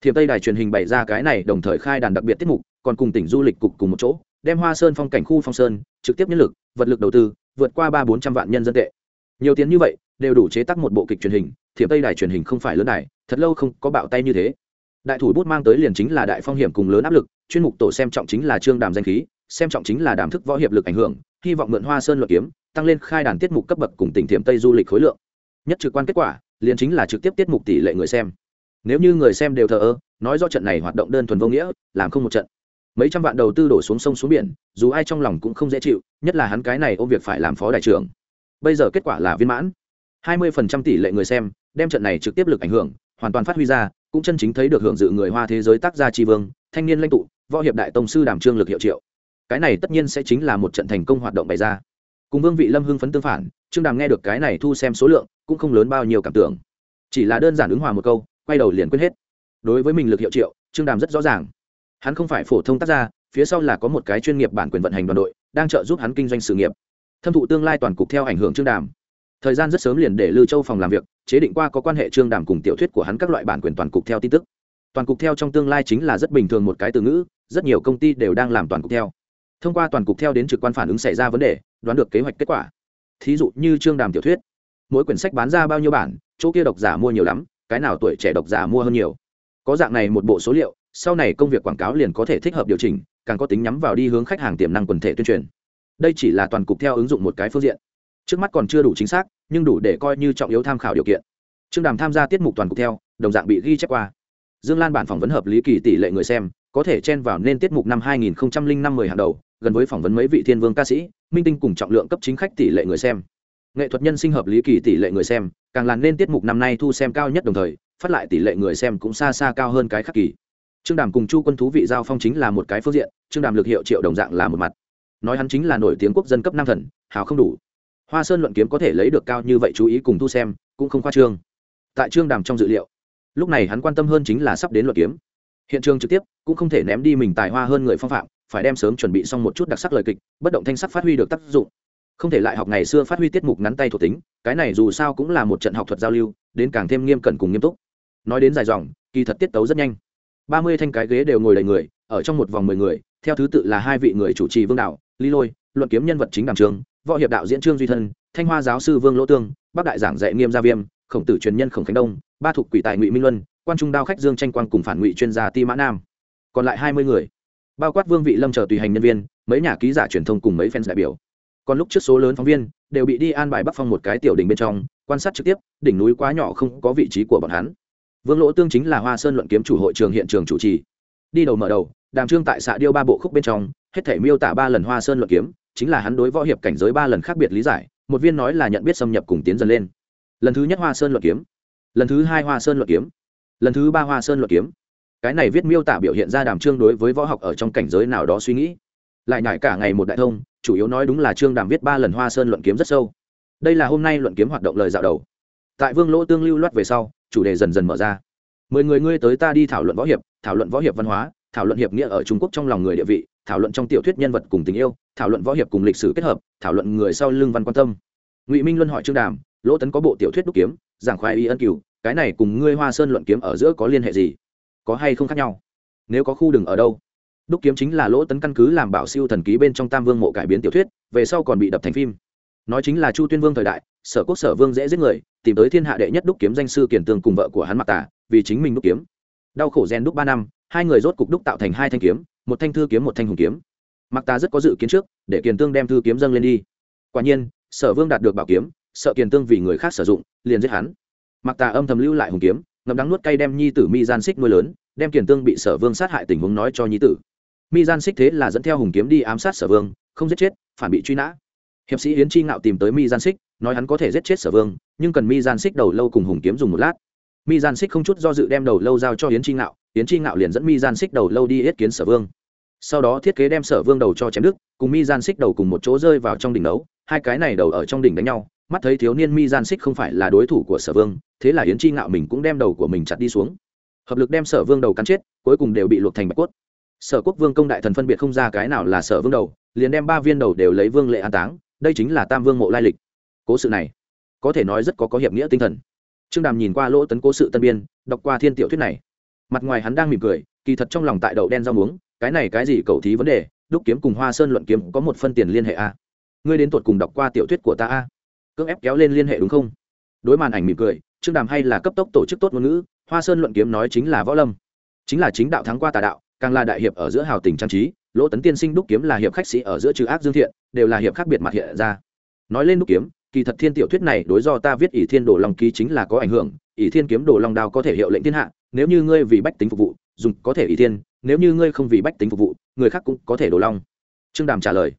Thiệp tây đài truyền hình bày ra cái này đồng thời khai đàn đặc biệt tiết mục, còn cùng tỉnh du lịch cục cùng một chỗ, đem hoa sơn phong cảnh khu phong sơn, trực tiếp nhân lực, vật lực đầu tư, vượt qua ba bốn trăm vạn nhân dân tệ. Nhiều tiền như vậy, đều đủ chế tác một bộ kịch truyền hình, thiệp tây đài truyền hình không phải lớn đài, thật lâu không có bạo tay như thế. Đại thủ bút mang tới liền chính là đại phong hiểm cùng lớn áp lực, chuyên mục tổ xem trọng chính là trương đàm danh khí, xem trọng chính là đàm thức võ hiệp lực ảnh hưởng hy vọng mượn hoa sơn luật kiếm, tăng lên khai đàn tiết mục cấp bậc cùng tỉnh thiểm tây du lịch khối lượng. Nhất trực quan kết quả, liền chính là trực tiếp tiết mục tỷ lệ người xem. Nếu như người xem đều thờ ơ, nói do trận này hoạt động đơn thuần vô nghĩa, làm không một trận. Mấy trăm vạn đầu tư đổ xuống sông xuống biển, dù ai trong lòng cũng không dễ chịu, nhất là hắn cái này ôm việc phải làm phó đại trưởng. Bây giờ kết quả là viên mãn. Hai mươi phần trăm tỷ lệ người xem, đem trận này trực tiếp lực ảnh hưởng, hoàn toàn phát huy ra, cũng chân chính thấy được hưởng dự người hoa thế giới tác gia tri vương, thanh niên lãnh tụ, võ hiệp đại tông sư đảm trương lực hiệu triệu cái này tất nhiên sẽ chính là một trận thành công hoạt động bày ra. Cùng vương vị lâm hưng phấn tương phản, trương đàm nghe được cái này thu xem số lượng, cũng không lớn bao nhiêu cảm tưởng. Chỉ là đơn giản ứng hòa một câu, quay đầu liền quên hết. Đối với mình lực hiệu triệu, trương đàm rất rõ ràng. Hắn không phải phổ thông tác gia, phía sau là có một cái chuyên nghiệp bản quyền vận hành đoàn đội, đang trợ giúp hắn kinh doanh sự nghiệp. Thâm thụ tương lai toàn cục theo ảnh hưởng trương đàm. Thời gian rất sớm liền để lưu châu phòng làm việc, chế định qua có quan hệ trương đàm cùng tiểu thuyết của hắn các loại bản quyền toàn cục theo tin tức. Toàn cục theo trong tương lai chính là rất bình thường một cái từ ngữ, rất nhiều công ty đều đang làm toàn cục theo thông qua toàn cục theo đến trực quan phản ứng xảy ra vấn đề, đoán được kế hoạch kết quả. Thí dụ như trương đàm tiểu thuyết, mỗi quyển sách bán ra bao nhiêu bản, chỗ kia độc giả mua nhiều lắm, cái nào tuổi trẻ độc giả mua hơn nhiều. Có dạng này một bộ số liệu, sau này công việc quảng cáo liền có thể thích hợp điều chỉnh, càng có tính nhắm vào đi hướng khách hàng tiềm năng quần thể tuyên truyền. Đây chỉ là toàn cục theo ứng dụng một cái phương diện. Trước mắt còn chưa đủ chính xác, nhưng đủ để coi như trọng yếu tham khảo điều kiện. Trương đàm tham gia tiết mục toàn cục theo, đồng dạng bị ghi chép qua. Dương lan bản phỏng vấn hợp lý kỳ tỷ lệ người xem có thể chen vào nên tiết mục năm 2005 10 hàng đầu, gần với phỏng vấn mấy vị thiên vương ca sĩ, minh tinh cùng trọng lượng cấp chính khách tỷ lệ người xem. Nghệ thuật nhân sinh hợp lý kỳ tỷ lệ người xem, càng làn nên tiết mục năm nay thu xem cao nhất đồng thời, phát lại tỷ lệ người xem cũng xa xa cao hơn cái khác kỳ. Trương đàm cùng chu quân thú vị giao phong chính là một cái phương diện, trương đàm lực hiệu triệu đồng dạng là một mặt. Nói hắn chính là nổi tiếng quốc dân cấp nam thần, hào không đủ. Hoa sơn luận kiếm có thể lấy được cao như vậy chú ý cùng thu xem, cũng không khoa trương. Tại trương đàm trong dự liệu, lúc này hắn quan tâm hơn chính là sắp đến luận kiếm hiện trường trực tiếp cũng không thể ném đi mình tài hoa hơn người phong phạm, phải đem sớm chuẩn bị xong một chút đặc sắc lời kịch, bất động thanh sắc phát huy được tác dụng. Không thể lại học ngày xưa phát huy tiết mục ngắn tay thuộc tính, cái này dù sao cũng là một trận học thuật giao lưu, đến càng thêm nghiêm cẩn cùng nghiêm túc. Nói đến dài dòng, kỳ thật tiết tấu rất nhanh. Ba mươi thanh cái ghế đều ngồi đầy người, ở trong một vòng mười người, theo thứ tự là hai vị người chủ trì vương đạo, lý lôi, luận kiếm nhân vật chính đàm trường, võ hiệp đạo diễn trương duy thân, thanh hoa giáo sư vương lỗ tương bác đại giảng dạy nghiêm gia viêm, khổng tử truyền nhân khổng khánh đông, ba thục quỷ tài ngụy minh luân quan trung đao khách dương tranh quan cùng phản ngụy chuyên gia ti mã nam còn lại hai mươi người bao quát vương vị lâm chờ tùy hành nhân viên mấy nhà ký giả truyền thông cùng mấy fans đại biểu còn lúc trước số lớn phóng viên đều bị đi an bài bắc phong một cái tiểu đỉnh bên trong quan sát trực tiếp đỉnh núi quá nhỏ không có vị trí của bọn hắn vương lỗ tương chính là hoa sơn luận kiếm chủ hội trường hiện trường chủ trì đi đầu mở đầu đàm trương tại xạ điêu ba bộ khúc bên trong hết thể miêu tả ba lần hoa sơn luận kiếm chính là hắn đối võ hiệp cảnh giới ba lần khác biệt lý giải một viên nói là nhận biết xâm nhập cùng tiến dần lên lần thứ nhất hoa sơn luận kiếm lần thứ hai hoa sơn luận kiếm lần thứ ba hoa sơn luận kiếm. Cái này viết miêu tả biểu hiện ra đàm trương đối với võ học ở trong cảnh giới nào đó suy nghĩ. Lại nhải cả ngày một đại thông, chủ yếu nói đúng là trương đàm viết ba lần hoa sơn luận kiếm rất sâu. Đây là hôm nay luận kiếm hoạt động lời dạo đầu. Tại vương lỗ tương lưu loát về sau, chủ đề dần dần mở ra. Mười người ngươi tới ta đi thảo luận võ hiệp, thảo luận võ hiệp văn hóa, thảo luận hiệp nghĩa ở trung quốc trong lòng người địa vị, thảo luận trong tiểu thuyết nhân vật cùng tình yêu, thảo luận võ hiệp cùng lịch sử kết hợp, thảo luận người sau lưng văn quan tâm. Ngụy minh luân hỏi trương đàm, lỗ tấn có bộ tiểu thuyết đúc kiếm, giảng khoái y ân cửu cái này cùng ngươi hoa sơn luận kiếm ở giữa có liên hệ gì? Có hay không khác nhau? Nếu có khu đừng ở đâu? Đúc kiếm chính là lỗ tấn căn cứ làm bảo siêu thần ký bên trong tam vương mộ cải biến tiểu thuyết, về sau còn bị đập thành phim. Nói chính là chu tuyên vương thời đại, sở quốc sở vương dễ giết người, tìm tới thiên hạ đệ nhất đúc kiếm danh sư kiển tường cùng vợ của hắn mặc tả vì chính mình đúc kiếm. Đau khổ rèn đúc ba năm, hai người rốt cục đúc tạo thành hai thanh kiếm, một thanh thư kiếm một thanh hùng kiếm. Mặc tà rất có dự kiến trước, để kiền tương đem thư kiếm dâng lên đi. Quả nhiên, sở vương đạt được bảo kiếm, sợ kiền tương vì người khác sử dụng, liền giết hắn mặc tà âm thầm lưu lại hùng kiếm ngầm đắng nuốt cay đem nhi tử mi gian xích nuôi lớn, đem kiền tương bị sở vương sát hại tình huống nói cho nhi tử. Mi gian xích thế là dẫn theo hùng kiếm đi ám sát sở vương, không giết chết, phản bị truy nã. Hiệp sĩ yến chi ngạo tìm tới mi gian xích, nói hắn có thể giết chết sở vương, nhưng cần mi gian xích đầu lâu cùng hùng kiếm dùng một lát. Mi gian xích không chút do dự đem đầu lâu giao cho yến chi ngạo, yến chi ngạo liền dẫn mi gian xích đầu lâu đi yết kiến sở vương. Sau đó thiết kế đem sở vương đầu cho chém đức cùng mi gian xích đầu cùng một chỗ rơi vào trong đỉnh đấu, hai cái này đầu ở trong đỉnh đánh nhau mắt thấy thiếu niên mi gian xích không phải là đối thủ của sở vương, thế là yến chi ngạo mình cũng đem đầu của mình chặt đi xuống. Hợp lực đem sở vương đầu cắn chết, cuối cùng đều bị luộc thành bạch quất sở quốc vương công đại thần phân biệt không ra cái nào là sở vương đầu, liền đem ba viên đầu đều lấy vương lệ an táng, đây chính là tam vương mộ lai lịch. Cố sự này, có thể nói rất có có hiệp nghĩa tinh thần. Trương đàm nhìn qua lỗ tấn cố sự tân biên, đọc qua thiên tiểu thuyết này. Mặt ngoài hắn đang mỉm cười, kỳ thật trong lòng tại đậu đen rau muống, cái này cái gì cầu thí vấn đề, đúc kiếm cùng hoa sơn luận kiếm có một phân tiền liên hệ a. Ngươi đến tuột cùng đọc qua tiểu thuyết của ta a cưỡng ép kéo lên liên hệ đúng không? Đối màn ảnh mỉm cười, trương đàm hay là cấp tốc tổ chức tốt ngôn ngữ, hoa sơn luận kiếm nói chính là võ lâm. Chính là chính đạo thắng qua tà đạo, càng là đại hiệp ở giữa hào tình trang trí, lỗ tấn tiên sinh đúc kiếm là hiệp khách sĩ ở giữa trừ ác dương thiện, đều là hiệp khác biệt mặt hiện ra. Nói lên đúc kiếm, kỳ thật thiên tiểu thuyết này đối do ta viết ỷ thiên đồ long ký chính là có ảnh hưởng, ỷ thiên kiếm đồ long đao có thể hiệu lệnh thiên hạ, nếu như ngươi vì bách tính phục vụ, dùng có thể ỷ thiên, nếu như ngươi không vì bách tính phục vụ, người khác cũng có thể đồ long. Trương đàm trả lời.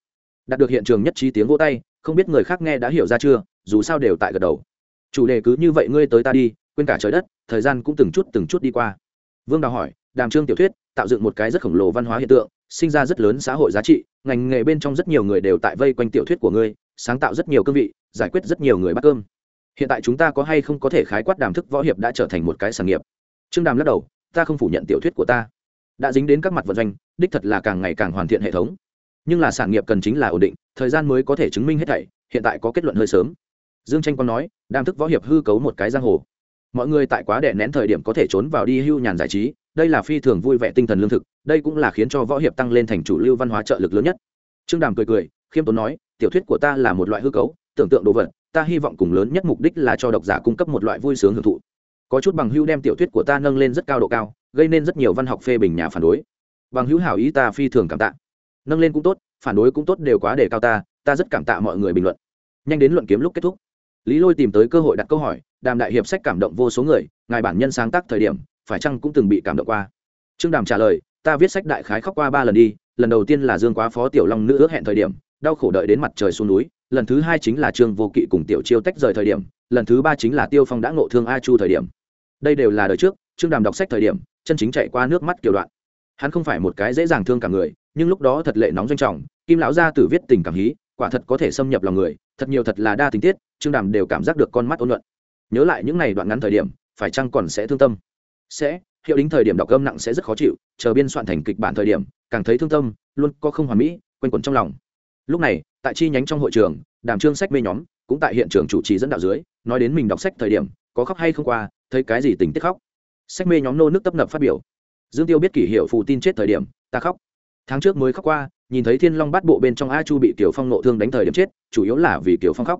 Đạt được hiện trường nhất trí tiếng vỗ tay không biết người khác nghe đã hiểu ra chưa, dù sao đều tại gật đầu. Chủ đề cứ như vậy ngươi tới ta đi, quên cả trời đất, thời gian cũng từng chút từng chút đi qua. Vương đào hỏi, đàm trương tiểu thuyết, tạo dựng một cái rất khổng lồ văn hóa hiện tượng, sinh ra rất lớn xã hội giá trị, ngành nghề bên trong rất nhiều người đều tại vây quanh tiểu thuyết của ngươi, sáng tạo rất nhiều cương vị, giải quyết rất nhiều người bắt cơm. Hiện tại chúng ta có hay không có thể khái quát đàm thức võ hiệp đã trở thành một cái sản nghiệp? Trương đàm lắc đầu, ta không phủ nhận tiểu thuyết của ta. Đã dính đến các mặt vận doanh, đích thật là càng ngày càng hoàn thiện hệ thống. Nhưng là sản nghiệp cần chính là ổn định thời gian mới có thể chứng minh hết thảy, hiện tại có kết luận hơi sớm. Dương tranh còn nói đang thức võ hiệp hư cấu một cái giang hồ. Mọi người tại quá đẻ nén thời điểm có thể trốn vào đi hưu nhàn giải trí, đây là phi thường vui vẻ tinh thần lương thực, đây cũng là khiến cho võ hiệp tăng lên thành chủ lưu văn hóa trợ lực lớn nhất. Trương đàm cười cười, khiêm tốn nói, tiểu thuyết của ta là một loại hư cấu, tưởng tượng đồ vật, ta hy vọng cùng lớn nhất mục đích là cho độc giả cung cấp một loại vui sướng hưởng thụ. Có chút bằng hưu đem tiểu thuyết của ta nâng lên rất cao độ cao, gây nên rất nhiều văn học phê bình nhà phản đối. Bằng hữu hảo ý ta phi thường cảm tạ. Nâng lên cũng tốt phản đối cũng tốt đều quá để cao ta ta rất cảm tạ mọi người bình luận. Nhanh đến luận kiếm lúc kết thúc. Lý lôi tìm tới cơ hội đặt câu hỏi, đàm đại hiệp sách cảm động vô số người, ngài bản nhân sáng tác thời điểm, phải chăng cũng từng bị cảm động qua? Trương đàm trả lời, ta viết sách đại khái khóc qua ba lần đi, lần đầu tiên là dương quá phó tiểu long nữ ước hẹn thời điểm, đau khổ đợi đến mặt trời xuống núi, lần thứ hai chính là trương vô kỵ cùng tiểu chiêu tách rời thời điểm, lần thứ ba chính là tiêu phong đã ngộ thương a chu thời điểm. Đây đều là đời trước, trương đàm đọc sách thời điểm, chân chính chạy qua nước mắt kiểu đoạn. Hắn không phải một cái dễ dàng thương cả người nhưng lúc đó thật lệ nóng doanh trọng, kim lão gia tử viết tình cảm hí, quả thật có thể xâm nhập lòng người, thật nhiều thật là đa tình tiết, trương đàm đều cảm giác được con mắt ôn luận. Nhớ lại những ngày đoạn ngắn thời điểm, phải chăng còn sẽ thương tâm? Sẽ, hiệu đính thời điểm đọc âm nặng sẽ rất khó chịu, chờ biên soạn thành kịch bản thời điểm, càng thấy thương tâm, luôn có không hoàn mỹ, quanh quẩn trong lòng. Lúc này, tại chi nhánh trong hội trường, đàm trương sách mê nhóm, cũng tại hiện trường chủ trì dẫn đạo dưới, nói đến mình đọc sách thời điểm, có khóc hay không qua, thấy cái gì tình tiết khóc. Sách mê nhóm nô nước tấp nập phát biểu. Dương tiêu biết kỷ hiệu phụ tin chết thời điểm, ta khóc tháng trước mới khóc qua, nhìn thấy thiên long bắt bộ bên trong a chu bị tiểu phong nộ thương đánh thời điểm chết, chủ yếu là vì tiểu phong khóc.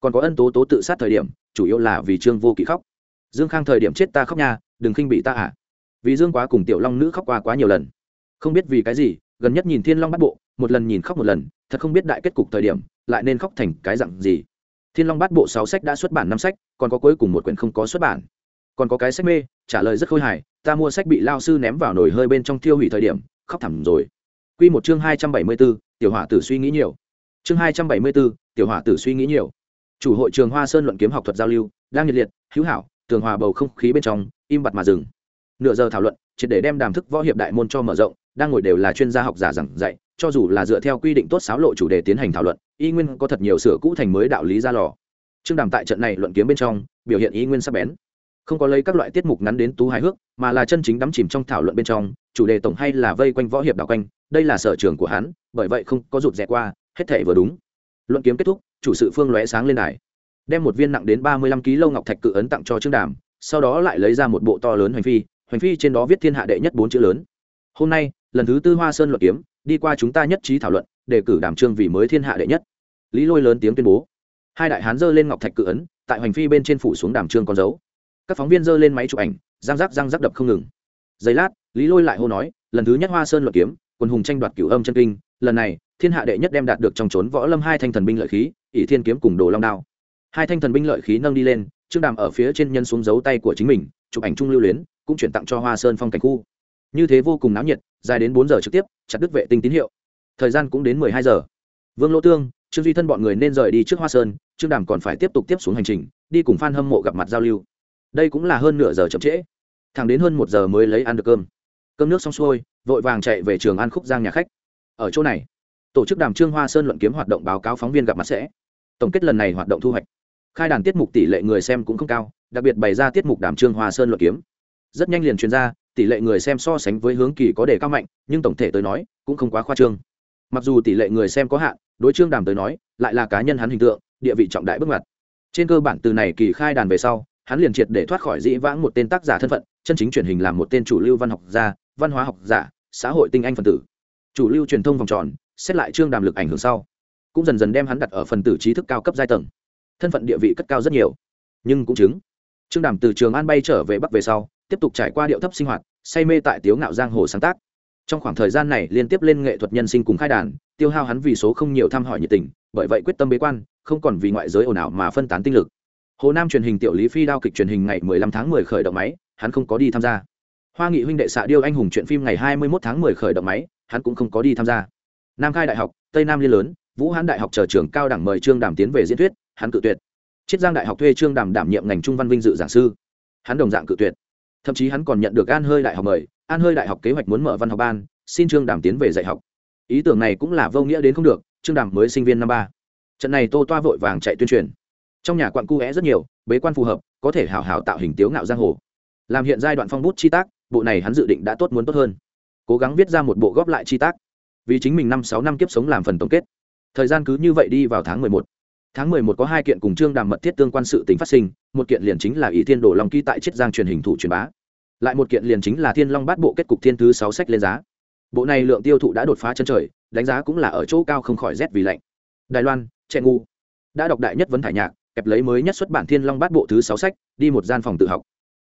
Còn có ân tố tố tự sát thời điểm, chủ yếu là vì trương vô kỵ khóc. Dương khang thời điểm chết ta khóc nha, đừng khinh bị ta ạ. À. vì dương quá cùng tiểu long nữ khóc qua quá nhiều lần. Không biết vì cái gì, gần nhất nhìn thiên long bắt bộ, một lần nhìn khóc một lần, thật không biết đại kết cục thời điểm, lại nên khóc thành cái dặn gì. Thiên long bắt bộ sáu sách đã xuất bản năm sách, còn có cuối cùng một quyển không có xuất bản. Còn có cái sách mê, trả lời rất khôi hài, ta mua sách bị lao sư ném vào nồi hơi bên trong tiêu hủy thời điểm, khóc thẳm rồi. Quy một chương hai trăm bảy mươi b ố tiểu hỏa tử suy nghĩ nhiều. Chương hai trăm bảy mươi b ố tiểu hỏa tử suy nghĩ nhiều. Chủ hội trường hoa sơn luận kiếm học thuật giao lưu, đang nhiệt liệt, hữu hảo, tường hòa bầu không khí bên trong, im bặt mà dừng. Nửa giờ thảo luận, triệt để đem đàm thức võ hiệp đại môn cho mở rộng, đang ngồi đều là chuyên gia học giả giảng dạy, cho dù là dựa theo quy định tốt xáo lộ chủ đề tiến hành thảo luận, y nguyên có thật nhiều sửa cũ thành mới đạo lý ra lò. Trương đàm tại trận này luận kiếm bên trong, biểu hiện y nguyên sắc bén không có lấy các loại tiết mục ngắn đến tú hài hước, mà là chân chính đắm chìm trong thảo luận bên trong, chủ đề tổng hay là vây quanh võ hiệp đạo quanh, đây là sở trường của hắn, bởi vậy không có rụt rẽ qua, hết thể vừa đúng. Luận kiếm kết thúc, chủ sự phương lóe sáng lên đài, đem một viên nặng đến ba mươi lăm ký lâu ngọc thạch cự ấn tặng cho trương đàm, sau đó lại lấy ra một bộ to lớn hoành phi hoành phi trên đó viết thiên hạ đệ nhất bốn chữ lớn. Hôm nay, lần thứ tư hoa sơn luận kiếm, đi qua chúng ta nhất trí thảo luận đề cử đàm trương vì mới thiên hạ đệ nhất. Lý lôi lớn tiếng tuyên bố. Hai đại hán giơ lên ngọc thạch cự ấn, tại hoành phi bên trên phủ xuống đàm trương con dấu các phóng viên giơ lên máy chụp ảnh, răng rắc răng rắc đập không ngừng. Giây lát, lý lôi lại hô nói, lần thứ nhất hoa sơn luận kiếm, quân hùng tranh đoạt cửu âm chân kinh, lần này, thiên hạ đệ nhất đem đạt được trong trốn võ lâm hai thanh thần binh lợi khí, ỷ thiên kiếm cùng đồ long đao. Hai thanh thần binh lợi khí nâng đi lên, trương đàm ở phía trên nhân xuống dấu tay của chính mình, chụp ảnh trung lưu luyến, cũng chuyển tặng cho hoa sơn phong cảnh khu. Như thế vô cùng náo nhiệt, dài đến bốn giờ trực tiếp, chặt đứt vệ tinh tín hiệu. Thời gian cũng đến mười hai giờ. Vương lỗ tương, trương duy thân bọn người nên rời đi trước hoa sơn, trương đàm còn phải tiếp tục tiếp xuống hành trình, đi cùng f a n hâm mộ gặp mặt giao lưu đây cũng là hơn nửa giờ chậm trễ. Thẳng đến hơn một giờ mới lấy ăn được cơm. Cơm nước xong xuôi, vội vàng chạy về trường ăn khúc giang nhà khách. Ở chỗ này, tổ chức đàm trương hoa sơn luận kiếm hoạt động báo cáo phóng viên gặp mặt sẽ. Tổng kết lần này hoạt động thu hoạch. Khai đàn tiết mục tỷ lệ người xem cũng không cao, đặc biệt bày ra tiết mục đàm trương hoa sơn luận kiếm. Rất nhanh liền truyền ra, tỷ lệ người xem so sánh với hướng kỳ có đề cao mạnh, nhưng tổng thể tới nói, cũng không quá khoa trương. Mặc dù tỷ lệ người xem có hạn, đối trương đàm tới nói, lại là cá nhân hắn hình tượng, địa vị trọng đại bước ngoặt. Trên cơ bản từ này kỳ khai đàn về sau hắn liền triệt để thoát khỏi dĩ vãng một tên tác giả thân phận, chân chính truyền hình làm một tên chủ lưu văn học gia, văn hóa học giả, xã hội tinh anh phần tử. Chủ lưu truyền thông vòng tròn, xét lại trương đàm lực ảnh hưởng sau, cũng dần dần đem hắn đặt ở phần tử trí thức cao cấp giai tầng. Thân phận địa vị cất cao rất nhiều, nhưng cũng chứng, trương đàm từ trường an bay trở về bắc về sau, tiếp tục trải qua điệu thấp sinh hoạt, say mê tại tiếu ngạo giang hồ sáng tác. Trong khoảng thời gian này liên tiếp lên nghệ thuật nhân sinh cùng khai đàn, tiêu hao hắn vì số không nhiều thăm hỏi nhiệt tình, bởi vậy quyết tâm bế quan, không còn vì ngoại giới ồn ào mà phân tán tinh lực hồ nam truyền hình tiểu lý phi đao kịch truyền hình ngày 15 tháng 10 khởi động máy, hắn không có đi tham gia. Hoa nghị huynh đệ xạ điêu anh hùng chuyện phim ngày 21 tháng 10 khởi động máy, hắn cũng không có đi tham gia. Nam khai đại học, tây nam liên lớn, vũ hán đại học chờ trường cao đẳng mời trương đàm tiến về diễn thuyết, hắn cự tuyệt. Chiết giang đại học thuê trương đàm đảm nhiệm ngành trung văn vinh dự giảng sư. Hắn đồng dạng cự tuyệt. Thậm chí hắn còn nhận được an hơi đại học mời. An hơi đại học kế hoạch muốn mở văn học ban, xin trương đàm tiến về dạy học. Ý tưởng này cũng là vô nghĩa đến không được, trương đàm mới sinh viên năm ba. Trận này tô toa vội vàng chạy tuyên truyền trong nhà quặn cu é rất nhiều, bế quan phù hợp, có thể hảo hảo tạo hình tiếu ngạo giang hồ. Làm hiện giai đoạn phong bút chi tác, bộ này hắn dự định đã tốt muốn tốt hơn. Cố gắng viết ra một bộ góp lại chi tác. Vì chính mình năm sáu năm kiếp sống làm phần tổng kết. Thời gian cứ như vậy đi vào tháng mười một. Tháng mười một có hai kiện cùng trương đàm mật thiết tương quan sự tính phát sinh, một kiện liền chính là ý thiên đổ long ký tại chiết giang truyền hình thủ truyền bá. Lại một kiện liền chính là thiên long bát bộ kết cục thiên thứ sáu sách lên giá. Bộ này lượng tiêu thụ đã đột phá chân trời, đánh giá cũng là ở chỗ cao không khỏi rét vì lạnh. Đài loan trẻ ngu đã đọc đại nhất vấn thải nhạc kẹp lấy mới nhất xuất bản thiên long bát bộ thứ sáu sách, đi một gian phòng tự học.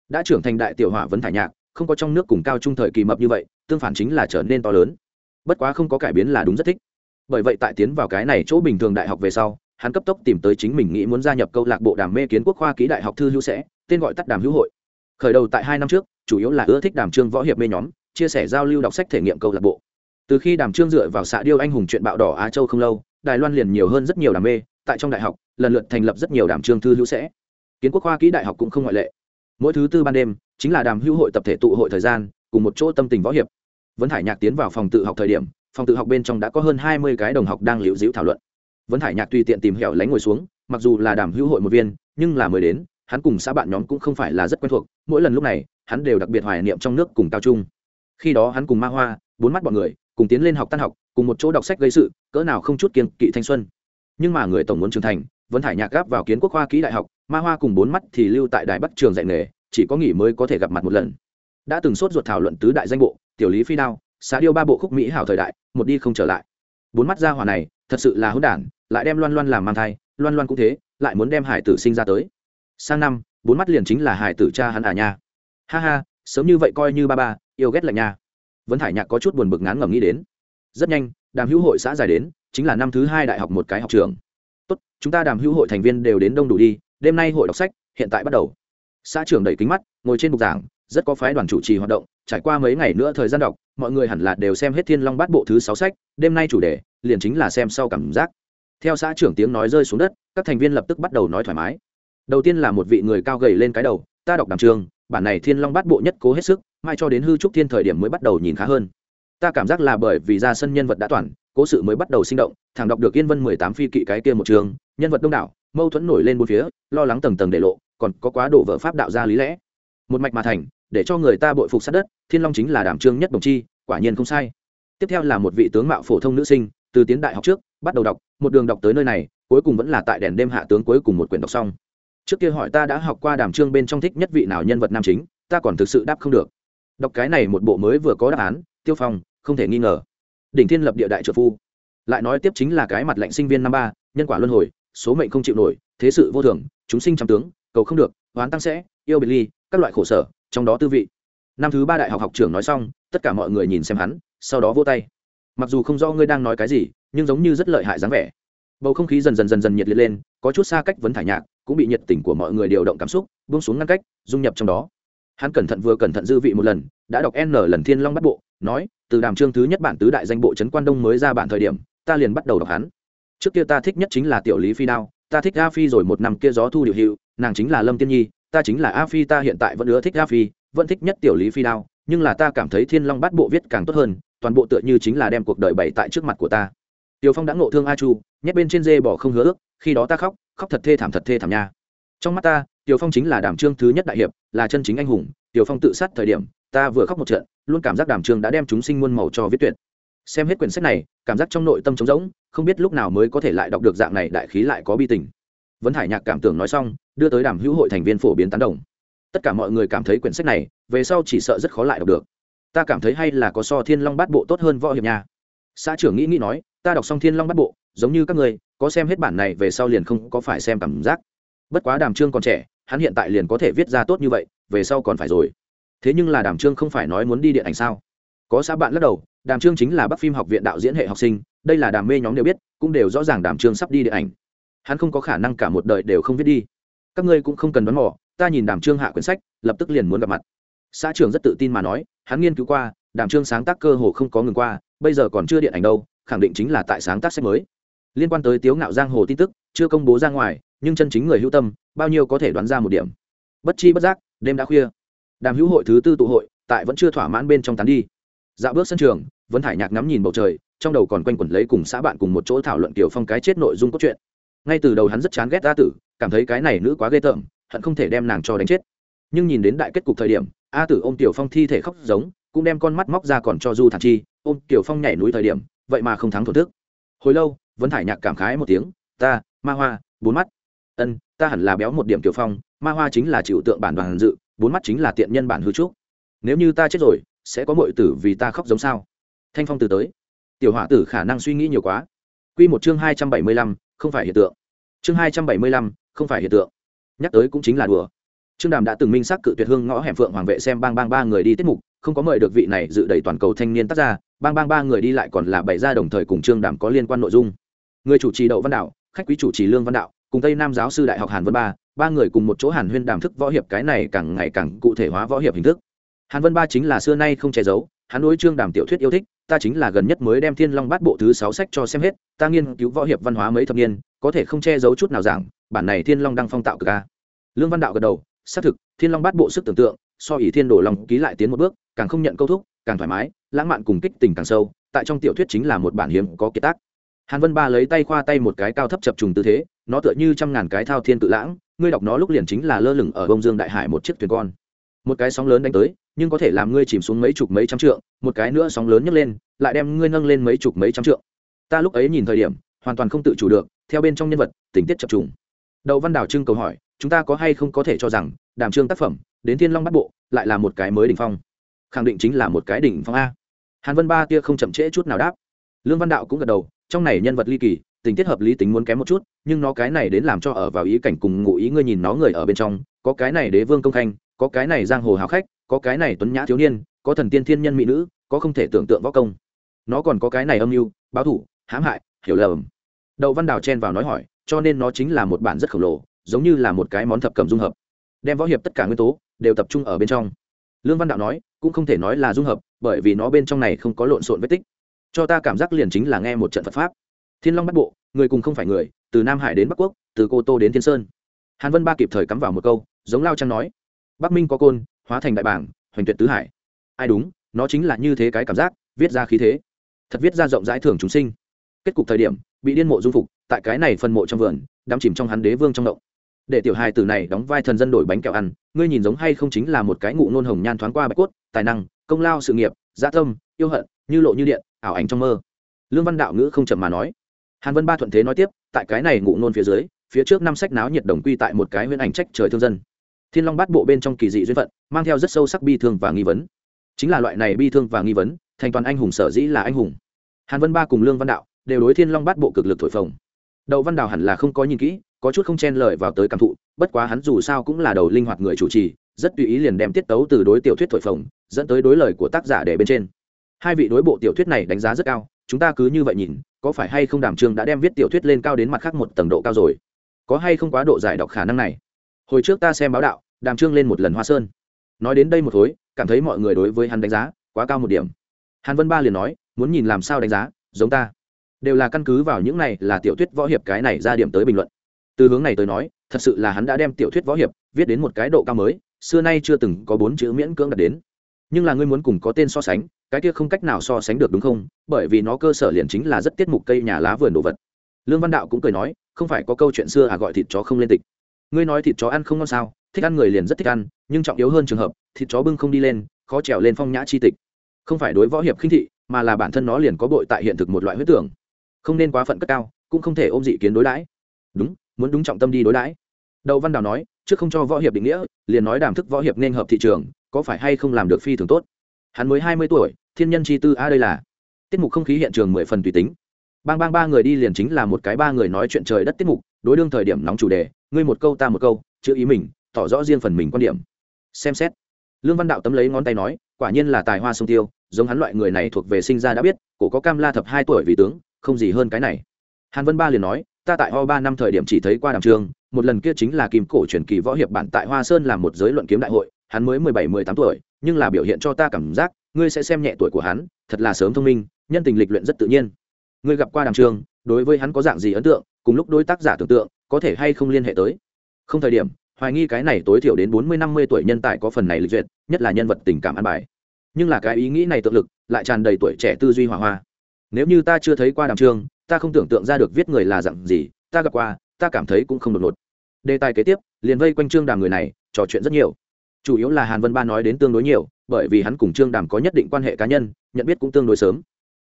Đã trưởng thành đại tiểu hỏa vấn thải nhạc, không có trong nước cùng cao trung thời kỳ mập như vậy, tương phản chính là trở nên to lớn. Bất quá không có cải biến là đúng rất thích. Bởi vậy tại tiến vào cái này chỗ bình thường đại học về sau, hắn cấp tốc tìm tới chính mình nghĩ muốn gia nhập câu lạc bộ đàm mê kiến quốc khoa ký đại học thư hữu sẽ, tên gọi tắt đàm hữu hội. Khởi đầu tại hai năm trước, chủ yếu là ưa thích đàm trương võ hiệp mê nhóm, chia sẻ giao lưu đọc sách thể nghiệm câu lạc bộ. Từ khi đàm trương dựa vào xạ điêu anh hùng chuyện bạo đỏ á châu không lâu, đài loan liền nhiều hơn rất nhiều đam mê tại trong đại học, lần lượt thành lập rất nhiều đàm trường thư hữu sẽ. Kiến quốc khoa kỹ đại học cũng không ngoại lệ. Mỗi thứ tư ban đêm, chính là đàm hữu hội tập thể tụ hội thời gian, cùng một chỗ tâm tình võ hiệp. Vấn hải nhạc tiến vào phòng tự học thời điểm, phòng tự học bên trong đã có hơn hai mươi cái đồng học đang liễu dĩu thảo luận. Vấn hải nhạc tùy tiện tìm hẻo lánh ngồi xuống, mặc dù là đàm hữu hội một viên, nhưng là mới đến, hắn cùng xã bạn nhóm cũng không phải là rất quen thuộc, mỗi lần lúc này, hắn đều đặc biệt hoài niệm trong nước cùng cao trung. Khi đó hắn cùng ma hoa, bốn mắt bọn người, cùng tiến lên học tan học, cùng một chỗ đọc sách gây sự, cỡ nào không chút kiên kỵ thanh xuân nhưng mà người tổng muốn trưởng thành, vẫn thải nhạc gáp vào kiến quốc khoa kỹ đại học, ma hoa cùng bốn mắt thì lưu tại đài bắc trường dạy nghề, chỉ có nghỉ mới có thể gặp mặt một lần. Đã từng sốt ruột thảo luận tứ đại danh bộ, tiểu lý phi đao xã điêu ba bộ khúc mỹ hảo thời đại, một đi không trở lại. Bốn mắt gia hỏa này, thật sự là hỗn đản, lại đem loan loan làm mang thai, loan loan cũng thế, lại muốn đem hải tử sinh ra tới. Sang năm, bốn mắt liền chính là hải tử cha hắn à nha. Ha ha, sớm như vậy coi như ba ba, yêu ghét lạnh nha. Vẫn thải nhạc có chút buồn bực ngán ngẩm nghĩ đến. Rất nhanh, đàm hữu hội xã dài đến chính là năm thứ hai đại học một cái học trường. Tốt, chúng ta đàm hữu hội thành viên đều đến đông đủ đi, đêm nay hội đọc sách, hiện tại bắt đầu. Xã trưởng đẩy kính mắt, ngồi trên bục giảng, rất có phái đoàn chủ trì hoạt động, trải qua mấy ngày nữa thời gian đọc, mọi người hẳn là đều xem hết thiên long bát bộ thứ sáu sách, đêm nay chủ đề, liền chính là xem sau cảm giác. Theo xã trưởng tiếng nói rơi xuống đất, các thành viên lập tức bắt đầu nói thoải mái. Đầu tiên là một vị người cao gầy lên cái đầu, ta đọc đàm trường, bản này thiên long bát bộ nhất cố hết sức, mai cho đến hư trúc thiên thời điểm mới bắt đầu nhìn khá hơn. Ta cảm giác là bởi vì ra sân nhân vật đã toàn cố sự mới bắt đầu sinh động thẳng đọc được yên vân mười tám phi kỵ cái kia một trường, nhân vật đông đảo, mâu thuẫn nổi lên bốn phía, lo lắng tầng tầng để lộ, còn có quá độ vợ pháp đạo ra lý lẽ. Một mạch mà thành, để cho người ta bội phục sát đất, thiên long chính là đảm trương nhất đồng chi, quả nhiên không sai. Tiếp theo là một vị tướng mạo phổ thông nữ sinh, từ tiến đại học trước, bắt đầu đọc, một đường đọc tới nơi này, cuối cùng vẫn là tại đèn đêm hạ tướng cuối cùng một quyển đọc xong. Trước kia hỏi ta đã học qua đàm trương bên trong thích nhất vị nào nhân vật nam chính, ta còn thực sự đáp không được. Đọc cái này một bộ mới vừa có đáp án, tiêu phong, không thể nghi ngờ đỉnh thiên lập địa đại trợ phu. Lại nói tiếp chính là cái mặt lệnh sinh viên năm ba, nhân quả luân hồi, số mệnh không chịu nổi, thế sự vô thường, chúng sinh trăm tướng, cầu không được, oán tăng sẽ, yêu biệt ly, các loại khổ sở, trong đó tư vị. Năm thứ ba đại học học trưởng nói xong, tất cả mọi người nhìn xem hắn, sau đó vô tay. Mặc dù không rõ ngươi đang nói cái gì, nhưng giống như rất lợi hại dáng vẻ. Bầu không khí dần dần dần dần nhiệt liệt lên, có chút xa cách vấn thải nhạc, cũng bị nhiệt tình của mọi người điều động cảm xúc, buông xuống ngăn cách, dung nhập trong đó. Hắn cẩn thận vừa cẩn thận dư vị một lần, đã đọc n lần thiên long bắt bộ nói, từ đàm trương thứ nhất bản tứ đại danh bộ trấn quan đông mới ra bản thời điểm, ta liền bắt đầu đọc hắn. Trước kia ta thích nhất chính là tiểu lý phi đao, ta thích a phi rồi một năm kia gió thu điều hiệu, nàng chính là lâm tiên nhi, ta chính là a phi, ta hiện tại vẫn ưa thích a phi, vẫn thích nhất tiểu lý phi đao, nhưng là ta cảm thấy thiên long bát bộ viết càng tốt hơn, toàn bộ tựa như chính là đem cuộc đời bày tại trước mặt của ta. Tiểu phong đã ngộ thương a chu, nhét bên trên dê bỏ không hứa ước, khi đó ta khóc khóc thật thê thảm thật thê thảm nha. Trong mắt ta, tiểu phong chính là đảm trương thứ nhất đại hiệp, là chân chính anh hùng, tiểu phong tự sát thời điểm, ta vừa khóc một trận luôn cảm giác Đàm Trường đã đem chúng sinh muôn màu cho viết tuyệt. Xem hết quyển sách này, cảm giác trong nội tâm trống rỗng, không biết lúc nào mới có thể lại đọc được dạng này đại khí lại có bi tình. Vấn hải nhạc cảm tưởng nói xong, đưa tới đàm hữu hội thành viên phổ biến tán đồng. Tất cả mọi người cảm thấy quyển sách này, về sau chỉ sợ rất khó lại đọc được. Ta cảm thấy hay là có so thiên long bát bộ tốt hơn võ hiệp nha. Xã trưởng nghĩ nghĩ nói, ta đọc xong thiên long bát bộ, giống như các người có xem hết bản này về sau liền không có phải xem cảm giác. Bất quá đàm trương còn trẻ, hắn hiện tại liền có thể viết ra tốt như vậy, về sau còn phải rồi thế nhưng là đàm trương không phải nói muốn đi điện ảnh sao? Có xã bạn lắc đầu, đàm trương chính là bắc phim học viện đạo diễn hệ học sinh, đây là đàm mê nhóm đều biết, cũng đều rõ ràng đàm trương sắp đi điện ảnh. Hắn không có khả năng cả một đời đều không viết đi. Các ngươi cũng không cần đoán mò, ta nhìn đàm trương hạ quyển sách, lập tức liền muốn gặp mặt. Xã trưởng rất tự tin mà nói, hắn nghiên cứu qua, đàm trương sáng tác cơ hồ không có ngừng qua, bây giờ còn chưa điện ảnh đâu, khẳng định chính là tại sáng tác sách mới. Liên quan tới tiếu ngạo giang hồ tin tức, chưa công bố ra ngoài, nhưng chân chính người hữu tâm, bao nhiêu có thể đoán ra một điểm. Bất chi bất giác, đêm đã khuya đàm hữu hội thứ tư tụ hội, tại vẫn chưa thỏa mãn bên trong tán đi. Dạo bước sân trường vẫn thải nhạc ngắm nhìn bầu trời, trong đầu còn quanh quẩn lấy cùng xã bạn cùng một chỗ thảo luận kiểu phong cái chết nội dung cốt truyện. Ngay từ đầu hắn rất chán ghét a tử, cảm thấy cái này nữ quá ghê tởm, hận không thể đem nàng cho đánh chết. Nhưng nhìn đến đại kết cục thời điểm, a tử ôm tiểu phong thi thể khóc giống, cũng đem con mắt móc ra còn cho du thản chi, ôm tiểu phong nhảy núi thời điểm, vậy mà không thắng thổ thức. Hồi lâu vẫn thải nhạc cảm khái một tiếng, ta, ma hoa, bốn mắt. Ân, ta hẳn là béo một điểm tiểu phong, ma hoa chính là chịu tượng bản đoàn dự bốn mắt chính là tiện nhân bản hư trúc. Nếu như ta chết rồi, sẽ có mọi tử vì ta khóc giống sao? Thanh phong từ tới. Tiểu họa tử khả năng suy nghĩ nhiều quá. Q một chương hai trăm bảy mươi lăm, không phải hiện tượng. Chương hai trăm bảy mươi lăm, không phải hiện tượng. Nhắc tới cũng chính là đùa. Trương đàm đã từng minh xác cự tuyệt hương ngõ hẻm phượng hoàng vệ xem bang bang ba người đi tiết mục, không có mời được vị này dự đầy toàn cầu thanh niên tác gia, bang bang ba người đi lại còn là bảy gia đồng thời cùng trương đàm có liên quan nội dung. Người chủ trì đậu văn đạo, khách quý chủ trì lương văn đạo, cùng tây nam giáo sư đại học hàn vân ba ba người cùng một chỗ hàn huyên đàm thức võ hiệp cái này càng ngày càng cụ thể hóa võ hiệp hình thức. Hàn vân ba chính là xưa nay không che giấu, hắn đối trương đàm tiểu thuyết yêu thích, ta chính là gần nhất mới đem thiên long bát bộ thứ sáu sách cho xem hết, ta nghiên cứu võ hiệp văn hóa mấy thập niên, có thể không che giấu chút nào giảng, bản này thiên long đang phong tạo cực ca lương văn đạo gật đầu, xác thực, thiên long bát bộ sức tưởng tượng, so ỷ thiên đổ lòng ký lại tiến một bước, càng không nhận câu thúc, càng thoải mái, lãng mạn cùng kích tình càng sâu, tại trong tiểu thuyết chính là một bản hiếm có kiệt tác. Hàn vân ba lấy tay khoa tay một cái cao thấp chập trùng tư thế, nó tựa như trăm ngàn cái thao thiên tự lãng ngươi đọc nó lúc liền chính là lơ lửng ở bông dương đại hải một chiếc thuyền con. Một cái sóng lớn đánh tới, nhưng có thể làm ngươi chìm xuống mấy chục mấy trăm trượng, một cái nữa sóng lớn nhấc lên, lại đem ngươi nâng lên mấy chục mấy trăm trượng. Ta lúc ấy nhìn thời điểm, hoàn toàn không tự chủ được, theo bên trong nhân vật, tình tiết chập trùng. Đậu văn đào trưng cầu hỏi, chúng ta có hay không có thể cho rằng, đàm trương tác phẩm, đến thiên long bắt bộ, lại là một cái mới đỉnh phong? Khẳng định chính là một cái đỉnh phong a. Hàn vân ba tia không chậm trễ chút nào đáp. Lương văn đạo cũng gật đầu, trong này nhân vật ly kỳ tình tiết hợp lý tính muốn kém một chút, nhưng nó cái này đến làm cho ở vào ý cảnh cùng ngụ ý ngươi nhìn nó người ở bên trong, có cái này đế vương công khanh, có cái này giang hồ hào khách, có cái này tuấn nhã thiếu niên, có thần tiên thiên nhân mỹ nữ, có không thể tưởng tượng võ công. Nó còn có cái này âm mưu, báo thủ, hãm hại, hiểu lầm. Đậu văn đào chen vào nói hỏi, cho nên nó chính là một bản rất khổng lồ, giống như là một cái món thập cầm dung hợp. Đem võ hiệp tất cả nguyên tố, đều tập trung ở bên trong. Lương văn đạo nói, cũng không thể nói là dung hợp, bởi vì nó bên trong này không có lộn xộn vết tích. Cho ta cảm giác liền chính là nghe một trận phật pháp thiên long bắt bộ, người cùng không phải người, từ nam hải đến bắc quốc, từ cô tô đến thiên sơn. Hàn vân ba kịp thời cắm vào một câu, giống lao trang nói, bắc minh có côn, hóa thành đại bảng, hoành tuyệt tứ hải. Ai đúng, nó chính là như thế cái cảm giác, viết ra khí thế. Thật viết ra rộng rãi thưởng chúng sinh. Kết cục thời điểm, bị điên mộ dung phục, tại cái này phân mộ trong vườn, đắm chìm trong hắn đế vương trong động. Để tiểu hài tử này đóng vai thần dân đổi bánh kẹo ăn, ngươi nhìn giống hay không chính là một cái ngụ nôn hồng nhan thoáng qua bạch cốt, tài năng, công lao sự nghiệp gia tâm, yêu hận, như lộ như điện, ảo ảnh trong mơ. Lương văn đạo ngữ không chậm mà nói hàn vân ba thuận thế nói tiếp, tại cái này ngụ nôn phía dưới, phía trước năm sách náo nhiệt đồng quy tại một cái huyễn ảnh trách trời thương dân. Thiên long bát bộ bên trong kỳ dị duyên phận, mang theo rất sâu sắc bi thương và nghi vấn. Chính là loại này bi thương và nghi vấn, thành toàn anh hùng sở dĩ là anh hùng. Hàn vân ba cùng lương văn đạo, đều đối thiên long bát bộ cực lực thổi phồng. Đậu văn đào hẳn là không có nhìn kỹ, có chút không chen lời vào tới cảm thụ, bất quá hắn dù sao cũng là đầu linh hoạt người chủ trì, rất tùy ý liền đem tiết tấu từ đối tiểu thuyết thổi phồng, dẫn tới đối lời của tác giả để bên trên. Hai vị đối bộ tiểu thuyết này đánh giá rất cao, chúng ta cứ như vậy nhìn có phải hay không đàm trường đã đem viết tiểu thuyết lên cao đến mặt khác một tầng độ cao rồi? Có hay không quá độ giải đọc khả năng này? Hồi trước ta xem báo đạo, đàm trương lên một lần hoa sơn. Nói đến đây một khối cảm thấy mọi người đối với hắn đánh giá quá cao một điểm. Hàn vân ba liền nói, muốn nhìn làm sao đánh giá, giống ta. Đều là căn cứ vào những này là tiểu thuyết võ hiệp cái này ra điểm tới bình luận. Từ hướng này tới nói, thật sự là hắn đã đem tiểu thuyết võ hiệp viết đến một cái độ cao mới, xưa nay chưa từng có bốn chữ miễn cưỡng đạt đến nhưng là ngươi muốn cùng có tên so sánh, cái kia không cách nào so sánh được đúng không? Bởi vì nó cơ sở liền chính là rất tiết mục cây nhà lá vườn đồ vật. Lương văn đạo cũng cười nói, không phải có câu chuyện xưa à gọi thịt chó không lên tịch. Ngươi nói thịt chó ăn không ngon sao? Thích ăn người liền rất thích ăn, nhưng trọng yếu hơn trường hợp, thịt chó bưng không đi lên, khó trèo lên phong nhã chi tịch. Không phải đối võ hiệp khinh thị, mà là bản thân nó liền có bội tại hiện thực một loại huyết tưởng. Không nên quá phận cất cao, cũng không thể ôm dị kiến đối đãi. Đúng, muốn đúng trọng tâm đi đối đãi. Đậu văn đào nói, trước không cho võ hiệp định nghĩa, liền nói đàm thức võ hiệp nên hợp thị trường có phải hay không làm được phi thường tốt? Hắn mới hai mươi tuổi, thiên nhân chi tư a đây là. Tiết mục không khí hiện trường mười phần tùy tính. Bang bang ba người đi liền chính là một cái ba người nói chuyện trời đất tiết mục, đối đương thời điểm nóng chủ đề, ngươi một câu ta một câu, chữ ý mình, tỏ rõ riêng phần mình quan điểm. Xem xét. Lương văn đạo tấm lấy ngón tay nói, quả nhiên là tài hoa sông tiêu, giống hắn loại người này thuộc về sinh ra đã biết, cổ có cam la thập hai tuổi vì tướng, không gì hơn cái này. Hàn vân ba liền nói, ta tại ho ba năm thời điểm chỉ thấy qua đàm trường, một lần kia chính là kim cổ truyền kỳ võ hiệp bản tại hoa sơn làm một giới luận kiếm đại hội hắn mới mười bảy mười tám tuổi nhưng là biểu hiện cho ta cảm giác ngươi sẽ xem nhẹ tuổi của hắn thật là sớm thông minh nhân tình lịch luyện rất tự nhiên. Ngươi gặp qua đàm trường đối với hắn có dạng gì ấn tượng cùng lúc đối tác giả tưởng tượng có thể hay không liên hệ tới? Không thời điểm hoài nghi cái này tối thiểu đến bốn mươi năm mươi tuổi nhân tài có phần này lịch duyệt nhất là nhân vật tình cảm ăn bài. Nhưng là cái ý nghĩ này tự lực lại tràn đầy tuổi trẻ tư duy hòa hoa. Nếu như ta chưa thấy qua đàm Trường, ta không tưởng tượng ra được viết người là dặn gì ta gặp qua ta cảm thấy cũng không đột ngột. Đề tài kế tiếp liền vây quanh trương đàm người này trò chuyện rất nhiều chủ yếu là hàn vân ba nói đến tương đối nhiều, bởi vì hắn cùng trương đàm có nhất định quan hệ cá nhân, nhận biết cũng tương đối sớm.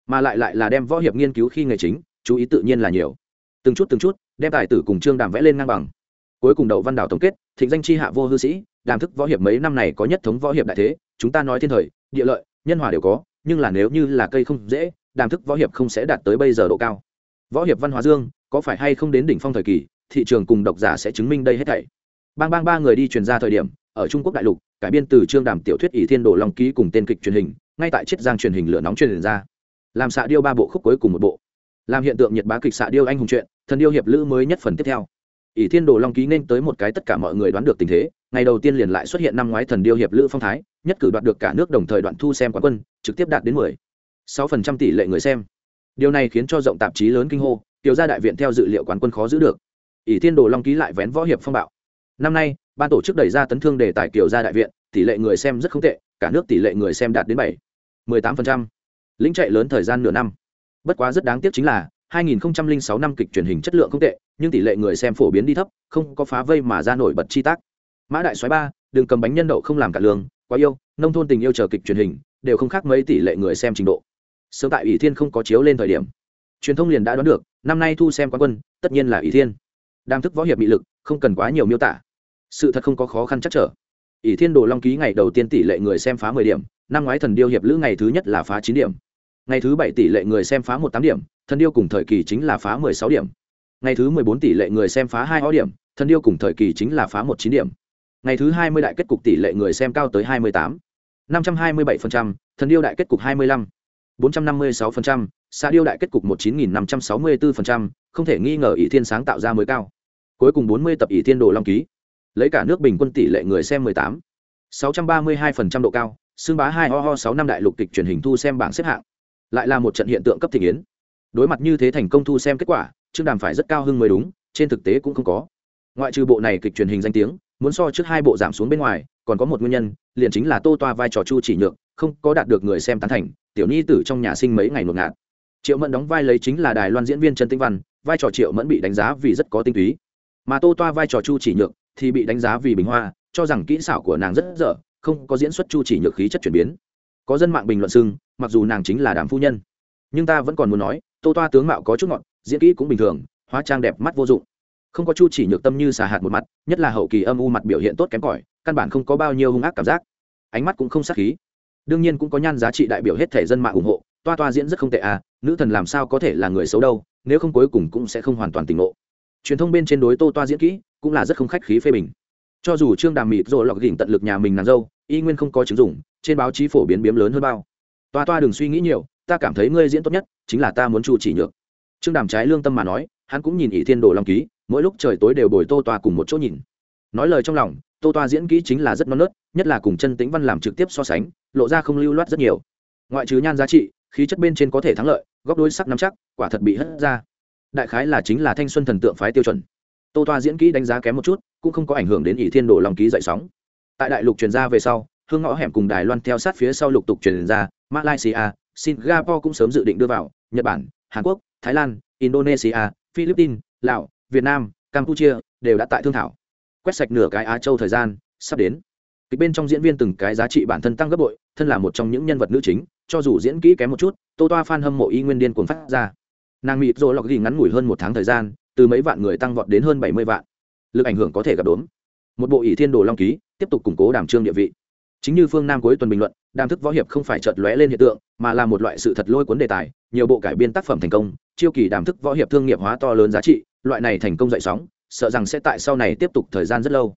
Mà lại lại là đem võ hiệp nghiên cứu khi nghề chính, chú ý tự nhiên là nhiều. Từng chút từng chút, đem tài tử cùng trương đàm vẽ lên ngang bằng. Cuối cùng đậu văn đảo tổng kết, thịnh danh chi hạ vô hư sĩ, đàm thức võ hiệp mấy năm này có nhất thống võ hiệp đại thế, chúng ta nói thiên thời, địa lợi, nhân hòa đều có, nhưng là nếu như là cây không dễ, đàm thức võ hiệp không sẽ đạt tới bây giờ độ cao. Võ hiệp văn hóa dương, có phải hay không đến đỉnh phong thời kỳ, thị trường cùng độc giả sẽ chứng minh đây hết thảy bang bang ba người đi truyền ra thời điểm, ở trung quốc đại lục, cải biên từ trương đàm tiểu thuyết ỷ thiên đồ long ký cùng tên kịch truyền hình, ngay tại chiết giang truyền hình lửa nóng truyền ra. Làm xạ điêu ba bộ khúc cuối cùng một bộ. Làm hiện tượng nhiệt bá kịch xạ điêu anh hùng truyện, thần điêu hiệp lữ mới nhất phần tiếp theo. Ỷ thiên đồ long ký nên tới một cái tất cả mọi người đoán được tình thế, ngày đầu tiên liền lại xuất hiện năm ngoái thần điêu hiệp lữ phong thái, nhất cử đoạt được cả nước đồng thời đoạn thu xem quán quân, trực tiếp đạt đến mười. Sáu phần trăm tỷ lệ người xem. Điều này khiến cho rộng tạp chí lớn kinh hô, tiểu gia đại viện theo dự liệu quán quân khó giữ được. Ỷ thiên đồ long ký lại vén võ hiệp phong bạo năm nay, ban tổ chức đẩy ra tấn thương đề tài kiểu ra đại viện, tỷ lệ người xem rất không tệ, cả nước tỷ lệ người xem đạt đến bảy, mười tám phần trăm. Lĩnh chạy lớn thời gian nửa năm. Bất quá rất đáng tiếc chính là 2006 năm kịch truyền hình chất lượng không tệ, nhưng tỷ lệ người xem phổ biến đi thấp, không có phá vây mà ra nổi bật chi tác. Mã đại xoáy ba, đừng cầm bánh nhân đậu không làm cả lương, quá yêu, nông thôn tình yêu chờ kịch truyền hình, đều không khác mấy tỷ lệ người xem trình độ. Sớm tại ủy thiên không có chiếu lên thời điểm. Truyền thông liền đã đoán được, năm nay thu xem quán quân, tất nhiên là ỷ thiên. Đang thức võ hiệp bị lực, không cần quá nhiều miêu tả sự thật không có khó khăn chắc trở. Ỷ thiên đồ long ký ngày đầu tiên tỷ lệ người xem phá mười điểm năm ngoái thần điêu hiệp lữ ngày thứ nhất là phá chín điểm. Ngày thứ bảy tỷ lệ người xem phá một tám điểm thần điêu cùng thời kỳ chính là phá mười sáu điểm. Ngày thứ mười bốn tỷ lệ người xem phá hai ó điểm thần điêu cùng thời kỳ chính là phá một chín điểm. Ngày thứ hai mươi đại kết cục tỷ lệ người xem cao tới hai mươi tám. Năm trăm hai mươi bảy phần trăm, thần điêu đại kết cục hai mươi lăm. Bốn trăm năm mươi sáu phần trăm, xã điêu đại kết cục một chín nghìn năm trăm sáu mươi bốn phần trăm, không thể nghi ngờ ỷ thiên sáng tạo ra mới cao. Cuối cùng bốn mươi tập ỷ thiên đồ long ký lấy cả nước bình quân tỷ lệ người xem mười tám, sáu trăm ba mươi hai độ cao xương bá hai ho ho sáu năm đại lục kịch truyền hình thu xem bảng xếp hạng. Lại là một trận hiện tượng cấp thị yến đối mặt như thế thành công thu xem kết quả, trương đàm phải rất cao hưng mới đúng, trên thực tế cũng không có. Ngoại trừ bộ này kịch truyền hình danh tiếng, muốn so trước hai bộ giảm xuống bên ngoài, còn có một nguyên nhân, liền chính là tô toa vai trò chu chỉ nhược, không có đạt được người xem tán thành, tiểu nhi tử trong nhà sinh mấy ngày ngột ngạt. Triệu mẫn đóng vai lấy chính là đài loan diễn viên trần tinh văn, vai trò triệu mẫn bị đánh giá vì rất có tinh túy. Mà tô toa vai trò chu chỉ nhược thì bị đánh giá vì bình hoa, cho rằng kỹ xảo của nàng rất dở, không có diễn xuất chu chỉ nhược khí chất chuyển biến. Có dân mạng bình luận xưng, mặc dù nàng chính là đàm phu nhân, nhưng ta vẫn còn muốn nói, tô toa tướng mạo có chút ngọt, diễn kỹ cũng bình thường, hóa trang đẹp mắt vô dụng. Không có chu chỉ nhược tâm như xà hạt một mặt, nhất là hậu kỳ âm u mặt biểu hiện tốt kém cỏi, căn bản không có bao nhiêu hung ác cảm giác. Ánh mắt cũng không sắc khí. Đương nhiên cũng có nhan giá trị đại biểu hết thể dân mạng ủng hộ, toa toa diễn rất không tệ à nữ thần làm sao có thể là người xấu đâu, nếu không cuối cùng cũng sẽ không hoàn toàn tỉnh ngộ truyền thông bên trên đối tô toa diễn kỹ cũng là rất không khách khí phê bình. Cho dù trương đàm mịt rồi lọc đỉnh tận lực nhà mình nàng dâu, y nguyên không có chứng dụng, trên báo chí phổ biến biếm lớn hơn bao. Toa toa đừng suy nghĩ nhiều, ta cảm thấy ngươi diễn tốt nhất chính là ta muốn chu chỉ nhược. Trương đàm trái lương tâm mà nói, hắn cũng nhìn ỷ thiên đồ long ký, mỗi lúc trời tối đều bồi tô toa cùng một chỗ nhìn. Nói lời trong lòng, tô toa diễn kỹ chính là rất non nớt, nhất là cùng chân tĩnh văn làm trực tiếp so sánh, lộ ra không lưu loát rất nhiều. Ngoại trừ nhan giá trị, khí chất bên trên có thể thắng lợi, góc đôi sắc nắm chắc, quả thật bị hất ra đại khái là chính là thanh xuân thần tượng phái tiêu chuẩn. Tô toa diễn kỹ đánh giá kém một chút, cũng không có ảnh hưởng đến ỷ thiên đồ lòng ký dậy sóng. Tại đại lục truyền ra về sau, hương ngõ hẻm cùng đài loan theo sát phía sau lục tục truyền ra, malaysia, singapore cũng sớm dự định đưa vào, nhật bản, hàn quốc, thái lan, indonesia, philippines, lào, việt nam, campuchia đều đã tại thương thảo. Quét sạch nửa cái á châu thời gian, sắp đến. Kịch bên trong diễn viên từng cái giá trị bản thân tăng gấp bội, thân là một trong những nhân vật nữ chính, cho dù diễn kỹ kém một chút, tô toa f a n hâm mộ y nguyên điên cuồng phát ra nàng mịt rồi lọc ghi ngắn ngủi hơn một tháng thời gian, từ mấy vạn người tăng vọt đến hơn bảy mươi vạn. Lực ảnh hưởng có thể gặp đốn một bộ ỷ thiên đồ long ký, tiếp tục củng cố đàm trương địa vị. Chính như phương nam cuối tuần bình luận, đàm thức võ hiệp không phải chợt lóe lên hiện tượng, mà là một loại sự thật lôi cuốn đề tài, nhiều bộ cải biên tác phẩm thành công, chiêu kỳ đàm thức võ hiệp thương nghiệp hóa to lớn giá trị, loại này thành công dậy sóng, sợ rằng sẽ tại sau này tiếp tục thời gian rất lâu.